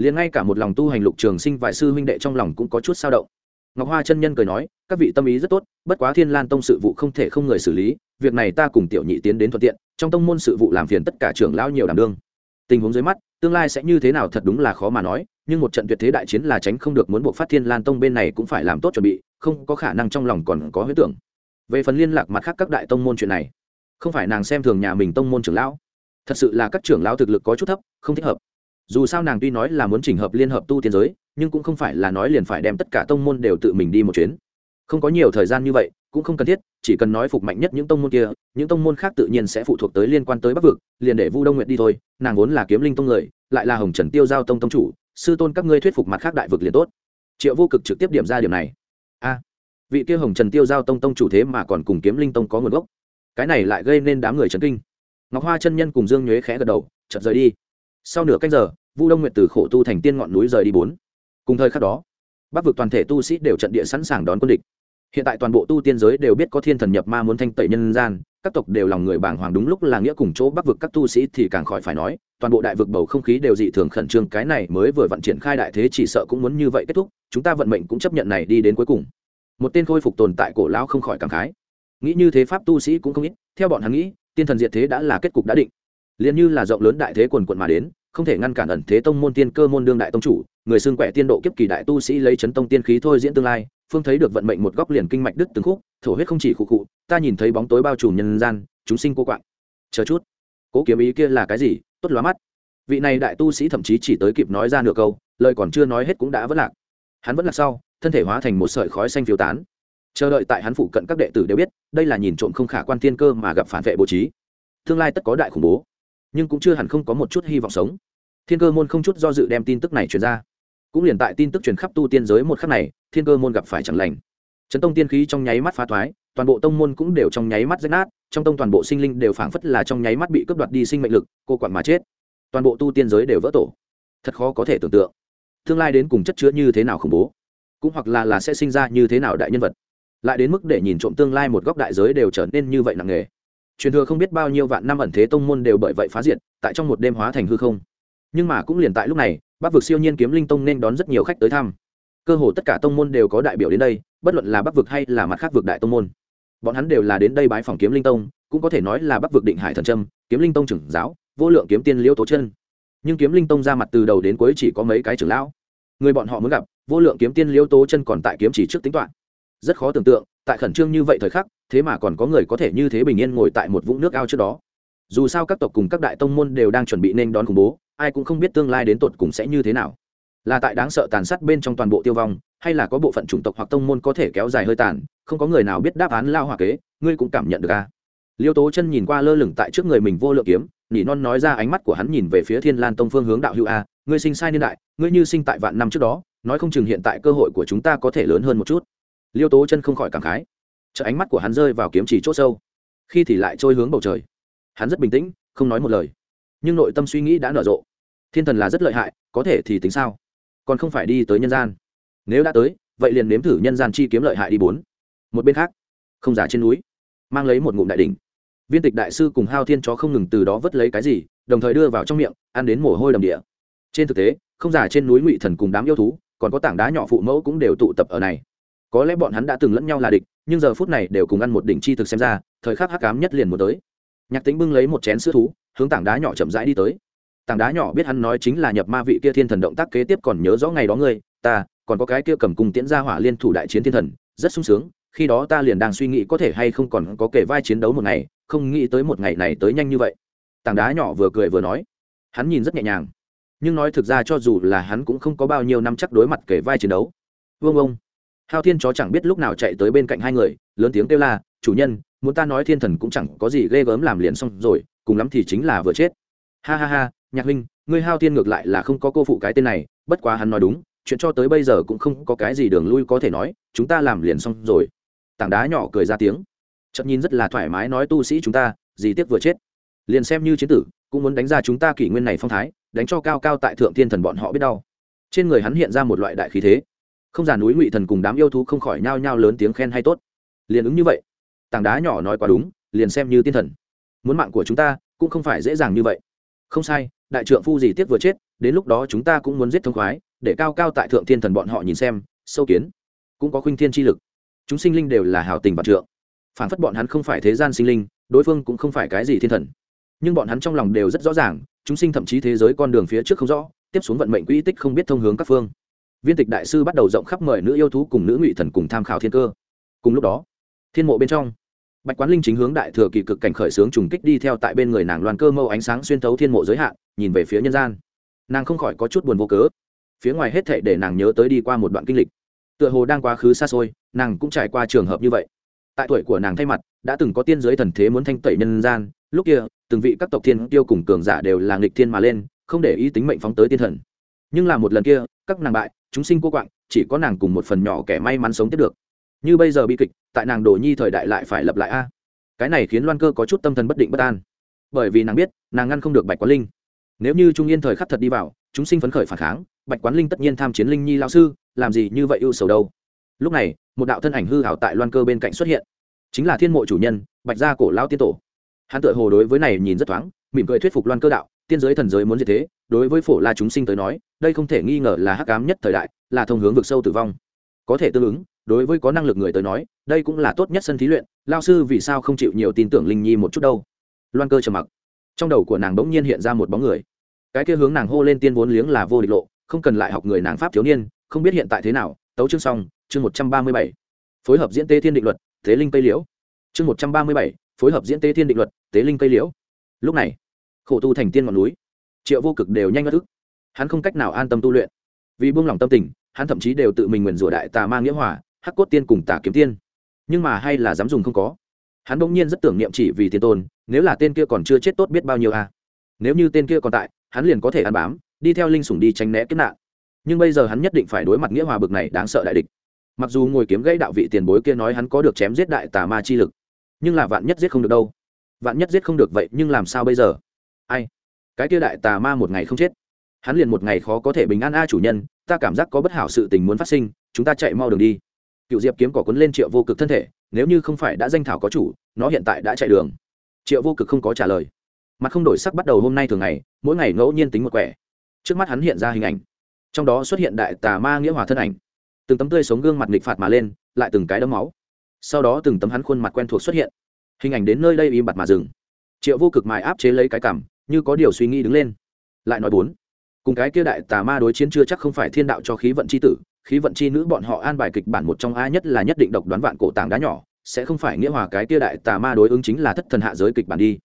liền ngay cả một lòng tu hành lục trường sinh vài sư huynh đệ trong lòng cũng có chút sao động. Ngọc hoa chân nhân cười nói, các vị tâm ý rất tốt, bất quá thiên lan tông sự vụ không thể không người xử lý, việc này ta cùng tiểu nhị tiến đến thuận tiện, trong tông môn sự vụ làm phiền tất cả trưởng lão nhiều đảm đương. Tình huống dưới mắt, tương lai sẽ như thế nào thật đúng là khó mà nói, nhưng một trận tuyệt thế đại chiến là tránh không được muốn buộc phát thiên lan tông bên này cũng phải làm tốt chuẩn bị, không có khả năng trong lòng còn có huyết tưởng. Về phần liên lạc mặt khác các đại tông môn chuyện này, không phải nàng xem thường nhà mình tông môn trưởng lão. Thật sự là các trưởng lão thực lực có chút thấp, không thích hợp dù sao nàng tuy nói là muốn chỉnh hợp liên hợp tu tiên giới, nhưng cũng không phải là nói liền phải đem tất cả tông môn đều tự mình đi một chuyến. Không có nhiều thời gian như vậy, cũng không cần thiết, chỉ cần nói phục mạnh nhất những tông môn kia, những tông môn khác tự nhiên sẽ phụ thuộc tới liên quan tới bắc vực, liền để vu đông nguyện đi thôi, nàng vốn là kiếm linh tông người, lại là hồng trần tiêu giao tông tông chủ, sư tôn các ngươi thuyết phục mặt khác đại vực liền tốt. Triệu vô cực trực tiếp điểm ra điểm này. A, vị kia hồng trần tiêu giao tông tông chủ thế mà còn cùng kiếm linh tông có nguồn gốc. Cái này lại gây nên đám người trấn kinh. Ngọc hoa chân nhân cùng dương nhuế khẽ gật đầu, chợt rời đi. Sau nửa cách giờ vu đông nguyệt từ khổ tu thành tiên ngọn núi rời đi bốn. Cùng thời khắc đó, bắc vực toàn thể tu sĩ đều trận địa sẵn sàng đón quân địch. Hiện tại toàn bộ tu tiên giới đều biết có thiên thần nhập ma muốn thanh tẩy nhân gian, các tộc đều lòng người bàng hoàng đúng lúc là nghĩa cùng chỗ bắc vực các tu sĩ thì càng khỏi phải nói, toàn bộ đại vực bầu không khí đều dị thường khẩn trương, cái này mới vừa vận triển khai đại thế chỉ sợ cũng muốn như vậy kết thúc, chúng ta vận mệnh cũng chấp nhận này đi đến cuối cùng. Một tên khôi phục tồn tại cổ lão không khỏi cảm khái. Nghĩ như thế pháp tu sĩ cũng không ít, theo bọn hắn nghĩ, tiên thần diệt thế đã là kết cục đã định. Liền như là rộng lớn đại thế quần quận mà đến không thể ngăn cản ẩn thế tông môn tiên cơ môn đương đại tông chủ, người xương quẻ tiên độ kiếp kỳ đại tu sĩ lấy chấn tông tiên khí thôi diễn tương lai, phương thấy được vận mệnh một góc liền kinh mạch đứt từng khúc, thổ huyết không chỉ khụ khụ, ta nhìn thấy bóng tối bao trùm nhân gian, chúng sinh cô quạng. Chờ chút. Cố kiếm ý kia là cái gì? Tốt lóa mắt. Vị này đại tu sĩ thậm chí chỉ tới kịp nói ra nửa câu, lời còn chưa nói hết cũng đã vất lạc. Hắn vẫn lạc sau, thân thể hóa thành một sợi khói xanh phiêu tán. Chờ đợi tại hắn phụ cận các đệ tử đều biết, đây là nhìn trộm không khả quan thiên cơ mà gặp phản vệ bố trí. Tương lai tất có đại khủng bố nhưng cũng chưa hẳn không có một chút hy vọng sống. Thiên cơ môn không chút do dự đem tin tức này truyền ra. Cũng liền tại tin tức truyền khắp tu tiên giới một khắc này, thiên cơ môn gặp phải chẳng lành. Chấn tông tiên khí trong nháy mắt phá thoái, toàn bộ tông môn cũng đều trong nháy mắt rách nát, trong tông toàn bộ sinh linh đều phảng phất là trong nháy mắt bị cướp đoạt đi sinh mệnh lực, cô quản mà chết. Toàn bộ tu tiên giới đều vỡ tổ. Thật khó có thể tưởng tượng. Tương lai đến cùng chất chứa như thế nào khủng bố? Cũng hoặc là là sẽ sinh ra như thế nào đại nhân vật? Lại đến mức để nhìn trộm tương lai một góc đại giới đều trở nên như vậy nặng nề truyền thừa không biết bao nhiêu vạn năm ẩn thế tông môn đều bởi vậy phá diệt, tại trong một đêm hóa thành hư không. Nhưng mà cũng liền tại lúc này, bắc vực siêu nhiên kiếm linh tông nên đón rất nhiều khách tới thăm. Cơ hồ tất cả tông môn đều có đại biểu đến đây, bất luận là bắc vực hay là mặt khác vực đại tông môn. Bọn hắn đều là đến đây bái phòng kiếm linh tông, cũng có thể nói là bắc vực định hải thần trâm kiếm linh tông trưởng giáo, vô lượng kiếm tiên liễu tố chân. Nhưng kiếm linh tông ra mặt từ đầu đến cuối chỉ có mấy cái trưởng lão. Người bọn họ muốn gặp, vô lượng kiếm tiên liễu tố chân còn tại kiếm chỉ trước tính toán. Rất khó tưởng tượng, tại khẩn trương như vậy thời khắc thế mà còn có người có thể như thế bình yên ngồi tại một vũng nước ao trước đó. Dù sao các tộc cùng các đại tông môn đều đang chuẩn bị nên đón khủng bố, ai cũng không biết tương lai đến tột cùng sẽ như thế nào. Là tại đáng sợ tàn sát bên trong toàn bộ tiêu vong, hay là có bộ phận chủng tộc hoặc tông môn có thể kéo dài hơi tàn, không có người nào biết đáp án lao hòa kế, ngươi cũng cảm nhận được à. liêu tố chân nhìn qua lơ lửng tại trước người mình vô lượng kiếm, nỉ non nói ra ánh mắt của hắn nhìn về phía thiên lan tông phương hướng đạo hữu a ngươi sinh sai niên đại, ngươi như sinh tại vạn năm trước đó, nói không chừng hiện tại cơ hội của chúng ta có thể lớn hơn một chút. Liêu tố chân không khỏi cảm khái chợ ánh mắt của hắn rơi vào kiếm chỉ c h ỗ sâu. Khi thì lại trôi hướng bầu trời. Hắn rất bình tĩnh, không nói một lời. Nhưng nội tâm suy nghĩ đã nở rộ. Thiên thần là rất lợi hại, có thể thì tính sao? Còn không phải đi tới nhân gian. Nếu đã tới, vậy liền nếm thử nhân gian chi kiếm lợi hại đi bốn. Một bên khác, không giả trên núi, mang lấy một ngụm đại đ ỉ n h viên tịch đại sư cùng hao thiên chó không ngừng từ đó vất lấy cái gì, đồng thời đưa vào trong miệng, ăn đến mồ hôi đầm địa. Trên thực tế, không giả trên núi ngụy thần cùng đám yêu thú, còn có tảng đá nhỏ phụ mẫu cũng đều tụ tập ở này có lẽ bọn hắn đã từng lẫn nhau là địch, nhưng giờ phút này đều cùng ăn một đỉnh chi thực xem ra, thời khắc hắc cám nhất liền một tới. Nhạc tính bưng lấy một chén sữa thú, hướng tảng đá nhỏ chậm rãi đi tới. Tảng đá nhỏ biết hắn nói chính là nhập ma vị kia thiên thần động tác kế tiếp còn nhớ rõ ngày đó ngươi, ta, còn có cái kia cầm cùng tiễn ra hỏa liên thủ đại chiến thiên thần, rất sung sướng, khi đó ta liền đang suy nghĩ có thể hay không còn có kể vai chiến đấu một ngày, không nghĩ tới một ngày này tới nhanh như vậy. Tảng đá nhỏ vừa cười vừa nói. Hắn nhìn rất nhẹ nhàng, nhưng nói thực ra cho dù là hắn cũng không có bao nhiêu năm chắc đối mặt kể vai chiến đấu. Vương ông hao thiên chó chẳng biết lúc nào chạy tới bên cạnh hai người, lớn tiếng kêu la, chủ nhân, muốn ta nói thiên thần cũng chẳng có gì ghê gớm làm liền xong rồi, cùng lắm thì chính là vừa chết. Ha ha ha, nhạc huynh, ngươi hao thiên ngược lại là không có cô phụ cái tên này, bất quá hắn nói đúng, chuyện cho tới bây giờ cũng không có cái gì đường lui có thể nói, chúng ta làm liền xong rồi. Tảng đá nhỏ cười ra tiếng. Chậm nhìn rất là thoải mái nói tu sĩ chúng ta, gì tiếc vừa chết. Liền xem như chiến tử, cũng muốn đánh ra chúng ta kỷ nguyên này phong thái, đánh cho cao cao tại thượng thiên thần bọn họ biết đau. Trên người hắn hiện ra một loại đại khí thế không giả núi ngụy thần cùng đám yêu thú không khỏi nhao nhao lớn tiếng khen hay tốt. Liền ứng như vậy, tảng đá nhỏ nói quá đúng, liền xem như tiên thần. Muốn mạng của chúng ta, cũng không phải dễ dàng như vậy. Không sai, đại trượng phu gì tiếc vừa chết, đến lúc đó chúng ta cũng muốn giết thông khoái, để cao cao tại thượng thiên thần bọn họ nhìn xem, sâu kiến. Cũng có khuynh thiên chi lực. Chúng sinh linh đều là hào tình và trượng. Phản phất bọn hắn không phải thế gian sinh linh, đối phương cũng không phải cái gì thiên thần. Nhưng bọn hắn trong lòng đều rất rõ ràng, chúng sinh thậm chí thế giới con đường phía trước không rõ, tiếp xuống vận mệnh quỹ tích không biết thông hướng các phương viên tịch đại sư bắt đầu rộng khắp mời nữ yêu thú cùng nữ ngụy thần cùng tham khảo thiên cơ. Cùng lúc đó, thiên mộ bên trong, bạch quán linh chính hướng đại thừa kỳ cực cảnh khởi xướng trùng kích đi theo tại bên người nàng loan cơ mâu ánh sáng xuyên thấu thiên mộ giới hạn, nhìn về phía nhân gian. Nàng không khỏi có chút buồn vô cớ. Phía ngoài hết thệ để nàng nhớ tới đi qua một đoạn kinh lịch. Tựa hồ đang quá khứ xa xôi, nàng cũng trải qua trường hợp như vậy. Tại tuổi của nàng thay mặt, đã từng có tiên giới thần thế muốn thanh tẩy nhân gian, lúc kia, từng vị các tộc thiên tiêu cùng cường giả đều là nghịch thiên mà lên, không để ý tính mệnh phóng tới tiên thần. Nhưng là một lần kia, các nàng bại chúng sinh cô quạng, chỉ có nàng cùng một phần nhỏ kẻ may mắn sống tiếp được. Như bây giờ bi kịch, tại nàng đồ nhi thời đại lại phải lập lại a. Cái này khiến loan cơ có chút tâm thần bất định bất an. Bởi vì nàng biết, nàng ngăn không được bạch quán linh. Nếu như trung yên thời khắc thật đi vào, chúng sinh phấn khởi phản kháng, bạch quán linh tất nhiên tham chiến linh nhi lao sư, làm gì như vậy ưu sầu đâu. Lúc này, một đạo thân ảnh hư hảo tại loan cơ bên cạnh xuất hiện. Chính là thiên mộ chủ nhân, bạch gia cổ lao tiên tổ. Hắn tự hồ đối với này nhìn rất thoáng, mỉm cười thuyết phục loan cơ đạo, tiên giới thần giới muốn gì thế, đối với phổ la chúng sinh tới nói đây không thể nghi ngờ là hắc ám nhất thời đại, là thông hướng vực sâu tử vong. Có thể tương ứng, đối với có năng lực người tới nói, đây cũng là tốt nhất sân thí luyện, lao sư vì sao không chịu nhiều tin tưởng linh nhi một chút đâu? Loan cơ trầm mặc. Trong đầu của nàng bỗng nhiên hiện ra một bóng người. Cái kia hướng nàng hô lên tiên vốn liếng là vô địch lộ, không cần lại học người nàng pháp thiếu niên, không biết hiện tại thế nào, tấu chương xong, chương một trăm ba mươi bảy. Phối hợp diễn tế thiên định luật, tế linh cây liễu. Chương một trăm ba mươi bảy, phối hợp diễn tế thiên định luật, tế linh cây liễu. Lúc này, khổ tu thành tiên ngọn núi. Triệu vô cực đều nhanh ngất ức hắn không cách nào an tâm tu luyện. Vì buông lỏng tâm tình, hắn thậm chí đều tự mình nguyền rủa đại tà ma nghĩa hòa, hắc cốt tiên cùng tà kiếm tiên. Nhưng mà hay là dám dùng không có. Hắn bỗng nhiên rất tưởng niệm chỉ vì tiên tôn, nếu là tên kia còn chưa chết tốt biết bao nhiêu à. nếu như tên kia còn tại, hắn liền có thể ăn bám, đi theo linh sủng đi tránh né kiếp nạn. Nhưng bây giờ hắn nhất định phải đối mặt nghĩa hòa bực này đáng sợ đại địch. Mặc dù ngồi kiếm gãy đạo vị tiền bối kia nói hắn có được chém giết đại tà ma chi lực, nhưng là vạn nhất giết không được đâu. Vạn nhất giết không được vậy nhưng làm sao bây giờ? Ai? Cái kia đại tà ma một ngày không chết hắn liền một ngày khó có thể bình an a chủ nhân, ta cảm giác có bất hảo sự tình muốn phát sinh, chúng ta chạy mau đường đi. Cựu diệp kiếm cỏ quấn lên triệu vô cực thân thể, nếu như không phải đã danh thảo có chủ, nó hiện tại đã chạy đường. Triệu vô cực không có trả lời. Mặt không đổi sắc bắt đầu hôm nay thường ngày, mỗi ngày ngẫu nhiên tính một quẻ. Trước mắt hắn hiện ra hình ảnh. Trong đó xuất hiện đại tà ma nghĩa hòa thân ảnh. Từng tấm tươi sống gương mặt nghịch phạt mà lên, lại từng cái đấm máu. Sau đó từng tấm hắn khuôn mặt quen thuộc xuất hiện. Hình ảnh đến nơi đây im bặt mà dừng. Triệu vô cực mài áp chế lấy cái cảm như có điều suy nghĩ đứng lên. Lại nói bốn cùng cái kia đại tà ma đối chiến chưa chắc không phải thiên đạo cho khí vận c h i tử, khí vận chi nữ bọn họ an bài kịch bản một trong a nhất là nhất định độc đoán vạn cổ tảng đá nhỏ, sẽ không phải nghĩa hòa cái kia đại tà ma đối ứng chính là thất thần hạ giới kịch bản đi.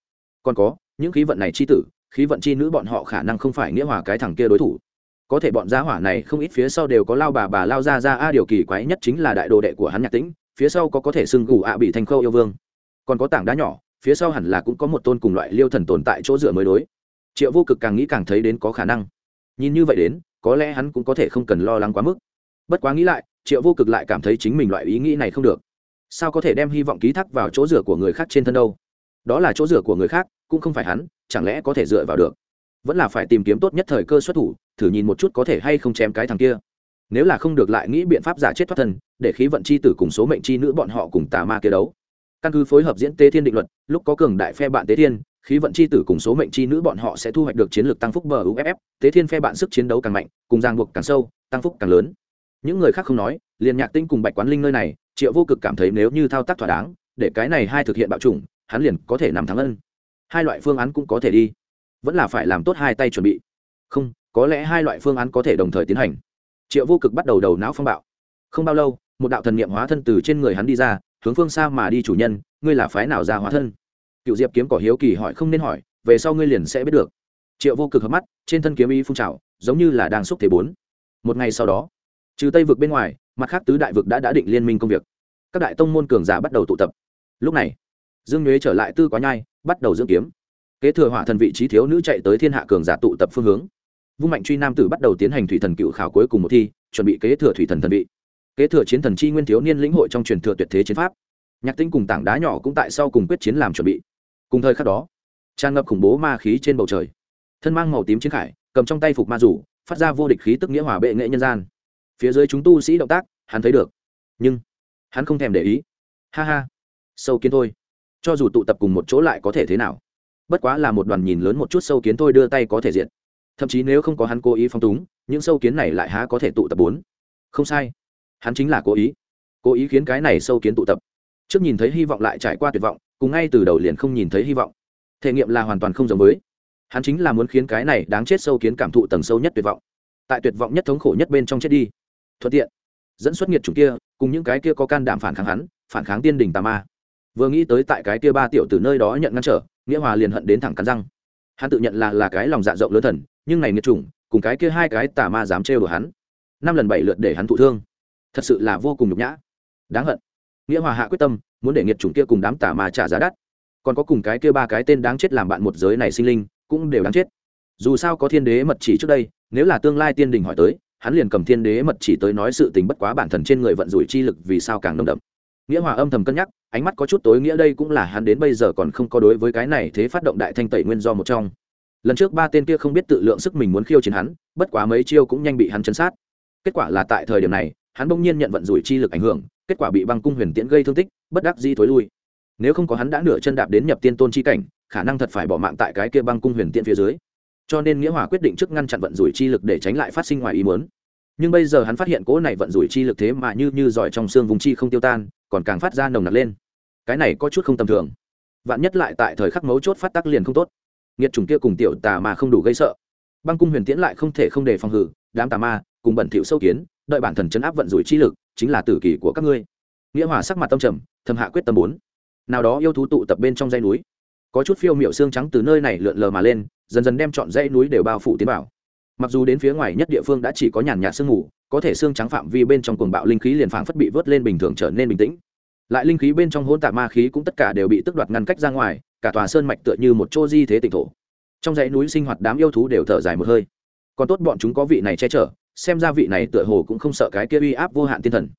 Còn có, những khí vận này chi tử, khí vận chi nữ bọn họ khả năng không phải nghĩa hòa cái thằng kia đối thủ. Có thể bọn gia hỏa này không ít phía sau đều có lao bà bà lao ra ra, a điều kỳ quái nhất chính là đại đồ đệ của hắn nhạc tĩnh, phía sau có có thể xưng gù ạ bị thành khâu yêu vương. Còn có tảng đá nhỏ, phía sau hẳn là cũng có một tôn cùng loại liêu thần tồn tại chỗ dựa mới đối. Triệu vô cực càng nghĩ càng thấy đến có khả năng nhìn như vậy đến, có lẽ hắn cũng có thể không cần lo lắng quá mức. Bất quá nghĩ lại, triệu vô cực lại cảm thấy chính mình loại ý nghĩ này không được. Sao có thể đem hy vọng ký thác vào chỗ rửa của người khác trên thân đâu? Đó là chỗ rửa của người khác, cũng không phải hắn, chẳng lẽ có thể dựa vào được? Vẫn là phải tìm kiếm tốt nhất thời cơ xuất thủ, thử nhìn một chút có thể hay không chém cái thằng kia. Nếu là không được lại nghĩ biện pháp giả chết thoát thân, để khí vận c h i tử cùng số mệnh c h i nữ bọn họ cùng tà ma kia đấu. Căn cứ phối hợp diễn tế thiên định luật, lúc có cường đại phe bạn tế thiên khí vận c h i tử cùng số mệnh c h i nữ bọn họ sẽ thu hoạch được chiến lược tăng phúc bờ uff tế thiên phe bạn sức chiến đấu càng mạnh, cùng giang buộc càng sâu, tăng phúc càng lớn. Những người khác không nói, liền nhạc tinh cùng bạch quán linh nơi này, triệu vô cực cảm thấy nếu như thao tác thỏa đáng, để cái này hai thực hiện bạo chủng, hắn liền có thể nằm thắng ân. Hai loại phương án cũng có thể đi. Vẫn là phải làm tốt hai tay chuẩn bị. Không, có lẽ hai loại phương án có thể đồng thời tiến hành. Triệu vô cực bắt đầu đầu não phong bạo. Không bao lâu, một đạo thần niệm hóa thân từ trên người hắn đi ra, hướng phương xa mà đi chủ nhân, ngươi là phái nào ra hóa thân? Cựu diệp kiếm cỏ hiếu kỳ hỏi không nên hỏi, về sau ngươi liền sẽ biết được. Triệu vô cực hợp mắt, trên thân kiếm y phun trào, giống như là đang xúc thế bốn. Một ngày sau đó, trừ tây vực bên ngoài, mặt khác tứ đại vực đã đã định liên minh công việc. Các đại tông môn cường giả bắt đầu tụ tập. Lúc này, dương nhuế trở lại tư quá nhai, bắt đầu dưỡng kiếm. Kế thừa hỏa thần vị trí thiếu nữ chạy tới thiên hạ cường giả tụ tập phương hướng. Vung mạnh truy nam tử bắt đầu tiến hành thủy thần cựu khảo cuối cùng một thi, chuẩn bị kế thừa thủy thần thần vị. Kế thừa chiến thần chi nguyên thiếu niên lĩnh hội trong truyền thừa tuyệt thế chiến pháp. Nhạc tinh cùng tảng đá nhỏ cũng tại sau cùng quyết chiến làm chuẩn bị cùng thời khắc đó, tràn ngập khủng bố ma khí trên bầu trời. Thân mang màu tím chiến khải, cầm trong tay phục ma rủ, phát ra vô địch khí tức nghĩa hòa bệ nghệ nhân gian. Phía dưới chúng tu sĩ động tác, hắn thấy được. Nhưng, hắn không thèm để ý. Ha ha, sâu kiến thôi. Cho dù tụ tập cùng một chỗ lại có thể thế nào? Bất quá là một đoàn nhìn lớn một chút sâu kiến thôi đưa tay có thể diện thậm chí nếu không có hắn cố ý phong túng, những sâu kiến này lại há có thể tụ tập bốn. Không sai. Hắn chính là cố ý. Cố ý khiến cái này sâu kiến tụ tập. Trước nhìn thấy hy vọng lại trải qua tuyệt vọng cùng ngay từ đầu liền không nhìn thấy hy vọng. Thể nghiệm là hoàn toàn không giống với. Hắn chính là muốn khiến cái này đáng chết sâu kiến cảm thụ tầng sâu nhất tuyệt vọng. Tại tuyệt vọng nhất thống khổ nhất bên trong chết đi. Thuận tiện. Dẫn xuất nghiệt chủng kia, cùng những cái kia có can đảm phản kháng hắn, phản kháng tiên đình tà ma. Vừa nghĩ tới tại cái kia ba tiểu từ nơi đó nhận ngăn trở, nghĩa hòa liền hận đến thẳng cắn răng. Hắn tự nhận là là cái lòng dạ rộng lớn thần, nhưng này nghiệt chủng, cùng cái kia hai cái tà ma dám trêu đùa hắn. Năm lần bảy lượt để hắn thụ thương. Thật sự là vô cùng nhục nhã. Đáng hận. Nghĩa hòa hạ quyết tâm muốn để nghiệt chủng kia cùng đám tả mà trả giá đắt. Còn có cùng cái kia ba cái tên đáng chết làm bạn một giới này sinh linh, cũng đều đáng chết. Dù sao có thiên đế mật chỉ trước đây, nếu là tương lai tiên đình hỏi tới, hắn liền cầm thiên đế mật chỉ tới nói sự tình bất quá bản thân trên người vận rủi chi lực vì sao càng nồng đậm. Nghĩa hòa âm thầm cân nhắc, ánh mắt có chút tối nghĩa đây cũng là hắn đến bây giờ còn không có đối với cái này thế phát động đại thanh tẩy nguyên do một trong. Lần trước ba tên kia không biết tự lượng sức mình muốn khiêu chiến hắn, bất quá mấy chiêu cũng nhanh bị hắn chấn sát. Kết quả là tại thời điểm này, hắn bỗng nhiên nhận vận rủi chi lực ảnh hưởng kết quả bị băng cung huyền tiễn gây thương tích, bất đắc di thối lui. Nếu không có hắn đã nửa chân đạp đến nhập tiên tôn chi cảnh, khả năng thật phải bỏ mạng tại cái kia băng cung huyền tiễn phía dưới. Cho nên nghĩa hòa quyết định trước ngăn chặn vận rủi chi lực để tránh lại phát sinh ngoài ý muốn. Nhưng bây giờ hắn phát hiện cỗ này vận rủi chi lực thế mà như như giỏi trong xương vùng chi không tiêu tan, còn càng phát ra nồng nặc lên. Cái này có chút không tầm thường. Vạn nhất lại tại thời khắc mấu chốt phát tác liền không tốt. Nghiệt chủng kia cùng tiểu tà mà không đủ gây sợ. Băng cung huyền tiễn lại không thể không đề phòng hử, đám tà ma cùng bẩn thỉu sâu kiến, đợi bản thần chấn áp vận rủi chi lực chính là tử kỳ của các ngươi. Nghĩa hòa sắc mặt tâm trầm, thầm hạ quyết tâm bốn. Nào đó yêu thú tụ tập bên trong dãy núi. Có chút phiêu miệu xương trắng từ nơi này lượn lờ mà lên, dần dần đem chọn dãy núi đều bao phủ tiến vào. Mặc dù đến phía ngoài nhất địa phương đã chỉ có nhàn nhạt sương mù, có thể xương trắng phạm vi bên trong cuồng bạo linh khí liền phảng phất bị vớt lên bình thường trở nên bình tĩnh. Lại linh khí bên trong hỗn tạp ma khí cũng tất cả đều bị tức đoạt ngăn cách ra ngoài, cả tòa sơn mạch tựa như một chỗ di thế tịnh thổ. Trong dãy núi sinh hoạt đám yêu thú đều thở dài một hơi. Còn tốt bọn chúng có vị này che chở xem ra vị này tựa hồ cũng không sợ cái kia uy áp vô hạn tiên thần.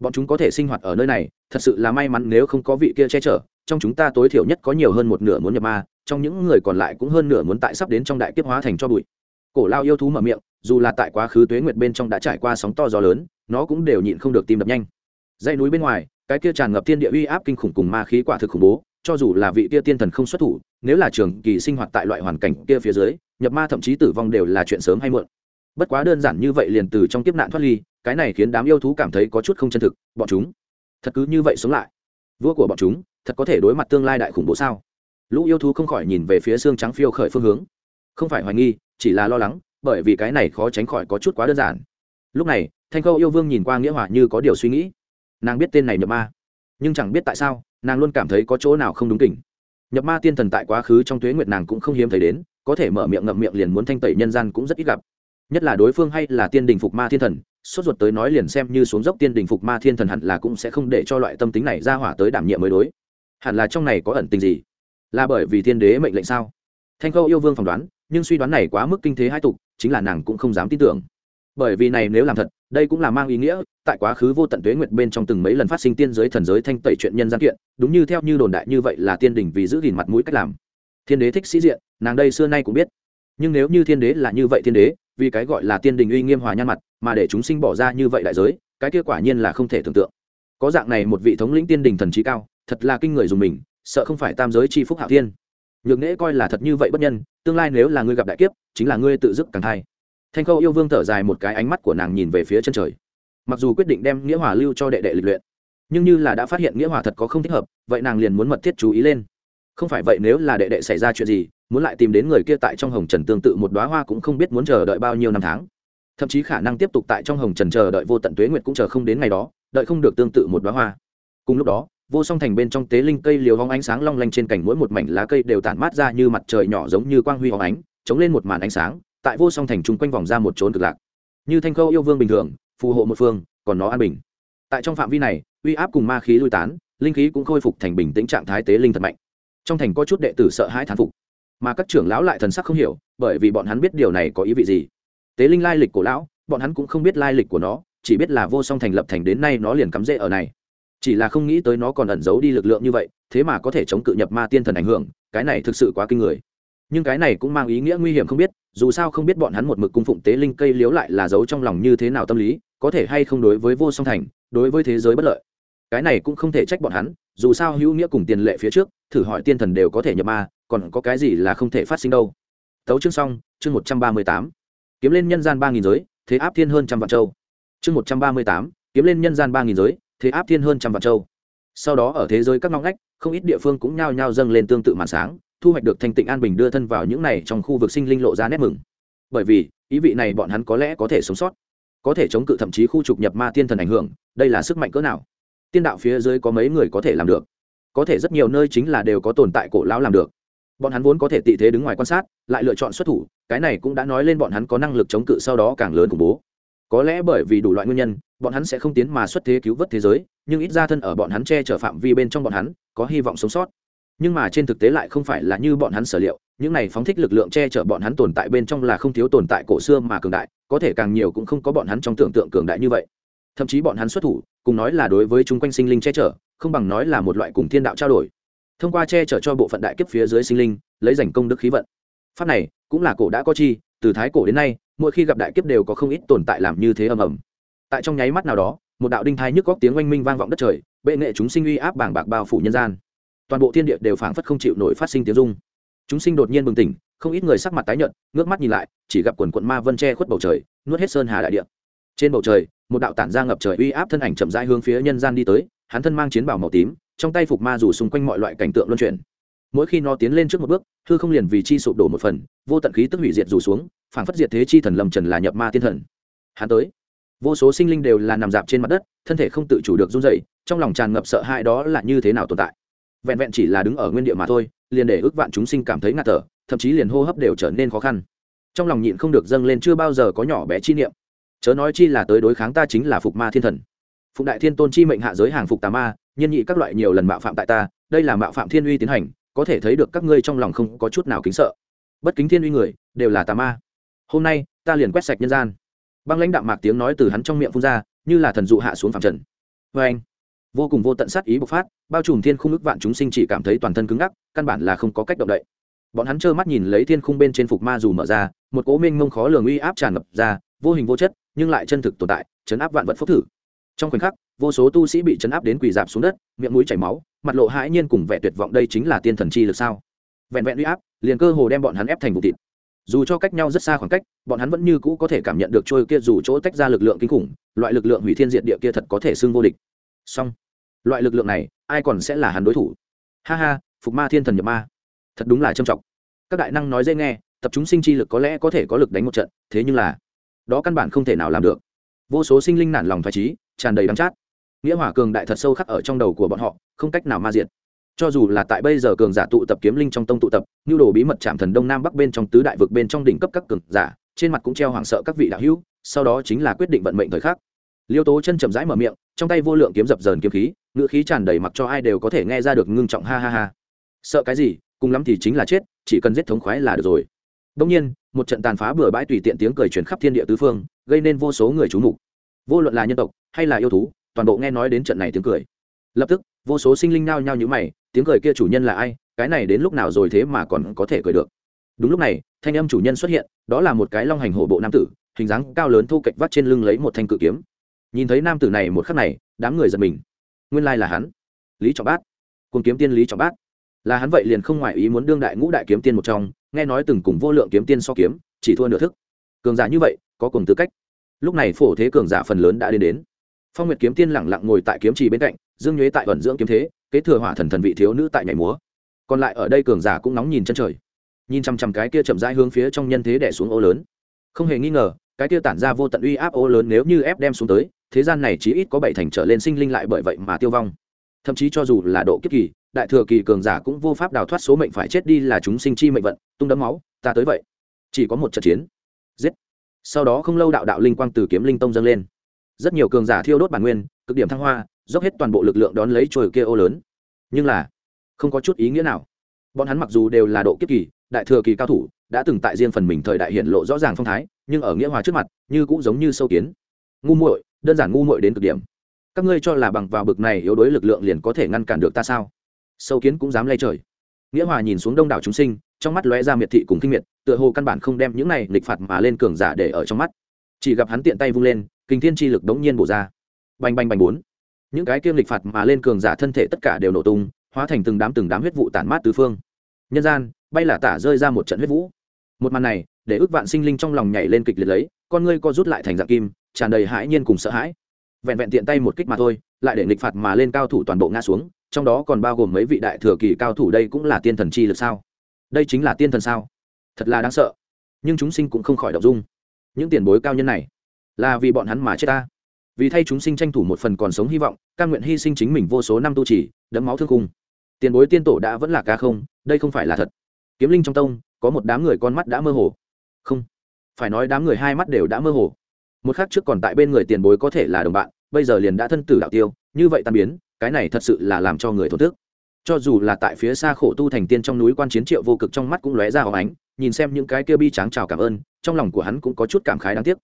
Bọn chúng có thể sinh hoạt ở nơi này, thật sự là may mắn nếu không có vị kia che chở, trong chúng ta tối thiểu nhất có nhiều hơn một nửa muốn nhập ma, trong những người còn lại cũng hơn nửa muốn tại sắp đến trong đại kiếp hóa thành cho bụi. Cổ lao yêu thú mở miệng, dù là tại quá khứ tuế nguyệt bên trong đã trải qua sóng to gió lớn, nó cũng đều nhịn không được tim đập nhanh. Dãy núi bên ngoài, cái kia tràn ngập thiên địa uy áp kinh khủng cùng ma khí quả thực khủng bố, cho dù là vị kia tiên thần không xuất thủ, nếu là trường kỳ sinh hoạt tại loại hoàn cảnh kia phía dưới, nhập ma thậm chí tử vong đều là chuyện sớm hay muộn bất quá đơn giản như vậy liền từ trong kiếp nạn thoát ly, cái này khiến đám yêu thú cảm thấy có chút không chân thực, bọn chúng, thật cứ như vậy sống lại. Vua của bọn chúng, thật có thể đối mặt tương lai đại khủng bố sao? Lũ yêu thú không khỏi nhìn về phía xương trắng phiêu khởi phương hướng. Không phải hoài nghi, chỉ là lo lắng, bởi vì cái này khó tránh khỏi có chút quá đơn giản. Lúc này, thanh khâu yêu vương nhìn qua nghĩa hòa như có điều suy nghĩ. Nàng biết tên này nhập ma, nhưng chẳng biết tại sao, nàng luôn cảm thấy có chỗ nào không đúng kỉnh. Nhập ma tiên thần tại quá khứ trong tuế nguyệt nàng cũng không hiếm thấy đến, có thể mở miệng ngậm miệng liền muốn thanh tẩy nhân gian cũng rất ít gặp nhất là đối phương hay là tiên đình phục ma thiên thần, sốt ruột tới nói liền xem như xuống dốc tiên đình phục ma thiên thần hẳn là cũng sẽ không để cho loại tâm tính này ra hỏa tới đảm nhiệm mới đối. Hẳn là trong này có ẩn tình gì? Là bởi vì thiên đế mệnh lệnh sao? Thanh khâu yêu vương phỏng đoán, nhưng suy đoán này quá mức kinh thế hai tục, chính là nàng cũng không dám tin tưởng. Bởi vì này nếu làm thật, đây cũng là mang ý nghĩa, tại quá khứ vô tận tuế nguyệt bên trong từng mấy lần phát sinh tiên giới thần giới thanh tẩy chuyện nhân gian kiện, đúng như theo như đồn đại như vậy là tiên đình vì giữ gìn mặt mũi cách làm. Thiên đế thích sĩ diện, nàng đây xưa nay cũng biết. Nhưng nếu như thiên đế là như vậy thiên đế vì cái gọi là tiên đình uy nghiêm hòa nhan mặt, mà để chúng sinh bỏ ra như vậy đại giới, cái kia quả nhiên là không thể tưởng tượng. Có dạng này một vị thống lĩnh tiên đình thần trí cao, thật là kinh người dùng mình, sợ không phải tam giới c h i phúc hạo thiên. Nhược nễ coi là thật như vậy bất nhân, tương lai nếu là ngươi gặp đại kiếp, chính là ngươi tự dứt càng thai. Thanh khâu yêu vương thở dài một cái ánh mắt của nàng nhìn về phía chân trời. Mặc dù quyết định đem nghĩa hòa lưu cho đệ đệ lịch luyện, nhưng như là đã phát hiện nghĩa hòa thật có không thích hợp, vậy nàng liền muốn mật thiết chú ý lên không phải vậy nếu là đệ đệ xảy ra chuyện gì, muốn lại tìm đến người kia tại trong hồng trần tương tự một đoá hoa cũng không biết muốn chờ đợi bao nhiêu năm tháng. Thậm chí khả năng tiếp tục tại trong hồng trần chờ đợi vô tận tuế nguyệt cũng chờ không đến ngày đó, đợi không được tương tự một đoá hoa. Cùng lúc đó, vô song thành bên trong tế linh cây liều hóng ánh sáng long lanh trên cành mỗi một mảnh lá cây đều tản mát ra như mặt trời nhỏ giống như quang huy hóng ánh, chống lên một màn ánh sáng, tại vô song thành chung quanh vòng ra một trốn cực lạc. Như thanh khâu yêu vương bình thường, phù hộ một phương, còn nó an bình. Tại trong phạm vi này, uy áp cùng ma khí lui tán, linh khí cũng khôi phục thành bình tĩnh trạng thái tế linh thật mạnh trong thành có chút đệ tử sợ hãi thán phục, mà các trưởng lão lại thần sắc không hiểu, bởi vì bọn hắn biết điều này có ý vị gì. Tế linh lai lịch của lão, bọn hắn cũng không biết lai lịch của nó, chỉ biết là vô song thành lập thành đến nay nó liền cắm rễ ở này. Chỉ là không nghĩ tới nó còn ẩn giấu đi lực lượng như vậy, thế mà có thể chống cự nhập ma tiên thần ảnh hưởng, cái này thực sự quá kinh người. Nhưng cái này cũng mang ý nghĩa nguy hiểm không biết, dù sao không biết bọn hắn một mực cung phụng tế linh cây liếu lại là giấu trong lòng như thế nào tâm lý, có thể hay không đối với vô song thành, đối với thế giới bất lợi cái này cũng không thể trách bọn hắn, dù sao hữu nghĩa cùng tiền lệ phía trước, thử hỏi tiên thần đều có thể nhập ma, còn có cái gì là không thể phát sinh đâu. Tấu chương xong, chương một trăm ba mươi tám. Kiếm lên nhân gian ba nghìn giới, thế áp thiên hơn trăm vạn châu. Chương một trăm ba mươi tám, kiếm lên nhân gian ba nghìn giới, thế áp thiên hơn trăm vạn châu. Sau đó ở thế giới các ngóng ngách, không ít địa phương cũng nhao nhao dâng lên tương tự màn sáng, thu hoạch được thanh tịnh an bình đưa thân vào những này trong khu vực sinh linh lộ ra nét mừng. Bởi vì, ý vị này bọn hắn có lẽ có thể sống sót, có thể chống cự thậm chí khu trục nhập ma tiên thần ảnh hưởng, đây là sức mạnh cỡ nào? Tiên đạo phía dưới có mấy người có thể làm được. Có thể rất nhiều nơi chính là đều có tồn tại cổ lão làm được. Bọn hắn vốn có thể tị thế đứng ngoài quan sát, lại lựa chọn xuất thủ, cái này cũng đã nói lên bọn hắn có năng lực chống cự sau đó càng lớn khủng bố. Có lẽ bởi vì đủ loại nguyên nhân, bọn hắn sẽ không tiến mà xuất thế cứu vớt thế giới, nhưng ít ra thân ở bọn hắn che chở phạm vi bên trong bọn hắn, có hy vọng sống sót. Nhưng mà trên thực tế lại không phải là như bọn hắn sở liệu, những này phóng thích lực lượng che chở bọn hắn tồn tại bên trong là không thiếu tồn tại cổ xưa mà cường đại, có thể càng nhiều cũng không có bọn hắn trong tưởng tượng cường đại như vậy thậm chí bọn hắn xuất thủ, cùng nói là đối với chúng quanh sinh linh che chở, không bằng nói là một loại cùng thiên đạo trao đổi. Thông qua che chở cho bộ phận đại kiếp phía dưới sinh linh, lấy giành công đức khí vận. Pháp này, cũng là cổ đã có chi, từ thái cổ đến nay, mỗi khi gặp đại kiếp đều có không ít tồn tại làm như thế ầm ầm. Tại trong nháy mắt nào đó, một đạo đinh thái nhức góc tiếng oanh minh vang vọng đất trời, bệ nghệ chúng sinh uy áp bảng bạc bao phủ nhân gian. Toàn bộ thiên địa đều phảng phất không chịu nổi phát sinh tiếng dung. chúng sinh đột nhiên bừng tỉnh, không ít người sắc mặt tái nhợt, ngước mắt nhìn lại, chỉ gặp quần quận ma vân che khuất bầu trời, nuốt hết sơn hà đại địa. Trên bầu trời một đạo tản ra ngập trời uy áp thân ảnh chậm rãi hướng phía nhân gian đi tới, hắn thân mang chiến bào màu tím, trong tay phục ma rủ xung quanh mọi loại cảnh tượng luân chuyển. Mỗi khi nó tiến lên trước một bước, hư không liền vì chi sụp đổ một phần, vô tận khí tức hủy diệt rủ xuống, phảng phất diệt thế chi thần lầm trần là nhập ma tiên thần. Hắn tới. Vô số sinh linh đều là nằm dạp trên mặt đất, thân thể không tự chủ được run dậy trong lòng tràn ngập sợ hãi đó là như thế nào tồn tại. Vẹn vẹn chỉ là đứng ở nguyên địa mà thôi, liền để ước vạn chúng sinh cảm thấy ngạt thở, thậm chí liền hô hấp đều trở nên khó khăn. Trong lòng nhịn không được dâng lên chưa bao giờ có nhỏ bé chi niệm chớ nói chi là tới đối kháng ta chính là phục ma thiên thần. Phục đại thiên tôn chi mệnh hạ giới hàng phục tà ma nhân nhị các loại nhiều lần mạo phạm tại ta, đây là mạo phạm thiên uy tiến hành, có thể thấy được các ngươi trong lòng không có chút nào kính sợ. Bất kính thiên uy người, đều là tà ma. Hôm nay, ta liền quét sạch nhân gian. Băng lãnh đạm mạc tiếng nói từ hắn trong miệng phun ra, như là thần dụ hạ xuống phạm trần. Vê anh, vô cùng vô tận sát ý bộc phát, bao trùm thiên khung ức vạn chúng sinh chỉ cảm thấy toàn thân cứng ngắc, căn bản là không có cách động đậy. Bọn hắn trơ mắt nhìn lấy thiên khung bên trên phục ma dù mở ra, một cố minh mông khó lường uy áp tràn ngập ra, vô hình vô chất nhưng lại chân thực tồn tại, chấn áp vạn vật phúc thử. Trong khoảnh khắc, vô số tu sĩ bị chấn áp đến quỳ dạp xuống đất, miệng mũi chảy máu, mặt lộ hãi nhiên cùng vẻ tuyệt vọng đây chính là tiên thần chi lực sao? Vẹn vẹn uy áp, liền cơ hồ đem bọn hắn ép thành vụ thịt. Dù cho cách nhau rất xa khoảng cách, bọn hắn vẫn như cũ có thể cảm nhận được trôi kia dù chỗ tách ra lực lượng kinh khủng, loại lực lượng hủy thiên diệt địa kia thật có thể xưng vô địch. Song loại lực lượng này, ai còn sẽ là hắn đối thủ? Ha ha, phục ma thiên thần nhập ma. Thật đúng là trâm trọng. Các đại năng nói dễ nghe, tập chúng sinh chi lực có lẽ có thể có lực đánh một trận, thế nhưng là đó căn bản không thể nào làm được. Vô số sinh linh nản lòng phải trí tràn đầy đắm chát. Nghĩa hỏa cường đại thật sâu khắc ở trong đầu của bọn họ, không cách nào ma diệt. Cho dù là tại bây giờ cường giả tụ tập kiếm linh trong tông tụ tập nhu đồ bí mật chạm thần đông nam bắc bên trong tứ đại vực bên trong đỉnh cấp các cường giả, trên mặt cũng treo hoảng sợ các vị đạo hữu, sau đó chính là quyết định vận mệnh thời khắc. Liêu tố chân chậm rãi mở miệng, trong tay vô lượng kiếm dập dờn kiếm khí ngựa khí tràn đầy mặc cho ai đều có thể nghe ra được ngưng trọng ha ha ha. Sợ cái gì, cùng lắm thì chính là chết, chỉ cần giết thống khoái là được rồi đông nhiên, một trận tàn phá bừa bãi tùy tiện tiếng cười truyền khắp thiên địa tứ phương, gây nên vô số người chú mục. Vô luận là nhân tộc hay là yêu thú, toàn bộ nghe nói đến trận này tiếng cười. Lập tức, vô số sinh linh nao nhao như mày, tiếng cười kia chủ nhân là ai, cái này đến lúc nào rồi thế mà còn có thể cười được. Đúng lúc này, thanh âm chủ nhân xuất hiện, đó là một cái long hành hổ bộ nam tử, hình dáng cao lớn thu cạnh vắt trên lưng lấy một thanh cự kiếm. Nhìn thấy nam tử này một khắc này, đám người giật mình. Nguyên lai là hắn. Lý trọng bát. Cùng kiếm tiên lý trọng bát. Là hắn vậy liền không ngoại ý muốn đương đại ngũ đại kiếm tiên một trong nghe nói từng cùng vô lượng kiếm tiên so kiếm, chỉ thua nửa thức. Cường giả như vậy, có cùng tư cách. Lúc này phổ thế cường giả phần lớn đã đến đến. Phong nguyệt kiếm tiên lẳng lặng ngồi tại kiếm trì bên cạnh, dương nhuế tại vận dưỡng kiếm thế, kế thừa hỏa thần thần vị thiếu nữ tại nhảy múa. Còn lại ở đây cường giả cũng nóng nhìn chân trời. Nhìn chằm chằm cái kia chậm rãi hướng phía trong nhân thế đẻ xuống ô lớn. Không hề nghi ngờ, cái kia tản ra vô tận uy áp ô lớn nếu như ép đem xuống tới, thế gian này chỉ ít có bảy thành trở lên sinh linh lại bởi vậy mà tiêu vong. Thậm chí cho dù là độ kiếp kỳ đại thừa kỳ cường giả cũng vô pháp đào thoát số mệnh phải chết đi là chúng sinh chi mệnh vận, tung đấm máu, ta tới vậy. Chỉ có một trận chiến. Giết. Sau đó không lâu đạo đạo linh quang từ kiếm linh tông dâng lên. Rất nhiều cường giả thiêu đốt bản nguyên, cực điểm thăng hoa, dốc hết toàn bộ lực lượng đón lấy trồi kia ô lớn. Nhưng là, không có chút ý nghĩa nào. Bọn hắn mặc dù đều là độ kiếp kỳ, đại thừa kỳ cao thủ, đã từng tại riêng phần mình thời đại hiện lộ rõ ràng phong thái, nhưng ở nghĩa hòa trước mặt, như cũng giống như sâu kiến. Ngu muội, đơn giản ngu muội đến cực điểm. Các ngươi cho là bằng vào bực này yếu đối lực lượng liền có thể ngăn cản được ta sao? Sâu kiến cũng dám lay trời. Nghĩa hòa nhìn xuống đông đảo chúng sinh, trong mắt lóe ra miệt thị cùng kinh miệt, tựa hồ căn bản không đem những này nghịch phạt mà lên cường giả để ở trong mắt. Chỉ gặp hắn tiện tay vung lên, kinh thiên chi lực đống nhiên bổ ra. Bành bành bành bốn. Những cái kiêm lịch phạt mà lên cường giả thân thể tất cả đều nổ tung, hóa thành từng đám từng đám huyết vụ tản mát tứ phương. Nhân gian, bay là tả rơi ra một trận huyết vũ. Một màn này, để ước vạn sinh linh trong lòng nhảy lên kịch liệt lấy, con ngươi co rút lại thành dạng kim, tràn đầy hãi nhiên cùng sợ hãi. Vẹn vẹn tiện tay một kích mà thôi lại để nghịch phạt mà lên cao thủ toàn bộ ngã xuống, trong đó còn bao gồm mấy vị đại thừa kỳ cao thủ đây cũng là tiên thần chi lực sao? Đây chính là tiên thần sao? Thật là đáng sợ. Nhưng chúng sinh cũng không khỏi đọc dung. Những tiền bối cao nhân này, là vì bọn hắn mà chết ta. Vì thay chúng sinh tranh thủ một phần còn sống hy vọng căn nguyện hy sinh chính mình vô số năm tu trì, đẫm máu thương cung tiền bối tiên tổ đã vẫn là ca không, đây không phải là thật. Kiếm linh trong tông, có một đám người con mắt đã mơ hồ. Không, phải nói đám người hai mắt đều đã mơ hồ. Một khác trước còn tại bên người tiền bối có thể là đồng bạn bây giờ liền đã thân tử đạo tiêu, như vậy tan biến, cái này thật sự là làm cho người thổn thức. Cho dù là tại phía xa khổ tu thành tiên trong núi quan chiến triệu vô cực trong mắt cũng lóe ra hóng ánh, nhìn xem những cái kia bi tráng chào cảm ơn, trong lòng của hắn cũng có chút cảm khái đáng tiếc.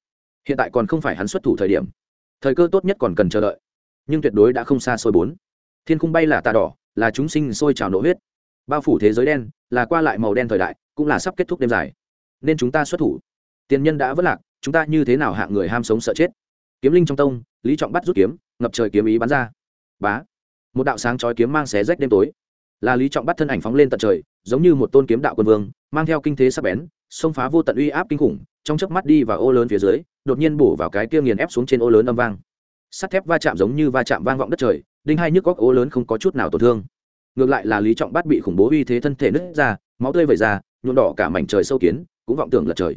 Hiện tại còn không phải hắn xuất thủ thời điểm. Thời cơ tốt nhất còn cần chờ đợi. Nhưng tuyệt đối đã không xa xôi bốn. Thiên khung bay là tà đỏ, là chúng sinh sôi trào nổ huyết. Bao phủ thế giới đen, là qua lại màu đen thời đại, cũng là sắp kết thúc đêm dài. Nên chúng ta xuất thủ. Tiền nhân đã vất lạc, chúng ta như thế nào hạng người ham sống sợ chết? Kiếm linh trong tông, lý trọng bắt rút kiếm, ngập trời kiếm ý bắn ra. Bá! Một đạo sáng chói kiếm mang xé rách đêm tối. Là lý trọng bắt thân ảnh phóng lên tận trời, giống như một tôn kiếm đạo quân vương, mang theo kinh thế sắc bén, xông phá vô tận uy áp kinh khủng, trong chớp mắt đi vào ô lớn phía dưới, đột nhiên bổ vào cái kia nghiền ép xuống trên ô lớn âm vang. Sắt thép va chạm giống như va chạm vang vọng đất trời, đinh hai nhức góc ô lớn không có chút nào tổn thương. Ngược lại là lý trọng bắt bị khủng bố uy thế thân thể nứt ra, máu tươi vẩy ra, nhuộm đỏ cả mảnh trời sâu kiến, cũng vọng tưởng lật trời.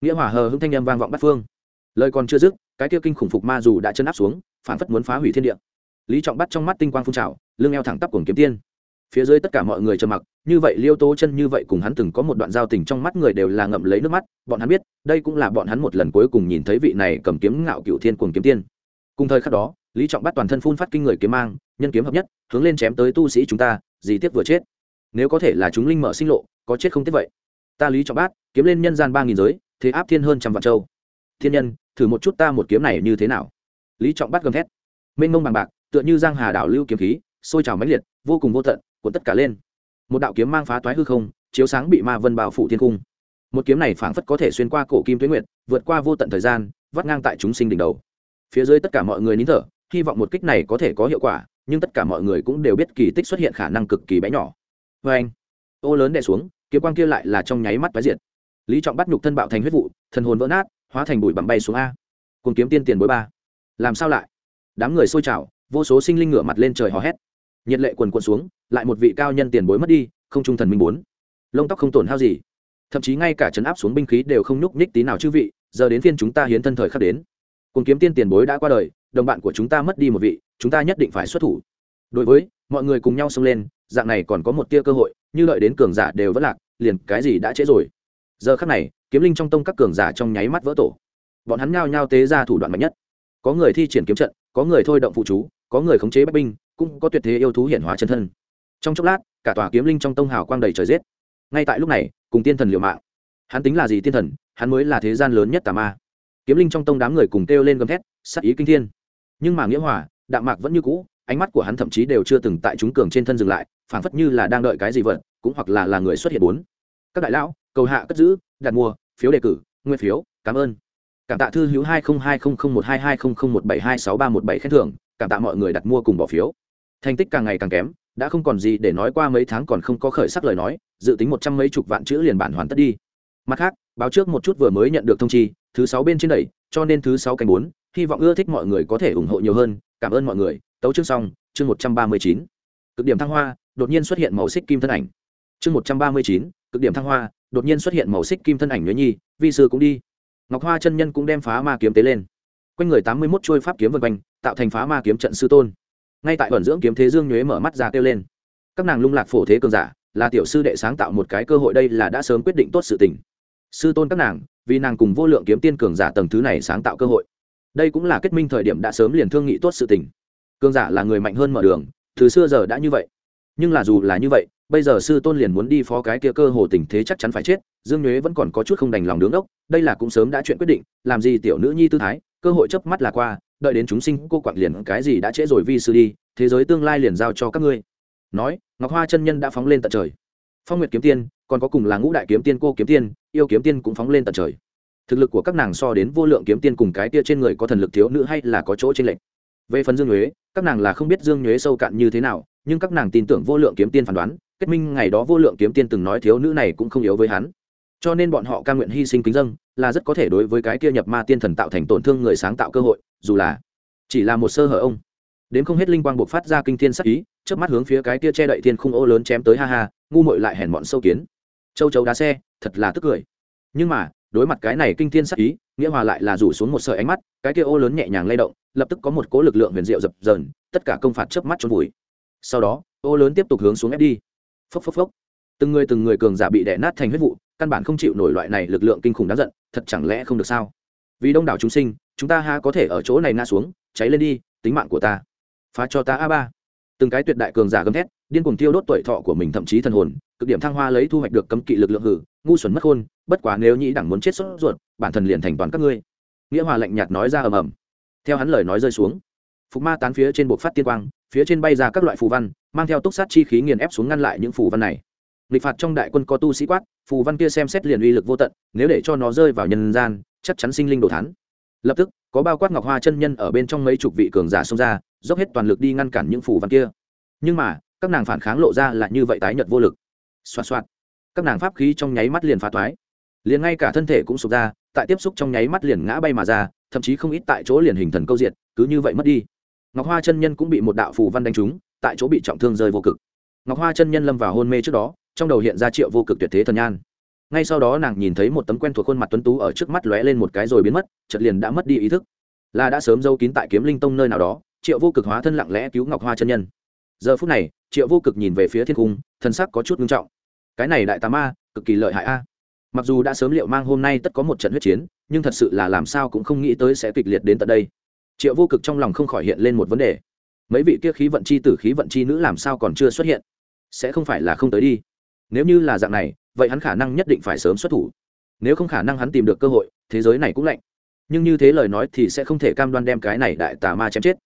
Nghĩa hòa hờ hững thanh âm vang vọng bắt phương lời còn chưa dứt, cái kia kinh khủng phục ma dù đã chân áp xuống, phản phất muốn phá hủy thiên địa. Lý trọng bắt trong mắt tinh quang phun trào, lưng eo thẳng tắp cuồng kiếm tiên. Phía dưới tất cả mọi người trầm mặc, như vậy liêu tố chân như vậy cùng hắn từng có một đoạn giao tình trong mắt người đều là ngậm lấy nước mắt, bọn hắn biết, đây cũng là bọn hắn một lần cuối cùng nhìn thấy vị này cầm kiếm ngạo cựu thiên cuồng kiếm tiên. Cùng thời khắc đó, lý trọng bắt toàn thân phun phát kinh người kiếm mang, nhân kiếm hợp nhất, hướng lên chém tới tu sĩ chúng ta gì tiếc vừa chết. Nếu có thể là chúng linh mở sinh lộ, có chết không tiếc vậy. Ta lý trọng bát kiếm lên nhân gian ba nghìn giới, thế áp thiên hơn trăm vạn châu. Thiên nhân thử một chút ta một kiếm này như thế nào? Lý trọng bắt gầm thét. Mênh mông bằng bạc, tựa như giang hà đảo lưu kiếm khí, sôi trào mãnh liệt, vô cùng vô tận, cuộn tất cả lên. Một đạo kiếm mang phá toái hư không, chiếu sáng bị ma vân bao phủ thiên cung. Một kiếm này phảng phất có thể xuyên qua cổ kim tuyến nguyệt, vượt qua vô tận thời gian, vắt ngang tại chúng sinh đỉnh đầu. Phía dưới tất cả mọi người nín thở, hy vọng một kích này có thể có hiệu quả, nhưng tất cả mọi người cũng đều biết kỳ tích xuất hiện khả năng cực kỳ bé nhỏ. Vê anh, ô lớn đè xuống, kiếm quang kia lại là trong nháy mắt tái diệt. Lý trọng bắt nhục thân bạo thành huyết vụ, thần hồn vỡ nát hóa thành bụi bặm bay xuống a. Cùng kiếm tiên tiền bối ba. Làm sao lại? Đám người xôi trào, vô số sinh linh ngửa mặt lên trời hò hét. Nhiệt lệ quần quần xuống, lại một vị cao nhân tiền bối mất đi, không trung thần minh bốn. Lông tóc không tổn hao gì. Thậm chí ngay cả chấn áp xuống binh khí đều không nhúc nhích tí nào chư vị, giờ đến phiên chúng ta hiến thân thời khắc đến. Cùng kiếm tiên tiền bối đã qua đời, đồng bạn của chúng ta mất đi một vị, chúng ta nhất định phải xuất thủ. Đối với, mọi người cùng nhau xông lên, dạng này còn có một tia cơ hội, như lợi đến cường giả đều vẫn lạc, liền cái gì đã trễ rồi. Giờ khắc này kiếm linh trong tông các cường giả trong nháy mắt vỡ tổ. Bọn hắn nhao nhao tế ra thủ đoạn mạnh nhất. Có người thi triển kiếm trận, có người thôi động phụ chú, có người khống chế bách binh, cũng có tuyệt thế yêu thú hiển hóa chân thân. Trong chốc lát, cả tòa kiếm linh trong tông hào quang đầy trời giết. Ngay tại lúc này, cùng tiên thần liều mạng. Hắn tính là gì tiên thần? Hắn mới là thế gian lớn nhất tà ma. Kiếm linh trong tông đám người cùng kêu lên gầm thét sắc ý kinh thiên. Nhưng mà nghĩa hòa, đạm mạc vẫn như cũ, ánh mắt của hắn thậm chí đều chưa từng tại chúng cường trên thân dừng lại, phảng phất như là đang đợi cái gì vật cũng hoặc là là người xuất hiện bốn. Các đại lão, cầu hạ cất giữ, đặt mua phiếu đề cử nguyên phiếu, cảm ơn. Cảm tạ thư hữu hai nghìn hai mươi một hai hai nghìn một bảy hai sáu ba một bảy khen thưởng, cảm tạ mọi người đặt mua cùng bỏ phiếu. Thành tích càng ngày càng kém, đã không còn gì để nói qua mấy tháng còn không có khởi sắc lời nói, dự tính một trăm mấy chục vạn chữ liền bản hoàn tất đi. Mặt khác, báo trước một chút vừa mới nhận được thông chi, thứ sáu bên trên đẩy, cho nên thứ sáu canh bốn, hy vọng ưa thích mọi người có thể ủng hộ nhiều hơn. Cảm ơn mọi người. Tấu chương xong, chương một trăm ba mươi chín. Cực điểm thăng hoa, đột nhiên xuất hiện màu xích kim thân ảnh. Chương một trăm ba mươi chín, cực điểm thăng hoa đột nhiên xuất hiện màu xích kim thân ảnh nhuế nhi, vi sư cũng đi. Ngọc hoa chân nhân cũng đem phá ma kiếm tế lên. Quanh người tám mươi mốt trôi pháp kiếm vân quanh, tạo thành phá ma kiếm trận sư tôn. Ngay tại vận dưỡng kiếm thế dương nhuế mở mắt ra kêu lên. Các nàng lung lạc phổ thế cường giả, là tiểu sư đệ sáng tạo một cái cơ hội đây là đã sớm quyết định tốt sự tình. Sư tôn các nàng, vì nàng cùng vô lượng kiếm tiên cường giả tầng thứ này sáng tạo cơ hội. Đây cũng là kết minh thời điểm đã sớm liền thương nghị tốt sự tình. Cường giả là người mạnh hơn mở đường, từ xưa giờ đã như vậy nhưng là dù là như vậy, bây giờ sư tôn liền muốn đi phó cái kia cơ hồ tình thế chắc chắn phải chết, dương nhuế vẫn còn có chút không đành lòng đứng ốc đây là cũng sớm đã chuyện quyết định, làm gì tiểu nữ nhi tư thái, cơ hội chớp mắt là qua, đợi đến chúng sinh cô quặng liền cái gì đã trễ rồi vi sư đi, thế giới tương lai liền giao cho các ngươi. Nói, ngọc hoa chân nhân đã phóng lên tận trời. Phong nguyệt kiếm tiên, còn có cùng là ngũ đại kiếm tiên, cô kiếm tiên, yêu kiếm tiên cũng phóng lên tận trời. Thực lực của các nàng so đến vô lượng kiếm tiên cùng cái tia trên người có thần lực thiếu nữ hay là có chỗ trên lệnh về phần dương nhuế, các nàng là không biết dương nhuế sâu cạn như thế nào nhưng các nàng tin tưởng vô lượng kiếm tiên phán đoán, kết minh ngày đó vô lượng kiếm tiên từng nói thiếu nữ này cũng không yếu với hắn. Cho nên bọn họ ca nguyện hy sinh kính dân là rất có thể đối với cái kia nhập ma tiên thần tạo thành tổn thương người sáng tạo cơ hội, dù là chỉ là một sơ hở ông. Đến không hết linh quang buộc phát ra kinh thiên sắc ý trước mắt hướng phía cái kia che đậy thiên khung ô lớn chém tới ha ha, ngu mội lại hèn bọn sâu kiến. Châu chấu đá xe, thật là tức cười. Nhưng mà, đối mặt cái này kinh thiên sắc ý, nghĩa hòa lại là rủ xuống một sợi ánh mắt, cái kia ô lớn nhẹ nhàng lay động, lập tức có một cố lực lượng huyền diệu dập dờn, tất cả công phạt chớp mắt trốn vùi sau đó, ô lớn tiếp tục hướng xuống ép đi. Phốc phốc phốc. Từng người từng người cường giả bị đè nát thành huyết vụ, căn bản không chịu nổi loại này lực lượng kinh khủng đáng giận, thật chẳng lẽ không được sao? Vì đông đảo chúng sinh, chúng ta ha có thể ở chỗ này ngã xuống, cháy lên đi, tính mạng của ta. Phá cho ta a ba. Từng cái tuyệt đại cường giả gầm thét, điên cuồng tiêu đốt tuổi thọ của mình thậm chí thần hồn, cực điểm thăng hoa lấy thu hoạch được cấm kỵ lực lượng hử, ngu xuẩn mất khôn, bất quá nếu nhĩ đẳng muốn chết sốt ruột, bản thân liền thành toàn các ngươi. Nghĩa hòa lạnh nhạt nói ra ầm ầm. Theo hắn lời nói rơi xuống phục ma tán phía trên bộ phát tiên quang, phía trên bay ra các loại phù văn, mang theo túc sát chi khí nghiền ép xuống ngăn lại những phù văn này. Nghịch phạt trong đại quân có tu sĩ quát, phù văn kia xem xét liền uy lực vô tận, nếu để cho nó rơi vào nhân gian, chắc chắn sinh linh đồ thán. Lập tức, có bao quát ngọc hoa chân nhân ở bên trong mấy chục vị cường giả xông ra, dốc hết toàn lực đi ngăn cản những phù văn kia. Nhưng mà, các nàng phản kháng lộ ra là như vậy tái nhật vô lực. Xoa xoa các nàng pháp khí trong nháy mắt liền phá toái liền ngay cả thân thể cũng sụp ra, tại tiếp xúc trong nháy mắt liền ngã bay mà ra, thậm chí không ít tại chỗ liền hình thần câu diệt, cứ như vậy mất đi ngọc hoa chân nhân cũng bị một đạo phù văn đánh trúng, tại chỗ bị trọng thương rơi vô cực. Ngọc hoa chân nhân lâm vào hôn mê trước đó, trong đầu hiện ra triệu vô cực tuyệt thế thần nhan. Ngay sau đó nàng nhìn thấy một tấm quen thuộc khuôn mặt tuấn tú ở trước mắt lóe lên một cái rồi biến mất, chợt liền đã mất đi ý thức. Là đã sớm giấu kín tại kiếm linh tông nơi nào đó, triệu vô cực hóa thân lặng lẽ cứu ngọc hoa chân nhân. Giờ phút này, triệu vô cực nhìn về phía thiên cung, thân sắc có chút nghiêm trọng. Cái này đại tà ma, cực kỳ lợi hại a. Mặc dù đã sớm liệu mang hôm nay tất có một trận huyết chiến, nhưng thật sự là làm sao cũng không nghĩ tới sẽ kịch liệt đến tận đây triệu vô cực trong lòng không khỏi hiện lên một vấn đề. Mấy vị kia khí vận chi tử, khí vận chi nữ làm sao còn chưa xuất hiện? Sẽ không phải là không tới đi. Nếu như là dạng này, vậy hắn khả năng nhất định phải sớm xuất thủ. Nếu không khả năng hắn tìm được cơ hội, thế giới này cũng lạnh. Nhưng như thế lời nói thì sẽ không thể cam đoan đem cái này đại tà ma chém chết.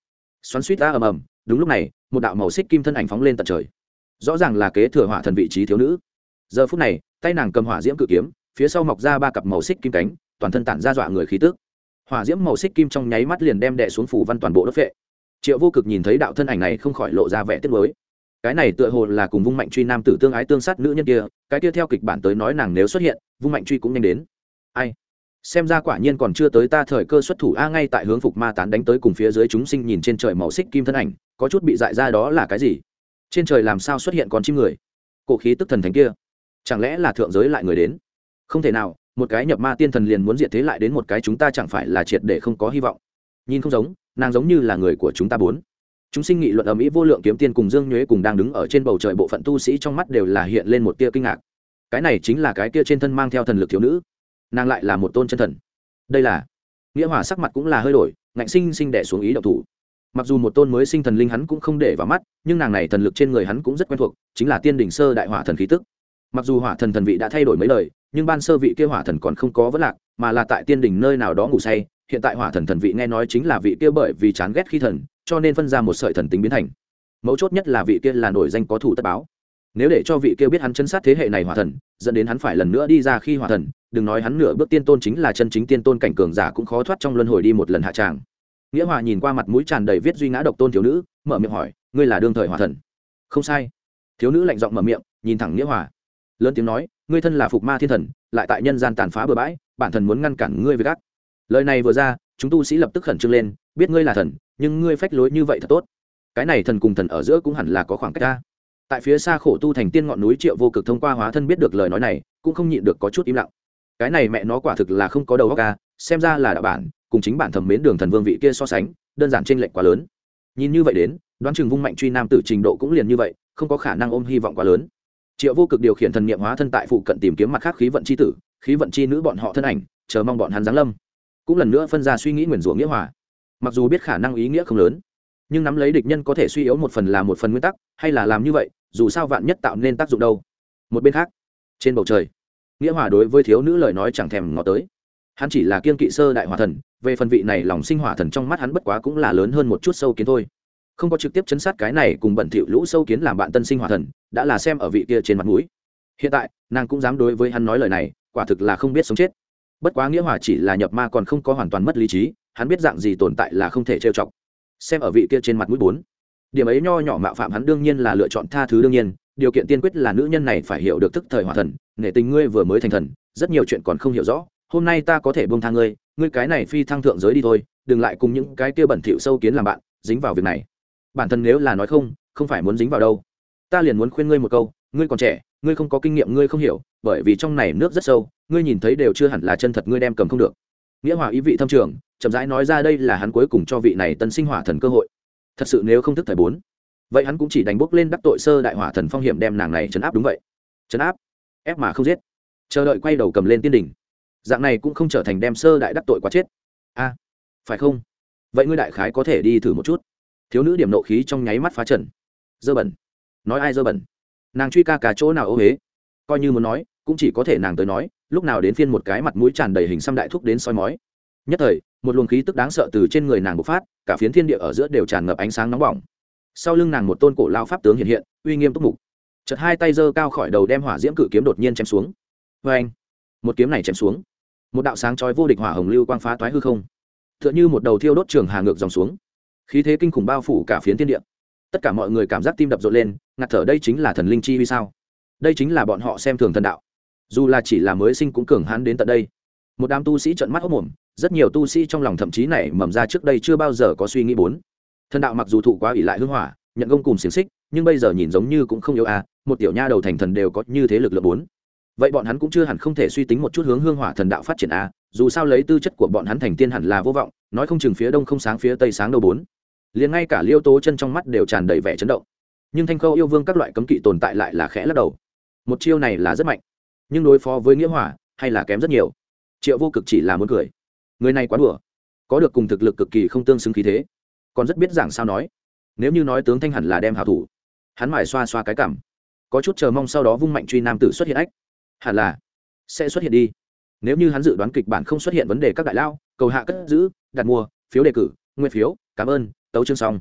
Xoắn suýt ta ầm ầm, đúng lúc này, một đạo màu xích kim thân ảnh phóng lên tận trời. Rõ ràng là kế thừa hỏa thần vị trí thiếu nữ. Giờ phút này, tay nàng cầm hỏa diễm cự kiếm, phía sau mọc ra ba cặp màu xích kim cánh, toàn thân tản ra dọa người khí tức hỏa diễm màu xích kim trong nháy mắt liền đem đè xuống phủ văn toàn bộ đất vệ triệu vô cực nhìn thấy đạo thân ảnh này không khỏi lộ ra vẻ tiếc mới cái này tựa hồ là cùng vung mạnh truy nam tử tương ái tương sát nữ nhân kia, cái kia theo kịch bản tới nói nàng nếu xuất hiện, vung mạnh truy cũng nhanh đến. Ai? Xem ra quả nhiên còn chưa tới ta thời cơ xuất thủ, a, ngay tại hướng phục ma tán đánh tới cùng phía dưới chúng sinh nhìn trên trời màu xích kim thân ảnh, có chút bị dại ra đó là cái gì? Trên trời làm sao xuất hiện con chim người? Cổ khí tức thần thánh kia, chẳng lẽ là thượng giới lại người đến? Không thể nào một cái nhập ma tiên thần liền muốn diệt thế lại đến một cái chúng ta chẳng phải là triệt để không có hy vọng. Nhìn không giống, nàng giống như là người của chúng ta bốn. Chúng sinh nghị luận ở mỹ vô lượng kiếm tiên cùng dương nhuế cùng đang đứng ở trên bầu trời bộ phận tu sĩ trong mắt đều là hiện lên một tia kinh ngạc. Cái này chính là cái tia trên thân mang theo thần lực thiếu nữ. Nàng lại là một tôn chân thần. Đây là nghĩa hỏa sắc mặt cũng là hơi đổi, ngạnh sinh sinh đẻ xuống ý đậu thủ. Mặc dù một tôn mới sinh thần linh hắn cũng không để vào mắt, nhưng nàng này thần lực trên người hắn cũng rất quen thuộc, chính là tiên đỉnh sơ đại hỏa thần khí tức. Mặc dù hỏa thần thần vị đã thay đổi mấy lời nhưng ban sơ vị kia hỏa thần còn không có vấn lạc, mà là tại tiên đỉnh nơi nào đó ngủ say, hiện tại hỏa thần thần vị nghe nói chính là vị kia bởi vì chán ghét khi thần, cho nên phân ra một sợi thần tính biến thành. Mấu chốt nhất là vị kia là nổi danh có thủ tất báo. Nếu để cho vị kia biết hắn chân sát thế hệ này hỏa thần, dẫn đến hắn phải lần nữa đi ra khi hỏa thần, đừng nói hắn nửa bước tiên tôn chính là chân chính tiên tôn cảnh cường giả cũng khó thoát trong luân hồi đi một lần hạ tràng. Nghĩa hòa nhìn qua mặt mũi tràn đầy viết duy ngã độc tôn thiếu nữ, mở miệng hỏi, ngươi là đương thời hỏa thần? Không sai. Thiếu nữ lạnh giọng mở miệng, nhìn thẳng nghĩa hòa. Lớn tiếng nói ngươi thân là phục ma thiên thần, lại tại nhân gian tàn phá bừa bãi, bản thần muốn ngăn cản ngươi với gác. Lời này vừa ra, chúng tu sĩ lập tức khẩn trương lên, biết ngươi là thần, nhưng ngươi phách lối như vậy thật tốt. Cái này thần cùng thần ở giữa cũng hẳn là có khoảng cách ta. Tại phía xa khổ tu thành tiên ngọn núi triệu vô cực thông qua hóa thân biết được lời nói này, cũng không nhịn được có chút im lặng. Cái này mẹ nó quả thực là không có đầu óc ca xem ra là đạo bản, cùng chính bản thẩm mến đường thần vương vị kia so sánh, đơn giản trên lệnh quá lớn. Nhìn như vậy đến, đoán chừng vung mạnh truy nam tử trình độ cũng liền như vậy, không có khả năng ôm hy vọng quá lớn triệu vô cực điều khiển thần niệm hóa thân tại phụ cận tìm kiếm mặt khác khí vận c h i tử, khí vận c h i nữ bọn họ thân ảnh, chờ mong bọn hắn giáng lâm. Cũng lần nữa phân ra suy nghĩ nguyền rủa nghĩa hòa. Mặc dù biết khả năng ý nghĩa không lớn, nhưng nắm lấy địch nhân có thể suy yếu một phần là một phần nguyên tắc, hay là làm như vậy, dù sao vạn nhất tạo nên tác dụng đâu. Một bên khác, trên bầu trời, nghĩa hòa đối với thiếu nữ lời nói chẳng thèm ngó tới. Hắn chỉ là kiên kỵ sơ đại hòa thần, về phần vị này lòng sinh hỏa thần trong mắt hắn bất quá cũng là lớn hơn một chút sâu kiến thôi không có trực tiếp chấn sát cái này cùng bẩn thỉu lũ sâu kiến làm bạn tân sinh hỏa thần, đã là xem ở vị kia trên mặt mũi. Hiện tại, nàng cũng dám đối với hắn nói lời này, quả thực là không biết sống chết. Bất quá nghĩa hòa chỉ là nhập ma còn không có hoàn toàn mất lý trí, hắn biết dạng gì tồn tại là không thể trêu chọc. Xem ở vị kia trên mặt mũi bốn. Điểm ấy nho nhỏ mạo phạm hắn đương nhiên là lựa chọn tha thứ đương nhiên, điều kiện tiên quyết là nữ nhân này phải hiểu được thức thời hòa thần, nể tình ngươi vừa mới thành thần, rất nhiều chuyện còn không hiểu rõ, hôm nay ta có thể bông tha ngươi ngươi cái này phi thăng thượng giới đi thôi, đừng lại cùng những cái kia bẩn thỉu sâu kiến làm bạn, dính vào việc này bản thân nếu là nói không không phải muốn dính vào đâu. Ta liền muốn khuyên ngươi một câu, ngươi còn trẻ, ngươi không có kinh nghiệm, ngươi không hiểu, bởi vì trong này nước rất sâu, ngươi nhìn thấy đều chưa hẳn là chân thật, ngươi đem cầm không được. Nghĩa hòa ý vị thâm trường, chậm rãi nói ra đây là hắn cuối cùng cho vị này tân sinh hỏa thần cơ hội. Thật sự nếu không thức thời bốn, vậy hắn cũng chỉ đánh bốc lên đắc tội sơ đại hỏa thần phong hiểm đem nàng này chấn áp đúng vậy. Chấn áp? Ép mà không giết. Chờ đợi quay đầu cầm lên tiên đỉnh. Dạng này cũng không trở thành đem sơ đại đắc tội quá chết. A, phải không? Vậy ngươi đại khái có thể đi thử một chút thiếu nữ điểm nộ khí trong nháy mắt phá trần. Dơ bẩn. Nói ai dơ bẩn? Nàng truy ca cả chỗ nào ô huế? Coi như muốn nói, cũng chỉ có thể nàng tới nói, lúc nào đến phiên một cái mặt mũi tràn đầy hình xăm đại thúc đến soi mói. Nhất thời, một luồng khí tức đáng sợ từ trên người nàng bộc phát, cả phiến thiên địa ở giữa đều tràn ngập ánh sáng nóng bỏng. Sau lưng nàng một tôn cổ lao pháp tướng hiện hiện, uy nghiêm túc mục. Chật hai tay giơ cao khỏi đầu đem hỏa diễm cự kiếm đột nhiên chém xuống. Vê anh một kiếm này chém xuống. Một đạo sáng chói vô địch hỏa hồng lưu quang phá toái hư không. T h ư ợ n h ư một đầu thiêu đốt trường hà ngược dòng xuống khí thế kinh khủng bao phủ cả phiến thiên địa. Tất cả mọi người cảm giác tim đập rộn lên, ngạt thở, đây chính là thần linh chi vì sao? Đây chính là bọn họ xem thường thần đạo. Dù là chỉ là mới sinh cũng cường hãn đến tận đây. Một đám tu sĩ trận mắt hốc mồm rất nhiều tu sĩ trong lòng thậm chí này mầm ra trước đây chưa bao giờ có suy nghĩ bốn. Thần đạo mặc dù thụ quá ỷ lại hưng hỏa, nhận công cùng xiềng xích, nhưng bây giờ nhìn giống như cũng không yếu à một tiểu nha đầu thành thần đều có như thế lực lượng bốn. Vậy bọn hắn cũng chưa hẳn không thể suy tính một chút hướng hương hỏa thần đạo phát triển à? dù sao lấy tư chất của bọn hắn thành tiên hẳn là vô vọng, nói không chừng phía đông không sáng phía tây sáng đâu bốn liền ngay cả liêu tố chân trong mắt đều tràn đầy vẻ chấn động. Nhưng thanh khâu yêu vương các loại cấm kỵ tồn tại lại là khẽ lắc đầu. Một chiêu này là rất mạnh, nhưng đối phó với nghĩa hỏa hay là kém rất nhiều. Triệu vô cực chỉ là muốn cười. Người này quá đùa, có được cùng thực lực cực kỳ không tương xứng khí thế. Còn rất biết giảng sao nói. Nếu như nói tướng thanh hẳn là đem hảo thủ, hắn mải xoa xoa cái cảm. Có chút chờ mong sau đó vung mạnh truy nam tử xuất hiện ách. Hẳn là sẽ xuất hiện đi. Nếu như hắn dự đoán kịch bản không xuất hiện vấn đề các đại lao, cầu hạ cất giữ, đặt mua, phiếu đề cử, nguyên phiếu, cảm ơn tấu chương xong.